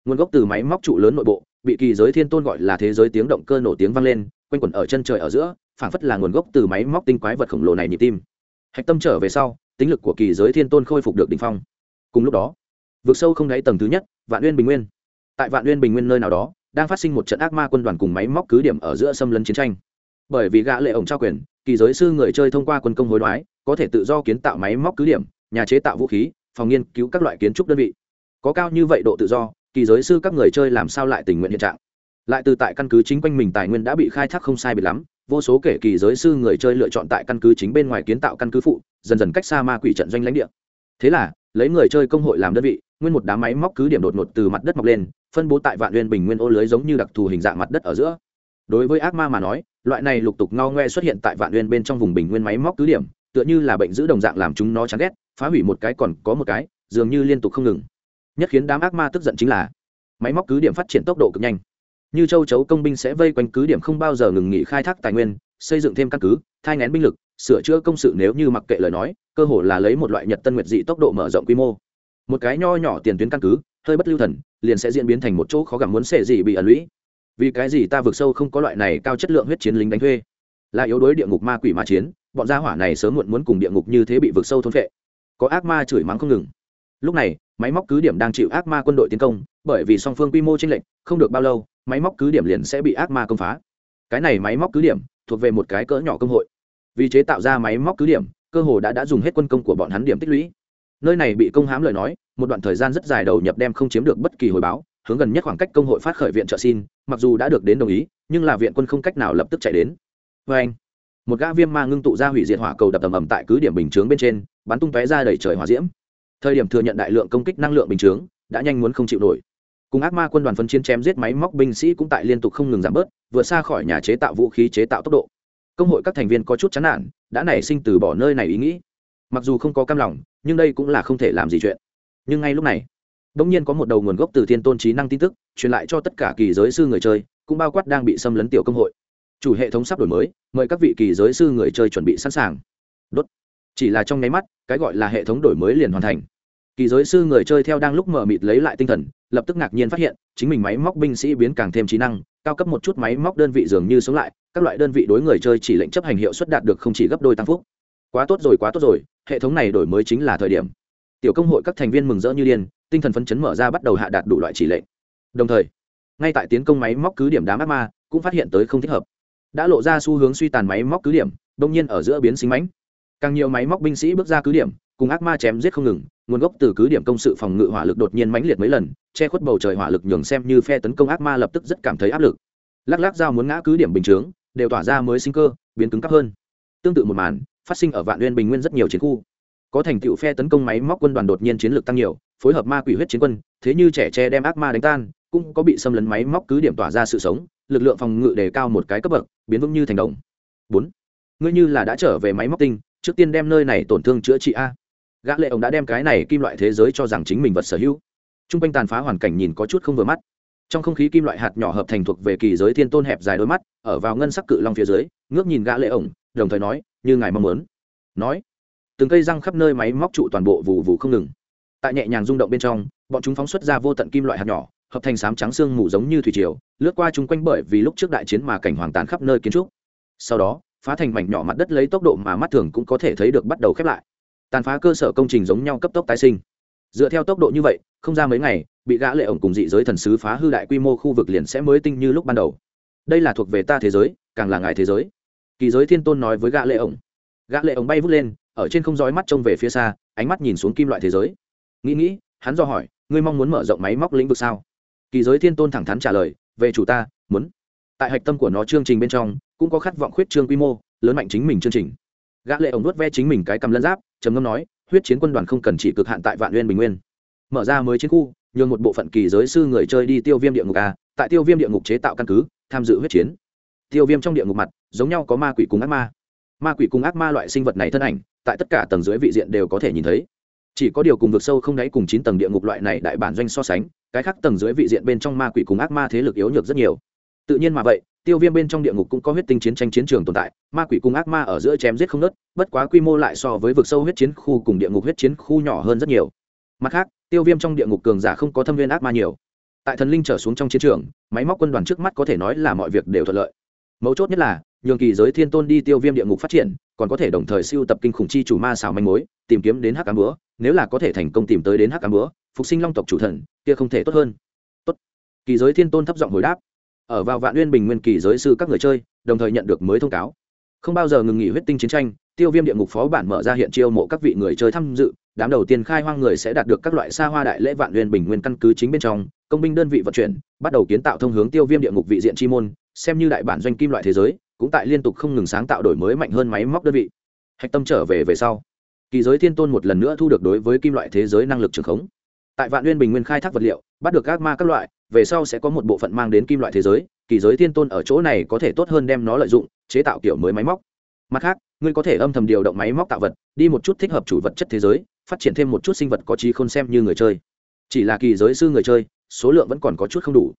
Nguồn gốc từ máy móc trụ lớn nội bộ, bị kỳ giới thiên tôn gọi là thế giới tiếng động cơ nổ tiếng vang lên, quanh quẩn ở chân trời ở giữa, phảng phất là nguồn gốc từ máy móc tinh quái vật khổng lồ này nhịp tim. Hạch tâm trở về sau, tính lực của kỳ giới thiên tôn khôi phục được đ ỉ n h phong. Cùng lúc đó vượt sâu không đáy tầng thứ nhất, vạn uyên bình nguyên. Tại vạn uyên bình nguyên nơi nào đó, đang phát sinh một trận ác ma quân đoàn cùng máy móc cứ điểm ở giữa xâm lấn chiến tranh. Bởi vì gã lệ ổng trao quyền, kỳ giới sư người chơi thông qua quân công hối đoái, có thể tự do kiến tạo máy móc cứ điểm, nhà chế tạo vũ khí, phòng nghiên cứu các loại kiến trúc đơn vị. Có cao như vậy độ tự do, kỳ giới sư các người chơi làm sao lại tình nguyện hiện trạng? Lại từ tại căn cứ chính quanh mình tài nguyên đã bị khai thác không sai biệt lắm, vô số kể kỳ giới sư người chơi lựa chọn tại căn cứ chính bên ngoài kiến tạo căn cứ phụ, dần dần cách xa ma quỷ trận doanh lãnh địa thế là, lấy người chơi công hội làm đơn vị, nguyên một đám máy móc cứ điểm đột ngột từ mặt đất mọc lên, phân bố tại vạn nguyên bình nguyên ô lưới giống như đặc thù hình dạng mặt đất ở giữa. Đối với ác ma mà nói, loại này lục tục ngao ngoe xuất hiện tại vạn nguyên bên trong vùng bình nguyên máy móc cứ điểm, tựa như là bệnh giữ đồng dạng làm chúng nó chán ghét, phá hủy một cái còn có một cái, dường như liên tục không ngừng. Nhất khiến đám ác ma tức giận chính là, máy móc cứ điểm phát triển tốc độ cực nhanh. Như châu chấu công binh sẽ vây quanh cứ điểm không bao giờ ngừng nghỉ khai thác tài nguyên, xây dựng thêm căn cứ, thai ngén binh lực sửa chữa công sự nếu như mặc kệ lời nói, cơ hồ là lấy một loại nhật tân nguyệt dị tốc độ mở rộng quy mô. Một cái nho nhỏ tiền tuyến căn cứ, hơi bất lưu thần, liền sẽ diễn biến thành một chỗ khó gặm muốn xệ gì bị ẩn lũy. Vì cái gì ta vượt sâu không có loại này cao chất lượng huyết chiến lính đánh thuê? Là yếu đuối địa ngục ma quỷ ma chiến, bọn gia hỏa này sớm muộn muốn cùng địa ngục như thế bị vượt sâu thôn phệ. Có ác ma chửi mắng không ngừng. Lúc này, máy móc cứ điểm đang chịu ác ma quân đội tiến công, bởi vì song phương quy mô tranh lệch, không được bao lâu, máy móc cứ điểm liền sẽ bị ác ma công phá. Cái này máy móc cứ điểm thuộc về một cái cỡ nhỏ công hội vì chế tạo ra máy móc cứ điểm, cơ hồ đã đã dùng hết quân công của bọn hắn điểm tích lũy. Nơi này bị công hãm lời nói, một đoạn thời gian rất dài đầu nhập đem không chiếm được bất kỳ hồi báo, hướng gần nhất khoảng cách công hội phát khởi viện trợ xin, mặc dù đã được đến đồng ý, nhưng là viện quân không cách nào lập tức chạy đến. Vê anh, một gã viêm ma ngưng tụ ra hủy diệt hỏa cầu đập tầm ầm tại cứ điểm bình chướng bên trên, bắn tung tóe ra đầy trời hỏa diễm. Thời điểm thừa nhận đại lượng công kích năng lượng bình chướng, đã nhanh muốn không chịu nổi. Cùng ác ma quân đoàn phân chiến chém giết máy móc binh sĩ cũng tại liên tục không ngừng giảm bớt vượt xa khỏi nhà chế tạo vũ khí chế tạo tốc độ công hội các thành viên có chút chán nản, đã nảy sinh từ bỏ nơi này ý nghĩ. Mặc dù không có cam lòng, nhưng đây cũng là không thể làm gì chuyện. Nhưng ngay lúc này đ ỗ n g nhiên có một đầu nguồn gốc từ thiên tôn trí năng tin tức, truyền lại cho tất cả kỳ giới sư người chơi, cũng bao quát đang bị xâm lấn tiểu công hội. Chủ hệ thống sắp đổi mới, mời các vị kỳ giới sư người chơi chuẩn bị sẵn sàng. Đốt. Chỉ là trong nháy mắt, cái gọi là hệ thống đổi mới liền hoàn thành. Kỳ giới sư người chơi theo đang lúc mở mịt lấy lại tinh thần, lập tức ngạc nhiên phát hiện, chính mình máy móc binh sĩ biến càng thêm trí năng, cao cấp một chút máy móc đơn vị dường như sống lại các loại đơn vị đối người chơi chỉ lệnh chấp hành hiệu suất đạt được không chỉ gấp đôi tăng phúc. Quá tốt rồi, quá tốt rồi, hệ thống này đổi mới chính là thời điểm. Tiểu công hội các thành viên mừng rỡ như điên, tinh thần phấn chấn mở ra bắt đầu hạ đạt đủ loại chỉ lệnh. Đồng thời, ngay tại tiến công máy móc cứ điểm đám ác ma, cũng phát hiện tới không thích hợp. Đã lộ ra xu hướng suy tàn máy móc cứ điểm, đông nhiên ở giữa biến sinh mánh càng nhiều máy móc binh sĩ bước ra cứ điểm, cùng ác ma chém giết không ngừng, nguồn gốc từ cứ điểm công sự phòng ngự hỏa lực đột nhiên mãnh liệt mấy lần, che khuất bầu trời hỏa lực nhường xem như phe tấn công ác ma lập tức rất cảm thấy áp lực. Lắc lắc dao muốn ngã cứ điểm bình chướng đều tỏa ra mới sinh cơ, biến cứng cấp hơn. Tương tự một màn, phát sinh ở vạn uyên bình nguyên rất nhiều chiến khu. Có thành tựu phe tấn công máy móc quân đoàn đột nhiên chiến lược tăng nhiều, phối hợp ma quỷ huyết chiến quân, thế như trẻ tre đem ác ma đánh tan, cũng có bị xâm lấn máy móc cứ điểm tỏa ra sự sống, lực lượng phòng ngự đề cao một cái cấp bậc, biến vững như thành đồng. Bốn, ngươi như là đã trở về máy móc tinh, trước tiên đem nơi này tổn thương chữa trị a. Gã lệ ông đã đem cái này kim loại thế giới cho rằng chính mình vật sở hữu. Trung quanh tàn phá hoàn cảnh nhìn có chút không vừa mắt trong không khí kim loại hạt nhỏ hợp thành thuộc về kỳ giới thiên tôn hẹp dài đôi mắt, ở vào ngân sắc cự long phía dưới, ngước nhìn gã lệ ổng, đồng thời nói, như ngài mong muốn. Nói, từng cây răng khắp nơi máy móc trụ toàn bộ vù vù không ngừng. Tại nhẹ nhàng rung động bên trong, bọn chúng phóng xuất ra vô tận kim loại hạt nhỏ, hợp thành sám trắng xương mù giống như thủy triều, lướt qua chúng quanh bởi vì lúc trước đại chiến mà cảnh hoàng tàn khắp nơi kiến trúc. Sau đó, phá thành mảnh nhỏ mặt đất lấy tốc độ mà mắt thường cũng có thể thấy được bắt đầu khép lại. Tàn phá cơ sở công trình giống nhau cấp tốc tái sinh. Dựa theo tốc độ như vậy, không ra mấy ngày bị gã lệ ổng cùng dị giới thần sứ phá hư đại quy mô khu vực liền sẽ mới tinh như lúc ban đầu. Đây là thuộc về ta thế giới, càng là ngài thế giới. Kỳ giới thiên tôn nói với gã lệ ổng. Gã lệ ổng bay vút lên, ở trên không dõi mắt trông về phía xa, ánh mắt nhìn xuống kim loại thế giới. Nghĩ nghĩ, hắn do hỏi, ngươi mong muốn mở rộng máy móc lĩnh vực sao? Kỳ giới thiên tôn thẳng thắn trả lời, về chủ ta, muốn. Tại hạch tâm của nó chương trình bên trong, cũng có khát vọng khuyết trương quy mô, lớn mạnh chính mình chương trình. Gã lệ ổng nuốt ve chính mình cái cầm lân giáp, trầm ngâm nói, huyết chiến quân đoàn không cần chỉ cực hạn tại vạn nguyên bình nguyên. Mở ra mới chiến khu nhường một bộ phận kỳ giới sư người chơi đi tiêu viêm địa ngục a, tại tiêu viêm địa ngục chế tạo căn cứ, tham dự huyết chiến. Tiêu viêm trong địa ngục mặt, giống nhau có ma quỷ cùng ác ma. Ma quỷ cùng ác ma loại sinh vật này thân ảnh, tại tất cả tầng dưới vị diện đều có thể nhìn thấy. Chỉ có điều cùng vực sâu không đáy cùng chín tầng địa ngục loại này đại bản doanh so sánh, cái khác tầng dưới vị diện bên trong ma quỷ cùng ác ma thế lực yếu nhược rất nhiều. Tự nhiên mà vậy, tiêu viêm bên trong địa ngục cũng có huyết tinh chiến tranh chiến trường tồn tại, ma quỷ cùng ác ma ở giữa chém giết không nớt bất quá quy mô lại so với vực sâu huyết chiến khu cùng địa ngục huyết chiến khu nhỏ hơn rất nhiều. Mặt khác tiêu viêm trong địa ngục cường giả không có thâm viên ác ma nhiều. Tại thần linh trở xuống trong chiến trường, máy móc quân đoàn trước mắt có thể nói là mọi việc đều thuận lợi. Mấu chốt nhất là, nhường kỳ giới thiên tôn đi tiêu viêm địa ngục phát triển, còn có thể đồng thời siêu tập kinh khủng chi chủ ma xào manh mối, tìm kiếm đến hắc cá búa, nếu là có thể thành công tìm tới đến hắc cá búa, phục sinh long tộc chủ thần, kia không thể tốt hơn. Tốt. Kỳ giới thiên tôn thấp giọng hồi đáp. Ở vào vạn uyên bình nguyên kỳ giới sư các người chơi, đồng thời nhận được mới thông cáo. Không bao giờ ngừng nghỉ huyết tinh chiến tranh, tiêu viêm địa ngục phó bản mở ra hiện chiêu mộ các vị người chơi tham dự đám đầu tiên khai hoang người sẽ đạt được các loại xa hoa đại lễ vạn nguyên bình nguyên căn cứ chính bên trong, công binh đơn vị vận chuyển, bắt đầu kiến tạo thông hướng tiêu viêm địa ngục vị diện chi môn, xem như đại bản doanh kim loại thế giới, cũng tại liên tục không ngừng sáng tạo đổi mới mạnh hơn máy móc đơn vị. Hạch tâm trở về về sau, kỳ giới thiên tôn một lần nữa thu được đối với kim loại thế giới năng lực trường khống. Tại vạn nguyên bình nguyên khai thác vật liệu, bắt được các ma các loại, về sau sẽ có một bộ phận mang đến kim loại thế giới, kỳ giới thiên tôn ở chỗ này có thể tốt hơn đem nó lợi dụng, chế tạo kiểu mới máy móc mặt khác, ngươi có thể âm thầm điều động máy móc tạo vật, đi một chút thích hợp chủ vật chất thế giới, phát triển thêm một chút sinh vật có trí khôn xem như người chơi. Chỉ là kỳ giới sư người chơi, số lượng vẫn còn có chút không đủ.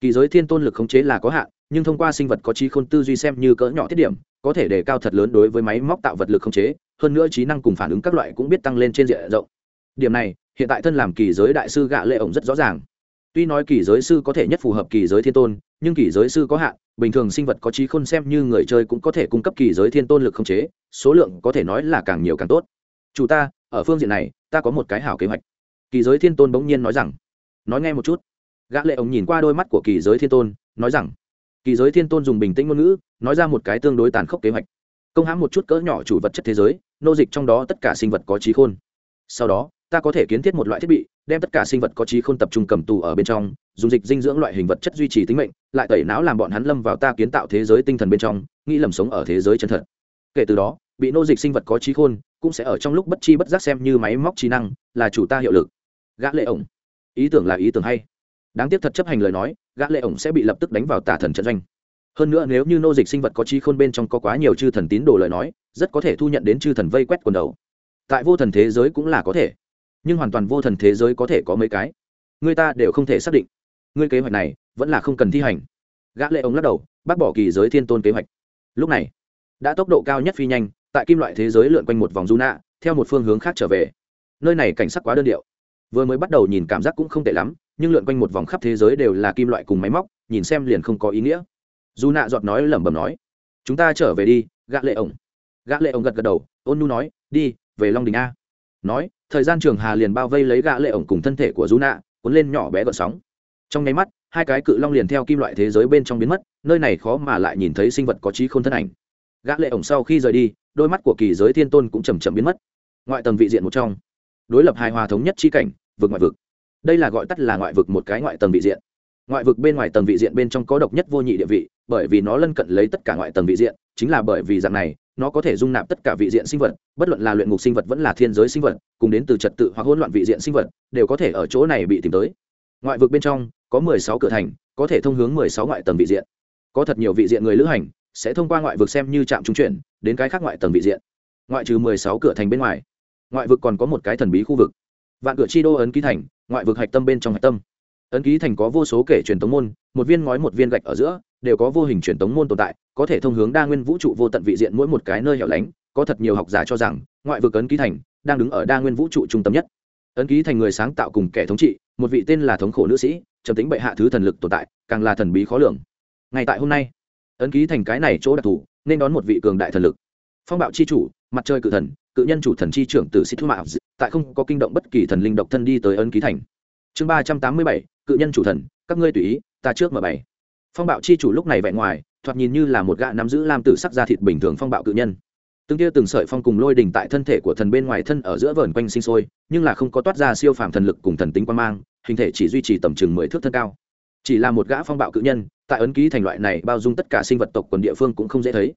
Kỳ giới thiên tôn lực khống chế là có hạn, nhưng thông qua sinh vật có trí khôn tư duy xem như cỡ nhỏ thiết điểm, có thể đề cao thật lớn đối với máy móc tạo vật lực khống chế, hơn nữa trí năng cùng phản ứng các loại cũng biết tăng lên trên diện rộng. Điểm này, hiện tại thân làm kỳ giới đại sư gạ lệ ổng rất rõ ràng. Tuy nói kỳ giới sư có thể nhất phù hợp kỳ giới thiên tôn, nhưng kỳ giới sư có hạn bình thường sinh vật có trí khôn xem như người chơi cũng có thể cung cấp kỳ giới thiên tôn lực không chế, số lượng có thể nói là càng nhiều càng tốt. Chủ ta, ở phương diện này, ta có một cái hảo kế hoạch. Kỳ giới thiên tôn bỗng nhiên nói rằng, nói nghe một chút. Gã lệ ổng nhìn qua đôi mắt của kỳ giới thiên tôn, nói rằng, kỳ giới thiên tôn dùng bình tĩnh ngôn ngữ, nói ra một cái tương đối tàn khốc kế hoạch. Công hãm một chút cỡ nhỏ chủ vật chất thế giới, nô dịch trong đó tất cả sinh vật có trí khôn. Sau đó, ta có thể kiến thiết một loại thiết bị đem tất cả sinh vật có trí khôn tập trung cầm tù ở bên trong, dùng dịch dinh dưỡng loại hình vật chất duy trì tính mệnh, lại tẩy não làm bọn hắn lâm vào ta kiến tạo thế giới tinh thần bên trong, nghĩ lầm sống ở thế giới chân thật. Kể từ đó, bị nô dịch sinh vật có trí khôn cũng sẽ ở trong lúc bất chi bất giác xem như máy móc trí năng, là chủ ta hiệu lực. Gã lệ ổng. Ý tưởng là ý tưởng hay. Đáng tiếc thật chấp hành lời nói, gã lệ ổng sẽ bị lập tức đánh vào tà thần trận doanh. Hơn nữa nếu như nô dịch sinh vật có trí khôn bên trong có quá nhiều chư thần tín đồ lời nói, rất có thể thu nhận đến chư thần vây quét quần đầu. Tại vô thần thế giới cũng là có thể nhưng hoàn toàn vô thần thế giới có thể có mấy cái. Người ta đều không thể xác định. Ngươi kế hoạch này vẫn là không cần thi hành. Gã lệ ống lắc đầu, bác bỏ kỳ giới thiên tôn kế hoạch. Lúc này, đã tốc độ cao nhất phi nhanh, tại kim loại thế giới lượn quanh một vòng du nạ, theo một phương hướng khác trở về. Nơi này cảnh sắc quá đơn điệu. Vừa mới bắt đầu nhìn cảm giác cũng không tệ lắm, nhưng lượn quanh một vòng khắp thế giới đều là kim loại cùng máy móc, nhìn xem liền không có ý nghĩa. Du nạ giọt nói lẩm bẩm nói, chúng ta trở về đi, gã lệ ổng gã lệ ổng gật gật đầu, ôn nu nói, đi, về long đình a. Nói thời gian trường hà liền bao vây lấy gã lệ ổng cùng thân thể của dù nạ cuốn lên nhỏ bé gợn sóng. Trong nháy mắt, hai cái cự long liền theo kim loại thế giới bên trong biến mất, nơi này khó mà lại nhìn thấy sinh vật có trí khôn thân ảnh. Gã lệ ổng sau khi rời đi, đôi mắt của kỳ giới thiên tôn cũng chậm chậm biến mất. Ngoại tầng vị diện một trong. Đối lập hài hòa thống nhất chi cảnh, vực ngoại vực. Đây là gọi tắt là ngoại vực một cái ngoại tầng vị diện. Ngoại vực bên ngoài tầng vị diện bên trong có độc nhất vô nhị địa vị, bởi vì nó lân cận lấy tất cả ngoại tầng vị diện, chính là bởi vì dạng này nó có thể dung nạp tất cả vị diện sinh vật, bất luận là luyện ngục sinh vật vẫn là thiên giới sinh vật, cùng đến từ trật tự hoặc hỗn loạn vị diện sinh vật, đều có thể ở chỗ này bị tìm tới. Ngoại vực bên trong, có mười sáu cửa thành, có thể thông hướng mười sáu ngoại tầng vị diện. Có thật nhiều vị diện người lữ hành, sẽ thông qua ngoại vực xem như trạm trung chuyển, đến cái khác ngoại tầng vị diện. Ngoại trừ mười sáu cửa thành bên ngoài, ngoại vực còn có một cái thần bí khu vực. Vạn cửa chi đô ấn ký thành, ngoại vực hạch tâm bên trong hạch tâm. Ấn ký thành có vô số kể truyền tống môn, một viên ngói một viên gạch ở giữa, đều có vô hình truyền tống môn tồn tại có thể thông hướng đa nguyên vũ trụ vô tận vị diện mỗi một cái nơi hẻo lánh, có thật nhiều học giả cho rằng, ngoại vực ấn ký thành đang đứng ở đa nguyên vũ trụ trung tâm nhất. Ấn ký thành người sáng tạo cùng kẻ thống trị, một vị tên là thống khổ nữ sĩ, trầm tính bệ hạ thứ thần lực tồn tại, càng là thần bí khó lường. Ngay tại hôm nay, ấn ký thành cái này chỗ đặc thù, nên đón một vị cường đại thần lực. Phong bạo c h i chủ, mặt trời cự thần, cự nhân chủ thần c h i trưởng từ sĩ thu mạo, tại không có kinh động bất kỳ thần linh độc thân đi tới ấn ký thành. Chương ba trăm tám mươi bảy, cự nhân chủ thần, các ngươi tùy ý, ta trước mở bảy phong bạo c h i chủ lúc này vẹn ngoài thoạt nhìn như là một gã nắm giữ lam tử sắc da thịt bình thường phong bạo cự nhân. Từng tia từng sợi phong cùng lôi đình tại thân thể của thần bên ngoài thân ở giữa vờn quanh sinh sôi, nhưng là không có toát ra siêu phàm thần lực cùng thần tính quan mang, hình thể chỉ duy trì tầm chừng mười thước thân cao. Chỉ là một gã phong bạo cự nhân, tại ấn ký thành loại này bao dung tất cả sinh vật tộc quần địa phương cũng không dễ thấy.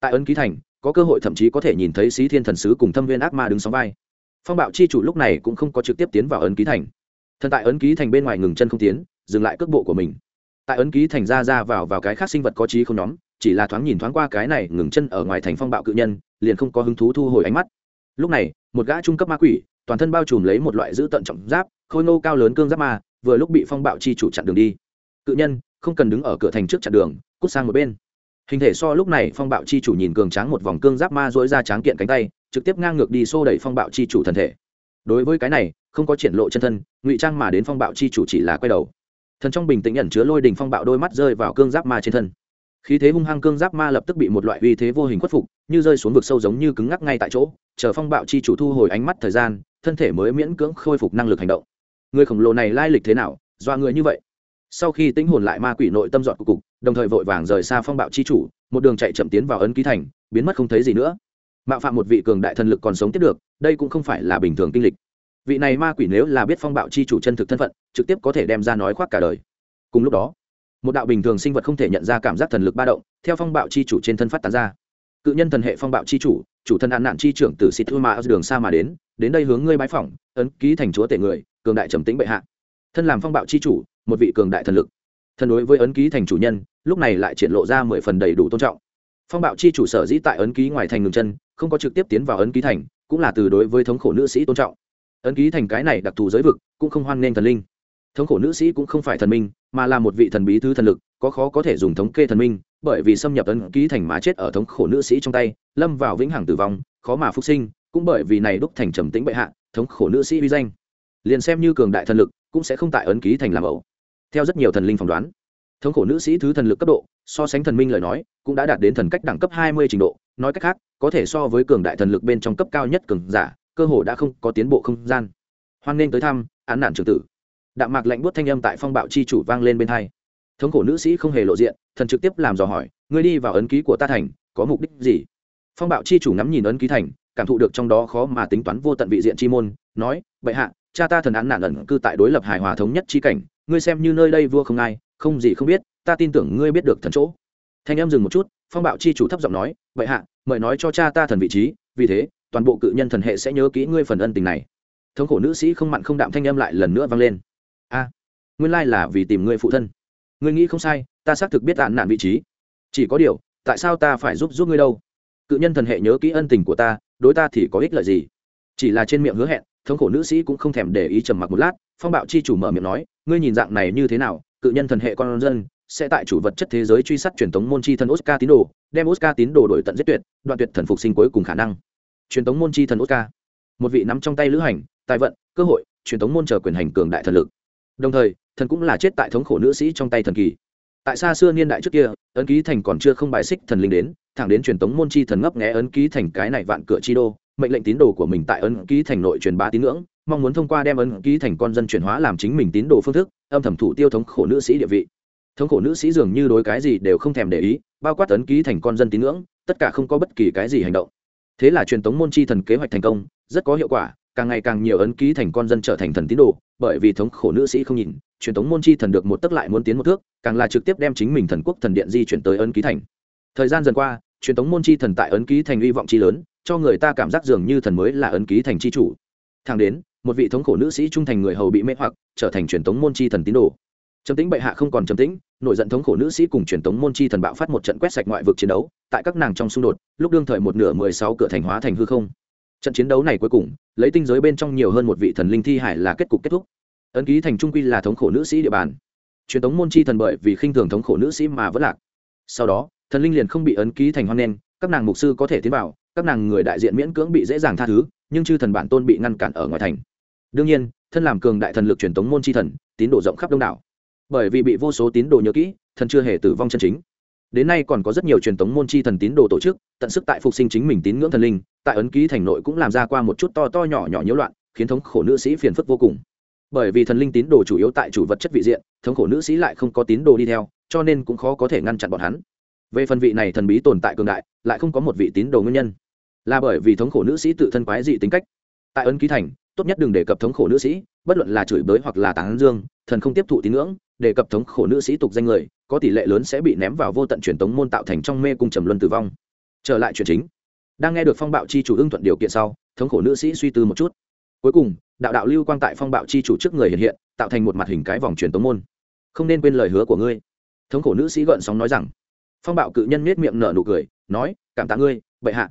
Tại ấn ký thành, có cơ hội thậm chí có thể nhìn thấy sĩ thiên thần sứ cùng thâm viên ác ma đứng sóng vai. Phong bạo chi chủ lúc này cũng không có trực tiếp tiến vào ấn ký thành. Thần tại ấn ký thành bên ngoài ngừng chân không tiến, dừng lại cước bộ của mình tại ấn ký thành ra ra vào vào cái khác sinh vật có trí không nhóm, chỉ là thoáng nhìn thoáng qua cái này ngừng chân ở ngoài thành phong bạo cự nhân, liền không có hứng thú thu hồi ánh mắt. Lúc này, một gã trung cấp ma quỷ, toàn thân bao trùm lấy một loại giữ tận trọng giáp, khôi ngô cao lớn cương giáp ma, vừa lúc bị phong bạo chi chủ chặn đường đi. Cự nhân, không cần đứng ở cửa thành trước chặn đường, cút sang một bên. Hình thể so lúc này phong bạo chi chủ nhìn cường tráng một vòng cương giáp ma dỗi ra tráng kiện cánh tay, trực tiếp ngang ngược đi xô đẩy phong bạo chi chủ thân thể. Đối với cái này, không có triển lộ chân thân, ngụy trang mà đến phong bạo chi chủ chỉ là quay đầu thần trong bình tĩnh nhận chứa lôi đình phong bạo đôi mắt rơi vào cương giáp ma trên thân. Khí thế hung hăng cương giáp ma lập tức bị một loại uy thế vô hình khuất phục, như rơi xuống vực sâu giống như cứng ngắc ngay tại chỗ, chờ phong bạo chi chủ thu hồi ánh mắt thời gian, thân thể mới miễn cưỡng khôi phục năng lực hành động. Người khổng lồ này lai lịch thế nào, dọa người như vậy? Sau khi tính hồn lại ma quỷ nội tâm dọn của cục, đồng thời vội vàng rời xa phong bạo chi chủ, một đường chạy chậm tiến vào ấn ký thành, biến mất không thấy gì nữa. Mạo phạm một vị cường đại thần lực còn sống tiếp được, đây cũng không phải là bình thường kinh lịch vị này ma quỷ nếu là biết phong bạo chi chủ chân thực thân phận, trực tiếp có thể đem ra nói khoác cả đời. Cùng lúc đó, một đạo bình thường sinh vật không thể nhận ra cảm giác thần lực ba động, theo phong bạo chi chủ trên thân phát tán ra. Cự nhân thần hệ phong bạo chi chủ chủ thân an nạn chi trưởng từ xịt thư mà đường xa mà đến đến đây hướng ngươi bái phỏng, ấn ký thành chúa tể người, cường đại trầm tĩnh bệ hạ. Thân làm phong bạo chi chủ, một vị cường đại thần lực. Thần đối với ấn ký thành chủ nhân, lúc này lại triển lộ ra mười phần đầy đủ tôn trọng. Phong bạo chi chủ sở dĩ tại ấn ký ngoài thành ngừng chân, không có trực tiếp tiến vào ấn ký thành, cũng là từ đối với thống khổ nữ sĩ tôn trọng ấn ký thành cái này đặc thù giới vực cũng không hoan nghênh thần linh. Thống khổ nữ sĩ cũng không phải thần minh, mà là một vị thần bí thứ thần lực, có khó có thể dùng thống kê thần minh, bởi vì xâm nhập ấn ký thành mà chết ở thống khổ nữ sĩ trong tay, lâm vào vĩnh hằng tử vong, khó mà phục sinh, cũng bởi vì này đúc thành trầm tĩnh bệ hạ, thống khổ nữ sĩ vi danh. Liền xem như cường đại thần lực, cũng sẽ không tại ấn ký thành làm ẩu. Theo rất nhiều thần linh phỏng đoán, thống khổ nữ sĩ thứ thần lực cấp độ, so sánh thần minh lời nói, cũng đã đạt đến thần cách đẳng cấp hai mươi trình độ, nói cách khác, có thể so với cường đại thần lực bên trong cấp cao nhất cường giả cơ hồ đã không có tiến bộ không gian. Hoan nên tới thăm, án nạn trường tử. Đạm mạc lạnh buốt thanh âm tại phong bạo chi chủ vang lên bên hai. Thống khổ nữ sĩ không hề lộ diện, thần trực tiếp làm dò hỏi, ngươi đi vào ấn ký của ta thành, có mục đích gì? Phong bạo chi chủ ngắm nhìn ấn ký thành, cảm thụ được trong đó khó mà tính toán vô tận vị diện chi môn, nói, bệ hạ, cha ta thần án nạn ẩn cư tại đối lập hài hòa thống nhất chi cảnh, ngươi xem như nơi đây vua không ai, không gì không biết, ta tin tưởng ngươi biết được thần chỗ. Thanh em dừng một chút, phong bạo chi chủ thấp giọng nói, bệ hạ, mời nói cho cha ta thần vị trí, vì thế toàn bộ cự nhân thần hệ sẽ nhớ kỹ ngươi phần ân tình này. Thống khổ nữ sĩ không mặn không đạm thanh âm lại lần nữa vang lên. A, nguyên lai là vì tìm ngươi phụ thân. Ngươi nghĩ không sai, ta xác thực biết tạ nạn vị trí. Chỉ có điều, tại sao ta phải giúp giúp ngươi đâu? Cự nhân thần hệ nhớ kỹ ân tình của ta, đối ta thì có ích lợi gì? Chỉ là trên miệng hứa hẹn, thống khổ nữ sĩ cũng không thèm để ý trầm mặc một lát, phong bạo chi chủ mở miệng nói, ngươi nhìn dạng này như thế nào, cự nhân thần hệ con dân, sẽ tại chủ vật chất thế giới truy sát truyền thống môn chi thần oscar tín đồ, đem oscar tín đồ đổi tận giết tuyệt, đoạn tuyệt thần phục sinh cuối cùng khả năng truyền Tống môn chi thần oscar. Một vị nắm trong tay lữ hành, tài vận, cơ hội, truyền Tống môn chờ quyền hành cường đại thần lực. Đồng thời, thần cũng là chết tại thống khổ nữ sĩ trong tay thần kỳ. Tại xa xưa niên đại trước kia, ấn ký thành còn chưa không bài xích thần linh đến, thẳng đến truyền Tống môn chi thần ngấp nghé ấn ký thành cái này vạn cửa chi đô, mệnh lệnh tín đồ của mình tại ấn ký thành nội truyền bá tín ngưỡng, mong muốn thông qua đem ấn ký thành con dân chuyển hóa làm chính mình tín đồ phương thức, âm thầm thủ tiêu thống khổ nữ sĩ địa vị. Thống khổ nữ sĩ dường như đối cái gì đều không thèm để ý, bao quát ấn ký thành con dân tín ngưỡng, tất cả không có bất kỳ cái gì hành động thế là truyền thống môn chi thần kế hoạch thành công, rất có hiệu quả, càng ngày càng nhiều ấn ký thành con dân trở thành thần tín đồ, bởi vì thống khổ nữ sĩ không nhìn, truyền thống môn chi thần được một tấc lại muốn tiến một thước, càng là trực tiếp đem chính mình thần quốc thần điện di chuyển tới ấn ký thành. Thời gian dần qua, truyền thống môn chi thần tại ấn ký thành hy vọng chi lớn, cho người ta cảm giác dường như thần mới là ấn ký thành chi chủ. Thang đến, một vị thống khổ nữ sĩ trung thành người hầu bị mê hoặc, trở thành truyền thống môn chi thần tín đồ trầm tĩnh bệ hạ không còn trầm tĩnh, nổi giận thống khổ nữ sĩ cùng truyền thống môn chi thần bạo phát một trận quét sạch ngoại vực chiến đấu, tại các nàng trong xung đột, lúc đương thời một nửa mười sáu cửa thành hóa thành hư không. Trận chiến đấu này cuối cùng, lấy tinh giới bên trong nhiều hơn một vị thần linh thi hải là kết cục kết thúc. Ấn ký thành trung quy là thống khổ nữ sĩ địa bàn. Truyền thống môn chi thần bởi vì khinh thường thống khổ nữ sĩ mà vẫn lạc. Sau đó, thần linh liền không bị ấn ký thành hoan nghênh, các nàng mục sư có thể tiến vào, các nàng người đại diện miễn cưỡng bị dễ dàng tha thứ, nhưng chư thần bản tôn bị ngăn cản ở ngoài thành. Đương nhiên, thân làm cường đại thần lực truyền tống môn chi thần, tín đồ rộng khắp đông đảo bởi vì bị vô số tín đồ nhớ kỹ, thần chưa hề tử vong chân chính. Đến nay còn có rất nhiều truyền thống môn chi thần tín đồ tổ chức, tận sức tại phục sinh chính mình tín ngưỡng thần linh, tại ấn ký thành nội cũng làm ra qua một chút to to nhỏ nhỏ nhiễu loạn, khiến thống khổ nữ sĩ phiền phức vô cùng. Bởi vì thần linh tín đồ chủ yếu tại chủ vật chất vị diện, thống khổ nữ sĩ lại không có tín đồ đi theo, cho nên cũng khó có thể ngăn chặn bọn hắn. Về phần vị này thần bí tồn tại cường đại, lại không có một vị tín đồ nguyên nhân. Là bởi vì thống khổ nữ sĩ tự thân quái dị tính cách. Tại ấn ký thành, tốt nhất đừng đề cập thống khổ nữ sĩ, bất luận là chửi bới hoặc là tán dương, thần không tiếp thụ tín ngưỡng đề cập thống khổ nữ sĩ tục danh người, có tỷ lệ lớn sẽ bị ném vào vô tận truyền tống môn tạo thành trong mê cung trầm luân tử vong. Trở lại chuyện chính. Đang nghe được phong bạo chi chủ ưng thuận điều kiện sau, thống khổ nữ sĩ suy tư một chút. Cuối cùng, đạo đạo lưu quang tại phong bạo chi chủ trước người hiện hiện, tạo thành một mặt hình cái vòng truyền tống môn. Không nên quên lời hứa của ngươi. Thống khổ nữ sĩ gợn sóng nói rằng. Phong bạo cự nhân nết miệng nở nụ cười, nói, cảm tạ ngươi, bệ hạ.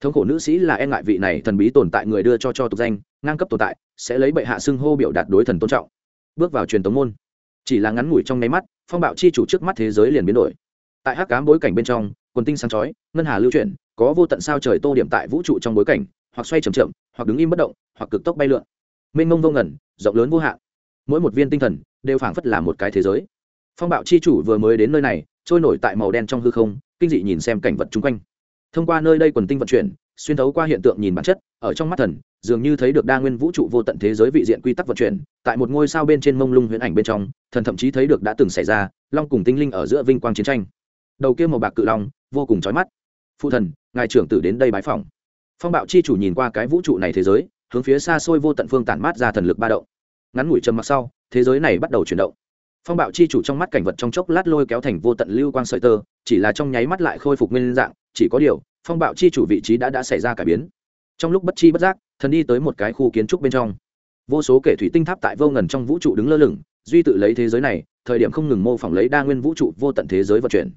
Thống khổ nữ sĩ là e ngại vị này thần bí tồn tại người đưa cho cho tục danh, ngang cấp tồn tại, sẽ lấy bệ hạ xưng hô biểu đạt đối thần tôn trọng. Bước vào truyền tống môn chỉ là ngắn ngủi trong nháy mắt, phong bạo chi chủ trước mắt thế giới liền biến đổi. Tại hắc cám bối cảnh bên trong, quần tinh sáng chói, ngân hà lưu chuyển, có vô tận sao trời tô điểm tại vũ trụ trong bối cảnh, hoặc xoay chầm chậm, hoặc đứng im bất động, hoặc cực tốc bay lượn. Mênh mông vô ngẩn rộng lớn vô hạn. Mỗi một viên tinh thần, đều phảng phất là một cái thế giới. Phong bạo chi chủ vừa mới đến nơi này, trôi nổi tại màu đen trong hư không, kinh dị nhìn xem cảnh vật chung quanh. Thông qua nơi đây quần tinh vận chuyển, xuyên thấu qua hiện tượng nhìn bản chất, ở trong mắt thần dường như thấy được đa nguyên vũ trụ vô tận thế giới vị diện quy tắc vận chuyển, tại một ngôi sao bên trên mông lung huyễn ảnh bên trong, thần thậm chí thấy được đã từng xảy ra, long cùng tinh linh ở giữa vinh quang chiến tranh. Đầu kia màu bạc cự long, vô cùng chói mắt. Phụ thần, ngài trưởng tử đến đây bái phòng phong bạo chi chủ nhìn qua cái vũ trụ này thế giới, hướng phía xa xôi vô tận phương tản mát ra thần lực ba động. Ngắn ngủi trầm mặc sau, thế giới này bắt đầu chuyển động. Phong bạo chi chủ trong mắt cảnh vật trong chốc lát lôi kéo thành vô tận lưu quang sợi tơ, chỉ là trong nháy mắt lại khôi phục nguyên dạng, chỉ có điều, phong bạo chi chủ vị trí đã đã xảy ra cải biến. Trong lúc bất chi bất giác thần đi tới một cái khu kiến trúc bên trong. Vô số kể thủy tinh tháp tại vô ngần trong vũ trụ đứng lơ lửng, duy tự lấy thế giới này, thời điểm không ngừng mô phỏng lấy đa nguyên vũ trụ vô tận thế giới vận chuyển.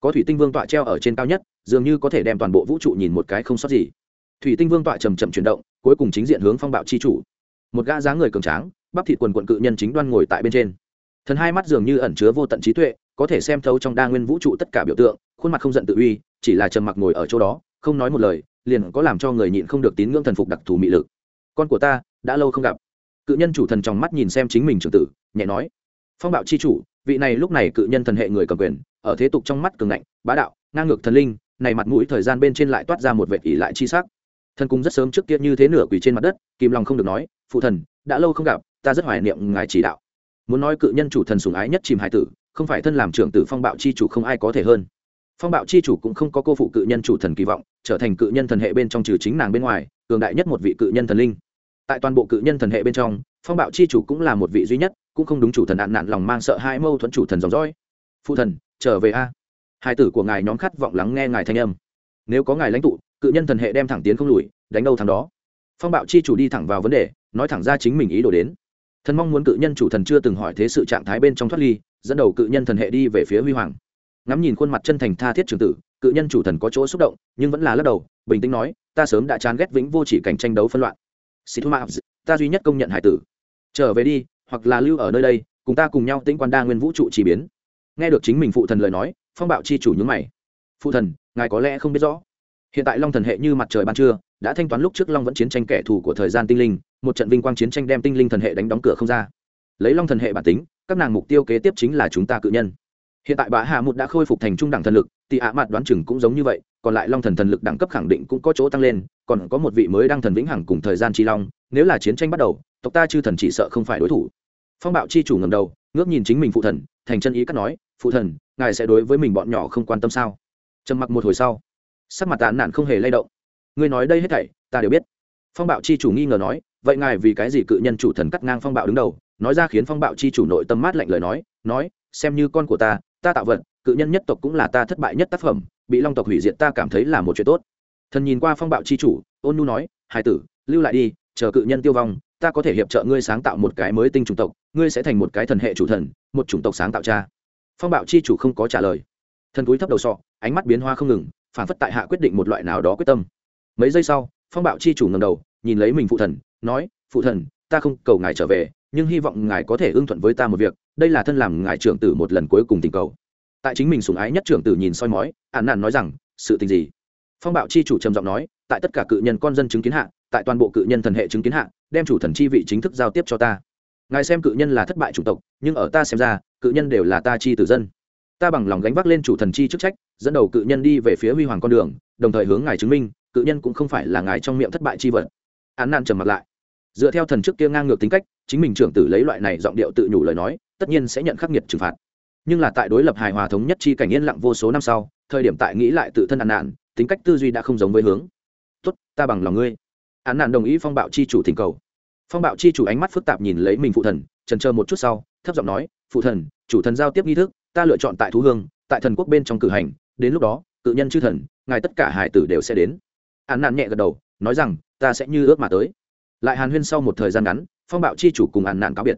Có thủy tinh vương tọa treo ở trên cao nhất, dường như có thể đem toàn bộ vũ trụ nhìn một cái không sót gì. Thủy tinh vương tọa chầm chậm chuyển động, cuối cùng chính diện hướng phong bạo chi chủ. Một gã dáng người cường tráng, bắp thịt quần quận cự nhân chính đoan ngồi tại bên trên. Thần hai mắt dường như ẩn chứa vô tận trí tuệ, có thể xem thấu trong đa nguyên vũ trụ tất cả biểu tượng, khuôn mặt không giận tự uy, chỉ là trầm mặc ngồi ở chỗ đó, không nói một lời liền có làm cho người nhịn không được tín ngưỡng thần phục đặc thù mị lực. Con của ta, đã lâu không gặp. Cự nhân chủ thần trong mắt nhìn xem chính mình trưởng tử, nhẹ nói. Phong bạo c h i chủ, vị này lúc này cự nhân thần hệ người cầm quyền, ở thế tục trong mắt cường ngạnh, bá đạo, ngang ngược thần linh, này mặt mũi thời gian bên trên lại toát ra một vệ ỷ lại chi sắc. Thần cung rất sớm trước kia như thế nửa quỳ trên mặt đất, kìm lòng không được nói, phụ thần, đã lâu không gặp, ta rất hoài niệm ngài chỉ đạo. Muốn nói cự nhân chủ thần sùng ái nhất chìm hải tử, không phải thân làm trưởng tử phong bạo chi chủ không ai có thể hơn. Phong bạo chi chủ cũng không có cô phụ cự nhân chủ thần kỳ vọng trở thành cự nhân thần hệ bên trong trừ chính nàng bên ngoài, cường đại nhất một vị cự nhân thần linh. Tại toàn bộ cự nhân thần hệ bên trong, phong bạo chi chủ cũng là một vị duy nhất, cũng không đúng chủ thần nạn nạn lòng mang sợ hai mâu thuẫn chủ thần dòng dõi. Phụ thần, trở về a. Hai tử của ngài nhóm khát vọng lắng nghe ngài thanh âm. Nếu có ngài lãnh tụ, cự nhân thần hệ đem thẳng tiến không lùi, đánh đâu thằng đó. Phong bạo chi chủ đi thẳng vào vấn đề, nói thẳng ra chính mình ý đồ đến. Thần mong muốn cự nhân chủ thần chưa từng hỏi thế sự trạng thái bên trong thoát ly, dẫn đầu cự nhân thần hệ đi về phía huy hoàng. Ngắm nhìn khuôn mặt chân thành tha thiết trường tử cự nhân chủ thần có chỗ xúc động, nhưng vẫn là lắc đầu, bình tĩnh nói, ta sớm đã chán ghét vĩnh vô chỉ cảnh tranh đấu phân loạn. Xịt ta duy nhất công nhận hải tử. Trở về đi, hoặc là lưu ở nơi đây, cùng ta cùng nhau tĩnh quan đa nguyên vũ trụ chỉ biến. Nghe được chính mình phụ thần lời nói, phong bạo chi chủ nhướng mày. Phụ thần, ngài có lẽ không biết rõ. Hiện tại long thần hệ như mặt trời ban trưa, đã thanh toán lúc trước long vẫn chiến tranh kẻ thù của thời gian tinh linh, một trận vinh quang chiến tranh đem tinh linh thần hệ đánh đóng cửa không ra. Lấy long thần hệ bản tính, các nàng mục tiêu kế tiếp chính là chúng ta cự nhân. Hiện tại bá hạ một đã khôi phục thành trung đẳng thần lực thì ạ mặt đoán chừng cũng giống như vậy, còn lại long thần thần lực đẳng cấp khẳng định cũng có chỗ tăng lên, còn có một vị mới đang thần vĩnh hằng cùng thời gian chi long, nếu là chiến tranh bắt đầu, tộc ta chư thần chỉ sợ không phải đối thủ. Phong bạo chi chủ ngầm đầu, ngước nhìn chính mình phụ thần, thành chân ý cắt nói, phụ thần, ngài sẽ đối với mình bọn nhỏ không quan tâm sao? Trầm mặc một hồi sau, sắc mặt tàn nạn không hề lay động. Ngươi nói đây hết thảy, ta đều biết. Phong bạo chi chủ nghi ngờ nói, vậy ngài vì cái gì cự nhân chủ thần cắt ngang phong bạo đứng đầu? Nói ra khiến phong bạo chi chủ nội tâm mát lạnh lời nói nói, xem như con của ta ta tạo vật, cự nhân nhất tộc cũng là ta thất bại nhất tác phẩm, bị long tộc hủy diệt ta cảm thấy là một chuyện tốt. Thần nhìn qua phong bạo chi chủ, ôn nu nói, hải tử, lưu lại đi, chờ cự nhân tiêu vong, ta có thể hiệp trợ ngươi sáng tạo một cái mới tinh chủng tộc, ngươi sẽ thành một cái thần hệ chủ thần, một chủng tộc sáng tạo cha. Phong bạo chi chủ không có trả lời. Thần cúi thấp đầu sọ, ánh mắt biến hoa không ngừng, phản phất tại hạ quyết định một loại nào đó quyết tâm. Mấy giây sau, phong bạo chi chủ ngầm đầu, nhìn lấy mình phụ thần, nói, phụ thần, ta không cầu ngài trở về, nhưng hy vọng ngài có thể ưng thuận với ta một việc đây là thân làm ngài trưởng tử một lần cuối cùng tình cầu. Tại chính mình sủng ái nhất trưởng tử nhìn soi mói ạn nạn nói rằng, sự tình gì? Phong bạo chi chủ trầm giọng nói, tại tất cả cự nhân con dân chứng kiến hạ, tại toàn bộ cự nhân thần hệ chứng kiến hạ, đem chủ thần chi vị chính thức giao tiếp cho ta. Ngài xem cự nhân là thất bại chủng tộc, nhưng ở ta xem ra, cự nhân đều là ta chi tử dân. Ta bằng lòng gánh vác lên chủ thần chi chức trách, dẫn đầu cự nhân đi về phía huy hoàng con đường, đồng thời hướng ngài chứng minh, cự nhân cũng không phải là ngài trong miệng thất bại chi vật. Án nạn trầm mặt lại. Dựa theo thần trước kia ngang ngược tính cách, chính mình trưởng tử lấy loại này giọng điệu tự nhủ lời nói tất nhiên sẽ nhận khắc nghiệt trừng phạt. Nhưng là tại đối lập hài hòa thống nhất chi cảnh yên lặng vô số năm sau, thời điểm tại nghĩ lại tự thân ăn nạn tính cách tư duy đã không giống với hướng. Tốt, ta bằng lòng ngươi. Án nạn đồng ý phong bạo chi chủ thỉnh cầu. Phong bạo chi chủ ánh mắt phức tạp nhìn lấy mình phụ thần trần chờ một chút sau, thấp giọng nói, phụ thần, chủ thần giao tiếp nghi thức, ta lựa chọn tại thú hương, tại thần quốc bên trong cử hành, đến lúc đó, cự nhân chư thần, ngài tất cả hải tử đều sẽ đến. Án nạn nhẹ gật đầu, nói rằng, ta sẽ như ước mà tới. Lại hàn huyên sau một thời gian ngắn, phong bạo chi chủ cùng án nạn cáo biệt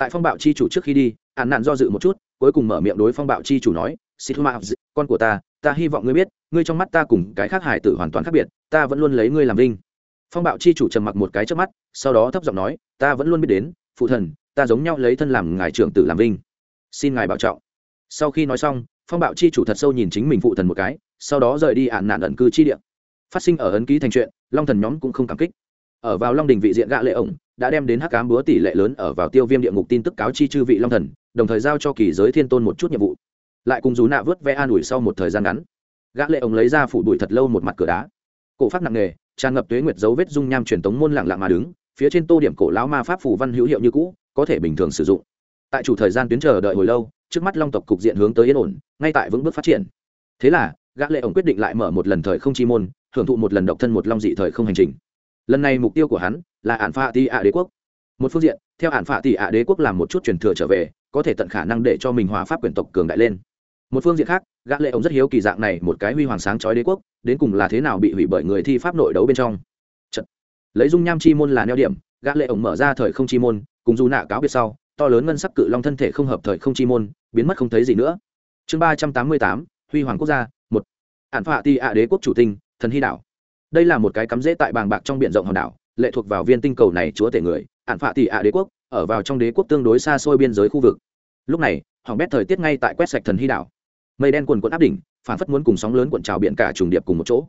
tại phong bạo chi chủ trước khi đi án nạn do dự một chút, cuối cùng mở miệng đối phong bạo chi chủ nói, xịt con của ta ta hy vọng ngươi biết, ngươi trong mắt ta cùng cái khác hải tử hoàn toàn khác biệt, ta vẫn luôn lấy ngươi làm linh phong bạo chi chủ trầm mặc một cái trước mắt, sau đó thấp giọng nói, ta vẫn luôn biết đến, phụ thần, ta giống nhau lấy thân làm ngài trưởng tử làm linh xin ngài bảo trọng. Sau khi nói xong, phong bạo chi chủ thật sâu nhìn chính mình phụ thần một cái, sau đó rời đi ạn nạn ẩn cư chi địa. Phát sinh ở ấn ký thành chuyện, long thần nhóm cũng không cảm kích ở vào long đình vị diện gạ lệ ổng, đã đem đến hắc cám búa tỷ lệ lớn ở vào tiêu viêm địa ngục tin tức cáo chi chư vị long thần, đồng thời giao cho kỳ giới thiên tôn một chút nhiệm vụ. Lại cùng rú nạ vớt ve an ủi sau một thời gian ngắn. Gã lệ ổng lấy ra phủ bụi thật lâu một mặt cửa đá. Cổ pháp nặng nghề tràn ngập tuế nguyệt dấu vết dung nham truyền tống môn lặng lặng mà đứng, phía trên tô điểm cổ lão ma pháp phủ văn hữu hiệu như cũ, có thể bình thường sử dụng. Tại chủ thời gian tuyến chờ đợi hồi lâu, trước mắt long tộc cục diện hướng tới yên ổn, ngay tại vững bước phát triển. Thế là, gã lệ ổng quyết định lại mở một lần thời không chi môn, hưởng thụ một lần độc thân một long dị thời không hành trình lần này mục tiêu của hắn là ản phạ ti ạ đế quốc. Một phương diện, theo ản phạ ti ạ đế quốc làm một chút truyền thừa trở về, có thể tận khả năng để cho mình hòa pháp quyền tộc cường đại lên. Một phương diện khác, gã lệ ổng rất hiếu kỳ dạng này một cái huy hoàng sáng chói đế quốc, đến cùng là thế nào bị hủy bởi người thi pháp nội đấu bên trong. Chật. lấy dung nham chi môn là neo điểm, gã lệ ổng mở ra thời không chi môn, cùng du nạ cáo biệt sau, to lớn ngân sắc cự long thân thể không hợp thời không chi môn, biến mất không thấy gì nữa. Chương ba trăm tám mươi tám, huy hoàng quốc gia, một. Ản phạ ti ạ đế quốc chủ tinh, thần hy đảo đây là một cái cắm rễ tại bàng bạc trong biển rộng hòn đảo, lệ thuộc vào viên tinh cầu này chúa tể người, ản phạ tỷ ạ đế quốc, ở vào trong đế quốc tương đối xa xôi biên giới khu vực. Lúc này, hỏng bét thời tiết ngay tại quét sạch thần hy đảo. Mây đen quần quận áp đỉnh, phản phất muốn cùng sóng lớn cuộn trào biển cả trùng điệp cùng một chỗ.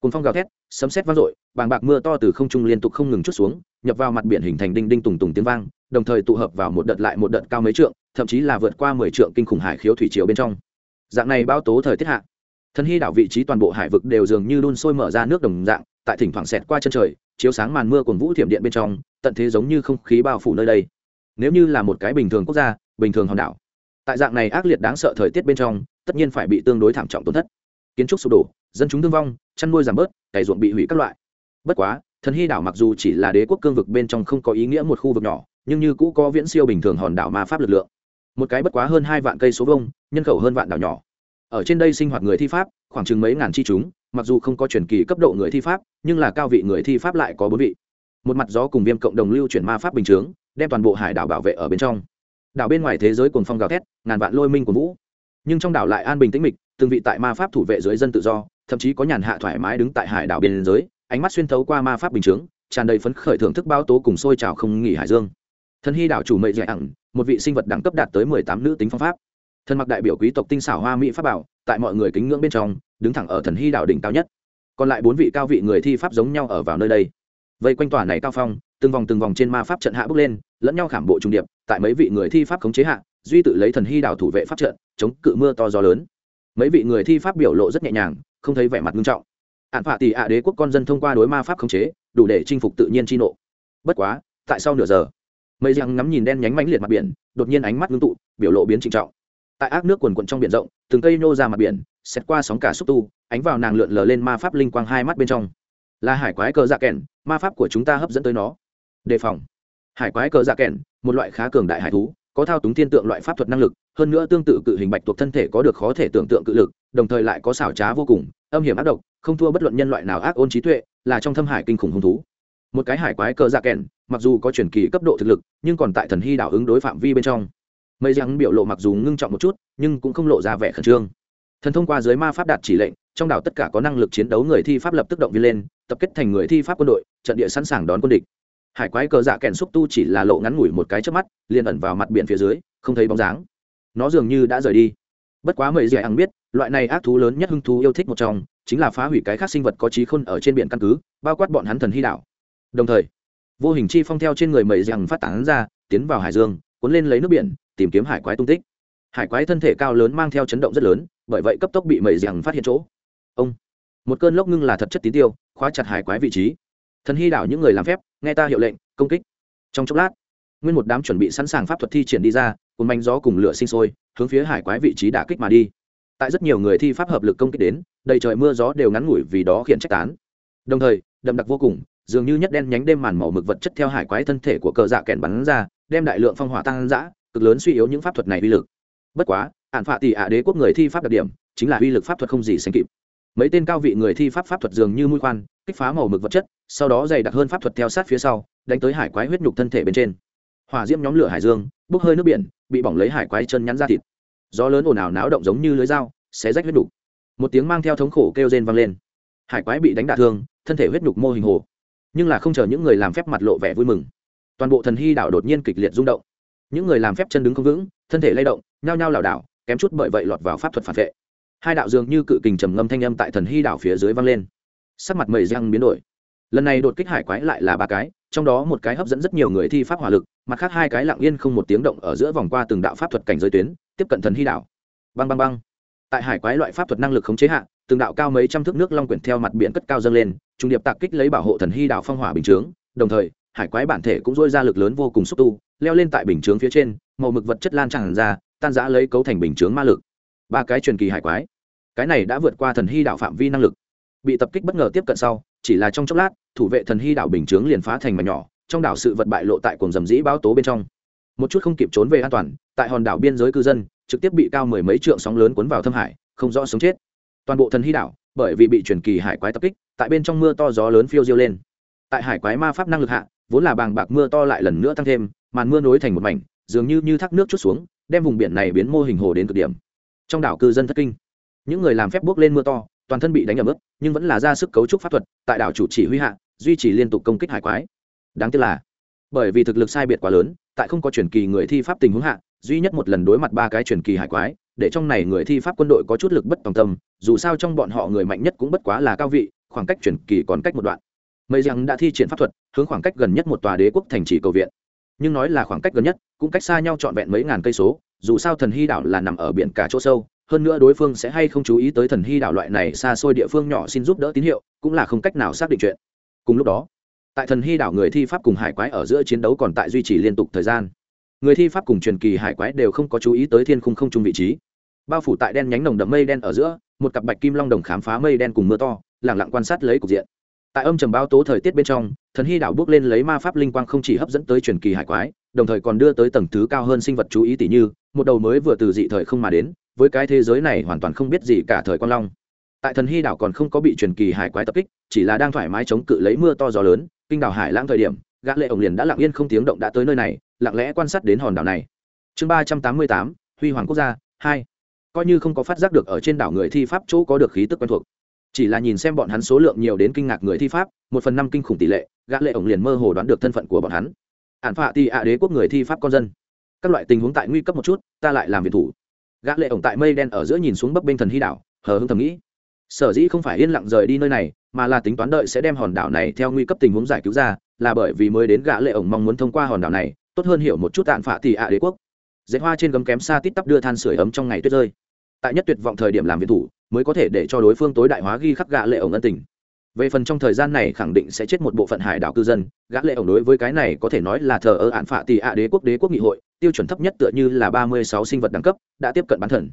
Cùng phong gào thét, sấm sét vang dội, bàng bạc mưa to từ không trung liên tục không ngừng chút xuống, nhập vào mặt biển hình thành đinh đinh tùng tùng tiếng vang, đồng thời tụ hợp vào một đợt lại một đợt cao mấy trượng, thậm chí là vượt qua mười trượng kinh khủng hải khiếu thủy triều bên trong. Dạng này bao tố thời tiết hạ Thần hy đảo vị trí toàn bộ hải vực đều dường như đun sôi mở ra nước đồng dạng, tại thỉnh thoảng xẹt qua chân trời, chiếu sáng màn mưa cùng vũ thiểm điện bên trong, tận thế giống như không khí bao phủ nơi đây. Nếu như là một cái bình thường quốc gia, bình thường hòn đảo, tại dạng này ác liệt đáng sợ thời tiết bên trong, tất nhiên phải bị tương đối thảm trọng tổn thất. Kiến trúc sụp đổ, dân chúng thương vong, chăn nuôi giảm bớt, cày ruộng bị hủy các loại. Bất quá, thần hy đảo mặc dù chỉ là đế quốc cương vực bên trong không có ý nghĩa một khu vực nhỏ, nhưng như cũ có viễn siêu bình thường hòn đảo ma pháp lực lượng. Một cái bất quá hơn hai vạn cây số vông nhân khẩu hơn vạn đảo nhỏ ở trên đây sinh hoạt người thi pháp, khoảng chừng mấy ngàn chi chúng, mặc dù không có truyền kỳ cấp độ người thi pháp, nhưng là cao vị người thi pháp lại có bốn vị. Một mặt gió cùng viêm cộng đồng lưu chuyển ma pháp bình chướng, đem toàn bộ hải đảo bảo vệ ở bên trong. Đảo bên ngoài thế giới cùng phong gào thét, ngàn vạn lôi minh của vũ. Nhưng trong đảo lại an bình tĩnh mịch, từng vị tại ma pháp thủ vệ dưới dân tự do, thậm chí có nhàn hạ thoải mái đứng tại hải đảo biên giới, ánh mắt xuyên thấu qua ma pháp bình chướng, tràn đầy phấn khởi thưởng thức bao tố cùng sôi trào không nghỉ hải dương. Thân hy đảo chủ mệnh dạy ẳng một vị sinh vật đẳng cấp đạt tới mười tám nữ tính phong pháp thân mặc đại biểu quý tộc tinh xảo hoa mỹ pháp bảo, tại mọi người kính ngưỡng bên trong, đứng thẳng ở thần hy đảo đỉnh cao nhất. Còn lại bốn vị cao vị người thi pháp giống nhau ở vào nơi đây. Vây quanh tòa này cao phong, từng vòng từng vòng trên ma pháp trận hạ bước lên, lẫn nhau khảm bộ trung điệp, tại mấy vị người thi pháp khống chế hạ, duy tự lấy thần hy đảo thủ vệ pháp trận, chống cự mưa to gió lớn. Mấy vị người thi pháp biểu lộ rất nhẹ nhàng, không thấy vẻ mặt nghiêm trọng. Hạn phạ tỷ ạ đế quốc con dân thông qua đối ma pháp khống chế, đủ để chinh phục tự nhiên chi nộ. Bất quá, tại sau nửa giờ, mây răng ngắm nhìn đen nhánh mãnh liệt mặt biển, đột nhiên ánh mắt ngưng tụ, biểu lộ biến trịnh trọng tại ác nước quần quận trong biển rộng, từng cây nô ra mặt biển xét qua sóng cả xúc tu, ánh vào nàng lượn lờ lên ma pháp linh quang hai mắt bên trong. Là hải quái cờ dạ kèn, ma pháp của chúng ta hấp dẫn tới nó. Đề phòng. Hải quái cờ dạ kèn, một loại khá cường đại hải thú, có thao túng thiên tượng loại pháp thuật năng lực, hơn nữa tương tự cự hình bạch thuộc thân thể có được khó thể tưởng tượng cự lực, đồng thời lại có xảo trá vô cùng, âm hiểm ác độc, không thua bất luận nhân loại nào ác ôn trí tuệ, là trong thâm hải kinh khủng hung thú. Một cái hải quái cờ dạ kèn, mặc dù có truyền kỳ cấp độ thực lực, nhưng còn tại thần hy đảo ứng đối phạm vi bên trong mây răng biểu lộ mặc dù ngưng trọng một chút, nhưng cũng không lộ ra vẻ khẩn trương. Thần thông qua dưới ma pháp đạt chỉ lệnh, trong đảo tất cả có năng lực chiến đấu người thi pháp lập tức động viên lên, tập kết thành người thi pháp quân đội, trận địa sẵn sàng đón quân địch. Hải quái cờ dạ kèn xúc tu chỉ là lộ ngắn ngủi một cái trước mắt, liền ẩn vào mặt biển phía dưới, không thấy bóng dáng. Nó dường như đã rời đi. Bất quá mười dẻ ăn biết, loại này ác thú lớn nhất hưng thú yêu thích một trong, chính là phá hủy cái khác sinh vật có trí khôn ở trên biển căn cứ, bao quát bọn hắn thần hy đảo. Đồng thời, vô hình chi phong theo trên người mầy rằng phát tán ra, tiến vào hải dương, cuốn lên lấy nước biển tìm kiếm hải quái tung tích. Hải quái thân thể cao lớn mang theo chấn động rất lớn, bởi vậy cấp tốc bị mầy rằng phát hiện chỗ. Ông, một cơn lốc ngưng là thật chất tín tiêu, khóa chặt hải quái vị trí. Thần hy đảo những người làm phép, nghe ta hiệu lệnh, công kích. Trong chốc lát, nguyên một đám chuẩn bị sẵn sàng pháp thuật thi triển đi ra cùng manh gió cùng lửa sinh sôi, hướng phía hải quái vị trí đả kích mà đi. Tại rất nhiều người thi pháp hợp lực công kích đến, đầy trời mưa gió đều ngắn ngủi vì đó khiển trách tán. Đồng thời, đậm đặc vô cùng, dường như nhất đen nhánh đêm màn màu mực vật chất theo hải quái thân thể của cờ dạ kẹn bắn ra, đem đại lượng phong hỏa tăng dã cực lớn suy yếu những pháp thuật này uy lực. Bất quá ạn phạ tỷ ạ đế quốc người thi pháp đặc điểm chính là uy lực pháp thuật không gì sánh kịp. Mấy tên cao vị người thi pháp pháp thuật dường như mũi khoan, kích phá màu mực vật chất, sau đó dày đặc hơn pháp thuật theo sát phía sau, đánh tới hải quái huyết nhục thân thể bên trên. Hỏa diễm nhóm lửa hải dương, bốc hơi nước biển, bị bỏng lấy hải quái chân nhắn ra thịt. Gió lớn ồn ào náo động giống như lưới dao, xé rách huyết nhục. Một tiếng mang theo thống khổ kêu rên vang lên. Hải quái bị đánh đả thương, thân thể huyết nhục mô hình hồ. Nhưng là không chờ những người làm phép mặt lộ vẻ vui mừng. Toàn bộ thần hy đảo đột nhiên kịch liệt rung động những người làm phép chân đứng không vững, thân thể lay động, nhao nhao lảo đảo, kém chút bởi vậy lọt vào pháp thuật phản vệ. Hai đạo dường như cự kình trầm ngâm thanh âm tại thần hy đảo phía dưới vang lên. Sắc mặt mầy răng biến đổi. Lần này đột kích hải quái lại là ba cái, trong đó một cái hấp dẫn rất nhiều người thi pháp hỏa lực, mặt khác hai cái lặng yên không một tiếng động ở giữa vòng qua từng đạo pháp thuật cảnh giới tuyến, tiếp cận thần hy đảo. Băng băng băng. Tại hải quái loại pháp thuật năng lực khống chế hạn từng đạo cao mấy trăm thước nước long quyển theo mặt biển cất cao dâng lên trung điệp tạc kích lấy bảo hộ thần hy đảo phong hỏa bình chướng, đồng thời, hải quái bản thể cũng dôi ra lực lớn vô cùng xúc tu leo lên tại bình chướng phía trên, màu mực vật chất lan tràn ra, tan giã lấy cấu thành bình chướng ma lực. Ba cái truyền kỳ hải quái. Cái này đã vượt qua thần hy đảo phạm vi năng lực. Bị tập kích bất ngờ tiếp cận sau, chỉ là trong chốc lát, thủ vệ thần hy đảo bình chướng liền phá thành mà nhỏ, trong đảo sự vật bại lộ tại cùng dầm dĩ báo tố bên trong. Một chút không kịp trốn về an toàn, tại hòn đảo biên giới cư dân, trực tiếp bị cao mười mấy trượng sóng lớn cuốn vào thâm hải, không rõ sống chết. Toàn bộ thần hy đảo, bởi vì bị truyền kỳ hải quái tập kích, tại bên trong mưa to gió lớn phiêu diêu lên. Tại hải quái ma pháp năng lực hạ, vốn là bàng bạc mưa to lại lần nữa tăng thêm màn mưa nối thành một mảnh, dường như như thác nước chút xuống, đem vùng biển này biến mô hình hồ đến cực điểm. Trong đảo cư dân thất kinh. Những người làm phép bước lên mưa to, toàn thân bị đánh ẩm ướt, nhưng vẫn là ra sức cấu trúc pháp thuật, tại đảo chủ chỉ huy hạ, duy trì liên tục công kích hải quái. Đáng tiếc là, bởi vì thực lực sai biệt quá lớn, tại không có truyền kỳ người thi pháp tình huống hạ, duy nhất một lần đối mặt ba cái truyền kỳ hải quái, để trong này người thi pháp quân đội có chút lực bất tòng tâm, dù sao trong bọn họ người mạnh nhất cũng bất quá là cao vị, khoảng cách truyền kỳ còn cách một đoạn. Mây rằng đã thi triển pháp thuật, hướng khoảng cách gần nhất một tòa đế quốc thành trì cầu viện nhưng nói là khoảng cách gần nhất, cũng cách xa nhau trọn vẹn mấy ngàn cây số, dù sao thần hy đảo là nằm ở biển cả chỗ sâu, hơn nữa đối phương sẽ hay không chú ý tới thần hy đảo loại này xa xôi địa phương nhỏ xin giúp đỡ tín hiệu, cũng là không cách nào xác định chuyện. Cùng lúc đó, tại thần hy đảo người thi pháp cùng hải quái ở giữa chiến đấu còn tại duy trì liên tục thời gian. Người thi pháp cùng truyền kỳ hải quái đều không có chú ý tới thiên khung không chung vị trí. Bao phủ tại đen nhánh nồng đậm mây đen ở giữa, một cặp bạch kim long đồng khám phá mây đen cùng mưa to lẳng lặng quan sát lấy cục diện tại âm trầm bao tố thời tiết bên trong, thần hy đảo bước lên lấy ma pháp linh quang không chỉ hấp dẫn tới truyền kỳ hải quái, đồng thời còn đưa tới tầng thứ cao hơn sinh vật chú ý tỷ như, một đầu mới vừa từ dị thời không mà đến, với cái thế giới này hoàn toàn không biết gì cả thời quan long. Tại thần hy đảo còn không có bị truyền kỳ hải quái tập kích, chỉ là đang thoải mái chống cự lấy mưa to gió lớn, kinh đảo hải lãng thời điểm, gã lệ ổng liền đã lặng yên không tiếng động đã tới nơi này, lặng lẽ quan sát đến hòn đảo này. Chương ba trăm tám mươi tám, huy hoàng quốc gia hai. Coi như không có phát giác được ở trên đảo người thi pháp chỗ có được khí tức quen thuộc chỉ là nhìn xem bọn hắn số lượng nhiều đến kinh ngạc người thi pháp, một phần năm kinh khủng tỷ lệ, gã lệ ổng liền mơ hồ đoán được thân phận của bọn hắn. Ản phạ ti ạ đế quốc người thi pháp con dân. Các loại tình huống tại nguy cấp một chút, ta lại làm việc thủ. Gã lệ ổng tại mây đen ở giữa nhìn xuống bấp bên thần hy đảo, hờ hững thầm nghĩ. Sở dĩ không phải yên lặng rời đi nơi này, mà là tính toán đợi sẽ đem hòn đảo này theo nguy cấp tình huống giải cứu ra, là bởi vì mới đến gã lệ ổng mong muốn thông qua hòn đảo này, tốt hơn hiểu một chút tạn phạ tỷ ạ đế quốc. Dệt hoa trên gấm kém xa tít tắp đưa than sửa ấm trong ngày tuyết rơi. Tại nhất tuyệt vọng thời điểm làm việc thủ mới có thể để cho đối phương tối đại hóa ghi khắc gã lệ ổng ân tình. Về phần trong thời gian này khẳng định sẽ chết một bộ phận hải đảo cư dân, gã lệ ổng đối với cái này có thể nói là thờ ơ án phạ tỷ ạ đế quốc đế quốc nghị hội, tiêu chuẩn thấp nhất tựa như là ba mươi sáu sinh vật đẳng cấp, đã tiếp cận bán thần.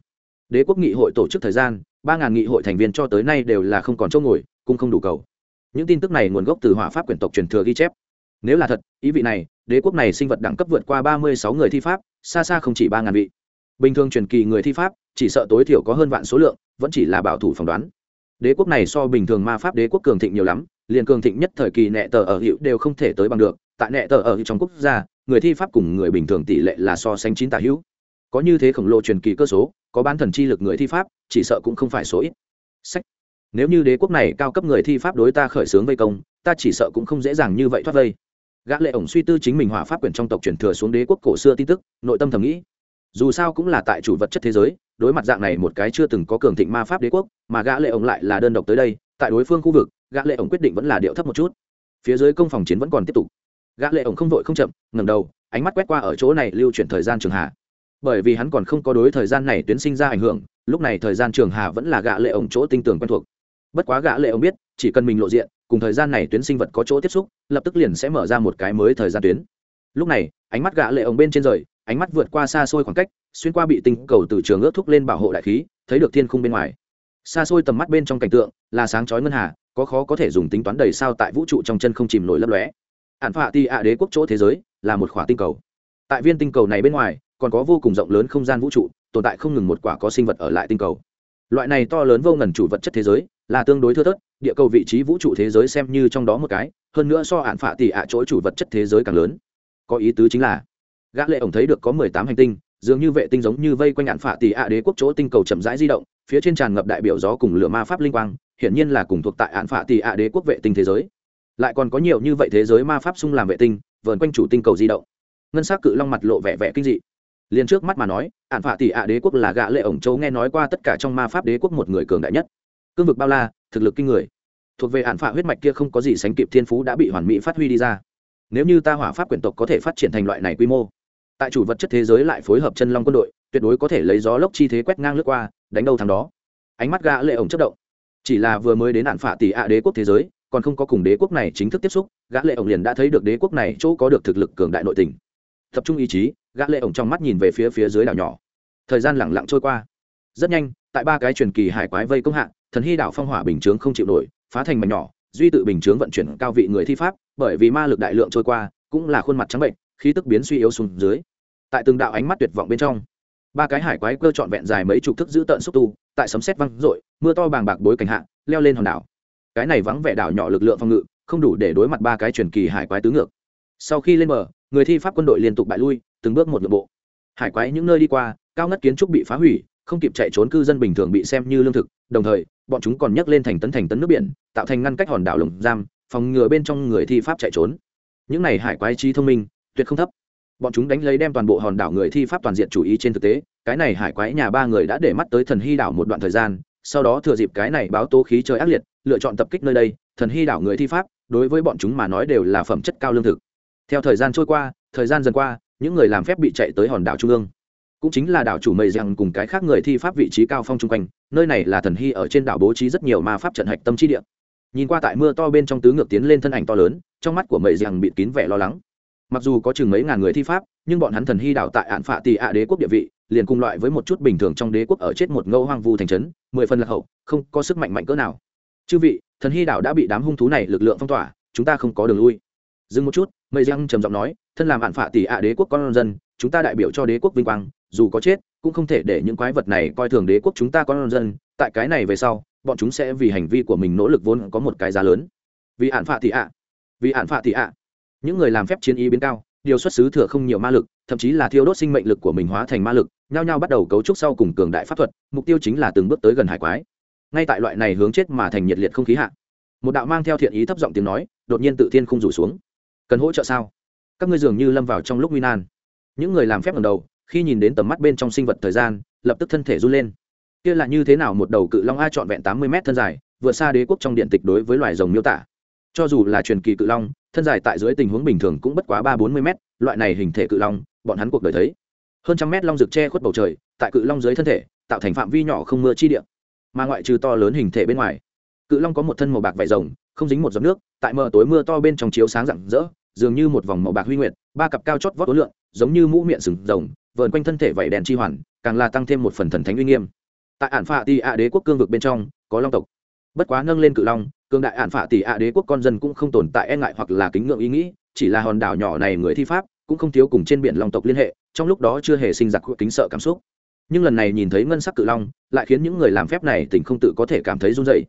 Đế quốc nghị hội tổ chức thời gian, ba ngàn nghị hội thành viên cho tới nay đều là không còn chỗ ngồi, cũng không đủ cầu. Những tin tức này nguồn gốc từ hỏa pháp quyển tộc truyền thừa ghi chép. Nếu là thật, ý vị này, đế quốc này sinh vật đẳng cấp vượt qua ba mươi sáu người thi pháp, xa xa không chỉ ba ngàn vị. Bình thường truyền kỳ người thi pháp chỉ sợ tối thiểu có hơn vạn số lượng, vẫn chỉ là bảo thủ phỏng đoán. Đế quốc này so bình thường ma pháp đế quốc cường thịnh nhiều lắm, liền cường thịnh nhất thời kỳ nệ tờ ở hiệu đều không thể tới bằng được. Tại nệ tờ ở trong quốc gia, người thi pháp cùng người bình thường tỷ lệ là so sánh chín tả hữu. Có như thế khổng lồ truyền kỳ cơ số, có bán thần chi lực người thi pháp, chỉ sợ cũng không phải số ít. Sách. Nếu như đế quốc này cao cấp người thi pháp đối ta khởi xướng vây công, ta chỉ sợ cũng không dễ dàng như vậy thoát vây. Gã lệ ổng suy tư chính mình hỏa pháp quyền trong tộc truyền thừa xuống đế quốc cổ xưa tin tức, nội tâm thầm nghĩ. Dù sao cũng là tại chủ vật chất thế giới đối mặt dạng này một cái chưa từng có cường thịnh ma pháp đế quốc, mà gã lệ ổng lại là đơn độc tới đây, tại đối phương khu vực, gã lệ ổng quyết định vẫn là điệu thấp một chút. Phía dưới công phòng chiến vẫn còn tiếp tục. Gã lệ ổng không vội không chậm, ngẩng đầu, ánh mắt quét qua ở chỗ này lưu chuyển thời gian trường hạ. Bởi vì hắn còn không có đối thời gian này tuyến sinh ra ảnh hưởng, lúc này thời gian trường hạ vẫn là gã lệ ổng chỗ tinh tường quen thuộc. Bất quá gã lệ ổng biết, chỉ cần mình lộ diện, cùng thời gian này tuyến sinh vật có chỗ tiếp xúc, lập tức liền sẽ mở ra một cái mới thời gian tuyến. Lúc này, ánh mắt gã lệ ổng bên trên rời, ánh mắt vượt qua xa xôi khoảng cách xuyên qua bị tinh cầu từ trường ước thúc lên bảo hộ đại khí, thấy được thiên khung bên ngoài. Xa xôi tầm mắt bên trong cảnh tượng, là sáng chói ngân hà, có khó có thể dùng tính toán đầy sao tại vũ trụ trong chân không chìm nổi lấp lóe. Hạn phạ ti ạ đế quốc chỗ thế giới, là một khỏa tinh cầu. Tại viên tinh cầu này bên ngoài, còn có vô cùng rộng lớn không gian vũ trụ, tồn tại không ngừng một quả có sinh vật ở lại tinh cầu. Loại này to lớn vô ngần chủ vật chất thế giới, là tương đối thưa thớt, địa cầu vị trí vũ trụ thế giới xem như trong đó một cái, hơn nữa so hạn phạ tỷ ạ chỗ chủ vật chất thế giới càng lớn. Có ý tứ chính là, gã lệ ổng thấy được có mười tám hành tinh dường như vệ tinh giống như vây quanh hạn phạ tỷ ạ đế quốc chỗ tinh cầu chậm rãi di động, phía trên tràn ngập đại biểu gió cùng lửa ma pháp linh quang, hiển nhiên là cùng thuộc tại hạn phạ tỷ ạ đế quốc vệ tinh thế giới. Lại còn có nhiều như vậy thế giới ma pháp xung làm vệ tinh, vờn quanh chủ tinh cầu di động. Ngân sắc cự long mặt lộ vẻ vẻ kinh dị. Liền trước mắt mà nói, ạn phạ tỷ ạ đế quốc là gã lệ ổng châu nghe nói qua tất cả trong ma pháp đế quốc một người cường đại nhất. Cương vực bao la, thực lực kinh người. Thuộc về ạn phạ huyết mạch kia không có gì sánh kịp thiên phú đã bị hoàn mỹ phát huy đi ra. Nếu như ta hỏa pháp quyển tộc có thể phát triển thành loại này quy mô tại chủ vật chất thế giới lại phối hợp chân long quân đội, tuyệt đối có thể lấy gió lốc chi thế quét ngang lướt qua, đánh đầu thằng đó. Ánh mắt gã lệ ổng chất động. Chỉ là vừa mới đến nạn phạ tỷ ạ đế quốc thế giới, còn không có cùng đế quốc này chính thức tiếp xúc, gã lệ ổng liền đã thấy được đế quốc này chỗ có được thực lực cường đại nội tình. Tập trung ý chí, gã lệ ổng trong mắt nhìn về phía phía dưới đảo nhỏ. Thời gian lặng lặng trôi qua. Rất nhanh, tại ba cái truyền kỳ hải quái vây công hạ, thần hy đảo phong hỏa bình chướng không chịu nổi, phá thành mảnh nhỏ, duy tự bình chướng vận chuyển cao vị người thi pháp, bởi vì ma lực đại lượng trôi qua, cũng là khuôn mặt trắng bệnh, khí tức biến suy yếu xuống dưới tại từng đạo ánh mắt tuyệt vọng bên trong. Ba cái hải quái cơ trọn vẹn dài mấy chục thức giữ tận xúc tu, tại sấm sét văng rội mưa to bàng bạc bối cảnh hạ, leo lên hòn đảo. Cái này vắng vẻ đảo nhỏ lực lượng phòng ngự, không đủ để đối mặt ba cái truyền kỳ hải quái tứ ngược. Sau khi lên bờ, người thi pháp quân đội liên tục bại lui, từng bước một nội bộ. Hải quái những nơi đi qua, cao ngất kiến trúc bị phá hủy, không kịp chạy trốn cư dân bình thường bị xem như lương thực, đồng thời, bọn chúng còn nhấc lên thành tấn thành tấn nước biển, tạo thành ngăn cách hòn đảo lồng giam, phòng ngừa bên trong người thi pháp chạy trốn. Những này hải quái trí thông minh, tuyệt không thấp bọn chúng đánh lấy đem toàn bộ hòn đảo người thi pháp toàn diện chủ ý trên thực tế, cái này hải quái nhà ba người đã để mắt tới thần hy đảo một đoạn thời gian, sau đó thừa dịp cái này báo tố khí trời ác liệt, lựa chọn tập kích nơi đây, thần hy đảo người thi pháp, đối với bọn chúng mà nói đều là phẩm chất cao lương thực. Theo thời gian trôi qua, thời gian dần qua, những người làm phép bị chạy tới hòn đảo trung ương. Cũng chính là đảo chủ mây rằng cùng cái khác người thi pháp vị trí cao phong chung quanh, nơi này là thần hy ở trên đảo bố trí rất nhiều ma pháp trận hạch tâm trí địa. Nhìn qua tại mưa to bên trong tứ ngược tiến lên thân ảnh to lớn, trong mắt của mây rằng bị kín vẻ lo lắng mặc dù có chừng mấy ngàn người thi pháp, nhưng bọn hắn thần hy đảo tại ạn phạ tì ạ đế quốc địa vị, liền cùng loại với một chút bình thường trong đế quốc ở chết một ngâu hoang vu thành trấn, mười phần lạc hậu, không có sức mạnh mạnh cỡ nào. Chư vị, thần hy đảo đã bị đám hung thú này lực lượng phong tỏa, chúng ta không có đường lui. Dừng một chút, mây giang trầm giọng nói, thân làm hạn phạ tỷ ạ đế quốc con dân, chúng ta đại biểu cho đế quốc vinh quang, dù có chết, cũng không thể để những quái vật này coi thường đế quốc chúng ta con dân, tại cái này về sau, bọn chúng sẽ vì hành vi của mình nỗ lực vốn có một cái giá lớn. Vì hạn phạ tỷ ạ, vì hạn phạ tỷ ạ những người làm phép chiến ý biến cao, điều xuất xứ thừa không nhiều ma lực, thậm chí là thiêu đốt sinh mệnh lực của mình hóa thành ma lực, nhao nhao bắt đầu cấu trúc sau cùng cường đại pháp thuật, mục tiêu chính là từng bước tới gần hải quái. Ngay tại loại này hướng chết mà thành nhiệt liệt không khí hạ, một đạo mang theo thiện ý thấp giọng tiếng nói, đột nhiên tự thiên không rủ xuống. Cần hỗ trợ sao? Các ngươi dường như lâm vào trong lúc nguy nan. Những người làm phép lần đầu, khi nhìn đến tầm mắt bên trong sinh vật thời gian, lập tức thân thể run lên. Kia là như thế nào một đầu cự long a trọn vẹn tám mươi m thân dài, vượt xa đế quốc trong điện tịch đối với loài rồng miêu tả. Cho dù là truyền kỳ cự long thân dài tại dưới tình huống bình thường cũng bất quá ba bốn mươi m loại này hình thể cự long, bọn hắn cuộc đời thấy. Hơn trăm mét long rực che khuất bầu trời, tại cự long dưới thân thể, tạo thành phạm vi nhỏ không mưa chi điện mà ngoại trừ to lớn hình thể bên ngoài, cự long có một thân màu bạc vải rồng, không dính một giọt nước, tại mờ tối mưa to bên trong chiếu sáng rạng rỡ, dường như một vòng màu bạc huy nguyệt, ba cặp cao chót vót tối lượng, giống như mũ miệng sừng rồng, vờn quanh thân thể vảy đèn chi hoàn, càng là tăng thêm một phần thần thánh uy nghiêm. Tại ản phạ Ti ạ đế quốc cương vực bên trong, có long tộc. Bất quá nâng lên cự long cương đại ản phả tỷ ạ đế quốc con dân cũng không tồn tại e ngại hoặc là kính ngưỡng ý nghĩ, chỉ là hòn đảo nhỏ này người thi pháp, cũng không thiếu cùng trên biển long tộc liên hệ, trong lúc đó chưa hề sinh giặc kính sợ cảm xúc. Nhưng lần này nhìn thấy ngân sắc cự long, lại khiến những người làm phép này tỉnh không tự có thể cảm thấy run dậy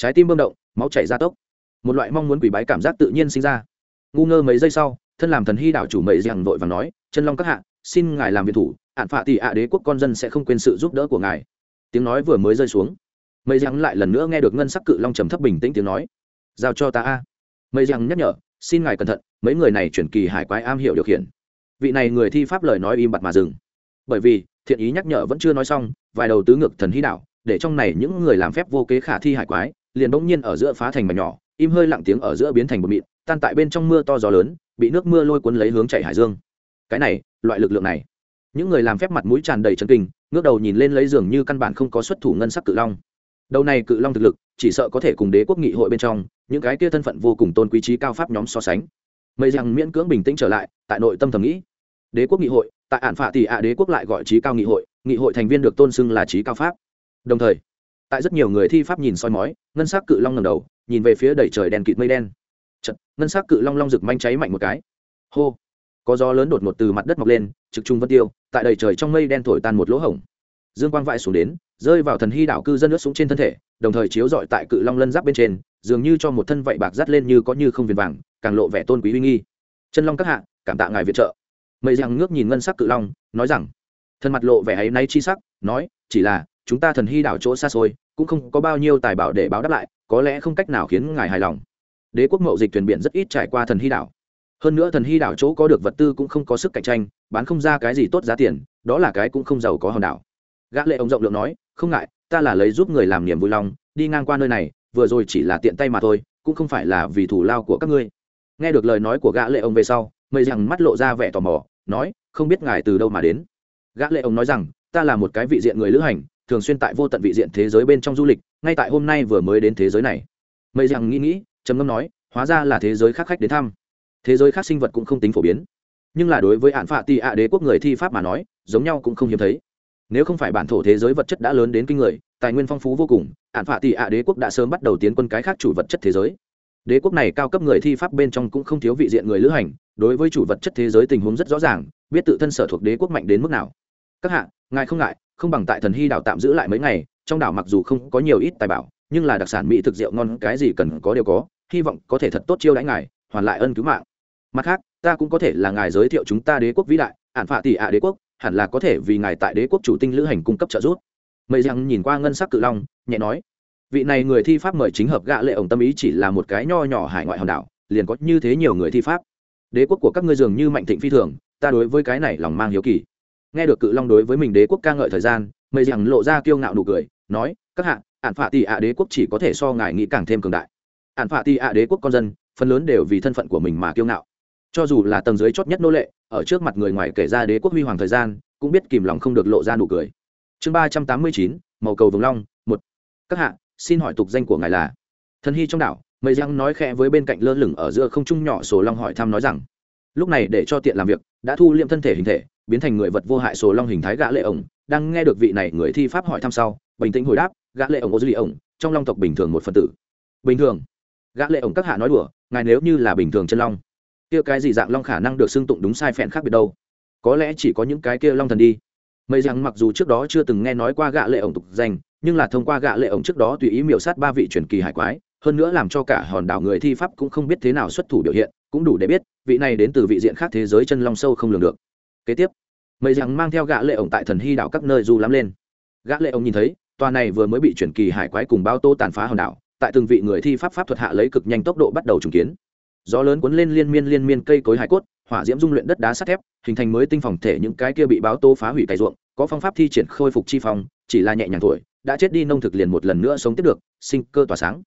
trái tim bơm động, máu chảy ra tốc. Một loại mong muốn quỷ bái cảm giác tự nhiên sinh ra. Ngu ngơ mấy giây sau, thân làm thần hy đảo chủ mậy rằng vội và nói, chân long các hạ, xin ngài làm việc thủ ạn phạ tỷ ạ đế quốc con dân sẽ không quên sự giúp đỡ của ngài. Tiếng nói vừa mới rơi xuống mây rằng lại lần nữa nghe được ngân sắc cự long trầm thấp bình tĩnh tiếng nói. Giao cho ta a. Mây rằng nhắc nhở, xin ngài cẩn thận, mấy người này chuyển kỳ hải quái am hiểu điều khiển. Vị này người thi pháp lời nói im bặt mà dừng. Bởi vì, thiện ý nhắc nhở vẫn chưa nói xong, vài đầu tứ ngược thần hí đảo, để trong này những người làm phép vô kế khả thi hải quái, liền bỗng nhiên ở giữa phá thành mà nhỏ, im hơi lặng tiếng ở giữa biến thành một mịn, tan tại bên trong mưa to gió lớn, bị nước mưa lôi cuốn lấy hướng chạy hải dương. Cái này, loại lực lượng này. Những người làm phép mặt mũi tràn đầy chân kinh, ngước đầu nhìn lên lấy giường như căn bản không có xuất thủ ngân sắc cự long đầu này cự long thực lực chỉ sợ có thể cùng đế quốc nghị hội bên trong những cái kia thân phận vô cùng tôn quý trí cao pháp nhóm so sánh. Mây rằng miễn cưỡng bình tĩnh trở lại tại nội tâm thầm nghĩ. Đế quốc nghị hội tại ản phạ tỷ ạ đế quốc lại gọi trí cao nghị hội nghị hội thành viên được tôn xưng là trí cao pháp. Đồng thời tại rất nhiều người thi pháp nhìn soi mói ngân s ắ c cự long ngầm đầu nhìn về phía đầy trời đèn kịt mây đen. Chật, ngân s ắ c cự long long rực manh cháy mạnh một cái. Hô! Có gió lớn đột ngột từ mặt đất mọc lên trực trung vân tiêu tại đầy trời trong mây đen thổi tan một lỗ hổng. Dương quang vãi xuống đến rơi vào thần hy đảo cư dân nước xuống trên thân thể, đồng thời chiếu rọi tại cự long lân giáp bên trên, dường như cho một thân vậy bạc dắt lên như có như không viền vàng, càng lộ vẻ tôn quý uy nghi. Chân long các hạ, cảm tạ ngài viện trợ. Mây rằng ngước nhìn ngân sắc cự long, nói rằng, thân mặt lộ vẻ ấy nay chi sắc, nói, chỉ là, chúng ta thần hy đảo chỗ xa xôi, cũng không có bao nhiêu tài bảo để báo đáp lại, có lẽ không cách nào khiến ngài hài lòng. Đế quốc mậu dịch thuyền biển rất ít trải qua thần hy đảo. Hơn nữa thần hy đảo chỗ có được vật tư cũng không có sức cạnh tranh, bán không ra cái gì tốt giá tiền, đó là cái cũng không giàu có hòn đảo gã lệ ông rộng lượng nói, không ngại, ta là lấy giúp người làm niềm vui lòng, đi ngang qua nơi này, vừa rồi chỉ là tiện tay mà thôi, cũng không phải là vì thủ lao của các ngươi. Nghe được lời nói của gã lệ ông về sau, mây rằng mắt lộ ra vẻ tò mò, nói, không biết ngài từ đâu mà đến? Gã lệ ông nói rằng, ta là một cái vị diện người lữ hành, thường xuyên tại vô tận vị diện thế giới bên trong du lịch, ngay tại hôm nay vừa mới đến thế giới này. Mây rằng nghĩ nghĩ, trầm ngâm nói, hóa ra là thế giới khác khách đến thăm. Thế giới khác sinh vật cũng không tính phổ biến. Nhưng là đối với hạn phạ tị ạ đế quốc người thi pháp mà nói, giống nhau cũng không hiếm thấy nếu không phải bản thổ thế giới vật chất đã lớn đến kinh người, tài nguyên phong phú vô cùng, ạn phạ tị ạ đế quốc đã sớm bắt đầu tiến quân cái khác chủ vật chất thế giới. Đế quốc này cao cấp người thi pháp bên trong cũng không thiếu vị diện người lữ hành, đối với chủ vật chất thế giới tình huống rất rõ ràng, biết tự thân sở thuộc đế quốc mạnh đến mức nào. Các hạ, ngài không ngại, không bằng tại thần hy đảo tạm giữ lại mấy ngày, trong đảo mặc dù không có nhiều ít tài bảo, nhưng là đặc sản mỹ thực rượu ngon cái gì cần có đều có, hy vọng có thể thật tốt chiêu đãi ngài, hoàn lại ân cứu mạng. Mặt khác, ta cũng có thể là ngài giới thiệu chúng ta đế quốc vĩ đại, ạn phạ tỷ ạ đế quốc hẳn là có thể vì ngài tại đế quốc chủ tinh lữ hành cung cấp trợ giúp. Mây răng nhìn qua ngân sắc cự long, nhẹ nói, vị này người thi pháp mời chính hợp gạ lệ ổng tâm ý chỉ là một cái nho nhỏ hải ngoại hòn đảo, liền có như thế nhiều người thi pháp. Đế quốc của các ngươi dường như mạnh thịnh phi thường, ta đối với cái này lòng mang hiếu kỳ. Nghe được cự long đối với mình đế quốc ca ngợi thời gian, mây rằng lộ ra kiêu ngạo nụ cười, nói, các hạ ạn phạ tị ạ đế quốc chỉ có thể so ngài nghĩ càng thêm cường đại. Ạn phạ tị ạ đế quốc con dân, phần lớn đều vì thân phận của mình mà kiêu ngạo cho dù là tầng dưới chót nhất nô lệ, ở trước mặt người ngoài kể ra đế quốc huy hoàng thời gian, cũng biết kìm lòng không được lộ ra nụ cười. Chương ba trăm tám mươi chín, màu cầu vồng long, một. Các hạ, xin hỏi tục danh của ngài là? Thần hy trong đảo, mây giang nói khẽ với bên cạnh lơ lửng ở giữa không trung nhỏ sổ long hỏi thăm nói rằng, lúc này để cho tiện làm việc, đã thu liệm thân thể hình thể, biến thành người vật vô hại sổ long hình thái gã lệ ổng, đang nghe được vị này người thi pháp hỏi thăm sau, bình tĩnh hồi đáp, gã lệ ổng ô duy ổng, trong long tộc bình thường một phần tử. Bình thường. Gã lệ ổng các hạ nói đùa, ngài nếu như là bình thường chân long kia cái gì dạng long khả năng được xưng tụng đúng sai phèn khác biệt đâu? Có lẽ chỉ có những cái kia long thần đi. Mây rằng mặc dù trước đó chưa từng nghe nói qua gạ lệ ổng tục danh, nhưng là thông qua gạ lệ ổng trước đó tùy ý miểu sát ba vị truyền kỳ hải quái, hơn nữa làm cho cả hòn đảo người thi pháp cũng không biết thế nào xuất thủ biểu hiện, cũng đủ để biết, vị này đến từ vị diện khác thế giới chân long sâu không lường được. Kế tiếp, mây rằng mang theo gạ lệ ổng tại thần hy đảo các nơi du lắm lên. Gã lệ ổng nhìn thấy, tòa này vừa mới bị chuyển kỳ hải quái cùng bao tô tàn phá hòn đảo, tại từng vị người thi pháp pháp thuật hạ lấy cực nhanh tốc độ bắt đầu trùng kiến gió lớn cuốn lên liên miên liên miên cây cối hải cốt, hỏa diễm dung luyện đất đá sắt thép, hình thành mới tinh phòng thể những cái kia bị báo tô phá hủy cày ruộng, có phong pháp thi triển khôi phục chi phòng chỉ là nhẹ nhàng tuổi đã chết đi nông thực liền một lần nữa sống tiếp được, sinh cơ tỏa sáng.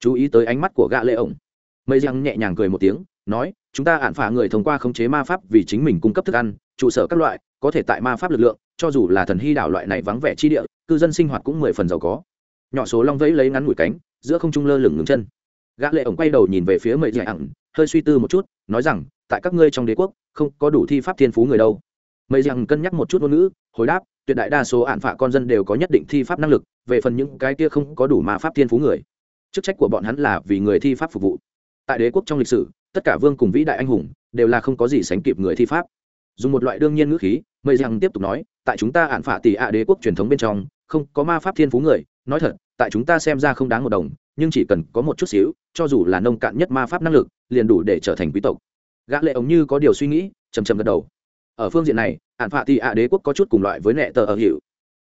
Chú ý tới ánh mắt của gã lệ ổng. Mây răng nhẹ nhàng cười một tiếng, nói, chúng ta ạn phả người thông qua khống chế ma pháp vì chính mình cung cấp thức ăn, trụ sở các loại, có thể tại ma pháp lực lượng, cho dù là thần hy đảo loại này vắng vẻ chi địa, cư dân sinh hoạt cũng mười phần giàu có. Nhỏ số long vẫy lấy ngắn mũi cánh, giữa không trung lơ lửng ngừng chân gã lệ ổng quay đầu nhìn về phía mây dạy ẳng hơi suy tư một chút, nói rằng, tại các ngươi trong đế quốc, không có đủ thi pháp thiên phú người đâu. Mây rằng cân nhắc một chút ngôn ngữ, hồi đáp, tuyệt đại đa số ạn phạ con dân đều có nhất định thi pháp năng lực, về phần những cái kia không có đủ ma pháp thiên phú người. Chức trách của bọn hắn là vì người thi pháp phục vụ. Tại đế quốc trong lịch sử, tất cả vương cùng vĩ đại anh hùng đều là không có gì sánh kịp người thi pháp. Dùng một loại đương nhiên ngữ khí mây rằng tiếp tục nói, tại chúng ta ạn phạ tỷ ạ đế quốc truyền thống bên trong, không có ma pháp thiên phú người, nói thật, tại chúng ta xem ra không đáng một đồng nhưng chỉ cần có một chút xíu, cho dù là nông cạn nhất ma pháp năng lực, liền đủ để trở thành quý tộc. Gã lệ ống như có điều suy nghĩ, chầm chầm gật đầu. Ở phương diện này ạn phạ thì ạ đế quốc có chút cùng loại với nệ tờ ở hiệu.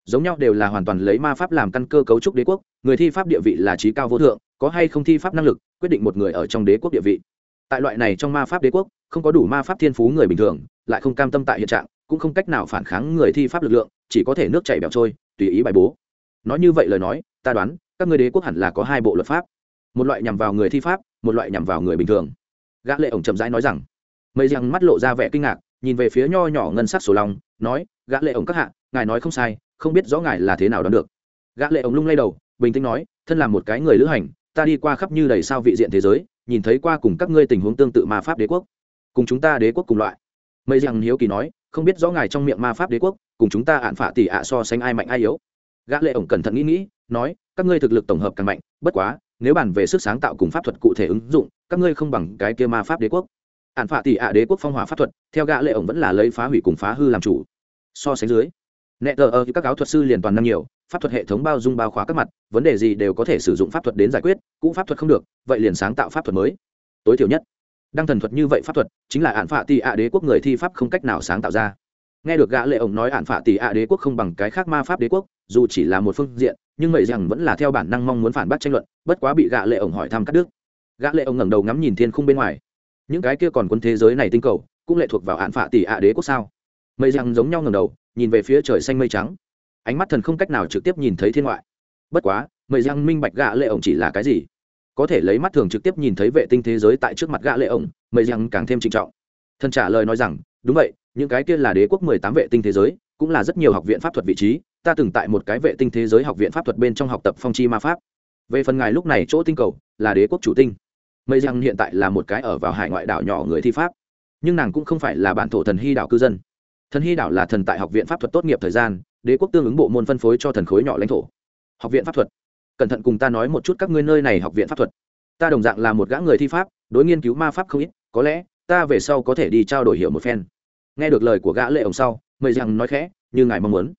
Giống nhau đều là hoàn toàn lấy ma pháp làm căn cơ cấu trúc đế quốc, người thi pháp địa vị là trí cao vô thượng, có hay không thi pháp năng lực, quyết định một người ở trong đế quốc địa vị. Tại loại này trong ma pháp đế quốc, không có đủ ma pháp thiên phú người bình thường, lại không cam tâm tại hiện trạng, cũng không cách nào phản kháng người thi pháp lực lượng, chỉ có thể nước chảy bẹo trôi, tùy ý bài bố. Nói như vậy lời nói, ta đoán các người đế quốc hẳn là có hai bộ luật pháp một loại nhằm vào người thi pháp một loại nhằm vào người bình thường. Gã lệ ổng chậm rãi nói rằng mây rằng mắt lộ ra vẻ kinh ngạc nhìn về phía nho nhỏ ngân sắc sổ long, nói gã lệ ổng các hạ ngài nói không sai không biết rõ ngài là thế nào đoán được. Gã lệ ổng lung lay đầu bình tĩnh nói thân là một cái người lữ hành ta đi qua khắp như đầy sao vị diện thế giới nhìn thấy qua cùng các ngươi tình huống tương tự ma pháp đế quốc cùng chúng ta đế quốc cùng loại. Mây rằng hiếu kỳ nói không biết rõ ngài trong miệng ma pháp đế quốc cùng chúng ta ạn phạ tỷ ạ so sánh ai mạnh ai yếu gã lệ ổng cẩn thận nghĩ nghĩ, nói, các ngươi thực lực tổng hợp càng mạnh, bất quá, nếu bàn về sức sáng tạo cùng pháp thuật cụ thể ứng dụng, các ngươi không bằng cái kia ma pháp đế quốc. Ản phạ tỷ ạ đế quốc phong hỏa pháp thuật, theo gã lệ ổng vẫn là lấy phá hủy cùng phá hư làm chủ. So sánh dưới, nẹ tờ ở các giáo thuật sư liền toàn năng nhiều, pháp thuật hệ thống bao dung bao khóa các mặt, vấn đề gì đều có thể sử dụng pháp thuật đến giải quyết, cũ pháp thuật không được, vậy liền sáng tạo pháp thuật mới. Tối thiểu nhất, đăng thần thuật như vậy pháp thuật, chính là ạn phạ tỷ ạ đế quốc người thi pháp không cách nào sáng tạo ra nghe được gã lệ ổng nói ạn phạ tỷ ạ đế quốc không bằng cái khác ma pháp đế quốc, dù chỉ là một phương diện, nhưng mậy rằng vẫn là theo bản năng mong muốn phản bác tranh luận, bất quá bị gã lệ ổng hỏi thăm cắt đứt. Gã lệ ổng ngẩng đầu ngắm nhìn thiên khung bên ngoài. Những cái kia còn quân thế giới này tinh cầu, cũng lệ thuộc vào ạn phạ tỷ ạ đế quốc sao? Mây rằng giống nhau ngẩng đầu, nhìn về phía trời xanh mây trắng. Ánh mắt thần không cách nào trực tiếp nhìn thấy thiên ngoại. Bất quá mây rằng minh bạch gã lệ ổng chỉ là cái gì? Có thể lấy mắt thường trực tiếp nhìn thấy vệ tinh thế giới tại trước mặt gã lệ ổng mây rằng càng thêm trịnh trọng. Thần trả lời nói rằng, đúng vậy những cái kia là đế quốc mười tám vệ tinh thế giới, cũng là rất nhiều học viện pháp thuật vị trí, ta từng tại một cái vệ tinh thế giới học viện pháp thuật bên trong học tập phong chi ma pháp. Về phần ngài lúc này chỗ tinh cầu, là đế quốc chủ tinh. Mây rằng hiện tại là một cái ở vào hải ngoại đảo nhỏ người thi pháp. Nhưng nàng cũng không phải là bản thổ thần hy đảo cư dân. Thần hy đảo là thần tại học viện pháp thuật tốt nghiệp thời gian, đế quốc tương ứng bộ môn phân phối cho thần khối nhỏ lãnh thổ. Học viện pháp thuật. Cẩn thận cùng ta nói một chút các ngươi nơi này học viện pháp thuật. Ta đồng dạng là một gã người thi pháp, đối nghiên cứu ma pháp không ít, có lẽ ta về sau có thể đi trao đổi hiểu một phen nghe được lời của gã lệ ổng sau, mây rằng nói khẽ, như ngài mong muốn.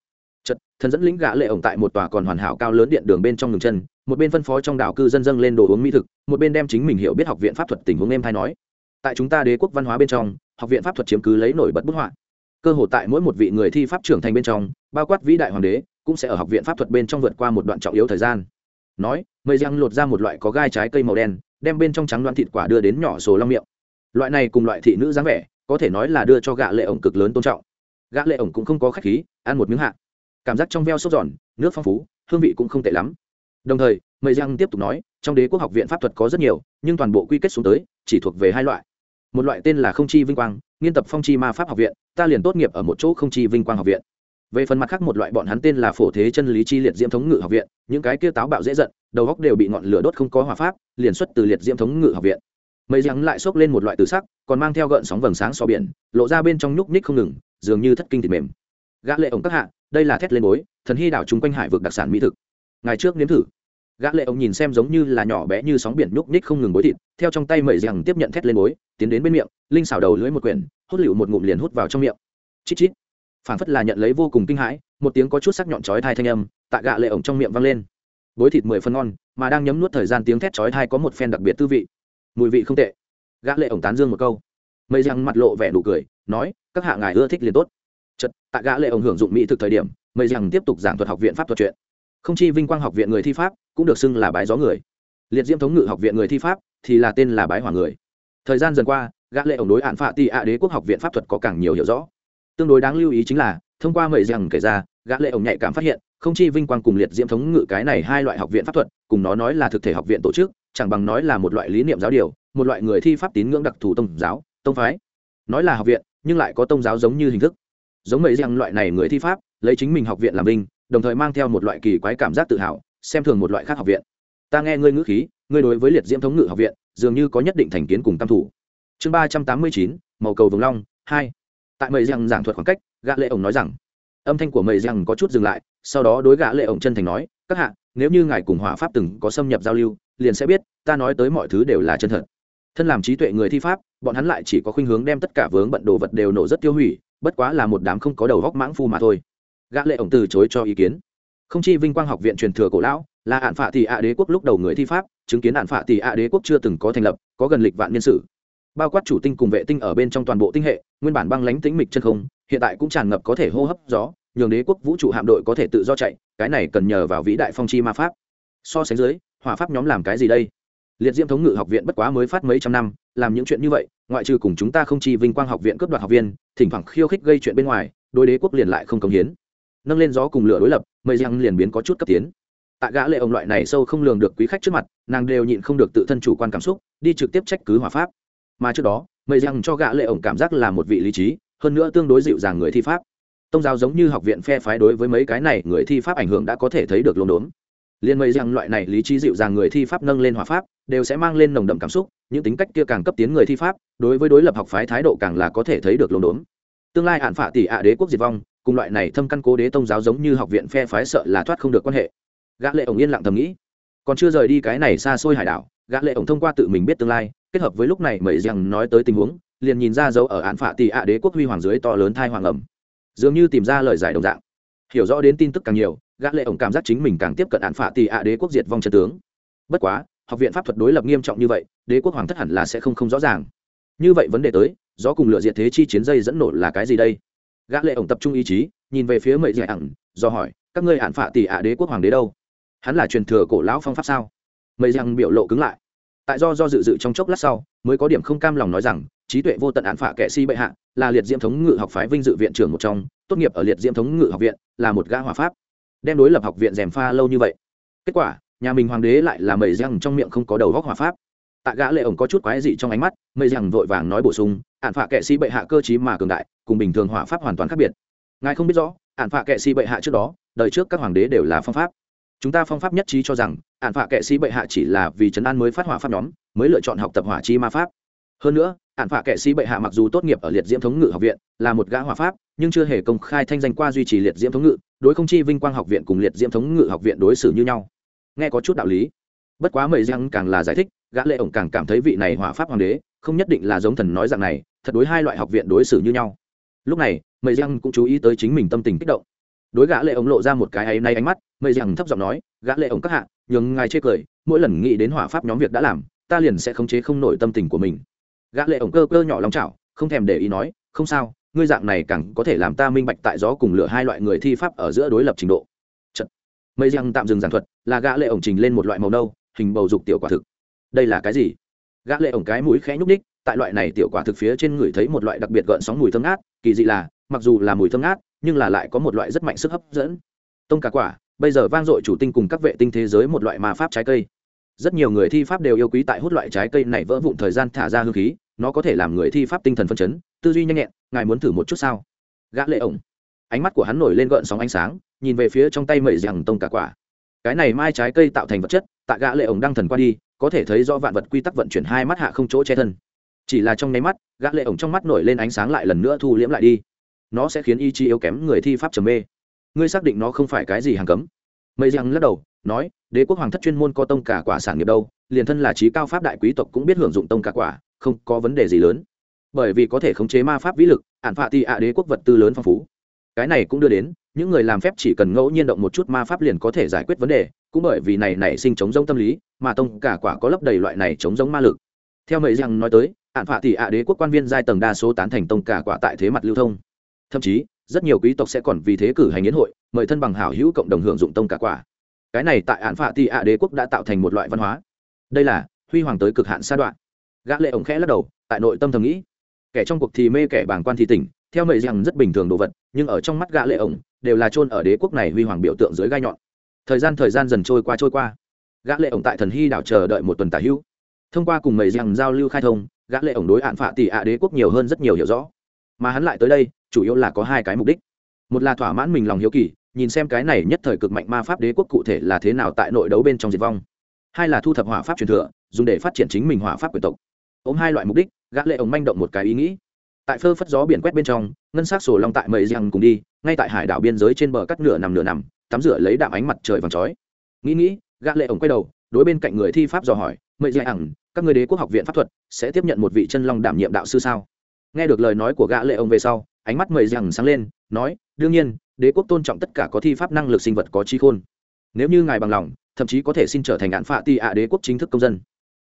Chật thần dẫn lính gã lệ ổng tại một tòa còn hoàn hảo cao lớn điện đường bên trong ngừng chân, một bên phân phó trong đảo cư dân dâng lên đồ uống mỹ thực, một bên đem chính mình hiểu biết học viện pháp thuật tình huống em thay nói. Tại chúng ta đế quốc văn hóa bên trong, học viện pháp thuật chiếm cứ lấy nổi bật bút họa. Cơ hội tại mỗi một vị người thi pháp trưởng thành bên trong, bao quát vĩ đại hoàng đế, cũng sẽ ở học viện pháp thuật bên trong vượt qua một đoạn trọng yếu thời gian. Nói, mây răng lột ra một loại có gai trái cây màu đen, đem bên trong trắng đoán thịt quả đưa đến nhỏ sổ long miệng. Loại này cùng loại thị nữ dáng vẻ có thể nói là đưa cho gã lệ ổng cực lớn tôn trọng. Gã lệ ổng cũng không có khách khí, ăn một miếng hạ. Cảm giác trong veo sốt giòn, nước phong phú, hương vị cũng không tệ lắm. Đồng thời mây răng tiếp tục nói, trong đế quốc học viện pháp thuật có rất nhiều, nhưng toàn bộ quy kết xuống tới, chỉ thuộc về hai loại. Một loại tên là không chi vinh quang, nghiên tập phong chi ma pháp học viện, ta liền tốt nghiệp ở một chỗ không chi vinh quang học viện. Về phần mặt khác một loại bọn hắn tên là phổ thế chân lý chi liệt diễm thống ngự học viện, những cái kia táo bạo dễ giận, đầu góc đều bị ngọn lửa đốt không có hỏa pháp, liền xuất từ liệt diễm thống ngự học viện mây rắn lại xốc lên một loại từ sắc, còn mang theo gợn sóng vầng sáng so biển, lộ ra bên trong nhúc ních không ngừng, dường như thất kinh thịt mềm. Gã lệ ổng các hạ, đây là thét lên bối, thần hy đảo chung quanh hải vực đặc sản mỹ thực. Ngày trước nếm thử. Gã lệ ổng nhìn xem giống như là nhỏ bé như sóng biển nhúc ních không ngừng bối thịt, theo trong tay mẩy rằng tiếp nhận thét lên bối, tiến đến bên miệng, linh xảo đầu lưỡi một quyển, hút liều một ngụm liền hút vào trong miệng. Chít chít. Phản phất là nhận lấy vô cùng kinh hãi, một tiếng có chút sắc nhọn chói tai thanh âm, tại gã lệ ổng trong miệng vang lên. Bối thịt mười phân ngon, mà đang nhấm nuốt thời gian tiếng thét chói tai có một phen đặc biệt tư vị mùi vị không tệ. Gã lệ ổng tán dương một câu. Mây răng mặt lộ vẻ nụ cười, nói, các hạ ngài ưa thích liền tốt. Chật tại gã lệ ổng hưởng dụng mỹ thực thời điểm, mây răng tiếp tục giảng thuật học viện pháp thuật chuyện. Không chi vinh quang học viện người thi pháp, cũng được xưng là bái gió người. Liệt diễm thống ngự học viện người thi pháp, thì là tên là bái hỏa người. Thời gian dần qua, gã lệ ổng đối hạn phạ tị ạ đế quốc học viện pháp thuật có càng nhiều hiểu rõ. Tương đối đáng lưu ý chính là, thông qua mây rằng kể ra, gã lệ ổng nhạy cảm phát hiện, không chi vinh quang cùng liệt diễm thống ngự cái này hai loại học viện pháp thuật, cùng nó nói là thực thể học viện tổ chức chẳng bằng nói là một loại lý niệm giáo điều, một loại người thi pháp tín ngưỡng đặc thù tôn giáo, tông phái. Nói là học viện, nhưng lại có tôn giáo giống như hình thức. Giống mấy rằng loại này người thi pháp, lấy chính mình học viện làm vinh, đồng thời mang theo một loại kỳ quái cảm giác tự hào, xem thường một loại khác học viện. Ta nghe ngươi ngữ khí, ngươi đối với liệt diễm thống ngự học viện, dường như có nhất định thành kiến cùng tam thủ. Chương ba trăm tám mươi chín, màu cầu vồng long, hai. Tại mầy rằng giảng thuật khoảng cách, gã lệ ổng nói rằng, âm thanh của mầy rằng có chút dừng lại, sau đó đối gã lệ ổng chân thành nói, các hạ, nếu như ngài cùng hỏa pháp từng có xâm nhập giao lưu liền sẽ biết, ta nói tới mọi thứ đều là chân thật. Thân làm trí tuệ người thi pháp, bọn hắn lại chỉ có khuynh hướng đem tất cả vướng bận đồ vật đều nổ rất tiêu hủy, bất quá là một đám không có đầu góc mãng phu mà thôi. Gã lệ ổng từ chối cho ý kiến. Không chi vinh quang học viện truyền thừa cổ lão, là hạn phạ tỷ ạ đế quốc lúc đầu người thi pháp, chứng kiến hạn phạ tỷ ạ đế quốc chưa từng có thành lập, có gần lịch vạn niên sử. Bao quát chủ tinh cùng vệ tinh ở bên trong toàn bộ tinh hệ, nguyên bản băng lánh tĩnh mịch chân không, hiện tại cũng tràn ngập có thể hô hấp gió, nhường đế quốc vũ trụ hạm đội có thể tự do chạy, cái này cần nhờ vào vĩ đại phong chi ma pháp. So sánh dưới hỏa pháp nhóm làm cái gì đây? Liệt diễm thống ngự học viện bất quá mới phát mấy trăm năm, làm những chuyện như vậy, ngoại trừ cùng chúng ta không chi vinh quang học viện cướp đoạt học viên, thỉnh thoảng khiêu khích gây chuyện bên ngoài đôi đế quốc liền lại không công hiến. Nâng lên gió cùng lửa đối lập, mây răng liền biến có chút cấp tiến. Tại gã lệ ông loại này sâu không lường được quý khách trước mặt, nàng đều nhịn không được tự thân chủ quan cảm xúc, đi trực tiếp trách cứ hỏa pháp. Mà trước đó, mây răng cho gã lệ ổng cảm giác là một vị lý trí, hơn nữa tương đối dịu dàng người thi pháp. Tông giáo giống như học viện phe phái đối với mấy cái này người thi pháp ảnh hưởng đã có thể thấy được lốm đốm liên mây rằng loại này lý trí dịu dàng người thi pháp nâng lên hòa pháp, đều sẽ mang lên nồng đậm cảm xúc, những tính cách kia càng cấp tiến người thi pháp, đối với đối lập học phái thái độ càng là có thể thấy được lồn đốn. Tương lai hạn phạ tỷ ạ đế quốc diệt vong, cùng loại này thâm căn cố đế tông giáo giống như học viện phe phái sợ là thoát không được quan hệ. Gã lệ ổng yên lặng thầm nghĩ. Còn chưa rời đi cái này xa xôi hải đảo, gã lệ ổng thông qua tự mình biết tương lai, kết hợp với lúc này mẩy rằng nói tới tình huống, liền nhìn ra dấu ở án phạ tỷ ạ đế quốc huy hoàng dưới to lớn thai hoàng ẩm. Dường như tìm ra lời giải đồng dạng hiểu rõ đến tin tức càng nhiều, gã lệ ổng cảm giác chính mình càng tiếp cận án phạ tỷ ạ đế quốc diệt vong chân tướng. Bất quá, học viện pháp thuật đối lập nghiêm trọng như vậy, đế quốc hoàng thất hẳn là sẽ không không rõ ràng. Như vậy vấn đề tới rõ cùng lựa diệt thế chi chiến dây dẫn nổ là cái gì đây? Gã lệ ổng tập trung ý chí, nhìn về phía mệ dạy ẳng do hỏi, các ngươi hạn phạ tỷ ạ đế quốc hoàng đế đâu? Hắn là truyền thừa cổ lão phong pháp sao? Mậy dạy biểu lộ cứng lại tại do do dự dự trong chốc lát sau, mới có điểm không cam lòng nói rằng, trí tuệ vô tận án phạ kệ si bệ hạ, là liệt diễm thống ngự học phái vinh dự viện trưởng một trong, tốt nghiệp ở liệt diễm thống ngự học viện, là một gã hòa pháp, đem đối lập học viện rèm pha lâu như vậy. Kết quả, nhà mình hoàng đế lại là mầy răng trong miệng không có đầu góc hòa pháp. Tạ gã lệ ổng có chút quái dị trong ánh mắt, mây rằng vội vàng nói bổ sung ạn phạ kệ sĩ bệ hạ cơ chí mà cường đại, cùng bình thường hỏa pháp hoàn toàn khác biệt. Ngài không biết rõ ạn phạ kệ sĩ bệ hạ trước đó, đời trước các hoàng đế đều là phong pháp chúng ta phong pháp nhất trí cho rằng ạn phạ kệ sĩ bệ hạ chỉ là vì trấn an mới phát hỏa pháp nhóm, mới lựa chọn học tập hỏa chi ma pháp. Hơn nữa ạn phạ kệ sĩ bệ hạ mặc dù tốt nghiệp ở liệt diễm thống ngự học viện, là một gã hỏa pháp, nhưng chưa hề công khai thanh danh qua duy trì liệt diễm thống ngự, đối không chi vinh quang học viện cùng liệt diễm thống ngự học viện đối xử như nhau. Nghe có chút đạo lý. Bất quá mầy răng càng là giải thích, gã lệ ổng càng cảm thấy vị này hỏa pháp hoàng đế, không nhất định là giống thần nói dạng này, thật đối hai loại học viện đối xử như nhau. Lúc này mầy răng cũng chú ý tới chính mình tâm tình kích động đối gã lệ ổng lộ ra một cái ấy nay ánh mắt, mây rằng thấp giọng nói, gã lệ ổng các hạ, nhường ngài chê cười, mỗi lần nghĩ đến hỏa pháp nhóm việc đã làm, ta liền sẽ khống chế không nổi tâm tình của mình. Gã lệ ổng cơ cơ nhỏ lòng chảo, không thèm để ý nói, không sao, ngươi dạng này càng có thể làm ta minh bạch tại gió cùng lửa hai loại người thi pháp ở giữa đối lập trình độ. Chật. mây rằng tạm dừng giảng thuật, là gã lệ ổng trình lên một loại màu nâu, hình bầu dục tiểu quả thực. Đây là cái gì? Gã lệ ổng cái mũi khẽ nhúc đích tại loại này tiểu quả thực phía trên người thấy một loại đặc biệt gợn sóng mùi thơm ngát, kỳ dị là, mặc dù là mùi thơm ngát nhưng là lại có một loại rất mạnh sức hấp dẫn. Tông cả quả, bây giờ vang dội chủ tinh cùng các vệ tinh thế giới một loại ma pháp trái cây. Rất nhiều người thi pháp đều yêu quý tại hút loại trái cây này vỡ vụn thời gian thả ra hương khí, nó có thể làm người thi pháp tinh thần phân chấn, tư duy nhanh nhẹn, ngài muốn thử một chút sao? Gã lệ ổng. Ánh mắt của hắn nổi lên gợn sóng ánh sáng, nhìn về phía trong tay mẩy rằng tông cả quả. Cái này mai trái cây tạo thành vật chất, tại gã lệ ổng đang thần qua đi, có thể thấy do vạn vật quy tắc vận chuyển hai mắt hạ không chỗ che thân. Chỉ là trong nháy mắt, gã lệ ổng trong mắt nổi lên ánh sáng lại lần nữa thu liễm lại đi nó sẽ khiến ý chí yếu kém người thi pháp trầm mê. Ngươi xác định nó không phải cái gì hàng cấm. Mây giang lắc đầu, nói, đế quốc hoàng thất chuyên môn có tông cả quả sản nghiệp đâu, liền thân là trí cao pháp đại quý tộc cũng biết hưởng dụng tông cả quả, không có vấn đề gì lớn. Bởi vì có thể khống chế ma pháp vĩ lực, ản phạ tị ạ đế quốc vật tư lớn phong phú. Cái này cũng đưa đến, những người làm phép chỉ cần ngẫu nhiên động một chút ma pháp liền có thể giải quyết vấn đề, cũng bởi vì này nảy sinh chống giống tâm lý, mà tông cả quả có lấp đầy loại này chống giống ma lực. Theo mầy rằng nói tới ạn phạ tỷ ạ đế quốc quan viên giai tầng đa số tán thành tông cả quả tại thế mặt lưu thông thậm chí, rất nhiều quý tộc sẽ còn vì thế cử hành yến hội, mời thân bằng hảo hữu cộng đồng hưởng dụng tông cả quả. Cái này tại ạn phạ tỷ ạ đế quốc đã tạo thành một loại văn hóa. Đây là, huy hoàng tới cực hạn sa đoạn. Gã lệ ổng khẽ lắc đầu, tại nội tâm thầm nghĩ. Kẻ trong cuộc thì mê kẻ bàng quan thì tỉnh, theo mệnh rằng rất bình thường đồ vật, nhưng ở trong mắt gã lệ ổng, đều là chôn ở đế quốc này huy hoàng biểu tượng dưới gai nhọn. Thời gian thời gian dần trôi qua trôi qua. Gã lệ ổng tại thần hy đảo chờ đợi một tuần tả hữu. Thông qua cùng mầy rằng giao lưu khai thông, gã lệ ổng đối hạn phạ tỷ ạ đế quốc nhiều hơn rất nhiều hiểu rõ. Mà hắn lại tới đây chủ yếu là có hai cái mục đích. Một là thỏa mãn mình lòng hiếu kỳ, nhìn xem cái này nhất thời cực mạnh ma pháp đế quốc cụ thể là thế nào tại nội đấu bên trong diệt vong. Hai là thu thập hỏa pháp truyền thừa, dùng để phát triển chính mình hỏa pháp quyền tộc. Ôm hai loại mục đích, gã lệ ổng manh động một cái ý nghĩ. Tại phơ phất gió biển quét bên trong, ngân sắc sổ long tại mây giang cùng đi, ngay tại hải đảo biên giới trên bờ cắt nửa nằm nửa nằm, tắm rửa lấy đạm ánh mặt trời vàng chói. Nghĩ nghĩ, gã lệ ổng quay đầu, đối bên cạnh người thi pháp dò hỏi, mây giang các người đế quốc học viện pháp thuật sẽ tiếp nhận một vị chân long đảm nhiệm đạo sư sao? Nghe được lời nói của gã lệ ổng về sau ánh mắt mây rằng sáng lên, nói, đương nhiên, đế quốc tôn trọng tất cả có thi pháp năng lực sinh vật có trí khôn. Nếu như ngài bằng lòng, thậm chí có thể xin trở thành án phạ ti ạ đế quốc chính thức công dân.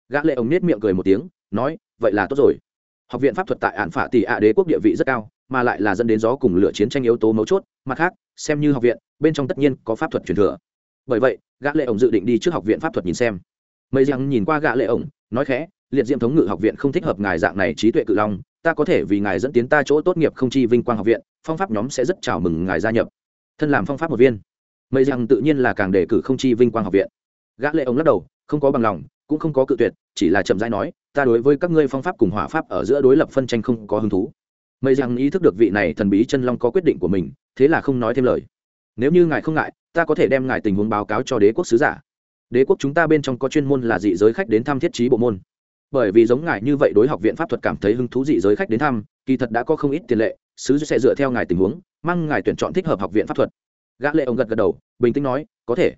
Gã lệ ông nết miệng cười một tiếng, nói, vậy là tốt rồi. Học viện pháp thuật tại ạn phạ tỷ ạ đế quốc địa vị rất cao, mà lại là dẫn đến gió cùng lửa chiến tranh yếu tố mấu chốt. Mặt khác, xem như học viện, bên trong tất nhiên có pháp thuật truyền thừa. Bởi vậy, gã lệ ổng dự định đi trước học viện pháp thuật nhìn xem. Mây rằng nhìn qua gã lệ ổng nói khẽ, liệt diệm thống ngự học viện không thích hợp ngài dạng này trí tuệ cự long ta có thể vì ngài dẫn tiến ta chỗ tốt nghiệp không chi vinh quang học viện, phong pháp nhóm sẽ rất chào mừng ngài gia nhập. Thân làm phong pháp một viên. Mây rằng tự nhiên là càng đề cử không chi vinh quang học viện. Gã lệ ông lắc đầu, không có bằng lòng, cũng không có cự tuyệt, chỉ là chậm rãi nói, ta đối với các ngươi phong pháp cùng hỏa pháp ở giữa đối lập phân tranh không có hứng thú. Mây rằng ý thức được vị này thần bí chân long có quyết định của mình, thế là không nói thêm lời. Nếu như ngài không ngại, ta có thể đem ngài tình huống báo cáo cho đế quốc sứ giả. Đế quốc chúng ta bên trong có chuyên môn là dị giới khách đến thăm thiết trí bộ môn bởi vì giống ngài như vậy đối học viện pháp thuật cảm thấy hứng thú dị giới khách đến thăm, kỳ thật đã có không ít tiền lệ sứ sẽ dựa theo ngài tình huống, mang ngài tuyển chọn thích hợp học viện pháp thuật. Gã lệ ông gật gật đầu, bình tĩnh nói, có thể.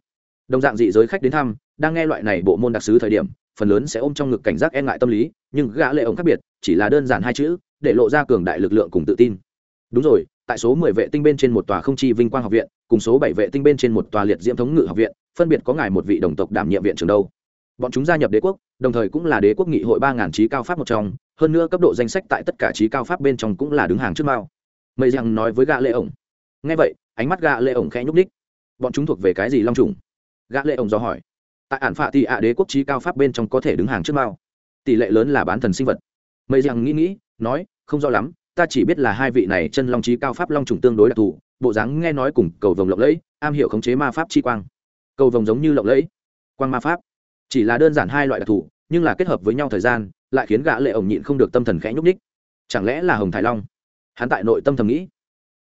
Đồng dạng dị giới khách đến thăm, đang nghe loại này bộ môn đặc sứ thời điểm, phần lớn sẽ ôm trong ngực cảnh giác e ngại tâm lý, nhưng gã lệ ông khác biệt, chỉ là đơn giản hai chữ, để lộ ra cường đại lực lượng cùng tự tin. Đúng rồi, tại số mười vệ tinh bên trên một tòa không chi vinh quang học viện, cùng số bảy vệ tinh bên trên một tòa liệt diễm thống ngự học viện, phân biệt có ngài một vị đồng tộc đảm nhiệm viện trưởng đâu? Bọn chúng gia nhập đế quốc, đồng thời cũng là đế quốc nghị hội ba ngàn trí cao pháp một trong, hơn nữa cấp độ danh sách tại tất cả trí cao pháp bên trong cũng là đứng hàng trước mao. Mây rằng nói với gã lệ ổng. Ngay vậy, ánh mắt gã lệ ổng khẽ nhúc đích bọn chúng thuộc về cái gì long trùng? Gã lệ ổng do hỏi. Tại ản phạ thì ạ, đế quốc trí cao pháp bên trong có thể đứng hàng trước mao? Tỷ lệ lớn là bán thần sinh vật. Mây rằng nghĩ nghĩ, nói, không rõ lắm, ta chỉ biết là hai vị này chân long trí cao pháp long trùng tương đối đặc thù, bộ dáng nghe nói cùng cầu vồng lộng lẫy, am hiểu khống chế ma pháp chi quang. Cầu vồng giống như lộng lẫy. Quang ma pháp chỉ là đơn giản hai loại đặc thù, nhưng là kết hợp với nhau thời gian, lại khiến gã lệ ổng nhịn không được tâm thần khẽ nhúc nhích. Chẳng lẽ là hồng thái long? Hắn tại nội tâm thầm nghĩ.